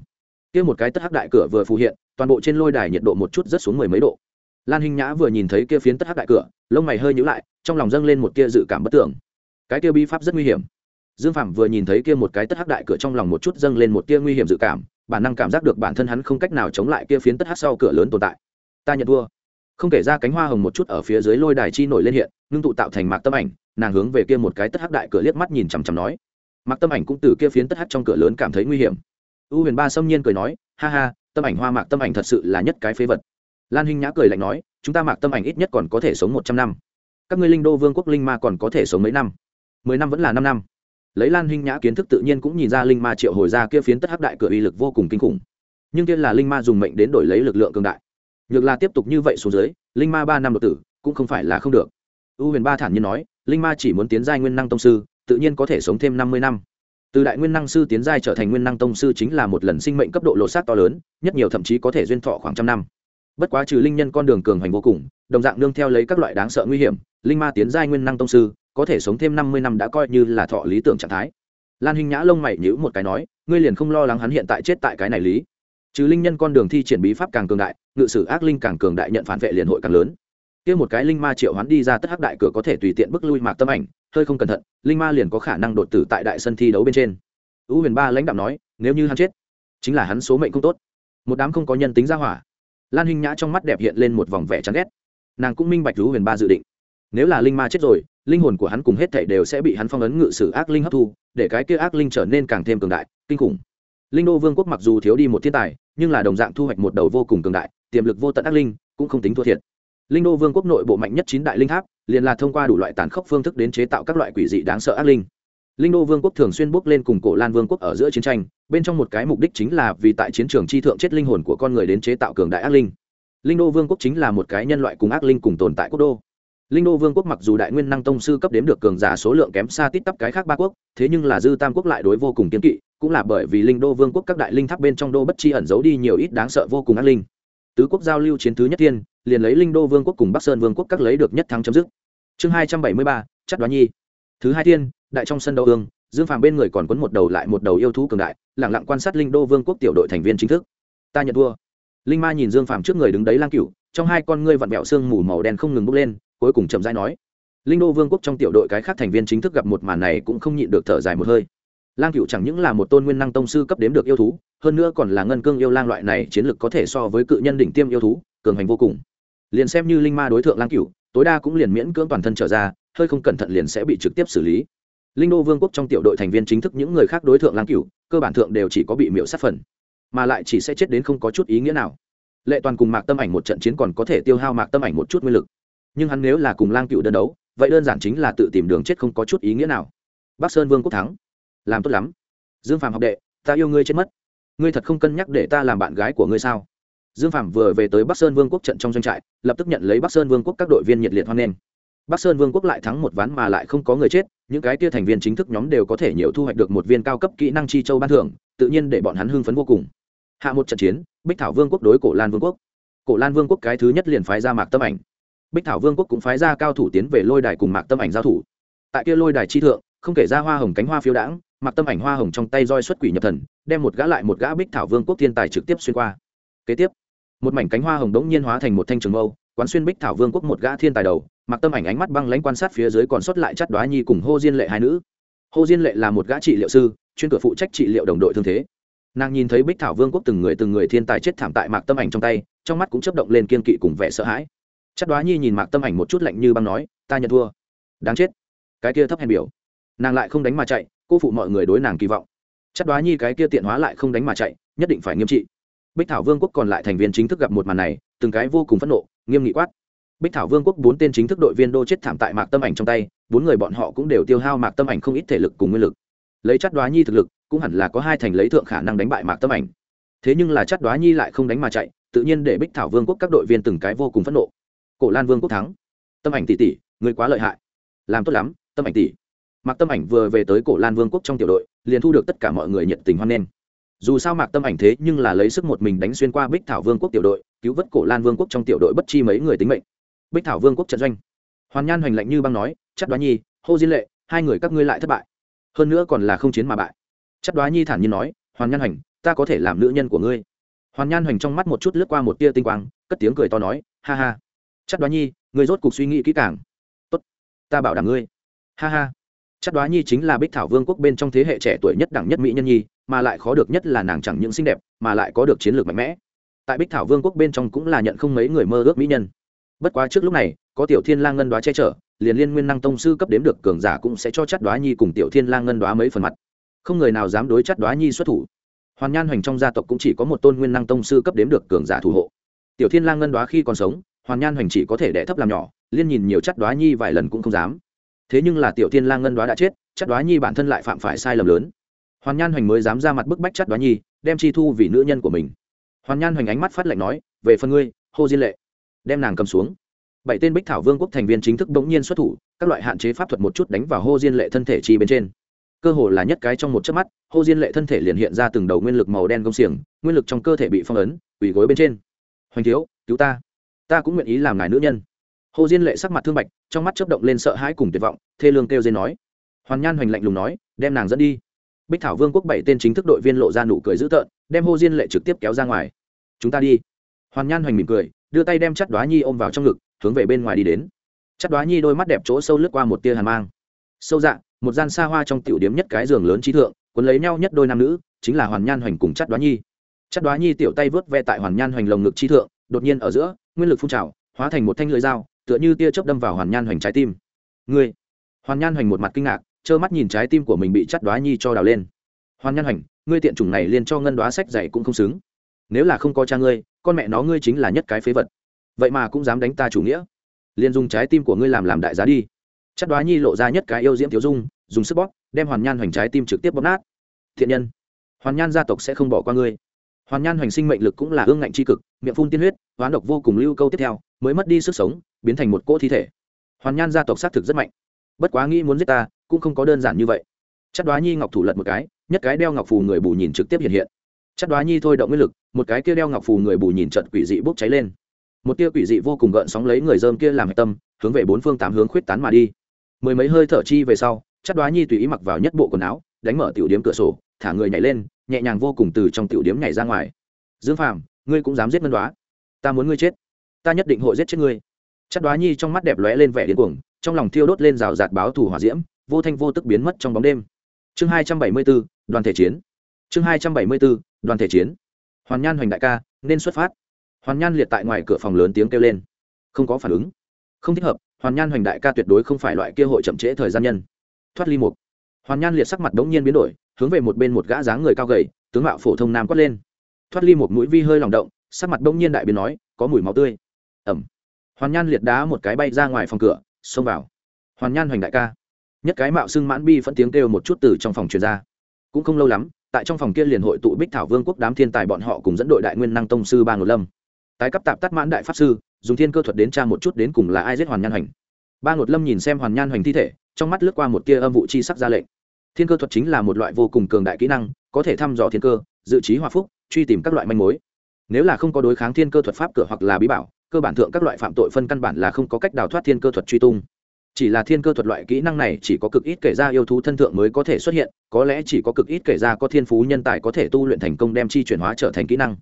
Kia một cái tất hắc đại cửa vừa phù hiện, toàn bộ trên lôi đài nhiệt độ một chút rất xuống mười mấy độ. Lan hinh nhã vừa nhìn thấy kia phiến tất hắc đại cửa, lông mày hơi nhíu lại, trong lòng dâng lên một tia dự cảm bất tưởng. Cái kia bi pháp rất nguy hiểm dương phạm vừa nhìn thấy kia một cái tất hắc đại cửa trong lòng một chút dâng lên một tia nguy hiểm dự cảm, bản năng cảm giác được bản thân hắn không cách nào chống lại kia phiến tất hắc sau cửa lớn tồn tại. Ta nhận thua. Không kể ra cánh hoa hồng một chút ở phía dưới lôi đài chi nổi lên hiện, ngưng tụ tạo thành mạc tâm ảnh, nàng hướng về kia một cái tất hắc đại cửa liếc mắt nhìn chằm chằm nói. Mạc tâm ảnh cũng từ kia phiến tất hắc trong cửa lớn cảm thấy nguy hiểm. U huyền ba xâm nhiên cười nói, ha ha, tâm ảnh hoa mạc tâm ảnh thật sự là nhất cái phế vật. Lan hinh nhã cười lạnh nói, chúng ta mạc tâm ảnh ít nhất còn có thể sống một trăm năm. Các ngươi linh đô vương quốc linh ma còn có thể sống mấy năm? Mười năm vẫn là năm năm lấy lan hinh nhã kiến thức tự nhiên cũng nhìn ra linh ma triệu hồi ra kia phiến tất hắc đại cửa uy lực vô cùng kinh khủng. Nhưng kia là linh ma dùng mệnh đến đổi lấy lực lượng cường đại. Nhược là tiếp tục như vậy xuống dưới, linh ma ba năm đột tử, cũng không phải là không được. U huyền ba thản nhiên nói, linh ma chỉ muốn tiến giai nguyên năng tông sư, tự nhiên có thể sống thêm năm mươi năm. Từ đại nguyên năng sư tiến giai trở thành nguyên năng tông sư chính là một lần sinh mệnh cấp độ lột xác to lớn, nhất nhiều thậm chí có thể duyên thọ khoảng trăm năm. Bất quá trừ linh nhân con đường cường hành vô cùng, đồng dạng nương theo lấy các loại đáng sợ nguy hiểm, linh ma tiến giai nguyên năng tông sư có thể sống thêm năm mươi năm đã coi như là thọ lý tưởng trạng thái. Lan hình nhã lông mày nhữ một cái nói, ngươi liền không lo lắng hắn hiện tại chết tại cái này lý. Trừ linh nhân con đường thi triển bí pháp càng cường đại, ngự sử ác linh càng cường đại nhận phản vệ liền hội càng lớn. Kia một cái linh ma triệu hoán đi ra tất hắc đại cửa có thể tùy tiện bức lui mạc tâm ảnh, hơi không cẩn thận, linh ma liền có khả năng đột tử tại đại sân thi đấu bên trên. U huyền ba lãnh đạo nói, nếu như hắn chết, chính là hắn số mệnh không tốt. Một đám không có nhân tính ra hỏa. Lan Hinh nhã trong mắt đẹp hiện lên một vòng vẻ chán ghét. Nàng cũng minh bạch u huyền ba dự định nếu là linh ma chết rồi, linh hồn của hắn cùng hết thảy đều sẽ bị hắn phong ấn ngự sử ác linh hấp thu, để cái kia ác linh trở nên càng thêm cường đại, kinh khủng. Linh đô vương quốc mặc dù thiếu đi một thiên tài, nhưng là đồng dạng thu hoạch một đầu vô cùng cường đại, tiềm lực vô tận ác linh, cũng không tính thua thiệt. Linh đô vương quốc nội bộ mạnh nhất chín đại linh tháp, liền là thông qua đủ loại tàn khốc phương thức đến chế tạo các loại quỷ dị đáng sợ ác linh. Linh đô vương quốc thường xuyên bước lên cùng cổ lan vương quốc ở giữa chiến tranh, bên trong một cái mục đích chính là vì tại chiến trường chi thượng chết linh hồn của con người đến chế tạo cường đại ác linh. Linh đô vương quốc chính là một cái nhân loại cùng ác linh cùng tồn tại quốc đô linh đô vương quốc mặc dù đại nguyên năng tông sư cấp đếm được cường giả số lượng kém xa tít tắp cái khác ba quốc, thế nhưng là dư tam quốc lại đối vô cùng kiên kỵ, cũng là bởi vì linh đô vương quốc các đại linh tháp bên trong đô bất chi ẩn giấu đi nhiều ít đáng sợ vô cùng ác linh. Tứ quốc giao lưu chiến thứ nhất tiên liền lấy linh đô vương quốc cùng bắc sơn vương quốc các lấy được nhất thắng chấm dứt. Chương hai trăm bảy mươi ba Chất đoán nhi. Thứ hai tiên đại trong sân đấu ương dương phàm bên người còn quấn một đầu lại một đầu yêu thú cường đại lẳng lặng quan sát linh đô vương quốc tiểu đội thành viên chính thức. Ta nhận thua. Linh ma nhìn dương phàm trước người đứng đấy lang cựu trong hai con ngươi vặn vẹo xương mù màu đen không ngừng bốc lên cuối cùng chậm rãi nói, linh đô vương quốc trong tiểu đội cái khác thành viên chính thức gặp một màn này cũng không nhịn được thở dài một hơi. Lang cựu chẳng những là một tôn nguyên năng tông sư cấp đếm được yêu thú, hơn nữa còn là ngân cương yêu lang loại này chiến lược có thể so với cự nhân đỉnh tiêm yêu thú, cường hành vô cùng. Liền xem như linh ma đối tượng lang cựu tối đa cũng liền miễn cưỡng toàn thân trở ra, hơi không cẩn thận liền sẽ bị trực tiếp xử lý. Linh đô vương quốc trong tiểu đội thành viên chính thức những người khác đối tượng lang cựu cơ bản thượng đều chỉ có bị miễu sát phần, mà lại chỉ sẽ chết đến không có chút ý nghĩa nào. Lệ toàn cùng mạc tâm ảnh một trận chiến còn có thể tiêu hao mạc tâm ảnh một chút nguyên lực nhưng hắn nếu là cùng lang cựu đơn đấu, vậy đơn giản chính là tự tìm đường chết không có chút ý nghĩa nào. Bắc sơn vương quốc thắng. Làm tốt lắm. Dương phạm học đệ, ta yêu ngươi chết mất. Ngươi thật không cân nhắc để ta làm bạn gái của ngươi sao? Dương phạm vừa về tới bắc sơn vương quốc trận trong doanh trại, lập tức nhận lấy bắc sơn vương quốc các đội viên nhiệt liệt hoan nghênh. Bắc sơn vương quốc lại thắng một ván mà lại không có người chết, những cái tia thành viên chính thức nhóm đều có thể nhiều thu hoạch được một viên cao cấp kỹ năng chi châu ban thưởng, tự nhiên để bọn hắn hưng phấn vô cùng. Hạ một trận chiến, bích thảo vương quốc đối cổ lan vương quốc. Cổ lan vương quốc cái thứ nhất liền phái ra mạc tâm ảnh bích thảo vương quốc cũng phái ra cao thủ tiến về lôi đài cùng mạc tâm ảnh giao thủ. Tại kia lôi đài chi thượng, không kể ra hoa hồng cánh hoa phiêu đãng, mạc tâm ảnh hoa hồng trong tay roi xuất quỷ nhập thần, đem một gã lại một gã bích thảo vương quốc thiên tài trực tiếp xuyên qua. Kế tiếp, một mảnh cánh hoa hồng đống nhiên hóa thành một thanh trường mâu, quán xuyên bích thảo vương quốc một gã thiên tài đầu mặc tâm ảnh ánh mắt băng lãnh quan sát phía dưới còn sót lại chắt đoá nhi cùng hô diên lệ hai nữ. Hô diên lệ là một gã trị liệu sư, chuyên cửa phụ trách trị liệu đồng đội thương thế. Nàng nhìn thấy bích thảo vương quốc từng người từng người thiên tài chết thảm tại mạc tâm ảnh trong tay, trong mắt cũng chấp động lên kiên kỵ cùng vẻ sợ hãi chắc đoá nhi nhìn mạc tâm ảnh một chút lạnh như băng nói, ta nhận thua. Đáng chết. Cái kia thấp hèn biểu. Nàng lại không đánh mà chạy, cô phụ mọi người đối nàng kỳ vọng. Chắc đoá nhi cái kia tiện hóa lại không đánh mà chạy, nhất định phải nghiêm trị. Bích thảo vương quốc còn lại thành viên chính thức gặp một màn này, từng cái vô cùng phẫn nộ, nghiêm nghị quát. Bích thảo vương quốc bốn tên chính thức đội viên đô chết thảm tại mạc tâm ảnh trong tay, bốn người bọn họ cũng đều tiêu hao mạc tâm ảnh không ít thể lực cùng nguyên lực. Lấy chắc đoá nhi thực lực, cũng hẳn là có hai thành lấy thượng khả năng đánh bại mạc tâm ảnh. Thế nhưng là chắc đoá nhi lại không đánh mà chạy, tự nhiên để bích thảo vương quốc các đội viên từng cái vô cùng phẫn nộ cổ lan vương quốc thắng. Tâm ảnh tỷ tỷ người quá lợi hại. Làm tốt lắm, tâm ảnh tỷ. Mạc tâm ảnh vừa về tới cổ lan vương quốc trong tiểu đội, liền thu được tất cả mọi người nhiệt tình hoan nghênh. Dù sao mạc tâm ảnh thế nhưng là lấy sức một mình đánh xuyên qua bích thảo vương quốc tiểu đội, cứu vớt cổ lan vương quốc trong tiểu đội bất chi mấy người tính mệnh. Bích thảo vương quốc trận doanh. Hoàn nhan hoành lạnh như băng nói, chắc đoá nhi, hô diên lệ, hai người các ngươi lại thất bại. Hơn nữa còn là không chiến mà bại. Chắc đoá nhi thản nhiên nói, hoàn nhan hoành, ta có thể làm nữ nhân của ngươi. Hoàn nhan hoành trong mắt một chút lướt qua một tia tinh quang, cất tiếng cười to nói, ha ha chắc đoá nhi người rốt cuộc suy nghĩ kỹ càng. Tốt, ta bảo đảm ngươi. Ha ha. Chắc đoá nhi chính là bích thảo vương quốc bên trong thế hệ trẻ tuổi nhất đẳng nhất mỹ nhân nhi, mà lại khó được nhất là nàng chẳng những xinh đẹp, mà lại có được chiến lược mạnh mẽ. Tại bích thảo vương quốc bên trong cũng là nhận không mấy người mơ ước mỹ nhân. Bất quá trước lúc này, có tiểu thiên lang ngân đoá che chở, liền liên nguyên năng tông sư cấp đếm được cường giả cũng sẽ cho chắc đoá nhi cùng tiểu thiên lang ngân đoá mấy phần mặt. Không người nào dám đối chắc đoá nhi xuất thủ. Hoàn nhan hoành trong gia tộc cũng chỉ có một tôn nguyên năng tông sư cấp đếm được cường giả thủ hộ. Tiểu thiên lang ngân đoá khi còn sống hoàn nhan hoành chỉ có thể đẻ thấp làm nhỏ, liên nhìn nhiều chắc đoá nhi vài lần cũng không dám. Thế nhưng là tiểu thiên lang ngân đoá đã chết, chắc đoá nhi bản thân lại phạm phải sai lầm lớn. Hoàn nhan hoành mới dám ra mặt bức bách chắc đoá nhi, đem chi thu vì nữ nhân của mình. Hoàn nhan hoành ánh mắt phát lệnh nói, về phần ngươi, hô diên lệ. Đem nàng cầm xuống. Bảy tên bích thảo vương quốc thành viên chính thức bỗng nhiên xuất thủ, các loại hạn chế pháp thuật một chút đánh vào hô diên lệ thân thể chi bên trên. Cơ hồ là nhất cái trong một chớp mắt, hô diên lệ thân thể liền hiện ra từng đầu nguyên lực màu đen công xiềng, nguyên lực trong cơ thể bị phong ấn, quỳ gối bên trên. Hoành thiếu, cứu ta ta cũng nguyện ý làm ngài nữ nhân. Hồ diên lệ sắc mặt thương bạch, trong mắt chớp động lên sợ hãi cùng tuyệt vọng, thê lương kêu dên nói. Hoàn nhan hoành lạnh lùng nói, đem nàng dẫn đi. Bích thảo vương quốc bảy tên chính thức đội viên lộ ra nụ cười dữ tợn, đem hồ diên lệ trực tiếp kéo ra ngoài. Chúng ta đi. Hoàn nhan hoành mỉm cười, đưa tay đem chắt đoá nhi ôm vào trong ngực, hướng về bên ngoài đi đến. Chắt đoá nhi đôi mắt đẹp chỗ sâu lướt qua một tia hàn mang. Sâu dạ một gian xa hoa trong tiểu điếm nhất cái giường lớn trí thượng, cuốn lấy nhau nhất đôi nam nữ, chính là hoàn nhan hoành cùng chắt đoá nhi. Chắt đoá nhi tiểu tay vớt ve tại hoàn nhan hoành lồng ngực chi thượng, đột nhiên ở giữa nguyên lực phun trào, hóa thành một thanh lưỡi dao, tựa như tia chớp đâm vào hoàn nhan hoành trái tim. Ngươi. Hoàn nhan hoành một mặt kinh ngạc, trơ mắt nhìn trái tim của mình bị chắt đoá nhi cho đào lên. Hoàn nhan hoành, ngươi tiện chủng này liền cho ngân đoá sách dạy cũng không xứng. Nếu là không có cha ngươi, con mẹ nó ngươi chính là nhất cái phế vật. Vậy mà cũng dám đánh ta chủ nghĩa. Liền dùng trái tim của ngươi làm làm đại giá đi. Chắt đoá nhi lộ ra nhất cái yêu diễm thiếu dung, dùng sức bóp, đem hoàn nhan hoành trái tim trực tiếp bóp nát. Thiện nhân, hoàn nhan gia tộc sẽ không bỏ qua ngươi hoàn nhan hoành sinh mệnh lực cũng là ương ngạnh c cực, miệng phun tiên huyết hoán độc vô cùng lưu câu tiếp theo, mới mất đi sức sống, biến thành một cỗ thi thể. Hoàn nhan gia tộc xác thực rất mạnh. Bất quá nghĩ muốn giết ta, cũng không có đơn giản như vậy. Chắc đoá nhi ngọc thủ lật một cái, nhất cái đeo ngọc phù người bù nhìn trực tiếp hiện hiện. Chắc đoá nhi thôi động nguyên lực, một cái kia đeo ngọc phù người bù nhìn trận quỷ dị bốc cháy lên. Một tia quỷ dị vô cùng gợn sóng lấy người dơm kia làm hạch tâm, hướng về bốn phương tám hướng khuyết tán mà đi. Mười mấy hơi thở chi về sau chắc đoá nhi tùy ý mặc vào nhất bộ quần áo, đánh mở tiểu điếm cửa sổ, thả người nhảy lên nhẹ nhàng vô cùng từ trong tiểu điếm nhảy ra ngoài. Dương phàm, ngươi cũng dám giết ngân đoá. Ta muốn ngươi chết. Ta nhất định hội giết chết ngươi. Chắc đoá nhi trong mắt đẹp lóe lên vẻ điên cuồng, trong lòng thiêu đốt lên rào rạt báo thù hỏa diễm, vô thanh vô tức biến mất trong bóng đêm. Chương hai trăm bảy mươi b ố đoàn thể chiến. Chương hai trăm bảy mươi b ố đoàn thể chiến. Hoàn nhan hoành đại ca, nên xuất phát. Hoàn nhan liệt tại ngoài cửa phòng lớn tiếng kêu lên. Không có phản ứng. Không thích hợp, hoàn nhan hoành đại ca tuyệt đối không phải loại kia hội chậm trễ thời gian nhân. Thoát ly mục. Hoàn nhan liệt sắc mặt đống nhiên biến đổi hướng về một bên một gã dáng người cao gầy, tướng mạo phổ thông nam quát lên. Thoát ly một mũi vi hơi lòng động, sắc mặt đống nhiên đại biến nói, có mùi máu tươi. Ẩm. Hoàn nhan liệt đá một cái bay ra ngoài phòng cửa, xông vào. Hoàn nhan hoành đại ca. Nhất cái mạo xưng mãn bi phẫn tiếng kêu một chút từ trong phòng truyền ra. Cũng không lâu lắm, tại trong phòng kia liền hội tụ bích thảo vương quốc đám thiên tài bọn họ cùng dẫn đội đại nguyên năng tông sư ba ngột lâm. Tái cấp tạp tắt mãn đại pháp sư, dùng thiên cơ thuật đến tra một chút đến cùng là ai giết hoàn nhan hoành. Ba ngột lâm nhìn xem hoàn nhan hoành thi thể, trong mắt lướt qua một tia âm vụ chi sắc ra lệnh thiên cơ thuật chính là một loại vô cùng cường đại kỹ năng, có thể thăm dò thiên cơ, dự trí hòa phúc, truy tìm các loại manh mối. Nếu là không có đối kháng thiên cơ thuật pháp cửa hoặc là bí bảo, cơ bản thượng các loại phạm tội phân căn bản là không có cách đào thoát thiên cơ thuật truy tung. Chỉ là thiên cơ thuật loại kỹ năng này chỉ có cực ít kể ra yêu thú thân thượng mới có thể xuất hiện, có lẽ chỉ có cực ít kể ra có thiên phú nhân tài có thể tu luyện thành công đem chi chuyển hóa trở thành kỹ năng.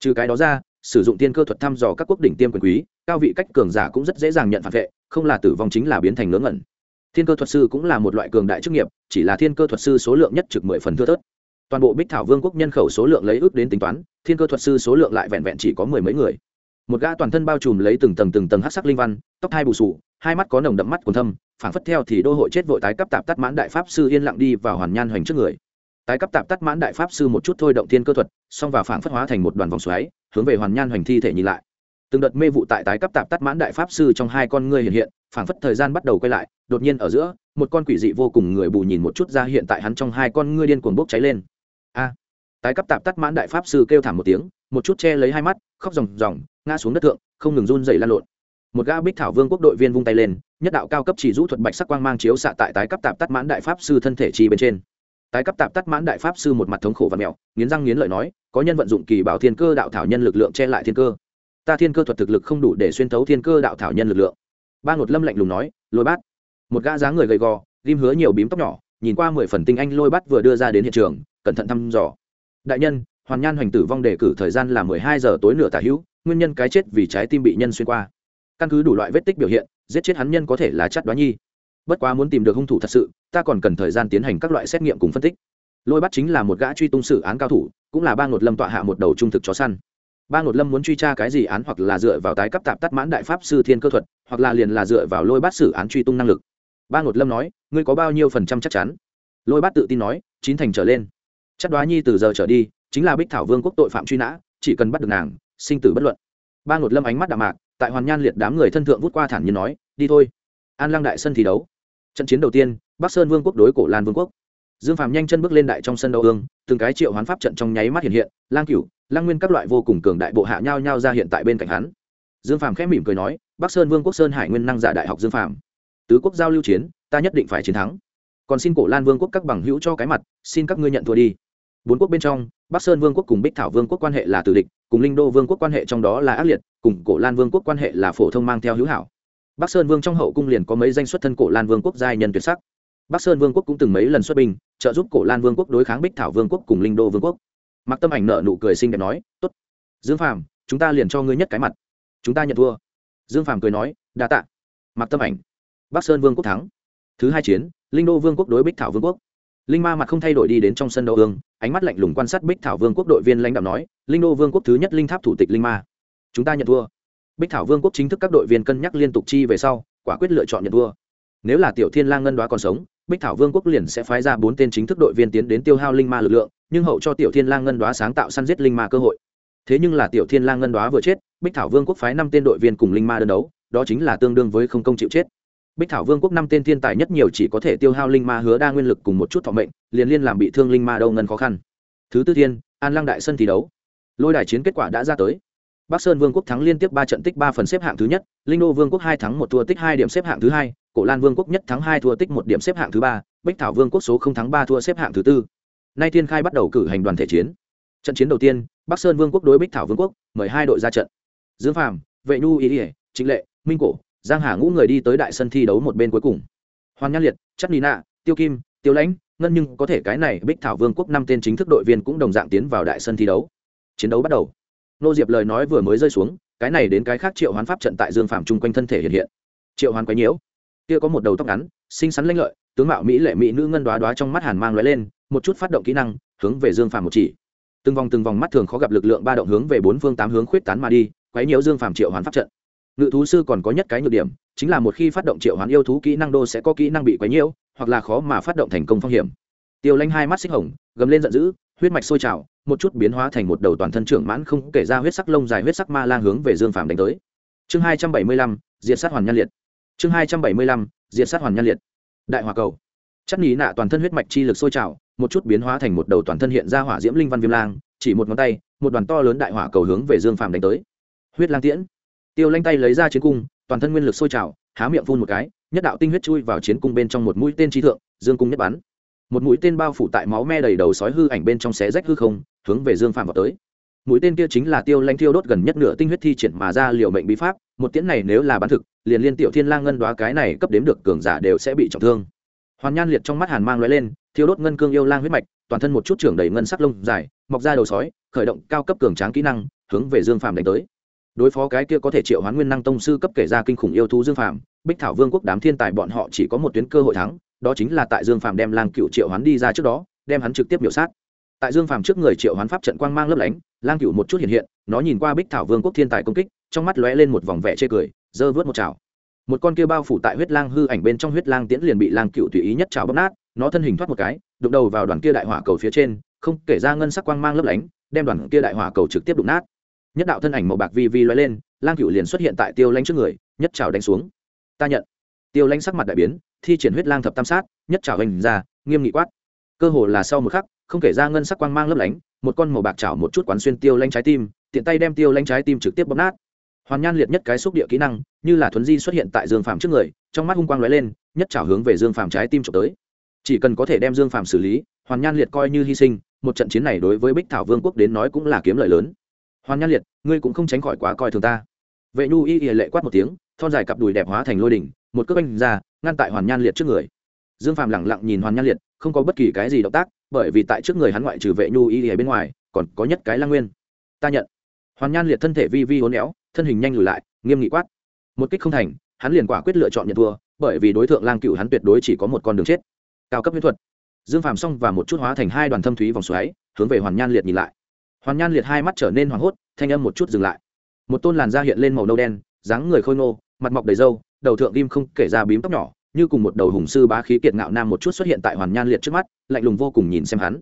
Trừ cái đó ra, sử dụng thiên cơ thuật thăm dò các quốc đỉnh tiêm quyền quý, cao vị cách cường giả cũng rất dễ dàng nhận phản vệ, không là tử vong chính là biến thành ngớ ngẩn thiên cơ thuật sư cũng là một loại cường đại chức nghiệp, chỉ là thiên cơ thuật sư số lượng nhất trực mười phần thưa thớt. Toàn bộ bích thảo vương quốc nhân khẩu số lượng lấy ước đến tính toán, thiên cơ thuật sư số lượng lại vẹn vẹn chỉ có mười mấy người. Một gã toàn thân bao trùm lấy từng tầng từng tầng hát sắc linh văn, tóc hai bù sù, hai mắt có nồng đậm mắt còn thâm, phảng phất theo thì đô hội chết vội tái cấp tạp tắt mãn đại pháp sư yên lặng đi vào hoàn nhan hoành trước người. Tái cấp tạp tắt mãn đại pháp sư một chút thôi động thiên cơ thuật, xong vào phảng phất hóa thành một đoàn vòng xoáy, hướng về hoàn nhan hoành thi thể nhìn lại từng đợt mê vụ tại tái cấp tạp tắt mãn đại pháp sư trong hai con ngươi hiện hiện phảng phất thời gian bắt đầu quay lại đột nhiên ở giữa một con quỷ dị vô cùng người bù nhìn một chút ra hiện tại hắn trong hai con ngươi điên cuồng bốc cháy lên. A! Tái cấp tạp tắt mãn đại pháp sư kêu thảm một tiếng một chút che lấy hai mắt khóc ròng ròng ngã xuống đất thượng không ngừng run dậy lan lộn. Một gã bích thảo vương quốc đội viên vung tay lên nhất đạo cao cấp chỉ rũ thuật bạch sắc quang mang chiếu xạ tại tái cấp tạp tắt mãn đại pháp sư thân thể chi bên trên. Tái cấp tạp tắt mãn đại pháp sư một mặt thống khổ và mèo, nghiến răng nghiến lợi nói có nhân vận dụng kỳ bảo thiên cơ đạo thảo nhân lực lượng che lại thiên cơ ta thiên cơ thuật thực lực không đủ để xuyên thấu thiên cơ đạo thảo nhân lực lượng. Ba ngột lâm lạnh lùng nói, lôi bát. Một gã dáng người gầy gò ghim hứa nhiều bím tóc nhỏ, nhìn qua mười phần tinh anh lôi bát vừa đưa ra đến hiện trường, cẩn thận thăm dò. Đại nhân, hoàn nhan hoành tử vong đề cử thời gian là mười hai giờ tối nửa tả hữu, nguyên nhân cái chết vì trái tim bị nhân xuyên qua. Căn cứ đủ loại vết tích biểu hiện, giết chết hắn nhân có thể là chắt đoá nhi. Bất quá muốn tìm được hung thủ thật sự, ta còn cần thời gian tiến hành các loại xét nghiệm cùng phân tích. Lôi bắt chính là một gã truy tung xử án cao thủ, cũng là ba ngột lâm tọa hạ một đầu trung thực chó săn ba ngột lâm muốn truy tra cái gì án hoặc là dựa vào tái cấp tạp tắt mãn đại pháp sư thiên cơ thuật, hoặc là liền là dựa vào lôi bát xử án truy tung năng lực. Ba ngột lâm nói, ngươi có bao nhiêu phần trăm chắc chắn? Lôi Bát tự tin nói, chín thành trở lên. Chắc đoá nhi từ giờ trở đi, chính là bích thảo vương quốc tội phạm truy nã, chỉ cần bắt được nàng, sinh tử bất luận. Ba ngột lâm ánh mắt đạm mạc, tại hoàn nhan liệt đám người thân thượng vút qua thản nhiên nói, đi thôi. An lăng đại sân thi đấu. Trận chiến đầu tiên, bắc sơn vương quốc đối cổ lan vương quốc dương phạm nhanh chân bước lên đại trong sân đấu ương, từng cái triệu hoán pháp trận trong nháy mắt hiện hiện, lang cửu, lang nguyên các loại vô cùng cường đại bộ hạ nhau nhau ra hiện tại bên cạnh hắn. Dương phạm khẽ mỉm cười nói, bắc sơn vương quốc sơn hải nguyên năng giả đại học dương phạm tứ quốc giao lưu chiến, ta nhất định phải chiến thắng. Còn xin cổ lan vương quốc các bằng hữu cho cái mặt, xin các ngươi nhận thua đi. Bốn quốc bên trong, bắc sơn vương quốc cùng bích thảo vương quốc quan hệ là tử địch, cùng linh đô vương quốc quan hệ trong đó là ác liệt, cùng cổ lan vương quốc quan hệ là phổ thông mang theo hữu hảo. Bắc sơn vương trong hậu cung liền có mấy danh xuất thân cổ lan vương quốc giai nhân tuyệt sắc bắc sơn vương quốc cũng từng mấy lần xuất binh, trợ giúp cổ lan vương quốc đối kháng bích thảo vương quốc cùng linh đô vương quốc. Mặc tâm ảnh nợ nụ cười xinh đẹp nói, tốt. Dương phàm, chúng ta liền cho ngươi nhất cái mặt. Chúng ta nhận thua. Dương phàm cười nói, đa tạ. Mặc tâm ảnh. Bắc sơn vương quốc thắng. Thứ hai chiến, linh đô vương quốc đối bích thảo vương quốc. Linh ma mặt không thay đổi đi đến trong sân đấu ương ánh mắt lạnh lùng quan sát bích thảo vương quốc đội viên lãnh đạo nói, linh đô vương quốc thứ nhất linh tháp thủ tịch linh ma. Chúng ta nhận thua. Bích thảo vương quốc chính thức các đội viên cân nhắc liên tục chi về sau, quả quyết lựa chọn nhận thua. Nếu là tiểu thiên lang ngân đoá còn sống bích thảo vương quốc liền sẽ phái ra bốn tên chính thức đội viên tiến đến tiêu hao linh ma lực lượng, nhưng hậu cho tiểu thiên lang ngân đoá sáng tạo săn giết linh ma cơ hội. Thế nhưng là tiểu thiên lang ngân đoá vừa chết, bích thảo vương quốc phái năm tên đội viên cùng linh ma đơn đấu, đó chính là tương đương với không công chịu chết. Bích thảo vương quốc năm tên thiên tài nhất nhiều chỉ có thể tiêu hao linh ma hứa đa nguyên lực cùng một chút thọ mệnh, liền liên làm bị thương linh ma đâu ngân khó khăn. Thứ tư thiên an lăng đại sân thi đấu. Lôi đài chiến kết quả đã ra tới. Bắc sơn vương quốc thắng liên tiếp ba trận tích ba phần xếp hạng thứ nhất, linh đô vương quốc hai thắng một thua tích hai điểm xếp hạng thứ hai cổ lan vương quốc nhất thắng hai thua tích một điểm xếp hạng thứ ba bích thảo vương quốc số không thắng ba thua xếp hạng thứ tư. Nay thiên khai bắt đầu cử hành đoàn thể chiến. Trận chiến đầu tiên, bắc sơn vương quốc đối bích thảo vương quốc, mời hai đội ra trận. Dương phàm, vệ nhu ý ỉa trịnh lệ, minh cổ, giang hà ngũ người đi tới đại sân thi đấu một bên cuối cùng. Hoàn nhan liệt chắc nina tiêu kim, tiêu lãnh, ngân nhưng có thể cái này bích thảo vương quốc năm tên chính thức đội viên cũng đồng dạng tiến vào đại sân thi đấu. Chiến đấu bắt đầu. Nô diệp lời nói vừa mới rơi xuống, cái này đến cái khác triệu hoán pháp trận tại dương phạm chung quanh thân thể hiện hiện. Triệu hoán quái nhiễu kia có một đầu tóc ngắn, xinh xắn lanh lợi, tướng mạo mỹ lệ mỹ nữ ngân đoá đoá trong mắt hàn mang lóe lên, một chút phát động kỹ năng, hướng về dương phàm một chỉ. Từng vòng từng vòng mắt thường khó gặp lực lượng ba động hướng về bốn phương tám hướng khuyết tán mà đi, quấy nhiễu dương phàm triệu hoán pháp trận. Ngự thú sư còn có nhất cái nhược điểm, chính là một khi phát động triệu hoán yêu thú kỹ năng đô sẽ có kỹ năng bị quấy nhiễu, hoặc là khó mà phát động thành công phong hiểm. Tiêu lanh hai mắt xích hồng, gầm lên giận dữ, huyết mạch sôi trào, một chút biến hóa thành một đầu toàn thân trưởng mãn không kể ra huyết sắc lông dài huyết sắc ma lang hướng về dương phàm đánh tới. Chương hai trăm bảy mươi lăm, diệt sát hoàn nhân liệt chương hai trăm bảy mươi lăm, diệt sát hoàn nhân liệt. Đại hòa cầu. Chắc ní nạ toàn thân huyết mạch chi lực sôi trào, một chút biến hóa thành một đầu toàn thân hiện ra hỏa diễm linh văn viêm lang, chỉ một ngón tay, một đoàn to lớn đại hỏa cầu hướng về dương phàm đánh tới. Huyết lang tiễn. Tiêu lanh tay lấy ra chiến cung, toàn thân nguyên lực sôi trào, há miệng phun một cái, nhất đạo tinh huyết chui vào chiến cung bên trong một mũi tên trí thượng, dương cung nhất bắn. Một mũi tên bao phủ tại máu me đầy đầu sói hư ảnh bên trong xé rách hư không, hướng về dương phàm vào tới mũi tên kia chính là tiêu lãnh thiêu đốt gần nhất nửa tinh huyết thi triển mà ra liều mệnh bí pháp, một tiễn này nếu là bán thực, liền liên tiểu thiên lang ngân đoá cái này cấp đếm được cường giả đều sẽ bị trọng thương. Hoàn nhan liệt trong mắt hàn mang lóe lên, thiêu đốt ngân cương yêu lang huyết mạch, toàn thân một chút trưởng đầy ngân sắc lông dài, mọc ra đầu sói, khởi động cao cấp cường tráng kỹ năng, hướng về dương phàm đánh tới. Đối phó cái kia có thể triệu hoán nguyên năng tông sư cấp kể ra kinh khủng yêu thú dương phàm, bích thảo vương quốc đám thiên tài bọn họ chỉ có một tuyến cơ hội thắng, đó chính là tại dương phàm đem lang cựu triệu hoán đi ra trước đó, đem hắn trực tiếp biểu sát tại dương phàm trước người triệu hoán pháp trận quang mang lấp lánh, lang cựu một chút hiện hiện, nó nhìn qua bích thảo vương quốc thiên tài công kích, trong mắt lóe lên một vòng vẻ chê cười giơ vớt một chảo. Một con kia bao phủ tại huyết lang hư ảnh bên trong huyết lang tiễn liền bị lang cựu tùy ý nhất chảo bóp nát, nó thân hình thoát một cái, đụng đầu vào đoàn kia đại hỏa cầu phía trên, không kể ra ngân sắc quang mang lấp lánh, đem đoàn kia đại hỏa cầu trực tiếp đụng nát. Nhất đạo thân ảnh màu bạc vi vi lóe lên, lang cựu liền xuất hiện tại tiêu lanh trước người, nhất chảo đánh xuống. Ta nhận. Tiêu lanh sắc mặt đại biến, thi triển huyết lang thập tam sát, nhất chảo hành ra, nghiêm nghị quát. Cơ hồ là sau một khắc không kể ra ngân sắc quang mang lấp lánh, một con màu bạc chảo một chút quán xuyên tiêu lanh trái tim, tiện tay đem tiêu lanh trái tim trực tiếp bóp nát. Hoàn nhan liệt nhất cái xúc địa kỹ năng, như là thuấn di xuất hiện tại dương phàm trước người, trong mắt hung quang lóe lên, nhất chảo hướng về dương phàm trái tim trộm tới. Chỉ cần có thể đem dương phàm xử lý, hoàn nhan liệt coi như hy sinh, một trận chiến này đối với bích thảo vương quốc đến nói cũng là kiếm lợi lớn. Hoàn nhan liệt, ngươi cũng không tránh khỏi quá coi thường ta. Vệ nhu y ỉa lệ quát một tiếng, thon dài cặp đùi đẹp hóa thành lôi đỉnh, một cước anh ra, ngăn tại hoàn nhan liệt trước người. Dương phàm lẳng lặng nhìn hoàn nhan liệt, không có bất kỳ cái gì động tác bởi vì tại trước người hắn ngoại trừ vệ nhu y ở bên ngoài, còn có nhất cái lang nguyên. Ta nhận. Hoàn nhan liệt thân thể vi vi hốn éo, thân hình nhanh lùi lại, nghiêm nghị quát. Một kích không thành, hắn liền quả quyết lựa chọn nhận thua, bởi vì đối tượng lang cựu hắn tuyệt đối chỉ có một con đường chết. Cao cấp huyết thuật. Dương phàm xong và một chút hóa thành hai đoàn thâm thúy vòng xoáy, hướng về hoàn nhan liệt nhìn lại. Hoàn nhan liệt hai mắt trở nên hoảng hốt, thanh âm một chút dừng lại. Một tôn làn da hiện lên màu nâu đen, dáng người khôi ngô, mặt mọc đầy râu, đầu thượng kim không kể ra bím tóc nhỏ như cùng một đầu hùng sư bá khí kiệt ngạo nam một chút xuất hiện tại hoàn nhan liệt trước mắt, lạnh lùng vô cùng nhìn xem hắn.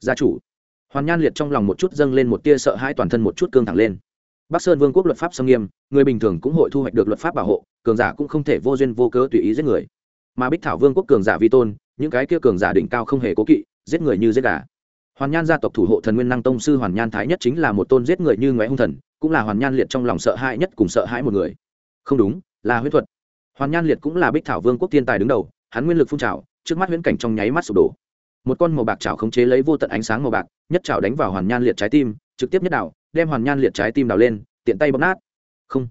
Gia chủ. Hoàn nhan liệt trong lòng một chút dâng lên một tia sợ hãi toàn thân một chút cương thẳng lên. Bắc sơn vương quốc luật pháp xâm nghiêm, người bình thường cũng hội thu hoạch được luật pháp bảo hộ, cường giả cũng không thể vô duyên vô cớ tùy ý giết người. Mà bích thảo vương quốc cường giả vi tôn, những cái kia cường giả đỉnh cao không hề cố kỵ, giết người như giết gà. Hoàn nhan gia tộc thủ hộ thần nguyên năng tông sư hoàn nhan thái nhất chính là một tôn giết người như ngoé hung thần, cũng là hoàn nhan liệt trong lòng sợ hãi nhất cùng sợ hãi một người. Không đúng, là huyết thuật hoàn nhan liệt cũng là bích thảo vương quốc thiên tài đứng đầu, hắn nguyên lực phun trào, trước mắt huyễn cảnh trong nháy mắt sụp đổ. Một con màu bạc chảo khống chế lấy vô tận ánh sáng màu bạc, nhất chảo đánh vào hoàn nhan liệt trái tim, trực tiếp nhất đảo, đem hoàn nhan liệt trái tim đào lên, tiện tay bóp nát. Không.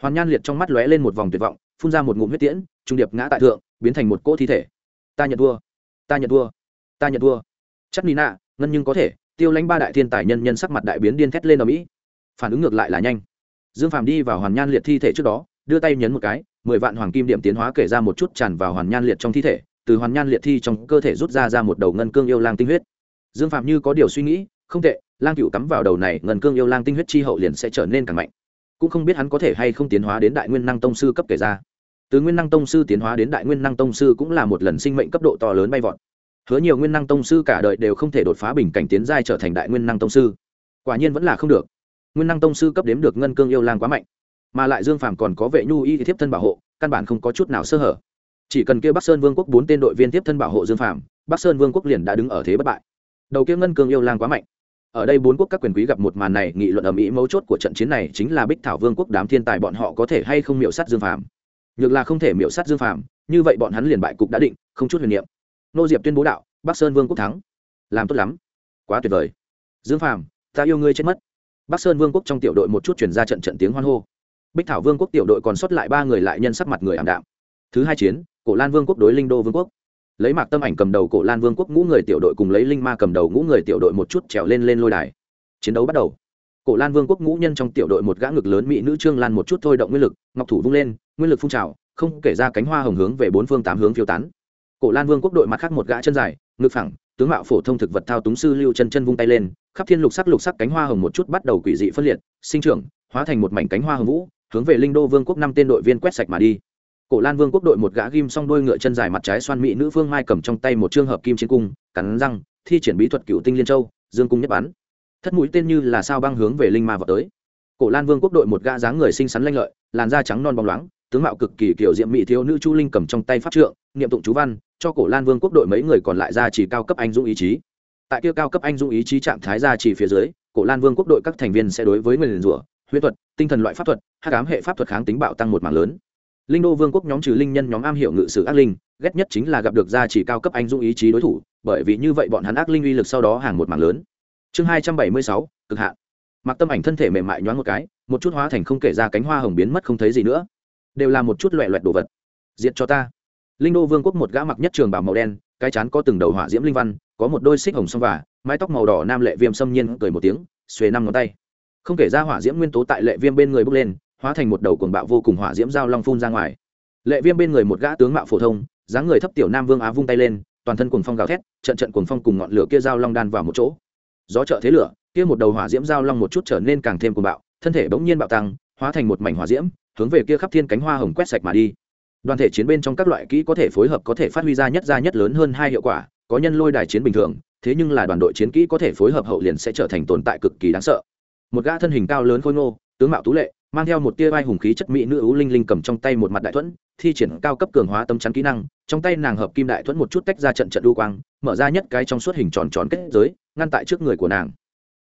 Hoàn nhan liệt trong mắt lóe lên một vòng tuyệt vọng, phun ra một ngụm huyết tiễn, trung điệp ngã tại thượng, biến thành một cỗ thi thể. Ta nhận thua. Ta nhận thua. Ta nhận thua. Chắc nina, ngân nhưng có thể, tiêu lãnh ba đại thiên tài nhân nhân sắc mặt đại biến điên thét lên ở mỹ. Phản ứng ngược lại là nhanh. Dương phàm đi vào hoàn nhan liệt thi thể trước đó đưa tay nhấn một cái, mười vạn hoàng kim điểm tiến hóa kể ra một chút tràn vào hoàn nhan liệt trong thi thể, từ hoàn nhan liệt thi trong cơ thể rút ra ra một đầu ngân cương yêu lang tinh huyết. Dương phạm như có điều suy nghĩ, không tệ, lang cựu cắm vào đầu này, ngân cương yêu lang tinh huyết chi hậu liền sẽ trở nên càng mạnh. Cũng không biết hắn có thể hay không tiến hóa đến đại nguyên năng tông sư cấp kể ra. Từ nguyên năng tông sư tiến hóa đến đại nguyên năng tông sư cũng là một lần sinh mệnh cấp độ to lớn bay vọt. Hứa nhiều nguyên năng tông sư cả đời đều không thể đột phá bình cảnh tiến giai trở thành đại nguyên năng tông sư. Quả nhiên vẫn là không được. Nguyên năng tông sư cấp đếm được ngân cương yêu lang quá mạnh mà lại dương phàm còn có vệ nhu y thiếp thân bảo hộ, căn bản không có chút nào sơ hở. Chỉ cần kêu bắc sơn vương quốc bốn tên đội viên tiếp thân bảo hộ dương phàm, bắc sơn vương quốc liền đã đứng ở thế bất bại. Đầu kia ngân cương yêu lang quá mạnh. Ở đây bốn quốc các quyền quý gặp một màn này, nghị luận ở mỹ mấu chốt của trận chiến này chính là bích thảo vương quốc đám thiên tài bọn họ có thể hay không miễu sát dương phàm. Nhược là không thể miễu sát dương phàm, như vậy bọn hắn liền bại cục đã định, không chút huyền niệm. Nô diệp tuyên bố đạo, bắc sơn vương quốc thắng. Làm tốt lắm. Quá tuyệt vời. Dương phàm, ta yêu ngươi chết mất. Bắc sơn vương quốc trong tiểu đội một chút chuyển ra trận trận tiếng hoan hô bích thảo vương quốc tiểu đội còn sót lại ba người lại nhân sắc mặt người ảm đạm. Thứ hai chiến, cổ lan vương quốc đối linh đô vương quốc. Lấy mạc tâm ảnh cầm đầu cổ lan vương quốc ngũ người tiểu đội cùng lấy linh ma cầm đầu ngũ người tiểu đội một chút trèo lên lên lôi đài. Chiến đấu bắt đầu. Cổ lan vương quốc ngũ nhân trong tiểu đội một gã ngực lớn mỹ nữ trương lan một chút thôi động nguyên lực, ngọc thủ vung lên, nguyên lực phun trào, không kể ra cánh hoa hồng hướng về bốn phương tám hướng phiêu tán. Cổ lan vương quốc đội mặt khác một gã chân dài, ngực phẳng, tướng mạo phổ thông thực vật thao túng sư lưu chân chân vung tay lên, khắp thiên lục sắc lục sắc cánh hoa hồng một chút bắt đầu quỷ dị phân liệt, sinh trưởng, hóa thành một mảnh cánh hoa hồng vũ hướng về linh đô vương quốc năm tên đội viên quét sạch mà đi. Cổ lan vương quốc đội một gã ghim xong đôi ngựa chân dài mặt trái xoan mỹ nữ vương mai cầm trong tay một trường hợp kim chiến cung, cắn răng, thi triển bí thuật cựu tinh liên châu, dương cung nhất bắn. Thất mũi tên như là sao băng hướng về linh ma vào tới. Cổ lan vương quốc đội một gã dáng người xinh xắn lanh lợi, làn da trắng non bóng loáng, tướng mạo cực kỳ kiểu diệm mỹ thiếu nữ chu linh cầm trong tay pháp trượng, niệm tụng chú văn, cho cổ lan vương quốc đội mấy người còn lại ra chỉ cao cấp anh dũng ý chí. Tại kia cao cấp anh dũng ý chí trạng thái ra chỉ phía dưới, cổ lan vương quốc đội các thành viên sẽ đối với người liền rủa huyết thuật, tinh thần loại pháp thuật hát cám hệ pháp thuật kháng tính bạo tăng một mảng lớn. Linh đô vương quốc nhóm trừ linh nhân nhóm am hiểu ngự sử ác linh, ghét nhất chính là gặp được gia chỉ cao cấp anh dũng ý chí đối thủ, bởi vì như vậy bọn hắn ác linh uy lực sau đó hàng một mảng lớn. Chương hai trăm bảy mươi sáu, cực hạn. Mặc tâm ảnh thân thể mềm mại nhoáng một cái, một chút hóa thành không kể ra cánh hoa hồng biến mất không thấy gì nữa. Đều là một chút loẹ loẹt đồ vật. Diện cho ta. Linh đô vương quốc một gã mặc nhất trường bảo màu đen, cái chán có từng đầu hỏa diễm linh văn, có một đôi xích hồng song và mái tóc màu đỏ nam lệ viêm xâm nhiên cười một tiếng, xuề năm ngón tay không kể ra hỏa diễm nguyên tố tại lệ viêm bên người bốc lên, hóa thành một đầu cuồng bạo vô cùng hỏa diễm dao long phun ra ngoài. Lệ viêm bên người một gã tướng mạo phổ thông, dáng người thấp tiểu nam vương á vung tay lên, toàn thân cuồng phong gào thét, trận trận cuồng phong cùng ngọn lửa kia dao long đan vào một chỗ. Gió trợ thế lửa, kia một đầu hỏa diễm dao long một chút trở nên càng thêm cuồng bạo, thân thể bỗng nhiên bạo tăng, hóa thành một mảnh hỏa diễm, hướng về kia khắp thiên cánh hoa hồng quét sạch mà đi. Đoàn thể chiến bên trong các loại kỹ có thể phối hợp có thể phát huy ra nhất ra nhất lớn hơn hai hiệu quả, có nhân lôi đài chiến bình thường, thế nhưng là đoàn đội chiến kỹ có thể phối hợp hậu liền sẽ trở thành tồn tại cực kỳ đáng sợ một gã thân hình cao lớn khôi ngô, tướng mạo tú lệ, mang theo một tia vai hùng khí chất mỹ nữ ú linh linh cầm trong tay một mặt đại thuẫn, thi triển cao cấp cường hóa tâm chắn kỹ năng, trong tay nàng hợp kim đại thuẫn một chút tách ra trận trận đu quang, mở ra nhất cái trong suốt hình tròn tròn kết giới, ngăn tại trước người của nàng.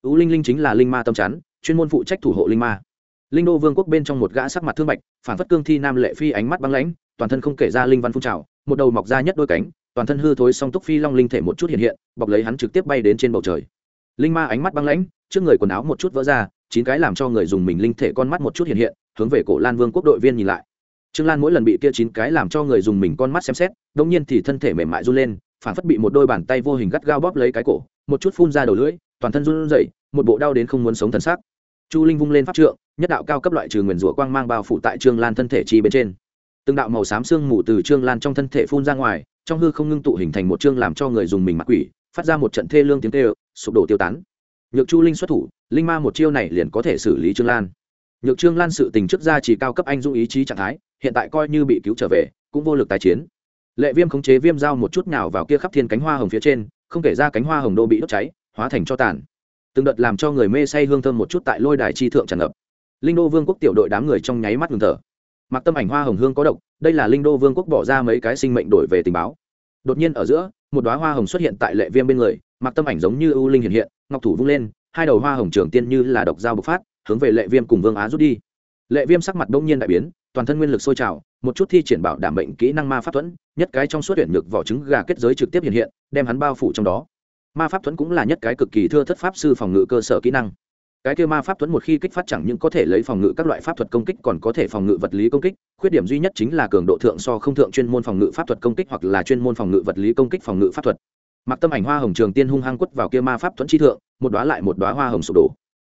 Ú linh linh chính là linh ma tâm chắn, chuyên môn phụ trách thủ hộ linh ma. Linh đô vương quốc bên trong một gã sắc mặt thương bạch, phản phất cương thi nam lệ phi ánh mắt băng lãnh, toàn thân không kể ra linh văn phun trào, một đầu mọc ra nhất đôi cánh, toàn thân hư thối song túc phi long linh thể một chút hiện hiện, bọc lấy hắn trực tiếp bay đến trên bầu trời. Linh ma ánh mắt băng lãnh trước người quần áo một chút vỡ ra, chín cái làm cho người dùng mình linh thể con mắt một chút hiện hiện, hướng về cổ lan vương quốc đội viên nhìn lại. Trương lan mỗi lần bị kia chín cái làm cho người dùng mình con mắt xem xét đông nhiên thì thân thể mềm mại run lên, phản phất bị một đôi bàn tay vô hình gắt gao bóp lấy cái cổ, một chút phun ra đầu lưỡi, toàn thân run rẩy, một bộ đau đến không muốn sống thần sắc. Chu linh vung lên pháp trượng, nhất đạo cao cấp loại trừ nguyền rủa quang mang bao phủ tại trương lan thân thể chi bên trên. Từng đạo màu xám xương mù từ trương lan trong thân thể phun ra ngoài, trong hư không ngưng tụ hình thành một trương làm cho người dùng mình mặc quỷ, phát ra một trận thê lương tiếng tê sụp đổ tiêu tán nhược chu linh xuất thủ, linh ma một chiêu này liền có thể xử lý trương lan. Nhược trương lan sự tình trước ra chỉ cao cấp anh dung ý chí trạng thái, hiện tại coi như bị cứu trở về, cũng vô lực tái chiến. Lệ viêm khống chế viêm dao một chút nào vào kia khắp thiên cánh hoa hồng phía trên, không kể ra cánh hoa hồng đô bị đốt cháy, hóa thành cho tàn. Từng đợt làm cho người mê say hương thơm một chút tại lôi đài chi thượng tràn ngập. Linh đô vương quốc tiểu đội đám người trong nháy mắt ngừng thở. Mặc tâm ảnh hoa hồng hương có độc, đây là linh đô vương quốc bỏ ra mấy cái sinh mệnh đổi về tình báo. Đột nhiên ở giữa, một đoá hoa hồng xuất hiện tại lệ viêm bên người, mặc tâm ảnh giống như ưu linh hiện hiện ngọc thủ vung lên, hai đầu hoa hồng trường tiên như là độc dao bộc phát, hướng về lệ viêm cùng vương á rút đi. Lệ viêm sắc mặt đông nhiên đại biến, toàn thân nguyên lực sôi trào, một chút thi triển bảo đảm bệnh kỹ năng ma pháp thuẫn, nhất cái trong suốt tuyển nhược vỏ trứng gà kết giới trực tiếp hiện hiện, đem hắn bao phủ trong đó. Ma pháp thuẫn cũng là nhất cái cực kỳ thưa thất pháp sư phòng ngự cơ sở kỹ năng. Cái kia ma pháp thuẫn một khi kích phát chẳng những có thể lấy phòng ngự các loại pháp thuật công kích còn có thể phòng ngự vật lý công kích, khuyết điểm duy nhất chính là cường độ thượng so không thượng chuyên môn phòng ngự pháp thuật công kích hoặc là chuyên môn phòng ngự vật lý công kích phòng ngự pháp thuật mặc tâm ảnh hoa hồng trường tiên hung hăng quất vào kia ma pháp thuẫn chi thượng, một đoá lại một đoá hoa hồng sụp đổ.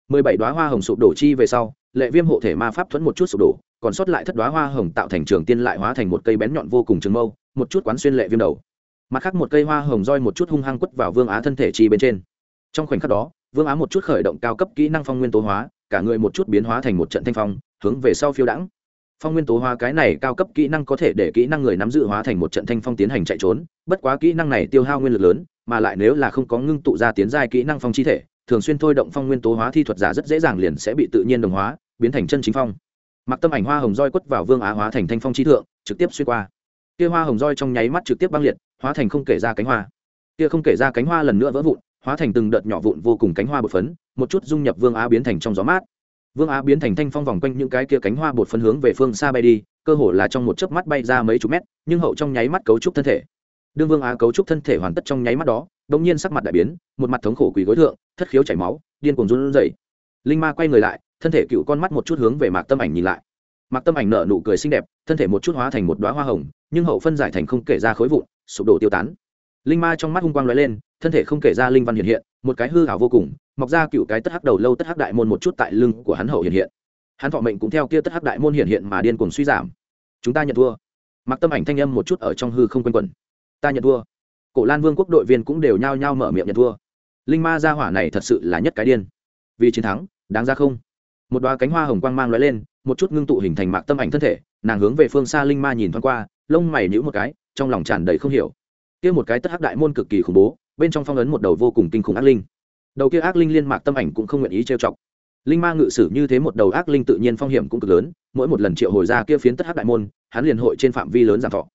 Mười bảy đoá hoa hồng sụp đổ chi về sau, lệ viêm hộ thể ma pháp thuẫn một chút sụp đổ, còn sót lại thất đoá hoa hồng tạo thành trường tiên lại hóa thành một cây bén nhọn vô cùng trường mâu, một chút quán xuyên lệ viêm đầu. Mặt khác một cây hoa hồng roi một chút hung hăng quất vào vương á thân thể chi bên trên. Trong khoảnh khắc đó, vương á một chút khởi động cao cấp kỹ năng phong nguyên tố hóa, cả người một chút biến hóa thành một trận thanh phong, hướng về sau phiêu đãng phong nguyên tố hóa cái này cao cấp kỹ năng có thể để kỹ năng người nắm giữ hóa thành một trận thanh phong tiến hành chạy trốn, bất quá kỹ năng này tiêu hao nguyên lực lớn, mà lại nếu là không có ngưng tụ ra tiến giai kỹ năng phong chi thể, thường xuyên thôi động phong nguyên tố hóa thi thuật giả rất dễ dàng liền sẽ bị tự nhiên đồng hóa, biến thành chân chính phong. Mặc tâm ảnh hoa hồng roi quất vào vương á hóa thành thanh phong chi thượng, trực tiếp xuyên qua. Kia hoa hồng roi trong nháy mắt trực tiếp băng liệt, hóa thành không kể ra cánh hoa. Kia không kể ra cánh hoa lần nữa vỡ vụn, hóa thành từng đợt nhỏ vụn vô cùng cánh hoa bột phấn, một chút dung nhập vương á biến thành trong gió mát vương á biến thành thanh phong vòng quanh những cái kia cánh hoa bột phân hướng về phương xa bay đi, cơ hồ là trong một chớp mắt bay ra mấy chục mét, nhưng hậu trong nháy mắt cấu trúc thân thể. Đương vương á cấu trúc thân thể hoàn tất trong nháy mắt đó, đột nhiên sắc mặt đại biến, một mặt thống khổ quỳ gối thượng, thất khiếu chảy máu, điên cuồng run rẩy. Linh ma quay người lại, thân thể cựu con mắt một chút hướng về mạc tâm ảnh nhìn lại. Mạc tâm ảnh nở nụ cười xinh đẹp, thân thể một chút hóa thành một đoá hoa hồng, nhưng hậu phân giải thành không kể ra khối vụn, sụp đổ tiêu tán. Linh ma trong mắt hung quang lóe lên, thân thể không kể ra linh văn hiện hiện, một cái hư ảo vô cùng mọc ra cựu cái tất hắc đầu lâu tất hắc đại môn một chút tại lưng của hắn hậu hiện hiện. Hắn thọ mệnh cũng theo kia tất hắc đại môn hiện hiện mà điên cuồng suy giảm. Chúng ta nhận thua. Mặc tâm ảnh thanh âm một chút ở trong hư không quanh quẩn. Ta nhận thua. Cổ lan vương quốc đội viên cũng đều nhao nhao mở miệng nhận thua. Linh ma gia hỏa này thật sự là nhất cái điên. Vì chiến thắng, đáng ra không. Một đoá cánh hoa hồng quang mang lóe lên, một chút ngưng tụ hình thành mạc tâm ảnh thân thể, nàng hướng về phương xa linh ma nhìn thoáng qua, lông mày nhíu một cái, trong lòng tràn đầy không hiểu. Kia một cái tất hắc đại môn cực kỳ khủng bố, bên trong phong ấn một đầu vô cùng kinh khủng ác linh đầu kia ác linh liên mạc tâm ảnh cũng không nguyện ý trêu chọc. Linh ma ngự sử như thế một đầu ác linh tự nhiên phong hiểm cũng cực lớn, mỗi một lần triệu hồi ra kia phiến tất hắc đại môn, hắn liền hội trên phạm vi lớn giảm thọ.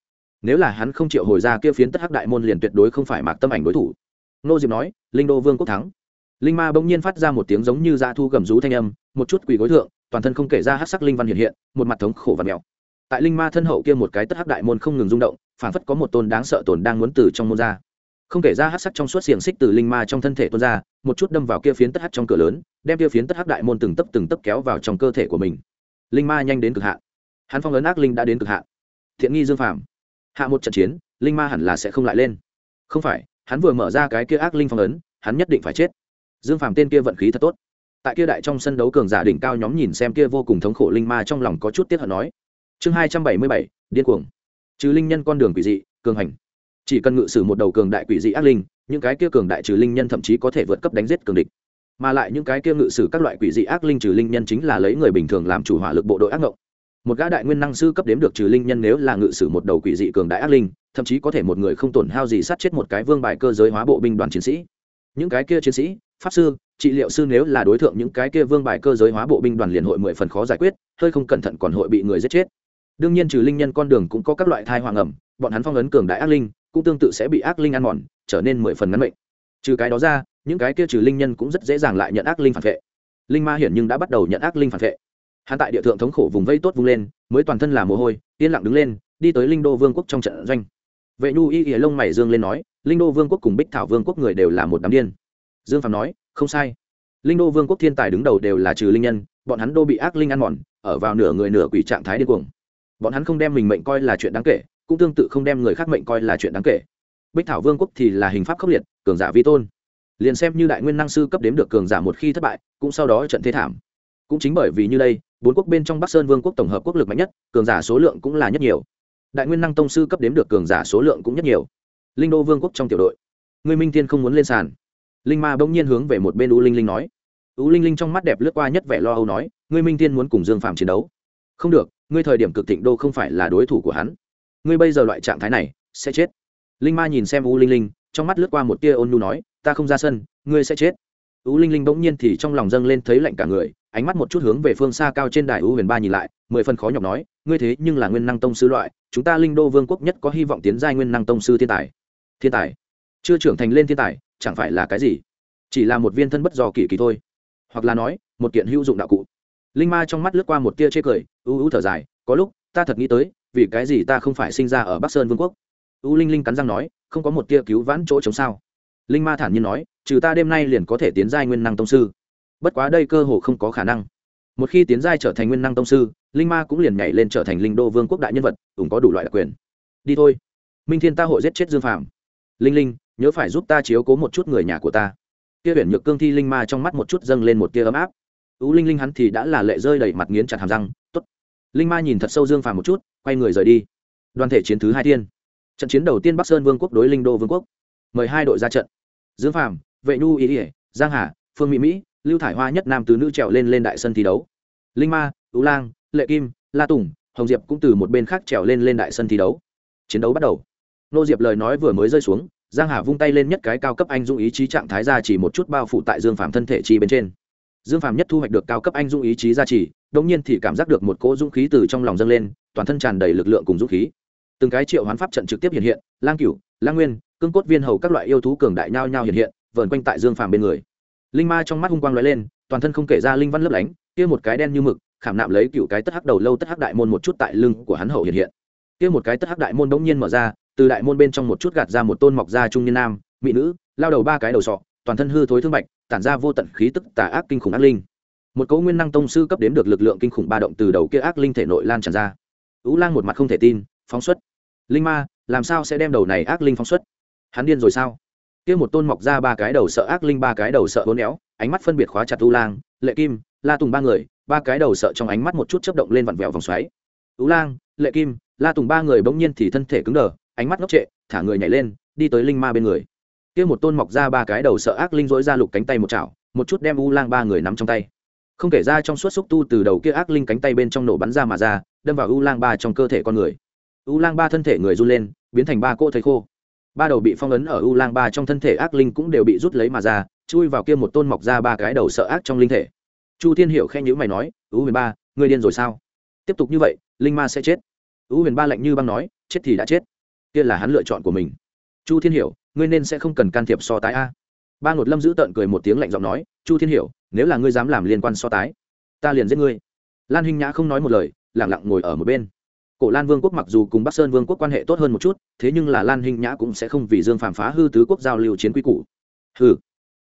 Nếu là hắn không triệu hồi ra kia phiến tất hắc đại môn liền tuyệt đối không phải mạc tâm ảnh đối thủ. Nô diệp nói, linh đô vương quốc thắng. Linh ma bỗng nhiên phát ra một tiếng giống như da thu gầm rú thanh âm, một chút quỳ gối thượng, toàn thân không kể ra hát sắc linh văn hiện hiện, một mặt thống khổ và mèo tại linh ma thân hậu kia một cái tất hắc đại môn không ngừng rung động phản phất có một tôn đáng sợ tồn đang muốn từ trong môn ra không kể ra hát sắc trong suốt xiềng xích từ linh ma trong thân thể tuôn ra, một chút đâm vào kia phiến tất hát trong cửa lớn, đem kia phiến tất hát đại môn từng tấp từng tấp kéo vào trong cơ thể của mình. Linh ma nhanh đến cực hạn. Hắn phong ấn ác linh đã đến cực hạn. Thiện nghi dương phàm. Hạ một trận chiến, linh ma hẳn là sẽ không lại lên. Không phải, hắn vừa mở ra cái kia ác linh phong ấn, hắn nhất định phải chết. Dương phàm tên kia vận khí thật tốt. Tại kia đại trong sân đấu cường giả đỉnh cao nhóm nhìn xem kia vô cùng thống khổ linh ma trong lòng có chút tiếc hận nói. Chương hai trăm bảy mươi bảy, điên cuồng. Trừ linh nhân con đường quỷ dị, cường hành chỉ cần ngự sử một đầu cường đại quỷ dị ác linh, những cái kia cường đại trừ linh nhân thậm chí có thể vượt cấp đánh giết cường địch. Mà lại những cái kia ngự sử các loại quỷ dị ác linh trừ linh nhân chính là lấy người bình thường làm chủ hỏa lực bộ đội ác ngộng. Một gã đại nguyên năng sư cấp đếm được trừ linh nhân nếu là ngự sử một đầu quỷ dị cường đại ác linh, thậm chí có thể một người không tổn hao gì sát chết một cái vương bài cơ giới hóa bộ binh đoàn chiến sĩ. Những cái kia chiến sĩ, pháp sư, trị liệu sư nếu là đối tượng những cái kia vương bài cơ giới hóa bộ binh đoàn liền hội mười phần khó giải quyết, hơi không cẩn thận còn hội bị người giết chết. Đương nhiên trừ linh nhân con đường cũng có các loại thai hoàng ẩm, bọn hắn phong ấn cường đại ác linh cũng tương tự sẽ bị ác linh ăn mòn, trở nên mười phần ngắn mệnh. Trừ cái đó ra, những cái kia trừ linh nhân cũng rất dễ dàng lại nhận ác linh phản vệ. Linh ma hiển nhưng đã bắt đầu nhận ác linh phản vệ. Hắn tại địa thượng thống khổ vùng vây tốt vung lên, mới toàn thân là mồ hôi, yên lặng đứng lên, đi tới linh đô vương quốc trong trận doanh. Vệ nhu y ỉa lông mày dương lên nói, linh đô vương quốc cùng bích thảo vương quốc người đều là một đám điên. Dương phạm nói, không sai. Linh đô vương quốc thiên tài đứng đầu đều là trừ linh nhân, bọn hắn đô bị ác linh ăn mòn, ở vào nửa người nửa quỷ trạng thái điên cuồng. Bọn hắn không đem mình mệnh coi là chuyện đáng kể cũng tương tự không đem người khác mệnh coi là chuyện đáng kể. Bích thảo vương quốc thì là hình pháp khốc liệt, cường giả vi tôn. Liền xem như đại nguyên năng sư cấp đếm được cường giả một khi thất bại, cũng sau đó trận thế thảm. Cũng chính bởi vì như đây, bốn quốc bên trong bắc sơn vương quốc tổng hợp quốc lực mạnh nhất, cường giả số lượng cũng là nhất nhiều. Đại nguyên năng tông sư cấp đếm được cường giả số lượng cũng nhất nhiều. Linh đô vương quốc trong tiểu đội. Người minh thiên không muốn lên sàn. Linh ma bỗng nhiên hướng về một bên u linh linh nói. U linh linh trong mắt đẹp lướt qua nhất vẻ lo âu nói, ngươi minh thiên muốn cùng dương phạm chiến đấu? Không được, ngươi thời điểm cực thịnh đô không phải là đối thủ của hắn ngươi bây giờ loại trạng thái này, sẽ chết. Linh ma nhìn xem u linh linh, trong mắt lướt qua một tia ôn nhu nói, ta không ra sân, ngươi sẽ chết. U linh linh bỗng nhiên thì trong lòng dâng lên thấy lạnh cả người, ánh mắt một chút hướng về phương xa cao trên đài u huyền ba nhìn lại, mười phần khó nhọc nói, ngươi thế nhưng là nguyên năng tông sư loại, chúng ta linh đô vương quốc nhất có hy vọng tiến giai nguyên năng tông sư thiên tài. Thiên tài? Chưa trưởng thành lên thiên tài, chẳng phải là cái gì? Chỉ là một viên thân bất dò kỳ kỳ thôi. Hoặc là nói, một kiện hữu dụng đạo cụ. Linh ma trong mắt lướt qua một tia chê cười, ưu ưu thở dài, có lúc ta thật nghĩ tới, vì cái gì ta không phải sinh ra ở bắc sơn vương quốc? U linh linh cắn răng nói, không có một tia cứu vãn chỗ chống sao? Linh ma thản nhiên nói, trừ ta đêm nay liền có thể tiến giai nguyên năng tông sư. Bất quá đây cơ hồ không có khả năng. Một khi tiến giai trở thành nguyên năng tông sư, linh ma cũng liền nhảy lên trở thành linh đô vương quốc đại nhân vật, cũng có đủ loại đặc quyền. Đi thôi. Minh thiên ta hội giết chết dương phạm linh linh, nhớ phải giúp ta chiếu cố một chút người nhà của ta. Kia huyện nhược cương thi linh ma trong mắt một chút dâng lên một tia ấm áp. U linh linh hắn thì đã là lệ rơi đầy mặt nghiến chặt hàm răng t ố t linh ma nhìn thật sâu dương phàm một chút, quay người rời đi. Đoàn thể chiến thứ hai thiên. Trận chiến đầu tiên bắc sơn vương quốc đối linh đô vương quốc. Mời hai đội ra trận. Dương phàm, vệ nhu ý ỉa giang hà, phương mỹ mỹ, lưu thải hoa nhất nam từ nữ trèo lên lên đại sân thi đấu. Linh ma, tú lang, lệ kim, la tùng, hồng diệp cũng từ một bên khác trèo lên lên đại sân thi đấu. Chiến đấu bắt đầu. Nô diệp lời nói vừa mới rơi xuống, giang hà vung tay lên nhất cái cao cấp anh dung ý chí trạng thái ra chỉ một chút bao phủ tại dương phàm thân thể chi bên trên. Dương phàm nhất thu hoạch được cao cấp anh dung ý chí ra chỉ đống nhiên thì cảm giác được một cỗ dũng khí từ trong lòng dâng lên, toàn thân tràn đầy lực lượng cùng dũng khí. Từng cái triệu hoán pháp trận trực tiếp hiện hiện, lang cửu, lang nguyên, cương cốt viên hầu các loại yêu thú cường đại nhao nhao hiện hiện, vờn quanh tại dương phàm bên người. Linh ma trong mắt hung quang lóe lên, toàn thân không kể ra linh văn lấp lánh, kia một cái đen như mực, khảm nạm lấy cựu cái tất hắc đầu lâu tất hắc đại môn một chút tại lưng của hắn hậu hiện hiện. Kia một cái tất hắc đại môn bỗng nhiên mở ra, từ đại môn bên trong một chút gạt ra một tôn mọc ra trung niên nam, mỹ nữ, lao đầu ba cái đầu sọ, toàn thân hư thối thương bạch, tản ra vô tận khí tức tà ác kinh khủng ác linh một cấu nguyên năng tông sư cấp đếm được lực lượng kinh khủng ba động từ đầu kia ác linh thể nội lan tràn ra. Ú lang một mặt không thể tin, phóng xuất. Linh ma, làm sao sẽ đem đầu này ác linh phóng xuất? Hắn điên rồi sao? Kia một tôn mọc ra ba cái đầu sợ ác linh, ba cái đầu sợ hố néo ánh mắt phân biệt khóa chặt u lang, lệ kim, la tùng ba người, ba cái đầu sợ trong ánh mắt một chút chấp động lên vặn vẹo vòng xoáy. U lang, lệ kim, la tùng ba người bỗng nhiên thì thân thể cứng đờ, ánh mắt ngốc trệ, thả người nhảy lên, đi tới linh ma bên người. Kia một tôn mọc ra ba cái đầu sợ ác linh dỗi ra lục cánh tay một chảo, một chút đem u lang ba người nắm trong tay không kể ra trong suốt xúc tu từ đầu kia ác linh cánh tay bên trong nổ bắn ra mà ra, đâm vào u lang ba trong cơ thể con người. U lang ba thân thể người run lên, biến thành ba cỗ thấy khô. Ba đầu bị phong ấn ở u lang ba trong thân thể ác linh cũng đều bị rút lấy mà ra, chui vào kia một tôn mọc ra ba cái đầu sợ ác trong linh thể. Chu thiên hiệu khen nhữ mày nói, u huyền ba người điên rồi sao? Tiếp tục như vậy, linh ma sẽ chết. U huyền ba lạnh như băng nói, chết thì đã chết. Kia là hắn lựa chọn của mình. Chu thiên hiểu, ngươi nên sẽ không cần can thiệp so tái a. Ba ngột lâm giữ tợn cười một tiếng lạnh giọng nói, chu thiên hiểu nếu là ngươi dám làm liên quan so tái, ta liền giết ngươi. Lan Hinh nhã không nói một lời, lẳng lặng ngồi ở một bên. Cổ lan vương quốc mặc dù cùng bắc sơn vương quốc quan hệ tốt hơn một chút, thế nhưng là lan Hinh nhã cũng sẽ không vì dương phàm phá hư tứ quốc giao lưu chiến quy củ. Hừ.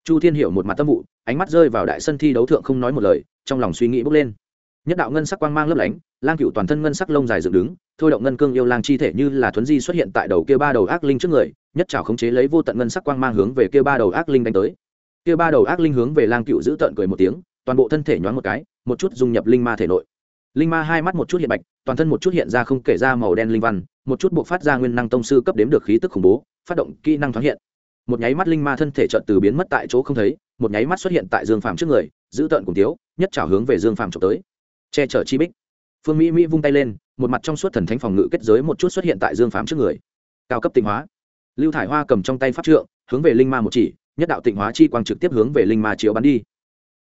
Chu thiên hiểu một mặt tâm vụ, ánh mắt rơi vào đại sân thi đấu thượng không nói một lời, trong lòng suy nghĩ bốc lên. Nhất đạo ngân sắc quang mang lấp lánh, lang cựu toàn thân ngân sắc lông dài dựng đứng, thôi động ngân cương yêu lang chi thể như là thuấn di xuất hiện tại đầu kia ba đầu ác linh trước người, nhất trào khống chế lấy vô tận ngân sắc quang mang hướng về kia ba đầu ác linh đánh tới kia ba đầu ác linh hướng về lang cựu giữ tận cười một tiếng, toàn bộ thân thể nhoáng một cái, một chút dung nhập linh ma thể nội. Linh ma hai mắt một chút hiện bạch, toàn thân một chút hiện ra không kể ra màu đen linh văn, một chút buộc phát ra nguyên năng tông sư cấp đếm được khí tức khủng bố, phát động kỹ năng thoáng hiện. Một nháy mắt linh ma thân thể trợn từ biến mất tại chỗ không thấy, một nháy mắt xuất hiện tại dương phàm trước người, giữ tợn cùng tiếu nhất trào hướng về dương phàm trộm tới. Che chở chi bích. Phương mỹ mỹ vung tay lên, một mặt trong suốt thần thánh phòng ngự kết giới một chút xuất hiện tại dương phàm trước người. Cao cấp tịnh hóa. Lưu thải hoa cầm trong tay pháp trượng, hướng về linh ma một chỉ nhất đạo tịnh hóa chi quang trực tiếp hướng về linh ma chiếu bắn đi.